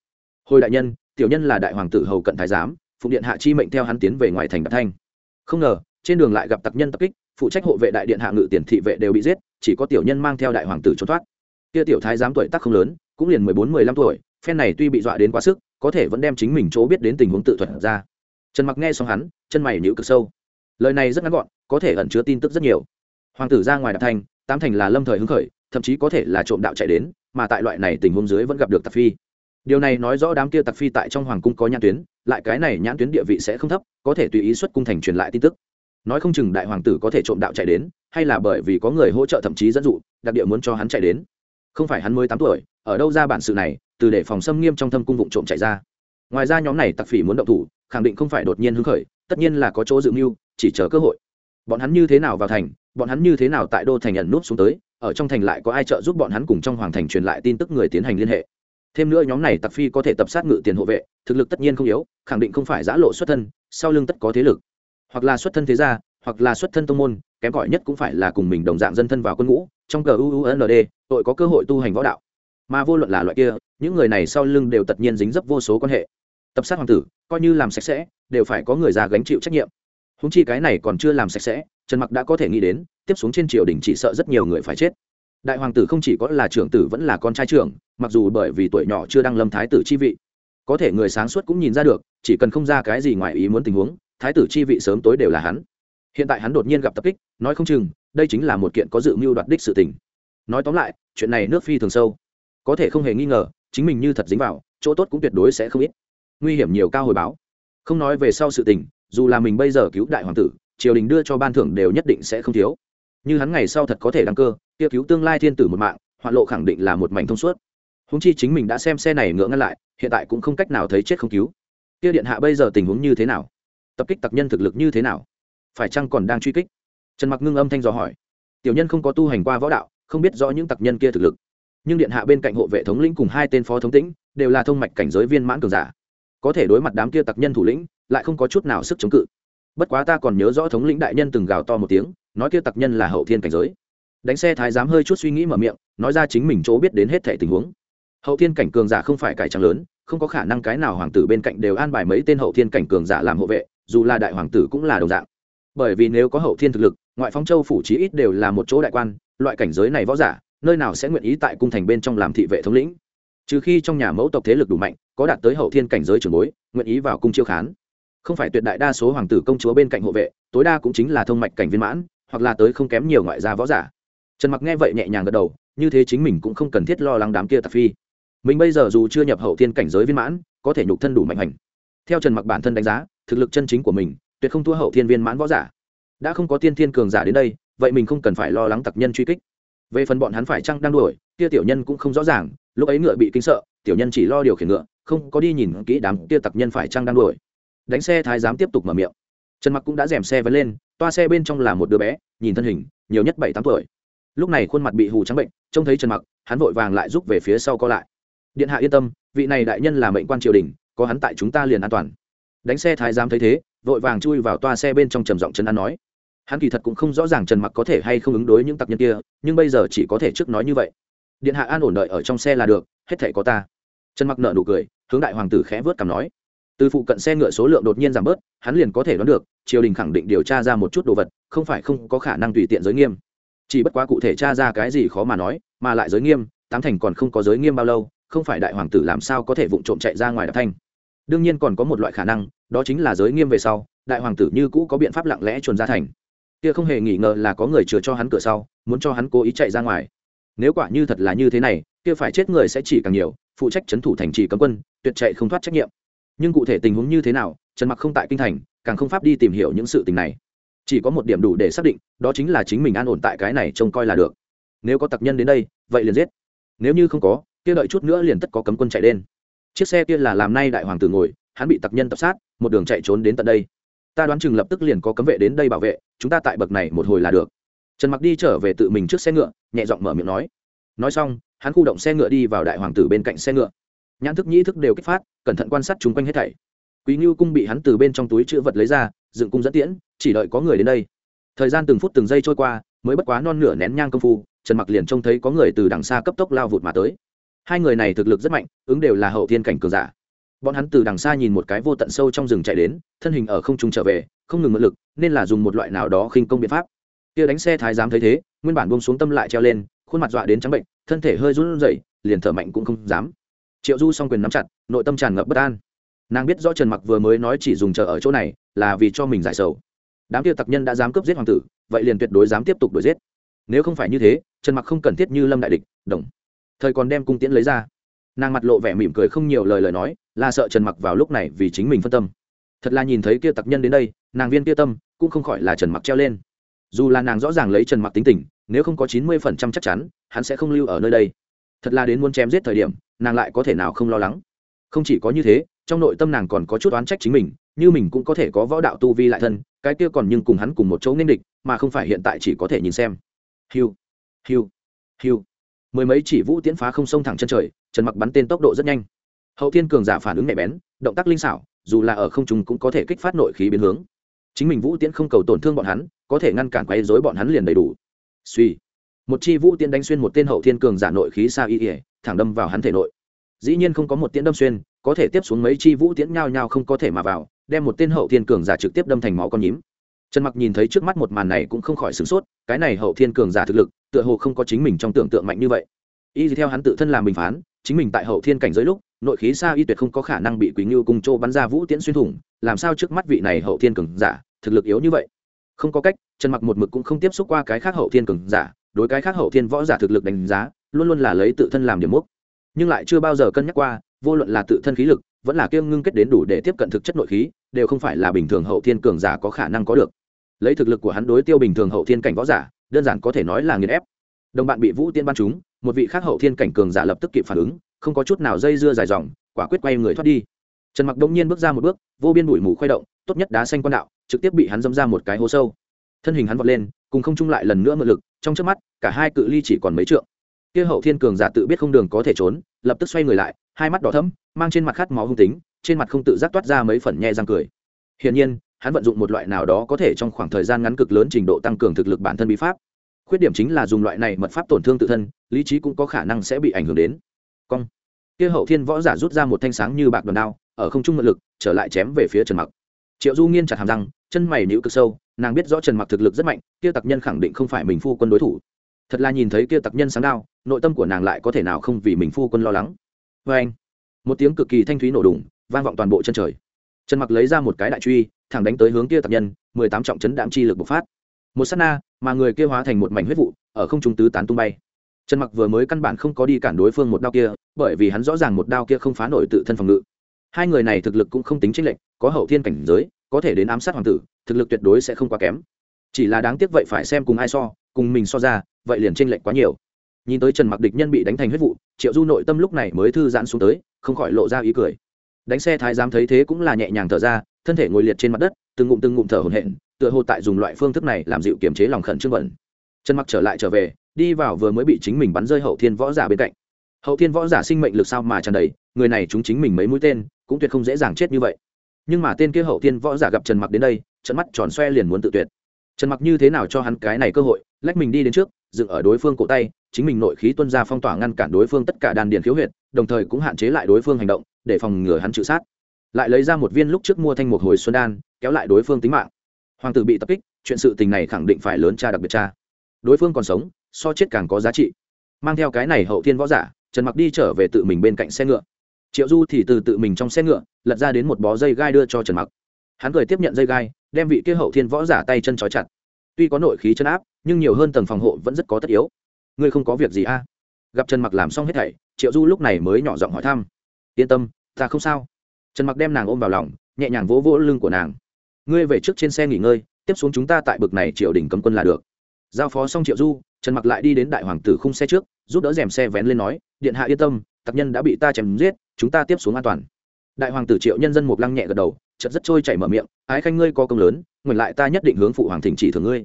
Hồi đại nhân, tiểu nhân là đại hoàng tử hầu cận thái giám, phụng điện hạ chi mệnh theo hắn tiến về ngoài thành bạc thanh. Không ngờ, trên đường lại gặp tặc nhân tập kích, phụ trách hộ vệ đại điện hạ ngự tiền thị vệ đều bị giết, chỉ có tiểu nhân mang theo đại hoàng tử trốn thoát. Kia tiểu thái giám tuổi tác không lớn, cũng liền mười bốn, mười lăm tuổi, phen này tuy bị dọa đến quá sức, có thể vẫn đem chính mình chỗ biết đến tình huống tự thuật ra. Trần mặc nghe xong hắn, chân mày nhíu cực sâu. Lời này rất ngắn gọn, có thể ẩn chứa tin tức rất nhiều hoàng tử ra ngoài đạp thanh, tám thành là lâm thời hứng khởi, thậm chí có thể là trộm đạo chạy đến, mà tại loại này tình huống dưới vẫn gặp được tặc phi. Điều này nói rõ đám kia tặc phi tại trong hoàng cung có nhãn tuyến, lại cái này nhãn tuyến địa vị sẽ không thấp, có thể tùy ý xuất cung thành truyền lại tin tức. Nói không chừng đại hoàng tử có thể trộm đạo chạy đến, hay là bởi vì có người hỗ trợ thậm chí dẫn dụ, đặc địa muốn cho hắn chạy đến. Không phải hắn mới tám tuổi, ở đâu ra bản sự này, từ để phòng xâm nghiêm trong thâm cung vụ trộm chạy ra. Ngoài ra nhóm này tặc phỉ muốn động thủ, khẳng định không phải đột nhiên hứng khởi, tất nhiên là có chỗ dự mưu, chỉ chờ cơ hội bọn hắn như thế nào vào thành, bọn hắn như thế nào tại đô thành nhận nút xuống tới, ở trong thành lại có ai trợ giúp bọn hắn cùng trong hoàng thành truyền lại tin tức người tiến hành liên hệ. Thêm nữa nhóm này tặc phi có thể tập sát ngự tiền hộ vệ, thực lực tất nhiên không yếu, khẳng định không phải giã lộ xuất thân, sau lưng tất có thế lực. Hoặc là xuất thân thế gia, hoặc là xuất thân tông môn, kém cỏi nhất cũng phải là cùng mình đồng dạng dân thân vào quân ngũ, trong cờ uund tội có cơ hội tu hành võ đạo. Mà vô luận là loại kia, những người này sau lưng đều tất nhiên dính dấp vô số quan hệ. Tập sát hoàng tử, coi như làm sạch sẽ, đều phải có người già gánh chịu trách nhiệm húng chi cái này còn chưa làm sạch sẽ, trần mặc đã có thể nghĩ đến, tiếp xuống trên triều đình chỉ sợ rất nhiều người phải chết. Đại hoàng tử không chỉ có là trưởng tử vẫn là con trai trưởng, mặc dù bởi vì tuổi nhỏ chưa đăng lâm thái tử chi vị. Có thể người sáng suốt cũng nhìn ra được, chỉ cần không ra cái gì ngoài ý muốn tình huống, thái tử chi vị sớm tối đều là hắn. Hiện tại hắn đột nhiên gặp tập kích, nói không chừng, đây chính là một kiện có dự mưu đoạt đích sự tình. Nói tóm lại, chuyện này nước phi thường sâu. Có thể không hề nghi ngờ, chính mình như thật dính vào, chỗ tốt cũng tuyệt đối sẽ không ít. Nguy hiểm nhiều cao hồi báo. Không nói về sau sự tình dù là mình bây giờ cứu đại hoàng tử, triều đình đưa cho ban thưởng đều nhất định sẽ không thiếu. Như hắn ngày sau thật có thể đăng cơ, kia cứu tương lai thiên tử một mạng, hoạn lộ khẳng định là một mảnh thông suốt. Húng chi chính mình đã xem xe này ngựa ngăn lại, hiện tại cũng không cách nào thấy chết không cứu. Kia điện hạ bây giờ tình huống như thế nào? Tập kích tặc nhân thực lực như thế nào? Phải chăng còn đang truy kích? Trần mặc ngưng âm thanh dò hỏi. Tiểu nhân không có tu hành qua võ đạo, không biết rõ những tặc nhân kia thực lực. Nhưng điện hạ bên cạnh hộ vệ thống lĩnh cùng hai tên phó thống tĩnh, đều là thông mạch cảnh giới viên mãn cường giả. Có thể đối mặt đám kia tặc nhân thủ lĩnh lại không có chút nào sức chống cự. Bất quá ta còn nhớ rõ thống lĩnh đại nhân từng gào to một tiếng, nói kia tặc nhân là hậu thiên cảnh giới. Đánh xe thái giám hơi chút suy nghĩ mở miệng, nói ra chính mình chỗ biết đến hết thể tình huống. Hậu thiên cảnh cường giả không phải cải trắng lớn, không có khả năng cái nào hoàng tử bên cạnh đều an bài mấy tên hậu thiên cảnh cường giả làm hộ vệ, dù là đại hoàng tử cũng là đồng dạng. Bởi vì nếu có hậu thiên thực lực, ngoại phong châu phủ chí ít đều là một chỗ đại quan, loại cảnh giới này võ giả, nơi nào sẽ nguyện ý tại cung thành bên trong làm thị vệ thống lĩnh? Trừ khi trong nhà mẫu tộc thế lực đủ mạnh, có đạt tới hậu thiên cảnh giới trường bối, nguyện ý vào cung chiêu khán không phải tuyệt đại đa số hoàng tử công chúa bên cạnh hộ vệ, tối đa cũng chính là thông mạch cảnh viên mãn, hoặc là tới không kém nhiều ngoại gia võ giả. Trần mặc nghe vậy nhẹ nhàng gật đầu, như thế chính mình cũng không cần thiết lo lắng đám kia tạp phi. Mình bây giờ dù chưa nhập hậu thiên cảnh giới viên mãn, có thể nhục thân đủ mạnh hành. Theo trần mặc bản thân đánh giá, thực lực chân chính của mình, tuyệt không thua hậu thiên viên mãn võ giả. Đã không có tiên thiên cường giả đến đây, vậy mình không cần phải lo lắng tặc nhân truy kích. Về phần bọn hắn phải chăng đang đuổi, kia tiểu nhân cũng không rõ ràng, lúc ấy ngựa bị kinh sợ, tiểu nhân chỉ lo điều khiển ngựa, không có đi nhìn kỹ đám kia tặc nhân phải chăng đang đuổi đánh xe thái giám tiếp tục mở miệng. Trần mặc cũng đã dèm xe vấn lên, toa xe bên trong là một đứa bé, nhìn thân hình, nhiều nhất bảy tám tuổi. Lúc này khuôn mặt bị hù trắng bệnh, trông thấy trần mặc, hắn vội vàng lại rút về phía sau co lại. Điện hạ yên tâm, vị này đại nhân là mệnh quan triều đình, có hắn tại chúng ta liền an toàn. Đánh xe thái giám thấy thế, vội vàng chui vào toa xe bên trong trầm giọng trần an nói. Hắn kỳ thật cũng không rõ ràng trần mặc có thể hay không ứng đối những tặc nhân kia, nhưng bây giờ chỉ có thể trước nói như vậy. Điện hạ an ổn đợi ở trong xe là được, hết thể có ta. Trần mặc nợ nụ cười, hướng đại hoàng tử khẽ vớt cằm nói từ phụ cận xe ngựa số lượng đột nhiên giảm bớt, hắn liền có thể đoán được, triều đình khẳng định điều tra ra một chút đồ vật, không phải không có khả năng tùy tiện giới nghiêm. Chỉ bất quá cụ thể tra ra cái gì khó mà nói, mà lại giới nghiêm, tám thành còn không có giới nghiêm bao lâu, không phải đại hoàng tử làm sao có thể vụng trộm chạy ra ngoài đạp thanh. Đương nhiên còn có một loại khả năng, đó chính là giới nghiêm về sau, đại hoàng tử như cũ có biện pháp lặng lẽ chuồn ra thành. Kia không hề nghi ngờ là có người chừa cho hắn cửa sau, muốn cho hắn cố ý chạy ra ngoài. Nếu quả như thật là như thế này, kia phải chết người sẽ chỉ càng nhiều, phụ trách c thủ thành trì cấm quân, tuyệt chạy không thoát trách nhiệm nhưng cụ thể tình huống như thế nào, trần mặc không tại kinh thành, càng không pháp đi tìm hiểu những sự tình này. Chỉ có một điểm đủ để xác định, đó chính là chính mình an ổn tại cái này trông coi là được. Nếu có tặc nhân đến đây, vậy liền giết. Nếu như không có, kia đợi chút nữa liền tất có cấm quân chạy đến chiếc xe kia là làm nay đại hoàng tử ngồi, hắn bị tặc nhân tập sát, một đường chạy trốn đến tận đây. Ta đoán chừng lập tức liền có cấm vệ đến đây bảo vệ, chúng ta tại bậc này một hồi là được. Trần mặc đi trở về tự mình trước xe ngựa, nhẹ giọng mở miệng nói. Nói xong, hắn khu động xe ngựa đi vào đại hoàng tử bên cạnh xe ngựa nhãn thức nhĩ thức đều kích phát, cẩn thận quan sát chung quanh hết thảy. Quý ngưu cung bị hắn từ bên trong túi chữ vật lấy ra, dựng cung dẫn tiễn, chỉ đợi có người đến đây. Thời gian từng phút từng giây trôi qua, mới bất quá non nửa nén nhang công phu, trần mặc liền trông thấy có người từ đằng xa cấp tốc lao vụt mà tới. Hai người này thực lực rất mạnh, ứng đều là hậu thiên cảnh cường giả. Bọn hắn từ đằng xa nhìn một cái vô tận sâu trong rừng chạy đến, thân hình ở không trung trở về, không ngừng mượn lực, nên là dùng một loại nào đó khinh công biện pháp. Kia đánh xe thái giám thấy thế, nguyên bản buông xuống tâm lại treo lên, khuôn mặt dọa đến trắng bệnh, thân thể hơi run rẩy, liền thở mạnh cũng không dám triệu du song quyền nắm chặt, nội tâm tràn ngập bất an. Nàng biết rõ trần mặc vừa mới nói chỉ dùng chờ ở chỗ này là vì cho mình giải sầu. Đám kia tặc nhân đã dám cướp giết hoàng tử, vậy liền tuyệt đối dám tiếp tục đuổi giết. Nếu không phải như thế, trần mặc không cần thiết như lâm đại địch, đồng. Thời còn đem cung tiễn lấy ra. Nàng mặt lộ vẻ mỉm cười không nhiều lời lời nói là sợ trần mặc vào lúc này vì chính mình phân tâm. Thật là nhìn thấy kia tặc nhân đến đây, nàng viên kia tâm cũng không khỏi là trần mặc treo lên. Dù là nàng rõ ràng lấy trần mặc tính tình, nếu không có chín mươi phần trăm chắc chắn, hắn sẽ không lưu ở nơi đây thật là đến muốn chém giết thời điểm, nàng lại có thể nào không lo lắng. Không chỉ có như thế, trong nội tâm nàng còn có chút oán trách chính mình, như mình cũng có thể có võ đạo tu vi lại thân, cái kia còn nhưng cùng hắn cùng một chỗ nên địch, mà không phải hiện tại chỉ có thể nhìn xem. Hiu hiu hiu. Mười mấy chỉ vũ tiễn phá không sông thẳng chân trời, trần mặc bắn tên tốc độ rất nhanh. Hậu thiên cường giả phản ứng nhạy bén, động tác linh xảo, dù là ở không trung cũng có thể kích phát nội khí biến hướng. Chính mình vũ tiễn không cầu tổn thương bọn hắn, có thể ngăn cản quấy rối bọn hắn liền đầy đủ. Suy một chi vũ tiễn đánh xuyên một tên hậu thiên cường giả nội khí xa y ỉa thẳng đâm vào hắn thể nội. Dĩ nhiên không có một tiễn đâm xuyên, có thể tiếp xuống mấy chi vũ tiễn nhao nhao không có thể mà vào, đem một tên hậu thiên cường giả trực tiếp đâm thành máu con nhím. Trần mặc nhìn thấy trước mắt một màn này cũng không khỏi sửng sốt, cái này hậu thiên cường giả thực lực, tựa hồ không có chính mình trong tưởng tượng mạnh như vậy. Y theo hắn tự thân làm bình phán, chính mình tại hậu thiên cảnh giới lúc, nội khí xa y tuyệt không có khả năng bị quý ngưu cùng châu bắn ra vũ tiễn xuyên thủng, làm sao trước mắt vị này hậu thiên cường giả, thực lực yếu như vậy? Không có cách, trần mặc một mực cũng không tiếp xúc qua cái khác hậu thiên cường giả đối cái khác hậu thiên võ giả thực lực đánh giá, luôn luôn là lấy tự thân làm điểm mốc. Nhưng lại chưa bao giờ cân nhắc qua, vô luận là tự thân khí lực, vẫn là kiêng ngưng kết đến đủ để tiếp cận thực chất nội khí, đều không phải là bình thường hậu thiên cường giả có khả năng có được. Lấy thực lực của hắn đối tiêu bình thường hậu thiên cảnh võ giả, đơn giản có thể nói là nghiền ép. Đồng bạn bị vũ tiên ban chúng một vị khác hậu thiên cảnh cường giả lập tức kịp phản ứng, không có chút nào dây dưa dài dòng, quả quyết quay người thoát đi. Trần mặc đông nhiên bước ra một bước, vô biên bụi mù khuấy động, tốt nhất đá xanh quan đạo, trực tiếp bị hắn dâm ra một cái hố sâu. Thân hình hắn vọt lên cùng không chung lại lần nữa mượn lực, trong trước mắt, cả hai cự ly chỉ còn mấy trượng. Kia hậu thiên cường giả tự biết không đường có thể trốn, lập tức xoay người lại, hai mắt đỏ thẫm, mang trên mặt khát máu hung tính, trên mặt không tự giác toát ra mấy phần nhẹ răng cười. Hiển nhiên, hắn vận dụng một loại nào đó có thể trong khoảng thời gian ngắn cực lớn trình độ tăng cường thực lực bản thân bí pháp. Khuyết điểm chính là dùng loại này mật pháp tổn thương tự thân, lý trí cũng có khả năng sẽ bị ảnh hưởng đến. Cong. Kia hậu thiên võ giả rút ra một thanh sáng như bạc đòn đao, ở không trung mượn lực, trở lại chém về phía trần mặc. Triệu du nghiên chặt hàm răng, chân mày nhũ cực sâu nàng biết rõ trần mặc thực lực rất mạnh, kia tặc nhân khẳng định không phải mình phu quân đối thủ. Thật là nhìn thấy kia tặc nhân sáng đao, nội tâm của nàng lại có thể nào không vì mình phu quân lo lắng. Vê anh, một tiếng cực kỳ thanh thúy nổ đùng, vang vọng toàn bộ chân trời. Trần mặc lấy ra một cái đại truy, thẳng đánh tới hướng kia tặc nhân, mười tám trọng chấn đạm chi lực bộc phát. Một sát na, mà người kia hóa thành một mảnh huyết vụ, ở không trung tứ tán tung bay. Trần mặc vừa mới căn bản không có đi cản đối phương một đao kia, bởi vì hắn rõ ràng một đao kia không phá nổi tự thân phòng ngự. Hai người này thực lực cũng không tính chênh lệch, có hậu thiên cảnh giới, có thể đến ám sát hoàng tử thực lực tuyệt đối sẽ không quá kém. Chỉ là đáng tiếc vậy phải xem cùng ai so, cùng mình so ra, vậy liền tranh lệch quá nhiều. Nhìn tới trần mặc địch nhân bị đánh thành huyết vụ, triệu du nội tâm lúc này mới thư giãn xuống tới, không khỏi lộ ra ý cười. Đánh xe thái giám thấy thế cũng là nhẹ nhàng thở ra, thân thể ngồi liệt trên mặt đất, từng ngụm từng ngụm thở hổn hển, tựa hồ tại dùng loại phương thức này làm dịu kiềm chế lòng khẩn trương bẩn trần mặc trở lại trở về, đi vào vừa mới bị chính mình bắn rơi hậu thiên võ giả bên cạnh. Hậu thiên võ giả sinh mệnh lực sao mà tràn đầy, người này chúng chính mình mấy mũi tên, cũng tuyệt không dễ dàng chết như vậy nhưng mà tên kia hậu thiên võ giả gặp trần mặc đến đây trận mắt tròn xoe liền muốn tự tuyệt. Trần mặc như thế nào cho hắn cái này cơ hội, lách mình đi đến trước, dựng ở đối phương cổ tay, chính mình nội khí tuân ra phong tỏa ngăn cản đối phương tất cả đàn điện khiếu huyệt, đồng thời cũng hạn chế lại đối phương hành động, để phòng ngừa hắn chịu sát. Lại lấy ra một viên lúc trước mua thanh một hồi xuân đan, kéo lại đối phương tính mạng. Hoàng tử bị tập kích, chuyện sự tình này khẳng định phải lớn cha đặc biệt cha. Đối phương còn sống, so chết càng có giá trị. Mang theo cái này hậu thiên võ giả, trần mặc đi trở về tự mình bên cạnh xe ngựa triệu du thì từ tự mình trong xe ngựa, lật ra đến một bó dây gai đưa cho trần mặc. Hắn cười tiếp nhận dây gai, đem vị kia hậu thiên võ giả tay chân trói chặt. Tuy có nội khí chân áp, nhưng nhiều hơn tầng phòng hộ vẫn rất có tất yếu. Ngươi không có việc gì a à? gặp trần mặc làm xong hết thảy, triệu du lúc này mới nhỏ giọng hỏi thăm. Yên tâm, ta không sao. Trần mặc đem nàng ôm vào lòng, nhẹ nhàng vỗ vỗ lưng của nàng. Ngươi về trước trên xe nghỉ ngơi, tiếp xuống chúng ta tại bực này triều đình cấm quân là được. Giao phó xong triệu du, trần mặc lại đi đến đại hoàng tử khung xe trước, giúp đỡ rèm xe vén lên nói, điện hạ yên tâm, tặc nhân đã bị ta chém giết chúng ta tiếp xuống an toàn. Đại hoàng tử triệu nhân dân một lăng nhẹ gật đầu, chợt rất trôi chảy mở miệng, ái khanh ngươi có công lớn ngừng lại ta nhất định hướng phụ hoàng thỉnh chỉ thường ngươi.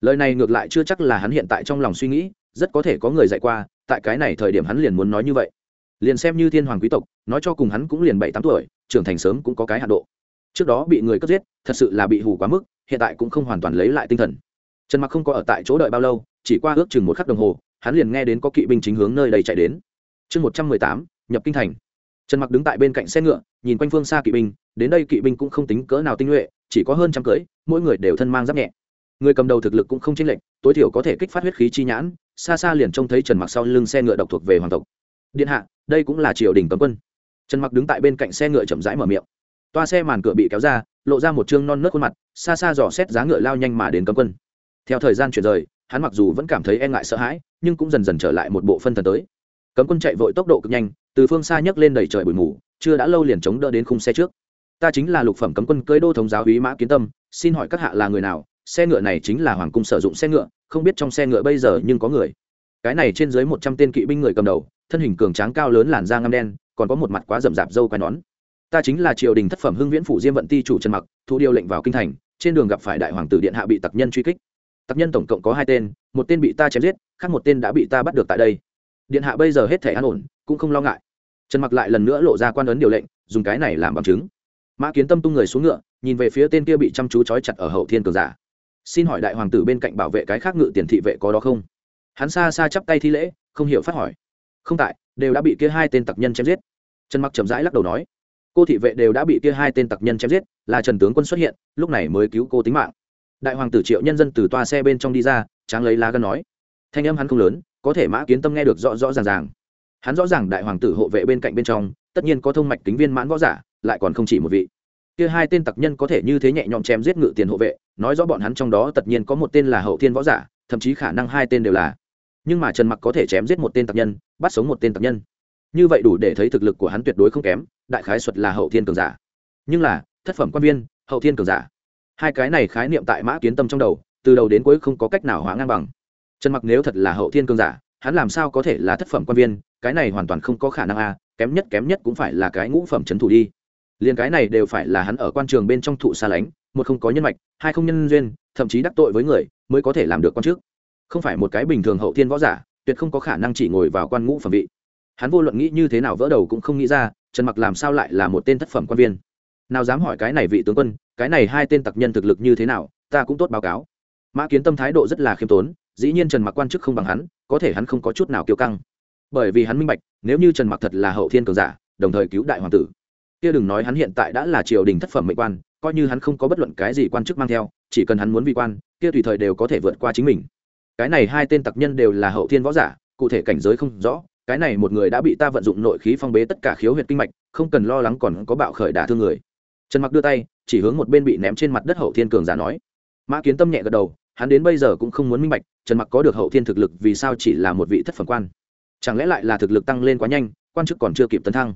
Lời này ngược lại chưa chắc là hắn hiện tại trong lòng suy nghĩ, rất có thể có người dạy qua, tại cái này thời điểm hắn liền muốn nói như vậy. Liền xem như thiên hoàng quý tộc, nói cho cùng hắn cũng liền bảy tám tuổi, trưởng thành sớm cũng có cái hạ độ. Trước đó bị người cướp giết, thật sự là bị hù quá mức, hiện tại cũng không hoàn toàn lấy lại tinh thần. Trần mặc không có ở tại chỗ đợi bao lâu, chỉ qua ước chừng một khắc đồng hồ, hắn liền nghe đến có kỵ binh chính hướng nơi đây chạy đến. Chương một trăm mười tám, nhập kinh thành trần mặc đứng tại bên cạnh xe ngựa nhìn quanh phương xa kỵ binh đến đây kỵ binh cũng không tính cỡ nào tinh nhuệ chỉ có hơn trăm cưỡi mỗi người đều thân mang giáp nhẹ người cầm đầu thực lực cũng không chênh lệch tối thiểu có thể kích phát huyết khí chi nhãn xa xa liền trông thấy trần mặc sau lưng xe ngựa độc thuộc về hoàng tộc điện hạ đây cũng là triều đình cấm quân trần mặc đứng tại bên cạnh xe ngựa chậm rãi mở miệng toa xe màn cửa bị kéo ra lộ ra một chương non nớt khuôn mặt xa xa dò xét giá ngựa lao nhanh mà đến cấm quân theo thời gian chuyển rời hắn mặc dù vẫn cảm thấy e ngại sợ hãi nhưng cũng dần dần trở lại một bộ phân thần tới cấm quân chạy vội tốc độ cực nhanh từ phương xa nhấc lên đầy trời bụi mù, chưa đã lâu liền chống đỡ đến khung xe trước. Ta chính là lục phẩm cấm quân cưới đô thống giáo úy mã kiến tâm, xin hỏi các hạ là người nào? Xe ngựa này chính là hoàng cung sử dụng xe ngựa, không biết trong xe ngựa bây giờ nhưng có người. Cái này trên dưới một trăm tên kỵ binh người cầm đầu, thân hình cường tráng cao lớn làn da ngăm đen, còn có một mặt quá rậm rạp dâu quai nón. Ta chính là triều đình thất phẩm hưng viễn phủ diêm vận ti chủ trần mặc, thu điều lệnh vào kinh thành, trên đường gặp phải đại hoàng tử điện hạ bị tặc nhân truy kích. Tặc nhân tổng cộng có hai tên, một tên bị ta chém giết, khác một tên đã bị ta bắt được tại đây. Điện hạ bây giờ hết thể an ổn, cũng không lo ngại trần mặc lại lần nữa lộ ra quan ấn điều lệnh, dùng cái này làm bằng chứng. Mã kiến tâm tung người xuống ngựa, nhìn về phía tên kia bị chăm chú trói chặt ở hậu thiên cường giả. Xin hỏi đại hoàng tử bên cạnh bảo vệ cái khác ngự tiền thị vệ có đó không? Hắn xa xa chắp tay thi lễ, không hiểu phát hỏi. Không tại, đều đã bị kia hai tên tặc nhân chém giết. Trần mặc chậm rãi lắc đầu nói. Cô thị vệ đều đã bị kia hai tên tặc nhân chém giết, là trần tướng quân xuất hiện, lúc này mới cứu cô tính mạng. Đại hoàng tử triệu nhân dân từ toa xe bên trong đi ra, tráng lấy lá gân nói. Thanh âm hắn không lớn, có thể mã kiến tâm nghe được rõ rõ ràng ràng hắn rõ ràng đại hoàng tử hộ vệ bên cạnh bên trong, tất nhiên có thông mạch tính viên mãn võ giả, lại còn không chỉ một vị. Kia hai tên tặc nhân có thể như thế nhẹ nhõm chém giết ngự tiền hộ vệ, nói rõ bọn hắn trong đó tất nhiên có một tên là hậu thiên võ giả, thậm chí khả năng hai tên đều là. Nhưng mà trần mặc có thể chém giết một tên tặc nhân, bắt sống một tên tặc nhân. Như vậy đủ để thấy thực lực của hắn tuyệt đối không kém, đại khái thuật là hậu thiên cường giả. Nhưng là, thất phẩm quan viên, hậu thiên cường giả. Hai cái này khái niệm tại mã kiến tâm trong đầu, từ đầu đến cuối không có cách nào hóa ngang bằng. Trần mặc nếu thật là hậu thiên cường giả, hắn làm sao có thể là thất phẩm quan viên cái này hoàn toàn không có khả năng a, kém nhất kém nhất cũng phải là cái ngũ phẩm trấn thủ đi. Liền cái này đều phải là hắn ở quan trường bên trong thụ xa lánh, một không có nhân mạch, hai không nhân duyên, thậm chí đắc tội với người, mới có thể làm được quan chức không phải một cái bình thường hậu thiên võ giả, tuyệt không có khả năng chỉ ngồi vào quan ngũ phẩm vị. Hắn vô luận nghĩ như thế nào vỡ đầu cũng không nghĩ ra, trần mặc làm sao lại là một tên thất phẩm quan viên. Nào dám hỏi cái này vị tướng quân, cái này hai tên tặc nhân thực lực như thế nào, ta cũng tốt báo cáo. Mã kiến tâm thái độ rất là khiêm tốn, dĩ nhiên trần mặc quan chức không bằng hắn, có thể hắn không có chút nào kiêu căng bởi vì hắn minh bạch, nếu như trần mặc thật là hậu thiên cường giả, đồng thời cứu đại hoàng tử, kia đừng nói hắn hiện tại đã là triều đình thất phẩm mệnh quan, coi như hắn không có bất luận cái gì quan chức mang theo, chỉ cần hắn muốn vi quan, kia tùy thời đều có thể vượt qua chính mình. Cái này hai tên tặc nhân đều là hậu thiên võ giả, cụ thể cảnh giới không rõ, cái này một người đã bị ta vận dụng nội khí phong bế tất cả khiếu huyệt kinh mạch, không cần lo lắng còn có bạo khởi đả thương người. Trần mặc đưa tay, chỉ hướng một bên bị ném trên mặt đất hậu thiên cường giả nói. Mã kiến tâm nhẹ gật đầu, hắn đến bây giờ cũng không muốn minh bạch, trần mặc có được hậu thiên thực lực vì sao chỉ là một vị thất phẩm quan chẳng lẽ lại là thực lực tăng lên quá nhanh, quan chức còn chưa kịp tấn thăng?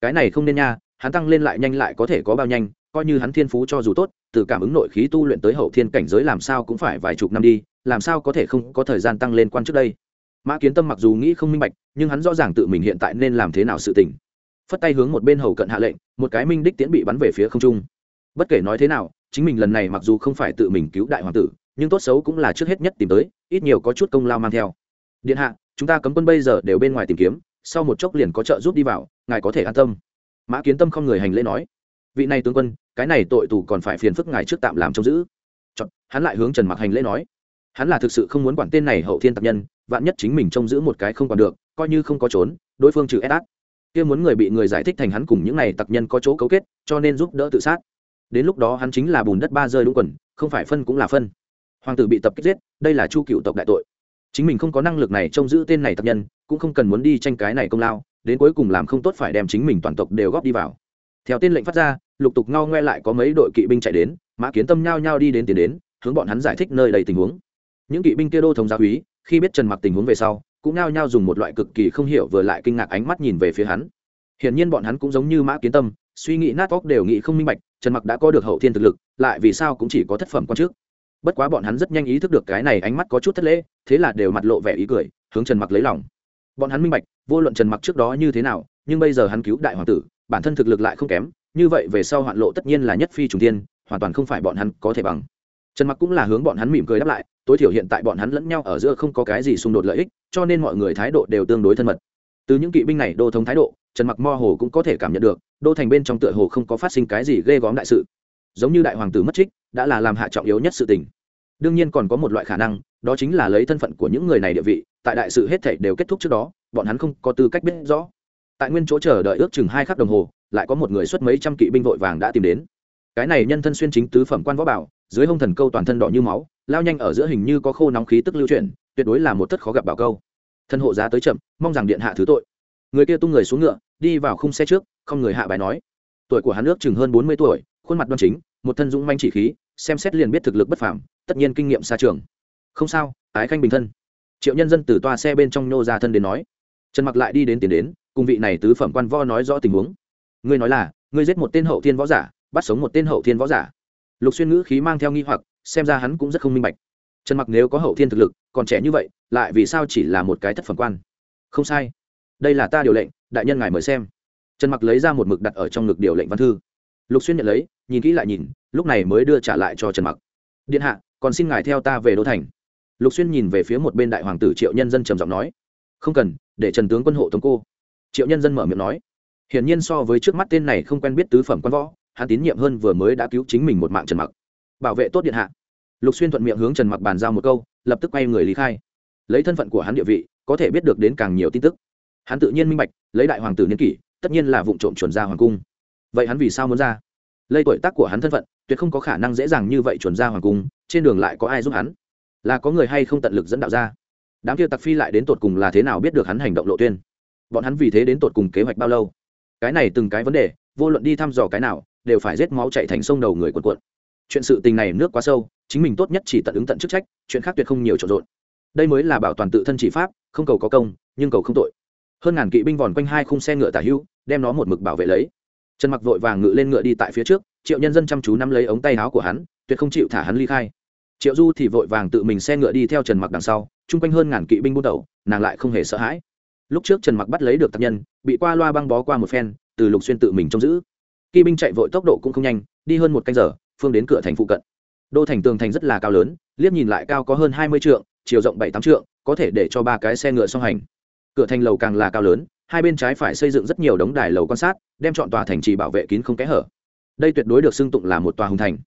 Cái này không nên nha, hắn tăng lên lại nhanh lại có thể có bao nhanh, coi như hắn thiên phú cho dù tốt, từ cảm ứng nội khí tu luyện tới hậu thiên cảnh giới làm sao cũng phải vài chục năm đi, làm sao có thể không có thời gian tăng lên quan trước đây? Mã kiến tâm mặc dù nghĩ không minh bạch, nhưng hắn rõ ràng tự mình hiện tại nên làm thế nào sự tình. Phất tay hướng một bên hầu cận hạ lệnh, một cái minh đích tiễn bị bắn về phía không trung. Bất kể nói thế nào, chính mình lần này mặc dù không phải tự mình cứu đại hoàng tử, nhưng tốt xấu cũng là trước hết nhất tìm tới, ít nhiều có chút công lao mang theo. Điện hạ chúng ta cấm quân bây giờ đều bên ngoài tìm kiếm sau một chốc liền có trợ giúp đi vào ngài có thể an tâm. Mã kiến tâm không người hành lễ nói. Vị này tướng quân cái này tội tù còn phải phiền phức ngài trước tạm làm trông giữ. Chọn, hắn lại hướng trần mặc hành lễ nói. Hắn là thực sự không muốn quản tên này hậu thiên tạp nhân vạn nhất chính mình trông giữ một cái không còn được coi như không có trốn đối phương trừ ép át. Kia muốn người bị người giải thích thành hắn cùng những này tặc nhân có chỗ cấu kết cho nên giúp đỡ tự sát. Đến lúc đó hắn chính là bùn đất ba rơi đúng quần không phải phân cũng là phân. Hoàng tử bị tập kích giết đây là chu cựu tộc đại tội chính mình không có năng lực này trông giữ tên này tập nhân, cũng không cần muốn đi tranh cái này công lao, đến cuối cùng làm không tốt phải đem chính mình toàn tộc đều góp đi vào. Theo tên lệnh phát ra, lục tục ngao ngoe lại có mấy đội kỵ binh chạy đến, mã kiến tâm nhao nhao đi đến tiến đến, hướng bọn hắn giải thích nơi đầy tình huống. Những kỵ binh kia đô thống gia úy, khi biết trần mặc tình huống về sau, cũng nhao nhao dùng một loại cực kỳ không hiểu vừa lại kinh ngạc ánh mắt nhìn về phía hắn. Hiển nhiên bọn hắn cũng giống như mã kiến tâm, suy nghĩ nát óc đều nghĩ không minh bạch, trần mặc đã có được hậu thiên thực lực, lại vì sao cũng chỉ có thất phẩm quan trước bất quá bọn hắn rất nhanh ý thức được cái này ánh mắt có chút thất lễ, thế là đều mặt lộ vẻ ý cười, hướng trần mặc lấy lòng. Bọn hắn minh bạch, vô luận trần mặc trước đó như thế nào, nhưng bây giờ hắn cứu đại hoàng tử, bản thân thực lực lại không kém, như vậy về sau hoạn lộ tất nhiên là nhất phi trùng tiên hoàn toàn không phải bọn hắn có thể bằng. Trần mặc cũng là hướng bọn hắn mỉm cười đáp lại, tối thiểu hiện tại bọn hắn lẫn nhau ở giữa không có cái gì xung đột lợi ích, cho nên mọi người thái độ đều tương đối thân mật. Từ những kỵ binh này đô thống thái độ, trần mặc mơ hồ cũng có thể cảm nhận được, đô thành bên trong tựa hồ không có phát sinh cái gì ghê góm đại sự giống như đại hoàng tử mất trích, đã là làm hạ trọng yếu nhất sự tình. Đương nhiên còn có một loại khả năng, đó chính là lấy thân phận của những người này địa vị, tại đại sự hết thể đều kết thúc trước đó, bọn hắn không có tư cách biết rõ. Tại nguyên chỗ chờ đợi ước chừng hai khắc đồng hồ, lại có một người xuất mấy trăm kỵ binh vội vàng đã tìm đến. Cái này nhân thân xuyên chính tứ phẩm quan võ bảo, dưới hông thần câu toàn thân đỏ như máu, lao nhanh ở giữa hình như có khô nóng khí tức lưu chuyển, tuyệt đối là một thất khó gặp bảo câu. Thân hộ giá tới chậm, mong rằng điện hạ thứ tội. Người kia tung người xuống ngựa, đi vào khung xe trước, không người hạ bài nói. Tuổi của hắn ước chừng hơn bốn mươi tuổi khuôn mặt đoan chính, một thân dũng manh chỉ khí, xem xét liền biết thực lực bất phàm, tất nhiên kinh nghiệm xa trường. Không sao, ái khanh bình thân. Triệu nhân dân từ toa xe bên trong nhô ra thân đến nói. Trần mặc lại đi đến tiền đến, cùng vị này tứ phẩm quan võ nói rõ tình huống. Ngươi nói là, ngươi giết một tên hậu thiên võ giả, bắt sống một tên hậu thiên võ giả. Lục xuyên ngữ khí mang theo nghi hoặc, xem ra hắn cũng rất không minh bạch. Trần mặc nếu có hậu thiên thực lực, còn trẻ như vậy, lại vì sao chỉ là một cái thất phẩm quan? Không sai. Đây là ta điều lệnh, đại nhân ngài mời xem. Trần mặc lấy ra một mực đặt ở trong ngực điều lệnh văn thư lục xuyên nhận lấy, nhìn kỹ lại nhìn, lúc này mới đưa trả lại cho trần mặc. Điện hạ, còn xin ngài theo ta về đô thành. Lục xuyên nhìn về phía một bên đại hoàng tử triệu nhân dân trầm giọng nói. Không cần, để trần tướng quân hộ tống cô. Triệu nhân dân mở miệng nói. Hiển nhiên so với trước mắt tên này không quen biết tứ phẩm quan võ, hắn tín nhiệm hơn vừa mới đã cứu chính mình một mạng trần mặc. Bảo vệ tốt điện hạ. Lục xuyên thuận miệng hướng trần mặc bàn giao một câu, lập tức quay người lý khai. Lấy thân phận của hắn địa vị, có thể biết được đến càng nhiều tin tức. Hắn tự nhiên minh bạch, lấy đại hoàng tử niên kỷ, tất nhiên là vụ trộm chuẩn ra hoàng cung vậy hắn vì sao muốn ra? Lây tuổi tác của hắn thân phận, tuyệt không có khả năng dễ dàng như vậy chuẩn ra hoàng cung, trên đường lại có ai giúp hắn? Là có người hay không tận lực dẫn đạo ra? Đám kia tặc phi lại đến tột cùng là thế nào biết được hắn hành động lộ tuyên? Bọn hắn vì thế đến tột cùng kế hoạch bao lâu? Cái này từng cái vấn đề, vô luận đi thăm dò cái nào, đều phải rết máu chạy thành sông đầu người quần quận chuyện sự tình này nước quá sâu, chính mình tốt nhất chỉ tận ứng tận chức trách, chuyện khác tuyệt không nhiều trộn rộn. Đây mới là bảo toàn tự thân chỉ pháp, không cầu có công, nhưng cầu không tội. Hơn ngàn kỵ binh vòn quanh hai khung xe ngựa tả hưu, đem nó một mực bảo vệ lấy trần mặc vội vàng ngự lên ngựa đi tại phía trước triệu nhân dân chăm chú nắm lấy ống tay áo của hắn tuyệt không chịu thả hắn ly khai. Triệu du thì vội vàng tự mình xe ngựa đi theo trần mặc đằng sau chung quanh hơn ngàn kỵ binh buôn đầu, nàng lại không hề sợ hãi. Lúc trước trần mặc bắt lấy được tác nhân bị qua loa băng bó qua một phen từ lục xuyên tự mình trông giữ. Kỵ binh chạy vội tốc độ cũng không nhanh đi hơn một canh giờ phương đến cửa thành phụ cận. Đô thành tường thành rất là cao lớn liếc nhìn lại cao có hơn hai mươi trượng chiều rộng bảy tám trượng có thể để cho ba cái xe ngựa song hành. Cửa thành lầu càng là cao lớn hai bên trái phải xây dựng rất nhiều đống đài lầu quan sát, đem chọn tòa thành trì bảo vệ kín không kẽ hở. Đây tuyệt đối được xưng tụng là một tòa hùng thành.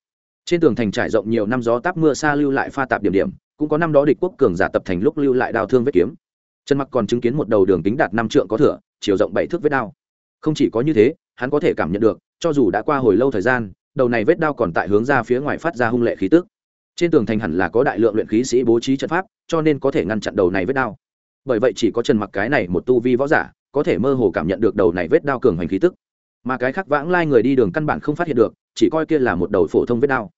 Trên tường thành trải rộng nhiều năm gió táp mưa xa lưu lại pha tạp điểm điểm, cũng có năm đó địch quốc cường giả tập thành lúc lưu lại đao thương vết kiếm. Trần mặc còn chứng kiến một đầu đường kính đạt năm trượng có thửa, chiều rộng bảy thước vết đao. Không chỉ có như thế, hắn có thể cảm nhận được, cho dù đã qua hồi lâu thời gian, đầu này vết đao còn tại hướng ra phía ngoài phát ra hung lệ khí tức. Trên tường thành hẳn là có đại lượng luyện khí sĩ bố trí trận pháp, cho nên có thể ngăn chặn đầu này vết đao. Bởi vậy chỉ có trần mặc cái này một tu vi võ giả có thể mơ hồ cảm nhận được đầu này vết đao cường hành khí tức. Mà cái khác vãng lai người đi đường căn bản không phát hiện được, chỉ coi kia là một đầu phổ thông vết đao.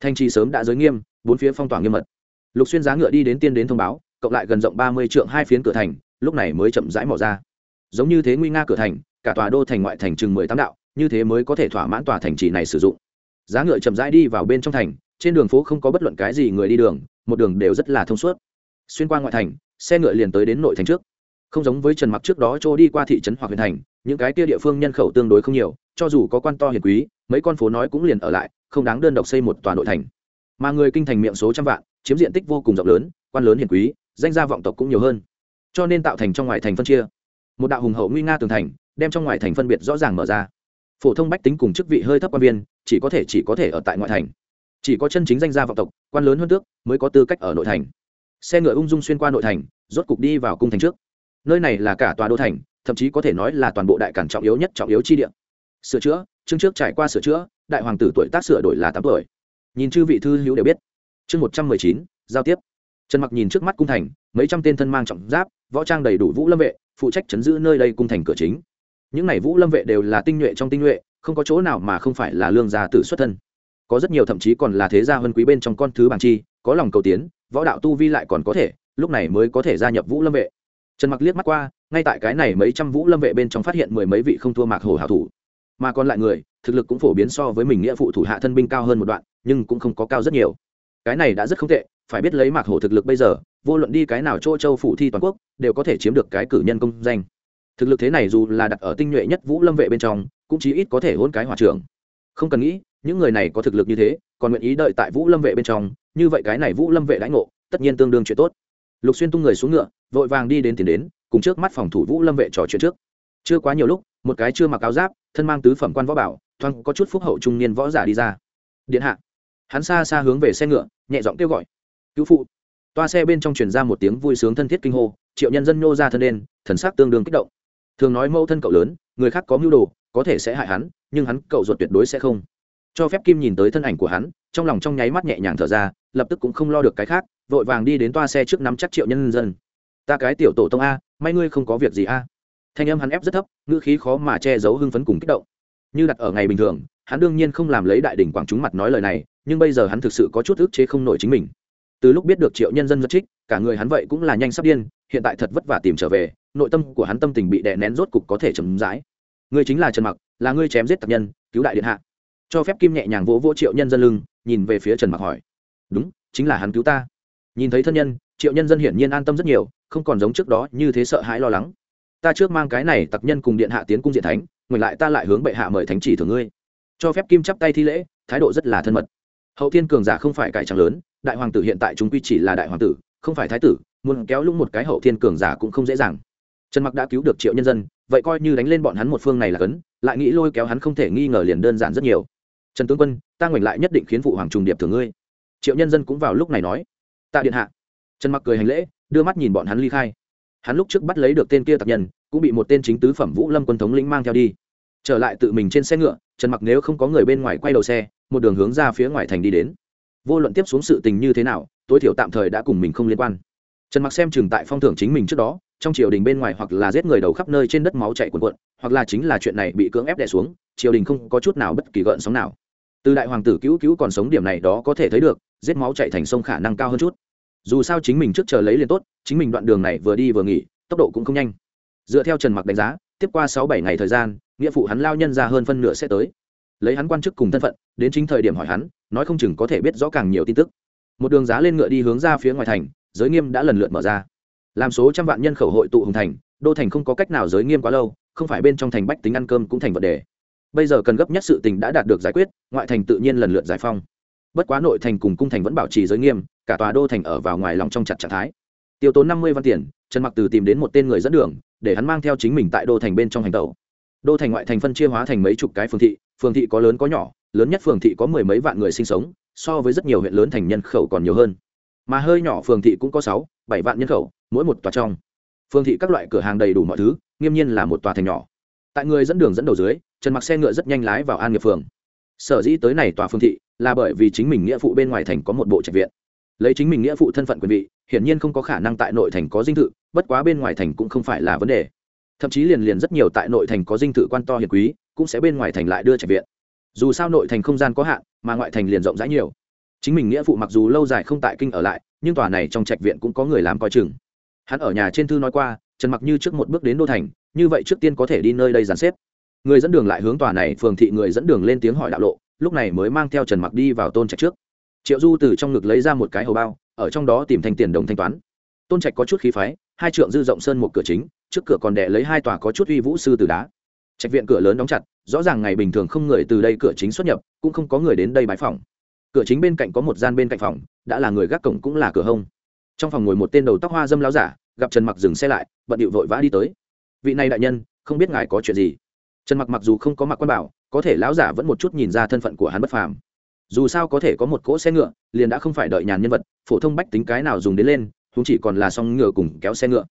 Thanh trì sớm đã giới nghiêm, bốn phía phong tỏa nghiêm mật. Lục xuyên giá ngựa đi đến tiên đến thông báo, cộng lại gần rộng ba mươi trượng hai phiến cửa thành, lúc này mới chậm rãi mỏ ra. Giống như thế nguy nga cửa thành, cả tòa đô thành ngoại thành chừng mười tám đạo, như thế mới có thể thỏa mãn tòa thành trì này sử dụng. Giá ngựa chậm rãi đi vào bên trong thành, trên đường phố không có bất luận cái gì người đi đường, một đường đều rất là thông suốt. Xuyên qua ngoại thành, xe ngựa liền tới đến nội thành trước không giống với trần mặc trước đó chỗ đi qua thị trấn hoặc huyện thành, những cái kia địa phương nhân khẩu tương đối không nhiều, cho dù có quan to hiền quý, mấy con phố nói cũng liền ở lại, không đáng đơn độc xây một tòa nội thành. Mà người kinh thành miệng số trăm vạn, chiếm diện tích vô cùng rộng lớn, quan lớn hiền quý, danh gia vọng tộc cũng nhiều hơn. Cho nên tạo thành trong ngoài thành phân chia. Một đạo hùng hậu nguy nga tường thành, đem trong ngoài thành phân biệt rõ ràng mở ra. Phổ thông bách tính cùng chức vị hơi thấp quan viên, chỉ có thể chỉ có thể ở tại ngoại thành. Chỉ có chân chính danh gia vọng tộc, quan lớn hơn tước, mới có tư cách ở nội thành. Xe ngựa ung dung xuyên qua nội thành, rốt cục đi vào cung thành trước nơi này là cả tòa đô thành, thậm chí có thể nói là toàn bộ đại cản trọng yếu nhất trọng yếu chi địa. Sửa chữa, chương trước trải qua sửa chữa, đại hoàng tử tuổi tác sửa đổi là tám tuổi. Nhìn chư vị thư hữu đều biết. Chương một trăm mười chín, giao tiếp. Trần mặc nhìn trước mắt cung thành, mấy trăm tên thân mang trọng giáp, võ trang đầy đủ vũ lâm vệ, phụ trách chấn giữ nơi đây cung thành cửa chính. Những n à y vũ lâm vệ đều là tinh nhuệ trong tinh nhuệ, không có chỗ nào mà không phải là lương gia tử xuất thân. Có rất nhiều thậm chí còn là thế gia huân quý bên trong con thứ bằng chi, có lòng cầu tiến, võ đạo tu vi lại còn có thể, lúc này mới có thể gia nhập vũ lâm vệ trần mặc liếc mắt qua, ngay tại cái này mấy trăm vũ lâm vệ bên trong phát hiện mười mấy vị không thua mạc hồ hảo thủ. Mà còn lại người, thực lực cũng phổ biến so với mình nghĩa phụ thủ hạ thân binh cao hơn một đoạn, nhưng cũng không có cao rất nhiều. Cái này đã rất không tệ, phải biết lấy mạc hổ thực lực bây giờ, vô luận đi cái nào chỗ châu phủ thi toàn quốc, đều có thể chiếm được cái cử nhân công danh. Thực lực thế này dù là đặt ở tinh nhuệ nhất vũ lâm vệ bên trong, cũng chí ít có thể hôn cái hòa trưởng. Không cần nghĩ, những người này có thực lực như thế, còn nguyện ý đợi tại vũ lâm vệ bên trong, như vậy cái này vũ lâm vệ đãi ngộ, tất nhiên tương đương chuyện tốt lục xuyên tung người xuống ngựa, vội vàng đi đến tiền đến, cùng trước mắt phòng thủ vũ lâm vệ trò chuyện trước. Chưa quá nhiều lúc, một cái chưa mặc áo giáp, thân mang tứ phẩm quan võ bảo, thoáng có chút phúc hậu trung niên võ giả đi ra. Điện hạ. Hắn xa xa hướng về xe ngựa, nhẹ giọng kêu gọi. Cứu phụ. Toa xe bên trong truyền ra một tiếng vui sướng thân thiết kinh hô, triệu nhân dân nhô ra thân đen thần sắc tương đương kích động. Thường nói mâu thân cậu lớn, người khác có mưu đồ, có thể sẽ hại hắn, nhưng hắn cậu ruột tuyệt đối sẽ không. Cho phép kim nhìn tới thân ảnh của hắn trong lòng trong nháy mắt nhẹ nhàng thở ra, lập tức cũng không lo được cái khác, vội vàng đi đến toa xe trước nắm chắc triệu nhân dân. Ta cái tiểu tổ tông a, may ngươi không có việc gì a. Thanh âm hắn ép rất thấp, ngữ khí khó mà che giấu hưng phấn cùng kích động. Như đặt ở ngày bình thường, hắn đương nhiên không làm lấy đại đỉnh quảng chúng mặt nói lời này, nhưng bây giờ hắn thực sự có chút ức chế không nổi chính mình. Từ lúc biết được triệu nhân dân rất trích, cả người hắn vậy cũng là nhanh sắp điên, hiện tại thật vất vả tìm trở về, nội tâm của hắn tâm tình bị đè nén rốt cục có thể chấm dãi ngươi chính là trần mặc, là ngươi chém giết tặc nhân, cứu đại điện hạ. Cho phép kim nhẹ nhàng vỗ vỗ triệu nhân dân lưng nhìn về phía trần mặc hỏi. Đúng, chính là hắn cứu ta. Nhìn thấy thân nhân, triệu nhân dân hiển nhiên an tâm rất nhiều, không còn giống trước đó như thế sợ hãi lo lắng. Ta trước mang cái này tặc nhân cùng điện hạ tiến cung diện thánh ngược lại ta lại hướng bệ hạ mời thánh chỉ thường ngươi. Cho phép kim chắp tay thi lễ, thái độ rất là thân mật. Hậu thiên cường giả không phải cải trang lớn, đại hoàng tử hiện tại chúng quy chỉ là đại hoàng tử, không phải thái tử, muốn kéo lũng một cái hậu thiên cường giả cũng không dễ dàng. Trần mặc đã cứu được triệu nhân dân, vậy coi như đánh lên bọn hắn một phương này là cấn, lại nghĩ lôi kéo hắn không thể nghi ngờ liền đơn giản rất nhiều trần tướng quân, ta ngoảnh lại nhất định khiến phụ hoàng trùng điệp thường ngươi. Triệu nhân dân cũng vào lúc này nói. Tạ điện hạ. Trần mặc cười hành lễ, đưa mắt nhìn bọn hắn ly khai. Hắn lúc trước bắt lấy được tên kia tặc nhân, cũng bị một tên chính tứ phẩm vũ lâm quân thống lĩnh mang theo đi. Trở lại tự mình trên xe ngựa, trần mặc nếu không có người bên ngoài quay đầu xe, một đường hướng ra phía ngoài thành đi đến. Vô luận tiếp xuống sự tình như thế nào, tối thiểu tạm thời đã cùng mình không liên quan. Trần mặc xem chừng tại phong thưởng chính mình trước đó, trong triều đình bên ngoài hoặc là giết người đầu khắp nơi trên đất máu chạy cuồn cuộn, hoặc là chính là chuyện này bị cưỡng ép đè xuống, triều đình không có chút nào bất kỳ gợn sóng nào từ đại hoàng tử cứu cứu còn sống điểm này đó có thể thấy được, giết máu chạy thành sông khả năng cao hơn chút. Dù sao chính mình trước chờ lấy liền tốt, chính mình đoạn đường này vừa đi vừa nghỉ, tốc độ cũng không nhanh. Dựa theo trần mặc đánh giá, tiếp qua sáu bảy ngày thời gian, nghĩa phụ hắn lao nhân ra hơn phân nửa sẽ tới. Lấy hắn quan chức cùng thân phận, đến chính thời điểm hỏi hắn, nói không chừng có thể biết rõ càng nhiều tin tức. Một đường giá lên ngựa đi hướng ra phía ngoài thành, giới nghiêm đã lần lượt mở ra. Làm số trăm vạn nhân khẩu hội tụ hùng thành, đô thành không có cách nào giới nghiêm quá lâu, không phải bên trong thành bách tính ăn cơm cũng thành vấn đề bây giờ cần gấp nhất sự tình đã đạt được giải quyết, ngoại thành tự nhiên lần lượt giải phong. Bất quá nội thành cùng cung thành vẫn bảo trì giới nghiêm, cả tòa đô thành ở vào ngoài lòng trong chặt trạng thái. Tiêu tốn năm mươi văn tiền, trần mặc từ tìm đến một tên người dẫn đường, để hắn mang theo chính mình tại đô thành bên trong hành tàu đô thành ngoại thành phân chia hóa thành mấy chục cái phường thị phường thị có lớn có nhỏ, lớn nhất phường thị có mười mấy vạn người sinh sống, so với rất nhiều huyện lớn thành nhân khẩu còn nhiều hơn. Mà hơi nhỏ phường thị cũng có sáu, bảy vạn nhân khẩu, mỗi một tòa trong. Phường thị các loại cửa hàng đầy đủ mọi thứ, nghiêm nhiên là một tòa thành nhỏ tại người dẫn đường dẫn đầu dưới, trần mặc xe ngựa rất nhanh lái vào an nghiệp phường. Sở dĩ tới này tòa phương thị là bởi vì chính mình nghĩa phụ bên ngoài thành có một bộ trạch viện. Lấy chính mình nghĩa phụ thân phận quyền vị, hiển nhiên không có khả năng tại nội thành có dinh thự, bất quá bên ngoài thành cũng không phải là vấn đề. Thậm chí liền liền rất nhiều tại nội thành có dinh thự quan to hiền quý, cũng sẽ bên ngoài thành lại đưa trạch viện. Dù sao nội thành không gian có hạn, mà ngoại thành liền rộng rãi nhiều. Chính mình nghĩa phụ mặc dù lâu dài không tại kinh ở lại, nhưng tòa này trong trạch viện cũng có người làm coi chừng. Hắn ở nhà trên thư nói qua trần mặc như trước một bước đến đô thành, như vậy trước tiên có thể đi nơi đây dàn xếp. Người dẫn đường lại hướng tòa này phường thị người dẫn đường lên tiếng hỏi đạo lộ, lúc này mới mang theo trần mặc đi vào tôn trạch trước. Triệu du từ trong ngực lấy ra một cái hầu bao, ở trong đó tìm thành tiền đồng thanh toán. Tôn trạch có chút khí phái, hai trượng dư rộng sơn một cửa chính, trước cửa còn đẻ lấy hai tòa có chút uy vũ sư từ đá. Trạch viện cửa lớn đóng chặt, rõ ràng ngày bình thường không người từ đây cửa chính xuất nhập, cũng không có người đến đây bãi phòng cửa chính bên cạnh có một gian bên cạnh phòng, đã là người gác cổng cũng là cửa hông. Trong phòng ngồi một tên đầu tóc hoa dâm láo giả gặp trần mặc dừng xe lại, bận điệu vội vã đi tới. Vị này đại nhân, không biết ngài có chuyện gì? Trần mặc mặc dù không có mặc quan bảo, có thể lão giả vẫn một chút nhìn ra thân phận của hắn bất phàm. Dù sao có thể có một cỗ xe ngựa, liền đã không phải đợi nhàn nhân vật, phổ thông bách tính cái nào dùng đến lên chúng chỉ còn là song ngựa cùng kéo xe ngựa.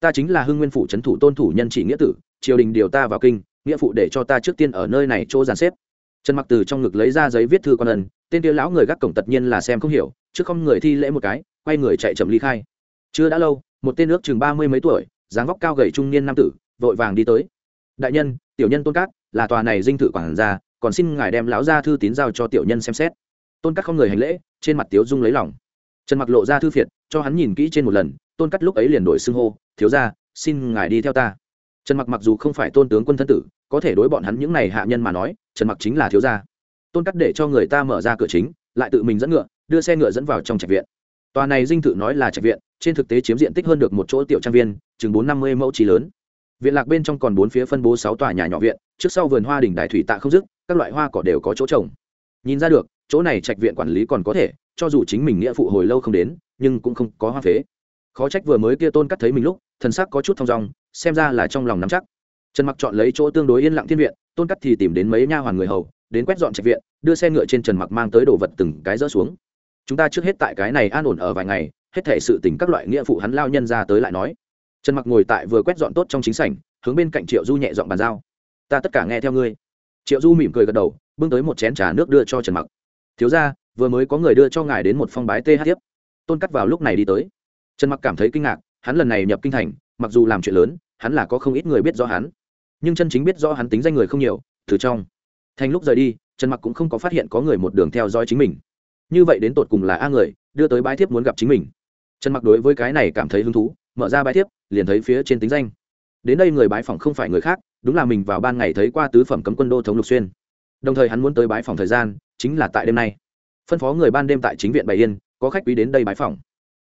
Ta chính là hưng nguyên phủ trấn thủ tôn thủ nhân chỉ nghĩa tử, triều đình điều ta vào kinh, nghĩa phụ để cho ta trước tiên ở nơi này chỗ dàn xếp. Trần mặc từ trong ngực lấy ra giấy viết thư con ân, tên kia lão người gác cổng tất nhiên là xem không hiểu, trước không người thi lễ một cái, quay người chạy chậm ly khai. Chưa đã lâu một tên nước chừng ba mươi mấy tuổi, dáng vóc cao gầy trung niên nam tử, vội vàng đi tới. Đại nhân, tiểu nhân tôn cát, là tòa này dinh thự quản gia, còn xin ngài đem lão gia thư tín giao cho tiểu nhân xem xét. Tôn cát không người hành lễ, trên mặt tiếu dung lấy lòng. Trần mặc lộ ra thư phiệt, cho hắn nhìn kỹ trên một lần, tôn cát lúc ấy liền đổi xưng hô, thiếu gia, xin ngài đi theo ta. Trần mặc mặc dù không phải tôn tướng quân thân tử, có thể đối bọn hắn những này hạ nhân mà nói, trần mặc chính là thiếu gia. Tôn cắt để cho người ta mở ra cửa chính, lại tự mình dẫn ngựa, đưa xe ngựa dẫn vào trong trạch viện tòa này dinh thự nói là trạch viện, trên thực tế chiếm diện tích hơn được một chỗ tiểu trang viên, chừng bốn năm mươi mẫu trí lớn. Viện lạc bên trong còn bốn phía phân bố sáu tòa nhà nhỏ viện, trước sau vườn hoa đỉnh đại thủy tạ không dứt, các loại hoa cỏ đều có chỗ trồng. Nhìn ra được, chỗ này trạch viện quản lý còn có thể, cho dù chính mình nghĩa phụ hồi lâu không đến, nhưng cũng không có hoa phế. Khó trách vừa mới kia tôn cắt thấy mình lúc, thần sắc có chút thong dong, xem ra là trong lòng nắm chắc. Trần mặc chọn lấy chỗ tương đối yên lặng thiên viện, tôn cắt thì tìm đến mấy nha hoàn người hầu, đến quét dọn trạch viện, đưa xe ngựa trên trần mặc mang tới đồ vật từng cái dỡ xuống chúng ta trước hết tại cái này an ổn ở vài ngày, hết thể sự tình các loại nghĩa phụ hắn lao nhân ra tới lại nói. Trần mặc ngồi tại vừa quét dọn tốt trong chính sảnh, hướng bên cạnh triệu du nhẹ dọn bàn giao. Ta tất cả nghe theo ngươi. Triệu du mỉm cười gật đầu, bưng tới một chén trà nước đưa cho trần mặc. Thiếu ra vừa mới có người đưa cho ngài đến một phong bái th tiếp. Tôn cắt vào lúc này đi tới. Trần mặc cảm thấy kinh ngạc, hắn lần này nhập kinh thành, mặc dù làm chuyện lớn, hắn là có không ít người biết rõ hắn. Nhưng chân chính biết rõ hắn tính danh người không nhiều, từ trong. Thành lúc rời đi, trần mặc cũng không có phát hiện có người một đường theo dõi chính mình như vậy đến tột cùng là a người, đưa tới bãi thiếp muốn gặp chính mình. Trần mặc đối với cái này cảm thấy hứng thú, mở ra bãi thiếp, liền thấy phía trên tính danh. Đến đây người bãi phòng không phải người khác, đúng là mình vào ban ngày thấy qua tứ phẩm cấm quân đô thống lục xuyên. Đồng thời hắn muốn tới bãi phòng thời gian, chính là tại đêm nay. Phân phó người ban đêm tại chính viện bày yên, có khách quý đến đây bãi phòng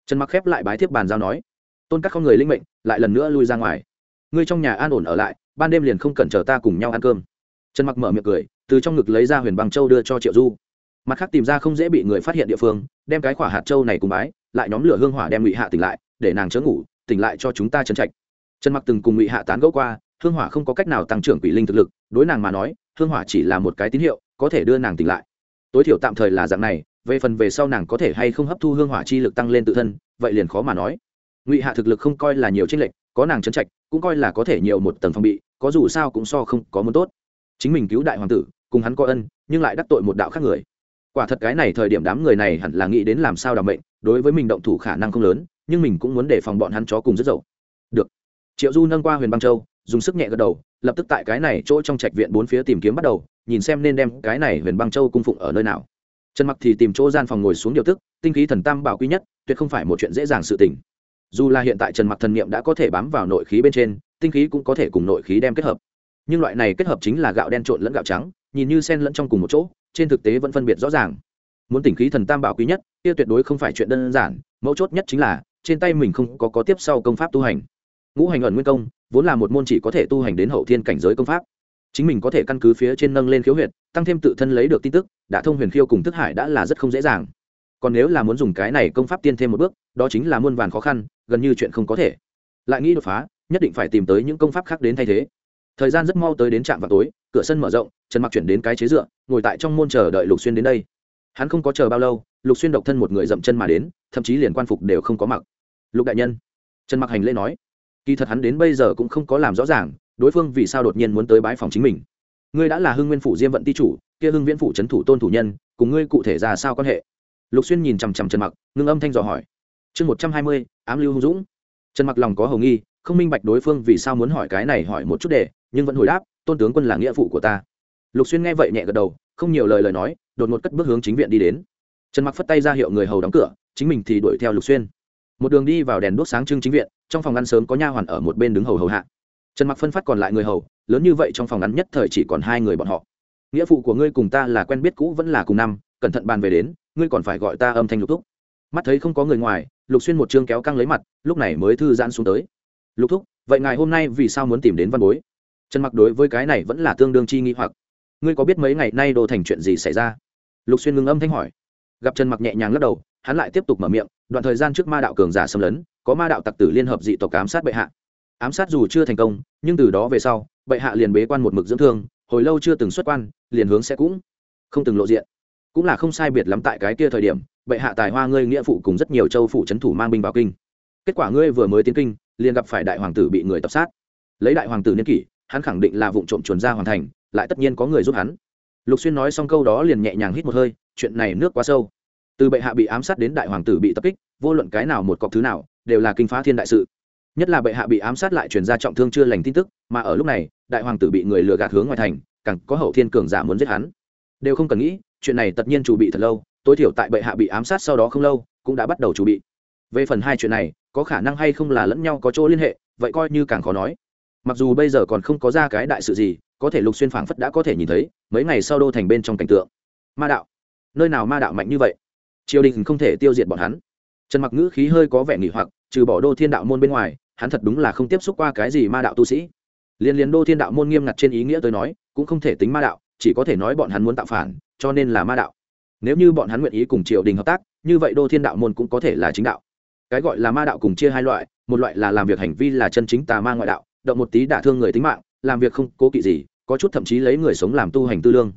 trần mặc khép lại bái thiếp bàn giao nói, tôn các không người linh mệnh, lại lần nữa lui ra ngoài. Ngươi trong nhà an ổn ở lại, ban đêm liền không cần chờ ta cùng nhau ăn cơm. Trần mặc mở miệng cười, từ trong ngực lấy ra huyền băng châu đưa cho triệu du mặt khác tìm ra không dễ bị người phát hiện địa phương, đem cái khỏa hạt châu này cùng bái, lại nhóm lửa hương hỏa đem ngụy hạ tỉnh lại, để nàng chớ ngủ, tỉnh lại cho chúng ta trấn trạch. Trần mặc từng cùng ngụy hạ tán gẫu qua, hương hỏa không có cách nào tăng trưởng quỷ linh thực lực, đối nàng mà nói, hương hỏa chỉ là một cái tín hiệu, có thể đưa nàng tỉnh lại. Tối thiểu tạm thời là dạng này, về phần về sau nàng có thể hay không hấp thu hương hỏa chi lực tăng lên tự thân, vậy liền khó mà nói. Ngụy hạ thực lực không coi là nhiều tranh lệch, có nàng trấn trạch, cũng coi là có thể nhiều một tầng phòng bị, có dù sao cũng so không có muốn tốt. Chính mình cứu đại hoàng tử, cùng hắn có ân, nhưng lại đắc tội một đạo khác người quả thật cái này thời điểm đám người này hẳn là nghĩ đến làm sao đảm mệnh, đối với mình động thủ khả năng không lớn, nhưng mình cũng muốn để phòng bọn hắn chó cùng rất dậu. Được. Triệu du nâng qua huyền băng châu, dùng sức nhẹ gật đầu, lập tức tại cái này chỗ trong trạch viện bốn phía tìm kiếm bắt đầu, nhìn xem nên đem cái này huyền băng châu cung phụng ở nơi nào. Trần mặc thì tìm chỗ gian phòng ngồi xuống điều tức, tinh khí thần tam bảo quý nhất, tuyệt không phải một chuyện dễ dàng sự tình. Dù là hiện tại trần mặc thần niệm đã có thể bám vào nội khí bên trên, tinh khí cũng có thể cùng nội khí đem kết hợp. Nhưng loại này kết hợp chính là gạo đen trộn lẫn gạo trắng, nhìn như sen lẫn trong cùng một chỗ trên thực tế vẫn phân biệt rõ ràng. Muốn tỉnh khí thần tam bảo quý nhất, kia tuyệt đối không phải chuyện đơn giản, mấu chốt nhất chính là, trên tay mình không có có tiếp sau công pháp tu hành. Ngũ hành ẩn nguyên công, vốn là một môn chỉ có thể tu hành đến hậu thiên cảnh giới công pháp. Chính mình có thể căn cứ phía trên nâng lên khiếu huyệt, tăng thêm tự thân lấy được tin tức, đã thông huyền khiêu cùng thức hải đã là rất không dễ dàng. Còn nếu là muốn dùng cái này công pháp tiên thêm một bước, đó chính là muôn vàn khó khăn, gần như chuyện không có thể. Lại nghĩ đột phá, nhất định phải tìm tới những công pháp khác đến thay thế thời gian rất mau tới đến trạm vào tối, cửa sân mở rộng, trần mặc chuyển đến cái chế dựa, ngồi tại trong môn chờ đợi lục xuyên đến đây. Hắn không có chờ bao lâu, lục xuyên độc thân một người dậm chân mà đến, thậm chí liền quan phục đều không có mặc. Lục đại nhân. Trần mặc hành lễ nói. Kỳ thật hắn đến bây giờ cũng không có làm rõ ràng, đối phương vì sao đột nhiên muốn tới bãi phòng chính mình. Ngươi đã là hưng nguyên phủ diêm vận ti chủ, kia hưng viễn phủ trấn thủ tôn thủ nhân, cùng ngươi cụ thể ra sao quan hệ? Lục xuyên nhìn chằm chằm trần mặc, ngưng âm thanh dò hỏi. Chương một trăm hai mươi, ám lưu hung dũng. Trần mặc lòng có hầu nghi, không minh bạch đối phương vì sao muốn hỏi cái này hỏi một chút để nhưng vẫn hồi đáp, tôn tướng quân là nghĩa phụ của ta. Lục xuyên nghe vậy nhẹ gật đầu, không nhiều lời lời nói, đột ngột cất bước hướng chính viện đi đến. Trần mặc phất tay ra hiệu người hầu đóng cửa, chính mình thì đuổi theo lục xuyên. Một đường đi vào đèn đuốc sáng trưng chính viện, trong phòng ăn sớm có nha hoàn ở một bên đứng hầu hầu hạ. Trần mặc phân phát còn lại người hầu, lớn như vậy trong phòng ngắn nhất thời chỉ còn hai người bọn họ. Nghĩa phụ của ngươi cùng ta là quen biết cũ vẫn là cùng năm, cẩn thận bàn về đến, ngươi còn phải gọi ta âm thanh lục thúc. Mắt thấy không có người ngoài, lục xuyên một chương kéo căng lấy mặt, lúc này mới thư giãn xuống tới. Lục thúc, vậy ngài hôm nay vì sao muốn tìm đến văn bối? Trần mặc đối với cái này vẫn là tương đương chi nghi hoặc. Ngươi có biết mấy ngày nay đồ thành chuyện gì xảy ra? Lục xuyên ngưng âm thanh hỏi. Gặp trần mặc nhẹ nhàng lắc đầu, hắn lại tiếp tục mở miệng, đoạn thời gian trước ma đạo cường giả xâm lấn, có ma đạo tặc tử liên hợp dị tộc ám sát bệ hạ. Ám sát dù chưa thành công, nhưng từ đó về sau, bệ hạ liền bế quan một mực dưỡng thương, hồi lâu chưa từng xuất quan, liền hướng sẽ cũng không từng lộ diện. Cũng là không sai biệt lắm tại cái kia thời điểm, bệ hạ tài hoa ngươi nghĩa phụ cùng rất nhiều châu phụ c thủ mang binh vào kinh. Kết quả ngươi vừa mới tiến kinh, liền gặp phải đại hoàng tử bị người tập sát. Lấy đại hoàng tử niên kỷ hắn khẳng định là vụ trộm chuồn ra hoàn thành, lại tất nhiên có người giúp hắn. Lục xuyên nói xong câu đó liền nhẹ nhàng hít một hơi, chuyện này nước quá sâu. Từ bệ hạ bị ám sát đến đại hoàng tử bị tập kích, vô luận cái nào một cọc thứ nào, đều là kinh phá thiên đại sự. Nhất là bệ hạ bị ám sát lại truyền ra trọng thương chưa lành tin tức, mà ở lúc này, đại hoàng tử bị người lừa gạt hướng ngoài thành, càng có hậu thiên cường giả muốn giết hắn. Đều không cần nghĩ, chuyện này tất nhiên chủ bị thật lâu, tối thiểu tại bệ hạ bị ám sát sau đó không lâu, cũng đã bắt đầu chủ bị. Về phần hai chuyện này, có khả năng hay không là lẫn nhau có chỗ liên hệ, vậy coi như càng khó nói mặc dù bây giờ còn không có ra cái đại sự gì, có thể lục xuyên phảng phất đã có thể nhìn thấy, mấy ngày sau đô thành bên trong cảnh tượng. Ma đạo. Nơi nào ma đạo mạnh như vậy? Triều đình không thể tiêu diệt bọn hắn. Trần mặc ngữ khí hơi có vẻ nghỉ hoặc, trừ bỏ đô thiên đạo môn bên ngoài, hắn thật đúng là không tiếp xúc qua cái gì ma đạo tu sĩ. Liên liên đô thiên đạo môn nghiêm ngặt trên ý nghĩa tôi nói, cũng không thể tính ma đạo, chỉ có thể nói bọn hắn muốn tạo phản, cho nên là ma đạo. Nếu như bọn hắn nguyện ý cùng triều đình hợp tác, như vậy đô thiên đạo môn cũng có thể là chính đạo. Cái gọi là ma đạo cùng chia hai loại, một loại là làm việc hành vi là chân chính tà ma ngoại đạo động một tí đả thương người tính mạng, làm việc không cố kỵ gì, có chút thậm chí lấy người sống làm tu hành tư lương.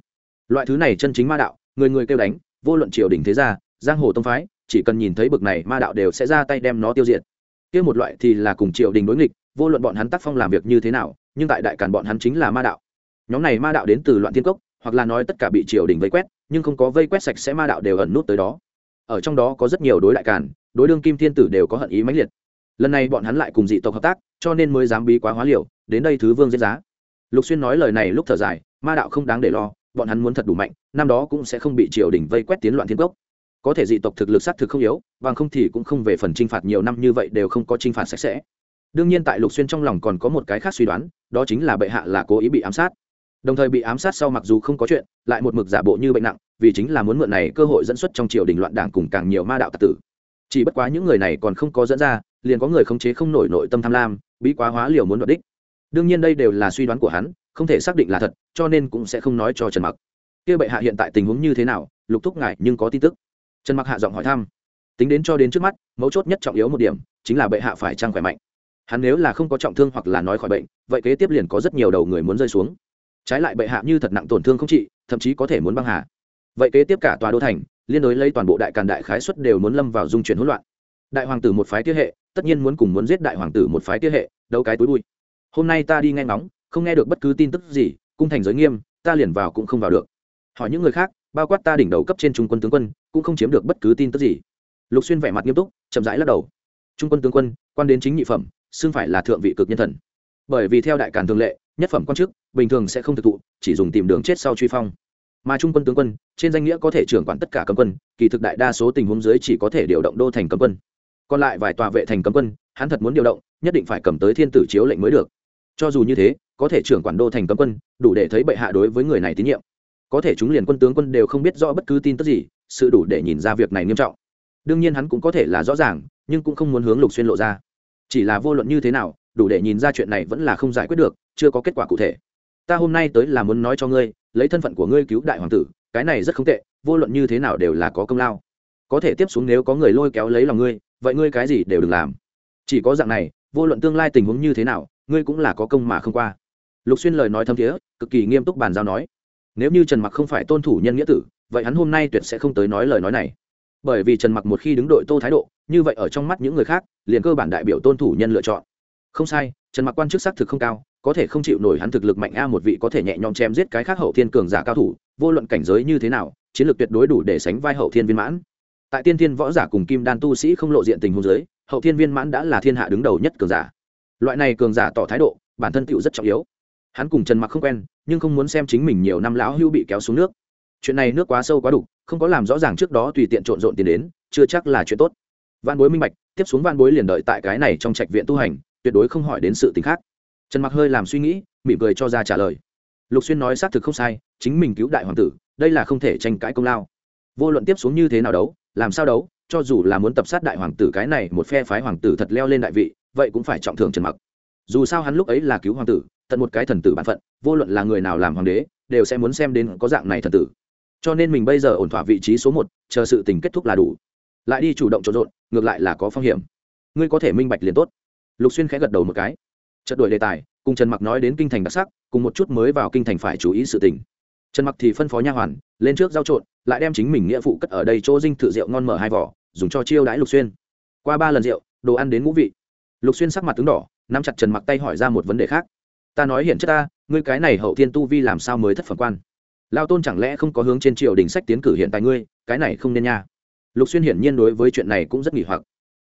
Loại thứ này chân chính ma đạo, người người kêu đánh, vô luận triều đình thế gia, giang hồ tông phái, chỉ cần nhìn thấy bực này ma đạo đều sẽ ra tay đem nó tiêu diệt. Kia một loại thì là cùng triều đình đối nghịch, vô luận bọn hắn tác phong làm việc như thế nào, nhưng tại đại càn bọn hắn chính là ma đạo. Nhóm này ma đạo đến từ loạn thiên cốc, hoặc là nói tất cả bị triều đình vây quét, nhưng không có vây quét sạch sẽ ma đạo đều ẩn nút tới đó. Ở trong đó có rất nhiều đối đại càn, đối đương kim thiên tử đều có hận ý mãnh liệt lần này bọn hắn lại cùng dị tộc hợp tác, cho nên mới dám bí quá hóa liều, đến đây thứ vương diễn giá. Lục xuyên nói lời này lúc thở dài, ma đạo không đáng để lo, bọn hắn muốn thật đủ mạnh, năm đó cũng sẽ không bị triều đình vây quét tiến loạn thiên cốc. Có thể dị tộc thực lực s á t thực không yếu, bằng không thì cũng không về phần t r i n h phạt nhiều năm như vậy đều không có t r i n h phạt sạch sẽ. Đương nhiên tại lục xuyên trong lòng còn có một cái khác suy đoán, đó chính là bệ hạ là cố ý bị ám sát. Đồng thời bị ám sát sau mặc dù không có chuyện, lại một mực giả bộ như bệnh nặng, vì chính là muốn mượn này cơ hội dẫn xuất trong triều đình loạn đảng cùng càng nhiều ma đạo tạc tử. Chỉ bất quá những người này còn không có dẫn ra liền có người khống chế không nổi nội tâm tham lam, bí quá hóa liều muốn đoạt đích. Đương nhiên đây đều là suy đoán của hắn, không thể xác định là thật, cho nên cũng sẽ không nói cho trần mặc. Kia bệ hạ hiện tại tình huống như thế nào, lục thúc ngại nhưng có tin tức. Trần mặc hạ giọng hỏi thăm. Tính đến cho đến trước mắt, mấu chốt nhất trọng yếu một điểm, chính là bệ hạ phải trang khỏe mạnh. Hắn nếu là không có trọng thương hoặc là nói khỏi bệnh, vậy kế tiếp liền có rất nhiều đầu người muốn rơi xuống. Trái lại bệ hạ như thật nặng tổn thương không trị, thậm chí có thể muốn băng hà. Vậy kế tiếp cả tòa đô thành, liên đối lấy toàn bộ đại càn đại khái xuất đều muốn lâm vào dung chuyển hỗn loạn. Đại hoàng tử một phái tiết hệ tất nhiên muốn cùng muốn giết đại hoàng tử một phái tiết hệ đâu cái túi bụi. Hôm nay ta đi nghe ngóng, không nghe được bất cứ tin tức gì, cung thành giới nghiêm, ta liền vào cũng không vào được. Hỏi những người khác, bao quát ta đỉnh đầu cấp trên trung quân tướng quân, cũng không chiếm được bất cứ tin tức gì. Lục xuyên vẻ mặt nghiêm túc, chậm rãi lắc đầu. Trung quân tướng quân, quan đến chính nhị phẩm, xưng phải là thượng vị cực nhân thần. Bởi vì theo đại càn thường lệ, nhất phẩm quan chức, bình thường sẽ không thực thụ, chỉ dùng tìm đường chết sau truy phong. Mà trung quân tướng quân, trên danh nghĩa có thể trưởng quản tất cả cấm quân, kỳ thực đại đa số tình huống dưới chỉ có thể điều động đô thành cấm quân còn lại vài tòa vệ thành cấm quân, hắn thật muốn điều động, nhất định phải cầm tới thiên tử chiếu lệnh mới được. Cho dù như thế, có thể trưởng quản đô thành cấm quân, đủ để thấy bệ hạ đối với người này tín nhiệm. Có thể chúng liền quân tướng quân đều không biết rõ bất cứ tin tức gì, sự đủ để nhìn ra việc này nghiêm trọng. Đương nhiên hắn cũng có thể là rõ ràng, nhưng cũng không muốn hướng lục xuyên lộ ra. Chỉ là vô luận như thế nào, đủ để nhìn ra chuyện này vẫn là không giải quyết được, chưa có kết quả cụ thể. Ta hôm nay tới là muốn nói cho ngươi, lấy thân phận của ngươi cứu đại hoàng tử, cái này rất không tệ, vô luận như thế nào đều là có công lao. Có thể tiếp xuống nếu có người lôi kéo lấy lòng ngươi vậy ngươi cái gì đều đừng làm. Chỉ có dạng này, vô luận tương lai tình huống như thế nào, ngươi cũng là có công mà không qua. Lục xuyên lời nói thâm thiế, cực kỳ nghiêm túc bàn giao nói, nếu như trần mặc không phải tôn thủ nhân nghĩa tử, vậy hắn hôm nay tuyệt sẽ không tới nói lời nói này. Bởi vì trần mặc một khi đứng đội tô thái độ, như vậy ở trong mắt những người khác, liền cơ bản đại biểu tôn thủ nhân lựa chọn. Không sai, trần mặc quan chức xác thực không cao, có thể không chịu nổi hắn thực lực mạnh a, một vị có thể nhẹ nhõm chém giết cái khác hậu thiên cường giả cao thủ, vô luận cảnh giới như thế nào, chiến lược tuyệt đối đủ để sánh vai hậu thiên viên mãn tại tiên thiên võ giả cùng kim đan tu sĩ không lộ diện tình huống giới hậu thiên viên mãn đã là thiên hạ đứng đầu nhất cường giả. Loại này cường giả tỏ thái độ, bản thân tựu rất trọng yếu. Hắn cùng trần mặc không quen, nhưng không muốn xem chính mình nhiều năm lão hưu bị kéo xuống nước. Chuyện này nước quá sâu quá đục, không có làm rõ ràng trước đó tùy tiện trộn rộn tiền đến, chưa chắc là chuyện tốt. Văn bối minh bạch, tiếp xuống văn bối liền đợi tại cái này trong trạch viện tu hành, tuyệt đối không hỏi đến sự t khác. Trần mặc hơi làm suy nghĩ, mỉm cười cho ra trả lời. Lục xuyên nói xác thực không sai, chính mình cứu đại hoàng tử, đây là không thể tranh cãi công lao. Vô luận tiếp xuống như thế nào đấu làm sao đấu, cho dù là muốn tập sát đại hoàng tử cái này, một phe phái hoàng tử thật leo lên đại vị, vậy cũng phải trọng thưởng trần mặc. Dù sao hắn lúc ấy là cứu hoàng tử, tận một cái thần tử bản phận, vô luận là người nào làm hoàng đế, đều sẽ muốn xem đến có dạng này thần tử. Cho nên mình bây giờ ổn thỏa vị trí số một, chờ sự tình kết thúc là đủ. Lại đi chủ động trộn rộn, ngược lại là có phong hiểm. Ngươi có thể minh bạch liền tốt. Lục xuyên khẽ gật đầu một cái. Chợt đổi đề tài, cùng trần mặc nói đến kinh thành đặc sắc, cùng một chút mới vào kinh thành phải chú ý sự tình trần mặc thì phân phó nha hoàn, lên trước giao trộn, lại đem chính mình nghĩa phụ cất ở đây chỗ dinh thự rượu ngon mở hai vỏ, dùng cho chiêu đãi lục xuyên. Qua ba lần rượu, đồ ăn đến ngũ vị. Lục xuyên sắc mặt tướng đỏ, nắm chặt trần mặc tay hỏi ra một vấn đề khác. Ta nói hiện chất ta, ngươi cái này hậu thiên tu vi làm sao mới thất phẩm quan? Lao tôn chẳng lẽ không có hướng trên triều đình sách tiến cử hiện tại ngươi, cái này không nên nha. Lục xuyên hiển nhiên đối với chuyện này cũng rất nghỉ hoặc.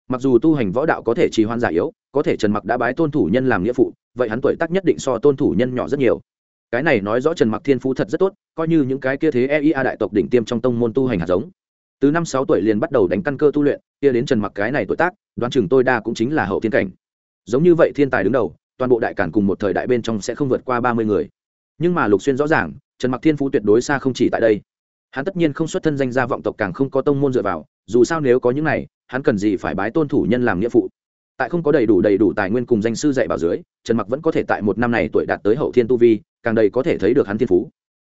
Mặc dù tu hành võ đạo có thể trì hoan giả yếu, có thể trần mặc đã bái tôn thủ nhân làm nghĩa phụ, vậy hắn tuổi tác nhất định so tôn thủ nhân nhỏ rất nhiều cái này nói rõ trần mặc thiên phú thật rất tốt, coi như những cái kia thế eia đại tộc đỉnh tiêm trong tông môn tu hành hạt giống. Từ năm sáu tuổi liền bắt đầu đánh căn cơ tu luyện, kia đến trần mặc cái này tuổi tác, đoán chừng tôi đa cũng chính là hậu thiên cảnh. Giống như vậy thiên tài đứng đầu, toàn bộ đại cản cùng một thời đại bên trong sẽ không vượt qua ba mươi người. Nhưng mà lục xuyên rõ ràng, trần mặc thiên phú tuyệt đối xa không chỉ tại đây. Hắn tất nhiên không xuất thân danh gia vọng tộc càng không có tông môn dựa vào, dù sao nếu có những này, hắn cần gì phải bái tôn thủ nhân làm nghĩa phụ? Tại không có đầy đủ đầy đủ tài nguyên cùng danh sư dạy bảo dưới, trần mặc vẫn có thể tại một năm này tuổi đạt tới hậu thiên tu vi, càng đầy có thể thấy được hắn thiên phú.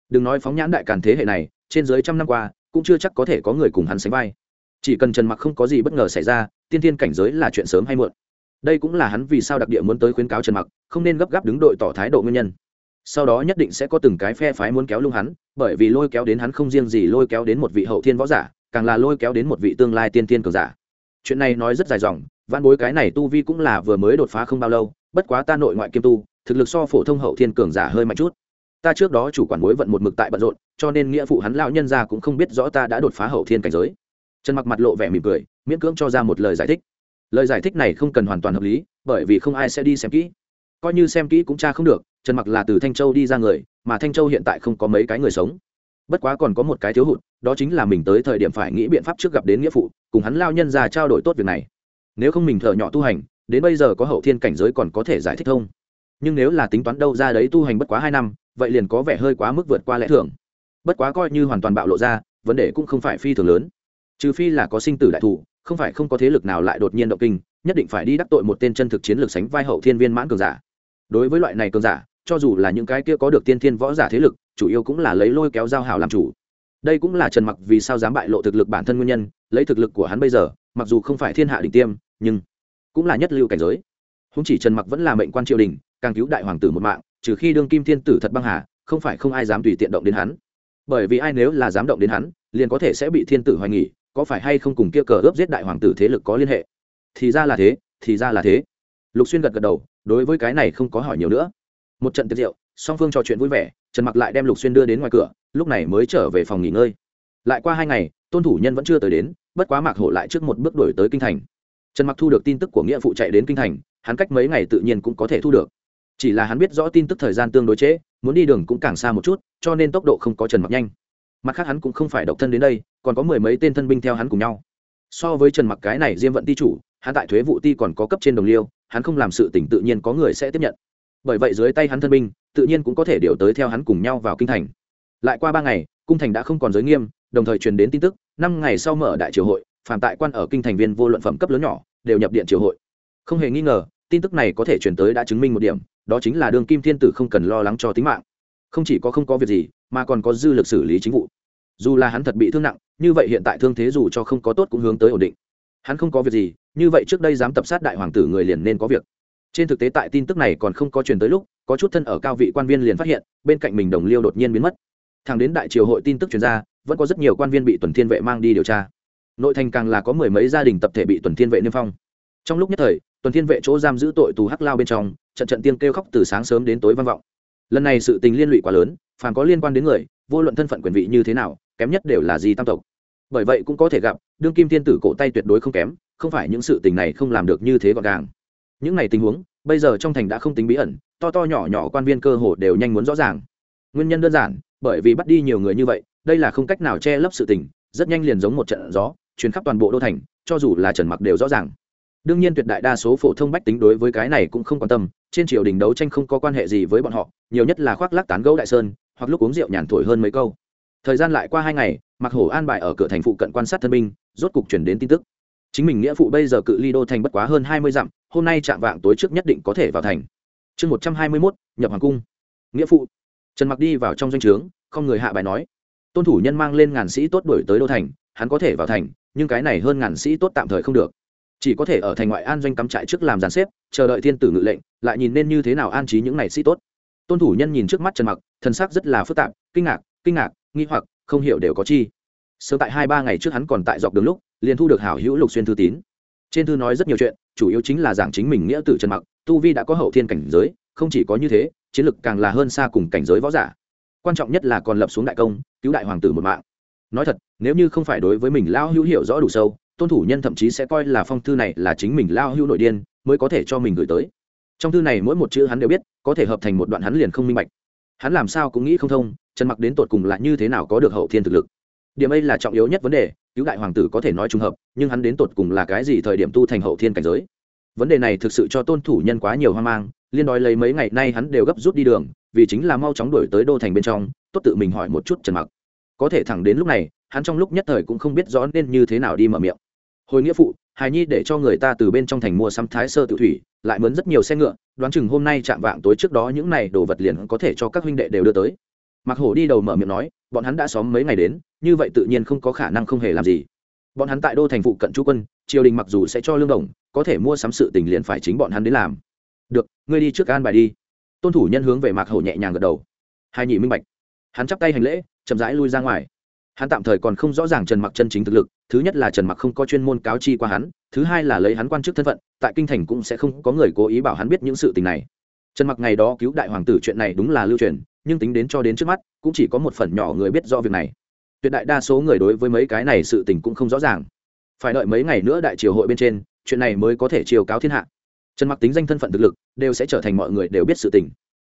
Đừng nói phóng nhãn đại càn thế hệ này, trên dưới trăm năm qua, cũng chưa chắc có thể có người cùng hắn sánh vai. Chỉ cần trần mặc không có gì bất ngờ xảy ra, tiên thiên cảnh giới là chuyện sớm hay muộn. Đây cũng là hắn vì sao đặc địa muốn tới khuyến cáo trần mặc, không nên gấp gáp đứng đội tỏ thái độ nguyên nhân. Sau đó nhất định sẽ có từng cái phe phái muốn kéo lung hắn, bởi vì lôi kéo đến hắn không riêng gì lôi kéo đến một vị hậu thiên võ giả, càng là lôi kéo đến một vị tương lai tiên tiên cường giả. Chuyện này nói rất dài dòng văn bối cái này tu vi cũng là vừa mới đột phá không bao lâu, bất quá ta nội ngoại kiêm tu, thực lực so phổ thông hậu thiên cường giả hơi mạnh chút. Ta trước đó chủ quản bối vận một mực tại bận rộn, cho nên nghĩa phụ hắn lão nhân ra cũng không biết rõ ta đã đột phá hậu thiên cảnh giới. Trần mặc mặt lộ vẻ mỉm cười, miễn cưỡng cho ra một lời giải thích. Lời giải thích này không cần hoàn toàn hợp lý, bởi vì không ai sẽ đi xem kỹ. Coi như xem kỹ cũng tra không được, trần mặc là từ thanh châu đi ra người, mà thanh châu hiện tại không có mấy cái người sống. Bất quá còn có một cái thiếu hụt, đó chính là mình tới thời điểm phải nghĩ biện pháp trước gặp đến nghĩa phụ, cùng hắn lao nhân ra trao đổi tốt việc này nếu không mình thợ nhỏ tu hành, đến bây giờ có hậu thiên cảnh giới còn có thể giải thích thông nhưng nếu là tính toán đâu ra đấy tu hành bất quá hai năm, vậy liền có vẻ hơi quá mức vượt qua lẽ thường. Bất quá coi như hoàn toàn bạo lộ ra, vấn đề cũng không phải phi thường lớn. Trừ phi là có sinh tử đại thủ, không phải không có thế lực nào lại đột nhiên động kinh, nhất định phải đi đắc tội một tên chân thực chiến lược sánh vai hậu thiên viên mãn cường giả. Đối với loại này cường giả, cho dù là những cái kia có được tiên thiên võ giả thế lực, chủ yếu cũng là lấy lôi kéo giao hảo làm chủ. Đây cũng là trần mặc vì sao dám bại lộ thực lực bản thân nguyên nhân, lấy thực lực của hắn bây giờ, mặc dù không phải thiên hạ đỉnh tiêm nhưng cũng là nhất lưu cảnh giới. Húng chỉ trần mặc vẫn là mệnh quan triều đình, càng cứu đại hoàng tử một mạng, trừ khi đương kim thiên tử thật băng hà, không phải không ai dám tùy tiện động đến hắn. Bởi vì ai nếu là dám động đến hắn, liền có thể sẽ bị thiên tử hoài nghỉ có phải hay không cùng kia cờ ướp giết đại hoàng tử thế lực có liên hệ? Thì ra là thế, thì ra là thế. Lục xuyên gật gật đầu, đối với cái này không có hỏi nhiều nữa. Một trận tiệc rượu, song phương trò chuyện vui vẻ, trần mặc lại đem lục xuyên đưa đến ngoài cửa, lúc này mới trở về phòng nghỉ ngơi. Lại qua hai ngày, tôn thủ nhân vẫn chưa tới đến, bất quá mạc hổ lại trước một bước đổi tới kinh thành trần mặc thu được tin tức của nghĩa phụ chạy đến kinh thành, hắn cách mấy ngày tự nhiên cũng có thể thu được. Chỉ là hắn biết rõ tin tức thời gian tương đối trễ, muốn đi đường cũng càng xa một chút, cho nên tốc độ không có trần mặc nhanh. Mặt khác hắn cũng không phải độc thân đến đây, còn có mười mấy tên thân binh theo hắn cùng nhau. So với trần mặc cái này diêm vận ti chủ, hắn tại thuế vụ ti còn có cấp trên đồng liêu, hắn không làm sự tỉnh tự nhiên có người sẽ tiếp nhận. Bởi vậy dưới tay hắn thân binh, tự nhiên cũng có thể điều tới theo hắn cùng nhau vào kinh thành. Lại qua ba ngày, cung thành đã không còn giới nghiêm, đồng thời truyền đến tin tức, năm ngày sau mở đại triều hội phạm tại quan ở kinh thành viên vô luận phẩm cấp lớn nhỏ, đều nhập điện triều hội. Không hề nghi ngờ, tin tức này có thể truyền tới đã chứng minh một điểm, đó chính là đường kim thiên tử không cần lo lắng cho tính mạng. Không chỉ có không có việc gì, mà còn có dư lực xử lý chính vụ. Dù là hắn thật bị thương nặng, như vậy hiện tại thương thế dù cho không có tốt cũng hướng tới ổn định. Hắn không có việc gì, như vậy trước đây dám tập sát đại hoàng tử người liền nên có việc. Trên thực tế tại tin tức này còn không có truyền tới lúc, có chút thân ở cao vị quan viên liền phát hiện, bên cạnh mình đồng liêu đột nhiên biến mất. Thằng đến đại triều hội tin tức truyền ra, vẫn có rất nhiều quan viên bị tuần thiên vệ mang đi điều tra nội thành càng là có mười mấy gia đình tập thể bị tuần thiên vệ niêm phong. Trong lúc nhất thời, tuần thiên vệ chỗ giam giữ tội tù hắc lao bên trong, trận trận tiên kêu khóc từ sáng sớm đến tối vang vọng. Lần này sự tình liên lụy quá lớn, phàm có liên quan đến người, vô luận thân phận quyền vị như thế nào, kém nhất đều là di tam tộc. Bởi vậy cũng có thể gặp, đương kim thiên tử cổ tay tuyệt đối không kém, không phải những sự tình này không làm được như thế gọn gàng. Những này tình huống, bây giờ trong thành đã không tính bí ẩn, to to nhỏ nhỏ quan viên cơ hồ đều nhanh muốn rõ ràng. Nguyên nhân đơn giản, bởi vì bắt đi nhiều người như vậy, đây là không cách nào che lấp sự tình, rất nhanh liền giống một trận gió truyền khắp toàn bộ đô thành, cho dù là trần mặc đều rõ ràng. Đương nhiên tuyệt đại đa số phổ thông bách tính đối với cái này cũng không quan tâm, trên triều đình đấu tranh không có quan hệ gì với bọn họ, nhiều nhất là khoác lác tán gẫu đại sơn, hoặc lúc uống rượu nhàn thổi hơn mấy câu. Thời gian lại qua hai ngày mặc hổ an bài ở cửa thành phụ cận quan sát thân binh, rốt cục chuyển đến tin tức. Chính mình nghĩa phụ bây giờ cự ly đô thành bất quá hơn hai mươi dặm, hôm nay chạm vạng tối trước nhất định có thể vào thành. Chương một trăm hai mươi mốt, nhập hoàng cung. Nghĩa phụ. Trần mặc đi vào trong doanh trướng, không người hạ bài nói. Tôn thủ nhân mang lên ngàn sĩ tốt đổi tới đô thành, hắn có thể vào thành nhưng cái này hơn ngàn sĩ tốt tạm thời không được. Chỉ có thể ở thành ngoại an doanh cắm trại trước làm giàn xếp, chờ đợi thiên tử ngự lệnh, lại nhìn nên như thế nào an trí những này sĩ tốt. Tôn thủ nhân nhìn trước mắt trần mặc thân sắc rất là phức tạp, kinh ngạc kinh ngạc, nghi hoặc, không hiểu đều có chi. Sớm tại hai ba ngày trước hắn còn tại dọc đường lúc, liền thu được hảo hữu lục xuyên thư tín. Trên thư nói rất nhiều chuyện, chủ yếu chính là giảng chính mình nghĩa tử trần mặc, tu vi đã có hậu thiên cảnh giới, không chỉ có như thế, chiến lực càng là hơn xa cùng cảnh giới võ giả. Quan trọng nhất là còn lập xuống đại công, cứu đại hoàng tử một mạng nói thật, nếu như không phải đối với mình lao hữu hiểu rõ đủ sâu, tôn thủ nhân thậm chí sẽ coi là phong thư này là chính mình lao hữu nội điên, mới có thể cho mình gửi tới. Trong thư này mỗi một chữ hắn đều biết, có thể hợp thành một đoạn hắn liền không minh bạch. Hắn làm sao cũng nghĩ không thông, trần mặc đến tột cùng là như thế nào có được hậu thiên thực lực. Điểm ấy là trọng yếu nhất vấn đề, cứu đại hoàng tử có thể nói trùng hợp, nhưng hắn đến tột cùng là cái gì thời điểm tu thành hậu thiên cảnh giới? Vấn đề này thực sự cho tôn thủ nhân quá nhiều hoang mang, liên đói lấy mấy ngày nay hắn đều gấp rút đi đường, vì chính là mau chóng đổi tới đô thành bên trong, tốt tự mình hỏi một chút trần mặc có thể thẳng đến lúc này, hắn trong lúc nhất thời cũng không biết rõ nên như thế nào đi mở miệng. Hồi nghĩa phụ, hài nhi để cho người ta từ bên trong thành mua sắm thái sơ tự thủy, lại mướn rất nhiều xe ngựa, đoán chừng hôm nay chạm vạng tối trước đó những này đồ vật liền có thể cho các huynh đệ đều đưa tới. Mặc hổ đi đầu mở miệng nói, bọn hắn đã xóm mấy ngày đến, như vậy tự nhiên không có khả năng không hề làm gì. Bọn hắn tại đô thành phụ cận chú quân, triều đình mặc dù sẽ cho lương đồng, có thể mua sắm sự tình liền phải chính bọn hắn đến làm. Được, ngươi đi trước an bài đi. Tôn thủ nhân hướng về mạc hổ nhẹ nhàng gật đầu. Hai nhị minh bạch. Hắn chắp tay hành lễ chậm rãi lui ra ngoài. Hắn tạm thời còn không rõ ràng trần mặc chân chính thực lực, thứ nhất là trần mặc không có chuyên môn cáo chi qua hắn, thứ hai là lấy hắn quan chức thân phận, tại kinh thành cũng sẽ không có người cố ý bảo hắn biết những sự tình này. Trần mặc ngày đó cứu đại hoàng tử chuyện này đúng là lưu truyền, nhưng tính đến cho đến trước mắt, cũng chỉ có một phần nhỏ người biết rõ việc này. Tuyệt đại đa số người đối với mấy cái này sự tình cũng không rõ ràng. Phải đợi mấy ngày nữa đại triều hội bên trên, chuyện này mới có thể chiều cáo thiên hạ. Trần mặc tính danh thân phận thực lực, đều sẽ trở thành mọi người đều biết sự tình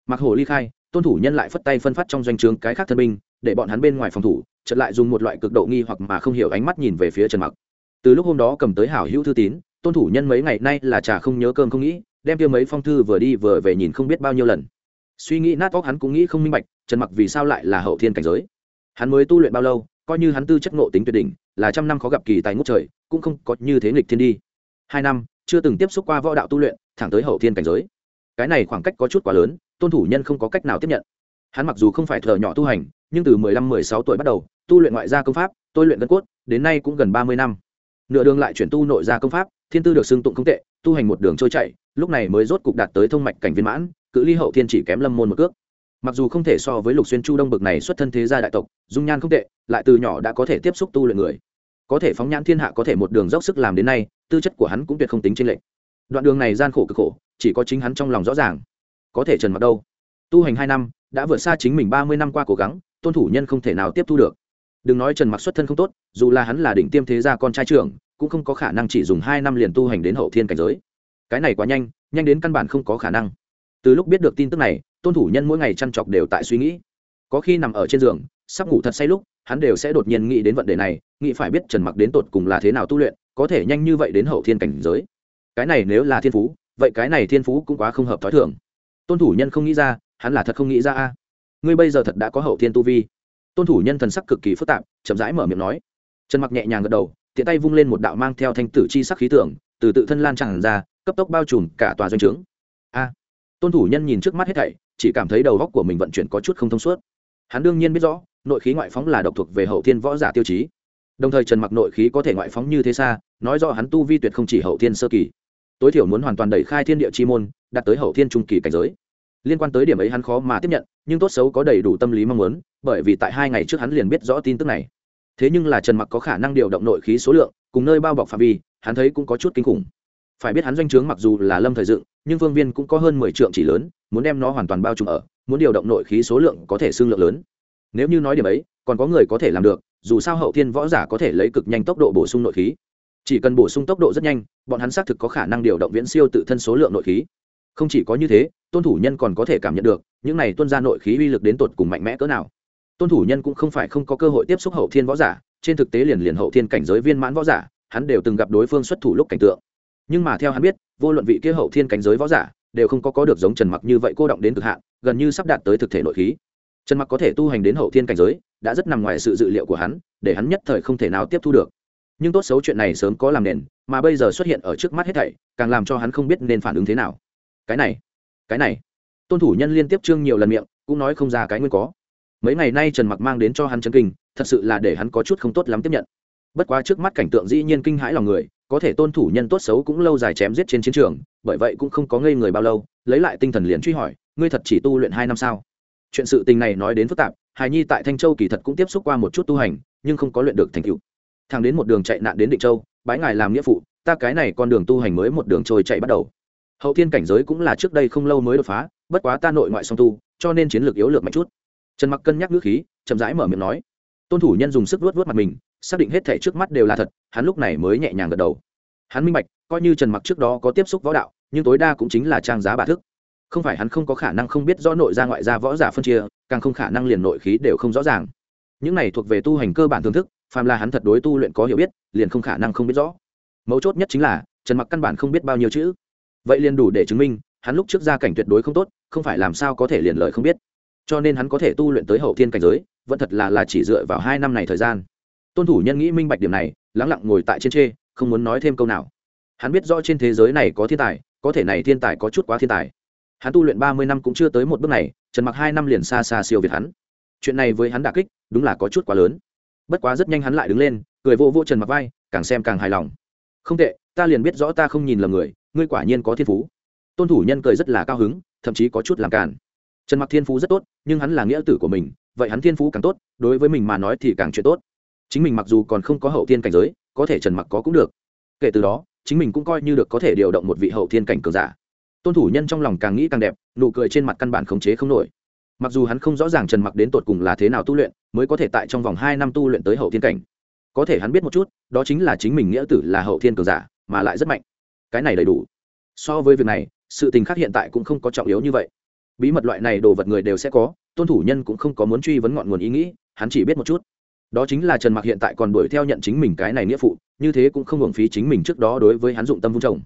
mặc hồ ly khai, tôn thủ nhân lại phất tay phân phát trong doanh trướng cái khác thân binh, để bọn hắn bên ngoài phòng thủ, chợt lại dùng một loại cực độ nghi hoặc mà không hiểu ánh mắt nhìn về phía trần mặc. Từ lúc hôm đó cầm tới hảo hữu thư tín, tôn thủ nhân mấy ngày nay là trà không nhớ cơm không nghĩ, đem kia mấy phong thư vừa đi vừa về nhìn không biết bao nhiêu lần. Suy nghĩ nát óc hắn cũng nghĩ không minh bạch, trần mặc vì sao lại là hậu thiên cảnh giới? Hắn mới tu luyện bao lâu, coi như hắn tư chất ngộ tính tuyệt đỉnh, là trăm năm khó gặp kỳ tài ngút trời, cũng không có như thế nghịch thiên đi. Hai năm, chưa từng tiếp xúc qua võ đạo tu luyện, thẳng tới hậu thiên cảnh giới. Cái này khoảng cách có chút quá lớn tôn thủ nhân không có cách nào tiếp nhận. Hắn mặc dù không phải thợ nhỏ tu hành, nhưng từ mười lăm, mười sáu tuổi bắt đầu, tu luyện ngoại gia công pháp, tôi luyện gân cốt, đến nay cũng gần ba mươi năm. Nửa đường lại chuyển tu nội gia công pháp, thiên tư được xưng tụng không tệ, tu hành một đường trôi chạy lúc này mới rốt cục đạt tới thông mạch cảnh viên mãn, cự ly hậu thiên chỉ kém lâm môn một cước. Mặc dù không thể so với lục xuyên chu đông bực này xuất thân thế gia đại tộc, dung nhan không tệ, lại từ nhỏ đã có thể tiếp xúc tu luyện người. Có thể phóng nhãn thiên hạ có thể một đường dốc sức làm đến nay, tư chất của hắn cũng tuyệt không tính trên lệch. Đoạn đường này gian khổ cực khổ, chỉ có chính hắn trong lòng rõ ràng có thể trần mặc đâu. Tu hành hai năm, đã vượt xa chính mình ba mươi năm qua cố gắng, tôn thủ nhân không thể nào tiếp thu được. Đừng nói trần mặc xuất thân không tốt, dù là hắn là đỉnh tiêm thế gia con trai trưởng, cũng không có khả năng chỉ dùng hai năm liền tu hành đến hậu thiên cảnh giới. Cái này quá nhanh nhanh đến căn bản không có khả năng. Từ lúc biết được tin tức này, tôn thủ nhân mỗi ngày chăn chọc đều tại suy nghĩ. Có khi nằm ở trên giường, sắp ngủ thật say lúc, hắn đều sẽ đột nhiên nghĩ đến vấn đề này, nghĩ phải biết trần mặc đến tột cùng là thế nào tu luyện, có thể nhanh như vậy đến hậu thiên cảnh giới. Cái này nếu là thiên phú, vậy cái này thiên phú cũng quá không hợp thói thường tôn thủ nhân không nghĩ ra, hắn là thật không nghĩ ra a. Ngươi bây giờ thật đã có hậu thiên tu vi. Tôn thủ nhân thần sắc cực kỳ phức tạp, chậm rãi mở miệng nói. Trần mặc nhẹ nhàng gật đầu, tiện tay vung lên một đạo mang theo thanh tử chi sắc khí tưởng từ tự thân lan tràn ra, cấp tốc bao trùm cả tòa doanh trướng. A. Tôn thủ nhân nhìn trước mắt hết thảy, chỉ cảm thấy đầu góc của mình vận chuyển có chút không thông suốt. Hắn đương nhiên biết rõ, nội khí ngoại phóng là độc thuộc về hậu thiên võ giả tiêu chí. Đồng thời trần mặc nội khí có thể ngoại phóng như thế xa, nói rõ hắn tu vi tuyệt không chỉ hậu thiên sơ kỳ tối thiểu muốn hoàn toàn đẩy khai thiên địa chi môn, đạt tới hậu thiên trung kỳ cảnh giới. Liên quan tới điểm ấy hắn khó mà tiếp nhận, nhưng tốt xấu có đầy đủ tâm lý mong muốn, bởi vì tại hai ngày trước hắn liền biết rõ tin tức này. Thế nhưng là trần mặc có khả năng điều động nội khí số lượng, cùng nơi bao bọc phạm vi, hắn thấy cũng có chút kinh khủng. Phải biết hắn doanh trướng mặc dù là lâm thời dựng, nhưng vương viên cũng có hơn mười trượng chỉ lớn, muốn đem nó hoàn toàn bao trùm ở, muốn điều động nội khí số lượng có thể xương lượng lớn. Nếu như nói điểm ấy, còn có người có thể làm được, dù sao hậu thiên võ giả có thể lấy cực nhanh tốc độ bổ sung nội khí chỉ cần bổ sung tốc độ rất nhanh, bọn hắn xác thực có khả năng điều động viễn siêu tự thân số lượng nội khí. Không chỉ có như thế, tôn thủ nhân còn có thể cảm nhận được, những này tuân ra nội khí uy lực đến tột cùng mạnh mẽ cỡ nào. Tôn thủ nhân cũng không phải không có cơ hội tiếp xúc hậu thiên võ giả, trên thực tế liền liền hậu thiên cảnh giới viên mãn võ giả, hắn đều từng gặp đối phương xuất thủ lúc cảnh tượng. Nhưng mà theo hắn biết, vô luận vị kia hậu thiên cảnh giới võ giả, đều không có có được giống trần mặc như vậy cô động đến cực hạn, gần như sắp đạt tới thực thể nội khí. Trần mặc có thể tu hành đến hậu thiên cảnh giới, đã rất nằm ngoài sự dự liệu của hắn, để hắn nhất thời không thể nào tiếp thu được nhưng tốt xấu chuyện này sớm có làm nền, mà bây giờ xuất hiện ở trước mắt hết thảy, càng làm cho hắn không biết nên phản ứng thế nào. Cái này cái này. Tôn thủ nhân liên tiếp trương nhiều lần miệng, cũng nói không ra cái nguyên có. Mấy ngày nay trần mặc mang đến cho hắn chân kinh, thật sự là để hắn có chút không tốt lắm tiếp nhận. Bất quá trước mắt cảnh tượng dĩ nhiên kinh hãi lòng người, có thể tôn thủ nhân tốt xấu cũng lâu dài chém giết trên chiến trường, bởi vậy cũng không có ngây người bao lâu, lấy lại tinh thần liền truy hỏi, ngươi thật chỉ tu luyện hai năm sao? Chuyện sự tình này nói đến phức tạp, hài nhi tại thanh châu kỳ thật cũng tiếp xúc qua một chút tu hành, nhưng không có luyện được thành tựu thằng đến một đường chạy nạn đến định châu, bái ngài làm nghĩa phụ, ta cái này con đường tu hành mới một đường trôi chạy bắt đầu. Hậu thiên cảnh giới cũng là trước đây không lâu mới đột phá, bất quá ta nội ngoại song tu, cho nên chiến lược yếu lược mạnh chút. Trần mặc cân nhắc ngữ khí, chậm rãi mở miệng nói. Tôn thủ nhân dùng sức vuốt vuốt mặt mình, xác định hết thể trước mắt đều là thật, hắn lúc này mới nhẹ nhàng gật đầu. Hắn minh bạch, coi như trần mặc trước đó có tiếp xúc võ đạo, nhưng tối đa cũng chính là trang giá bà thức. Không phải hắn không có khả năng không biết rõ nội ra ngoại ra võ giả phân chia, càng không khả năng liền nội khí đều không rõ ràng. Những này thuộc về tu hành cơ bản thưởng thức phàm là hắn thật đối tu luyện có hiểu biết, liền không khả năng không biết rõ. Mấu chốt nhất chính là, trần mặc căn bản không biết bao nhiêu chữ. Vậy liền đủ để chứng minh, hắn lúc trước gia cảnh tuyệt đối không tốt, không phải làm sao có thể liền lời không biết. Cho nên hắn có thể tu luyện tới hậu thiên cảnh giới, vẫn thật là là chỉ dựa vào hai năm này thời gian. Tôn thủ nhân nghĩ minh bạch điểm này, lắng lặng ngồi tại trên chê, không muốn nói thêm câu nào. Hắn biết rõ trên thế giới này có thiên tài, có thể này thiên tài có chút quá thiên tài. Hắn tu luyện ba mươi năm cũng chưa tới một bước này, trần mặc hai năm liền xa xa siêu việt hắn. Chuyện này với hắn đà kích, đúng là có chút quá lớn bất quá rất nhanh hắn lại đứng lên, cười vô vô trần mặc vai, càng xem càng hài lòng. Không tệ, ta liền biết rõ ta không nhìn lầm người, ngươi quả nhiên có thiên phú. Tôn thủ nhân cười rất là cao hứng, thậm chí có chút làm càn. Trần mặc thiên phú rất tốt, nhưng hắn là nghĩa tử của mình, vậy hắn thiên phú càng tốt, đối với mình mà nói thì càng chuyện tốt. Chính mình mặc dù còn không có hậu thiên cảnh giới, có thể trần mặc có cũng được. Kể từ đó, chính mình cũng coi như được có thể điều động một vị hậu thiên cảnh cường giả. Tôn thủ nhân trong lòng càng nghĩ càng đẹp, nụ cười trên mặt căn bản khống chế không nổi. Mặc dù hắn không rõ ràng trần mặc đến tột cùng là thế nào tu luyện mới có thể tại trong vòng hai năm tu luyện tới hậu thiên cảnh. Có thể hắn biết một chút, đó chính là chính mình nghĩa tử là hậu thiên cường giả, mà lại rất mạnh. Cái này đầy đủ. So với việc này, sự tình khác hiện tại cũng không có trọng yếu như vậy. Bí mật loại này đồ vật người đều sẽ có, tôn thủ nhân cũng không có muốn truy vấn ngọn nguồn ý nghĩ, hắn chỉ biết một chút. Đó chính là trần mặc hiện tại còn đuổi theo nhận chính mình cái này nghĩa phụ, như thế cũng không hưởng phí chính mình trước đó đối với hắn dụng tâm vung trồng.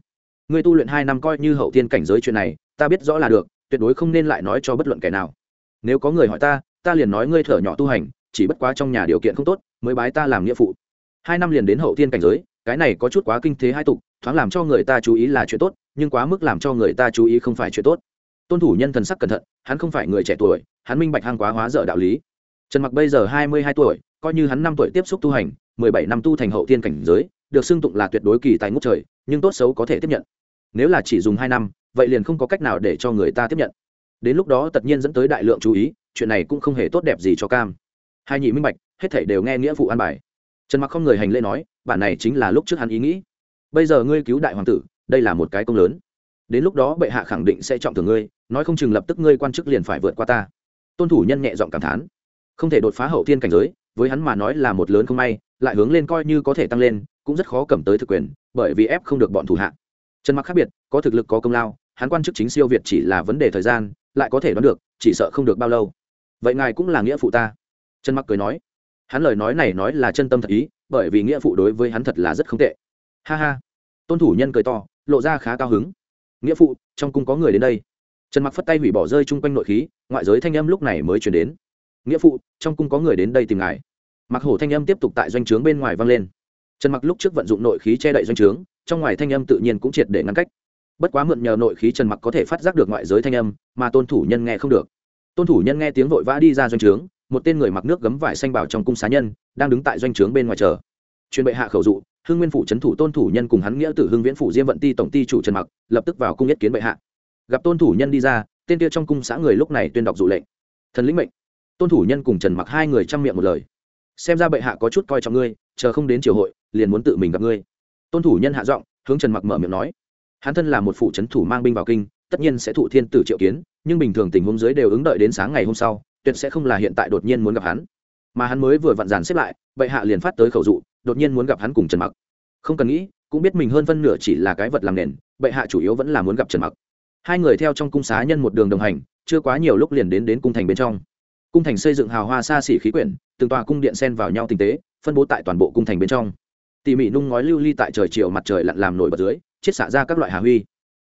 Người tu luyện hai năm coi như hậu tiên cảnh giới chuyện này, ta biết rõ là được, tuyệt đối không nên lại nói cho bất luận kẻ nào. Nếu có người hỏi ta ta liền nói ngươi thở nhỏ tu hành, chỉ bất quá trong nhà điều kiện không tốt, mới bái ta làm nghĩa phụ. Hai năm liền đến hậu thiên cảnh giới, cái này có chút quá kinh thế hai tục, thoáng làm cho người ta chú ý là chuyện tốt, nhưng quá mức làm cho người ta chú ý không phải chuyện tốt. Tôn thủ nhân thần sắc cẩn thận, hắn không phải người trẻ tuổi, hắn minh bạch hang quá hóa dở đạo lý. Trần mặc bây giờ hai mươi hai tuổi, coi như hắn năm tuổi tiếp xúc tu hành, mười bảy năm tu thành hậu thiên cảnh giới, được xưng tụng là tuyệt đối kỳ tài ngút trời, nhưng tốt xấu có thể tiếp nhận. Nếu là chỉ dùng hai năm, vậy liền không có cách nào để cho người ta tiếp nhận. Đến lúc đó tất nhiên dẫn tới đại lượng chú ý chuyện này cũng không hề tốt đẹp gì cho cam. Hai nhị minh bạch, hết thảy đều nghe nghĩa phụ an bài. Trần mặc không người hành lễ nói, bản này chính là lúc trước hắn ý nghĩ. Bây giờ ngươi cứu đại hoàng tử, đây là một cái công lớn. Đến lúc đó bệ hạ khẳng định sẽ trọng thưởng ngươi, nói không chừng lập tức ngươi quan chức liền phải vượt qua ta. Tôn thủ nhân nhẹ giọng cảm thán. Không thể đột phá hậu thiên cảnh giới, với hắn mà nói là một lớn không may, lại hướng lên coi như có thể tăng lên, cũng rất khó cầm tới thực quyền, bởi vì ép không được bọn thủ hạ. Trần mặc khác biệt, có thực lực có công lao, hắn quan chức chính siêu việt chỉ là vấn đề thời gian, lại có thể đoán được, chỉ sợ không được bao lâu vậy ngài cũng là nghĩa phụ ta trần mặc cười nói hắn lời nói này nói là chân tâm thật ý bởi vì nghĩa phụ đối với hắn thật là rất không tệ ha ha tôn thủ nhân cười to lộ ra khá cao hứng nghĩa phụ trong cung có người đến đây trần mặc phất tay hủy bỏ rơi chung quanh nội khí ngoại giới thanh âm lúc này mới chuyển đến nghĩa phụ trong cung có người đến đây tìm ngài mặc hổ thanh âm tiếp tục tại doanh trướng bên ngoài vang lên trần mặc lúc trước vận dụng nội khí che đậy doanh trướng trong ngoài thanh âm tự nhiên cũng triệt để ngăn cách bất quá mượn nhờ nội khí trần mặc có thể phát giác được ngoại giới thanh âm mà tôn thủ nhân nghe không được tôn thủ nhân nghe tiếng vội vã đi ra doanh trướng, một tên người mặc nước gấm vải xanh bảo trong cung xá nhân, đang đứng tại doanh trướng bên ngoài chờ. Chuyên bệ hạ khẩu dụ, hưng nguyên phủ trấn thủ tôn thủ nhân cùng hắn nghĩa tử hưng viễn phủ diêm vận ti tổng ty chủ trần mặc, lập tức vào cung nhất kiến bệ hạ. Gặp tôn thủ nhân đi ra, tên kia trong cung xã người lúc này tuyên đọc dụ lệnh. Thần lĩnh mệnh. Tôn thủ nhân cùng trần mặc hai người chăm miệng một lời. Xem ra bệ hạ có chút coi trọng ngươi, chờ không đến triều hội, liền muốn tự mình gặp ngươi. Tôn thủ nhân hạ giọng, hướng trần mặc mở miệng nói. Hắn thân là một phụ trấn thủ mang binh vào kinh, tất nhiên sẽ thụ thiên tử triệu kiến nhưng bình thường tình huống dưới đều ứng đợi đến sáng ngày hôm sau, tuyệt sẽ không là hiện tại đột nhiên muốn gặp hắn. Mà hắn mới vừa vặn dàn xếp lại, bệ hạ liền phát tới khẩu dụ, đột nhiên muốn gặp hắn cùng trần mặc. Không cần nghĩ, cũng biết mình hơn phân nửa chỉ là cái vật làm nền, bệ hạ chủ yếu vẫn là muốn gặp trần mặc. Hai người theo trong cung xá nhân một đường đồng hành, chưa quá nhiều lúc liền đến đến cung thành bên trong. Cung thành xây dựng hào hoa xa xỉ khí quyển, từng tòa cung điện xen vào nhau tinh tế, phân bố tại toàn bộ cung thành bên trong. Tỉ mỉ nung ngói lưu ly tại trời chiều mặt trời lặn làm nổi bật dưới, chiết xạ ra các loại hà huy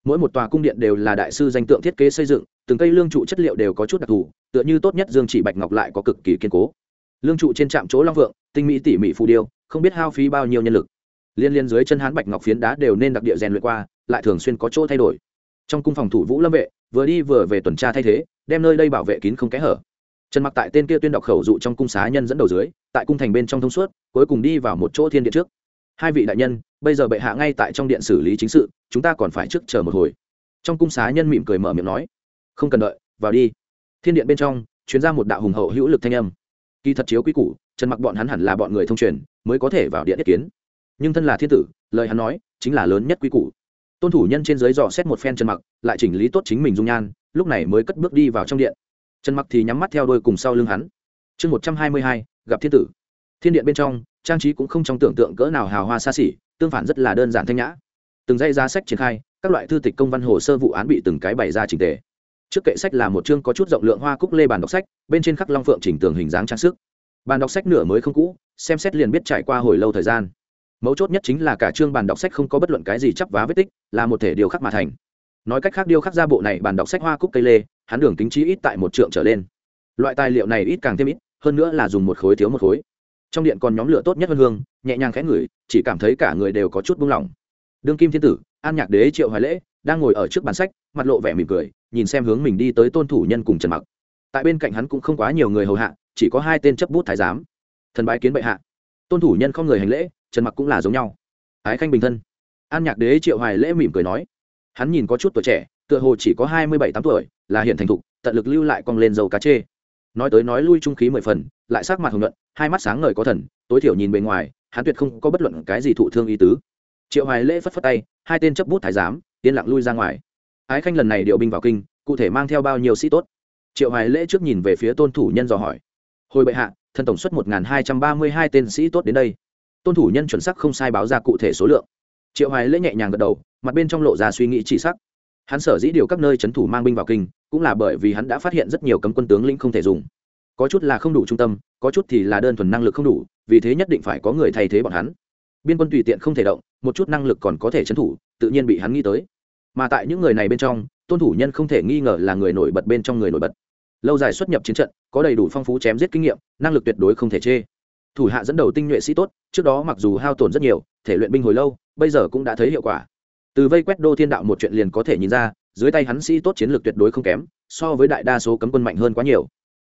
mỗi một tòa cung điện đều là đại sư danh tượng thiết kế xây dựng, từng cây lương trụ chất liệu đều có chút đặc thù, tựa như tốt nhất dương chỉ bạch ngọc lại có cực kỳ kiên cố. Lương trụ trên trạm chỗ long vượng, tinh mỹ tỉ mỉ phù điêu, không biết hao phí bao nhiêu nhân lực. Liên liên dưới chân hán bạch ngọc phiến đá đều nên đặc địa rèn luyện qua, lại thường xuyên có chỗ thay đổi. Trong cung phòng thủ vũ lâm vệ, vừa đi vừa về tuần tra thay thế, đem nơi đây bảo vệ kín không kẽ hở. Trần mặc tại tên kia tuyên đọc khẩu dụ trong cung xá nhân dẫn đầu dưới, tại cung thành bên trong thông suốt, cuối cùng đi vào một chỗ thiên điện trước. Hai vị đại nhân bây giờ bệ hạ ngay tại trong điện xử lý chính sự, chúng ta còn phải trước chờ một hồi. Trong cung xá nhân mỉm cười mở miệng nói, không cần đợi, vào đi. Thiên điện bên trong chuyến ra một đạo hùng hậu hữu lực thanh âm. Kỳ thật chiếu quý củ, trần mặc bọn hắn hẳn là bọn người thông truyền, mới có thể vào điện ý kiến. Nhưng thân là thiên tử, lời hắn nói, chính là lớn nhất quý củ. Tôn thủ nhân trên dưới dò xét một phen trần mặc, lại chỉnh lý tốt chính mình dung nhan, lúc này mới cất bước đi vào trong điện. Trần mặc thì nhắm mắt theo đôi cùng sau lưng hắn. Chương một trăm hai mươi hai, gặp thiên tử. Thiên điện bên trong trang trí cũng không trong tưởng tượng cỡ nào hào hoa xa xỉ, tương phản rất là đơn giản thanh nhã. Từng dây giá sách triển khai, các loại thư tịch công văn hồ sơ vụ án bị từng cái bày ra trình tề. Trước kệ sách là một chương có chút rộng lượng hoa cúc lê bàn đọc sách, bên trên khắc long phượng chỉnh tường hình dáng trang sức. Bàn đọc sách nửa mới không cũ, xem xét liền biết trải qua hồi lâu thời gian. Mấu chốt nhất chính là cả chương bàn đọc sách không có bất luận cái gì chắp vá vết tích, là một thể điều khắc mà thành. Nói cách khác điêu khắc ra bộ này, bàn đọc sách hoa cúc cây lê, hắn đường kính trí ít tại một trượng trở lên. Loại tài liệu này ít càng thêm ít, hơn nữa là dùng một khối thiếu một khối trong điện còn nhóm lửa tốt nhất hơn hương, nhẹ nhàng khẽ ngửi, chỉ cảm thấy cả người đều có chút buông lỏng. Đương kim thiên tử, an nhạc đế triệu hoài lễ, đang ngồi ở trước bàn sách, mặt lộ vẻ mỉm cười, nhìn xem hướng mình đi tới tôn thủ nhân cùng trần mặc. Tại bên cạnh hắn cũng không quá nhiều người hầu hạ, chỉ có hai tên chấp bút thái giám. Thần bái kiến bệ hạ. Tôn thủ nhân không người hành lễ, trần mặc cũng là giống nhau. Ái khanh bình thân. An nhạc đế triệu hoài lễ mỉm cười nói. Hắn nhìn có chút tuổi trẻ, tựa hồ chỉ có hai mươi bảy tám tuổi, là hiện thành thục, tận lực lưu lại cong lên dầu cá chê nói tới nói lui trung khí mười phần, lại sắc mặt hồng nhuận, hai mắt sáng ngời có thần, tối thiểu nhìn bề ngoài, hắn tuyệt không có bất luận cái gì thụ thương ý tứ. Triệu hoài lễ phất phất tay, hai tên chấp bút thái giám, yên lặng lui ra ngoài. Ái khanh lần này điều binh vào kinh, cụ thể mang theo bao nhiêu sĩ tốt? Triệu hoài lễ trước nhìn về phía tôn thủ nhân dò hỏi. Hồi bệ hạ, thần tổng suất một hai trăm ba mươi hai tên sĩ tốt đến đây. Tôn thủ nhân chuẩn sắc không sai báo ra cụ thể số lượng. Triệu hoài lễ nhẹ nhàng gật đầu, mặt bên trong lộ ra suy nghĩ chỉ sắc hắn sở dĩ điều các nơi c h ấ n thủ mang binh vào kinh, cũng là bởi vì hắn đã phát hiện rất nhiều cấm quân tướng lĩnh không thể dùng. Có chút là không đủ trung tâm, có chút thì là đơn thuần năng lực không đủ, vì thế nhất định phải có người thay thế bọn hắn. Biên quân tùy tiện không thể động, một chút năng lực còn có thể c h ấ n thủ, tự nhiên bị hắn nghĩ tới. Mà tại những người này bên trong, tôn thủ nhân không thể nghi ngờ là người nổi bật bên trong người nổi bật. Lâu dài xuất nhập chiến trận, có đầy đủ phong phú chém giết kinh nghiệm, năng lực tuyệt đối không thể chê. Thủ hạ dẫn đầu tinh nhuệ sĩ tốt, trước đó mặc dù hao tổn rất nhiều, thể luyện binh hồi lâu, bây giờ cũng đã thấy hiệu quả từ vây quét đô thiên đạo một chuyện liền có thể nhìn ra, dưới tay hắn sĩ tốt chiến lược tuyệt đối không kém, so với đại đa số cấm quân mạnh hơn quá nhiều.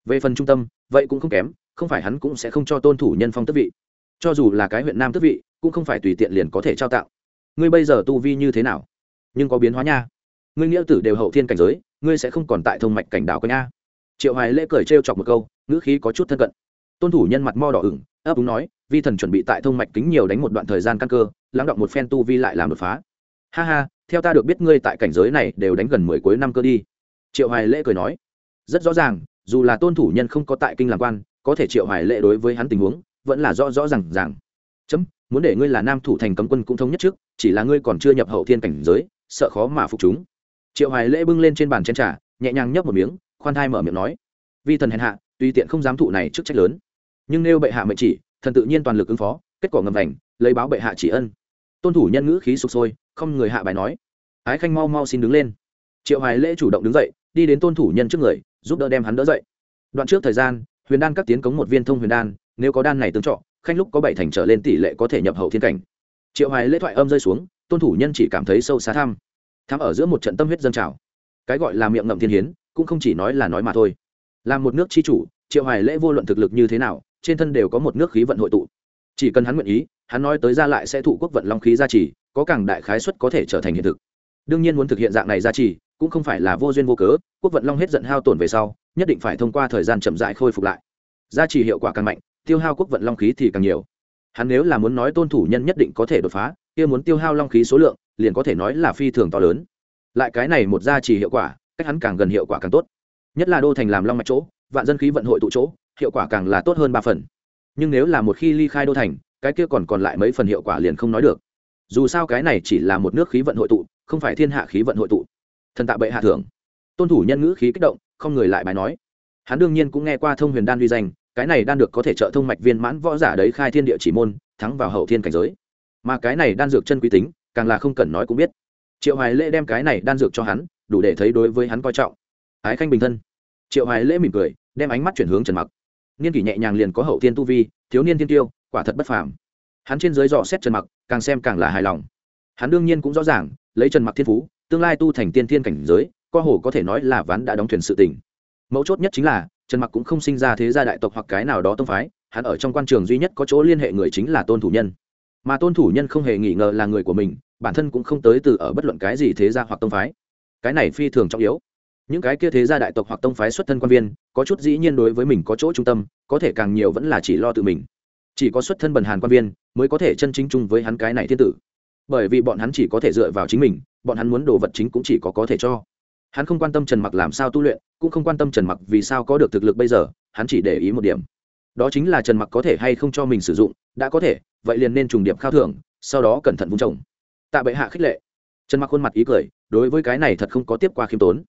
Về phần trung tâm, vậy cũng không kém, không phải hắn cũng sẽ không cho tôn thủ nhân phong tước vị. Cho dù là cái huyện nam tước vị, cũng không phải tùy tiện liền có thể trao tạo ngươi bây giờ tu vi như thế nào? Nhưng có biến hóa nha. Ngươi nghĩa tử đều hậu thiên cảnh giới, ngươi sẽ không còn tại thông mạch cảnh đảo có nha triệu hoài lễ cười trêu chọc một câu, ngữ khí có chút thân cận. Tôn thủ nhân mặt mo đỏ ửng, ấp úng nói, vi thần chuẩn bị tại thông mạch kính nhiều đánh một đoạn thời gian căn cơ, lắng động một phen tu vi lại làm đột phá ha ha, theo ta được biết ngươi tại cảnh giới này đều đánh gần mười cuối năm cơ đi. Triệu hoài lễ cười nói. Rất rõ ràng, dù là tôn thủ nhân không có tại kinh làm quan, có thể triệu hoài lễ đối với hắn tình huống vẫn là rõ rõ rằng rằng chấm, muốn để ngươi là nam thủ thành cấm quân cũng thống nhất trước, chỉ là ngươi còn chưa nhập hậu thiên cảnh giới, sợ khó mà phục chúng. Triệu hoài lễ bưng lên trên bàn chén trà, nhẹ nhàng nhấp một miếng, khoan thai mở miệng nói. Vi thần hèn hạ, tuy tiện không dám thụ này trước trách lớn, nhưng nếu bệ hạ mệnh chỉ, thần tự nhiên toàn lực ứng phó, kết quả ngầm vành, lấy báo bệ hạ chỉ ân tôn thủ nhân ngữ khí sụp sôi, không người hạ bài nói. Ái khanh mau mau xin đứng lên. Triệu hoài lễ chủ động đứng dậy, đi đến tôn thủ nhân trước người, giúp đỡ đem hắn đỡ dậy. Đoạn trước thời gian, huyền đan các tiến cống một viên thông huyền đan, nếu có đan này tương trọ, khanh lúc có bảy thành trở lên tỷ lệ có thể nhập hậu thiên cảnh. Triệu hoài lễ thoại âm rơi xuống, tôn thủ nhân chỉ cảm thấy sâu xa thăm. Thắm ở giữa một trận tâm huyết dân trào. Cái gọi là miệng ngậm thiên hiến, cũng không chỉ nói là nói mà thôi. Làm một nước chi chủ, triệu hoài lễ vô luận thực lực như thế nào, trên thân đều có một nước khí vận hội tụ chỉ cần hắn nguyện ý, hắn nói tới ra lại sẽ thụ quốc vận long khí gia trì, có càng đại khái suất có thể trở thành hiện thực. Đương nhiên muốn thực hiện dạng này gia trì, cũng không phải là vô duyên vô cớ, quốc vận long hết giận hao tổn về sau, nhất định phải thông qua thời gian chậm rãi khôi phục lại. Gia trì hiệu quả càng mạnh, tiêu hao quốc vận long khí thì càng nhiều. Hắn nếu là muốn nói tôn thủ nhân nhất định có thể đột phá, kia muốn tiêu hao long khí số lượng, liền có thể nói là phi thường to lớn. Lại cái này một gia trì hiệu quả, cách hắn càng gần hiệu quả càng tốt. Nhất là đô thành làm long mạch chỗ, vạn dân khí vận hội tụ chỗ, hiệu quả càng là tốt hơn ba phần nhưng nếu là một khi ly khai đô thành, cái kia còn còn lại mấy phần hiệu quả liền không nói được. Dù sao cái này chỉ là một nước khí vận hội tụ, không phải thiên hạ khí vận hội tụ. Thần tạ bệ hạ thưởng. Tôn thủ nhân ngữ khí kích động, không người lại bài nói. Hắn đương nhiên cũng nghe qua thông huyền đan uy danh, cái này đan được có thể trợ thông mạch viên mãn võ giả đấy khai thiên địa chỉ môn, thắng vào hậu thiên cảnh giới. Mà cái này đan dược chân quý tính, càng là không cần nói cũng biết. Triệu hoài lễ đem cái này đan dược cho hắn, đủ để thấy đối với hắn coi trọng. Ái khanh bình thân. Triệu hoài lễ mỉm cười, đem ánh mắt chuyển hướng trần mặc niên kỷ nhẹ nhàng liền có hậu thiên tu vi, thiếu niên thiên tiêu, quả thật bất phàm. Hắn trên dưới dò xét trần mặc, càng xem càng là hài lòng. Hắn đương nhiên cũng rõ ràng, lấy trần mặc thiên phú, tương lai tu thành tiên thiên cảnh giới, co hồ có thể nói là ván đã đóng thuyền sự tình. Mấu chốt nhất chính là, trần mặc cũng không sinh ra thế gia đại tộc hoặc cái nào đó tông phái, hắn ở trong quan trường duy nhất có chỗ liên hệ người chính là tôn thủ nhân. Mà tôn thủ nhân không hề nghi ngờ là người của mình, bản thân cũng không tới từ ở bất luận cái gì thế gia hoặc tông phái. Cái này phi thường trọng yếu những cái kia thế gia đại tộc hoặc tông phái xuất thân quan viên, có chút dĩ nhiên đối với mình có chỗ trung tâm, có thể càng nhiều vẫn là chỉ lo tự mình. Chỉ có xuất thân bần hàn quan viên, mới có thể chân chính chung với hắn cái này thiên tử. Bởi vì bọn hắn chỉ có thể dựa vào chính mình, bọn hắn muốn đồ vật chính cũng chỉ có có thể cho. Hắn không quan tâm trần mặc làm sao tu luyện, cũng không quan tâm trần mặc vì sao có được thực lực bây giờ, hắn chỉ để ý một điểm. Đó chính là trần mặc có thể hay không cho mình sử dụng, đã có thể, vậy liền nên trùng điệp khao thưởng, sau đó cẩn thận vung trồng tạ bệ hạ khích lệ. Trần mặc khuôn mặt ý cười, đối với cái này thật không có tiếp qua khiêm tốn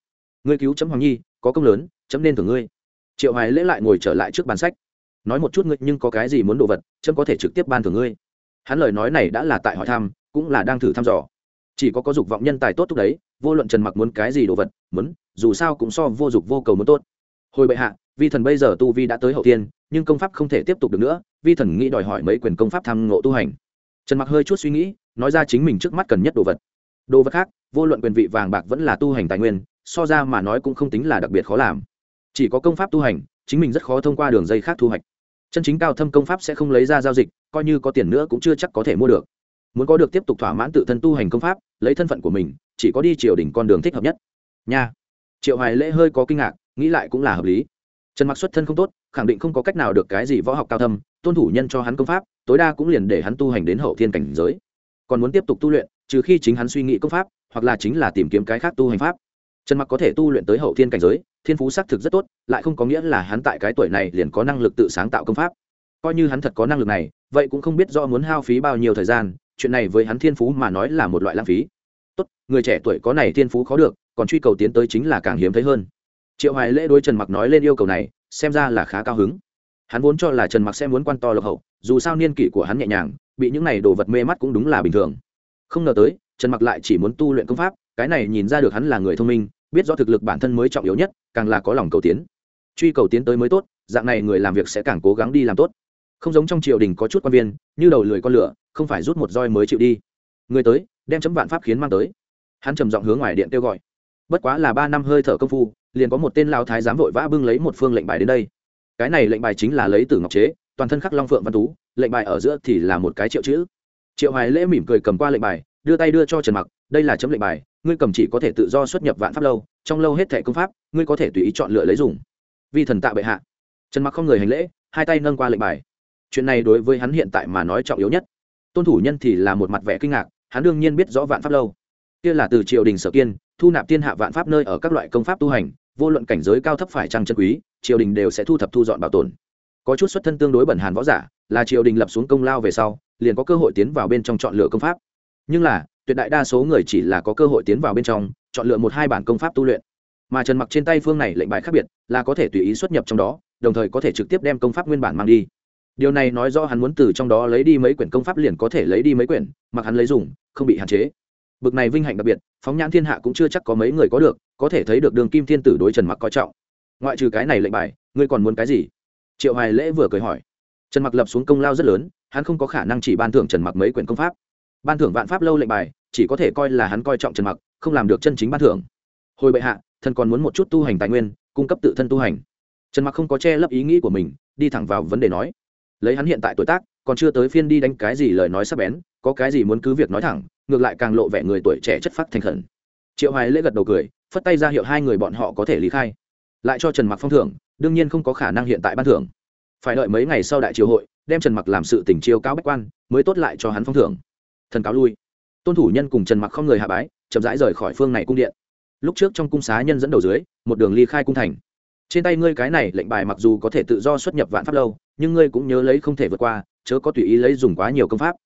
ngươi cứu chấm hoàng nhi, có công lớn, chấm nên thưởng ngươi. Triệu hoài lễ lại ngồi trở lại trước bàn sách. Nói một chút ngươi nhưng có cái gì muốn đồ vật, chấm có thể trực tiếp ban thưởng ngươi. Hắn lời nói này đã là tại hỏi thăm, cũng là đang thử thăm dò. Chỉ có có dục vọng nhân tài tốt thúc đấy, vô luận trần mặc muốn cái gì đồ vật, muốn, dù sao cũng so vô dục vô cầu muốn tốt. Hồi bệ hạ, vi thần bây giờ tu vi đã tới hậu tiên nhưng công pháp không thể tiếp tục được nữa, vi thần nghĩ đòi hỏi mấy quyền công pháp tham ngộ tu hành. Trần mặc hơi chút suy nghĩ, nói ra chính mình trước mắt cần nhất đồ vật. Đồ vật khác, vô luận quyền vị vàng bạc vẫn là tu hành tài nguyên so ra mà nói cũng không tính là đặc biệt khó làm. Chỉ có công pháp tu hành, chính mình rất khó thông qua đường dây khác thu hoạch. Chân chính cao thâm công pháp sẽ không lấy ra giao dịch, coi như có tiền nữa cũng chưa chắc có thể mua được. Muốn có được tiếp tục thỏa mãn tự thân tu hành công pháp, lấy thân phận của mình, chỉ có đi triều đỉnh con đường thích hợp nhất. Nha. Triệu hoài lễ hơi có kinh ngạc, nghĩ lại cũng là hợp lý. Trần mặc xuất thân không tốt, khẳng định không có cách nào được cái gì võ học cao thâm, tôn thủ nhân cho hắn công pháp, tối đa cũng liền để hắn tu hành đến hậu thiên cảnh giới. Còn muốn tiếp tục tu luyện, trừ khi chính hắn suy nghĩ công pháp, hoặc là chính là tìm kiếm cái khác tu hành pháp trần mặc có thể tu luyện tới hậu thiên cảnh giới, thiên phú xác thực rất tốt, lại không có nghĩa là hắn tại cái tuổi này liền có năng lực tự sáng tạo công pháp. Coi như hắn thật có năng lực này, vậy cũng không biết do muốn hao phí bao nhiêu thời gian, chuyện này với hắn thiên phú mà nói là một loại lãng phí. Tốt, người trẻ tuổi có này thiên phú khó được, còn truy cầu tiến tới chính là càng hiếm thấy hơn. Triệu hoài lễ đối trần mặc nói lên yêu cầu này, xem ra là khá cao hứng. Hắn vốn cho là trần mặc sẽ muốn quan to lộc hậu, dù sao niên kỷ của hắn nhẹ nhàng, bị những này đồ vật mê mắt cũng đúng là bình thường. Không ngờ tới, trần mặc lại chỉ muốn tu luyện công pháp cái này nhìn ra được hắn là người thông minh, biết rõ thực lực bản thân mới trọng yếu nhất, càng là có lòng cầu tiến. Truy cầu tiến tới mới tốt, dạng này người làm việc sẽ càng cố gắng đi làm tốt. Không giống trong triều đình có chút quan viên, như đầu lười con lửa, không phải rút một roi mới chịu đi. Người tới, đem chấm vạn pháp khiến mang tới. Hắn trầm giọng hướng ngoài điện kêu gọi. Bất quá là ba năm hơi thở công phu, liền có một tên lao thái dám vội vã bưng lấy một phương lệnh bài đến đây. Cái này lệnh bài chính là lấy từ ngọc chế, toàn thân khắc long phượng văn tú, lệnh bài ở giữa thì là một cái triệu chữ. Triệu hoài lễ mỉm cười cầm qua lệnh bài đưa tay đưa cho trần mặc, đây là chấm lệnh bài, ngươi cầm chỉ có thể tự do xuất nhập vạn pháp lâu, trong lâu hết thẻ công pháp, ngươi có thể tùy ý chọn lựa lấy dùng. Vì thần tạ bệ hạ. Trần mặc không người hành lễ, hai tay nâng qua lệnh bài. Chuyện này đối với hắn hiện tại mà nói trọng yếu nhất. Tôn thủ nhân thì là một mặt vẻ kinh ngạc, hắn đương nhiên biết rõ vạn pháp lâu. Kia là từ triều đình sở kiên, thu nạp thiên hạ vạn pháp nơi ở các loại công pháp tu hành, vô luận cảnh giới cao thấp phải trăng chân quý, triều đình đều sẽ thu thập thu dọn bảo tồn. Có chút xuất thân tương đối bẩn hàn võ giả, là triều đình lập xuống công lao về sau, liền có cơ hội tiến vào bên trong chọn lựa công pháp nhưng là, tuyệt đại đa số người chỉ là có cơ hội tiến vào bên trong, chọn lựa một hai bản công pháp tu luyện. Mà trần mặc trên tay phương này lệnh bài khác biệt, là có thể tùy ý xuất nhập trong đó, đồng thời có thể trực tiếp đem công pháp nguyên bản mang đi. Điều này nói rõ hắn muốn từ trong đó lấy đi mấy quyển công pháp liền có thể lấy đi mấy quyển, mặc hắn lấy dùng, không bị hạn chế. Bực này vinh hạnh đặc biệt, phóng nhãn thiên hạ cũng chưa chắc có mấy người có được, có thể thấy được đường kim thiên tử đối trần mặc coi trọng. Ngoại trừ cái này lệnh bài, ngươi còn muốn cái gì? Triệu hoài lễ vừa cười hỏi. Trần mặc lập xuống công lao rất lớn, hắn không có khả năng chỉ ban thưởng trần mặc mấy quyển công pháp ban thưởng vạn pháp lâu lệnh bài, chỉ có thể coi là hắn coi trọng trần mặc, không làm được chân chính ban thưởng. Hồi bệ hạ, thần còn muốn một chút tu hành tài nguyên, cung cấp tự thân tu hành. Trần mặc không có che lấp ý nghĩ của mình, đi thẳng vào vấn đề nói. Lấy hắn hiện tại tuổi tác, còn chưa tới phiên đi đánh cái gì lời nói sắp bén, có cái gì muốn cứ việc nói thẳng, ngược lại càng lộ vẻ người tuổi trẻ chất phát thành khẩn. Triệu hoài lễ gật đầu cười, phất tay ra hiệu hai người bọn họ có thể lý khai. Lại cho trần mặc phong thưởng, đương nhiên không có khả năng hiện tại ban thưởng. Phải đợi mấy ngày sau đại triều hội, đem trần mặc làm sự tình chiêu cáo bách quan, mới tốt lại cho hắn phong thưởng thần cáo lui. Tôn thủ nhân cùng trần mặc không người hạ bái, chậm rãi rời khỏi phương này cung điện. Lúc trước trong cung xá nhân dẫn đầu dưới, một đường ly khai cung thành. Trên tay ngươi cái này lệnh bài mặc dù có thể tự do xuất nhập vạn pháp lâu, nhưng ngươi cũng nhớ lấy không thể vượt qua, chớ có tùy ý lấy dùng quá nhiều công pháp.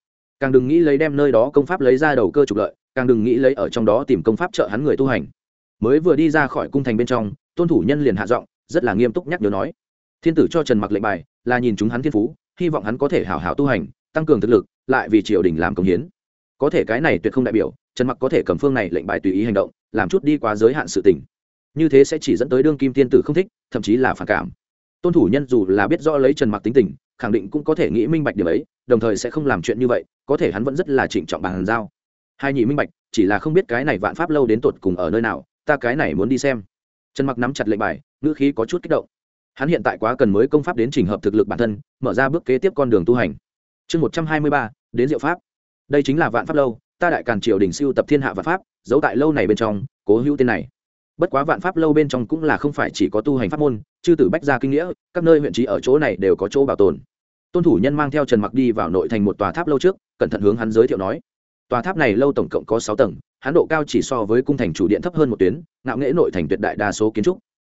Càng đừng nghĩ lấy đem nơi đó công pháp lấy ra đầu cơ trục lợi, càng đừng nghĩ lấy ở trong đó tìm công pháp trợ hắn người tu hành. Mới vừa đi ra khỏi cung thành bên trong, tôn thủ nhân liền hạ giọng, rất là nghiêm túc nhắc nhớ nói, thiên tử cho trần mặc lệnh bài, là nhìn chúng hắn thiên phú, hy vọng hắn có thể hảo hảo tu hành, tăng cường thực lực, lại vì triều đình làm công hiến có thể cái này tuyệt không đại biểu, trần mặc có thể cầm phương này lệnh bài tùy ý hành động, làm chút đi quá giới hạn sự tình. Như thế sẽ chỉ dẫn tới đương kim tiên tử không thích, thậm chí là phản cảm. Tôn thủ nhân dù là biết rõ lấy trần mặc tính tình, khẳng định cũng có thể nghĩ minh bạch điều ấy, đồng thời sẽ không làm chuyện như vậy, có thể hắn vẫn rất là trịnh trọng bàn giao. Hai nhị minh bạch, chỉ là không biết cái này vạn pháp lâu đến tột cùng ở nơi nào, ta cái này muốn đi xem. Trần mặc nắm chặt lệnh bài, ngữ khí có chút kích động. Hắn hiện tại quá cần mới công pháp đến trình hợp thực lực bản thân, mở ra bước kế tiếp con đường tu hành. Chương một trăm hai mươi ba, đến diệu pháp đây chính là vạn pháp lâu, ta đại càn triều đình siêu tập thiên hạ vạn pháp, giấu tại lâu này bên trong, cố hữu tên này. Bất quá vạn pháp lâu bên trong cũng là không phải chỉ có tu hành pháp môn, chư tử bách gia kinh nghĩa, các nơi huyện trí ở chỗ này đều có chỗ bảo tồn. Tôn thủ nhân mang theo trần mặc đi vào nội thành một tòa tháp lâu trước, cẩn thận hướng hắn giới thiệu nói. Tòa tháp này lâu tổng cộng có sáu tầng, hắn độ cao chỉ so với cung thành chủ điện thấp hơn một tuyến, ngạo nghễ nội thành tuyệt đại đa số kiến trúc.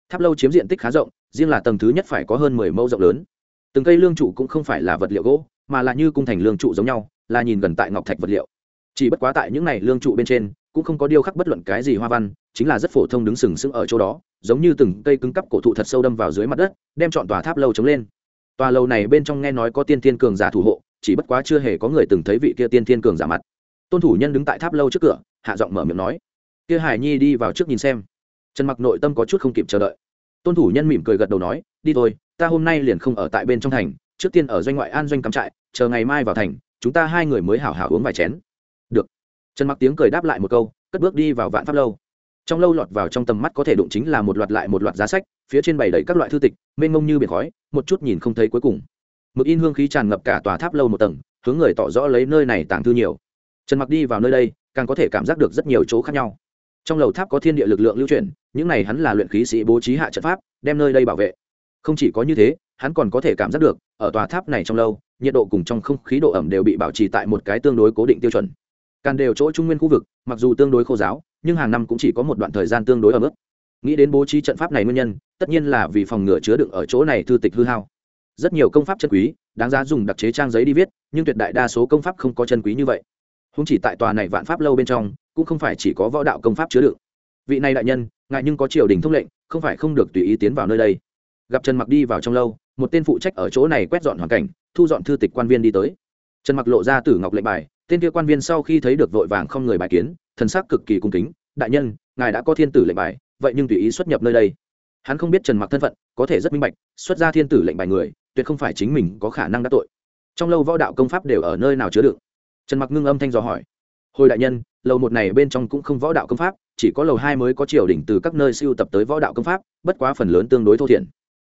Tháp lâu chiếm diện tích khá rộng, riêng là tầng thứ nhất phải có hơn mười mẫu rộng lớn. Từng cây lương trụ cũng không phải là vật liệu gỗ, mà là như cung thành lương trụ giống nhau là nhìn gần tại ngọc thạch vật liệu. Chỉ bất quá tại những này lương trụ bên trên, cũng không có điêu khắc bất luận cái gì hoa văn, chính là rất phổ thông đứng sừng sững ở chỗ đó, giống như từng cây cứng cắp cổ thụ thật sâu đâm vào dưới mặt đất, đem chọn tòa tháp lâu chống lên. Tòa lâu này bên trong nghe nói có tiên thiên cường giả thủ hộ, chỉ bất quá chưa hề có người từng thấy vị kia tiên thiên cường giả mặt. Tôn thủ nhân đứng tại tháp lâu trước cửa, hạ giọng mở miệng nói, kia hải nhi đi vào trước nhìn xem. Trần mặc nội tâm có chút không kịp chờ đợi. Tôn thủ nhân mỉm cười gật đầu nói, đi thôi, ta hôm nay liền không ở tại bên trong thành, trước tiên ở doanh ngoại an doanh cắm trại, chờ ngày mai vào thành chúng ta hai người mới hảo hảo uống vài chén. Được. Trần mặc tiếng cười đáp lại một câu, cất bước đi vào vạn pháp lâu. Trong lâu lọt vào trong tầm mắt có thể đụng chính là một loạt lại một loạt giá sách, phía trên bày đầy các loại thư tịch, mênh mông như biển khói, một chút nhìn không thấy cuối cùng. Mực in hương khí tràn ngập cả tòa tháp lâu một tầng, hướng người tỏ rõ lấy nơi này tàng thư nhiều. Trần mặc đi vào nơi đây, càng có thể cảm giác được rất nhiều chỗ khác nhau. Trong lầu tháp có thiên địa lực lượng lưu chuyển những này hắn là luyện khí sĩ bố trí hạ trận pháp, đem nơi đây bảo vệ. Không chỉ có như thế, hắn còn có thể cảm giác được, ở tòa tháp này trong lâu nhiệt độ cùng trong không khí độ ẩm đều bị bảo trì tại một cái tương đối cố định tiêu chuẩn. Càng đều chỗ trung nguyên khu vực, mặc dù tương đối khô giáo, nhưng hàng năm cũng chỉ có một đoạn thời gian tương đối ấm mức nghĩ đến bố trí trận pháp này nguyên nhân, tất nhiên là vì phòng ngừa chứa đựng ở chỗ này thư tịch hư hao. Rất nhiều công pháp chân quý, đáng giá dùng đặc chế trang giấy đi viết, nhưng tuyệt đại đa số công pháp không có chân quý như vậy. Không chỉ tại tòa này vạn pháp lâu bên trong, cũng không phải chỉ có võ đạo công pháp chứa đựng. Vị này đại nhân, ngại nhưng có triều đình thông lệnh, không phải không được tùy ý tiến vào nơi đây. Gặp trần mặc đi vào trong lâu, một tên phụ trách ở chỗ này quét dọn hoàn cảnh thu dọn thư tịch quan viên đi tới. Trần mặc lộ ra tử ngọc lệnh bài, tên kia quan viên sau khi thấy được vội vàng không người bài kiến, thần sắc cực kỳ cung kính, đại nhân, ngài đã có thiên tử lệnh bài, vậy nhưng tùy ý xuất nhập nơi đây. Hắn không biết trần mặc thân phận, có thể rất minh bạch, xuất ra thiên tử lệnh bài người, tuyệt không phải chính mình có khả năng đắc tội. Trong lâu võ đạo công pháp đều ở nơi nào chứa đựng? Trần mặc ngưng âm thanh dò hỏi. Hồi đại nhân, lầu một này bên trong cũng không võ đạo công pháp, chỉ có lầu hai mới có triều đỉnh từ các nơi siêu tập tới võ đạo công pháp, bất quá phần lớn tương đối thô thiển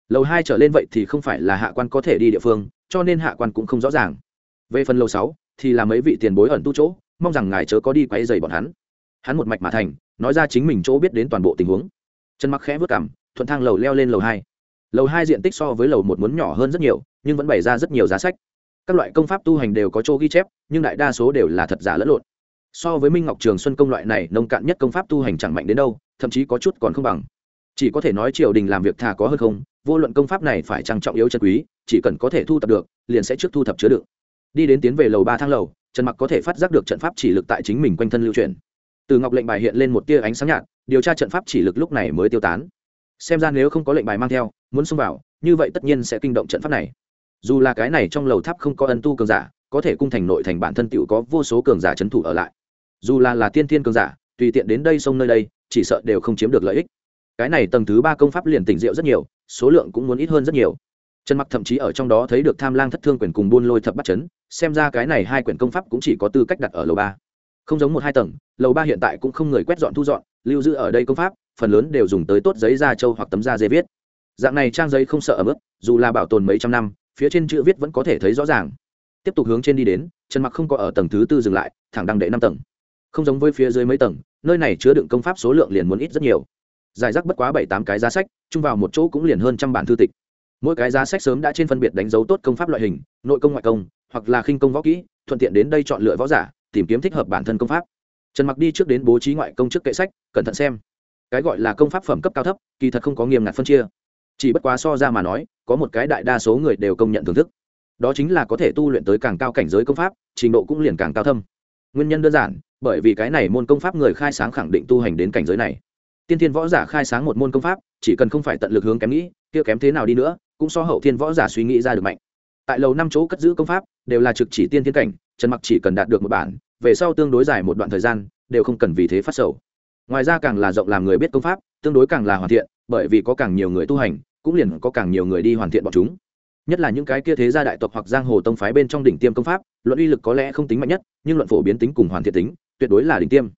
lầu hai trở lên vậy thì không phải là hạ quan có thể đi địa phương, cho nên hạ quan cũng không rõ ràng. Về phần lầu sáu thì là mấy vị tiền bối ẩn tu chỗ, mong rằng ngài chớ có đi quay dày bọn hắn. Hắn một mạch mà thành, nói ra chính mình chỗ biết đến toàn bộ tình huống. Chân mắc khẽ vớt cảm, thuận thang lầu leo lên lầu hai. Lầu hai diện tích so với lầu một muốn nhỏ hơn rất nhiều, nhưng vẫn bày ra rất nhiều giá sách. Các loại công pháp tu hành đều có chỗ ghi chép, nhưng đại đa số đều là thật giả lẫn lộn. So với minh ngọc trường xuân công loại này, nông cạn nhất công pháp tu hành chẳng mạnh đến đâu, thậm chí có chút còn không bằng. Chỉ có thể nói triều đình làm việc thà có hơn không vô luận công pháp này phải trang trọng yếu chân quý, chỉ cần có thể thu thập được, liền sẽ trước thu thập chứa đựng. Đi đến tiến về lầu ba thang lầu, trần mặc có thể phát giác được trận pháp chỉ lực tại chính mình quanh thân lưu truyền từ ngọc lệnh bài hiện lên một tia ánh sáng nhạt, điều tra trận pháp chỉ lực lúc này mới tiêu tán. Xem ra nếu không có lệnh bài mang theo, muốn xông vào, như vậy tất nhiên sẽ kinh động trận pháp này. Dù là cái này trong lầu tháp không có ân tu cường giả, có thể cung thành nội thành bản thân tựu có vô số cường giả trấn thủ ở lại. Dù là là tiên thiên cường giả, tùy tiện đến đây sông nơi đây, chỉ sợ đều không chiếm được lợi ích. Cái này tầng thứ ba công pháp liền tỉnh rượu rất nhiều số lượng cũng muốn ít hơn rất nhiều. Trần mặc thậm chí ở trong đó thấy được tham lang thất thương quyền cùng buôn lôi thập bắt chấn, xem ra cái này hai quyển công pháp cũng chỉ có tư cách đặt ở lầu ba. Không giống một hai tầng, lầu ba hiện tại cũng không người quét dọn thu dọn, lưu giữ ở đây công pháp, phần lớn đều dùng tới tốt giấy da trâu hoặc tấm da dê viết. Dạng này trang giấy không sợ ấm ướt, dù là bảo tồn mấy trăm năm, phía trên chữ viết vẫn có thể thấy rõ ràng. Tiếp tục hướng trên đi đến, trần mặc không có ở tầng thứ tư dừng lại, thẳng đăng đệ năm tầng. Không giống với phía dưới mấy tầng, nơi này chứa đựng công pháp số lượng liền muốn ít rất nhiều giải rác bất quá bảy tám cái giá sách, chung vào một chỗ cũng liền hơn trăm bản thư tịch. Mỗi cái giá sách sớm đã trên phân biệt đánh dấu tốt công pháp loại hình, nội công ngoại công, hoặc là khinh công võ kỹ, thuận tiện đến đây chọn lựa võ giả, tìm kiếm thích hợp bản thân công pháp. Trần mặc đi trước đến bố trí ngoại công trước kệ sách, cẩn thận xem. Cái gọi là công pháp phẩm cấp cao thấp, kỳ thật không có nghiêm ngặt phân chia. Chỉ bất quá so ra mà nói, có một cái đại đa số người đều công nhận thưởng thức. Đó chính là có thể tu luyện tới càng cao cảnh giới công pháp, trình độ cũng liền càng cao thâm. Nguyên nhân đơn giản, bởi vì cái này môn công pháp người khai sáng khẳng định tu hành đến cảnh giới này tiên thiên võ giả khai sáng một môn công pháp, chỉ cần không phải tận lực hướng kém nghĩ, kia kém thế nào đi nữa, cũng so hậu thiên võ giả suy nghĩ ra được mạnh. Tại lầu năm chỗ cất giữ công pháp, đều là trực chỉ tiên thiên cảnh, trần mặc chỉ cần đạt được một bản, về sau tương đối dài một đoạn thời gian, đều không cần vì thế phát sầu. Ngoài ra càng là rộng làm người biết công pháp, tương đối càng là hoàn thiện, bởi vì có càng nhiều người tu hành, cũng liền có càng nhiều người đi hoàn thiện bọn chúng. Nhất là những cái kia thế gia đại tộc hoặc giang hồ tông phái bên trong đỉnh tiêm công pháp, luận uy lực có lẽ không tính mạnh nhất, nhưng luận phổ biến tính cùng hoàn thiện tính, tuyệt đối là đỉnh tiêm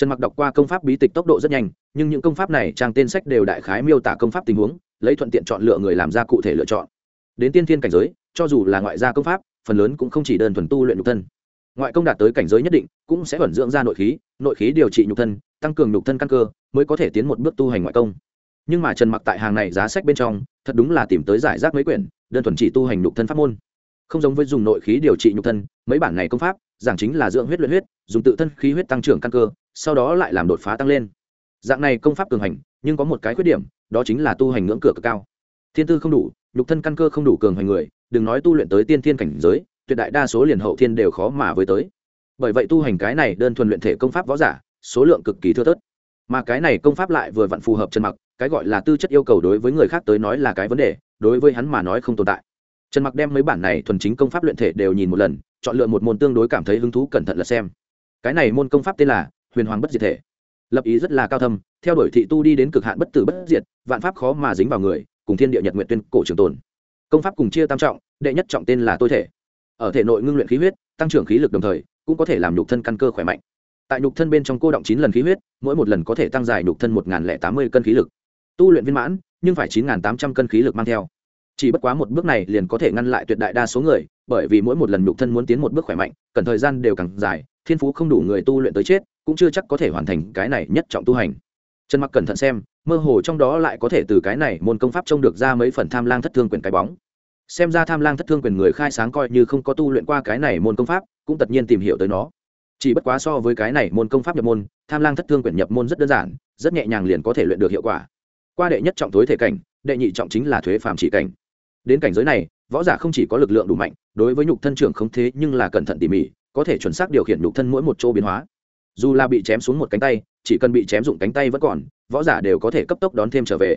trần mặc đọc qua công pháp bí tịch tốc độ rất nhanh, nhưng những công pháp này trang tên sách đều đại khái miêu tả công pháp tình huống, lấy thuận tiện chọn lựa người làm ra cụ thể lựa chọn. Đến tiên thiên cảnh giới, cho dù là ngoại gia công pháp, phần lớn cũng không chỉ đơn thuần tu luyện nhục thân. Ngoại công đạt tới cảnh giới nhất định, cũng sẽ vận dưỡng ra nội khí nội khí điều trị nhục thân, tăng cường nhục thân căn cơ, mới có thể tiến một bước tu hành ngoại công. Nhưng mà trần mặc tại hàng này giá sách bên trong, thật đúng là tìm tới giải rác mấy quyển, đơn thuần chỉ tu hành nhục thân pháp môn. Không giống với dùng nội khí điều trị nhục thân, mấy bản này công pháp giảng chính là dưỡng huyết luyện huyết, dùng tự thân khí huyết tăng trưởng căn cơ, sau đó lại làm đột phá tăng lên. Dạng này công pháp cường hành, nhưng có một cái khuyết điểm, đó chính là tu hành ngưỡng cửa cực cao. Thiên tư không đủ, nhục thân căn cơ không đủ cường hành người, đừng nói tu luyện tới tiên thiên cảnh giới, tuyệt đại đa số liền hậu thiên đều khó mà với tới. Bởi vậy tu hành cái này đơn thuần luyện thể công pháp võ giả, số lượng cực kỳ thưa thớt. Mà cái này công pháp lại vừa vặn phù hợp chân mặc, cái gọi là tư chất yêu cầu đối với người khác tới nói là cái vấn đề, đối với hắn mà nói không tồn tại. Trần mặc đem mấy bản này thuần chính công pháp luyện thể đều nhìn một lần chọn lựa một môn tương đối cảm thấy hứng thú cẩn thận là xem. Cái này môn công pháp tên là huyền hoàng bất diệt thể. Lập ý rất là cao thâm, theo đuổi thị tu đi đến cực hạn bất tử bất diệt, vạn pháp khó mà dính vào người, cùng thiên địa nhật nguyện tuyên cổ trường tồn. Công pháp cùng chia tam trọng, đệ nhất trọng tên là tôi thể. Ở thể nội ngưng luyện khí huyết, tăng trưởng khí lực đồng thời, cũng có thể làm nhục thân căn cơ khỏe mạnh. Tại nhục thân bên trong cô động chín lần khí huyết, mỗi một lần có thể tăng dài nhục thân một tám mươi cân khí lực. Tu luyện viên mãn, nhưng phải chín tám trăm cân khí lực mang theo chỉ bất quá một bước này liền có thể ngăn lại tuyệt đại đa số người, bởi vì mỗi một lần nhục thân muốn tiến một bước khỏe mạnh, cần thời gian đều càng dài, thiên phú không đủ người tu luyện tới chết, cũng chưa chắc có thể hoàn thành cái này nhất trọng tu hành. Trần mặc cẩn thận xem, mơ hồ trong đó lại có thể từ cái này môn công pháp trông được ra mấy phần tham lang thất thương quyền cái bóng. Xem ra tham lang thất thương quyền người khai sáng coi như không có tu luyện qua cái này môn công pháp, cũng tất nhiên tìm hiểu tới nó. Chỉ bất quá so với cái này môn công pháp nhập môn, tham lang thất thương quyền nhập môn rất đơn giản, rất nhẹ nhàng liền có thể luyện được hiệu quả. Qua đệ nhất trọng tối thể cảnh, đệ nhị trọng chính là thuế phạm chỉ cảnh đến cảnh giới này, võ giả không chỉ có lực lượng đủ mạnh, đối với nhục thân trưởng không thế nhưng là cẩn thận tỉ mỉ, có thể chuẩn xác điều khiển nhục thân mỗi một chỗ biến hóa. Dù là bị chém xuống một cánh tay, chỉ cần bị chém dụng cánh tay vẫn còn, võ giả đều có thể cấp tốc đón thêm trở về.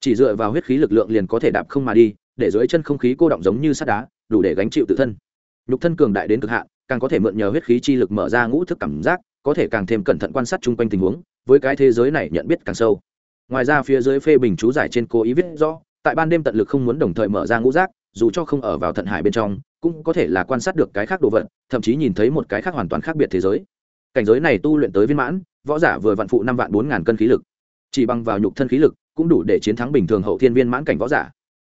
Chỉ dựa vào huyết khí lực lượng liền có thể đạp không mà đi, để dưới chân không khí cô động giống như sắt đá, đủ để gánh chịu tự thân. Nhục thân cường đại đến cực hạn, càng có thể mượn nhờ huyết khí chi lực mở ra ngũ thức cảm giác, có thể càng thêm cẩn thận quan sát chung quanh tình huống, với cái thế giới này nhận biết càng sâu. Ngoài ra phía dưới phê bình chú giải trên cố ý viết rõ tại ban đêm tận lực không muốn đồng thời mở ra ngũ giác dù cho không ở vào thận hải bên trong, cũng có thể là quan sát được cái khác đồ vật, thậm chí nhìn thấy một cái khác hoàn toàn khác biệt thế giới. Cảnh giới này tu luyện tới viên mãn, võ giả vừa vạn phụ năm vạn bốn ngàn cân khí lực. Chỉ bằng vào nhục thân khí lực, cũng đủ để chiến thắng bình thường hậu thiên viên mãn cảnh võ giả.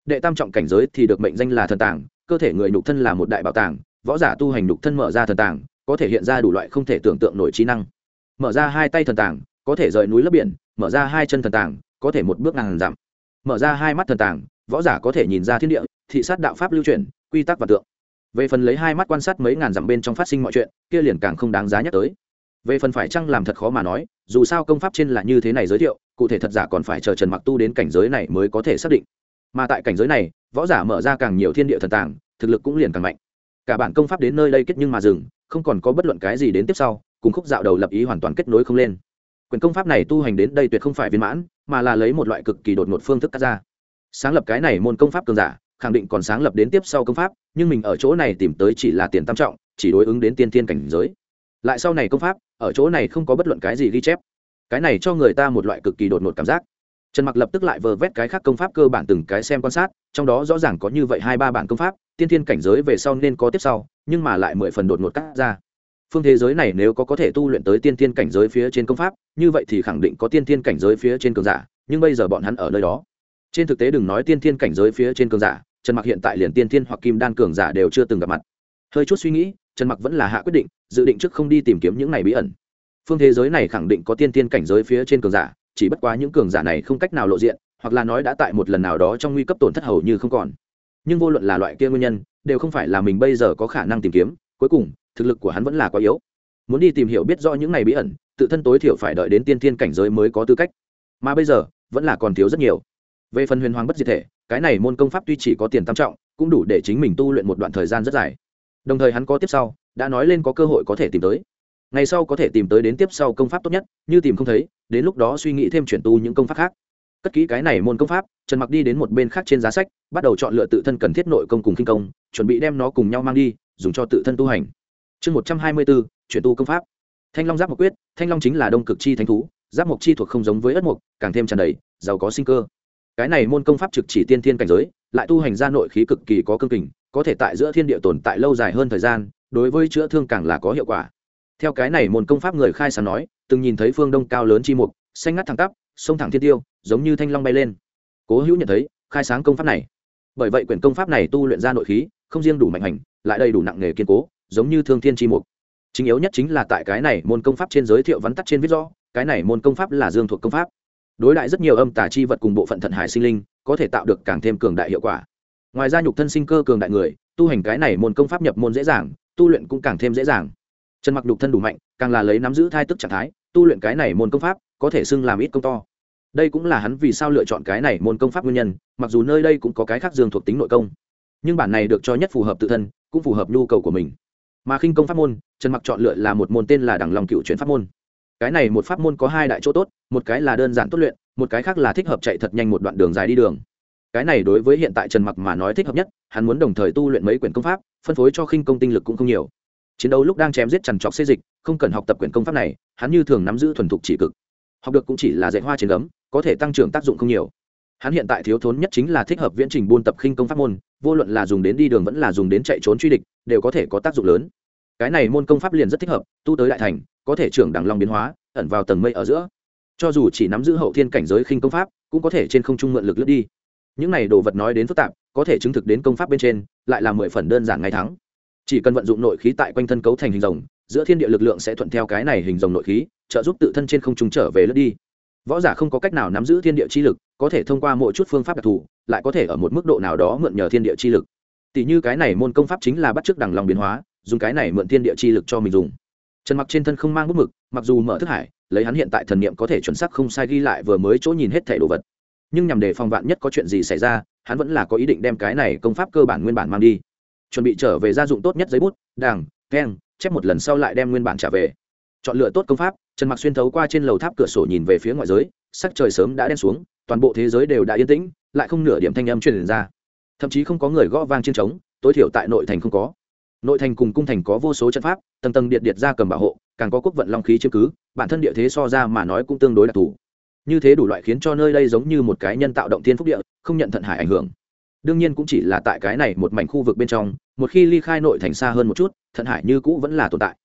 Đệ tam trọng cảnh giới thì được mệnh danh là thần tàng, cơ thể người nhục thân là một đại bảo tàng, võ giả tu hành nhục thân mở ra thần tàng, có thể hiện ra đủ loại không thể tưởng tượng nổi trí năng. Mở ra hai tay thần tàng, có thể rời núi lấp biển, mở ra hai chân thần tàng, có thể một bước ngàn dặm mở ra hai mắt thần tàng, võ giả có thể nhìn ra thiên địa, thị sát đạo pháp lưu truyền, quy tắc và tượng. Về phần lấy hai mắt quan sát mấy ngàn dặm bên trong phát sinh mọi chuyện, kia liền càng không đáng giá nhắc tới. Về phần phải chăng làm thật khó mà nói, dù sao công pháp trên là như thế này giới thiệu, cụ thể thật giả còn phải chờ trần mặc tu đến cảnh giới này mới có thể xác định. Mà tại cảnh giới này, võ giả mở ra càng nhiều thiên địa thần tàng, thực lực cũng liền càng mạnh. Cả bản công pháp đến nơi đây kết nhưng mà dừng, không còn có bất luận cái gì đến tiếp sau, cùng khúc dạo đầu lập ý hoàn toàn kết nối không lên quyền công pháp này tu hành đến đây tuyệt không phải viên mãn, mà là lấy một loại cực kỳ đột ngột phương thức cắt ra. Sáng lập cái này môn công pháp cường giả, khẳng định còn sáng lập đến tiếp sau công pháp, nhưng mình ở chỗ này tìm tới chỉ là tiền tam trọng, chỉ đối ứng đến tiên tiên cảnh giới. Lại sau này công pháp, ở chỗ này không có bất luận cái gì ghi chép. Cái này cho người ta một loại cực kỳ đột ngột cảm giác. Trần mặc lập tức lại vờ vét cái khác công pháp cơ bản từng cái xem quan sát, trong đó rõ ràng có như vậy hai ba bản công pháp, tiên tiên cảnh giới về sau nên có tiếp sau, nhưng mà lại mười phần đột ngột cắt ra phương thế giới này nếu có có thể tu luyện tới tiên tiên cảnh giới phía trên công pháp, như vậy thì khẳng định có tiên tiên cảnh giới phía trên cường giả, nhưng bây giờ bọn hắn ở nơi đó. Trên thực tế đừng nói tiên tiên cảnh giới phía trên cường giả, trần mặc hiện tại liền tiên tiên hoặc kim đan cường giả đều chưa từng gặp mặt. Hơi chút suy nghĩ, trần mặc vẫn là hạ quyết định, dự định trước không đi tìm kiếm những này bí ẩn. Phương thế giới này khẳng định có tiên tiên cảnh giới phía trên cường giả, chỉ bất quá những cường giả này không cách nào lộ diện, hoặc là nói đã tại một lần nào đó trong nguy cấp tổn thất hầu như không còn. Nhưng vô luận là loại kia nguyên nhân, đều không phải là mình bây giờ có khả năng tìm kiếm cuối cùng, thực lực của hắn vẫn là quá yếu. Muốn đi tìm hiểu biết rõ những này bí ẩn, tự thân tối thiểu phải đợi đến tiên tiên cảnh giới mới có tư cách. Mà bây giờ, vẫn là còn thiếu rất nhiều. Về phần huyền hoàng bất diệt thể, cái này môn công pháp tuy chỉ có tiền tam trọng, cũng đủ để chính mình tu luyện một đoạn thời gian rất dài. Đồng thời hắn có tiếp sau, đã nói lên có cơ hội có thể tìm tới. Ngày sau có thể tìm tới đến tiếp sau công pháp tốt nhất, như tìm không thấy, đến lúc đó suy nghĩ thêm chuyển tu những công pháp khác. Cất kỹ cái này môn công pháp, trần mặc đi đến một bên khác trên giá sách, bắt đầu chọn lựa tự thân cần thiết nội công cùng kinh công, chuẩn bị đem nó cùng nhau mang đi dùng cho tự thân tu hành. Chương một trăm hai mươi bốn, chuyển tu công pháp. Thanh long giáp mộc quyết, thanh long chính là đông cực chi thánh thú, giáp mộc chi thuộc không giống với ất mộc, càng thêm tràn đầy, giàu có sinh cơ. Cái này môn công pháp trực chỉ tiên thiên cảnh giới, lại tu hành ra nội khí cực kỳ có cương kình, có thể tại giữa thiên địa tồn tại lâu dài hơn thời gian, đối với chữa thương càng là có hiệu quả. Theo cái này môn công pháp người khai sáng nói, từng nhìn thấy phương đông cao lớn chi mục, xanh ngắt thẳng tắp, sông thẳng thiên tiêu, giống như thanh long bay lên. Cố hữu nhận thấy, khai sáng công pháp này bởi vậy quyển công pháp này tu luyện ra nội khí, không riêng đủ mạnh hành, lại đầy đủ nặng nghề kiên cố, giống như thương thiên chi mục. Chính yếu nhất chính là tại cái này môn công pháp trên giới thiệu vắn tắt trên viết rõ, cái này môn công pháp là dương thuộc công pháp. Đối đại rất nhiều âm tà chi vật cùng bộ phận thận hải sinh linh, có thể tạo được càng thêm cường đại hiệu quả. Ngoài ra nhục thân sinh cơ cường đại người, tu hành cái này môn công pháp nhập môn dễ dàng, tu luyện cũng càng thêm dễ dàng. Trần mặc nhục thân đủ mạnh, càng là lấy nắm giữ thai tức trạng thái, tu luyện cái này môn công pháp, có thể xưng làm ít công to đây cũng là hắn vì sao lựa chọn cái này môn công pháp nguyên nhân, mặc dù nơi đây cũng có cái khác dương thuộc tính nội công, nhưng bản này được cho nhất phù hợp tự thân, cũng phù hợp nhu cầu của mình. Mà khinh công pháp môn, trần mặc chọn lựa là một môn tên là đẳng lòng cựu chuyển pháp môn. Cái này một pháp môn có hai đại chỗ tốt, một cái là đơn giản tốt luyện, một cái khác là thích hợp chạy thật nhanh một đoạn đường dài đi đường. Cái này đối với hiện tại trần mặc mà nói thích hợp nhất, hắn muốn đồng thời tu luyện mấy quyển công pháp, phân phối cho khinh công tinh lực cũng không nhiều. Chiến đấu lúc đang chém giết trằn trọc xê dịch, không cần học tập quyển công pháp này, hắn như thường nắm giữ thuần thục chỉ cực học được cũng chỉ là dạy hoa trên gấm, có thể tăng trưởng tác dụng không nhiều. Hắn hiện tại thiếu thốn nhất chính là thích hợp viễn trình buôn tập khinh công pháp môn, vô luận là dùng đến đi đường vẫn là dùng đến chạy trốn truy địch, đều có thể có tác dụng lớn. Cái này môn công pháp liền rất thích hợp, tu tới đại thành, có thể trưởng đẳng long biến hóa, ẩn vào tầng mây ở giữa. Cho dù chỉ nắm giữ hậu thiên cảnh giới khinh công pháp, cũng có thể trên không trung mượn lực lướt đi. Những này đồ vật nói đến phức tạp, có thể chứng thực đến công pháp bên trên, lại là mười phần đơn giản ngay thắng. Chỉ cần vận dụng nội khí tại quanh thân cấu thành hình rồng giữa thiên địa lực lượng sẽ thuận theo cái này hình rồng nội khí, trợ giúp tự thân trên không trung trở về lướt đi. Võ giả không có cách nào nắm giữ thiên địa chi lực, có thể thông qua mỗi chút phương pháp đặc thù, lại có thể ở một mức độ nào đó mượn nhờ thiên địa chi lực. Tỷ như cái này môn công pháp chính là bắt chước đằng lòng biến hóa, dùng cái này mượn thiên địa chi lực cho mình dùng. Trần mặc trên thân không mang bút mực, mặc dù mở thức hải, lấy hắn hiện tại thần niệm có thể chuẩn xác không sai ghi lại vừa mới chỗ nhìn hết thẻ đồ vật. Nhưng nhằm để phòng vạn nhất có chuyện gì xảy ra, hắn vẫn là có ý định đem cái này công pháp cơ bản nguyên bản mang đi. Chuẩn bị trở về gia dụng tốt nhất giấy bút đàng keng chép một lần sau lại đem nguyên bản trả về. Chọn lựa tốt công pháp, trần mặc xuyên thấu qua trên lầu tháp cửa sổ nhìn về phía ngoại giới, sắc trời sớm đã đen xuống, toàn bộ thế giới đều đã yên tĩnh, lại không nửa điểm thanh âm truyền ra. Thậm chí không có người gõ vang trên trống, tối thiểu tại nội thành không có. Nội thành cùng cung thành có vô số trận pháp, tầng tầng điện điện ra cầm bảo hộ, càng có quốc vận long khí chiếm cứ, bản thân địa thế so ra mà nói cũng tương đối đặc thù. Như thế đủ loại khiến cho nơi đây giống như một cái nhân tạo động thiên phúc địa, không nhận thận hải ảnh hưởng. Đương nhiên cũng chỉ là tại cái này một mảnh khu vực bên trong, một khi ly khai nội thành xa hơn một chút thận hải như cũ vẫn là tồn tại.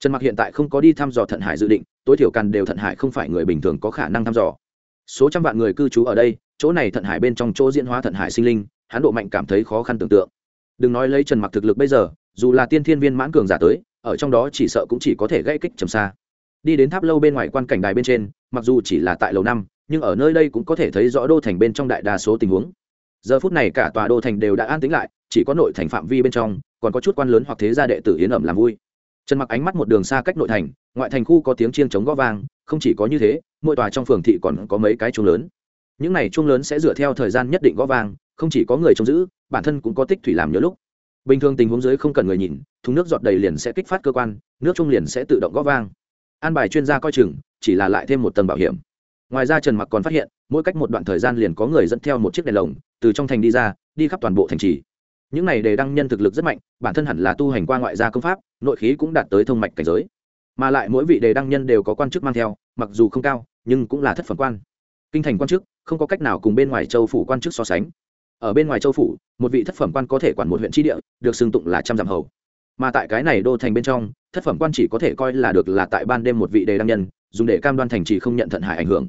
Trần mặc hiện tại không có đi thăm dò thận hải dự định, tối thiểu càn đều thận hải không phải người bình thường có khả năng thăm dò. Số trăm vạn người cư trú ở đây, chỗ này thận hải bên trong chỗ diễn hóa thận hải sinh linh hán độ mạnh cảm thấy khó khăn tưởng tượng. Đừng nói lấy trần mặc thực lực bây giờ, dù là tiên thiên viên mãn cường giả tới, ở trong đó chỉ sợ cũng chỉ có thể gây kích trầm xa. Đi đến tháp lâu bên ngoài quan cảnh đài bên trên, mặc dù chỉ là tại lầu năm, nhưng ở nơi đây cũng có thể thấy rõ đô thành bên trong đại đa số tình huống giờ phút này cả tòa đô thành đều đã an tính lại, chỉ có nội thành phạm vi bên trong, còn có chút quan lớn hoặc thế gia đệ tử yến ẩm làm vui. Trần mặc ánh mắt một đường xa cách nội thành, ngoại thành khu có tiếng chiêng chống gõ vang, không chỉ có như thế, mỗi tòa trong phường thị còn có mấy cái chuông lớn. Những này chuông lớn sẽ dựa theo thời gian nhất định gõ vang, không chỉ có người trông giữ, bản thân cũng có tích thủy làm nhớ lúc. Bình thường tình huống dưới không cần người nhìn, thùng nước giọt đầy liền sẽ kích phát cơ quan, nước trung liền sẽ tự động gõ vang. An bài chuyên gia coi chừng, chỉ là lại thêm một tầng bảo hiểm ngoài ra trần mặc còn phát hiện, mỗi cách một đoạn thời gian liền có người dẫn theo một chiếc đèn lồng, từ trong thành đi ra, đi khắp toàn bộ thành trì. Những này đề đăng nhân thực lực rất mạnh, bản thân hẳn là tu hành qua ngoại gia công pháp, nội khí cũng đạt tới thông mạch cảnh giới. Mà lại mỗi vị đề đăng nhân đều có quan chức mang theo, mặc dù không cao, nhưng cũng là thất phẩm quan. Kinh thành quan chức, không có cách nào cùng bên ngoài châu phủ quan chức so sánh. Ở bên ngoài châu phủ, một vị thất phẩm quan có thể quản một huyện tri địa, được xưng tụng là trăm dặm hầu. Mà tại cái này đô thành bên trong, thất phẩm quan chỉ có thể coi là được là tại ban đêm một vị đề đăng nhân, dùng để cam đoan thành trì không nhận thận hại ảnh hưởng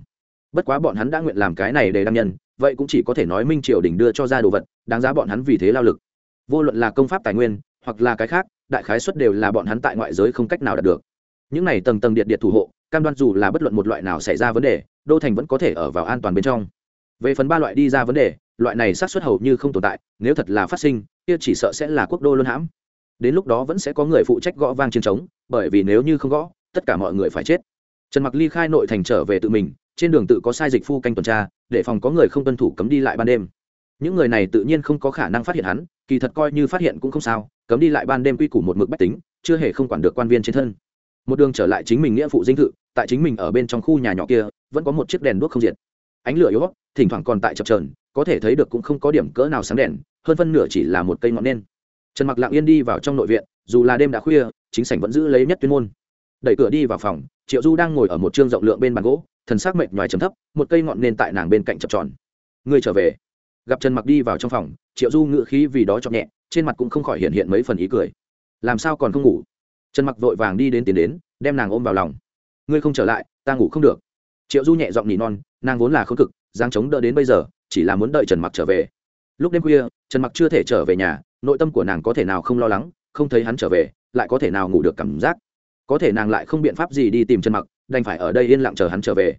bất quá bọn hắn đã nguyện làm cái này để đăng nhân, vậy cũng chỉ có thể nói minh triều đình đưa cho ra đồ vật, đáng giá bọn hắn vì thế lao lực. Vô luận là công pháp tài nguyên, hoặc là cái khác, đại khái suất đều là bọn hắn tại ngoại giới không cách nào đạt được. Những này tầng tầng điện điện thủ hộ, cam đoan dù là bất luận một loại nào xảy ra vấn đề, đô thành vẫn có thể ở vào an toàn bên trong. Về phần ba loại đi ra vấn đề, loại này xác suất hầu như không tồn tại, nếu thật là phát sinh, kia chỉ sợ sẽ là quốc đô luân hãm. Đến lúc đó vẫn sẽ có người phụ trách gõ vang chiến trống bởi vì nếu như không gõ, tất cả mọi người phải chết. Trần mặc ly khai nội thành trở về tự mình trên đường tự có sai dịch phu canh tuần tra, để phòng có người không tuân thủ cấm đi lại ban đêm. Những người này tự nhiên không có khả năng phát hiện hắn, kỳ thật coi như phát hiện cũng không sao, cấm đi lại ban đêm quy củ một mực bách tính, chưa hề không quản được quan viên trên thân. Một đường trở lại chính mình nghĩa phụ dinh thự, tại chính mình ở bên trong khu nhà nhỏ kia, vẫn có một chiếc đèn đuốc không diệt. Ánh lửa yếu thỉnh thoảng còn tại chập trờn có thể thấy được cũng không có điểm cỡ nào sáng đèn, hơn phân nửa chỉ là một cây ngọn nên trần mặc lặng yên đi vào trong nội viện, dù là đêm đã khuya, chính sảnh vẫn giữ lấy nhất tuyên môn đẩy cửa đi vào phòng, triệu du đang ngồi ở một chương rộng lượng bên bàn gỗ thần sắc mệt ngoài trầm thấp, một cây ngọn nền tại nàng bên cạnh chập tròn. Ngươi trở về. Gặp trần mặc đi vào trong phòng, triệu du ngự khí vì đó chọc nhẹ, trên mặt cũng không khỏi hiện hiện mấy phần ý cười. Làm sao còn không ngủ? Trần mặc vội vàng đi đến tiến đến, đem nàng ôm vào lòng. Ngươi không trở lại, ta ngủ không được. Triệu du nhẹ giọng nỉ non, nàng vốn là khốn cực giang chống đỡ đến bây giờ, chỉ là muốn đợi trần mặc trở về. Lúc đêm khuya, trần mặc chưa thể trở về nhà, nội tâm của nàng có thể nào không lo lắng, không thấy hắn trở về, lại có thể nào ngủ được cảm giác có thể nàng lại không biện pháp gì đi tìm trần mặc, đành phải ở đây yên lặng chờ hắn trở về.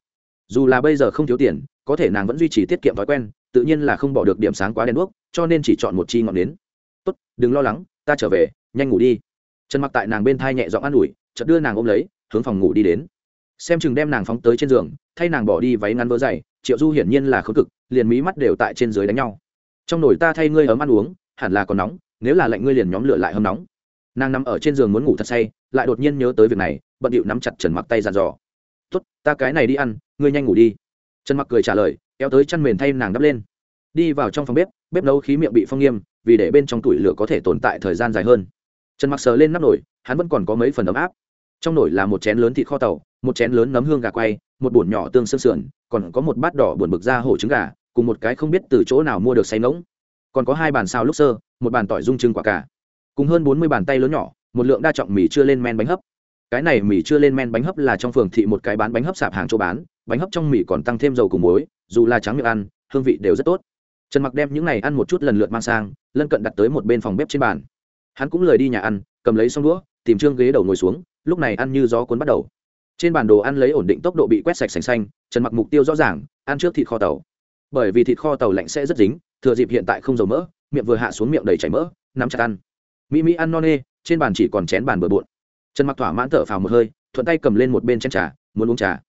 Dù là bây giờ không thiếu tiền, có thể nàng vẫn duy trì tiết kiệm thói quen, tự nhiên là không bỏ được điểm sáng quá đen đuốc, cho nên chỉ chọn một chi ngọn nến. Tốt, đừng lo lắng, ta trở về, nhanh ngủ đi. Trần mặc tại nàng bên thai nhẹ giọng an ủi, chợt đưa nàng ôm lấy, hướng phòng ngủ đi đến. Xem chừng đem nàng phóng tới trên giường, thay nàng bỏ đi váy ngắn vỡ dày, triệu du hiển nhiên là khớ cực, liền mí mắt đều tại trên dưới đánh nhau. Trong nồi ta thay ngươi ấm ăn uống, hẳn là còn nóng, nếu là lạnh ngươi liền nhóm lửa lại hâm nóng. Nàng nằm ở trên giường muốn ngủ thật say lại đột nhiên nhớ tới việc này, bận điệu nắm chặt trần mặc tay dàn dò. Tốt, ta cái này đi ăn, ngươi nhanh ngủ đi. Trần mặc cười trả lời, kéo tới chăn mền thay nàng đắp lên. Đi vào trong phòng bếp bếp nấu khí miệng bị phong nghiêm, vì để bên trong tủi lửa có thể tồn tại thời gian dài hơn. Trần mặc sờ lên nắp nổi hắn vẫn còn có mấy phần ấm áp. Trong nồi là một chén lớn thịt kho tàu, một chén lớn nấm hương gà quay, một bổn nhỏ tương xương sườn, còn có một bát đỏ buồn bực ra hổ trứng gà, cùng một cái không biết từ chỗ nào mua được say ngỗng. Còn có hai bàn sao lúc sơ, một bàn tỏi dung trưng quả cả cùng hơn bốn mươi bàn tay lớn nhỏ một lượng đa trọng mì chưa lên men bánh hấp. Cái này mì chưa lên men bánh hấp là trong phường thị một cái bán bánh hấp sạp hàng chỗ bán, bánh hấp trong mì còn tăng thêm dầu cùng muối, dù là trắng miệng ăn, hương vị đều rất tốt. Trần mặc đem những này ăn một chút lần lượt mang sang, lân cận đặt tới một bên phòng bếp trên bàn. Hắn cũng lời đi nhà ăn, cầm lấy xong đũa, tìm trương ghế đầu ngồi xuống, lúc này ăn như gió cuốn bắt đầu. Trên bản đồ ăn lấy ổn định tốc độ bị quét sạch sành xanh, trần mặc mục tiêu rõ ràng, ăn trước thịt kho tàu. Bởi vì thịt kho tàu lạnh sẽ rất dính, thừa dịp hiện tại không dầu mỡ, miệng vừa hạ xuống miệng đầy chảy mỡ, nắm chặt ăn. Mỹ mỹ ăn non nê trên bàn chỉ còn chén bàn bừa bộn. Trần mặc thỏa mãn thở phào một hơi, thuận tay cầm lên một bên chén trà, muốn uống trà.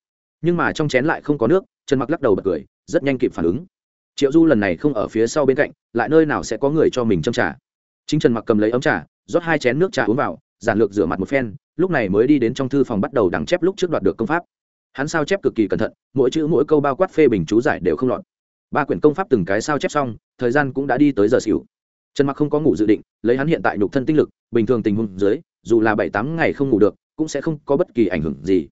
Nhưng mà trong chén lại không có nước, trần mặc lắc đầu bật cười, rất nhanh kịp phản ứng. Triệu du lần này không ở phía sau bên cạnh, lại nơi nào sẽ có người cho mình châm trà. Chính trần mặc cầm lấy ấm trà, rót hai chén nước trà uống vào, giản lược rửa mặt một phen, lúc này mới đi đến trong thư phòng bắt đầu đằng chép lúc trước đoạt được công pháp. Hắn sao chép cực kỳ cẩn thận, mỗi chữ mỗi câu bao quát phê bình chú giải đều không lọt. Ba quyển công pháp từng cái sao chép xong, thời gian cũng đã đi tới giờ xỉu trần mặc không có ngủ dự định, lấy hắn hiện tại nhục thân tinh lực, bình thường tình huống dưới, dù là bảy tám ngày không ngủ được, cũng sẽ không có bất kỳ ảnh hưởng gì.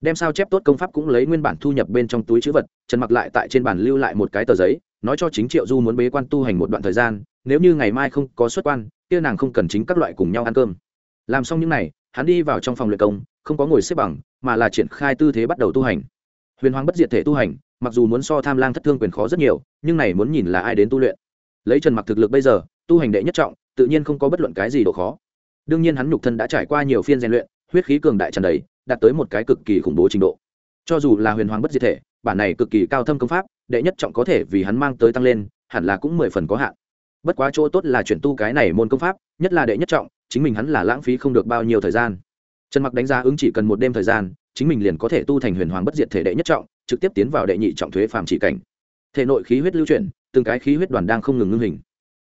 Đem sao chép tốt công pháp cũng lấy nguyên bản thu nhập bên trong túi chữ vật, trần mặc lại tại trên bàn lưu lại một cái tờ giấy, nói cho chính triệu du muốn bế quan tu hành một đoạn thời gian, nếu như ngày mai không có xuất quan, kia nàng không cần chính các loại cùng nhau ăn cơm. Làm xong những này, hắn đi vào trong phòng luyện công, không có ngồi xếp bằng, mà là triển khai tư thế bắt đầu tu hành. Huyền hoàng bất diệt thể tu hành, mặc dù muốn so tham lang thất thương quyền khó rất nhiều, nhưng này muốn nhìn là ai đến tu luyện. Lấy trần mặc thực lực bây giờ tu hành đệ nhất trọng, tự nhiên không có bất luận cái gì độ khó. Đương nhiên hắn nhục thân đã trải qua nhiều phiên rèn luyện, huyết khí cường đại tràn đầy, đạt tới một cái cực kỳ khủng bố trình độ. Cho dù là huyền hoàng bất diệt thể, bản này cực kỳ cao thâm công pháp, đệ nhất trọng có thể vì hắn mang tới tăng lên, hẳn là cũng mười phần có hạn. Bất quá chỗ tốt là chuyển tu cái này môn công pháp, nhất là đệ nhất trọng, chính mình hắn là lãng phí không được bao nhiêu thời gian. Trần mặc đánh giá ứng chỉ cần một đêm thời gian, chính mình liền có thể tu thành huyền hoàng bất diệt thể đệ nhất trọng, trực tiếp tiến vào đệ nhị trọng thuế phàm chỉ cảnh. Thể nội khí huyết lưu chuyển, từng cái khí huyết đoàn đang không ngừng ngưng hình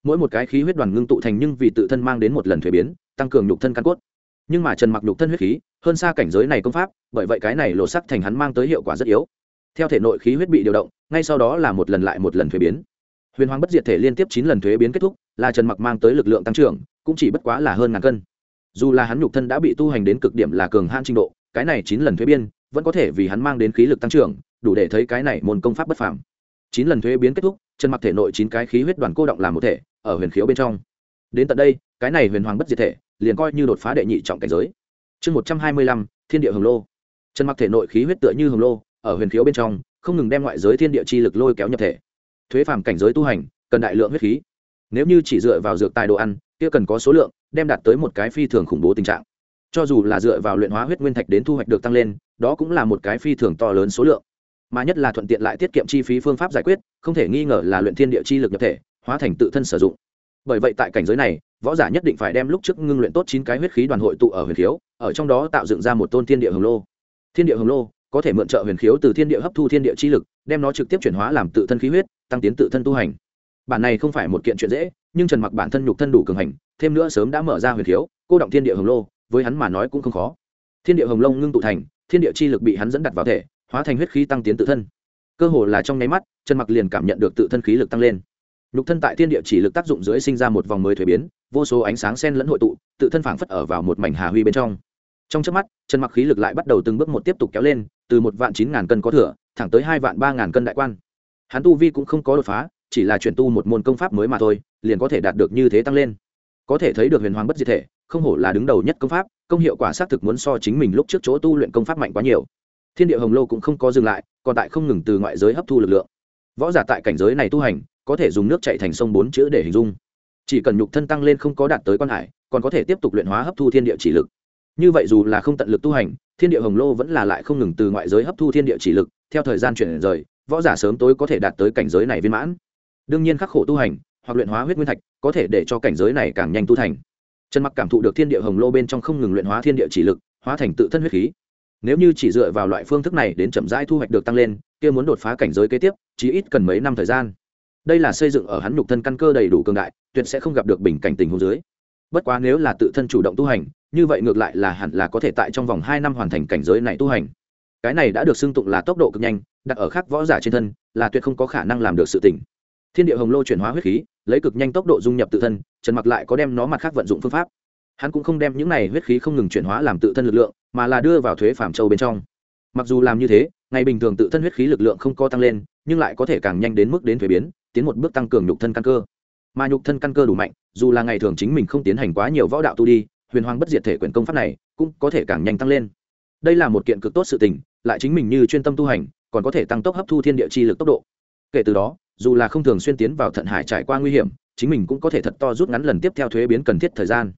mỗi một cái khí huyết đoàn ngưng tụ thành nhưng vì tự thân mang đến một lần thuế biến, tăng cường nhục thân căn cốt. Nhưng mà trần mặc nhục thân huyết khí, hơn xa cảnh giới này công pháp, bởi vậy cái này lộ sắc thành hắn mang tới hiệu quả rất yếu. Theo thể nội khí huyết bị điều động, ngay sau đó là một lần lại một lần thuế biến. Huyền hoàng bất diệt thể liên tiếp chín lần thuế biến kết thúc, là trần mặc mang tới lực lượng tăng trưởng, cũng chỉ bất quá là hơn ngàn cân. Dù là hắn nhục thân đã bị tu hành đến cực điểm là cường han trình độ, cái này chín lần thuế biên vẫn có thể vì hắn mang đến khí lực tăng trưởng, đủ để thấy cái này môn công pháp bất phàm chín lần thuế biến kết thúc chân mặc thể nội chín cái khí huyết đoàn cô động làm một thể, ở huyền khiếu bên trong. Đến tận đây, cái này huyền hoàng bất diệt thể, liền coi như đột phá đệ nhị trọng cảnh giới. Chương một trăm hai mươi lăm, thiên địa hồng lô. Chân mặc thể nội khí huyết tựa như hồng lô, ở huyền khiếu bên trong, không ngừng đem ngoại giới thiên địa chi lực lôi kéo nhập thể. Thuế phàm cảnh giới tu hành, cần đại lượng huyết khí. Nếu như chỉ dựa vào dược tài đồ ăn, kia cần có số lượng, đem đạt tới một cái phi thường khủng bố tình trạng. Cho dù là dựa vào luyện hóa huyết nguyên thạch đến thu hoạch được tăng lên, đó cũng là một cái phi thường to lớn số lượng mà nhất là thuận tiện lại tiết kiệm chi phí phương pháp giải quyết, không thể nghi ngờ là luyện thiên địa chi lực nhập thể, hóa thành tự thân sử dụng. Bởi vậy tại cảnh giới này, võ giả nhất định phải đem lúc trước ngưng luyện tốt chín cái huyết khí đoàn hội tụ ở huyền khiếu, ở trong đó tạo dựng ra một tôn thiên địa hồng lô. Thiên địa hồng lô có thể mượn trợ huyền khiếu từ thiên địa hấp thu thiên địa chi lực, đem nó trực tiếp chuyển hóa làm tự thân khí huyết, tăng tiến tự thân tu hành. Bản này không phải một kiện chuyện dễ, nhưng trần mặc bản thân nhục thân đủ cường hành, thêm nữa sớm đã mở ra huyền khiếu, cô động thiên địa hồng lô, với hắn mà nói cũng không khó. Thiên địa hồng lông ngưng tụ thành, thiên địa chi lực bị hắn dẫn đặt vào thể hóa thành huyết khí tăng tiến tự thân. Cơ hồ là trong nháy mắt trần mặc liền cảm nhận được tự thân khí lực tăng lên. Nhục thân tại thiên địa chỉ lực tác dụng dưới sinh ra một vòng mới thuế biến, vô số ánh sáng sen lẫn hội tụ, tự thân phảng phất ở vào một mảnh hà huy bên trong. Trong chớp mắt trần mặc khí lực lại bắt đầu từng bước một tiếp tục kéo lên, từ một vạn chín ngàn cân có thừa, thẳng tới hai vạn ba ngàn cân đại quan. Hắn tu vi cũng không có đột phá, chỉ là chuyển tu một môn công pháp mới mà thôi, liền có thể đạt được như thế tăng lên. Có thể thấy được huyền hoàng bất diệt thể, không hổ là đứng đầu nhất công pháp, công hiệu quả xác thực muốn so chính mình lúc trước chỗ tu luyện công pháp mạnh quá nhiều thiên địa hồng lô cũng không có dừng lại, còn tại không ngừng từ ngoại giới hấp thu lực lượng. Võ giả tại cảnh giới này tu hành, có thể dùng nước chạy thành sông bốn chữ để hình dung. Chỉ cần nhục thân tăng lên không có đạt tới quan hải, còn có thể tiếp tục luyện hóa hấp thu thiên địa chỉ lực. Như vậy dù là không tận lực tu hành, thiên địa hồng lô vẫn là lại không ngừng từ ngoại giới hấp thu thiên địa chỉ lực, theo thời gian chuyển rời, võ giả sớm tối có thể đạt tới cảnh giới này viên mãn. Đương nhiên khắc khổ tu hành, hoặc luyện hóa huyết nguyên thạch, có thể để cho cảnh giới này càng nhanh tu thành. Trần mặc cảm thụ được thiên địa hồng lô bên trong không ngừng luyện hóa thiên địa chỉ lực, hóa thành tự thân huyết khí nếu như chỉ dựa vào loại phương thức này đến chậm rãi thu hoạch được tăng lên, kia muốn đột phá cảnh giới kế tiếp, chỉ ít cần mấy năm thời gian. Đây là xây dựng ở hắn nhục thân căn cơ đầy đủ cường đại, tuyệt sẽ không gặp được bình cảnh tình huống dưới. Bất quá nếu là tự thân chủ động tu hành, như vậy ngược lại là hẳn là có thể tại trong vòng hai năm hoàn thành cảnh giới này tu hành. Cái này đã được xưng tụng là tốc độ cực nhanh, đặt ở khắc võ giả trên thân, là tuyệt không có khả năng làm được sự tỉnh thiên địa hồng lô chuyển hóa huyết khí, lấy cực nhanh tốc độ dung nhập tự thân, trần mặc lại có đem nó mặt khác vận dụng phương pháp hắn cũng không đem những này huyết khí không ngừng chuyển hóa làm tự thân lực lượng, mà là đưa vào thuế phạm châu bên trong. Mặc dù làm như thế, ngày bình thường tự thân huyết khí lực lượng không co tăng lên, nhưng lại có thể càng nhanh đến mức đến thuế biến, tiến một bước tăng cường nhục thân căn cơ. Mà nhục thân căn cơ đủ mạnh, dù là ngày thường chính mình không tiến hành quá nhiều võ đạo tu đi, huyền hoàng bất diệt thể quyền công pháp này cũng có thể càng nhanh tăng lên. Đây là một kiện cực tốt sự tình, lại chính mình như chuyên tâm tu hành, còn có thể tăng tốc hấp thu thiên địa chi lực tốc độ. Kể từ đó, dù là không thường xuyên tiến vào thận hải trải qua nguy hiểm, chính mình cũng có thể thật to rút ngắn lần tiếp theo thuế biến cần thiết thời gian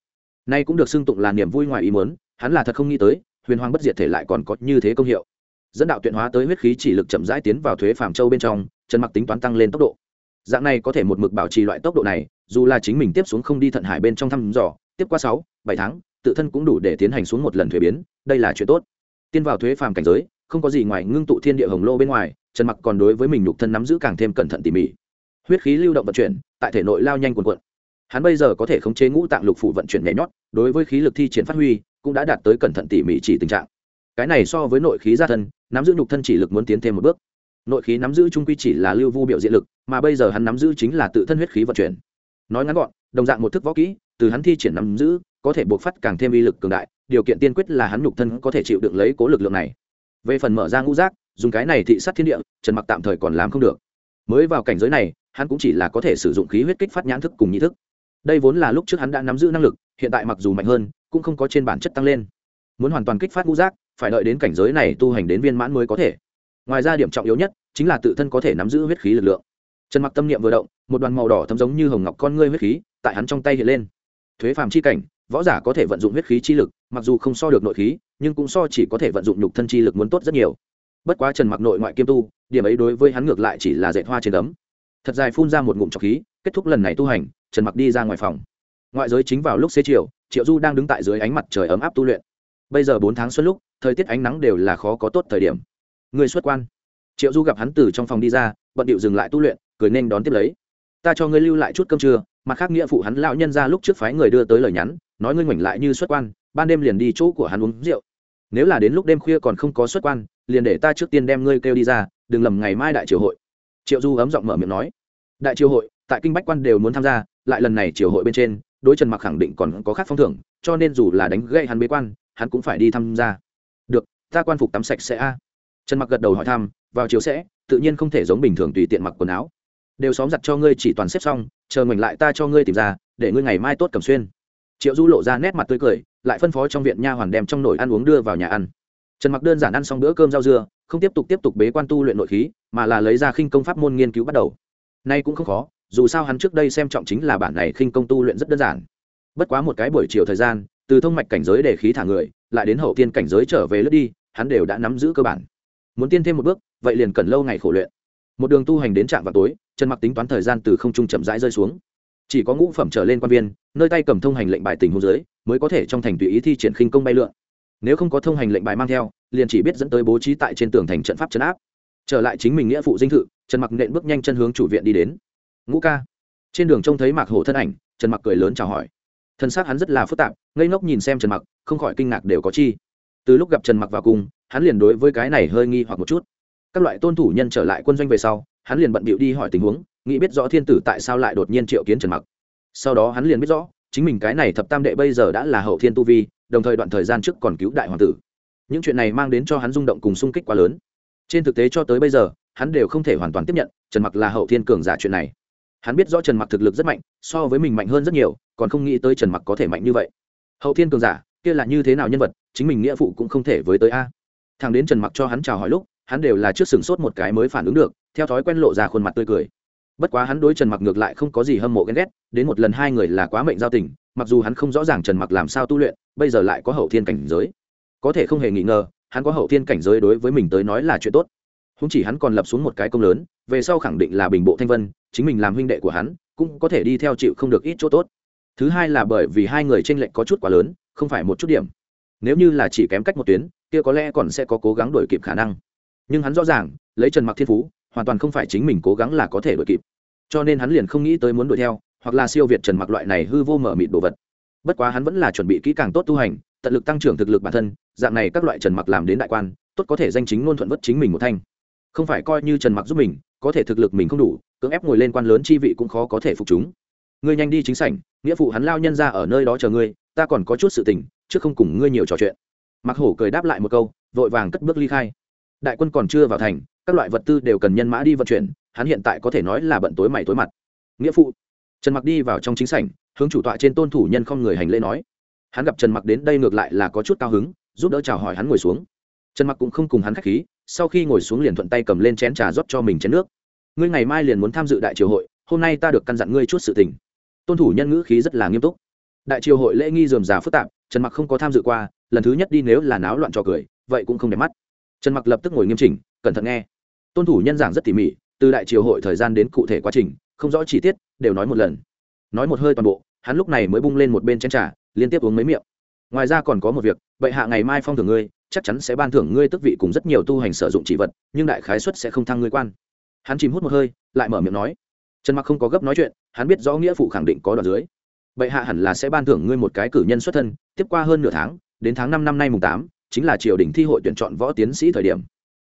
nay cũng được xưng tụng là niềm vui ngoài ý muốn, hắn là thật không nghĩ tới, huyền hoàng bất diệt thể lại còn có như thế công hiệu. Dẫn đạo tuyển hóa tới huyết khí chỉ lực chậm rãi tiến vào thuế phàm châu bên trong trần mặc tính toán tăng lên tốc độ. Dạng này có thể một mực bảo trì loại tốc độ này, dù là chính mình tiếp xuống không đi thận hải bên trong thăm dò, tiếp qua sáu, bảy tháng, tự thân cũng đủ để tiến hành xuống một lần thuế biến, đây là chuyện tốt. Tiên vào thuế phàm cảnh giới, không có gì ngoài ngưng tụ thiên địa hồng lô bên ngoài trần mặc còn đối với mình nhục thân nắm giữ càng thêm cẩn thận tỉ mỉ. Huyết khí lưu động vận chuyển, tại thể nội lao nhanh cuồn cuộn hắn bây giờ có thể khống chế ngũ tạng lục phủ vận chuyển nhẹ nhót, đối với khí lực thi triển phát huy, cũng đã đạt tới cẩn thận tỉ mỉ chỉ tình trạng. Cái này so với nội khí gia thân, nắm giữ nhục thân chỉ lực muốn tiến thêm một bước. Nội khí nắm giữ trung quy chỉ là lưu vu biểu diện lực, mà bây giờ hắn nắm giữ chính là tự thân huyết khí vận chuyển. Nói ngắn gọn, đồng dạng một thức võ kỹ, từ hắn thi triển nắm giữ, có thể buộc phát càng thêm uy lực cường đại, điều kiện tiên quyết là hắn nhục thân có thể chịu đựng lấy cố lực lượng này. Về phần mở ra ngũ giác, dùng cái này thị sát thiên địa, trần mặc tạm thời còn làm không được. Mới vào cảnh giới này, hắn cũng chỉ là có thể sử dụng khí huyết kích phát nhãn thức cùng nhị thức đây vốn là lúc trước hắn đã nắm giữ năng lực, hiện tại mặc dù mạnh hơn, cũng không có trên bản chất tăng lên. Muốn hoàn toàn kích phát ngũ giác, phải đợi đến cảnh giới này tu hành đến viên mãn mới có thể. Ngoài ra điểm trọng yếu nhất, chính là tự thân có thể nắm giữ huyết khí lực lượng. Trần mặc tâm niệm vừa động, một đoàn màu đỏ thấm giống như hồng ngọc con ngươi huyết khí, tại hắn trong tay hiện lên. Thuế phàm chi cảnh, võ giả có thể vận dụng huyết khí chi lực, mặc dù không so được nội khí, nhưng cũng so chỉ có thể vận dụng nhục thân chi lực muốn tốt rất nhiều. Bất quá trần mặc nội ngoại kiêm tu, điểm ấy đối với hắn ngược lại chỉ là dạy hoa trên ấm thật dài phun ra một ngụm trọc khí, kết thúc lần này tu hành trần mặc đi ra ngoài phòng. Ngoại giới chính vào lúc xế chiều, triệu du đang đứng tại dưới ánh mặt trời ấm áp tu luyện. Bây giờ bốn tháng xuân lúc, thời tiết ánh nắng đều là khó có tốt thời điểm. Người xuất quan. Triệu du gặp hắn từ trong phòng đi ra, bận điệu dừng lại tu luyện, cười nên đón tiếp lấy. Ta cho ngươi lưu lại chút cơm trưa, mặt khác nghĩa phụ hắn lão nhân ra lúc trước phái người đưa tới lời nhắn, nói ngươi ngoảnh lại như xuất quan, ban đêm liền đi chỗ của hắn uống rượu. Nếu là đến lúc đêm khuya còn không có xuất quan, liền để ta trước tiên đem ngươi kêu đi ra, đừng lầm ngày mai đại triều hội. Triệu du ấm giọng mở miệng nói. Đại triều hội, tại kinh bách quan đều muốn tham gia lại lần này triều hội bên trên, đối trần mặc khẳng định còn có khác phong thưởng, cho nên dù là đánh gây hắn bế quan, hắn cũng phải đi tham gia. Được, ta quan phục tắm sạch sẽ a. Trần mặc gật đầu hỏi thăm, vào chiều sẽ, tự nhiên không thể giống bình thường tùy tiện mặc quần áo. Đều xóm giặt cho ngươi chỉ toàn xếp xong, chờ ngoảnh lại ta cho ngươi tìm ra, để ngươi ngày mai tốt cầm xuyên. Triệu du lộ ra nét mặt tươi cười, lại phân phó trong viện nha hoàn đem trong nồi ăn uống đưa vào nhà ăn. Trần mặc đơn giản ăn xong bữa cơm rau dưa, không tiếp tục tiếp tục bế quan tu luyện nội khí, mà là lấy ra khinh công pháp môn nghiên cứu bắt đầu. Nay cũng không khó dù sao hắn trước đây xem trọng chính là bản này khinh công tu luyện rất đơn giản. Bất quá một cái buổi chiều thời gian, từ thông mạch cảnh giới để khí thả người, lại đến hậu tiên cảnh giới trở về lướt đi, hắn đều đã nắm giữ cơ bản. Muốn tiên thêm một bước, vậy liền cần lâu ngày khổ luyện. Một đường tu hành đến trạm vào tối trần mặc tính toán thời gian từ không trung chậm rãi rơi xuống. Chỉ có ngũ phẩm trở lên quan viên, nơi tay cầm thông hành lệnh bài tình hôn giới mới có thể trong thành tùy ý thi triển khinh công bay lượn. Nếu không có thông hành lệnh bài mang theo, liền chỉ biết dẫn tới bố trí tại trên tường thành trận pháp trấn áp. Trở lại chính mình nghĩa phụ dinh thự trần mặc nện bước nhanh chân hướng chủ viện đi đến ngũ ca. Trên đường trông thấy mạc hổ thân ảnh, trần mặc cười lớn chào hỏi. Thân xác hắn rất là phức tạp, ngây ngốc nhìn xem trần mặc, không khỏi kinh ngạc đều có chi. Từ lúc gặp trần mặc vào cùng, hắn liền đối với cái này hơi nghi hoặc một chút. Các loại tôn thủ nhân trở lại quân doanh về sau, hắn liền bận bịu đi hỏi tình huống, nghĩ biết rõ thiên tử tại sao lại đột nhiên triệu kiến trần mặc. Sau đó hắn liền biết rõ, chính mình cái này thập tam đệ bây giờ đã là hậu thiên tu vi, đồng thời đoạn thời gian trước còn cứu đại hoàng tử. Những chuyện này mang đến cho hắn rung động cùng sung kích quá lớn. Trên thực tế cho tới bây giờ, hắn đều không thể hoàn toàn tiếp nhận, trần mặc là hậu thiên cường giả chuyện này hắn biết rõ trần mặc thực lực rất mạnh, so với mình mạnh hơn rất nhiều, còn không nghĩ tới trần mặc có thể mạnh như vậy. Hậu thiên cường giả, kia là như thế nào nhân vật, chính mình nghĩa phụ cũng không thể với tới a. Thằng đến trần mặc cho hắn chào hỏi lúc, hắn đều là trước sừng sốt một cái mới phản ứng được, theo thói quen lộ ra khuôn mặt tươi cười. Bất quá hắn đối trần mặc ngược lại không có gì hâm mộ ghen ghét, đến một lần hai người là quá mệnh giao tình, mặc dù hắn không rõ ràng trần mặc làm sao tu luyện, bây giờ lại có hậu thiên cảnh giới. Có thể không hề nghi ngờ, hắn có hậu thiên cảnh giới đối với mình tới nói là chuyện tốt. Không chỉ hắn còn lập xuống một cái công lớn về sau khẳng định là bình bộ thanh vân, chính mình làm huynh đệ của hắn, cũng có thể đi theo chịu không được ít chỗ tốt. Thứ hai là bởi vì hai người tranh lệch có chút quá lớn, không phải một chút điểm. Nếu như là chỉ kém cách một tuyến, kia có lẽ còn sẽ có cố gắng đuổi kịp khả năng. Nhưng hắn rõ ràng, lấy trần mặc thiên phú, hoàn toàn không phải chính mình cố gắng là có thể đuổi kịp. Cho nên hắn liền không nghĩ tới muốn đuổi theo, hoặc là siêu việt trần mặc loại này hư vô mở mịt đồ vật. Bất quá hắn vẫn là chuẩn bị kỹ càng tốt tu hành, tận lực tăng trưởng thực lực bản thân, dạng này các loại trần mặc làm đến đại quan, tốt có thể danh chính ngôn thuận vất chính mình một thanh không phải coi như trần mặc giúp mình, có thể thực lực mình không đủ, cưỡng ép ngồi lên quan lớn chi vị cũng khó có thể phục chúng. Ngươi nhanh đi chính sảnh, nghĩa phụ hắn lao nhân ra ở nơi đó chờ ngươi, ta còn có chút sự tình, chứ không cùng ngươi nhiều trò chuyện. Mặc hổ cười đáp lại một câu, vội vàng cất bước ly khai. Đại quân còn chưa vào thành, các loại vật tư đều cần nhân mã đi vận chuyển, hắn hiện tại có thể nói là bận tối mày tối mặt. Nghĩa phụ, trần mặc đi vào trong chính sảnh, hướng chủ tọa trên tôn thủ nhân không người hành lễ nói. Hắn gặp trần mặc đến đây ngược lại là có chút cao hứng, giúp đỡ chào hỏi hắn ngồi xuống trần mặc cũng không cùng hắn khách khí, sau khi ngồi xuống liền thuận tay cầm lên chén trà rót cho mình chén nước. Ngươi ngày mai liền muốn tham dự đại triều hội, hôm nay ta được căn dặn ngươi chút sự tình. Tôn thủ nhân ngữ khí rất là nghiêm túc. Đại triều hội lễ nghi dườm già phức tạp, trần mặc không có tham dự qua, lần thứ nhất đi nếu là náo loạn trò cười, vậy cũng không đẹp mắt. Trần mặc lập tức ngồi nghiêm chỉnh, cẩn thận nghe. Tôn thủ nhân giảng rất tỉ mỉ, từ đại triều hội thời gian đến cụ thể quá trình, không rõ chi tiết, đều nói một lần. Nói một hơi toàn bộ, hắn lúc này mới bung lên một bên chén trà, liên tiếp uống mấy miệng. Ngoài ra còn có một việc vậy hạ ngày mai phong thưởng ngươi chắc chắn sẽ ban thưởng ngươi tức vị cùng rất nhiều tu hành sử dụng chỉ vật, nhưng đại khái suất sẽ không thăng ngươi quan. Hắn chìm hút một hơi, lại mở miệng nói, trần mặc không có gấp nói chuyện, hắn biết rõ nghĩa phụ khẳng định có đoạn dưới. Bệ hạ hẳn là sẽ ban thưởng ngươi một cái cử nhân xuất thân, tiếp qua hơn nửa tháng, đến tháng năm năm nay mùng tám, chính là triều đình thi hội tuyển chọn võ tiến sĩ thời điểm.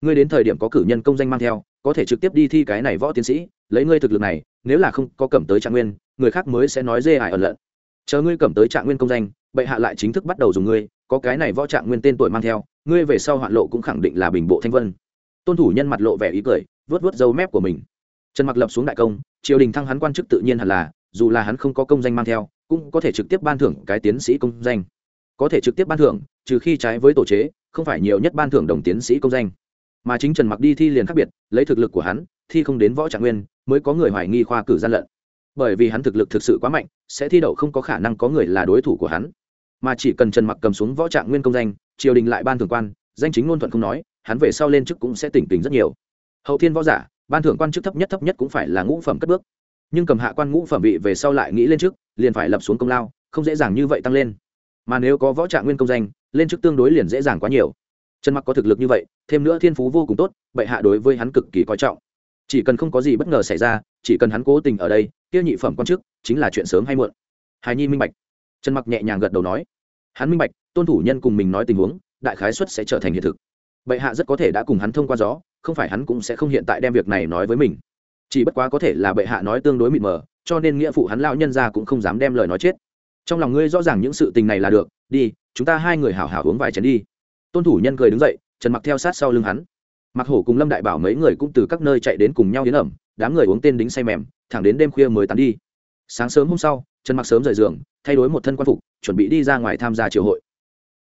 Ngươi đến thời điểm có cử nhân công danh mang theo, có thể trực tiếp đi thi cái này võ tiến sĩ, lấy ngươi thực lực này, nếu là không có cầm tới trạng nguyên, người khác mới sẽ nói dê ải ẩn lợn chờ ngươi cầm tới trạng nguyên công danh, bệ hạ lại chính thức bắt đầu dùng ngươi có cái này võ trạng nguyên tên tuổi mang theo, ngươi về sau hoạn lộ cũng khẳng định là bình bộ thanh vân. Tôn thủ nhân mặt lộ vẻ ý cười vớt vớt dâu mép của mình. Trần mặc lập xuống đại công, triều đình thăng hắn quan chức tự nhiên hẳn là, dù là hắn không có công danh mang theo, cũng có thể trực tiếp ban thưởng cái tiến sĩ công danh. Có thể trực tiếp ban thưởng, trừ khi trái với tổ chế, không phải nhiều nhất ban thưởng đồng tiến sĩ công danh. Mà chính trần mặc đi thi liền khác biệt, lấy thực lực của hắn, thi không đến võ trạng nguyên, mới có người hoài nghi khoa cử gian lận. Bởi vì hắn thực lực thực sự quá mạnh, sẽ thi đậu không có khả năng có người là đối thủ của hắn mà chỉ cần trần mặc cầm xuống võ trạng nguyên công danh, triều đình lại ban thưởng quan, danh chính ngôn thuận không nói, hắn về sau lên chức cũng sẽ tỉnh tỉnh rất nhiều. Hậu thiên võ giả, ban thưởng quan chức thấp nhất thấp nhất cũng phải là ngũ phẩm cất bước. Nhưng cầm hạ quan ngũ phẩm vị về sau lại nghĩ lên chức, liền phải lập xuống công lao, không dễ dàng như vậy tăng lên. Mà nếu có võ trạng nguyên công danh, lên chức tương đối liền dễ dàng quá nhiều. Trần mặc có thực lực như vậy, thêm nữa thiên phú vô cùng tốt, bệ hạ đối với hắn cực kỳ coi trọng. Chỉ cần không có gì bất ngờ xảy ra, chỉ cần hắn cố tình ở đây tiêu nhị phẩm quan chức, chính là chuyện sớm hay muộn. Hài nhi minh bạch trần mặc nhẹ nhàng gật đầu nói, hắn minh bạch, tôn thủ nhân cùng mình nói tình huống, đại khái suất sẽ trở thành hiện thực. Bệ hạ rất có thể đã cùng hắn thông qua gió, không phải hắn cũng sẽ không hiện tại đem việc này nói với mình. Chỉ bất quá có thể là bệ hạ nói tương đối mịt mờ, cho nên nghĩa phụ hắn lao nhân ra cũng không dám đem lời nói chết. Trong lòng ngươi rõ ràng những sự tình này là được, đi, chúng ta hai người hảo hảo uống vài chén đi. Tôn thủ nhân cười đứng dậy, trần mặc theo sát sau lưng hắn. Mặc hổ cùng lâm đại bảo mấy người cũng từ các nơi chạy đến cùng nhau đến ẩm, đám người uống tên đính say mềm, thẳng đến đêm khuya mới tán đi. Sáng sớm hôm sau trần mặc sớm rời giường, thay đổi một thân quan phục, chuẩn bị đi ra ngoài tham gia triều hội.